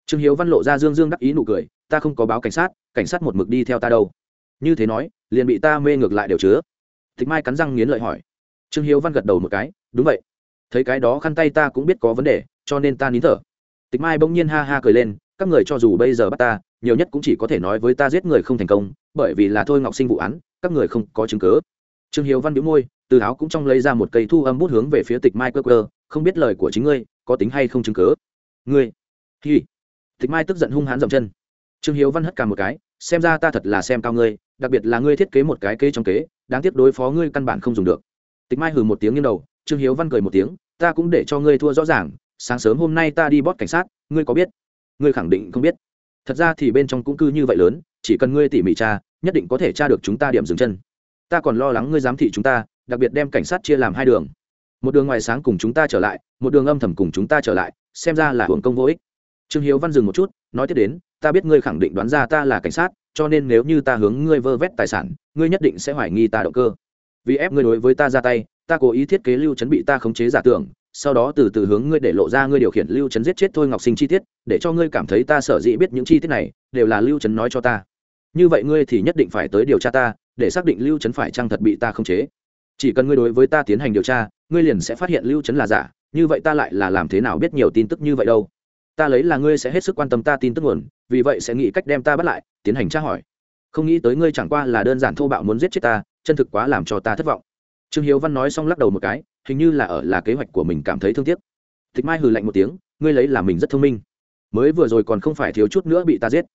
[SPEAKER 1] Trương hiếu văn lộ ra dương dương đắc ý nụ cười, ta không có báo cảnh sát cảnh sát một mực đi theo ta đâu. Như thế nói, liền bị ta mê ngược lại đều chứa. Tịch mai cắn răng nghiến lợi hỏi. Trương hiếu văn gật đầu một cái, đúng vậy thấy cái đó khăn tay ta cũng biết có vấn đề, cho nên ta nín thở. Tịch mai bỗng nhiên ha ha cười lên, các người cho dù bây giờ bắt ta, nhiều nhất cũng chỉ có thể nói với ta giết người không thành công, bởi vì là thôi ngọc sinh vụ án, các người không có chứng cứ. Trương hiếu văn biếu môi, từ áo cũng trong lấy ra một cây thu âm bút hướng về phía tịch mai cơ cơ không biết lời của chính ngươi, có tính hay không chứng cứ? Ngươi? Hi. Tịch mai tức giận hung hãn dậm chân. Trương hiếu văn hất cả một cái, xem ra ta thật là xem cao ngươi, đặc biệt là ngươi thiết kế một cái kế trong kế, đáng tiếc đối phó ngươi căn bản không dùng được. Tịch mai hừ một tiếng nghiêng đầu, trương hiếu văn cười một tiếng ta cũng để cho ngươi thua rõ ràng, sáng sớm hôm nay ta đi bót cảnh sát, ngươi có biết? Ngươi khẳng định không biết. Thật ra thì bên trong cũng cư như vậy lớn, chỉ cần ngươi tỉ mỉ tra, nhất định có thể tra được chúng ta điểm dừng chân. Ta còn lo lắng ngươi giám thị chúng ta, đặc biệt đem cảnh sát chia làm hai đường. Một đường ngoài sáng cùng chúng ta trở lại, một đường âm thầm cùng chúng ta trở lại, xem ra là hưởng công vô ích. Trương hiếu văn dừng một chút, nói tiếp đến, ta biết ngươi khẳng định đoán ra ta là cảnh sát, cho nên nếu như ta hướng ngươi vơ vét tài sản, ngươi nhất định sẽ hoài nghi ta động cơ. Vì ép ngươi đối với ta ra tay ta cố ý thiết kế lưu chấn bị ta khống chế giả tưởng, sau đó từ từ hướng ngươi để lộ ra ngươi điều khiển lưu chấn giết chết thôi ngọc sinh chi tiết, để cho ngươi cảm thấy ta sở dĩ biết những chi tiết này, đều là lưu chấn nói cho ta. Như vậy ngươi thì nhất định phải tới điều tra ta, để xác định lưu chấn phải chăng thật bị ta khống chế. Chỉ cần ngươi đối với ta tiến hành điều tra, ngươi liền sẽ phát hiện lưu chấn là giả, như vậy ta lại là làm thế nào biết nhiều tin tức như vậy đâu? Ta lấy là ngươi sẽ hết sức quan tâm ta tin tức nguồn, vì vậy sẽ nghĩ cách đem ta bắt lại, tiến hành tra hỏi. Không nghĩ tới ngươi chẳng qua là đơn giản thô bạo muốn giết chết ta, chân thực quá làm cho ta thất vọng trương hiếu văn nói xong lắc đầu một cái, hình như là ở là kế hoạch của mình cảm thấy thương tiếc. Tịch mai hừ lạnh một tiếng, ngươi lấy là mình rất thông minh. Mới vừa rồi còn không phải thiếu chút nữa bị ta giết.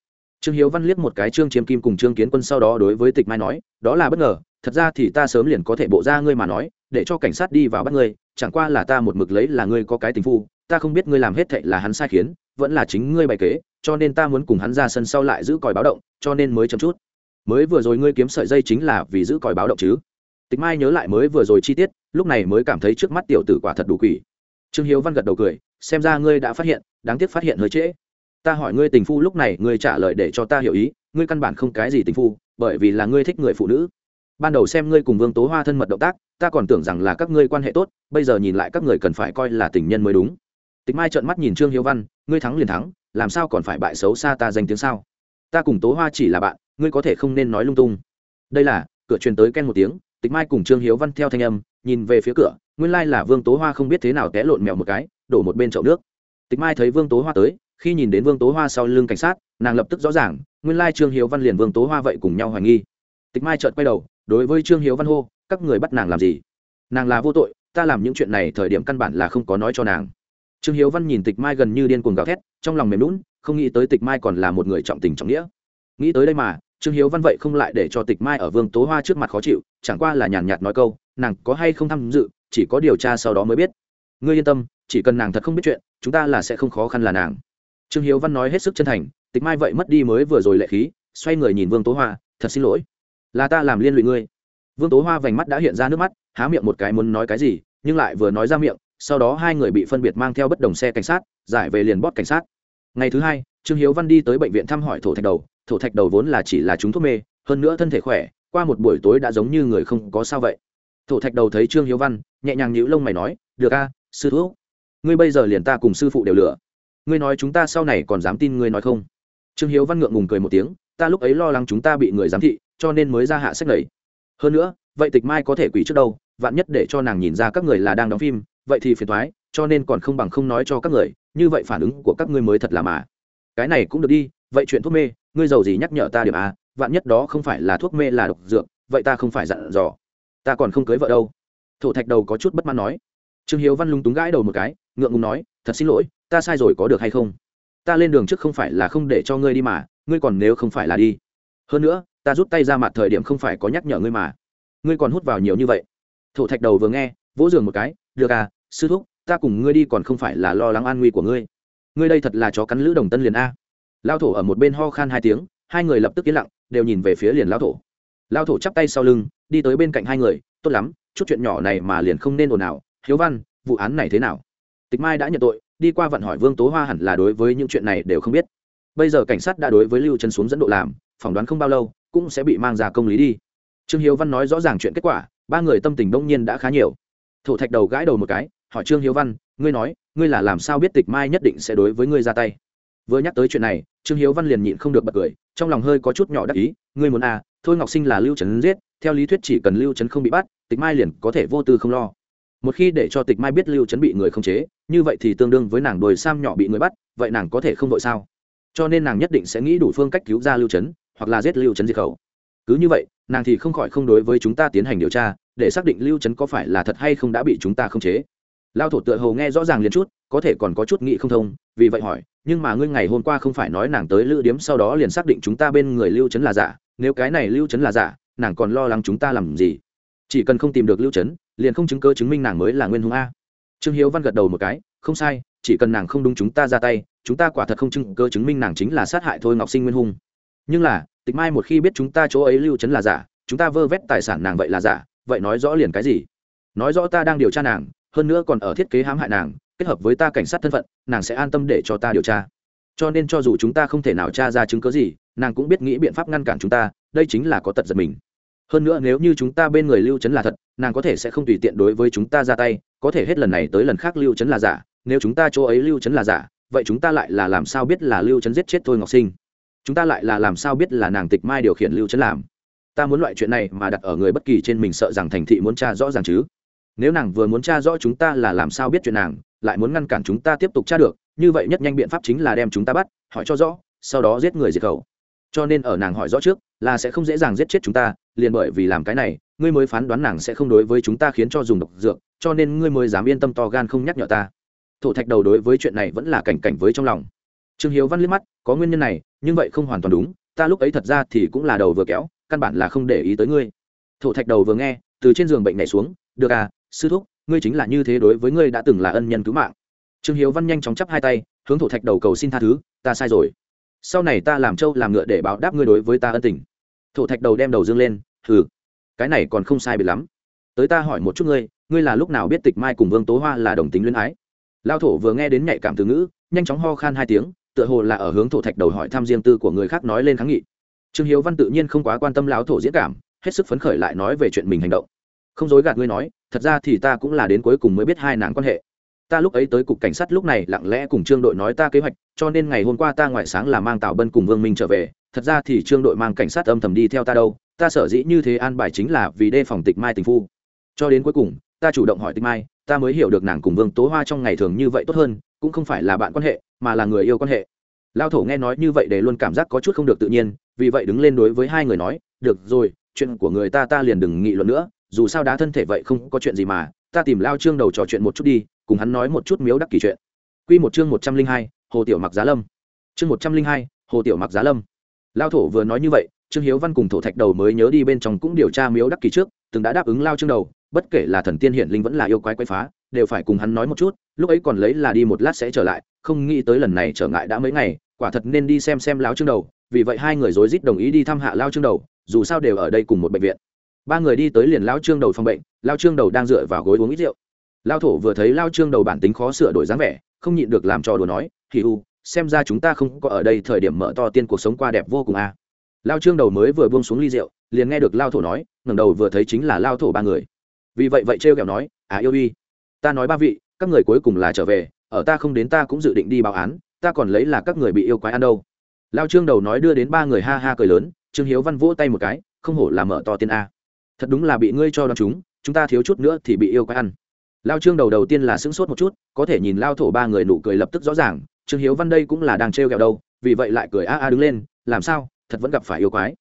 [SPEAKER 1] Trương hiếu văn liếc một cái trương chiếm kim cùng trương kiến quân sau đó đối với tịch mai nói, đó là bất ngờ, thật ra thì ta sớm liền có thể bộ ra ngươi mà nói, để cho cảnh sát đi vào bắt ngươi, chẳng qua là ta một mực lấy là ngươi có cái tình phu, ta không biết ngươi làm hết thệ là hắn sai khiến, vẫn là chính ngươi bày kế, cho nên ta muốn cùng hắn ra sân sau lại giữ còi báo động, cho nên mới chậm chút. Mới vừa rồi ngươi kiếm sợi dây chính là vì giữ còi báo động chứ? Tịch mai nhớ lại mới vừa rồi chi tiết, lúc này mới cảm thấy trước mắt tiểu tử quả thật đủ quỷ. Trương hiếu văn gật đầu cười, xem ra ngươi đã phát hiện, đáng tiếc phát hiện hơi trễ. Ta hỏi ngươi tình phu lúc này, ngươi trả lời để cho ta hiểu ý, ngươi căn bản không cái gì tình phu, bởi vì là ngươi thích người phụ nữ. Ban đầu xem ngươi cùng vương tố hoa thân mật động tác, ta còn tưởng rằng là các ngươi quan hệ tốt, bây giờ nhìn lại các người cần phải coi là tình nhân mới đúng. Tịch mai trợn mắt nhìn trương hiếu văn, ngươi thắng liền thắng, làm sao còn phải bại xấu xa ta danh tiếng sao? Ta cùng tố hoa chỉ là bạn, ngươi có thể không nên nói lung tung. Đây là, cửa truyền tới ken một tiếng tịch mai cùng trương hiếu văn theo thanh âm, nhìn về phía cửa, nguyên lai là vương tố hoa không biết thế nào té lộn mèo một cái, đổ một bên chậu nước. Tịch mai thấy vương tố hoa tới, khi nhìn đến vương tố hoa sau lưng cảnh sát, nàng lập tức rõ ràng, nguyên lai trương hiếu văn liền vương tố hoa vậy cùng nhau hoài nghi. Tịch mai chợt quay đầu, đối với trương hiếu văn hô, các người bắt nàng làm gì? Nàng là vô tội, ta làm những chuyện này thời điểm căn bản là không có nói cho nàng. Trương hiếu văn nhìn tịch mai gần như điên cuồng gào thét, trong lòng mềm lún không nghĩ tới tịch mai còn là một người trọng tình trọng nghĩa. Nghĩ tới đây mà trương hiếu văn vậy không lại để cho tịch mai ở vương tố hoa trước mặt khó chịu, chẳng qua là nhàn nhạt nói câu, nàng có hay không tham dự, chỉ có điều tra sau đó mới biết. Ngươi yên tâm, chỉ cần nàng thật không biết chuyện, chúng ta là sẽ không khó khăn là nàng. Trương hiếu văn nói hết sức chân thành, tịch mai vậy mất đi mới vừa rồi lệ khí, xoay người nhìn vương tố hoa, thật xin lỗi, là ta làm liên lụy ngươi. Vương tố hoa vành mắt đã hiện ra nước mắt, há miệng một cái muốn nói cái gì, nhưng lại vừa nói ra miệng, sau đó hai người bị phân biệt mang theo bất đồng xe cảnh sát, giải về liền bót cảnh sát. Ngày thứ hai, trương hiếu văn đi tới bệnh viện thăm hỏi thổ thạch đầu thổ thạch đầu vốn là chỉ là chúng thuốc mê, hơn nữa thân thể khỏe, qua một buổi tối đã giống như người không có sao vậy. Thổ thạch đầu thấy trương hiếu văn, nhẹ nhàng nhíu lông mày nói, được a, sư thuốc ngươi bây giờ liền ta cùng sư phụ đều lựa. Ngươi nói chúng ta sau này còn dám tin ngươi nói không? Trương hiếu văn ngượng ngùng cười một tiếng, ta lúc ấy lo lắng chúng ta bị người giám thị, cho nên mới ra hạ sách lầy hơn nữa, vậy tịch mai có thể quỷ trước đâu, vạn nhất để cho nàng nhìn ra các người là đang đóng phim, vậy thì phiền thoái cho nên còn không bằng không nói cho các người, như vậy phản ứng của các ngươi mới thật là mà. Cái này cũng được đi, vậy chuyện thuốc mê ngươi giàu gì nhắc nhở ta điểm a? vạn nhất đó không phải là thuốc mê là độc dược, vậy ta không phải dặn dò. Ta còn không cưới vợ đâu. Thổ thạch đầu có chút bất mãn nói. Trương hiếu văn lung túng gãi đầu một cái, ngượng ngùng nói, thật xin lỗi, ta sai rồi có được hay không? Ta lên đường trước không phải là không để cho ngươi đi mà, ngươi còn nếu không phải là đi. Hơn nữa, ta rút tay ra mặt thời điểm không phải có nhắc nhở ngươi mà. Ngươi còn hút vào nhiều như vậy. Thổ thạch đầu vừa nghe, vỗ giường một cái, được à sư thúc, ta cùng ngươi đi còn không phải là lo lắng an nguy của ngươi. Ngươi đây thật là chó cắn lữ đồng tân liền a lao thổ ở một bên ho khan hai tiếng, hai người lập tức yên lặng, đều nhìn về phía liền lao thổ. Lao thổ chắp tay sau lưng, đi tới bên cạnh hai người, tốt lắm, chút chuyện nhỏ này mà liền không nên ồn ào. Hiếu văn, vụ án này thế nào? Tịch mai đã nhận tội, đi qua vận hỏi vương tố hoa hẳn là đối với những chuyện này đều không biết. Bây giờ cảnh sát đã đối với lưu chân xuống dẫn độ làm, phỏng đoán không bao lâu, cũng sẽ bị mang ra công lý đi. Trương hiếu văn nói rõ ràng chuyện kết quả, ba người tâm tình đông nhiên đã khá nhiều. Thổ thạch đầu gãi đầu một cái, hỏi trương hiếu văn, ngươi nói, ngươi là làm sao biết tịch mai nhất định sẽ đối với ngươi ra tay? Vừa nhắc tới chuyện này, trương hiếu văn liền nhịn không được bật cười, trong lòng hơi có chút nhỏ đắc ý, ngươi muốn à thôi ngọc sinh là lưu trấn giết, theo lý thuyết chỉ cần lưu trấn không bị bắt, tịch mai liền có thể vô tư không lo. Một khi để cho tịch mai biết lưu trấn bị người không chế, như vậy thì tương đương với nàng đồi sam nhỏ bị người bắt, vậy nàng có thể không vội sao? Cho nên nàng nhất định sẽ nghĩ đủ phương cách cứu ra lưu trấn, hoặc là giết lưu trấn diệt khẩu. Cứ như vậy, nàng thì không khỏi không đối với chúng ta tiến hành điều tra, để xác định lưu trấn có phải là thật hay không đã bị chúng ta không chế lao thổ tựa hồ nghe rõ ràng liền chút, có thể còn có chút nghĩ không thông, vì vậy hỏi, nhưng mà ngươi ngày hôm qua không phải nói nàng tới lữ điếm sau đó liền xác định chúng ta bên người lưu trấn là giả? Nếu cái này lưu trấn là giả, nàng còn lo lắng chúng ta làm gì? Chỉ cần không tìm được lưu trấn, liền không chứng cơ chứng minh nàng mới là nguyên hùng a. Trương hiếu văn gật đầu một cái, không sai, chỉ cần nàng không đúng chúng ta ra tay, chúng ta quả thật không chứng cơ chứng minh nàng chính là sát hại thôi ngọc sinh nguyên hung. Nhưng là, tịch mai một khi biết chúng ta chỗ ấy lưu trấn là giả, chúng ta vơ vét tài sản nàng vậy là giả, vậy nói rõ liền cái gì? Nói rõ ta đang điều tra nàng hơn nữa còn ở thiết kế hãm hại nàng, kết hợp với ta cảnh sát thân phận, nàng sẽ an tâm để cho ta điều tra. Cho nên cho dù chúng ta không thể nào tra ra chứng cớ gì, nàng cũng biết nghĩ biện pháp ngăn cản chúng ta, đây chính là có tật giật mình. Hơn nữa nếu như chúng ta bên người lưu trấn là thật, nàng có thể sẽ không tùy tiện đối với chúng ta ra tay, có thể hết lần này tới lần khác lưu trấn là giả, nếu chúng ta chỗ ấy lưu trấn là giả, vậy chúng ta lại là làm sao biết là lưu trấn giết chết thôi ngọc sinh? Chúng ta lại là làm sao biết là nàng tịch mai điều khiển lưu trấn làm? Ta muốn loại chuyện này mà đặt ở người bất kỳ trên mình sợ rằng thành thị muốn tra rõ ràng chứ nếu nàng vừa muốn tra rõ chúng ta là làm sao biết chuyện nàng, lại muốn ngăn cản chúng ta tiếp tục tra được, như vậy nhất nhanh biện pháp chính là đem chúng ta bắt, hỏi cho rõ, sau đó giết người diệt khẩu. Cho nên ở nàng hỏi rõ trước, là sẽ không dễ dàng giết chết chúng ta, liền bởi vì làm cái này, ngươi mới phán đoán nàng sẽ không đối với chúng ta khiến cho dùng độc dược, cho nên ngươi mới dám yên tâm to gan không nhắc nhở ta. Thổ thạch đầu đối với chuyện này vẫn là cảnh cảnh với trong lòng. Trương hiếu văn liếc mắt, có nguyên nhân này, nhưng vậy không hoàn toàn đúng, ta lúc ấy thật ra thì cũng là đầu vừa kéo, căn bản là không để ý tới ngươi. Thổ thạch đầu vừa nghe, từ trên giường bệnh nhảy xuống, được à sư thúc, ngươi chính là như thế đối với ngươi đã từng là ân nhân cứu mạng. Trương hiếu văn nhanh chóng chắp hai tay, hướng thổ thạch đầu cầu xin tha thứ, ta sai rồi. Sau này ta làm trâu làm ngựa để báo đáp ngươi đối với ta ân tình. Thổ thạch đầu đem đầu dương lên, hừ, cái này còn không sai bị lắm. Tới ta hỏi một chút ngươi ngươi là lúc nào biết tịch mai cùng vương tố hoa là đồng tính luyến ái? Lao thổ vừa nghe đến nhạy cảm từ ngữ, nhanh chóng ho khan hai tiếng, tựa hồ là ở hướng thổ thạch đầu hỏi thăm riêng tư của người khác nói lên kháng nghị. Trương hiếu văn tự nhiên không quá quan tâm lão thổ diễn cảm, hết sức phấn khởi lại nói về chuyện mình hành động không dối gạt ngươi nói, thật ra thì ta cũng là đến cuối cùng mới biết hai nàng quan hệ. Ta lúc ấy tới cục cảnh sát lúc này lặng lẽ cùng trương đội nói ta kế hoạch, cho nên ngày hôm qua ta ngoại sáng là mang tào bân cùng vương minh trở về. Thật ra thì trương đội mang cảnh sát âm thầm đi theo ta đâu, ta sở dĩ như thế an bài chính là vì đề phòng tịch mai tình phu. Cho đến cuối cùng, ta chủ động hỏi tịch mai, ta mới hiểu được nàng cùng vương tố hoa trong ngày thường như vậy tốt hơn, cũng không phải là bạn quan hệ, mà là người yêu quan hệ. Lao thổ nghe nói như vậy để luôn cảm giác có chút không được tự nhiên, vì vậy đứng lên đối với hai người nói, được rồi, chuyện của người ta ta liền đừng nghị luận nữa dù sao đá thân thể vậy không có chuyện gì mà, ta tìm lao trương đầu trò chuyện một chút đi, cùng hắn nói một chút miếu đắc kỳ chuyện. Q một chương một trăm linh hai, hồ tiểu mặc giá lâm. Chương một trăm linh hai, hồ tiểu mặc giá lâm. Lao thổ vừa nói như vậy, trương hiếu văn cùng thổ thạch đầu mới nhớ đi bên trong cũng điều tra miếu đắc kỳ trước, từng đã đáp ứng lao trương đầu, bất kể là thần tiên hiển linh vẫn là yêu quái quái phá, đều phải cùng hắn nói một chút, lúc ấy còn lấy là đi một lát sẽ trở lại, không nghĩ tới lần này trở ngại đã mấy ngày, quả thật nên đi xem xem lao trương đầu, vì vậy hai người rối rít đồng ý đi thăm hạ lao trương đầu, dù sao đều ở đây cùng một bệnh viện ba người đi tới liền lao trương đầu phòng bệnh, lao trương đầu đang dựa vào gối uống ít rượu. Lao thổ vừa thấy lao trương đầu bản tính khó sửa đổi dáng vẻ, không nhịn được làm trò đùa nói thì u, xem ra chúng ta không có ở đây thời điểm mở to tiên cuộc sống qua đẹp vô cùng à. lao trương đầu mới vừa buông xuống ly rượu, liền nghe được lao thổ nói, ngẩng đầu vừa thấy chính là lao thổ ba người. Vì vậy vậy trêu kẹo nói à yêu uy, ta nói ba vị, các người cuối cùng là trở về, ở ta không đến ta cũng dự định đi báo án, ta còn lấy là các người bị yêu quái ăn đâu. Lao trương đầu nói đưa đến ba người ha ha cười lớn, trương hiếu văn vỗ tay một cái, không hổ là mở to tiên a thật đúng là bị ngươi cho đ chúng chúng ta thiếu chút nữa thì bị yêu quái ăn. Lao trương đầu đầu tiên là sững sốt một chút, có thể nhìn lao thổ ba người nụ cười lập tức rõ ràng, trương hiếu văn đây cũng là đang trêu ghẹo đâu, vì vậy lại cười a a đứng lên, làm sao, thật vẫn gặp phải yêu quái?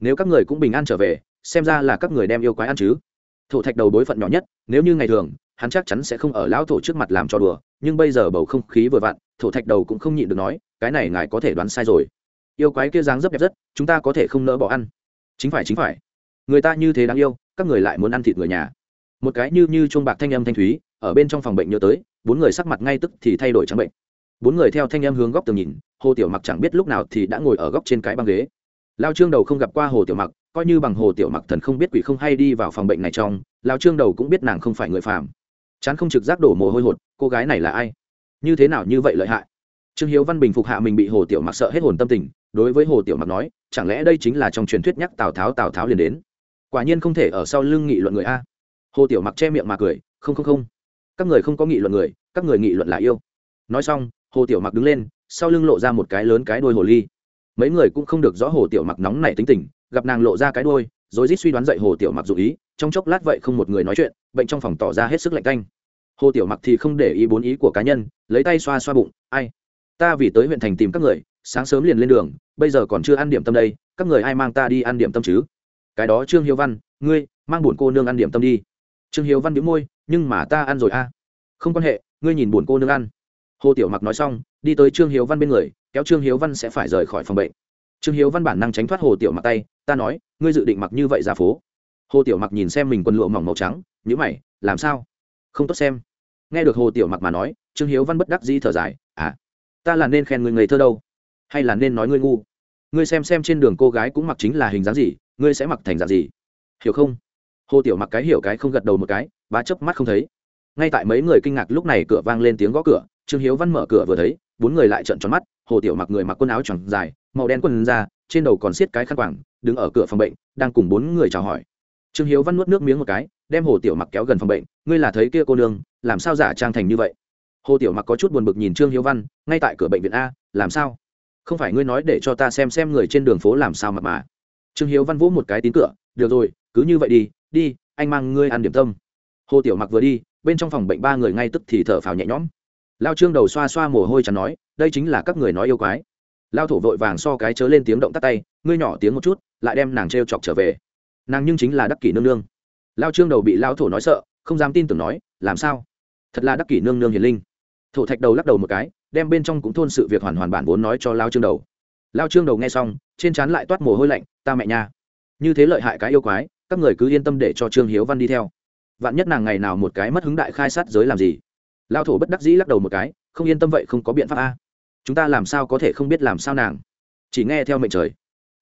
[SPEAKER 1] Nếu các người cũng bình an trở về, xem ra là các người đem yêu quái ăn chứ. Thổ thạch đầu đối phận nhỏ nhất, nếu như ngày thường, hắn chắc chắn sẽ không ở lão thổ trước mặt làm cho đùa, nhưng bây giờ bầu không khí vừa vặn, thổ thạch đầu cũng không nhịn được nói, cái này ngài có thể đoán sai rồi. Yêu quái kia dáng dấp đẹp rất, chúng ta có thể không nỡ bỏ ăn. Chính phải chính phải người ta như thế đáng yêu, các người lại muốn ăn thịt người nhà. Một cái như như chuông bạc thanh âm thanh thúy, ở bên trong phòng bệnh nhớ tới, bốn người sắc mặt ngay tức thì thay đổi trắng bệnh. Bốn người theo thanh âm hướng góc tường nhìn, hồ tiểu mặc chẳng biết lúc nào thì đã ngồi ở góc trên cái băng ghế. Lao trương đầu không gặp qua hồ tiểu mặc, coi như bằng hồ tiểu mặc thần không biết quỷ không hay đi vào phòng bệnh này trong, lao trương đầu cũng biết nàng không phải người phàm. Chán không trực giác đổ mồ hôi hột, cô gái này là ai? Như thế nào như vậy lợi hại? Trương hiếu văn bình phục hạ mình bị hồ tiểu mặc sợ hết hồn tâm tình, đối với hồ tiểu mặc nói, chẳng lẽ đây chính là trong truyền thuyết nhắc tào tháo tào tháo liền đến? Quả nhiên không thể ở sau lưng nghị luận người a. Hồ tiểu mặc che miệng mà cười, không không không. Các người không có nghị luận người, các người nghị luận là yêu. Nói xong, hồ tiểu mặc đứng lên, sau lưng lộ ra một cái lớn cái đôi hồ ly. Mấy người cũng không được rõ hồ tiểu mặc nóng này tính tình, gặp nàng lộ ra cái đôi rồi rít suy đoán dậy hồ tiểu mặc dụ ý, trong chốc lát vậy không một người nói chuyện, bệnh trong phòng tỏ ra hết sức lạnh canh. Hồ tiểu mặc thì không để ý bốn ý của cá nhân, lấy tay xoa xoa bụng, ai? Ta vì tới huyện thành tìm các người, sáng sớm liền lên đường, bây giờ còn chưa ăn điểm tâm đây, các người ai mang ta đi ăn điểm tâm chứ? Cái đó trương hiếu văn, ngươi, mang bổn cô nương ăn điểm tâm đi. Trương hiếu văn biếu môi, nhưng mà ta ăn rồi a không quan hệ, ngươi nhìn bổn cô nương ăn. Hồ tiểu mặc nói xong, đi tới trương hiếu văn bên người, kéo trương hiếu văn sẽ phải rời khỏi phòng bệnh. Trương hiếu văn bản năng tránh thoát hồ tiểu mặc tay, ta nói, ngươi dự định mặc như vậy ra phố. Hồ tiểu mặc nhìn xem mình quần lụa mỏng màu trắng nhữ mày, làm sao? Không tốt xem. Nghe được hồ tiểu mặc mà nói, trương hiếu văn bất đắc dĩ thở dài à ta là nên khen người ngây thơ đâu? Hay là nên nói ngươi ngu? Ngươi xem xem trên đường cô gái cũng mặc chính là hình dáng gì ngươi sẽ mặc thành dạng gì? Hiểu không? Hồ tiểu mặc cái hiểu cái không gật đầu một cái, bá chớp mắt không thấy. Ngay tại mấy người kinh ngạc lúc này cửa vang lên tiếng gõ cửa, trương hiếu văn mở cửa vừa thấy, bốn người lại trợn tròn mắt, hồ tiểu mặc người mặc quần áo tròn dài, màu đen quần ra trên đầu còn xiết cái khăn quàng, đứng ở cửa phòng bệnh, đang cùng bốn người chào hỏi. Trương hiếu văn nuốt nước miếng một cái, đem hồ tiểu mặc kéo gần phòng bệnh, ngươi là thấy kia cô nương, làm sao giả trang thành như vậy? Hồ tiểu mặc có chút buồn bực nhìn trương hiếu văn, ngay tại cửa bệnh viện a, làm sao? Không phải ngươi nói để cho ta xem xem người trên đường phố làm sao mà mà trương hiếu văn vỗ một cái tín cửa, được rồi, cứ như vậy đi đi, anh mang ngươi ăn điểm tâm. Hồ tiểu mặc vừa đi, bên trong phòng bệnh ba người ngay tức thì thở phào nhẹ nhõm. Lao trương đầu xoa xoa mồ hôi chắn nói, đây chính là các người nói yêu quái. Lao thổ vội vàng so cái chớ lên tiếng động tắt tay, ngươi nhỏ tiếng một chút, lại đem nàng t r e o chọc trở về. Nàng nhưng chính là đắc kỷ nương nương. Lao trương đầu bị lao thổ nói sợ, không dám tin tưởng nói, làm sao? Thật là đắc kỷ nương nương hiền linh. Thổ thạch đầu lắc đầu một cái, đem bên trong cũng thôn sự việc hoàn hoàn bản vốn nói cho lao trương đầu lao trương đầu nghe xong, trên trán lại toát mồ hôi lạnh, ta mẹ nha, như thế lợi hại cái yêu quái, các người cứ yên tâm để cho trương hiếu văn đi theo. Vạn nhất nàng ngày nào một cái mất hứng đại khai sát giới làm gì? Lao thổ bất đắc dĩ lắc đầu một cái, không yên tâm vậy không có biện pháp a. Chúng ta làm sao có thể không biết làm sao nàng? Chỉ nghe theo mệnh trời,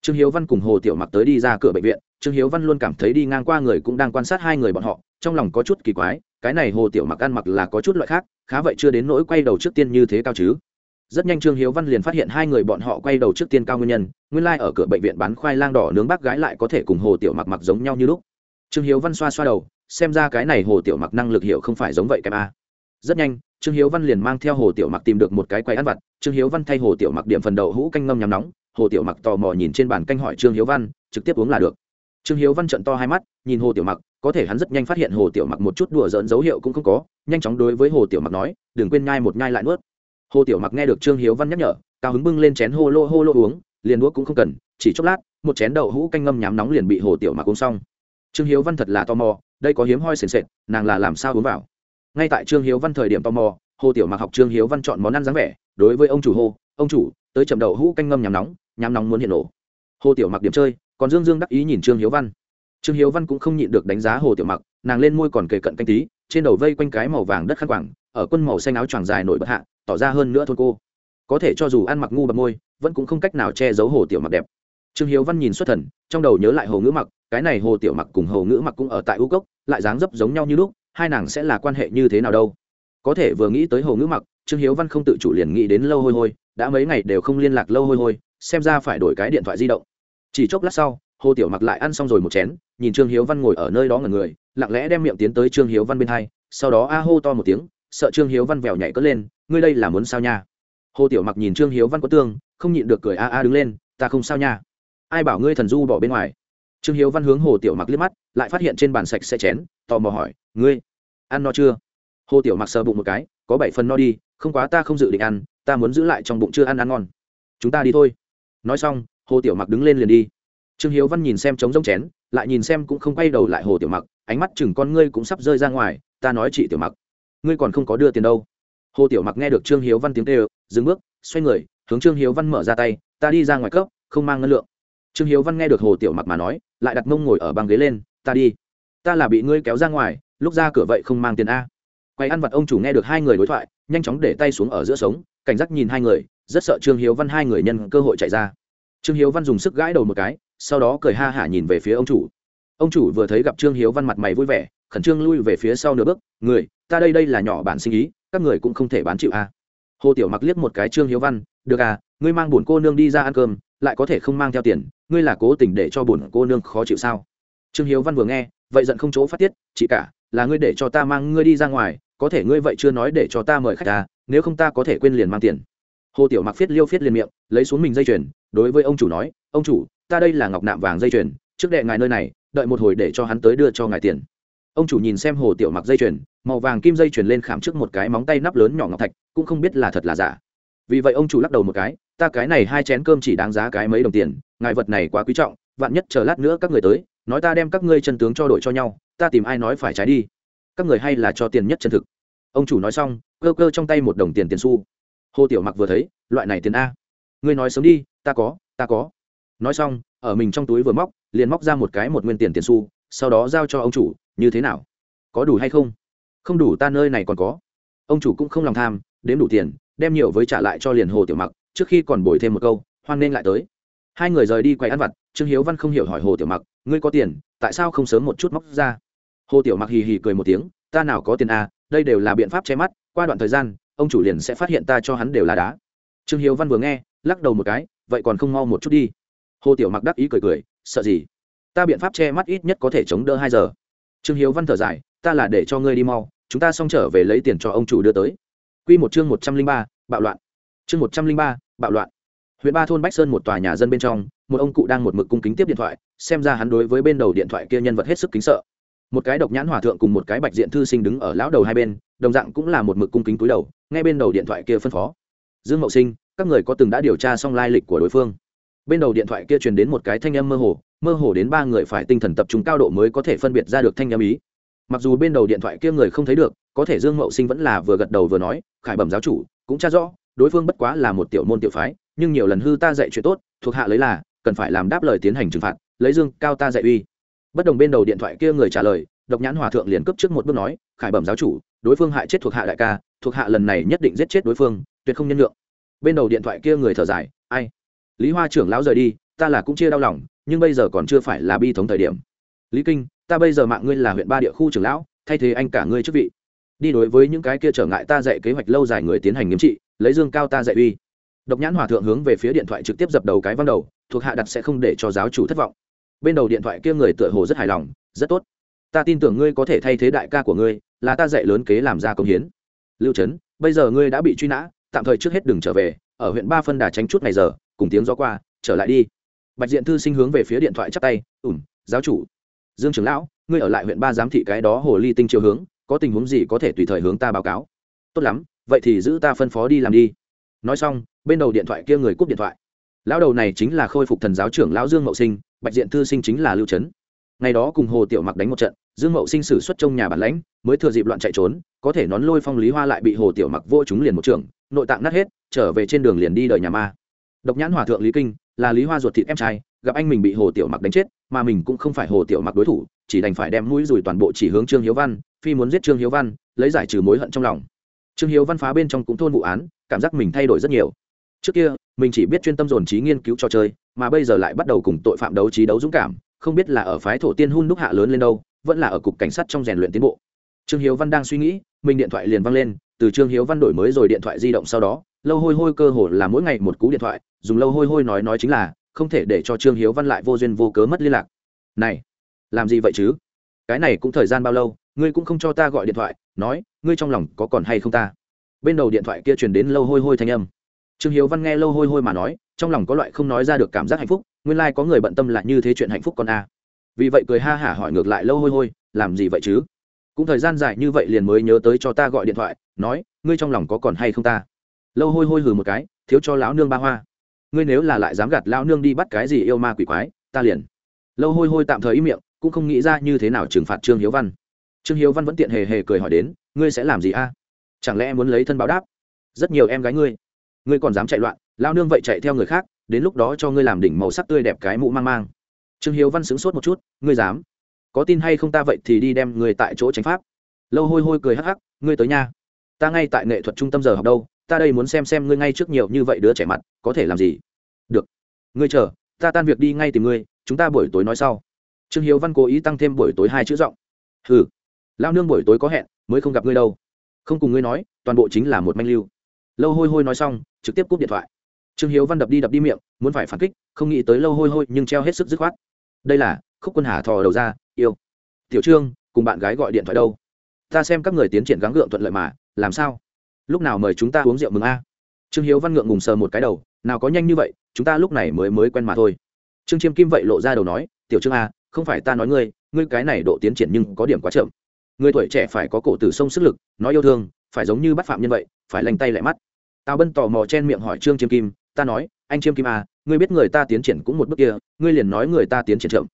[SPEAKER 1] trương hiếu văn cùng hồ tiểu mặc tới đi ra cửa bệnh viện, trương hiếu văn luôn cảm thấy đi ngang qua người cũng đang quan sát hai người bọn họ, trong lòng có chút kỳ quái, cái này hồ tiểu mặc ăn mặc là có chút loại khác, khá vậy chưa đến nỗi quay đầu trước tiên như thế cao chứ rất nhanh trương hiếu văn liền phát hiện hai người bọn họ quay đầu trước tiên cao nguyên nhân, nguyên lai、like、ở cửa bệnh viện bán khoai lang đỏ nướng bác gái lại có thể cùng hồ tiểu mặc mặc giống nhau như lúc. Trương hiếu văn xoa xoa đầu, xem ra cái này hồ tiểu mặc năng lực hiểu không phải giống vậy kèm a. Rất nhanh, trương hiếu văn liền mang theo hồ tiểu mặc tìm được một cái quay ăn vặt, trương hiếu văn thay hồ tiểu mặc điểm phần đầu hũ canh ngâm nhắm nóng, hồ tiểu mặc tò mò nhìn trên bàn canh hỏi trương hiếu văn, trực tiếp uống là được. Trương hiếu văn trận to hai mắt, nhìn hồ tiểu mặc, có thể hắn rất nhanh phát hiện hồ tiểu mặc một chút đùa dỡn dấu hiệu cũng không có, nhanh chóng đối với hồ tiểu mặc nói, đừng quên nhai một nhai lại nuốt hồ tiểu mặc nghe được trương hiếu văn nhắc nhở, cao hứng bưng lên chén hô lô hô lô uống, liền đũa cũng không cần, chỉ chốc lát, một chén đậu hũ canh ngâm nhám nóng liền bị hồ tiểu mặc uống xong. Trương hiếu văn thật là tò mò, đây có hiếm hoi sền sệt, nàng là làm sao uống vào? Ngay tại trương hiếu văn thời điểm tò mò, hồ tiểu mặc học trương hiếu văn chọn món ăn dáng vẻ, đối với ông chủ hô, ông chủ, tới chậm đậu hũ canh ngâm nhám nóng nhám nóng muốn hiện nổ. Hồ tiểu mặc điểm chơi, còn dương dương đắc ý nhìn trương hiếu văn. Trương hiếu văn cũng không nhịn được đánh giá hồ tiểu mặc, nàng lên môi còn kề cận canh tí, trên đầu vây quanh cái màu vàng đất khăn quảng ở quân màu xanh áo choàng dài nổi bật hạ tỏ ra hơn nữa thôn cô. Có thể cho dù ăn mặc ngu bật môi, vẫn cũng không cách nào che giấu hồ tiểu mặc đẹp. Trương hiếu văn nhìn xuất thần, trong đầu nhớ lại hồ ngữ mặc, cái này hồ tiểu mặc cùng hồ ngữ mặc cũng ở tại u cốc, lại dáng dấp giống nhau như lúc, hai nàng sẽ là quan hệ như thế nào đâu. Có thể vừa nghĩ tới hồ ngữ mặc, trương hiếu văn không tự chủ liền nghĩ đến lâu hôi hôi, đã mấy ngày đều không liên lạc lâu hôi hôi, xem ra phải đổi cái điện thoại di động. Chỉ chốc lát sau, hồ tiểu mặc lại ăn xong rồi một chén, nhìn trương hiếu văn ngồi ở nơi đó ngẩn người, lặng lẽ đem miệng tiến tới trương hiếu văn bên hai, sau đó a hô to một tiếng, sợ trương hiếu văn vèo nhảy cất lên ngươi đây là muốn sao nha? Hồ tiểu mặc nhìn trương hiếu văn có tương, không nhịn được cười a a đứng lên, ta không sao nha. Ai bảo ngươi thần du bỏ bên ngoài? Trương hiếu văn hướng hồ tiểu mặc liếc mắt, lại phát hiện trên bàn sạch sẽ chén, tò mò hỏi, ngươi, ăn no chưa? Hồ tiểu mặc sờ bụng một cái, có bảy phần no đi, không quá ta không dự định ăn, ta muốn giữ lại trong bụng chưa ăn ăn ngon. Chúng ta đi thôi. Nói xong, hồ tiểu mặc đứng lên liền đi. Trương hiếu văn nhìn xem trống rông chén, lại nhìn xem cũng không quay đầu lại hồ tiểu mặc, ánh mắt chừng con ngươi cũng sắp rơi ra ngoài, ta nói chị tiểu mặc, ngươi còn không có đưa tiền đâu hồ tiểu mặc nghe được trương hiếu văn tiếng kêu, dừng bước, xoay người, hướng trương hiếu văn mở ra tay, ta đi ra ngoài cấp không mang ngân lượng. Trương hiếu văn nghe được hồ tiểu mặc mà nói, lại đặt mông ngồi ở băng ghế lên, ta đi. Ta là bị ngươi kéo ra ngoài, lúc ra cửa vậy không mang tiền a. Quay ăn vặt ông chủ nghe được hai người đối thoại, nhanh chóng để tay xuống ở giữa sống, cảnh giác nhìn hai người, rất sợ trương hiếu văn hai người nhân cơ hội chạy ra. Trương hiếu văn dùng sức gãi đầu một cái, sau đó cười ha hả nhìn về phía ông chủ. Ông chủ vừa thấy gặp trương hiếu văn mặt mày vui vẻ, khẩn trương lui về phía sau nửa bước, người, ta đây đây là nhỏ bản sinh ý các người cũng không thể bán chịu a. À. hồ tiểu mặc liếc một cái trương hiếu văn, được à ngươi mang bổn cô nương đi ra ăn cơm, lại có thể không mang theo tiền, ngươi là cố tình để cho bổn cô nương khó chịu sao? Trương hiếu văn vừa nghe, vậy giận không chỗ phát tiết, chị cả, là ngươi để cho ta mang ngươi đi ra ngoài, có thể ngươi vậy chưa nói để cho ta mời khách ta nếu không ta có thể quên liền mang tiền. Hồ tiểu mặc phiết liêu phiết liền miệng, lấy xuống mình dây chuyền, đối với ông chủ nói, ông chủ, ta đây là ngọc nạm vàng dây chuyền, trước đệ ngài nơi này, đợi một hồi để cho hắn tới đưa cho ngài tiền. Ông chủ nhìn xem hồ tiểu mặc dây chuyền màu vàng kim dây chuyền lên khảm trước một cái móng tay nắp lớn nhỏ ngọc thạch, cũng không biết là thật là giả. Vì vậy ông chủ lắc đầu một cái, ta cái này hai chén cơm chỉ đáng giá cái mấy đồng tiền, ngài vật này quá quý trọng, vạn nhất chờ lát nữa các người tới, nói ta đem các ngươi chân tướng cho đổi cho nhau, ta tìm ai nói phải trái đi. Các người hay là cho tiền nhất chân thực. Ông chủ nói xong, cơ cơ trong tay một đồng tiền tiền xu. Hồ tiểu mặc vừa thấy, loại này tiền a. Ngươi nói sớm đi, ta có ta có. Nói xong, ở mình trong túi vừa móc, liền móc ra một cái một nguyên tiền tiền xu, sau đó giao cho ông chủ, như thế nào? Có đủ hay không? Không đủ ta nơi này còn có. Ông chủ cũng không lòng tham, đếm đủ tiền, đem nhiều với trả lại cho liền hồ tiểu mặc, trước khi còn bồi thêm một câu, hoan nên lại tới. Hai người rời đi quay ăn vặt, trương hiếu văn không hiểu hỏi hồ tiểu mặc, ngươi có tiền, tại sao không sớm một chút móc ra? Hồ tiểu mặc hì hì cười một tiếng, ta nào có tiền à đây đều là biện pháp che mắt, qua đoạn thời gian, ông chủ liền sẽ phát hiện ta cho hắn đều là đá. Trương hiếu văn vừa nghe, lắc đầu một cái, vậy còn không mau một chút đi. Hồ tiểu mặc đắc ý cười cười, sợ gì? Ta biện pháp che mắt ít nhất có thể chống đỡ hai giờ. Trương hiếu văn thở dài, ta là để cho ngươi đi mau chúng ta xong trở về lấy tiền cho ông chủ đưa tới. Q một chương một trăm linh ba, bạo loạn. Chương một trăm linh ba, bạo loạn. Huyện ba thôn bách sơn một tòa nhà dân bên trong, một ông cụ đang một mực cung kính tiếp điện thoại, xem ra hắn đối với bên đầu điện thoại kia nhân vật hết sức kính sợ. Một cái độc nhãn hòa thượng cùng một cái bạch diện thư sinh đứng ở lão đầu hai bên, đồng dạng cũng là một mực cung kính túi đầu, ngay bên đầu điện thoại kia phân phó. Dương mậu sinh, các người có từng đã điều tra xong lai lịch của đối phương? Bên đầu điện thoại kia truyền đến một cái thanh âm mơ hồ mơ hồ đến ba người phải tinh thần tập trung cao độ mới có thể phân biệt ra được thanh âm ý mặc dù bên đầu điện thoại kia người không thấy được, có thể dương mậu sinh vẫn là vừa gật đầu vừa nói, khải bẩm giáo chủ, cũng cha rõ, đối phương bất quá là một tiểu môn tiểu phái, nhưng nhiều lần hư ta dạy chuyện tốt, thuộc hạ lấy là, cần phải làm đáp lời tiến hành trừng phạt, lấy dương cao ta dạy uy. Bất đồng bên đầu điện thoại kia người trả lời, độc nhãn hòa thượng liền cấp trước một bước nói, khải bẩm giáo chủ, đối phương hại chết thuộc hạ đại ca, thuộc hạ lần này nhất định giết chết đối phương, tuyệt không nhân lượng bên đầu điện thoại kia người thở dài, ai? Lý hoa trưởng lão rời đi, ta là cũng chia đau lòng, nhưng bây giờ còn chưa phải là bi thống thời điểm. Lý kinh ta bây giờ mạng ngươi là huyện ba địa khu trưởng lão, thay thế anh cả ngươi chức vị. Đi đối với những cái kia trở ngại ta dạy kế hoạch lâu dài người tiến hành nghiêm trị, lấy dương cao ta dạy uy. Độc nhãn hòa thượng hướng về phía điện thoại trực tiếp dập đầu cái văn đầu, thuộc hạ đặt sẽ không để cho giáo chủ thất vọng. Bên đầu điện thoại kia người tựa hồ rất hài lòng, rất tốt. Ta tin tưởng ngươi có thể thay thế đại ca của ngươi, là ta dạy lớn kế làm ra công hiến. Lưu trấn, bây giờ ngươi đã bị truy nã, tạm thời trước hết đừng trở về, ở huyện ba phân đà tránh chút ngày giờ, cùng tiếng gió qua, trở lại đi. Bạch diện thư sinh hướng về phía điện thoại chắp tay ủm giáo chủ dương trưởng lão, ngươi ở lại huyện ba giám thị cái đó hồ ly tinh chiều hướng, có tình huống gì có thể tùy thời hướng ta báo cáo? Tốt lắm, vậy thì giữ ta phân phó đi làm đi. Nói xong, bên đầu điện thoại kia người cúp điện thoại. Lão đầu này chính là khôi phục thần giáo trưởng lão dương mậu sinh, bạch diện thư sinh chính là lưu trấn. Ngày đó cùng hồ tiểu mặc đánh một trận, dương mậu sinh xử xuất trong nhà bản lãnh, mới thừa dịp loạn chạy trốn, có thể nón lôi phong lý hoa lại bị hồ tiểu mặc vô chúng liền một trường, nội tạng nát hết, trở về trên đường liền đi đời nhà ma. Độc nhãn hòa thượng lý kinh, là lý hoa ruột thịt em trai gặp anh mình bị hồ tiểu mặc đánh chết, mà mình cũng không phải hồ tiểu mặc đối thủ, chỉ đành phải đem mũi rùi toàn bộ chỉ hướng trương hiếu văn, phi muốn giết trương hiếu văn, lấy giải trừ mối hận trong lòng. Trương hiếu văn phá bên trong cũng thôn vụ án, cảm giác mình thay đổi rất nhiều. Trước kia, mình chỉ biết chuyên tâm dồn trí nghiên cứu trò chơi, mà bây giờ lại bắt đầu cùng tội phạm đấu trí đấu dũng cảm, không biết là ở phái thổ tiên hun đúc hạ lớn lên đâu, vẫn là ở cục cảnh sát trong rèn luyện tiến bộ. Trương hiếu văn đang suy nghĩ, mình điện thoại liền văng lên, từ trương hiếu văn đổi mới rồi điện thoại di động sau đó, lâu hôi hôi cơ hồ là mỗi ngày một cú điện thoại, dùng lâu hôi hôi nói nói chính là không thể để cho trương hiếu văn lại vô duyên vô cớ mất liên lạc. Này, làm gì vậy chứ? Cái này cũng thời gian bao lâu, ngươi cũng không cho ta gọi điện thoại, nói, ngươi trong lòng có còn hay không ta? Bên đầu điện thoại kia truyền đến lâu hôi hôi thanh âm. Trương hiếu văn nghe lâu hôi hôi mà nói, trong lòng có loại không nói ra được cảm giác hạnh phúc, nguyên lai、like、có người bận tâm lại như thế chuyện hạnh phúc con a. Vì vậy cười ha hả hỏi ngược lại lâu hôi hôi, làm gì vậy chứ? Cũng thời gian dài như vậy liền mới nhớ tới cho ta gọi điện thoại, nói, ngươi trong lòng có còn hay không ta? Lâu hôi hôi hừ một cái, thiếu cho lão nương ba hoa ngươi nếu là lại dám gạt lão nương đi bắt cái gì yêu ma quỷ quái, ta liền. Lâu hôi hôi tạm thời im miệng, cũng không nghĩ ra như thế nào trừng phạt trương hiếu văn. Trương hiếu văn vẫn tiện hề hề cười hỏi đến, ngươi sẽ làm gì a? Chẳng lẽ em muốn lấy thân báo đáp? Rất nhiều em gái ngươi ngươi còn dám chạy loạn lao nương vậy chạy theo người khác, đến lúc đó cho ngươi làm đỉnh màu sắc tươi đẹp cái mũ mang mang. Trương hiếu văn sững sốt một chút, ngươi dám? Có tin hay không ta vậy thì đi đem người tại chỗ tránh pháp. Lâu hôi hôi cười hắc hắc, ngươi tới nha, ta ngay tại nghệ thuật trung tâm giờ học đâu ta đây muốn xem xem ngươi ngay trước nhiều như vậy đứa trẻ mặt, có thể làm gì? Được. Ngươi chờ, ta tan việc đi ngay tìm ngươi, chúng ta buổi tối nói sau. Trương hiếu văn cố ý tăng thêm buổi tối hai chữ giọng. Hừ. Lao nương buổi tối có hẹn, mới không gặp ngươi đâu. Không cùng ngươi nói, toàn bộ chính là một manh lưu. Lâu hôi hôi nói xong, trực tiếp cúp điện thoại. Trương hiếu văn đập đi đập đi miệng, muốn phải phản kích, không nghĩ tới lâu hôi hôi nhưng treo hết sức dứt khoát. Đây là, khúc quân hà thò đầu ra, yêu. Tiểu trương, cùng bạn gái gọi điện thoại đâu? Ta xem các người tiến triển gắng gượng thuận lợi mà, làm sao? Lúc nào mời chúng ta uống rượu mừng a? Trương hiếu văn ngượng ngùng sờ một cái đầu, nào có nhanh như vậy, chúng ta lúc này mới mới quen mà thôi. Trương chiêm kim vậy lộ ra đầu nói, tiểu trương a, không phải ta nói ngươi ngươi cái này độ tiến triển nhưng có điểm quá chậm. Người tuổi trẻ phải có cổ tử sông sức lực, nói yêu thương, phải giống như bắt phạm nhân vậy, phải lành tay lại mắt. Tào bân tò mò chen miệng hỏi trương chiêm kim, ta nói, anh chiêm kim à ngươi biết người ta tiến triển cũng một bước kia, ngươi liền nói người ta tiến triển chậm.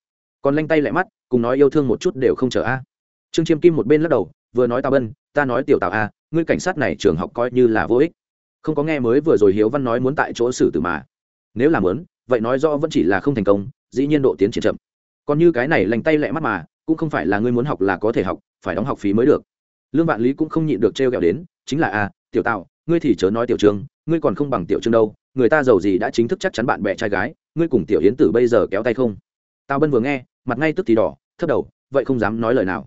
[SPEAKER 1] Còn lanh tay lại mắt, cùng nói yêu thương một chút đều không chờ a. Trương chiêm kim một bên lắc đầu, vừa nói tào bân, ta nói tiểu tào a ngươi cảnh sát này trường học coi như là vô ích. Không có nghe mới vừa rồi hiếu văn nói muốn tại chỗ xử tử mà. Nếu làm muốn vậy nói rõ vẫn chỉ là không thành công, dĩ nhiên độ tiến triển chậm. Còn như cái này lành tay lẹ mắt mà, cũng không phải là ngươi muốn học là có thể học, phải đóng học phí mới được. Lương vạn lý cũng không nhịn được trêu ghẹo đến, chính là a tiểu tạo ngươi thì chớ nói tiểu trương, ngươi còn không bằng tiểu trương đâu, người ta giàu gì đã chính thức chắc chắn bạn bè trai gái, ngươi cùng tiểu yến tử bây giờ kéo tay không? Tao bân vừa nghe, mặt ngay tức thì đỏ, thấp đầu, vậy không dám nói lời nào.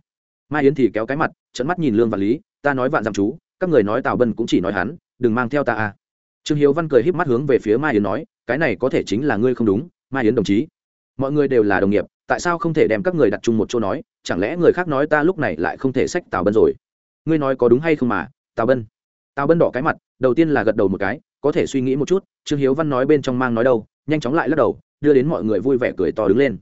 [SPEAKER 1] Mai yến thì kéo cái mặt trận mắt nhìn lương Vạn lý ta nói vạn dặm chú, các người nói tào bân cũng chỉ nói hắn, đừng mang theo ta à. trương hiếu văn cười híp mắt hướng về phía mai yến nói, cái này có thể chính là ngươi không đúng, mai yến đồng chí. Mọi người đều là đồng nghiệp, tại sao không thể đem các người đặt chung một chỗ nói, chẳng lẽ người khác nói ta lúc này lại không thể sách tào bân rồi? Ngươi nói có đúng hay không mà, tào bân? Tào bân đỏ cái mặt, đầu tiên là gật đầu một cái, có thể suy nghĩ một chút, trương hiếu văn nói bên trong mang nói đâu, nhanh chóng lại lắc đầu, đưa đến mọi người vui vẻ cười to đứng lên.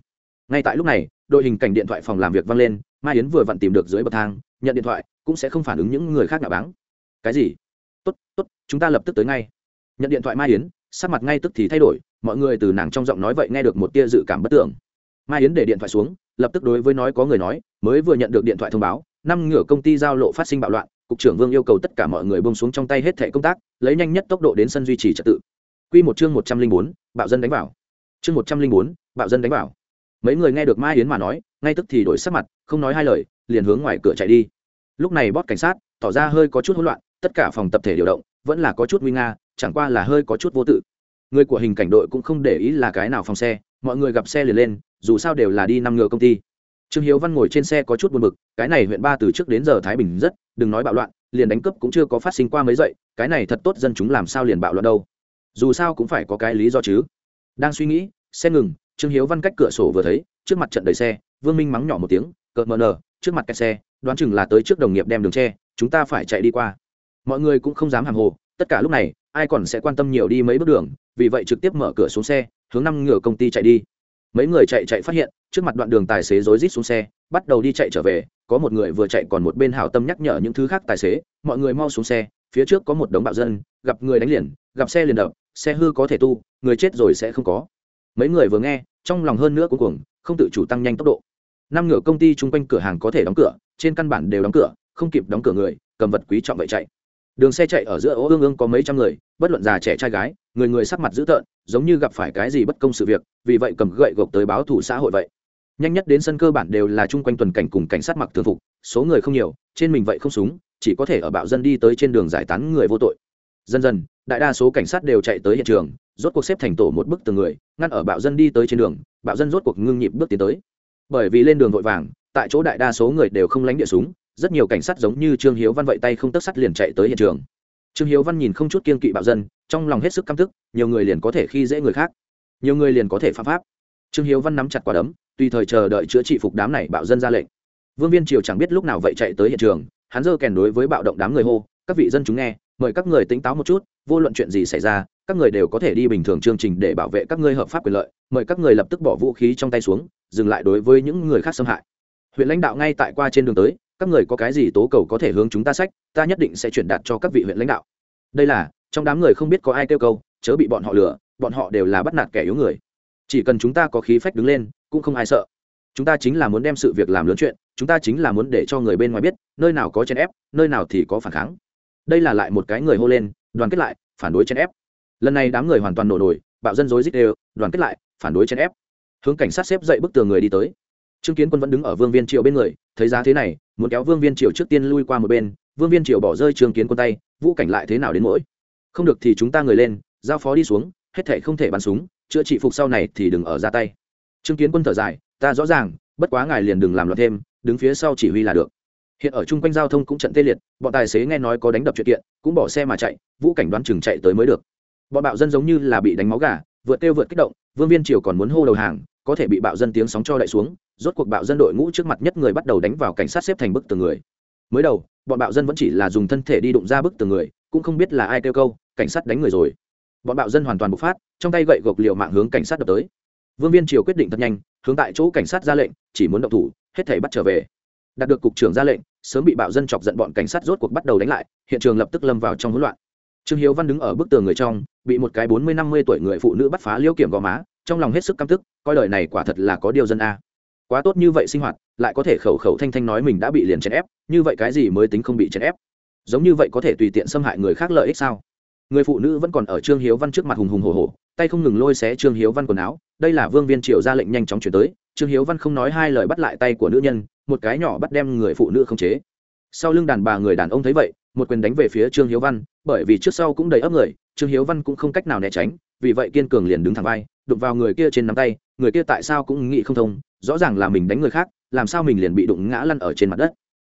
[SPEAKER 1] Ngay tại lúc này, đội hình cảnh điện thoại phòng làm việc vang lên, mai yến vừa vặn tìm được dưới bậc thang nhận điện thoại, cũng sẽ không phản ứng những người khác nào báng. Cái gì? Tốt tốt, chúng ta lập tức tới ngay. Nhận điện thoại mai yến, sắc mặt ngay tức thì thay đổi, mọi người từ nàng trong giọng nói vậy nghe được một tia dự cảm bất tưởng mai yến để điện thoại xuống, lập tức đối với nói có người nói, mới vừa nhận được điện thoại thông báo, năm ngửa công ty giao lộ phát sinh bạo loạn, cục trưởng vương yêu cầu tất cả mọi người bông xuống trong tay hết thẻ công tác, lấy nhanh nhất tốc độ đến sân duy trì trật tự. Q một chương một trăm linh bốn, bạo dân đánh vào. Chương một trăm linh bốn, bạo dân đánh vào. Mấy người nghe được mai yến mà nói, ngay tức thì đổi sắc mặt, không nói hai lời liền hướng ngoài cửa chạy đi. Lúc này bót cảnh sát, tỏ ra hơi có chút hỗn loạn, tất cả phòng tập thể điều động, vẫn là có chút nguy nga, chẳng qua là hơi có chút vô tự. Người của hình cảnh đội cũng không để ý là cái nào phòng xe, mọi người gặp xe liền lên, dù sao đều là đi năm ngựa công ty. Trương hiếu văn ngồi trên xe có chút buồn bực, cái này huyện ba từ trước đến giờ thái bình rất, đừng nói bạo loạn, liền đánh cướp cũng chưa có phát sinh qua mấy dậy, cái này thật tốt dân chúng làm sao liền bạo loạn đâu. Dù sao cũng phải có cái lý do chứ. Đang suy nghĩ, xe ngừng, trương hiếu văn cách cửa sổ vừa thấy, trước mặt trận đầy xe, vương minh mắng nhỏ một tiếng, cợt mờ nờ trước mặt kẹt xe, đoán chừng là tới trước đồng nghiệp đem đường tre chúng ta phải chạy đi qua. Mọi người cũng không dám hàng hồ, tất cả lúc này, ai còn sẽ quan tâm nhiều đi mấy bước đường, vì vậy trực tiếp mở cửa xuống xe, hướng năm ngựa công ty chạy đi. Mấy người chạy chạy phát hiện, trước mặt đoạn đường tài xế rối rít xuống xe, bắt đầu đi chạy trở về, có một người vừa chạy còn một bên hảo tâm nhắc nhở những thứ khác tài xế, mọi người mau xuống xe, phía trước có một đống bạo dân, gặp người đánh liền, gặp xe liền đập, xe hư có thể tu, người chết rồi sẽ không có. Mấy người vừa nghe, trong lòng hơn nữa cuối cùng không tự chủ tăng nhanh tốc độ năm ngựa công ty chung quanh cửa hàng có thể đóng cửa, trên căn bản đều đóng cửa, không kịp đóng cửa người, cầm vật quý trọng vậy chạy. Đường xe chạy ở giữa ô ương ương có mấy trăm người, bất luận già trẻ trai gái, người người sắc mặt dữ tợn, giống như gặp phải cái gì bất công sự việc, vì vậy cầm gậy gộc tới báo thủ xã hội vậy. Nhanh nhất đến sân cơ bản đều là chung quanh tuần cảnh cùng cảnh sát mặc thường phục, số người không nhiều, trên mình vậy không súng, chỉ có thể ở bạo dân đi tới trên đường giải tán người vô tội. Dần dần, đại đa số cảnh sát đều chạy tới hiện trường, rốt cuộc xếp thành tổ một bức từng người, ngăn ở bạo dân đi tới trên đường, bạo dân rốt cuộc ngưng nhịp bước tiến tới bởi vì lên đường vội vàng, tại chỗ đại đa số người đều không lánh địa súng, rất nhiều cảnh sát giống như trương hiếu văn vậy tay không tất sắt liền chạy tới hiện trường. Trương hiếu văn nhìn không chút kiên kỵ bạo dân, trong lòng hết sức căm tức, nhiều người liền có thể khi dễ người khác, nhiều người liền có thể phạm pháp. Trương hiếu văn nắm chặt quả đấm, tùy thời chờ đợi chữa trị phục đám này bạo dân ra lệnh. Vương viên triều chẳng biết lúc nào vậy chạy tới hiện trường, hắn dơ kèn đối với bạo động đám người hô, các vị dân chúng nghe, mời các người tỉnh táo một chút, vô luận chuyện gì xảy ra các người đều có thể đi bình thường chương trình để bảo vệ các ngươi hợp pháp quyền lợi, mời các người lập tức bỏ vũ khí trong tay xuống, dừng lại đối với những người khác xâm hại. Huyện lãnh đạo ngay tại qua trên đường tới, các người có cái gì tố cầu có thể hướng chúng ta sách, ta nhất định sẽ chuyển đạt cho các vị huyện lãnh đạo. Đây là, trong đám người không biết có ai kêu câu, chớ bị bọn họ lừa, bọn họ đều là bắt nạt kẻ yếu người. Chỉ cần chúng ta có khí phách đứng lên, cũng không ai sợ. Chúng ta chính là muốn đem sự việc làm lớn chuyện, chúng ta chính là muốn để cho người bên ngoài biết, nơi nào có chèn ép, nơi nào thì có phản kháng. Đây là lại một cái người hô lên, đoàn kết lại, phản đối chèn ép lần này đám người hoàn toàn nổ nổi bạo dân dối dít đều, đoàn kết lại, phản đối chèn ép. Hướng cảnh sát xếp dậy bức tường người đi tới. Trương kiến quân vẫn đứng ở vương viên triều bên người, thấy giá thế này, muốn kéo vương viên triều trước tiên lui qua một bên, vương viên triều bỏ rơi trương kiến quân tay, vũ cảnh lại thế nào đến mỗi không được thì chúng ta người lên, giao phó đi xuống, hết thể không thể bắn súng, chữa trị phục sau này thì đừng ở ra tay. Trương kiến quân thở dài, ta rõ ràng, bất quá ngài liền đừng làm loạn thêm, đứng phía sau chỉ huy là được. Hiện ở chung quanh giao thông cũng trận tê liệt, bọn tài xế nghe nói có đánh đập chuyện kiện, cũng bỏ xe mà chạy, vũ cảnh đoán chừng chạy tới mới được bọn bạo dân giống như là bị đánh máu gà, vượt tiêu vượt kích động, vương viên triều còn muốn hô đầu hàng, có thể bị bạo dân tiếng sóng cho đậy xuống, rốt cuộc bạo dân đội ngũ trước mặt nhất người bắt đầu đánh vào cảnh sát xếp thành bức tường người. Mới đầu, bọn bạo dân vẫn chỉ là dùng thân thể đi đụng ra bức tường người, cũng không biết là ai kêu câu, cảnh sát đánh người rồi. Bọn bạo dân hoàn toàn bộc phát, trong tay gậy gộc liệu mạng hướng cảnh sát đập tới. Vương viên triều quyết định thật nhanh, hướng tại chỗ cảnh sát ra lệnh, chỉ muốn động thủ, hết thể bắt trở về. Đạt được cục trưởng ra lệnh, sớm bị bạo dân chọc giận bọn cảnh sát rốt cuộc bắt đầu đánh lại, hiện trường lập tức lâm vào trong hỗn loạn trương hiếu văn đứng ở bức tường người trong, bị một cái bốn mươi năm mươi tuổi người phụ nữ bắt phá liêu kiểm gò má, trong lòng hết sức căm tức, coi đời này quả thật là có điều dân a. Quá tốt như vậy sinh hoạt, lại có thể khẩu khẩu thanh thanh nói mình đã bị liền chèn ép, như vậy cái gì mới tính không bị chèn ép? Giống như vậy có thể tùy tiện xâm hại người khác lợi ích sao? Người phụ nữ vẫn còn ở trương hiếu văn trước mặt hùng hùng hồ hồ tay không ngừng lôi xé trương hiếu văn quần áo, đây là vương viên triều ra lệnh nhanh chóng chuyển tới, trương hiếu văn không nói hai lời bắt lại tay của nữ nhân, một cái nhỏ bắt đem người phụ nữ không chế. Sau lưng đàn bà người đàn ông thấy vậy một quyền đánh về phía trương hiếu văn, bởi vì trước sau cũng đầy ấp người, trương hiếu văn cũng không cách nào né tránh, vì vậy kiên cường liền đứng thẳng vai, đụng vào người kia trên nắm tay, người kia tại sao cũng nghĩ không thông, rõ ràng là mình đánh người khác, làm sao mình liền bị đụng ngã lăn ở trên mặt đất.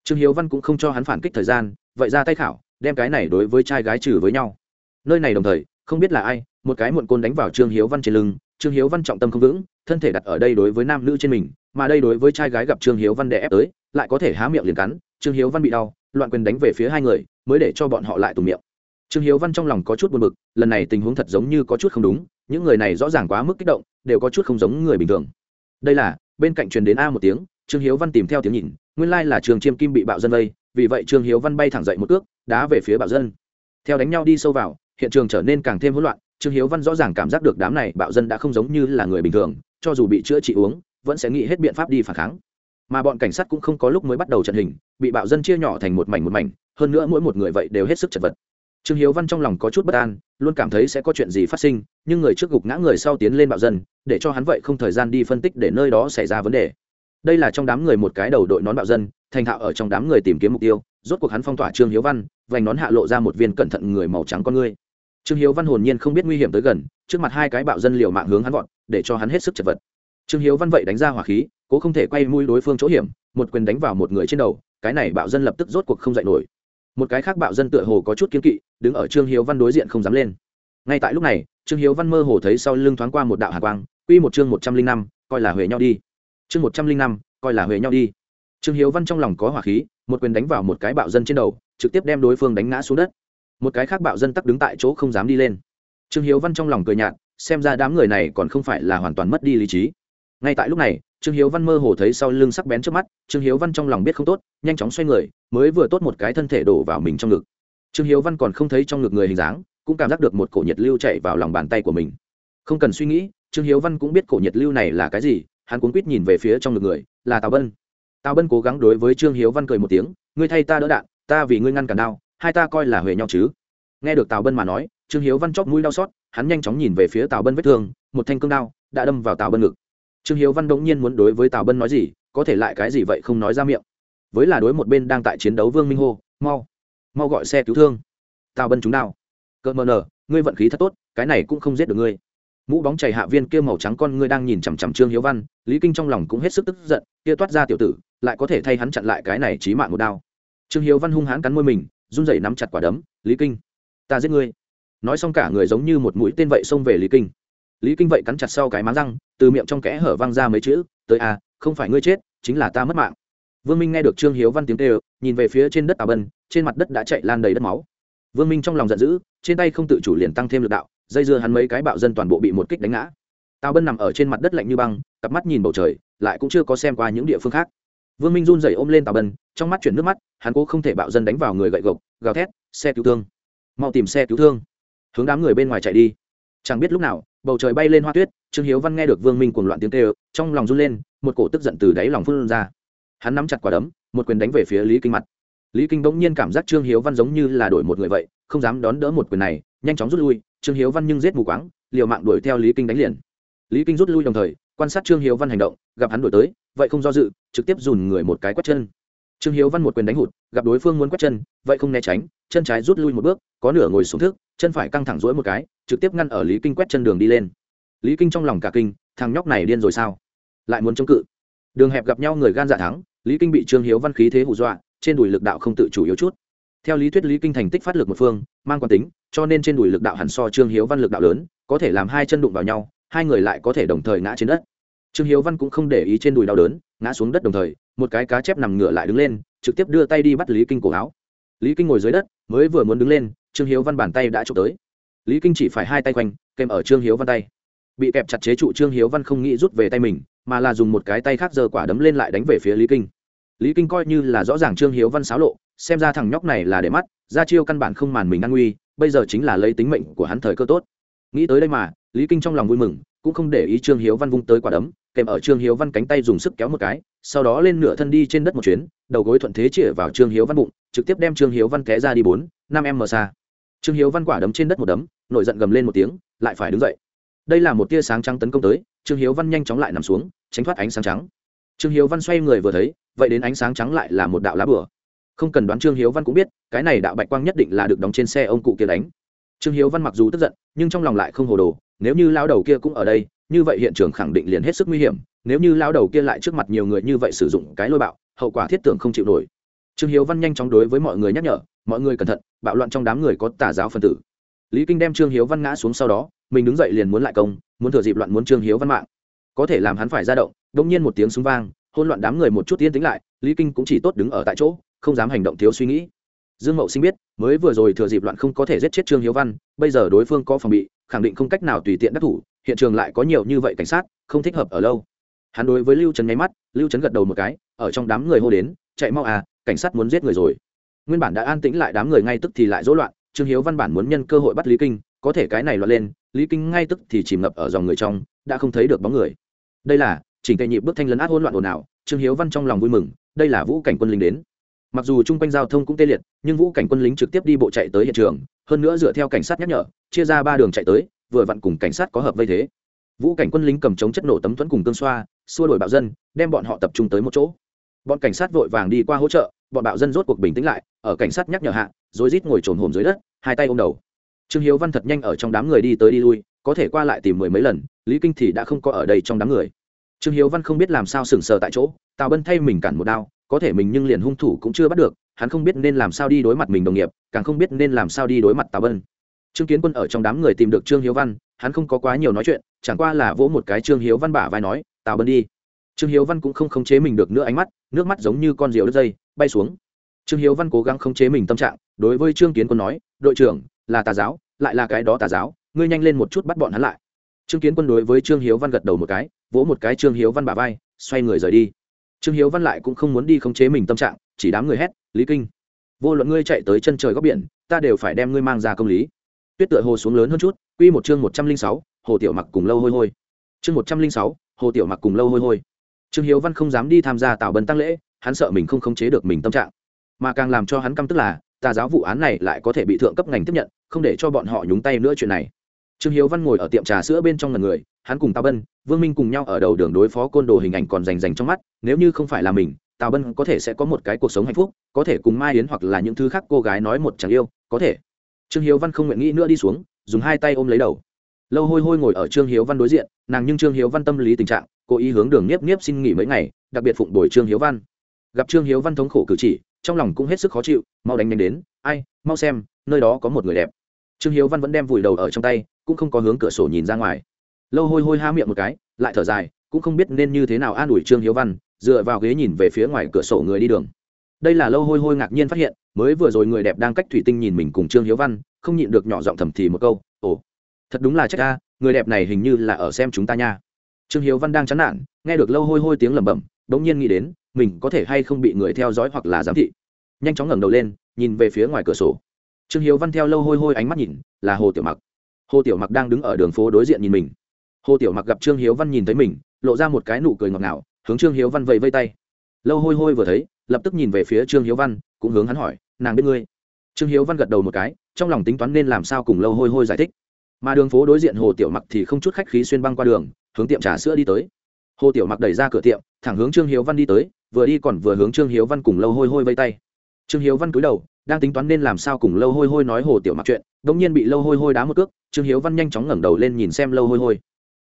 [SPEAKER 1] Trương hiếu văn cũng không cho hắn phản kích thời gian, vậy ra tay khảo, đem cái này đối với trai gái trừ với nhau. Nơi này đồng thời, không biết là ai, một cái muộn côn đánh vào trương hiếu văn trên lưng, trương hiếu văn trọng tâm không vững, thân thể đặt ở đây đối với nam nữ trên mình, mà đây đối với trai gái gặp trương hiếu văn đè ép tới, lại có thể há miệng liền cắn, trương hiếu văn bị đau loạn quyền đánh về phía hai người, mới để cho bọn họ lại tùng miệng. Trương hiếu văn trong lòng có chút buồn bực, lần này tình huống thật giống như có chút không đúng, những người này rõ ràng quá mức kích động, đều có chút không giống người bình thường. Đây là, bên cạnh truyền đến a một tiếng, trương hiếu văn tìm theo tiếng nhìn, nguyên lai là trường chiêm kim bị bạo dân vây, vì vậy trương hiếu văn bay thẳng dậy một cước đá về phía bạo dân. Theo đánh nhau đi sâu vào, hiện trường trở nên càng thêm hỗn loạn, trương hiếu văn rõ ràng cảm giác được đám này bạo dân đã không giống như là người bình thường, cho dù bị chữa trị uống, vẫn sẽ nghĩ hết biện pháp đi phản kháng mà bọn cảnh sát cũng không có lúc mới bắt đầu trận hình, bị bạo dân chia nhỏ thành một mảnh một mảnh, hơn nữa mỗi một người vậy đều hết sức chật vật. Trương hiếu văn trong lòng có chút bất an, luôn cảm thấy sẽ có chuyện gì phát sinh, nhưng người trước gục ngã người sau tiến lên bạo dân, để cho hắn vậy không thời gian đi phân tích để nơi đó xảy ra vấn đề. Đây là trong đám người một cái đầu đội nón bạo dân, thành thạo ở trong đám người tìm kiếm mục tiêu, rốt cuộc hắn phong tỏa trương hiếu văn, vành nón hạ lộ ra một viên cẩn thận người màu trắng con ngươi. Trương hiếu văn hồn nhiên không biết nguy hiểm tới gần, trước mặt hai cái bạo dân liều mạng hướng hắn gọn để cho hắn hết sức chật vật. Trương hiếu văn vậy đánh ra hỏa khí cố không thể quay mũi đối phương chỗ hiểm, một quyền đánh vào một người trên đầu, cái này bạo dân lập tức rốt cuộc không dạy nổi. Một cái khác bạo dân tựa hồ có chút kiếm kỵ, đứng ở trương hiếu văn đối diện không dám lên. Ngay tại lúc này, trương hiếu văn mơ hồ thấy sau lưng thoáng qua một đạo hạ quang, quy một chương một trăm linh năm, coi là huệ nhau đi. Chương một trăm linh năm, coi là huệ nhau đi. Trương hiếu văn trong lòng có hỏa khí, một quyền đánh vào một cái bạo dân trên đầu, trực tiếp đem đối phương đánh ngã xuống đất. Một cái khác bạo dân tắc đứng tại chỗ không dám đi lên. Trương hiếu văn trong lòng cười nhạt, xem ra đám người này còn không phải là hoàn toàn mất đi lý trí. Ngay tại lúc này trương hiếu văn mơ hồ thấy sau lưng sắc bén trước mắt, trương hiếu văn trong lòng biết không tốt, nhanh chóng xoay người, mới vừa tốt một cái thân thể đổ vào mình trong ngực. Trương hiếu văn còn không thấy trong ngực người hình dáng, cũng cảm giác được một cổ nhiệt lưu chạy vào lòng bàn tay của mình. Không cần suy nghĩ, trương hiếu văn cũng biết cổ nhiệt lưu này là cái gì, hắn cuốn quýt nhìn về phía trong ngực người, là tào bân. Tào bân cố gắng đối với trương hiếu văn cười một tiếng, ngươi thay ta đỡ đạn, ta vì ngươi ngăn cản đau hai ta coi là huề nhau chứ. Nghe được tào bân mà nói, trương hiếu văn chóp mũi đau xót, hắn nhanh chóng nhìn về phía tào bân vết thương, một thanh cương đao đã đâm vào tào bân ngực trương hiếu văn đống nhiên muốn đối với tào bân nói gì, có thể lại cái gì vậy không nói ra miệng. Với là đối một bên đang tại chiến đấu vương minh hô, mau mau gọi xe cứu thương. Tào bân chúng nào cợt mờ nở, ngươi vận khí thật tốt, cái này cũng không giết được ngươi. Mũ bóng chảy hạ viên kia màu trắng con ngươi đang nhìn chằm chằm trương hiếu văn, lý kinh trong lòng cũng hết sức tức giận, kia toát ra tiểu tử, lại có thể thay hắn chặn lại cái này chí mạng một đao. Trương hiếu văn hung hãn cắn môi mình, run rẩy nắm chặt quả đấm, lý kinh, ta giết ngươi. Nói xong cả người giống như một mũi tên vậy xông về lý kinh lý kinh vậy cắn chặt sau cái máng răng, từ miệng trong kẽ hở văng ra mấy chữ, tới a không phải ngươi chết, chính là ta mất mạng. Vương minh nghe được trương hiếu văn tiếng tê nhìn về phía trên đất tà bân, trên mặt đất đã chạy lan đầy đất máu. Vương minh trong lòng giận dữ, trên tay không tự chủ liền tăng thêm lực đạo, dây dưa hắn mấy cái bạo dân toàn bộ bị một kích đánh ngã. Tào bân nằm ở trên mặt đất lạnh như băng, cặp mắt nhìn bầu trời, lại cũng chưa có xem qua những địa phương khác. Vương minh run rẩy ôm lên tào bân, trong mắt chuyển nước mắt, hắn cố không thể bạo dân đánh vào người gậy gộc, gào thét, xe cứu thương, mau tìm xe cứu thương. Hướng đám người bên ngoài chạy đi. Chẳng biết lúc nào bầu trời bay lên hoa tuyết, trương hiếu văn nghe được vương minh cuồng loạn tiếng kêu, trong lòng run lên, một cổ tức giận từ đáy lòng phun ra. Hắn nắm chặt quả đấm, một quyền đánh về phía lý kinh mặt. Lý kinh bỗng nhiên cảm giác trương hiếu văn giống như là đổi một người vậy, không dám đón đỡ một quyền này, nhanh chóng rút lui, trương hiếu văn nhưng giết mù quáng, liều mạng đuổi theo lý kinh đánh liền. Lý kinh rút lui đồng thời, quan sát trương hiếu văn hành động, gặp hắn đuổi tới, vậy không do dự, trực tiếp dùn người một cái quét chân. Trương hiếu văn một quyền đánh hụt, gặp đối phương muốn quét chân, vậy không né tránh, chân trái rút lui một bước, có nửa ngồi xuống thức chân phải căng thẳng rỗi một cái, trực tiếp ngăn ở lý kinh quét chân đường đi lên. Lý kinh trong lòng cả kinh, thằng nhóc này điên rồi sao? Lại muốn chống cự. Đường hẹp gặp nhau người gan dạ thắng, lý kinh bị trương hiếu văn khí thế hù dọa, trên đùi lực đạo không tự chủ yếu chút. Theo lý thuyết lý kinh thành tích phát lực một phương, mang quan tính, cho nên trên đùi lực đạo hẳn so trương hiếu văn lực đạo lớn, có thể làm hai chân đụng vào nhau, hai người lại có thể đồng thời ngã trên đất. Trương hiếu văn cũng không để ý trên đùi đau đớn, ngã xuống đất đồng thời, một cái cá chép nằm ngửa lại đứng lên, trực tiếp đưa tay đi bắt lý kinh cổ áo. Lý kinh ngồi dưới đất, mới vừa muốn đứng lên trương hiếu văn bàn tay đã trộm tới. Lý kinh chỉ phải hai tay quanh, kèm ở trương hiếu văn tay. Bị kẹp chặt chế trụ, trương hiếu văn không nghĩ rút về tay mình, mà là dùng một cái tay khác giơ quả đấm lên lại đánh về phía lý kinh. Lý kinh coi như là rõ ràng trương hiếu văn xáo lộ, xem ra thằng nhóc này là để mắt, ra chiêu căn bản không màn mình an nguy, bây giờ chính là lấy tính mệnh của hắn thời cơ tốt. Nghĩ tới đây mà, lý kinh trong lòng vui mừng, cũng không để ý trương hiếu văn vung tới quả đấm, kèm ở trương hiếu văn cánh tay dùng sức kéo một cái, sau đó lên nửa thân đi trên đất một chuyến, đầu gối thuận thế chĩa vào trương hiếu văn bụng, trực tiếp đem trương hiếu văn té ra đi bốn, năm em mờ xa trương hiếu văn quả đấm trên đất một đấm, nổi giận gầm lên một tiếng, lại phải đứng dậy. Đây là một tia sáng trắng tấn công tới, trương hiếu văn nhanh chóng lại nằm xuống, tránh thoát ánh sáng trắng. Trương hiếu văn xoay người vừa thấy, vậy đến ánh sáng trắng lại là một đạo lá bửa không cần đoán trương hiếu văn cũng biết, cái này đạo bạch quang nhất định là được đóng trên xe ông cụ kia đánh. Trương hiếu văn mặc dù tức giận, nhưng trong lòng lại không hồ đồ, nếu như lao đầu kia cũng ở đây, như vậy hiện trường khẳng định liền hết sức nguy hiểm, nếu như lao đầu kia lại trước mặt nhiều người như vậy sử dụng cái lôi bạo, hậu quả thiết tưởng không chịu nổi trương hiếu văn nhanh chóng đối với mọi người nhắc nhở, mọi người cẩn thận, bạo loạn trong đám người có tà giáo phân tử. Lý kinh đem trương hiếu văn ngã xuống sau đó, mình đứng dậy liền muốn lại công, muốn thừa dịp loạn muốn trương hiếu văn mạng. Có thể làm hắn phải ra động đông nhiên một tiếng súng vang hôn loạn đám người một chút yên tĩnh lại, lý kinh cũng chỉ tốt đứng ở tại chỗ, không dám hành động thiếu suy nghĩ. Dương mậu sinh biết, mới vừa rồi thừa dịp loạn không có thể giết chết trương hiếu văn, bây giờ đối phương có phòng bị, khẳng định không cách nào tùy tiện đắc thủ, hiện trường lại có nhiều như vậy cảnh sát, không thích hợp ở lâu. Hắn đối với lưu trấn nháy mắt, lưu trấn gật đầu một cái, ở trong đám người hô đến, chạy mau à cảnh sát muốn giết người rồi. Nguyên bản đã an tĩnh lại đám người ngay tức thì lại rối loạn, trương hiếu văn bản muốn nhân cơ hội bắt lý kinh, có thể cái này loạn lên, lý kinh ngay tức thì chìm ngập ở dòng người trong, đã không thấy được bóng người. Đây là, chỉnh tệ nhịp bước thanh lấn át hỗn loạn ồn ào, trương hiếu văn trong lòng vui mừng, đây là vũ cảnh quân lính đến. Mặc dù chung quanh giao thông cũng tê liệt, nhưng vũ cảnh quân lính trực tiếp đi bộ chạy tới hiện trường, hơn nữa dựa theo cảnh sát nhắc nhở, chia ra ba đường chạy tới, vừa vặn cùng cảnh sát có hợp vây thế. Vũ cảnh quân lính cầm chống chất nổ tấm thuẫn cùng cương xoa, xua đuổi bạo dân, đem bọn họ tập trung tới một chỗ bọn cảnh sát vội vàng đi qua hỗ trợ, bọn bạo dân rốt cuộc bình tĩnh lại, ở cảnh sát nhắc nhở hạ, rồi rít ngồi trồn hồm dưới đất, hai tay ôm đầu. Trương hiếu văn thật nhanh ở trong đám người đi tới đi lui, có thể qua lại tìm mười mấy lần, lý kinh thì đã không có ở đây trong đám người. Trương hiếu văn không biết làm sao sừng sờ tại chỗ, tào bân thay mình cản một đao, có thể mình nhưng liền hung thủ cũng chưa bắt được, hắn không biết nên làm sao đi đối mặt mình đồng nghiệp, càng không biết nên làm sao đi đối mặt tào bân. Trương kiến quân ở trong đám người tìm được trương hiếu văn, hắn không có quá nhiều nói chuyện, chẳng qua là vỗ một cái trương hiếu văn bả vai nói, tào bân đi trương hiếu văn cũng không khống chế mình được nữa ánh mắt, nước mắt giống như con rượu đứt dây, bay xuống. Trương hiếu văn cố gắng khống chế mình tâm trạng, đối với trương kiến quân nói, đội trưởng, là tà giáo, lại là cái đó tà giáo, ngươi nhanh lên một chút bắt bọn hắn lại. Trương kiến quân đối với trương hiếu văn gật đầu một cái, vỗ một cái trương hiếu văn bả vai, xoay người rời đi. Trương hiếu văn lại cũng không muốn đi khống chế mình tâm trạng, chỉ đám người hét, lý kinh, vô luận ngươi chạy tới chân trời góc biển, ta đều phải đem ngươi mang ra công lý. Tuyết tựa hồ xuống lớn hơn chút, quy một chương một trăm linh sáu, hồ tiểu mặc cùng lâu hôi hôi. Chương một trăm linh sáu, hồ tiểu mặc cùng lâu hôi hôi trương hiếu văn không dám đi tham gia tào bân tăng lễ, hắn sợ mình không khống chế được mình tâm trạng. Mà càng làm cho hắn căm tức là, tà giáo vụ án này lại có thể bị thượng cấp ngành tiếp nhận, không để cho bọn họ nhúng tay nữa chuyện này. Trương hiếu văn ngồi ở tiệm trà sữa bên trong ngần người, hắn cùng tào bân, vương minh cùng nhau ở đầu đường đối phó côn đồ hình ảnh còn rành rành trong mắt, nếu như không phải là mình, tào bân có thể sẽ có một cái cuộc sống hạnh phúc, có thể cùng mai yến hoặc là những thứ khác cô gái nói một chẳng yêu, có thể. Trương hiếu văn không nguyện nghĩ nữa đi xuống, dùng hai tay ôm lấy đầu. Lâu hôi hôi ngồi ở trương hiếu văn đối diện, nàng nhưng trương hiếu văn tâm lý tình trạng cố ý hướng đường niếp niếp xin nghỉ mấy ngày, đặc biệt phụng đổi trương hiếu văn. Gặp trương hiếu văn thống khổ cử chỉ, trong lòng cũng hết sức khó chịu, mau đánh nhanh đến, ai, mau xem, nơi đó có một người đẹp. Trương hiếu văn vẫn đem vùi đầu ở trong tay, cũng không có hướng cửa sổ nhìn ra ngoài. Lâu hôi hôi ha miệng một cái, lại thở dài, cũng không biết nên như thế nào an ủi trương hiếu văn, dựa vào ghế nhìn về phía ngoài cửa sổ người đi đường. Đây là lâu hôi hôi ngạc nhiên phát hiện, mới vừa rồi người đẹp đang cách thủy tinh nhìn mình cùng trương hiếu văn, không nhịn được nhỏ giọng thầm thì một câu, ồ, thật đúng là chắc ca người đẹp này hình như là ở xem chúng ta nha trương hiếu văn đang chán nản, nghe được lâu hôi hôi tiếng lẩm bẩm đ ỗ n g nhiên nghĩ đến, mình có thể hay không bị người theo dõi hoặc là giám thị. Nhanh chóng ngẩng đầu lên, nhìn về phía ngoài cửa sổ. Trương hiếu văn theo lâu hôi hôi ánh mắt nhìn, là hồ tiểu mặc. Hồ tiểu mặc đang đứng ở đường phố đối diện nhìn mình. Hồ tiểu mặc gặp trương hiếu văn nhìn thấy mình, lộ ra một cái nụ cười ngọt ngào, hướng trương hiếu văn vẫy vây tay. Lâu hôi hôi vừa thấy, lập tức nhìn về phía trương hiếu văn, cũng hướng hắn hỏi, nàng biết ngươi? Trương hiếu văn gật đầu một cái, trong lòng tính toán nên làm sao cùng lâu hôi hôi giải thích. Mà đường phố đối diện hồ tiểu mặc thì không chút khách khí xuyên băng qua đường hướng tiệm trà sữa đi tới. Hồ tiểu mặc đẩy ra cửa tiệm, thẳng hướng trương hiếu văn đi tới, vừa đi còn vừa hướng trương hiếu văn cùng lâu hôi hôi vây tay. Trương hiếu văn cúi đầu, đang tính toán nên làm sao cùng lâu hôi hôi nói hồ tiểu mặc chuyện đ ỗ n g nhiên bị lâu hôi hôi đá một cước, trương hiếu văn nhanh chóng ngẩng đầu lên nhìn xem lâu hôi hôi.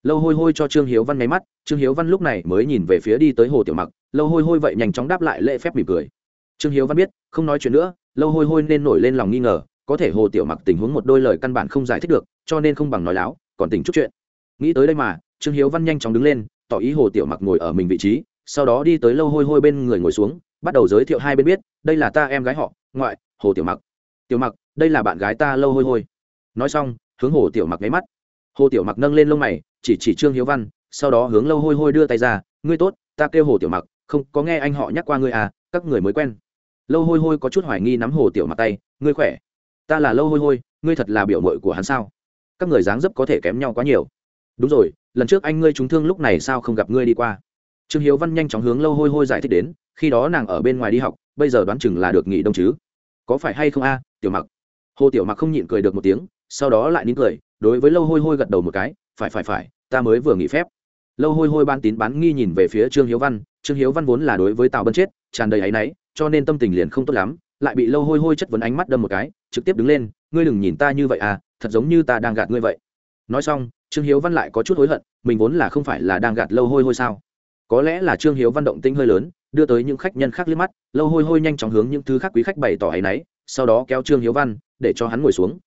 [SPEAKER 1] Lâu hôi hôi cho trương hiếu văn nháy mắt, trương hiếu văn lúc này mới nhìn về phía đi tới hồ tiểu mặc, lâu hôi hôi vậy nhanh chóng đáp lại lễ phép mỉm cười. Trương hiếu văn biết, không nói chuyện nữa, lâu hôi hôi nên nổi lên lòng nghi ngờ, có thể hồ tiểu mặc tình huống một đôi lời căn bản không giải thích được, cho nên không bằng nói láo, còn tình chút chuyện. Nghĩ tới đây mà trương hiếu văn nhanh chóng đứng lên, tỏ ý hồ tiểu mặc ngồi ở mình vị trí, sau đó đi tới lâu hôi hôi bên người ngồi xuống, bắt đầu giới thiệu hai bên biết, đây là ta em gái họ, ngoại, hồ tiểu mặc. Tiểu mặc, đây là bạn gái ta lâu hôi hôi. Nói xong, hướng hồ tiểu mặc nháy mắt. Hồ tiểu mặc nâng lên lông mày, chỉ chỉ trương hiếu văn, sau đó hướng lâu hôi hôi đưa tay ra, ngươi tốt, ta kêu hồ tiểu mặc, không có nghe anh họ nhắc qua ngươi à các người mới quen. Lâu hôi hôi có chút hoài nghi nắm hồ tiểu mặc tay, ngươi khỏe? Ta là lâu hôi hôi, ngươi thật là biểu mội của hắn sao? Các người dáng dấp có thể kém nhau quá nhiều. Đúng rồi lần trước anh ngươi trúng thương lúc này sao không gặp ngươi đi qua? Trương hiếu văn nhanh chóng hướng lâu hôi hôi giải thích đến, khi đó nàng ở bên ngoài đi học, bây giờ đoán chừng là được nghỉ đông chứ. Có phải hay không a, tiểu mặc? Hồ tiểu mặc không nhịn cười được một tiếng, sau đó lại nín cười, đối với lâu hôi hôi gật đầu một cái, phải phải phải, ta mới vừa nghỉ phép. Lâu hôi hôi ban tín bán nghi nhìn về phía trương hiếu văn, trương hiếu văn vốn là đối với tào bân chết, tràn đầy áy náy, cho nên tâm tình liền không tốt lắm, lại bị lâu hôi hôi chất vấn ánh mắt đâm một cái, trực tiếp đứng lên, ngươi đừng nhìn ta như vậy à thật giống như ta đang gạt ngươi vậy. Nói xong trương hiếu văn lại có chút hối hận, mình vốn là không phải là đang gạt lâu hôi hôi sao? Có lẽ là trương hiếu văn động tĩnh hơi lớn, đưa tới những khách nhân khác liếc mắt, lâu hôi hôi nhanh chóng hướng những thứ khác quý khách bày tỏ áy náy, sau đó kéo trương hiếu văn để cho hắn ngồi xuống.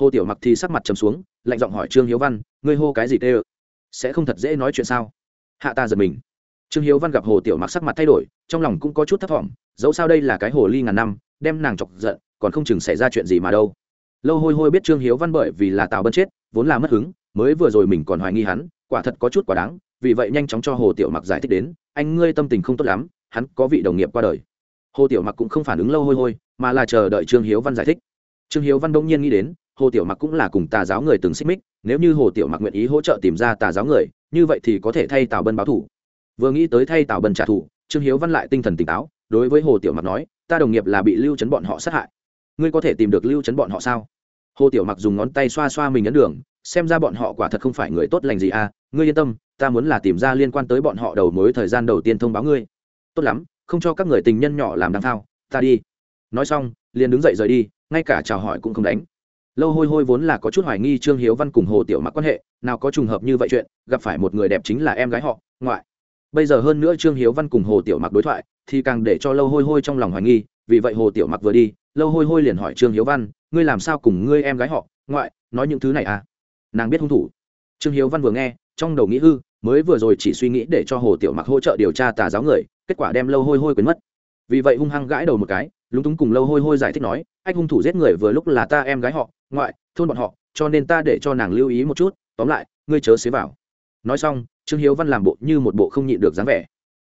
[SPEAKER 1] Hồ tiểu mặc thì sắc mặt trầm xuống, lạnh giọng hỏi trương hiếu văn, ngươi hô cái gì tê ơ sẽ không thật dễ nói chuyện sao? Hạ ta giật mình. Trương hiếu văn gặp hồ tiểu mặc sắc mặt thay đổi, trong lòng cũng có chút thấp t dẫu sao đây là cái hồ ly ngàn năm, đem nàng chọc giận, còn không chừng xảy ra chuyện gì mà đâu. Lâu hôi hôi biết trương hiếu văn bởi vì là tào bân chết, vốn là mất hứng mới vừa rồi mình còn hoài nghi hắn, quả thật có chút quá đáng, vì vậy nhanh chóng cho hồ tiểu mặc giải thích đến, anh, ngươi tâm tình không tốt lắm, hắn có vị đồng nghiệp qua đời. Hồ tiểu mặc cũng không phản ứng lâu hôi hôi, mà là chờ đợi trương hiếu văn giải thích. Trương hiếu văn đông nhiên nghĩ đến, hồ tiểu mặc cũng là cùng tà giáo người từng xích mích, nếu như hồ tiểu mặc nguyện ý hỗ trợ tìm ra tà giáo người, như vậy thì có thể thay tào bân báo thủ vừa nghĩ tới thay tào bân trả thù, trương hiếu văn lại tinh thần tỉnh táo, đối với hồ tiểu mặc nói, ta đồng nghiệp là bị lưu chấn bọn họ sát hại. Ngươi có thể tìm được lưu chấn bọn họ sao? Hồ tiểu mặc dùng ngón tay xoa xoa mình ấn đường xem ra bọn họ quả thật không phải người tốt lành gì à ngươi yên tâm, ta muốn là tìm ra liên quan tới bọn họ đầu mối thời gian đầu tiên thông báo ngươi. Tốt lắm, không cho các người tình nhân nhỏ làm đằng thao, ta đi. Nói xong, liền đứng dậy rời đi, ngay cả chào hỏi cũng không đánh. Lâu hôi hôi vốn là có chút hoài nghi trương hiếu văn cùng hồ tiểu mặc quan hệ, nào có trùng hợp như vậy chuyện, gặp phải một người đẹp chính là em gái họ, ngoại. Bây giờ hơn nữa trương hiếu văn cùng hồ tiểu mặc đối thoại, thì càng để cho lâu hôi hôi trong lòng hoài nghi, vì vậy hồ tiểu mặc vừa đi, lâu hôi hôi liền hỏi trương hiếu văn, ngươi làm sao cùng ngươi em gái họ, ngoại, nói những thứ này à? Nàng biết hung thủ. Trương hiếu văn vừa nghe, trong đầu nghĩ hư, mới vừa rồi chỉ suy nghĩ để cho hồ tiểu mặc hỗ trợ điều tra tà giáo người, kết quả đem lâu hôi hôi quên mất. Vì vậy hung hăng gãi đầu một cái, lúng túng cùng lâu hôi hôi giải thích nói anh hung thủ giết người vừa lúc là ta em gái họ, ngoại, thôn bọn họ, cho nên ta để cho nàng lưu ý một chút, tóm lại, ngươi chớ xế vào. Nói xong, trương hiếu văn làm bộ như một bộ không nhịn được dáng vẻ.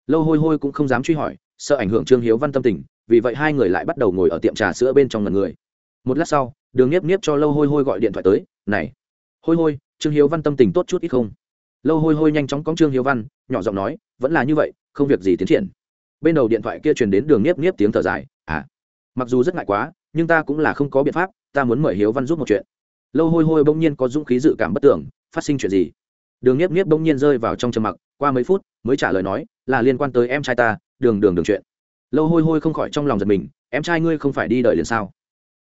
[SPEAKER 1] Lâu hôi hôi cũng không dám truy hỏi, sợ ảnh hưởng trương hiếu văn tâm tình, vì vậy hai người lại bắt đầu ngồi ở tiệm trà sữa bên trong ngần người. Một lát sau, đường nhiếp nhiếp cho lâu hôi hôi gọi điện thoại tới, này hôi hôi, trương hiếu văn tâm tình tốt chút ít không? Lâu hôi hôi nhanh chóng cóng trương hiếu văn, nhỏ giọng nói, vẫn là như vậy, không việc gì tiến triển. Bên đầu điện thoại kia truyền đến đường nhiếp nhiếp tiếng thở dài à mặc dù rất ngại quá, nhưng ta cũng là không có biện pháp, ta muốn mời hiếu văn giúp một chuyện. Lâu hôi hôi bỗng nhiên có dũng khí dự cảm bất tưởng, phát sinh chuyện gì? Đường nhiếp nhiếp bỗng nhiên rơi vào trong trầm mặc, qua mấy phút, mới trả lời nói, là liên quan tới em trai ta, đường đường đường chuyện. Lâu hôi hôi không khỏi trong lòng giật mình, em trai ngươi không phải đi đợi liền sao?